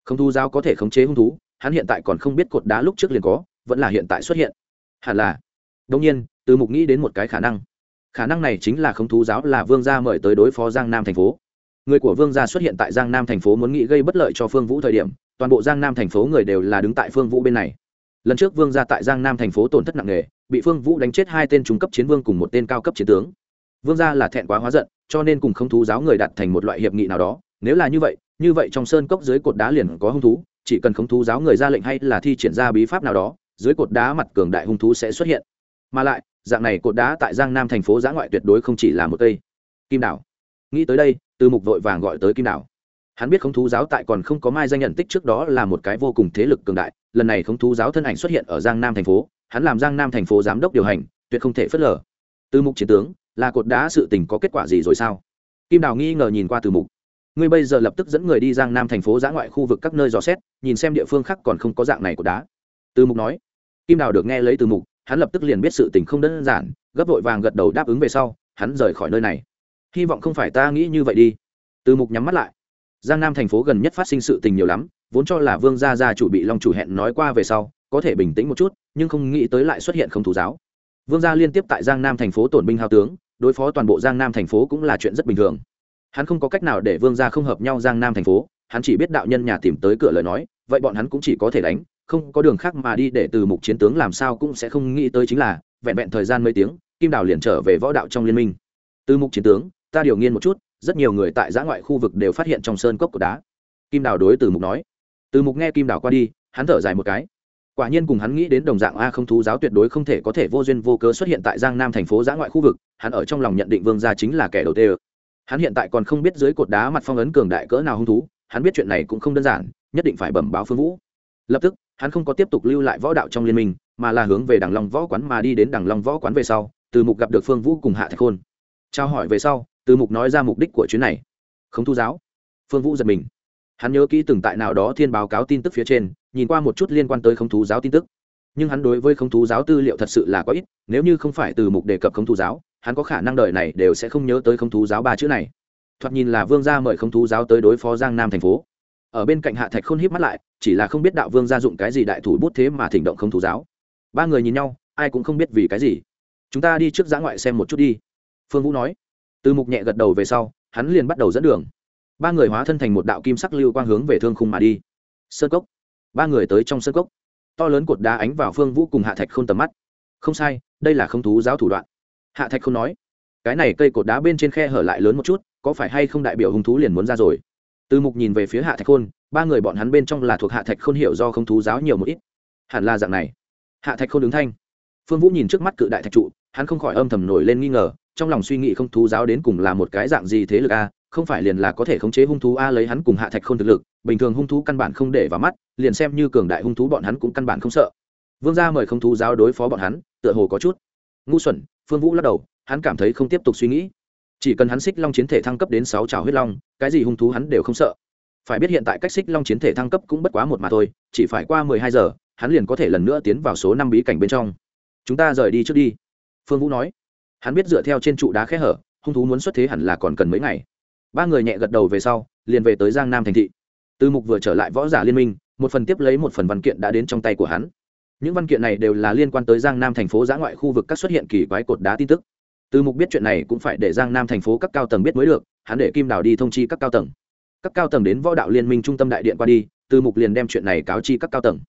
không thú giáo có thể khống chế hung thú hắn hiện tại còn không biết cột đá lúc trước liền có, vẫn là hiện tại xuất hiện. Hẳn là. Đông nhiên, từ mục nghĩ đến một cái khả năng. Khả năng này chính là không thú giáo là vương gia mời tới đối phó giang nam thành phố. Người của vương gia xuất hiện tại giang nam thành phố muốn nghĩ gây bất lợi cho phương vũ thời điểm, toàn bộ giang nam thành phố người đều là đứng tại phương vũ bên này. Lần trước vương gia tại giang nam thành phố tổn thất nặng nề, bị phương vũ đánh chết hai tên trung cấp chiến vương cùng một tên cao cấp chiến tướng. Vương gia là thẹn quá hóa giận, cho nên cùng không thú giáo người đặt thành một loại hiệp nghị nào đó. Nếu là như vậy như vậy trong sơn cốc dưới cột đá liền có hung thú chỉ cần khống thú giáo người ra lệnh hay là thi triển ra bí pháp nào đó, dưới cột đá mặt cường đại hung thú sẽ xuất hiện. Mà lại, dạng này cột đá tại giang nam thành phố giã ngoại tuyệt đối không chỉ là một cây. Kim đảo. Nghĩ tới đây, từ mục vội vàng gọi tới kim đảo. Hắn biết khống thú giáo tại còn không có mai danh nhận tích trước đó là một cái vô cùng thế lực cường đại, lần này khống thú giáo thân ảnh xuất hiện ở giang nam thành phố, hắn làm giang nam thành phố giám đốc điều hành, tuyệt không thể phớt lờ. Từ mục chiến tướng, là cột đá sự tình có kết quả gì rồi sao? Kim đào nghi ngờ nhìn qua từ mục ngươi bây giờ lập tức dẫn người đi giang nam thành phố giã ngoại khu vực các nơi dò xét, nhìn xem địa phương khác còn không có dạng này của đá. Từ mục nói. Kim đào được nghe lấy từ mục, hắn lập tức liền biết sự tình không đơn giản, gấp vội vàng gật đầu đáp ứng về sau, hắn rời khỏi nơi này. Hy vọng không phải ta nghĩ như vậy đi. Từ mục nhắm mắt lại. Giang nam thành phố gần nhất phát sinh sự tình nhiều lắm, vốn cho là vương gia gia chủ bị long chủ hẹn nói qua về sau, có thể bình tĩnh một chút, nhưng không nghĩ tới lại xuất hiện không thủ giáo. Vương gia liên tiếp tại giang nam thành phố tổn binh hao tướng, đối phó toàn bộ giang nam thành phố cũng là chuyện rất bình thường hắn không có cách nào để vương gia không hợp nhau giang nam thành phố, hắn chỉ biết đạo nhân nhà tìm tới cửa lời nói, vậy bọn hắn cũng chỉ có thể đánh, không có đường khác mà đi để từ mục chiến tướng làm sao cũng sẽ không nghĩ tới chính là, vẹn vẹn thời gian mấy tiếng, kim đào liền trở về võ đạo trong liên minh. Từ mục chiến tướng, ta điều nghiên một chút, rất nhiều người tại giã ngoại khu vực đều phát hiện trong sơn cốc của đá. Kim đào đối từ mục nói. Từ mục nghe kim đào qua đi, hắn thở dài một cái. Quả nhiên cùng hắn nghĩ đến đồng dạng a không thú giáo tuyệt đối không thể có thể vô duyên vô cớ xuất hiện tại giang nam thành phố giã ngoại khu vực, hắn ở trong lòng nhận định vương gia chính là kẻ đầu tiên hắn hiện tại còn không biết dưới cột đá mặt phong ấn cường đại cỡ nào hung thú, hắn biết chuyện này cũng không đơn giản, nhất định phải bẩm báo phương vũ. Lập tức, hắn không có tiếp tục lưu lại võ đạo trong liên minh, mà là hướng về đằng long võ quán mà đi đến đằng long võ quán về sau, từ mục gặp được phương vũ cùng hạ thạch khôn. Trao hỏi về sau, từ mục nói ra mục đích của chuyến này. Không thu giáo. Phương vũ giật mình. Hắn nhớ kỹ từng tại nào đó thiên báo cáo tin tức phía trên, nhìn qua một chút liên quan tới không thú giáo tin tức. Nhưng hắn đối với không thú giáo tư liệu thật sự là có ít, nếu như không phải từ mục đề cập không thú giáo hắn có khả năng đời này đều sẽ không nhớ tới không thú giáo ba chữ này. Thoạt nhìn là vương gia mời không thú giáo tới đối phó giang nam thành phố. Ở bên cạnh hạ thạch khôn híp mắt lại, chỉ là không biết đạo vương gia dụng cái gì đại thủ bút thế mà thỉnh động không thú giáo. Ba người nhìn nhau, ai cũng không biết vì cái gì. Chúng ta đi trước giã ngoại xem một chút đi. Phương vũ nói. Từ mục nhẹ gật đầu về sau, hắn liền bắt đầu dẫn đường. Ba người hóa thân thành một đạo kim sắc lưu quang hướng về thương khung mà đi. Sơn cốc. Ba người tới trong sơn cốc. To lớn cột đá ánh vào phương vũ cùng hạ thạch k h ô n tầm mắt. Không sai, đây là không thú giáo thủ đoạn hạ thạch không nói. Cái này cây cột đá bên trên khe hở lại lớn một chút, có phải hay không đại biểu hung thú liền muốn ra rồi? Từ mục nhìn về phía hạ thạch khôn, ba người bọn hắn bên trong là thuộc hạ thạch khôn hiểu do không thú giáo nhiều một ít. Hẳn là dạng này. Hạ thạch khôn đứng thanh. Phương vũ nhìn trước mắt cự đại thạch trụ, hắn không khỏi âm thầm nổi lên nghi ngờ, trong lòng suy nghĩ không thú giáo đến cùng là một cái dạng gì thế lực a, không phải liền là có thể khống chế hung thú a lấy hắn cùng hạ thạch Khôn thực lực, bình thường hung thú căn bản không để vào mắt, liền xem như cường đại hung thú bọn hắn cũng căn bản không sợ. Vương gia mời không thú giáo đối phó bọn hắn, tựa hồ có chút ngu xuẩn phương vũ lắc đầu, hắn cảm thấy không tiếp tục suy nghĩ. Chỉ cần hắn xích long chiến thể thăng cấp đến sáu trào huyết long, cái gì hung thú hắn đều không sợ. Phải biết hiện tại cách xích long chiến thể thăng cấp cũng bất quá một mà thôi, chỉ phải qua mười hai giờ, hắn liền có thể lần nữa tiến vào số năm bí cảnh bên trong. Chúng ta rời đi trước đi. Phương vũ nói. Hắn biết dựa theo trên trụ đá khẽ hở, hung thú muốn xuất thế hẳn là còn cần mấy ngày. Ba người nhẹ gật đầu về sau, liền về tới giang nam thành thị. Tư mục vừa trở lại võ giả liên minh, một phần tiếp lấy một phần văn kiện đã đến trong tay của hắn những văn kiện này đều là liên quan tới giang nam thành phố giã ngoại khu vực các xuất hiện kỳ quái cột đá tin tức. Từ mục biết chuyện này cũng phải để giang nam thành phố các cao tầng biết mới được, hắn để kim đào đi thông chi các cao tầng. Các cao tầng đến võ đạo liên minh trung tâm đại điện qua đi, từ mục liền đem chuyện này cáo chi các cao tầng.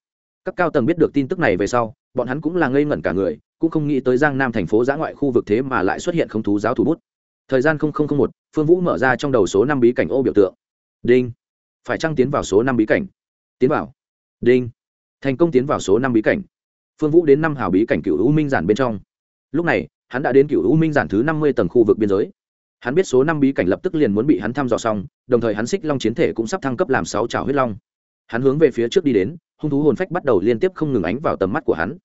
Các cao tầng biết được tin tức này về sau, bọn hắn cũng là ngây ngẩn cả người, cũng không nghĩ tới giang nam thành phố giã ngoại khu vực thế mà lại xuất hiện không thú giáo thủ bút. Thời gian một, phương vũ mở ra trong đầu số năm bí cảnh ô biểu tượng. Đinh. Phải trăng tiến vào số năm bí cảnh? Tiến vào. Đinh thành công tiến vào số năm bí cảnh. Phương vũ đến năm hào bí cảnh cựu u minh giản bên trong. Lúc này, hắn đã đến cựu u minh giản thứ năm mươi tầng khu vực biên giới. Hắn biết số năm bí cảnh lập tức liền muốn bị hắn thăm dò xong, đồng thời hắn xích long chiến thể cũng sắp thăng cấp làm sáu trào huyết long. Hắn hướng về phía trước đi đến, hung thú hồn phách bắt đầu liên tiếp không ngừng ánh vào tầm mắt của hắn.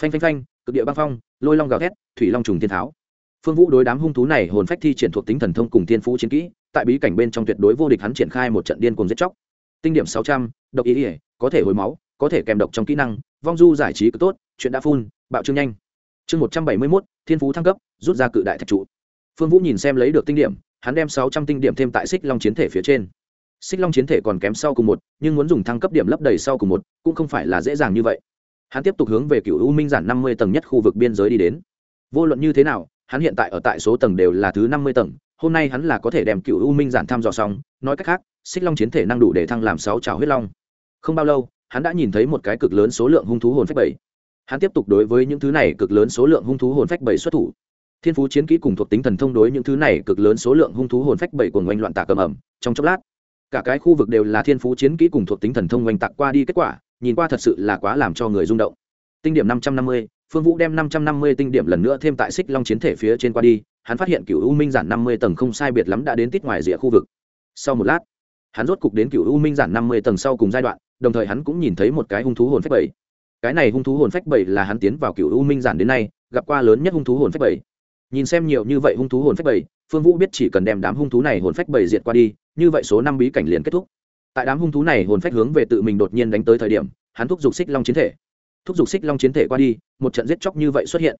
Phanh phanh phanh, cực địa băng phong, lôi long gào thét, thủy long trùng thiên tháo. Phương vũ đối đám hung thú này hồn phách thi triển thuộc tính thần thông cùng thiên phú chiến kỹ, tại bí cảnh bên trong tuyệt đối vô địch hắn triển khai một trận điên cùng giết chóc. Tinh điểm sáu trăm, độc ý ỉa có thể hồi máu có thể kèm độc trong kỹ năng, vong du giải trí cực tốt, chuyện đã phun bạo trương nhanh. Chương một trăm bảy mươi mốt, thiên phú thăng cấp, rút ra cự đại thạch trụ. Phương vũ nhìn xem lấy được tinh điểm, hắn đem sáu trăm tinh điểm thêm tại xích long chiến thể phía trên. Xích long chiến thể còn kém sau cùng một, nhưng muốn dùng thăng cấp điểm lấp đầy sau cùng một, cũng không phải là dễ dàng như vậy. Hắn tiếp tục hướng về cựu u minh giản năm mươi tầng nhất khu vực biên giới đi đến. Vô luận như thế nào, hắn hiện tại ở tại số tầng đều là thứ năm mươi tầng, hôm nay hắn là có thể đem cựu u minh giản thăm dò xong, nói cách khác, xích long chiến thể năng đủ để thăng làm sáu trào huyết long. Không bao lâu hắn đã nhìn thấy một cái cực lớn số lượng hung thú hồn phách bảy hắn tiếp tục đối với những thứ này cực lớn số lượng hung thú hồn phách bảy xuất thủ. Thiên phú chiến kỹ cùng thuộc tính thần thông đối những thứ này cực lớn số lượng hung thú hồn phách bảy của ngoanh loạn tạc cầm ẩm trong chốc lát, cả cái khu vực đều là thiên phú chiến kỹ cùng thuộc tính thần thông oanh tạc qua đi kết quả, nhìn qua thật sự là quá làm cho người rung động. Tinh điểm năm trăm năm mươi, phương vũ đem năm trăm năm mươi tinh điểm lần nữa thêm tại xích long chiến thể phía trên qua đi, hắn phát hiện cựu u minh giản năm mươi tầng không sai biệt lắm đã đến tít ngoài rìa khu vực. Sau một lát, hắn rốt cục đến cựu u minh giản năm mươi tầng sau cùng giai đoạn đồng thời hắn cũng nhìn thấy một cái hung thú hồn phách bảy. Cái này hung thú hồn phách bảy là hắn tiến vào cựu u minh giản đến nay, gặp qua lớn nhất hung thú hồn phách bảy. Nhìn xem nhiều như vậy hung thú hồn phách bảy, phương vũ biết chỉ cần đem đám hung thú này hồn phách bảy diệt qua đi, như vậy số năm bí cảnh liền kết thúc. Tại đám hung thú này hồn phách hướng về tự mình đột nhiên đánh tới thời điểm, hắn thúc giục xích long chiến thể. Thúc giục xích long chiến thể qua đi, một trận giết chóc như vậy xuất hiện.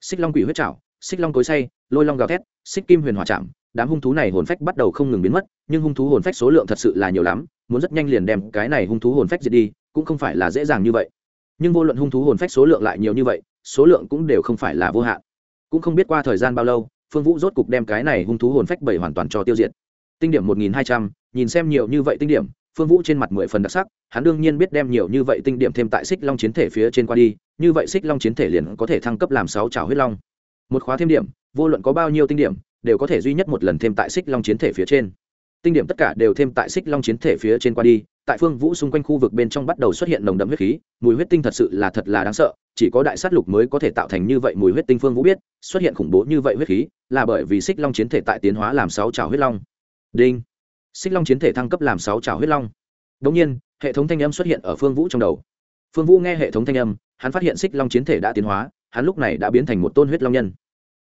Xích long quỷ huyết trảo, xích long cối say, lôi long gào thét, xích kim huyền hòa chạm đám hung thú này hồn phách bắt đầu không ngừng biến mất, nhưng hung thú hồn phách số lượng thật sự là nhiều lắm, muốn rất nhanh liền đem cái này hung thú hồn phách diệt đi, cũng không phải là dễ dàng như vậy. Nhưng vô luận hung thú hồn phách số lượng lại nhiều như vậy, số lượng cũng đều không phải là vô hạn. Cũng không biết qua thời gian bao lâu, phương vũ rốt cục đem cái này hung thú hồn phách bảy hoàn toàn cho tiêu diệt. Tinh điểm một nghìn hai trăm, nhìn xem nhiều như vậy tinh điểm, phương vũ trên mặt mười phần đặc sắc, hắn đương nhiên biết đem nhiều như vậy tinh điểm thêm tại xích long chiến thể phía trên qua đi, như vậy xích long chiến thể liền có thể thăng cấp làm sáu trào huyết long. Một khóa thêm điểm, vô luận có bao nhiêu tinh điểm đều có thể duy nhất một lần thêm tại xích long chiến thể phía trên. Tinh điểm tất cả đều thêm tại xích long chiến thể phía trên qua đi, tại phương vũ xung quanh khu vực bên trong bắt đầu xuất hiện nồng đậm huyết khí, mùi huyết tinh thật sự là thật là đáng sợ, chỉ có đại sát lục mới có thể tạo thành như vậy mùi huyết tinh phương vũ biết, xuất hiện khủng bố như vậy huyết khí, là bởi vì xích long chiến thể tại tiến hóa làm sáu trào huyết long. Đinh. Xích long chiến thể thăng cấp làm sáu trào huyết long. Đống nhiên, hệ thống thanh âm xuất hiện ở phương vũ trong đầu. Phương vũ nghe hệ thống thanh âm, hắn phát hiện xích long chiến thể đã tiến hóa, hắn lúc này đã biến thành một tôn huyết long nhân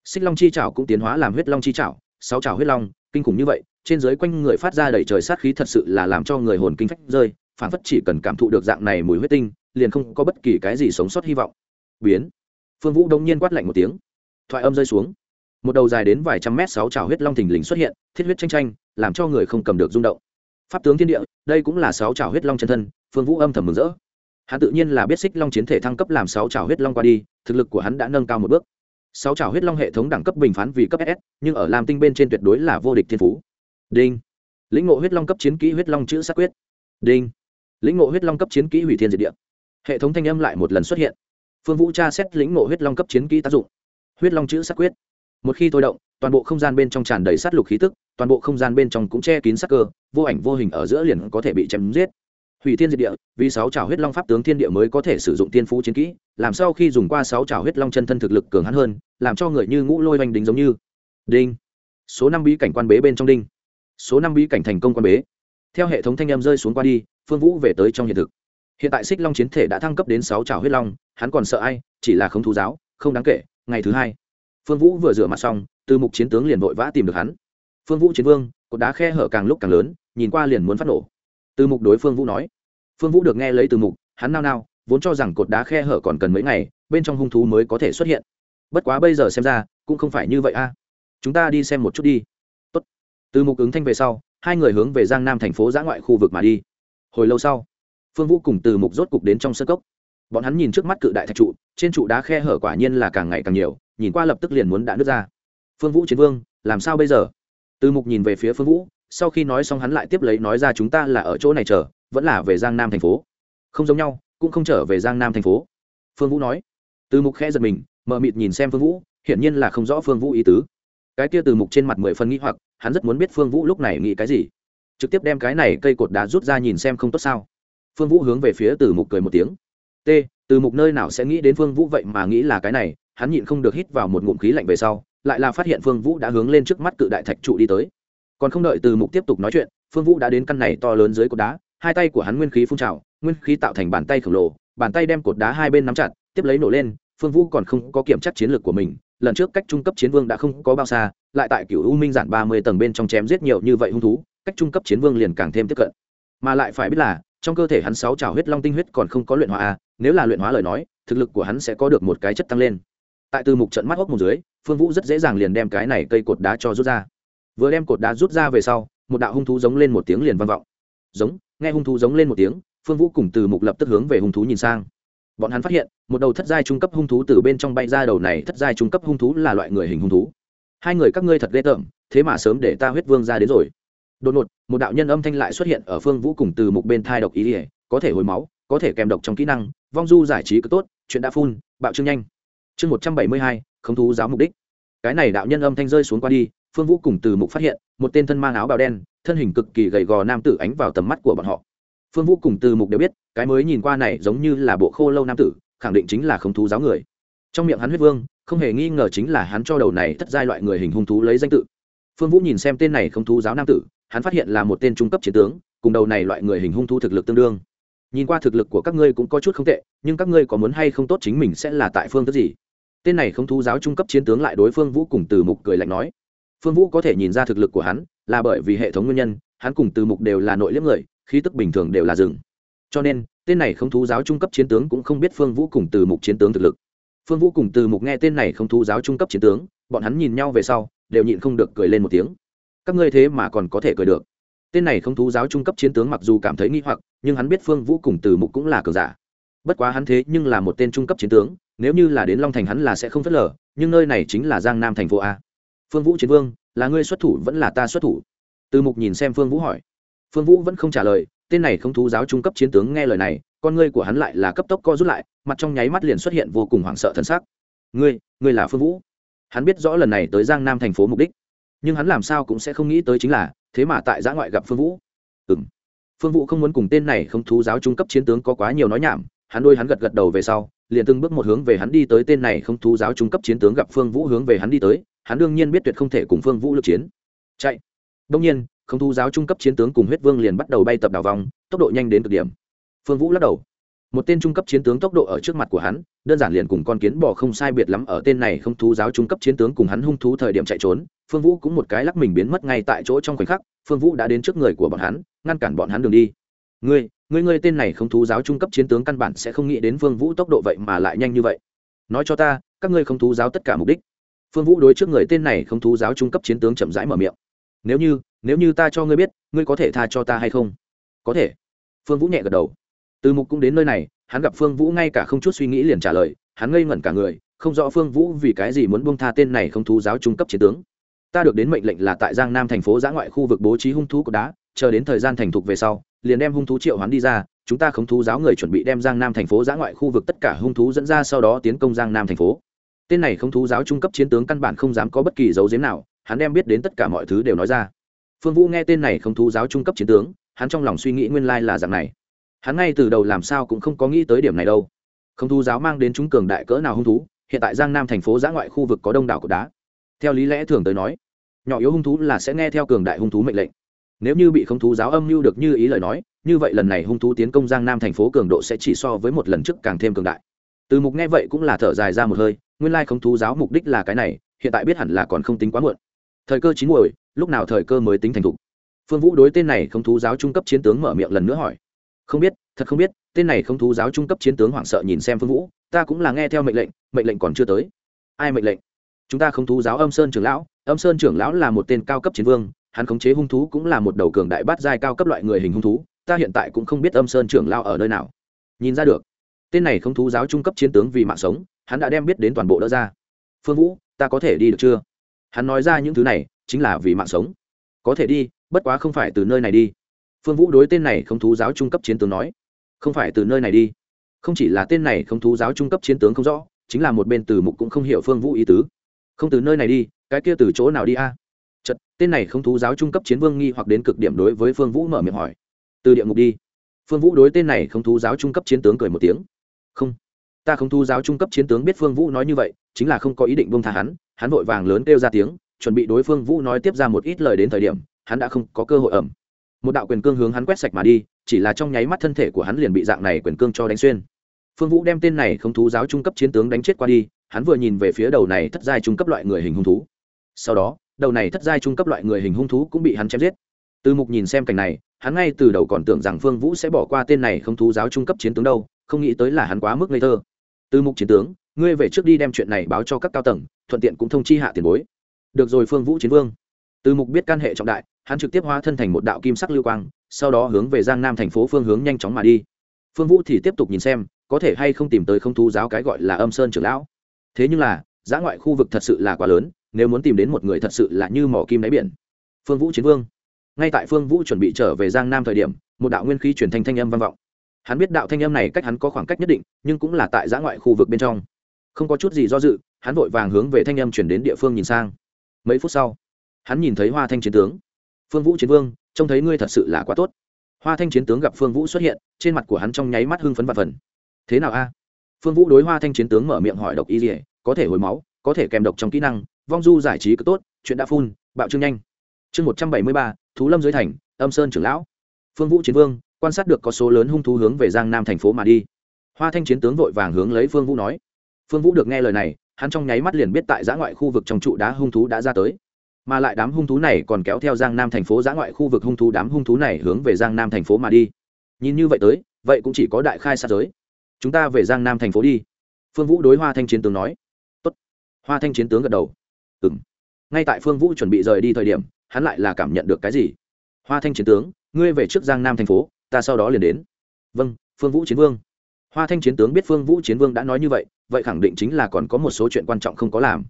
xích long chi Chảo cũng tiến hóa làm huyết long chi Chảo, sáu chảo huyết long kinh khủng như vậy trên dưới quanh người phát ra đầy trời sát khí thật sự là làm cho người hồn kinh phách rơi phản phất chỉ cần cảm thụ được dạng này mùi huyết tinh liền không có bất kỳ cái gì sống sót hy vọng. Biến. Phương vũ đông nhiên quát lạnh một tiếng. Thoại âm rơi xuống. Một đầu dài đến vài trăm mét sáu trào huyết long thình lình xuất hiện thiết huyết tranh tranh làm cho người không cầm được rung động. Pháp tướng thiên địa đây cũng là sáu trào huyết long chân thân phương vũ âm thầm mừng rỡ. Hắn tự nhiên là biết xích long chiến thể thăng cấp làm sáu trào huyết long qua đi thực lực của hắn đã nâng cao một bước sáu trào huyết long hệ thống đẳng cấp bình phán vì cấp ss nhưng ở lam tinh bên trên tuyệt đối là vô địch thiên phú. Đinh. Lĩnh ngộ huyết long cấp chiến kỹ huyết long chữ sát quyết. Đinh. Lĩnh ngộ huyết long cấp chiến kỹ hủy thiên diệt địa. Hệ thống thanh âm lại một lần xuất hiện. Phương vũ tra xét lĩnh ngộ huyết long cấp chiến kỹ tác dụng. Huyết long chữ sát quyết. Một khi thôi động, toàn bộ không gian bên trong tràn đầy sát lục khí tức, toàn bộ không gian bên trong cũng che kín sắc cơ, vô ảnh vô hình ở giữa liền có thể bị chém giết hủy thiên diệt địa, vì sáu trào huyết long pháp tướng thiên địa mới có thể sử dụng tiên phú chiến kỹ, làm sao khi dùng qua sáu trào huyết long chân thân thực lực cường hắn hơn, làm cho người như ngũ lôi oanh đính giống như. Đinh. Số năm bí cảnh quan bế bên trong đinh. Số năm bí cảnh thành công quan bế. Theo hệ thống thanh em rơi xuống qua đi, phương vũ về tới trong hiện thực. Hiện tại xích long chiến thể đã thăng cấp đến sáu trào huyết long, hắn còn sợ ai, chỉ là không thú giáo, không đáng kể, ngày thứ hai. Phương vũ vừa rửa mặt xong, từ mục chiến tướng liền vội vã tìm được hắn. Phương vũ chiến vương, cột đá khe hở càng lúc càng lớn, nhìn qua liền muốn phát nổ từ mục đối phương vũ nói. Phương vũ được nghe lấy từ mục, hắn nao nao, vốn cho rằng cột đá khe hở còn cần mấy ngày, bên trong hung thú mới có thể xuất hiện. Bất quá bây giờ xem ra, cũng không phải như vậy a. Chúng ta đi xem một chút đi. Tốt. từ mục ứng thanh về sau, hai người hướng về giang nam thành phố giã ngoại khu vực mà đi. Hồi lâu sau, phương vũ cùng từ mục rốt cục đến trong sơ cốc. Bọn hắn nhìn trước mắt cự đại thạch trụ, trên trụ đá khe hở quả nhiên là càng ngày càng nhiều, nhìn qua lập tức liền muốn đã nứt ra. Phương vũ chiến vương, làm sao bây giờ? Từ mục nhìn về phía phương vũ sau khi nói xong hắn lại tiếp lấy nói ra chúng ta là ở chỗ này chờ, vẫn là về giang nam thành phố. Không giống nhau, cũng không trở về giang nam thành phố. Phương vũ nói. Từ mục khẽ giật mình mờ mịt nhìn xem phương vũ, hiển nhiên là không rõ phương vũ ý tứ. Cái kia từ mục trên mặt mười phần nghĩ hoặc, hắn rất muốn biết phương vũ lúc này nghĩ cái gì. Trực tiếp đem cái này cây cột đá rút ra nhìn xem không tốt sao. Phương vũ hướng về phía từ mục cười một tiếng. T, từ mục nơi nào sẽ nghĩ đến phương vũ vậy mà nghĩ là cái này, hắn nhịn không được hít vào một ngụm khí lạnh về sau, lại là phát hiện phương vũ đã hướng lên trước mắt cự đại thạch trụ đi tới còn không đợi từ mục tiếp tục nói chuyện, phương vũ đã đến căn này to lớn dưới cột đá, hai tay của hắn nguyên khí phun trào, nguyên khí tạo thành bàn tay khổng lồ, bàn tay đem cột đá hai bên nắm chặt, tiếp lấy nổ lên, phương vũ còn không có kiểm chắc chiến lược của mình, lần trước cách trung cấp chiến vương đã không có bao xa, lại tại cựu u minh giản ba mươi tầng bên trong chém giết nhiều như vậy hung thú, cách trung cấp chiến vương liền càng thêm tiếp cận. Mà lại phải biết là, trong cơ thể hắn sáu trào huyết long tinh huyết còn không có luyện hóa a nếu là luyện hóa lời nói, thực lực của hắn sẽ có được một cái chất tăng lên. Tại từ mục trận mắt hốc một dưới, phương vũ rất dễ dàng liền đem cái này cây cột đá cho rút ra vừa đem cột đá rút ra về sau, một đạo hung thú giống lên một tiếng liền vang vọng. Giống, nghe hung thú giống lên một tiếng, phương vũ cùng từ mục lập tức hướng về hung thú nhìn sang. Bọn hắn phát hiện, một đầu thất giai trung cấp hung thú từ bên trong bay ra đầu này thất giai trung cấp hung thú là loại người hình hung thú. Hai người các ngươi thật ghê tởm, thế mà sớm để ta huyết vương ra đến rồi. Đột ngột, một đạo nhân âm thanh lại xuất hiện ở phương vũ cùng từ mục bên thai độc ý ỉa có thể hồi máu, có thể kèm độc trong kỹ năng, vong du giải trí cực tốt, chuyện đã phun, bạo trương nhanh. Chương một trăm bảy mươi hai không thú giáo mục đích. Cái này đạo nhân âm thanh rơi xuống qua đi phương vũ cùng từ mục phát hiện, một tên thân mang áo bào đen, thân hình cực kỳ gầy gò nam tử ánh vào tầm mắt của bọn họ. Phương vũ cùng từ mục đều biết, cái mới nhìn qua này giống như là bộ khô lâu nam tử, khẳng định chính là không thú giáo người. Trong miệng hắn huyết vương, không hề nghi ngờ chính là hắn cho đầu này thất giai loại người hình hung thú lấy danh tự. Phương vũ nhìn xem tên này không thú giáo nam tử, hắn phát hiện là một tên trung cấp chiến tướng, cùng đầu này loại người hình hung thú thực lực tương đương. Nhìn qua thực lực của các ngươi cũng có chút không tệ, nhưng các ngươi có muốn hay không tốt chính mình sẽ là tại phương thức gì? Tên này không thú giáo trung cấp chiến tướng lại đối phương vũ cùng từ mục cười lạnh nói phương vũ có thể nhìn ra thực lực của hắn, là bởi vì hệ thống nguyên nhân, hắn cùng từ mục đều là nội liếm người, khí tức bình thường đều là rừng. Cho nên, tên này không thú giáo trung cấp chiến tướng cũng không biết phương vũ cùng từ mục chiến tướng thực lực. Phương vũ cùng từ mục nghe tên này không thú giáo trung cấp chiến tướng, bọn hắn nhìn nhau về sau, đều nhịn không được cười lên một tiếng. Các ngươi thế mà còn có thể cười được. Tên này không thú giáo trung cấp chiến tướng mặc dù cảm thấy nghi hoặc, nhưng hắn biết phương vũ cùng từ mục cũng là cường giả. Bất quá hắn thế nhưng là một tên trung cấp chiến tướng, nếu như là đến long thành hắn là sẽ không phớt lờ, nhưng nơi này chính là giang nam thành phố a phương vũ chiến vương, là ngươi xuất thủ vẫn là ta xuất thủ? Từ mục nhìn xem phương vũ hỏi. Phương vũ vẫn không trả lời, tên này không thú giáo trung cấp chiến tướng nghe lời này, con ngươi của hắn lại là cấp tốc co rút lại, mặt trong nháy mắt liền xuất hiện vô cùng hoảng sợ thân xác ngươi ngươi là phương vũ. Hắn biết rõ lần này tới giang nam thành phố mục đích, nhưng hắn làm sao cũng sẽ không nghĩ tới chính là, thế mà tại giã ngoại gặp phương vũ. Ừ m phương vũ không muốn cùng tên này không thú giáo trung cấp chiến tướng có quá nhiều nói nhảm, hắn đôi hắn gật gật đầu về sau, liền từng bước một hướng về hắn đi tới tên này không thú giáo trung cấp chiến tướng gặp phương vũ hướng về hắn đi tới hắn đương nhiên biết tuyệt không thể cùng phương vũ lực chiến. Chạy. Đông nhiên, không thú giáo trung cấp chiến tướng cùng huyết vương liền bắt đầu bay tập đào vòng, tốc độ nhanh đến cực điểm. Phương vũ lắc đầu. Một tên trung cấp chiến tướng tốc độ ở trước mặt của hắn, đơn giản liền cùng con kiến bò không sai biệt lắm ở tên này không thú giáo trung cấp chiến tướng cùng hắn hung thú thời điểm chạy trốn. Phương vũ cũng một cái lắc mình biến mất ngay tại chỗ trong khoảnh khắc, phương vũ đã đến trước người của bọn hắn, ngăn cản bọn hắn đường đi. Ngươi ngươi ngươi tên này không thú giáo trung cấp chiến tướng căn bản sẽ không nghĩ đến phương vũ tốc độ vậy mà lại nhanh như vậy. Nói cho ta, các ngươi không thú giáo tất cả mục đích phương vũ đối trước người tên này không thú giáo trung cấp chiến tướng chậm rãi mở miệng. Nếu như nếu như ta cho ngươi biết, ngươi có thể tha cho ta hay không? Có thể. Phương vũ nhẹ gật đầu. Từ mục cũng đến nơi này, hắn gặp phương vũ ngay cả không chút suy nghĩ liền trả lời, hắn ngây ngẩn cả người, không rõ phương vũ vì cái gì muốn buông tha tên này không thú giáo trung cấp chiến tướng. Ta được đến mệnh lệnh là tại giang nam thành phố giã ngoại khu vực bố trí hung thú của đá, chờ đến thời gian thành thục về sau, liền đem hung thú triệu hoán đi ra, chúng ta không thú giáo người chuẩn bị đem giang nam thành phố giã ngoại khu vực tất cả hung thú dẫn ra sau đó tiến công giang nam thành phố tên này không thú giáo trung cấp chiến tướng căn bản không dám có bất kỳ dấu diếm nào, hắn đem biết đến tất cả mọi thứ đều nói ra. Phương vũ nghe tên này không thú giáo trung cấp chiến tướng, hắn trong lòng suy nghĩ nguyên lai là dạng này. Hắn ngay từ đầu làm sao cũng không có nghĩ tới điểm này đâu. Không thú giáo mang đến chúng cường đại cỡ nào hung thú, hiện tại giang nam thành phố giã ngoại khu vực có đông đảo cột đá. Theo lý lẽ thường tới nói, nhỏ yếu hung thú là sẽ nghe theo cường đại hung thú mệnh lệnh. Nếu như bị không thú giáo âm mưu được như ý lời nói, như vậy lần này hung thú tiến công giang nam thành phố cường độ sẽ chỉ so với một lần trước càng thêm cường đại từ mục nghe vậy cũng là thở dài ra một hơi, nguyên lai không thú giáo mục đích là cái này, hiện tại biết hẳn là còn không tính quá muộn. Thời cơ chín muồi, lúc nào thời cơ mới tính thành thục? Phương vũ đối tên này không thú giáo trung cấp chiến tướng mở miệng lần nữa hỏi. Không biết, thật không biết, tên này không thú giáo trung cấp chiến tướng hoảng sợ nhìn xem phương vũ, ta cũng là nghe theo mệnh lệnh mệnh lệnh còn chưa tới. Ai mệnh lệnh? Chúng ta không thú giáo âm sơn trưởng lão, âm sơn trưởng lão là một tên cao cấp chiến vương, hắn khống chế hung thú cũng là một đầu cường đại bát giai cao cấp loại người hình hung thú, ta hiện tại cũng không biết âm sơn trưởng lão ở nơi nào. Nhìn ra được tên này không thú giáo trung cấp chiến tướng vì mạng sống, hắn đã đem biết đến toàn bộ đỡ ra. Phương vũ, ta có thể đi được chưa? Hắn nói ra những thứ này, chính là vì mạng sống. Có thể đi, bất quá không phải từ nơi này đi. Phương vũ đối tên này không thú giáo trung cấp chiến tướng nói. Không phải từ nơi này đi. Không chỉ là tên này không thú giáo trung cấp chiến tướng không rõ, chính là một bên từ mục cũng không hiểu phương vũ ý tứ. Không từ nơi này đi, cái kia từ chỗ nào đi a? À? chật tên này không thú giáo trung cấp chiến vương nghi hoặc đến cực điểm đối với phương vũ mở miệng hỏi. Từ địa ngục đi. Phương vũ đối tên này không thú giáo trung cấp chiến tướng cười một tiếng không. Ta không thu giáo trung cấp chiến tướng biết phương vũ nói như vậy, chính là không có ý định buông tha hắn hắn vội vàng lớn kêu ra tiếng, chuẩn bị đối phương vũ nói tiếp ra một ít lời đến thời điểm, hắn đã không có cơ hội ẩm. Một đạo quyền cương hướng hắn quét sạch mà đi, chỉ là trong nháy mắt thân thể của hắn liền bị dạng này quyền cương cho đánh xuyên. Phương vũ đem tên này không thú giáo trung cấp chiến tướng đánh chết qua đi, hắn vừa nhìn về phía đầu này thất giai trung cấp loại người hình hung thú. Sau đó, đầu này thất giai trung cấp loại người hình hung thú cũng bị hắn chém giết. Từ mục nhìn xem cảnh này, hắn ngay từ đầu còn tưởng rằng phương vũ sẽ bỏ qua tên này không thú giáo trung cấp chiến tướng đâu không nghĩ tới là hắn quá mức ngây thơ. Từ mục chiến tướng, ngươi về trước đi đem chuyện này báo cho các cao tầng, thuận tiện cũng thông chi hạ tiền bối. Được rồi phương vũ chiến vương. Từ mục biết can hệ trọng đại, hắn trực tiếp hóa thân thành một đạo kim sắc lưu quang, sau đó hướng về giang nam thành phố phương hướng nhanh chóng mà đi. Phương vũ thì tiếp tục nhìn xem, có thể hay không tìm tới không thú giáo cái gọi là âm sơn trưởng lão. Thế nhưng là, giã ngoại khu vực thật sự là quá lớn, nếu muốn tìm đến một người thật sự là như mỏ kim đáy biển. Phương vũ chiến vương. Ngay tại phương vũ chuẩn bị trở về giang nam thời điểm, một đạo nguyên khí truyền thanh thanh âm vang vọng hắn biết đạo thanh âm này cách hắn có khoảng cách nhất định, nhưng cũng là tại giã ngoại khu vực bên trong. Không có chút gì do dự, hắn vội vàng hướng về thanh âm chuyển đến địa phương nhìn sang. Mấy phút sau, hắn nhìn thấy hoa thanh chiến tướng. Phương vũ chiến vương, trông thấy ngươi thật sự là quá tốt. Hoa thanh chiến tướng gặp phương vũ xuất hiện, trên mặt của hắn trong nháy mắt hưng phấn và phần. Thế nào a? Phương vũ đối hoa thanh chiến tướng mở miệng hỏi độc y dỉa có thể hồi máu, có thể kèm độc trong kỹ năng, vong du giải trí cực tốt, chuyện đã phun, bạo trương nhanh. Chương một trăm bảy mươi ba, thú lâm dưới thành, âm sơn trưởng lão. Phương vũ chiến vương quan sát được có số lớn hung thú hướng về giang nam thành phố mà đi. Hoa thanh chiến tướng vội vàng hướng lấy phương vũ nói. Phương vũ được nghe lời này, hắn trong nháy mắt liền biết tại giã ngoại khu vực trong trụ đá hung thú đã ra tới. Mà lại đám hung thú này còn kéo theo giang nam thành phố giã ngoại khu vực hung thú đám hung thú này hướng về giang nam thành phố mà đi. Nhìn như vậy tới, vậy cũng chỉ có đại khai sát giới. Chúng ta về giang nam thành phố đi. Phương vũ đối hoa thanh chiến tướng nói. Tốt. hoa thanh chiến tướng gật đầu. Ừ m ngay tại phương vũ chuẩn bị rời đi thời điểm, hắn lại là cảm nhận được cái gì? Hoa thanh chiến tướng, ngươi về trước giang nam thành phố ta sau đó liền đến. Vâng phương vũ chiến vương. Hoa thanh chiến tướng biết phương vũ chiến vương đã nói như vậy vậy khẳng định chính là còn có một số chuyện quan trọng không có làm.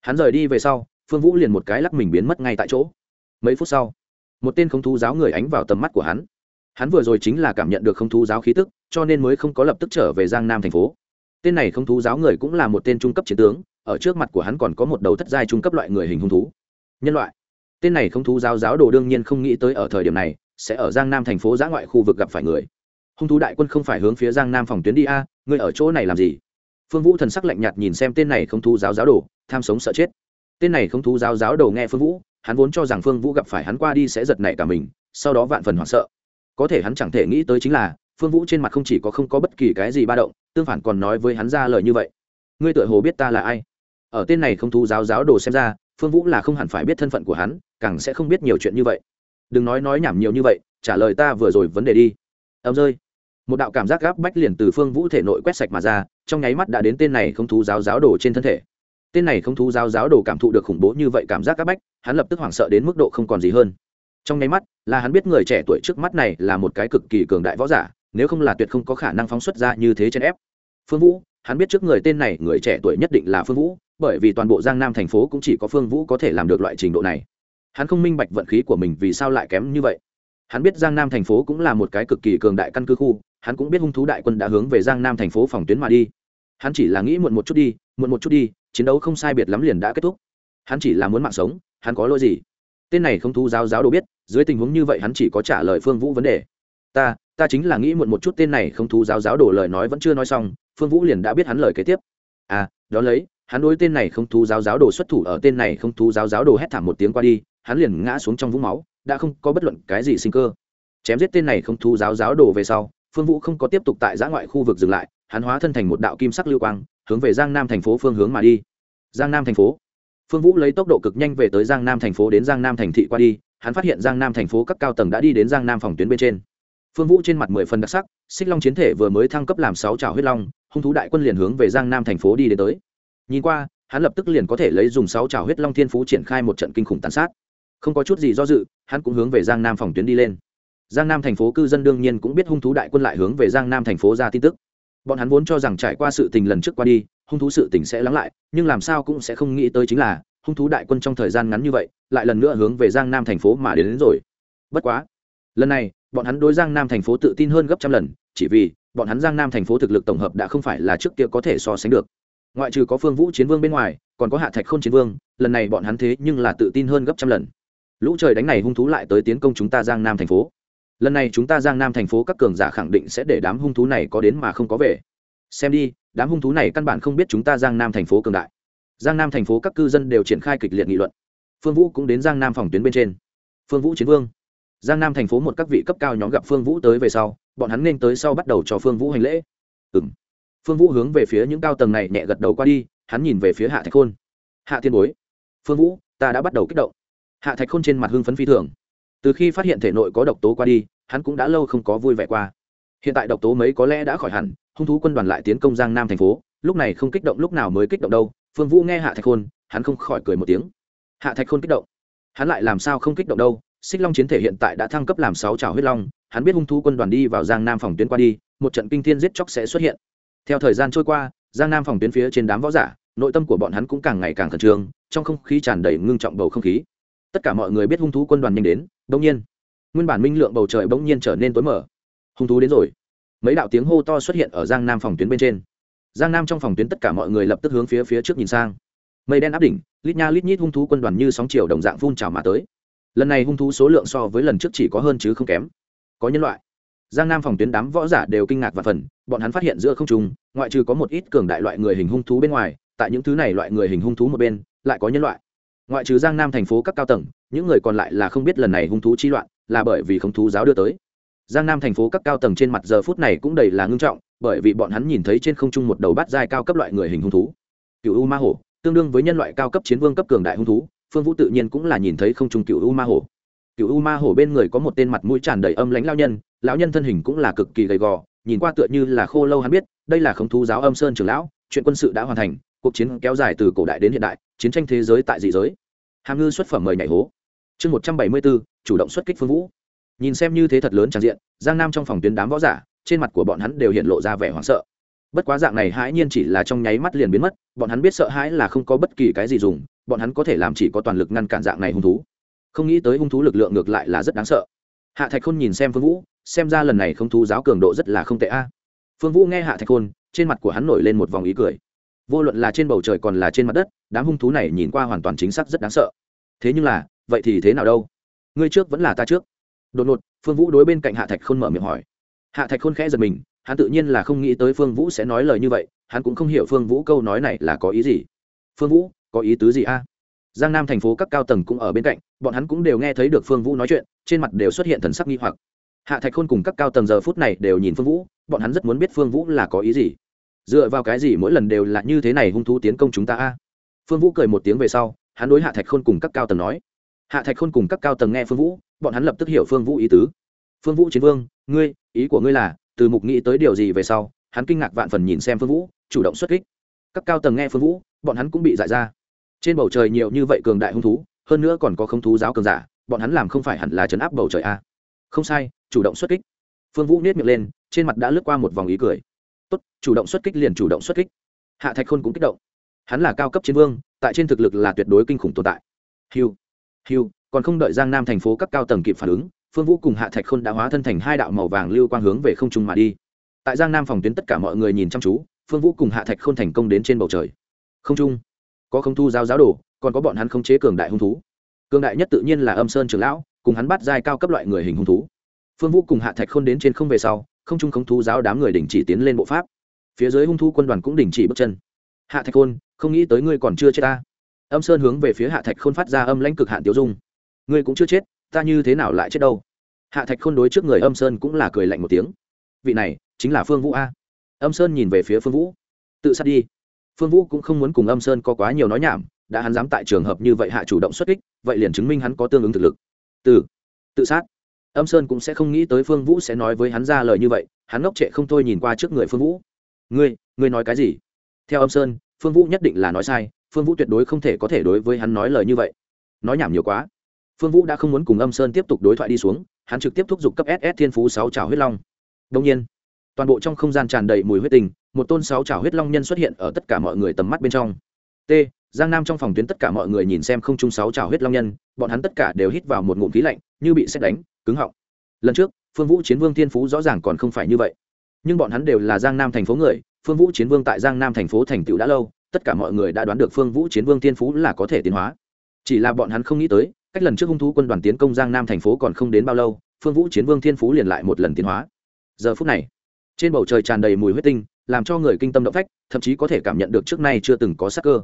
Hắn rời đi về sau, phương vũ liền một cái lắc mình biến mất ngay tại chỗ. Mấy phút sau, một tên không thú giáo người ánh vào tầm mắt của hắn. Hắn vừa rồi chính là cảm nhận được không thú giáo khí tức, cho nên mới không có lập tức trở về giang nam thành phố. Tên này không thú giáo người cũng là một tên trung cấp chiến tướng, ở trước mặt của hắn còn có một đầu thất giai trung cấp loại người hình hung thú. Nhân loại. Tên này không thú giáo giáo đồ đương nhiên không nghĩ tới ở thời điểm này sẽ ở giang nam thành phố giã ngoại khu vực gặp phải người. Hung thú đại quân không phải hướng phía giang nam phòng tuyến đi a à, ngươi ở chỗ này làm gì? Phương vũ thần sắc lạnh nhạt nhìn xem tên này không thú giáo giáo đồ tham sống sợ chết. Tên này không thú giáo giáo đồ nghe phương vũ hắn vốn cho rằng phương vũ gặp phải hắn qua đi sẽ giật nảy cả mình sau đó vạn phần hoảng sợ. Có thể hắn chẳng thể nghĩ tới chính là phương vũ trên mặt không chỉ có không có bất kỳ cái gì ba động tương phản còn nói với hắn ra lời như vậy. Ngươi tựa hồ biết ta là ai? Ở tên này không thú giáo giáo đồ xem ra phương vũ là không hẳn phải biết thân phận của hắn càng sẽ không biết nhiều chuyện như vậy đừng nói nói nhảm nhiều như vậy, trả lời ta vừa rồi vấn đề đi. Ấm rơi. Một đạo cảm giác gáp bách liền từ phương vũ thể nội quét sạch mà ra, trong nháy mắt đã đến tên này không thú giáo giáo đồ trên thân thể. Tên này không thú giáo giáo đồ cảm thụ được khủng bố như vậy cảm giác gáp bách, hắn lập tức hoảng sợ đến mức độ không còn gì hơn. Trong nháy mắt, là hắn biết người trẻ tuổi trước mắt này là một cái cực kỳ cường đại võ giả, nếu không là tuyệt không có khả năng phóng xuất ra như thế trên ép. Phương vũ, hắn biết trước người tên này người trẻ tuổi nhất định là phương vũ, bởi vì toàn bộ giang nam thành phố cũng chỉ có phương vũ có thể làm được loại trình độ này hắn không minh bạch vận khí của mình vì sao lại kém như vậy. Hắn biết giang nam thành phố cũng là một cái cực kỳ cường đại căn cứ khu, hắn cũng biết hung thú đại quân đã hướng về giang nam thành phố phòng tuyến mà đi. Hắn chỉ là nghĩ muộn một chút đi, muộn một chút đi, chiến đấu không sai biệt lắm liền đã kết thúc. Hắn chỉ là muốn mạng sống, hắn có lỗi gì? Tên này không thú giáo giáo đồ biết, dưới tình huống như vậy hắn chỉ có trả lời phương vũ vấn đề. Ta ta chính là nghĩ muộn một chút tên này không thú giáo giáo đồ lời nói vẫn chưa nói xong, phương vũ liền đã biết hắn lời kế tiếp. À đó lấy, hắn đối tên này không thú giáo giáo đồ xuất thủ ở tên này không thú giáo giáo đồ hét thảm một tiếng qua đi hắn liền ngã xuống trong vũng máu, đã không có bất luận cái gì sinh cơ. Chém giết tên này không thú giáo giáo đồ về sau, phương vũ không có tiếp tục tại giã ngoại khu vực dừng lại, hắn hóa thân thành một đạo kim sắc lưu quang, hướng về giang nam thành phố phương hướng mà đi. Giang nam thành phố. Phương vũ lấy tốc độ cực nhanh về tới giang nam thành phố đến giang nam thành thị qua đi, hắn phát hiện giang nam thành phố các cao tầng đã đi đến giang nam phòng tuyến bên trên. Phương vũ trên mặt mười phần đặc sắc, xích long chiến thể vừa mới thăng cấp làm sáu trào huyết long, hung thú đại quân liền hướng về giang nam thành phố đi đến tới. Nhìn qua, hắn lập tức liền có thể lấy dùng sáu trào huyết long thiên phú triển khai một trận kinh khủng tàn sát không có chút gì do dự hắn cũng hướng về giang nam phòng tuyến đi lên. Giang nam thành phố cư dân đương nhiên cũng biết hung thú đại quân lại hướng về giang nam thành phố ra tin tức. Bọn hắn vốn cho rằng trải qua sự tình lần trước qua đi hung thú sự tình sẽ lắng lại nhưng làm sao cũng sẽ không nghĩ tới chính là hung thú đại quân trong thời gian ngắn như vậy lại lần nữa hướng về giang nam thành phố mà đến, đến rồi. Bất quá lần này bọn hắn đối giang nam thành phố tự tin hơn gấp trăm lần chỉ vì bọn hắn giang nam thành phố thực lực tổng hợp đã không phải là trước kia có thể so sánh được. Ngoại trừ có phương vũ chiến vương bên ngoài còn có hạ thạch k h ô n chiến vương lần này bọn hắn thế nhưng là tự tin hơn gấp trăm lần lũ trời đánh này hung thú lại tới tiến công chúng ta giang nam thành phố. Lần này chúng ta giang nam thành phố các cường giả khẳng định sẽ để đám hung thú này có đến mà không có về. Xem đi, đám hung thú này căn bản không biết chúng ta giang nam thành phố cường đại. Giang nam thành phố các cư dân đều triển khai kịch liệt nghị luận. Phương vũ cũng đến giang nam phòng tuyến bên trên. Phương vũ chiến vương. Giang nam thành phố một các vị cấp cao nhóm gặp phương vũ tới về sau, bọn hắn nên tới sau bắt đầu cho phương vũ hành lễ. Ừ m phương vũ hướng về phía những cao tầng này nhẹ gật đầu qua đi, hắn nhìn về phía hạ thạch khôn. Hạ Thiên bối, phương vũ, ta đã bắt đầu kích động hạ thạch khôn trên mặt hưng phấn phi thường. Từ khi phát hiện thể nội có độc tố qua đi, hắn cũng đã lâu không có vui vẻ qua. Hiện tại độc tố mấy có lẽ đã khỏi hẳn, hung thú quân đoàn lại tiến công giang nam thành phố, lúc này không kích động lúc nào mới kích động đâu. Phương vũ nghe hạ thạch khôn, hắn không khỏi cười một tiếng. Hạ thạch khôn kích động. Hắn lại làm sao không kích động đâu? Xích long chiến thể hiện tại đã thăng cấp làm sáu trào huyết long, hắn biết hung thú quân đoàn đi vào giang nam phòng tuyến qua đi, một trận kinh thiên giết chóc sẽ xuất hiện. Theo thời gian trôi qua, giang nam phòng tuyến phía trên đám võ giả, nội tâm của bọn hắn cũng càng ngày càng khẩn trương, trong không khí tràn đầy ngưng trọng bầu không khí tất cả mọi người biết hung thú quân đoàn nhanh đến, bỗng nhiên, nguyên bản minh lượng bầu trời bỗng nhiên trở nên tối mở hung thú đến rồi. Mấy đạo tiếng hô to xuất hiện ở giang nam phòng tuyến bên trên. Giang nam trong phòng tuyến tất cả mọi người lập tức hướng phía phía trước nhìn sang. Mây đen áp đỉnh, lít nha lít nhít hung thú quân đoàn như sóng chiều đồng dạng phun trào mà tới. Lần này hung thú số lượng so với lần trước chỉ có hơn chứ không kém. Có nhân loại. Giang nam phòng tuyến đám võ giả đều kinh ngạc và phần, bọn hắn phát hiện giữa không trung, ngoại trừ có một ít cường đại loại người hình hung thú bên ngoài, tại những thứ này loại người hình hung thú một bên, lại có nhân loại ngoại trừ giang nam thành phố các cao tầng, những người còn lại là không biết lần này hung thú chi loạn là bởi vì không thú giáo đưa tới. Giang nam thành phố các cao tầng trên mặt giờ phút này cũng đầy là ngưng trọng, bởi vì bọn hắn nhìn thấy trên không trung một đầu bát giai cao cấp loại người hình hung thú. Cựu u ma hổ tương đương với nhân loại cao cấp chiến vương cấp cường đại hung thú, phương vũ tự nhiên cũng là nhìn thấy không trung cựu u ma hổ cựu u ma hổ bên người có một tên mặt mũi tràn đầy âm lãnh lao nhân, lão nhân thân hình cũng là cực kỳ gầy gò, nhìn qua tựa như là khô lâu hắn biết, đây là không thú giáo âm sơn trường lão, chuyện quân sự đã hoàn thành cuộc chiến kéo dài từ cổ đại đến hiện đại, chiến tranh thế giới tại dị giới. Hàm ngư xuất phẩm mời nhảy hố. Chương một trăm bảy mươi bốn chủ động xuất kích phương vũ. Nhìn xem như thế thật lớn tràn diện, giang nam trong phòng tuyến đám võ giả, trên mặt của bọn hắn đều hiện lộ ra vẻ hoảng sợ. Bất quá dạng này hãi nhiên chỉ là trong nháy mắt liền biến mất, bọn hắn biết sợ hãi là không có bất kỳ cái gì dùng, bọn hắn có thể làm chỉ có toàn lực ngăn cản dạng này hung thú. Không nghĩ tới hung thú lực lượng ngược lại là rất đáng sợ. Hạ thạch khôn nhìn xem phương vũ, xem ra lần này không thú giáo cường độ rất là không tệ a. Phương vũ nghe hạ thạch khôn, trên mặt của hắn nổi lên một vòng ý cười vô luận là trên bầu trời còn là trên mặt đất, đám hung thú này nhìn qua hoàn toàn chính xác rất đáng sợ. Thế nhưng là, vậy thì thế nào đâu? Ngươi trước vẫn là ta trước. Đột ngột, phương vũ đối bên cạnh hạ thạch khôn mở miệng hỏi. Hạ thạch khôn khẽ giật mình, hắn tự nhiên là không nghĩ tới phương vũ sẽ nói lời như vậy, hắn cũng không hiểu phương vũ câu nói này là có ý gì. Phương vũ, có ý tứ gì a? Giang nam thành phố các cao tầng cũng ở bên cạnh, bọn hắn cũng đều nghe thấy được phương vũ nói chuyện, trên mặt đều xuất hiện thần sắc nghi hoặc. Hạ thạch khôn cùng các cao tầng giờ phút này đều nhìn phương vũ, bọn hắn rất muốn biết phương vũ là có ý gì dựa vào cái gì mỗi lần đều là như thế này hung thú tiến công chúng ta a? Phương vũ cười một tiếng về sau, hắn đối hạ thạch khôn cùng các cao tầng nói. Hạ thạch khôn cùng các cao tầng nghe phương vũ, bọn hắn lập tức hiểu phương vũ ý tứ. Phương vũ chiến vương, ngươi, ý của ngươi là, từ mục nghĩ tới điều gì về sau, hắn kinh ngạc vạn phần nhìn xem phương vũ, chủ động xuất kích. Các cao tầng nghe phương vũ, bọn hắn cũng bị giải ra. Trên bầu trời nhiều như vậy cường đại hung thú, hơn nữa còn có không thú giáo cường giả, bọn hắn làm không phải hẳn là chấn áp bầu trời a? Không sai, chủ động xuất kích. Phương vũ nết miệng lên, trên mặt đã lướt qua một vòng ý cười tốt, chủ động xuất kích liền chủ động xuất kích. Hạ thạch khôn cũng kích động. Hắn là cao cấp chiến vương, tại trên thực lực là tuyệt đối kinh khủng tồn tại. Hiu hiu còn không đợi giang nam thành phố các cao tầng kịp phản ứng, phương vũ cùng hạ thạch khôn đã hóa thân thành hai đạo màu vàng lưu quang hướng về không trung mà đi. Tại giang nam phòng tuyến tất cả mọi người nhìn chăm chú, phương vũ cùng hạ thạch khôn thành công đến trên bầu trời. Không trung, có không thu giáo giáo đồ, còn có bọn hắn không chế cường đại hung thú. Cường đại nhất tự nhiên là âm sơn trường lão, cùng hắn bắt giai cao cấp loại người hình hung thú. Phương vũ cùng hạ thạch khôn đến trên không về sau không trung không thú giáo đám người đình chỉ tiến lên bộ pháp. Phía dưới hung thú quân đoàn cũng đình chỉ bước chân. Hạ thạch khôn, không nghĩ tới ngươi còn chưa chết ta. Âm sơn hướng về phía hạ thạch khôn phát ra âm lãnh cực hạn tiêu dung. Ngươi cũng chưa chết, ta như thế nào lại chết đâu? Hạ thạch khôn đối trước người âm sơn cũng là cười lạnh một tiếng. Vị này, chính là phương vũ a. Âm sơn nhìn về phía phương vũ. Tự sát đi. Phương vũ cũng không muốn cùng âm sơn có quá nhiều nói nhảm, đã hắn dám tại trường hợp như vậy hạ chủ động xuất kích, vậy liền chứng minh hắn có tương ứng thực lực. Từ. Tự sát âm sơn cũng sẽ không nghĩ tới phương vũ sẽ nói với hắn ra lời như vậy, hắn ngốc trệ không thôi nhìn qua trước người phương vũ. Ngươi ngươi nói cái gì? Theo âm sơn, phương vũ nhất định là nói sai, phương vũ tuyệt đối không thể có thể đối với hắn nói lời như vậy. Nói nhảm nhiều quá. Phương vũ đã không muốn cùng âm sơn tiếp tục đối thoại đi xuống, hắn trực tiếp thúc giục cấp ss thiên phú sáu trào huyết long. Đông nhiên, toàn bộ trong không gian tràn đầy mùi huyết tình, một tôn sáu trào huyết long nhân xuất hiện ở tất cả mọi người tầm mắt bên trong. T, giang nam trong phòng tuyến tất cả mọi người nhìn xem không chung sáu trào huyết long nhân, bọn hắn tất cả đều hít vào một ngụm khí lạnh, như bị xét đánh cứng họng. Lần trước, phương vũ chiến vương thiên phú rõ ràng còn không phải như vậy. Nhưng bọn hắn đều là giang nam thành phố người, phương vũ chiến vương tại giang nam thành phố thành tựu đã lâu, tất cả mọi người đã đoán được phương vũ chiến vương thiên phú là có thể tiến hóa. Chỉ là bọn hắn không nghĩ tới, cách lần trước hung thú quân đoàn tiến công giang nam thành phố còn không đến bao lâu, phương vũ chiến vương thiên phú liền lại một lần tiến hóa. Giờ phút này, trên bầu trời tràn đầy mùi huyết tinh, làm cho người kinh tâm động phách, thậm chí có thể cảm nhận được trước nay chưa từng có sắc cơ.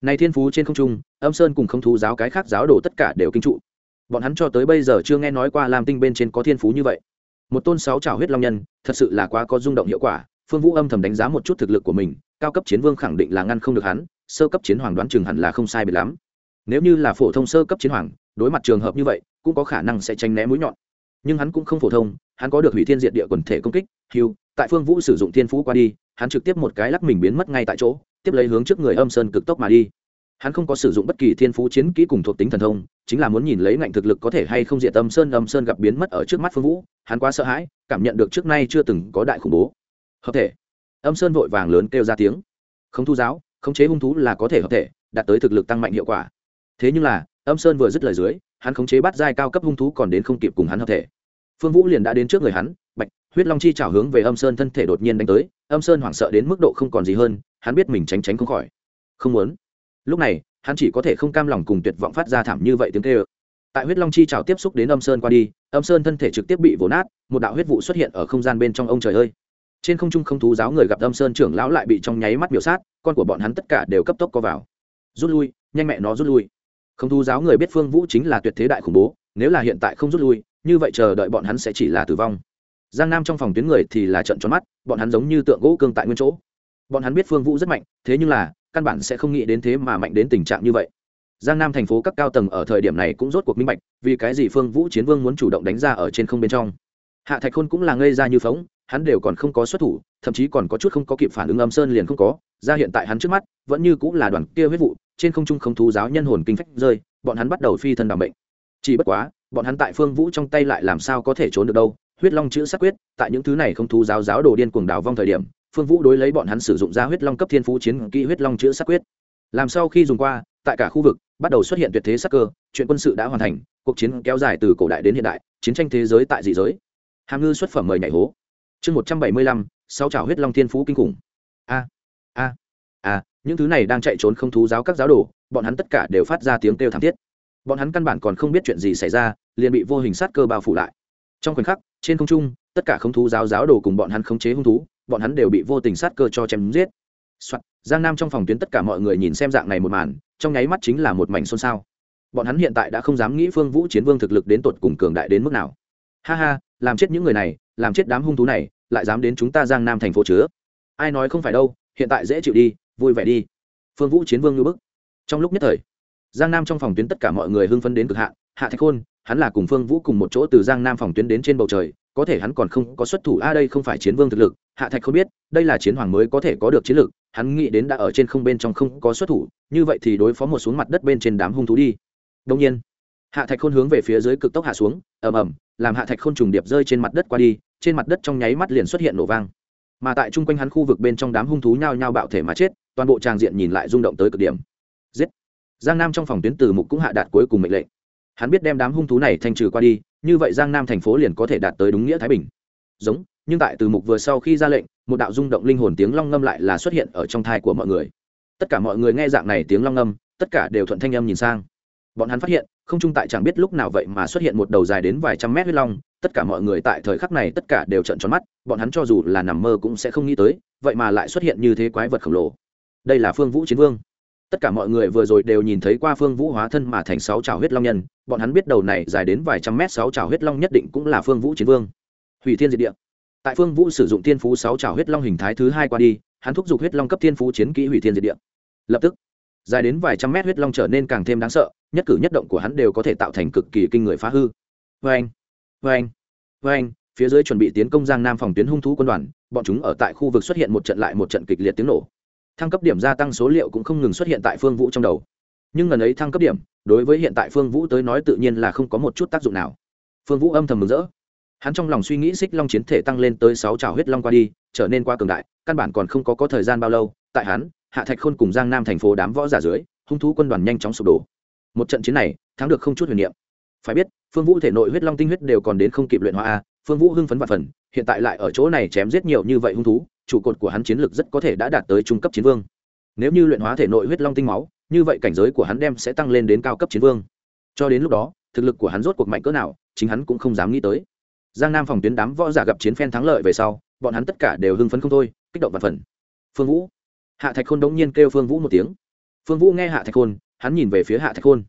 Này thiên phú trên không trung, âm sơn cùng không thú giáo cái khác giáo đồ tất cả đều kinh trụ bọn hắn cho tới bây giờ chưa nghe nói qua làm tinh bên trên có thiên phú như vậy. Một tôn sáu trào huyết long nhân, thật sự là quá có rung động hiệu quả, phương vũ âm thầm đánh giá một chút thực lực của mình, cao cấp chiến vương khẳng định là ngăn không được hắn, sơ cấp chiến hoàng đoán chừng hẳn là không sai biệt lắm. Nếu như là phổ thông sơ cấp chiến hoàng, đối mặt trường hợp như vậy, cũng có khả năng sẽ tránh né mũi nhọn. Nhưng hắn cũng không phổ thông, hắn có được hủy thiên diệt địa quần thể công kích hiu tại phương vũ sử dụng thiên phú qua đi, hắn trực tiếp một cái lắc mình biến mất ngay tại chỗ, tiếp lấy hướng trước người âm sơn cực tốc mà đi hắn không có sử dụng bất kỳ thiên phú chiến kỹ cùng thuộc tính thần thông, chính là muốn nhìn lấy ngạnh thực lực có thể hay không diệt âm sơn âm sơn gặp biến mất ở trước mắt phương vũ, hắn quá sợ hãi, cảm nhận được trước nay chưa từng có đại khủng bố. Hợp thể. Âm sơn vội vàng lớn kêu ra tiếng. Không thu giáo, khống chế hung thú là có thể hợp thể, đạt tới thực lực tăng mạnh hiệu quả. Thế nhưng là, âm sơn vừa dứt lời dưới, hắn khống chế bắt giai cao cấp hung thú còn đến không kịp cùng hắn hợp thể. Phương vũ liền đã đến trước người hắn, bạch, huyết long chi trào hướng về âm sơn thân thể đột nhiên đánh tới, âm sơn hoảng sợ đến mức độ không còn gì hơn, hắn biết mình tránh tránh không khỏi. Không muốn lúc này, hắn chỉ có thể không cam lòng cùng tuyệt vọng phát ra thảm như vậy tiếng kêu. Tại huyết long chi trào tiếp xúc đến âm sơn qua đi, âm sơn thân thể trực tiếp bị vồ nát, một đạo huyết vụ xuất hiện ở không gian bên trong ông trời ơi. Trên không trung không thú giáo người gặp âm sơn trưởng lão lại bị trong nháy mắt biểu sát, con của bọn hắn tất cả đều cấp tốc co vào. Rút lui, nhanh mẹ nó rút lui. Không thú giáo người biết phương vũ chính là tuyệt thế đại khủng bố, nếu là hiện tại không rút lui, như vậy chờ đợi bọn hắn sẽ chỉ là tử vong. Giang nam trong phòng tuyến người thì là trận tròn mắt, bọn hắn giống như tượng gỗ cương tại nguyên chỗ. Bọn hắn biết phương vũ rất mạnh, thế nhưng là căn bản sẽ không nghĩ đến thế mà mạnh đến tình trạng như vậy. Giang nam thành phố các cao tầng ở thời điểm này cũng rốt cuộc minh bạch, vì cái gì phương vũ chiến vương muốn chủ động đánh ra ở trên không bên trong. Hạ thạch khôn cũng là ngây ra như phóng, hắn đều còn không có xuất thủ, thậm chí còn có chút không có kịp phản ứng âm sơn liền không có, ra hiện tại hắn trước mắt, vẫn như cũng là đoàn kia huyết vụ, trên không trung không thú giáo nhân hồn kinh phách rơi, bọn hắn bắt đầu phi thân đ bệnh chỉ bất quá, bọn hắn tại phương vũ trong tay lại làm sao có thể trốn được đâu, huyết long chữ sắc quyết, tại những thứ này không thú giáo giáo đồ điên cuồng đào vong thời điểm phương vũ đối lấy bọn hắn sử dụng ra huyết long cấp thiên phú chiến kỹ huyết long chữ sắc quyết. Làm sau khi dùng qua, tại cả khu vực, bắt đầu xuất hiện tuyệt thế sắc cơ, chuyện quân sự đã hoàn thành, cuộc chiến kéo dài từ cổ đại đến hiện đại, chiến tranh thế giới tại dị giới. Hàm ngư xuất phẩm mời nhảy hố. Chương một trăm bảy mươi lăm, sáu trào huyết long thiên phú kinh khủng. A a a, những thứ này đang chạy trốn không thú giáo các giáo đồ, bọn hắn tất cả đều phát ra tiếng kêu thảm thiết. Bọn hắn căn bản còn không biết chuyện gì xảy ra, liền bị vô hình sát cơ bao phủ lại. Trong khoảnh khắc, trên không trung, tất cả không thú giáo giáo đồ cùng bọn hắn khống chế hung thú bọn hắn đều bị vô tình sát cơ cho chém giết. Soạn. giang nam trong phòng tuyến tất cả mọi người nhìn xem dạng này một màn, trong nháy mắt chính là một mảnh xôn xao. Bọn hắn hiện tại đã không dám nghĩ phương vũ chiến vương thực lực đến tột cùng cường đại đến mức nào. Ha ha, làm chết những người này, làm chết đám hung thú này, lại dám đến chúng ta giang nam thành phố chứa. Ai nói không phải đâu, hiện tại dễ chịu đi, vui vẻ đi. Phương vũ chiến vương ngư bức. Trong lúc nhất thời, giang nam trong phòng tuyến tất cả mọi người hưng phấn đến cực hạn. Hạ thạch khôn, hắn là cùng phương vũ cùng một chỗ từ giang nam phòng tuyến đến trên bầu trời có thể hắn còn không có xuất thủ, a, đây không phải chiến vương thực lực, hạ thạch không biết, đây là chiến hoàng mới có thể có được chiến lực, hắn nghĩ đến đã ở trên không bên trong không có xuất thủ, như vậy thì đối phó một xuống mặt đất bên trên đám hung thú đi. Đông nhiên, hạ thạch khôn hướng về phía dưới cực tốc hạ xuống, ầm ầm, làm hạ thạch khôn trùng điệp rơi trên mặt đất qua đi, trên mặt đất trong nháy mắt liền xuất hiện nổ vang. Mà tại chung quanh hắn khu vực bên trong đám hung thú nhao nhao bạo thể mà chết, toàn bộ tràng diện nhìn lại rung động tới cực điểm. Giết! Giang nam trong phòng tuyến từ mục cũng hạ đạt cuối cùng mệnh lệnh. Hắn biết đem đám hung thú này thanh trừ qua đi như vậy giang nam thành phố liền có thể đạt tới đúng nghĩa thái bình. Giống, nhưng tại từ mục vừa sau khi ra lệnh, một đạo rung động linh hồn tiếng long ngâm lại là xuất hiện ở trong thai của mọi người. Tất cả mọi người nghe dạng này tiếng long ngâm, tất cả đều thuận thanh âm nhìn sang. Bọn hắn phát hiện, không trung tại chẳng biết lúc nào vậy mà xuất hiện một đầu dài đến vài trăm mét huyết long, tất cả mọi người tại thời khắc này tất cả đều trận tròn mắt, bọn hắn cho dù là nằm mơ cũng sẽ không nghĩ tới, vậy mà lại xuất hiện như thế quái vật khổng lồ. Đây là phương vũ chiến vương tất cả mọi người vừa rồi đều nhìn thấy qua phương vũ hóa thân mà thành sáu trào huyết long nhân. Bọn hắn biết đầu này dài đến vài trăm mét sáu trào huyết long nhất định cũng là phương vũ chiến vương. Hủy thiên diệt địa. Tại phương vũ sử dụng thiên phú sáu trào huyết long hình thái thứ hai qua đi, hắn thúc giục huyết long cấp thiên phú chiến kỹ hủy thiên diệt địa. Lập tức, dài đến vài trăm mét huyết long trở nên càng thêm đáng sợ, nhất cử nhất động của hắn đều có thể tạo thành cực kỳ kinh người phá hư. Vê anh vê anh vê anh phía dưới chuẩn bị tiến công giang nam phòng tuyến hung thú quân đoàn, bọn chúng ở tại khu vực xuất hiện một trận lại một trận kịch liệt tiếng nổ thăng cấp điểm gia tăng số liệu cũng không ngừng xuất hiện tại phương vũ trong đầu. Nhưng ngần ấy thăng cấp điểm, đối với hiện tại phương vũ tới nói tự nhiên là không có một chút tác dụng nào. Phương vũ âm thầm mừng rỡ. Hắn trong lòng suy nghĩ xích long chiến thể tăng lên tới sáu trào huyết long qua đi, trở nên qua cường đại, căn bản còn không có có thời gian bao lâu, tại hắn, hạ thạch khôn cùng giang nam thành phố đám võ giả dưới, hung thú quân đoàn nhanh chóng sụp đổ. Một trận chiến này, thắng được không chút huyền niệm. Phải biết, phương vũ thể nội huyết long tinh huyết đều còn đến không kịp luyện hóa a, phương vũ hưng phấn và phần, hiện tại lại ở chỗ này chém giết nhiều như vậy hung thú trụ cột của hắn chiến lực rất có thể đã đạt tới trung cấp chiến vương. Nếu như luyện hóa thể nội huyết long tinh máu, như vậy cảnh giới của hắn đem sẽ tăng lên đến cao cấp chiến vương. Cho đến lúc đó, thực lực của hắn rốt cuộc mạnh cỡ nào, chính hắn cũng không dám nghĩ tới. Giang nam phòng tuyến đám võ giả gặp chiến phen thắng lợi về sau, bọn hắn tất cả đều hưng phấn không thôi, kích động và phần phương vũ. Hạ thạch khôn đống nhiên kêu phương vũ một tiếng. Phương vũ nghe hạ thạch khôn, hắn nhìn về phía hạ thạch khôn.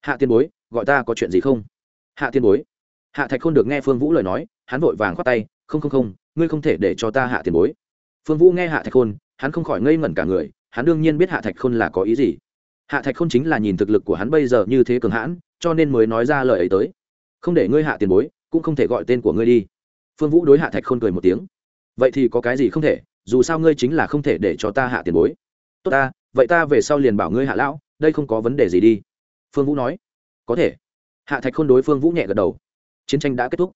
Hạ tiên bối, gọi ta có chuyện gì không? Hạ tiên bối. Hạ thạch khôn được nghe phương vũ lời nói, hắn vội vàng khoát tay, không không không, ngươi không thể để cho ta hạ tiền bối phương vũ nghe hạ thạch khôn, hắn không khỏi ngây ngẩn cả người, hắn đương nhiên biết hạ thạch khôn là có ý gì. Hạ thạch khôn chính là nhìn thực lực của hắn bây giờ như thế cường hãn, cho nên mới nói ra lời ấy tới. Không để ngươi hạ tiền bối, cũng không thể gọi tên của ngươi đi. Phương vũ đối hạ thạch khôn cười một tiếng. Vậy thì có cái gì không thể, dù sao ngươi chính là không thể để cho ta hạ tiền bối. Tốt ta, vậy ta về sau liền bảo ngươi hạ lão, đây không có vấn đề gì đi. Phương vũ nói. Có thể. Hạ thạch khôn đối phương vũ nhẹ gật đầu. Chiến tranh đã kết thúc.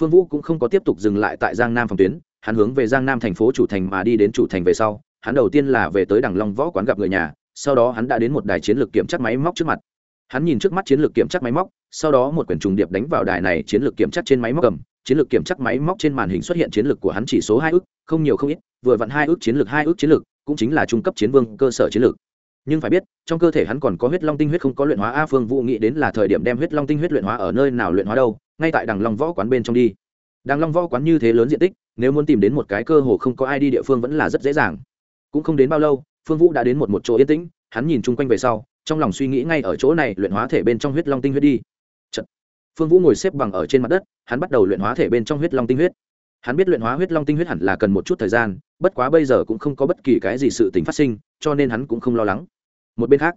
Phương vũ cũng không có tiếp tục dừng lại tại giang nam phòng tuyến hắn hướng về giang nam thành phố chủ thành mà đi đến chủ thành về sau, hắn đầu tiên là về tới đằng long võ quán gặp người nhà, sau đó hắn đã đến một đài chiến lược kiểm tra máy móc trước mặt. Hắn nhìn trước mắt chiến lược kiểm tra máy móc, sau đó một quyển trùng điệp đánh vào đài này chiến lược kiểm tra trên máy móc cầm. Chiến lược kiểm tra máy móc trên màn hình xuất hiện chiến lược của hắn chỉ số hai ước, không nhiều không ít, vừa vặn hai ước chiến lược, hai ước chiến lược, cũng chính là trung cấp chiến vương cơ sở chiến lược. Nhưng phải biết, trong cơ thể hắn còn có huyết long tinh huyết không có luyện hóa a phương vũ nghĩ đến là thời điểm đem huyết long tinh huyết luyện hóa ở nơi nào luyện hóa đâu, ngay tại đằng long võ quán bên trong đi đang long võ quán như thế lớn diện tích, nếu muốn tìm đến một cái cơ hồ không có ai đi địa phương vẫn là rất dễ dàng. Cũng không đến bao lâu, phương vũ đã đến một một chỗ yên tĩnh, hắn nhìn chung quanh về sau, trong lòng suy nghĩ ngay ở chỗ này luyện hóa thể bên trong huyết long tinh huyết đi. Chật. phương vũ ngồi xếp bằng ở trên mặt đất, hắn bắt đầu luyện hóa thể bên trong huyết long tinh huyết. Hắn biết luyện hóa huyết long tinh huyết hẳn là cần một chút thời gian, bất quá bây giờ cũng không có bất kỳ cái gì sự tình phát sinh, cho nên hắn cũng không lo lắng. Một bên khác,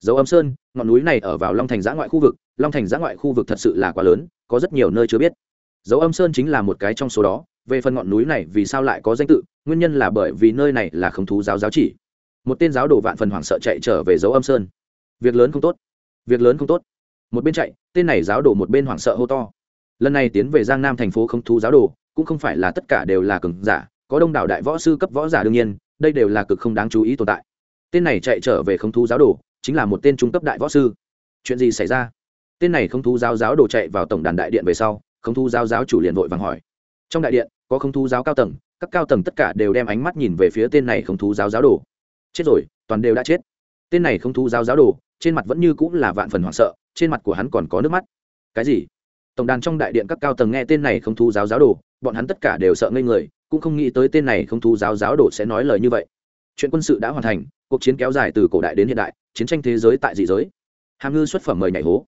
dấu âm sơn, ngọn núi này ở vào long thành giã ngoại khu vực, long thành giã ngoại khu vực thật sự là quá lớn, có rất nhiều nơi chưa biết dấu âm sơn chính là một cái trong số đó, về phần ngọn núi này vì sao lại có danh tự, nguyên nhân là bởi vì nơi này là không thú giáo giáo chỉ. Một tên giáo đồ vạn phần hoảng sợ chạy trở về dấu âm sơn. Việc lớn không tốt. Việc lớn không tốt. Một bên chạy, tên này giáo đồ một bên hoảng sợ hô to. Lần này tiến về giang nam thành phố không thú giáo đồ, cũng không phải là tất cả đều là cường giả, có đông đảo đại võ sư cấp võ giả đương nhiên, đây đều là cực không đáng chú ý tồn tại. Tên này chạy trở về không thú giáo đồ, chính là một tên trung cấp đại võ sư. Chuyện gì xảy ra? Tên này không thú giáo giáo đồ chạy vào tổng đàn đại điện về sau không thu giáo giáo chủ liền vội vàng hỏi. Trong đại điện, có không thu giáo cao tầng, các cao tầng tất cả đều đem ánh mắt nhìn về phía tên này không thu giáo giáo đồ. Chết rồi, toàn đều đã chết. Tên này không thu giáo giáo đồ, trên mặt vẫn như cũng là vạn phần hoảng sợ, trên mặt của hắn còn có nước mắt. Cái gì? Tổng đàn trong đại điện các cao tầng nghe tên này không thu giáo giáo đồ, bọn hắn tất cả đều sợ ngây người, cũng không nghĩ tới tên này không thu giáo giáo đồ sẽ nói lời như vậy. Chuyện quân sự đã hoàn thành, cuộc chiến kéo dài từ cổ đại đến hiện đại, chiến tranh thế giới tại dị giới. Hàm ngư xuất phẩm mời nhảy hố.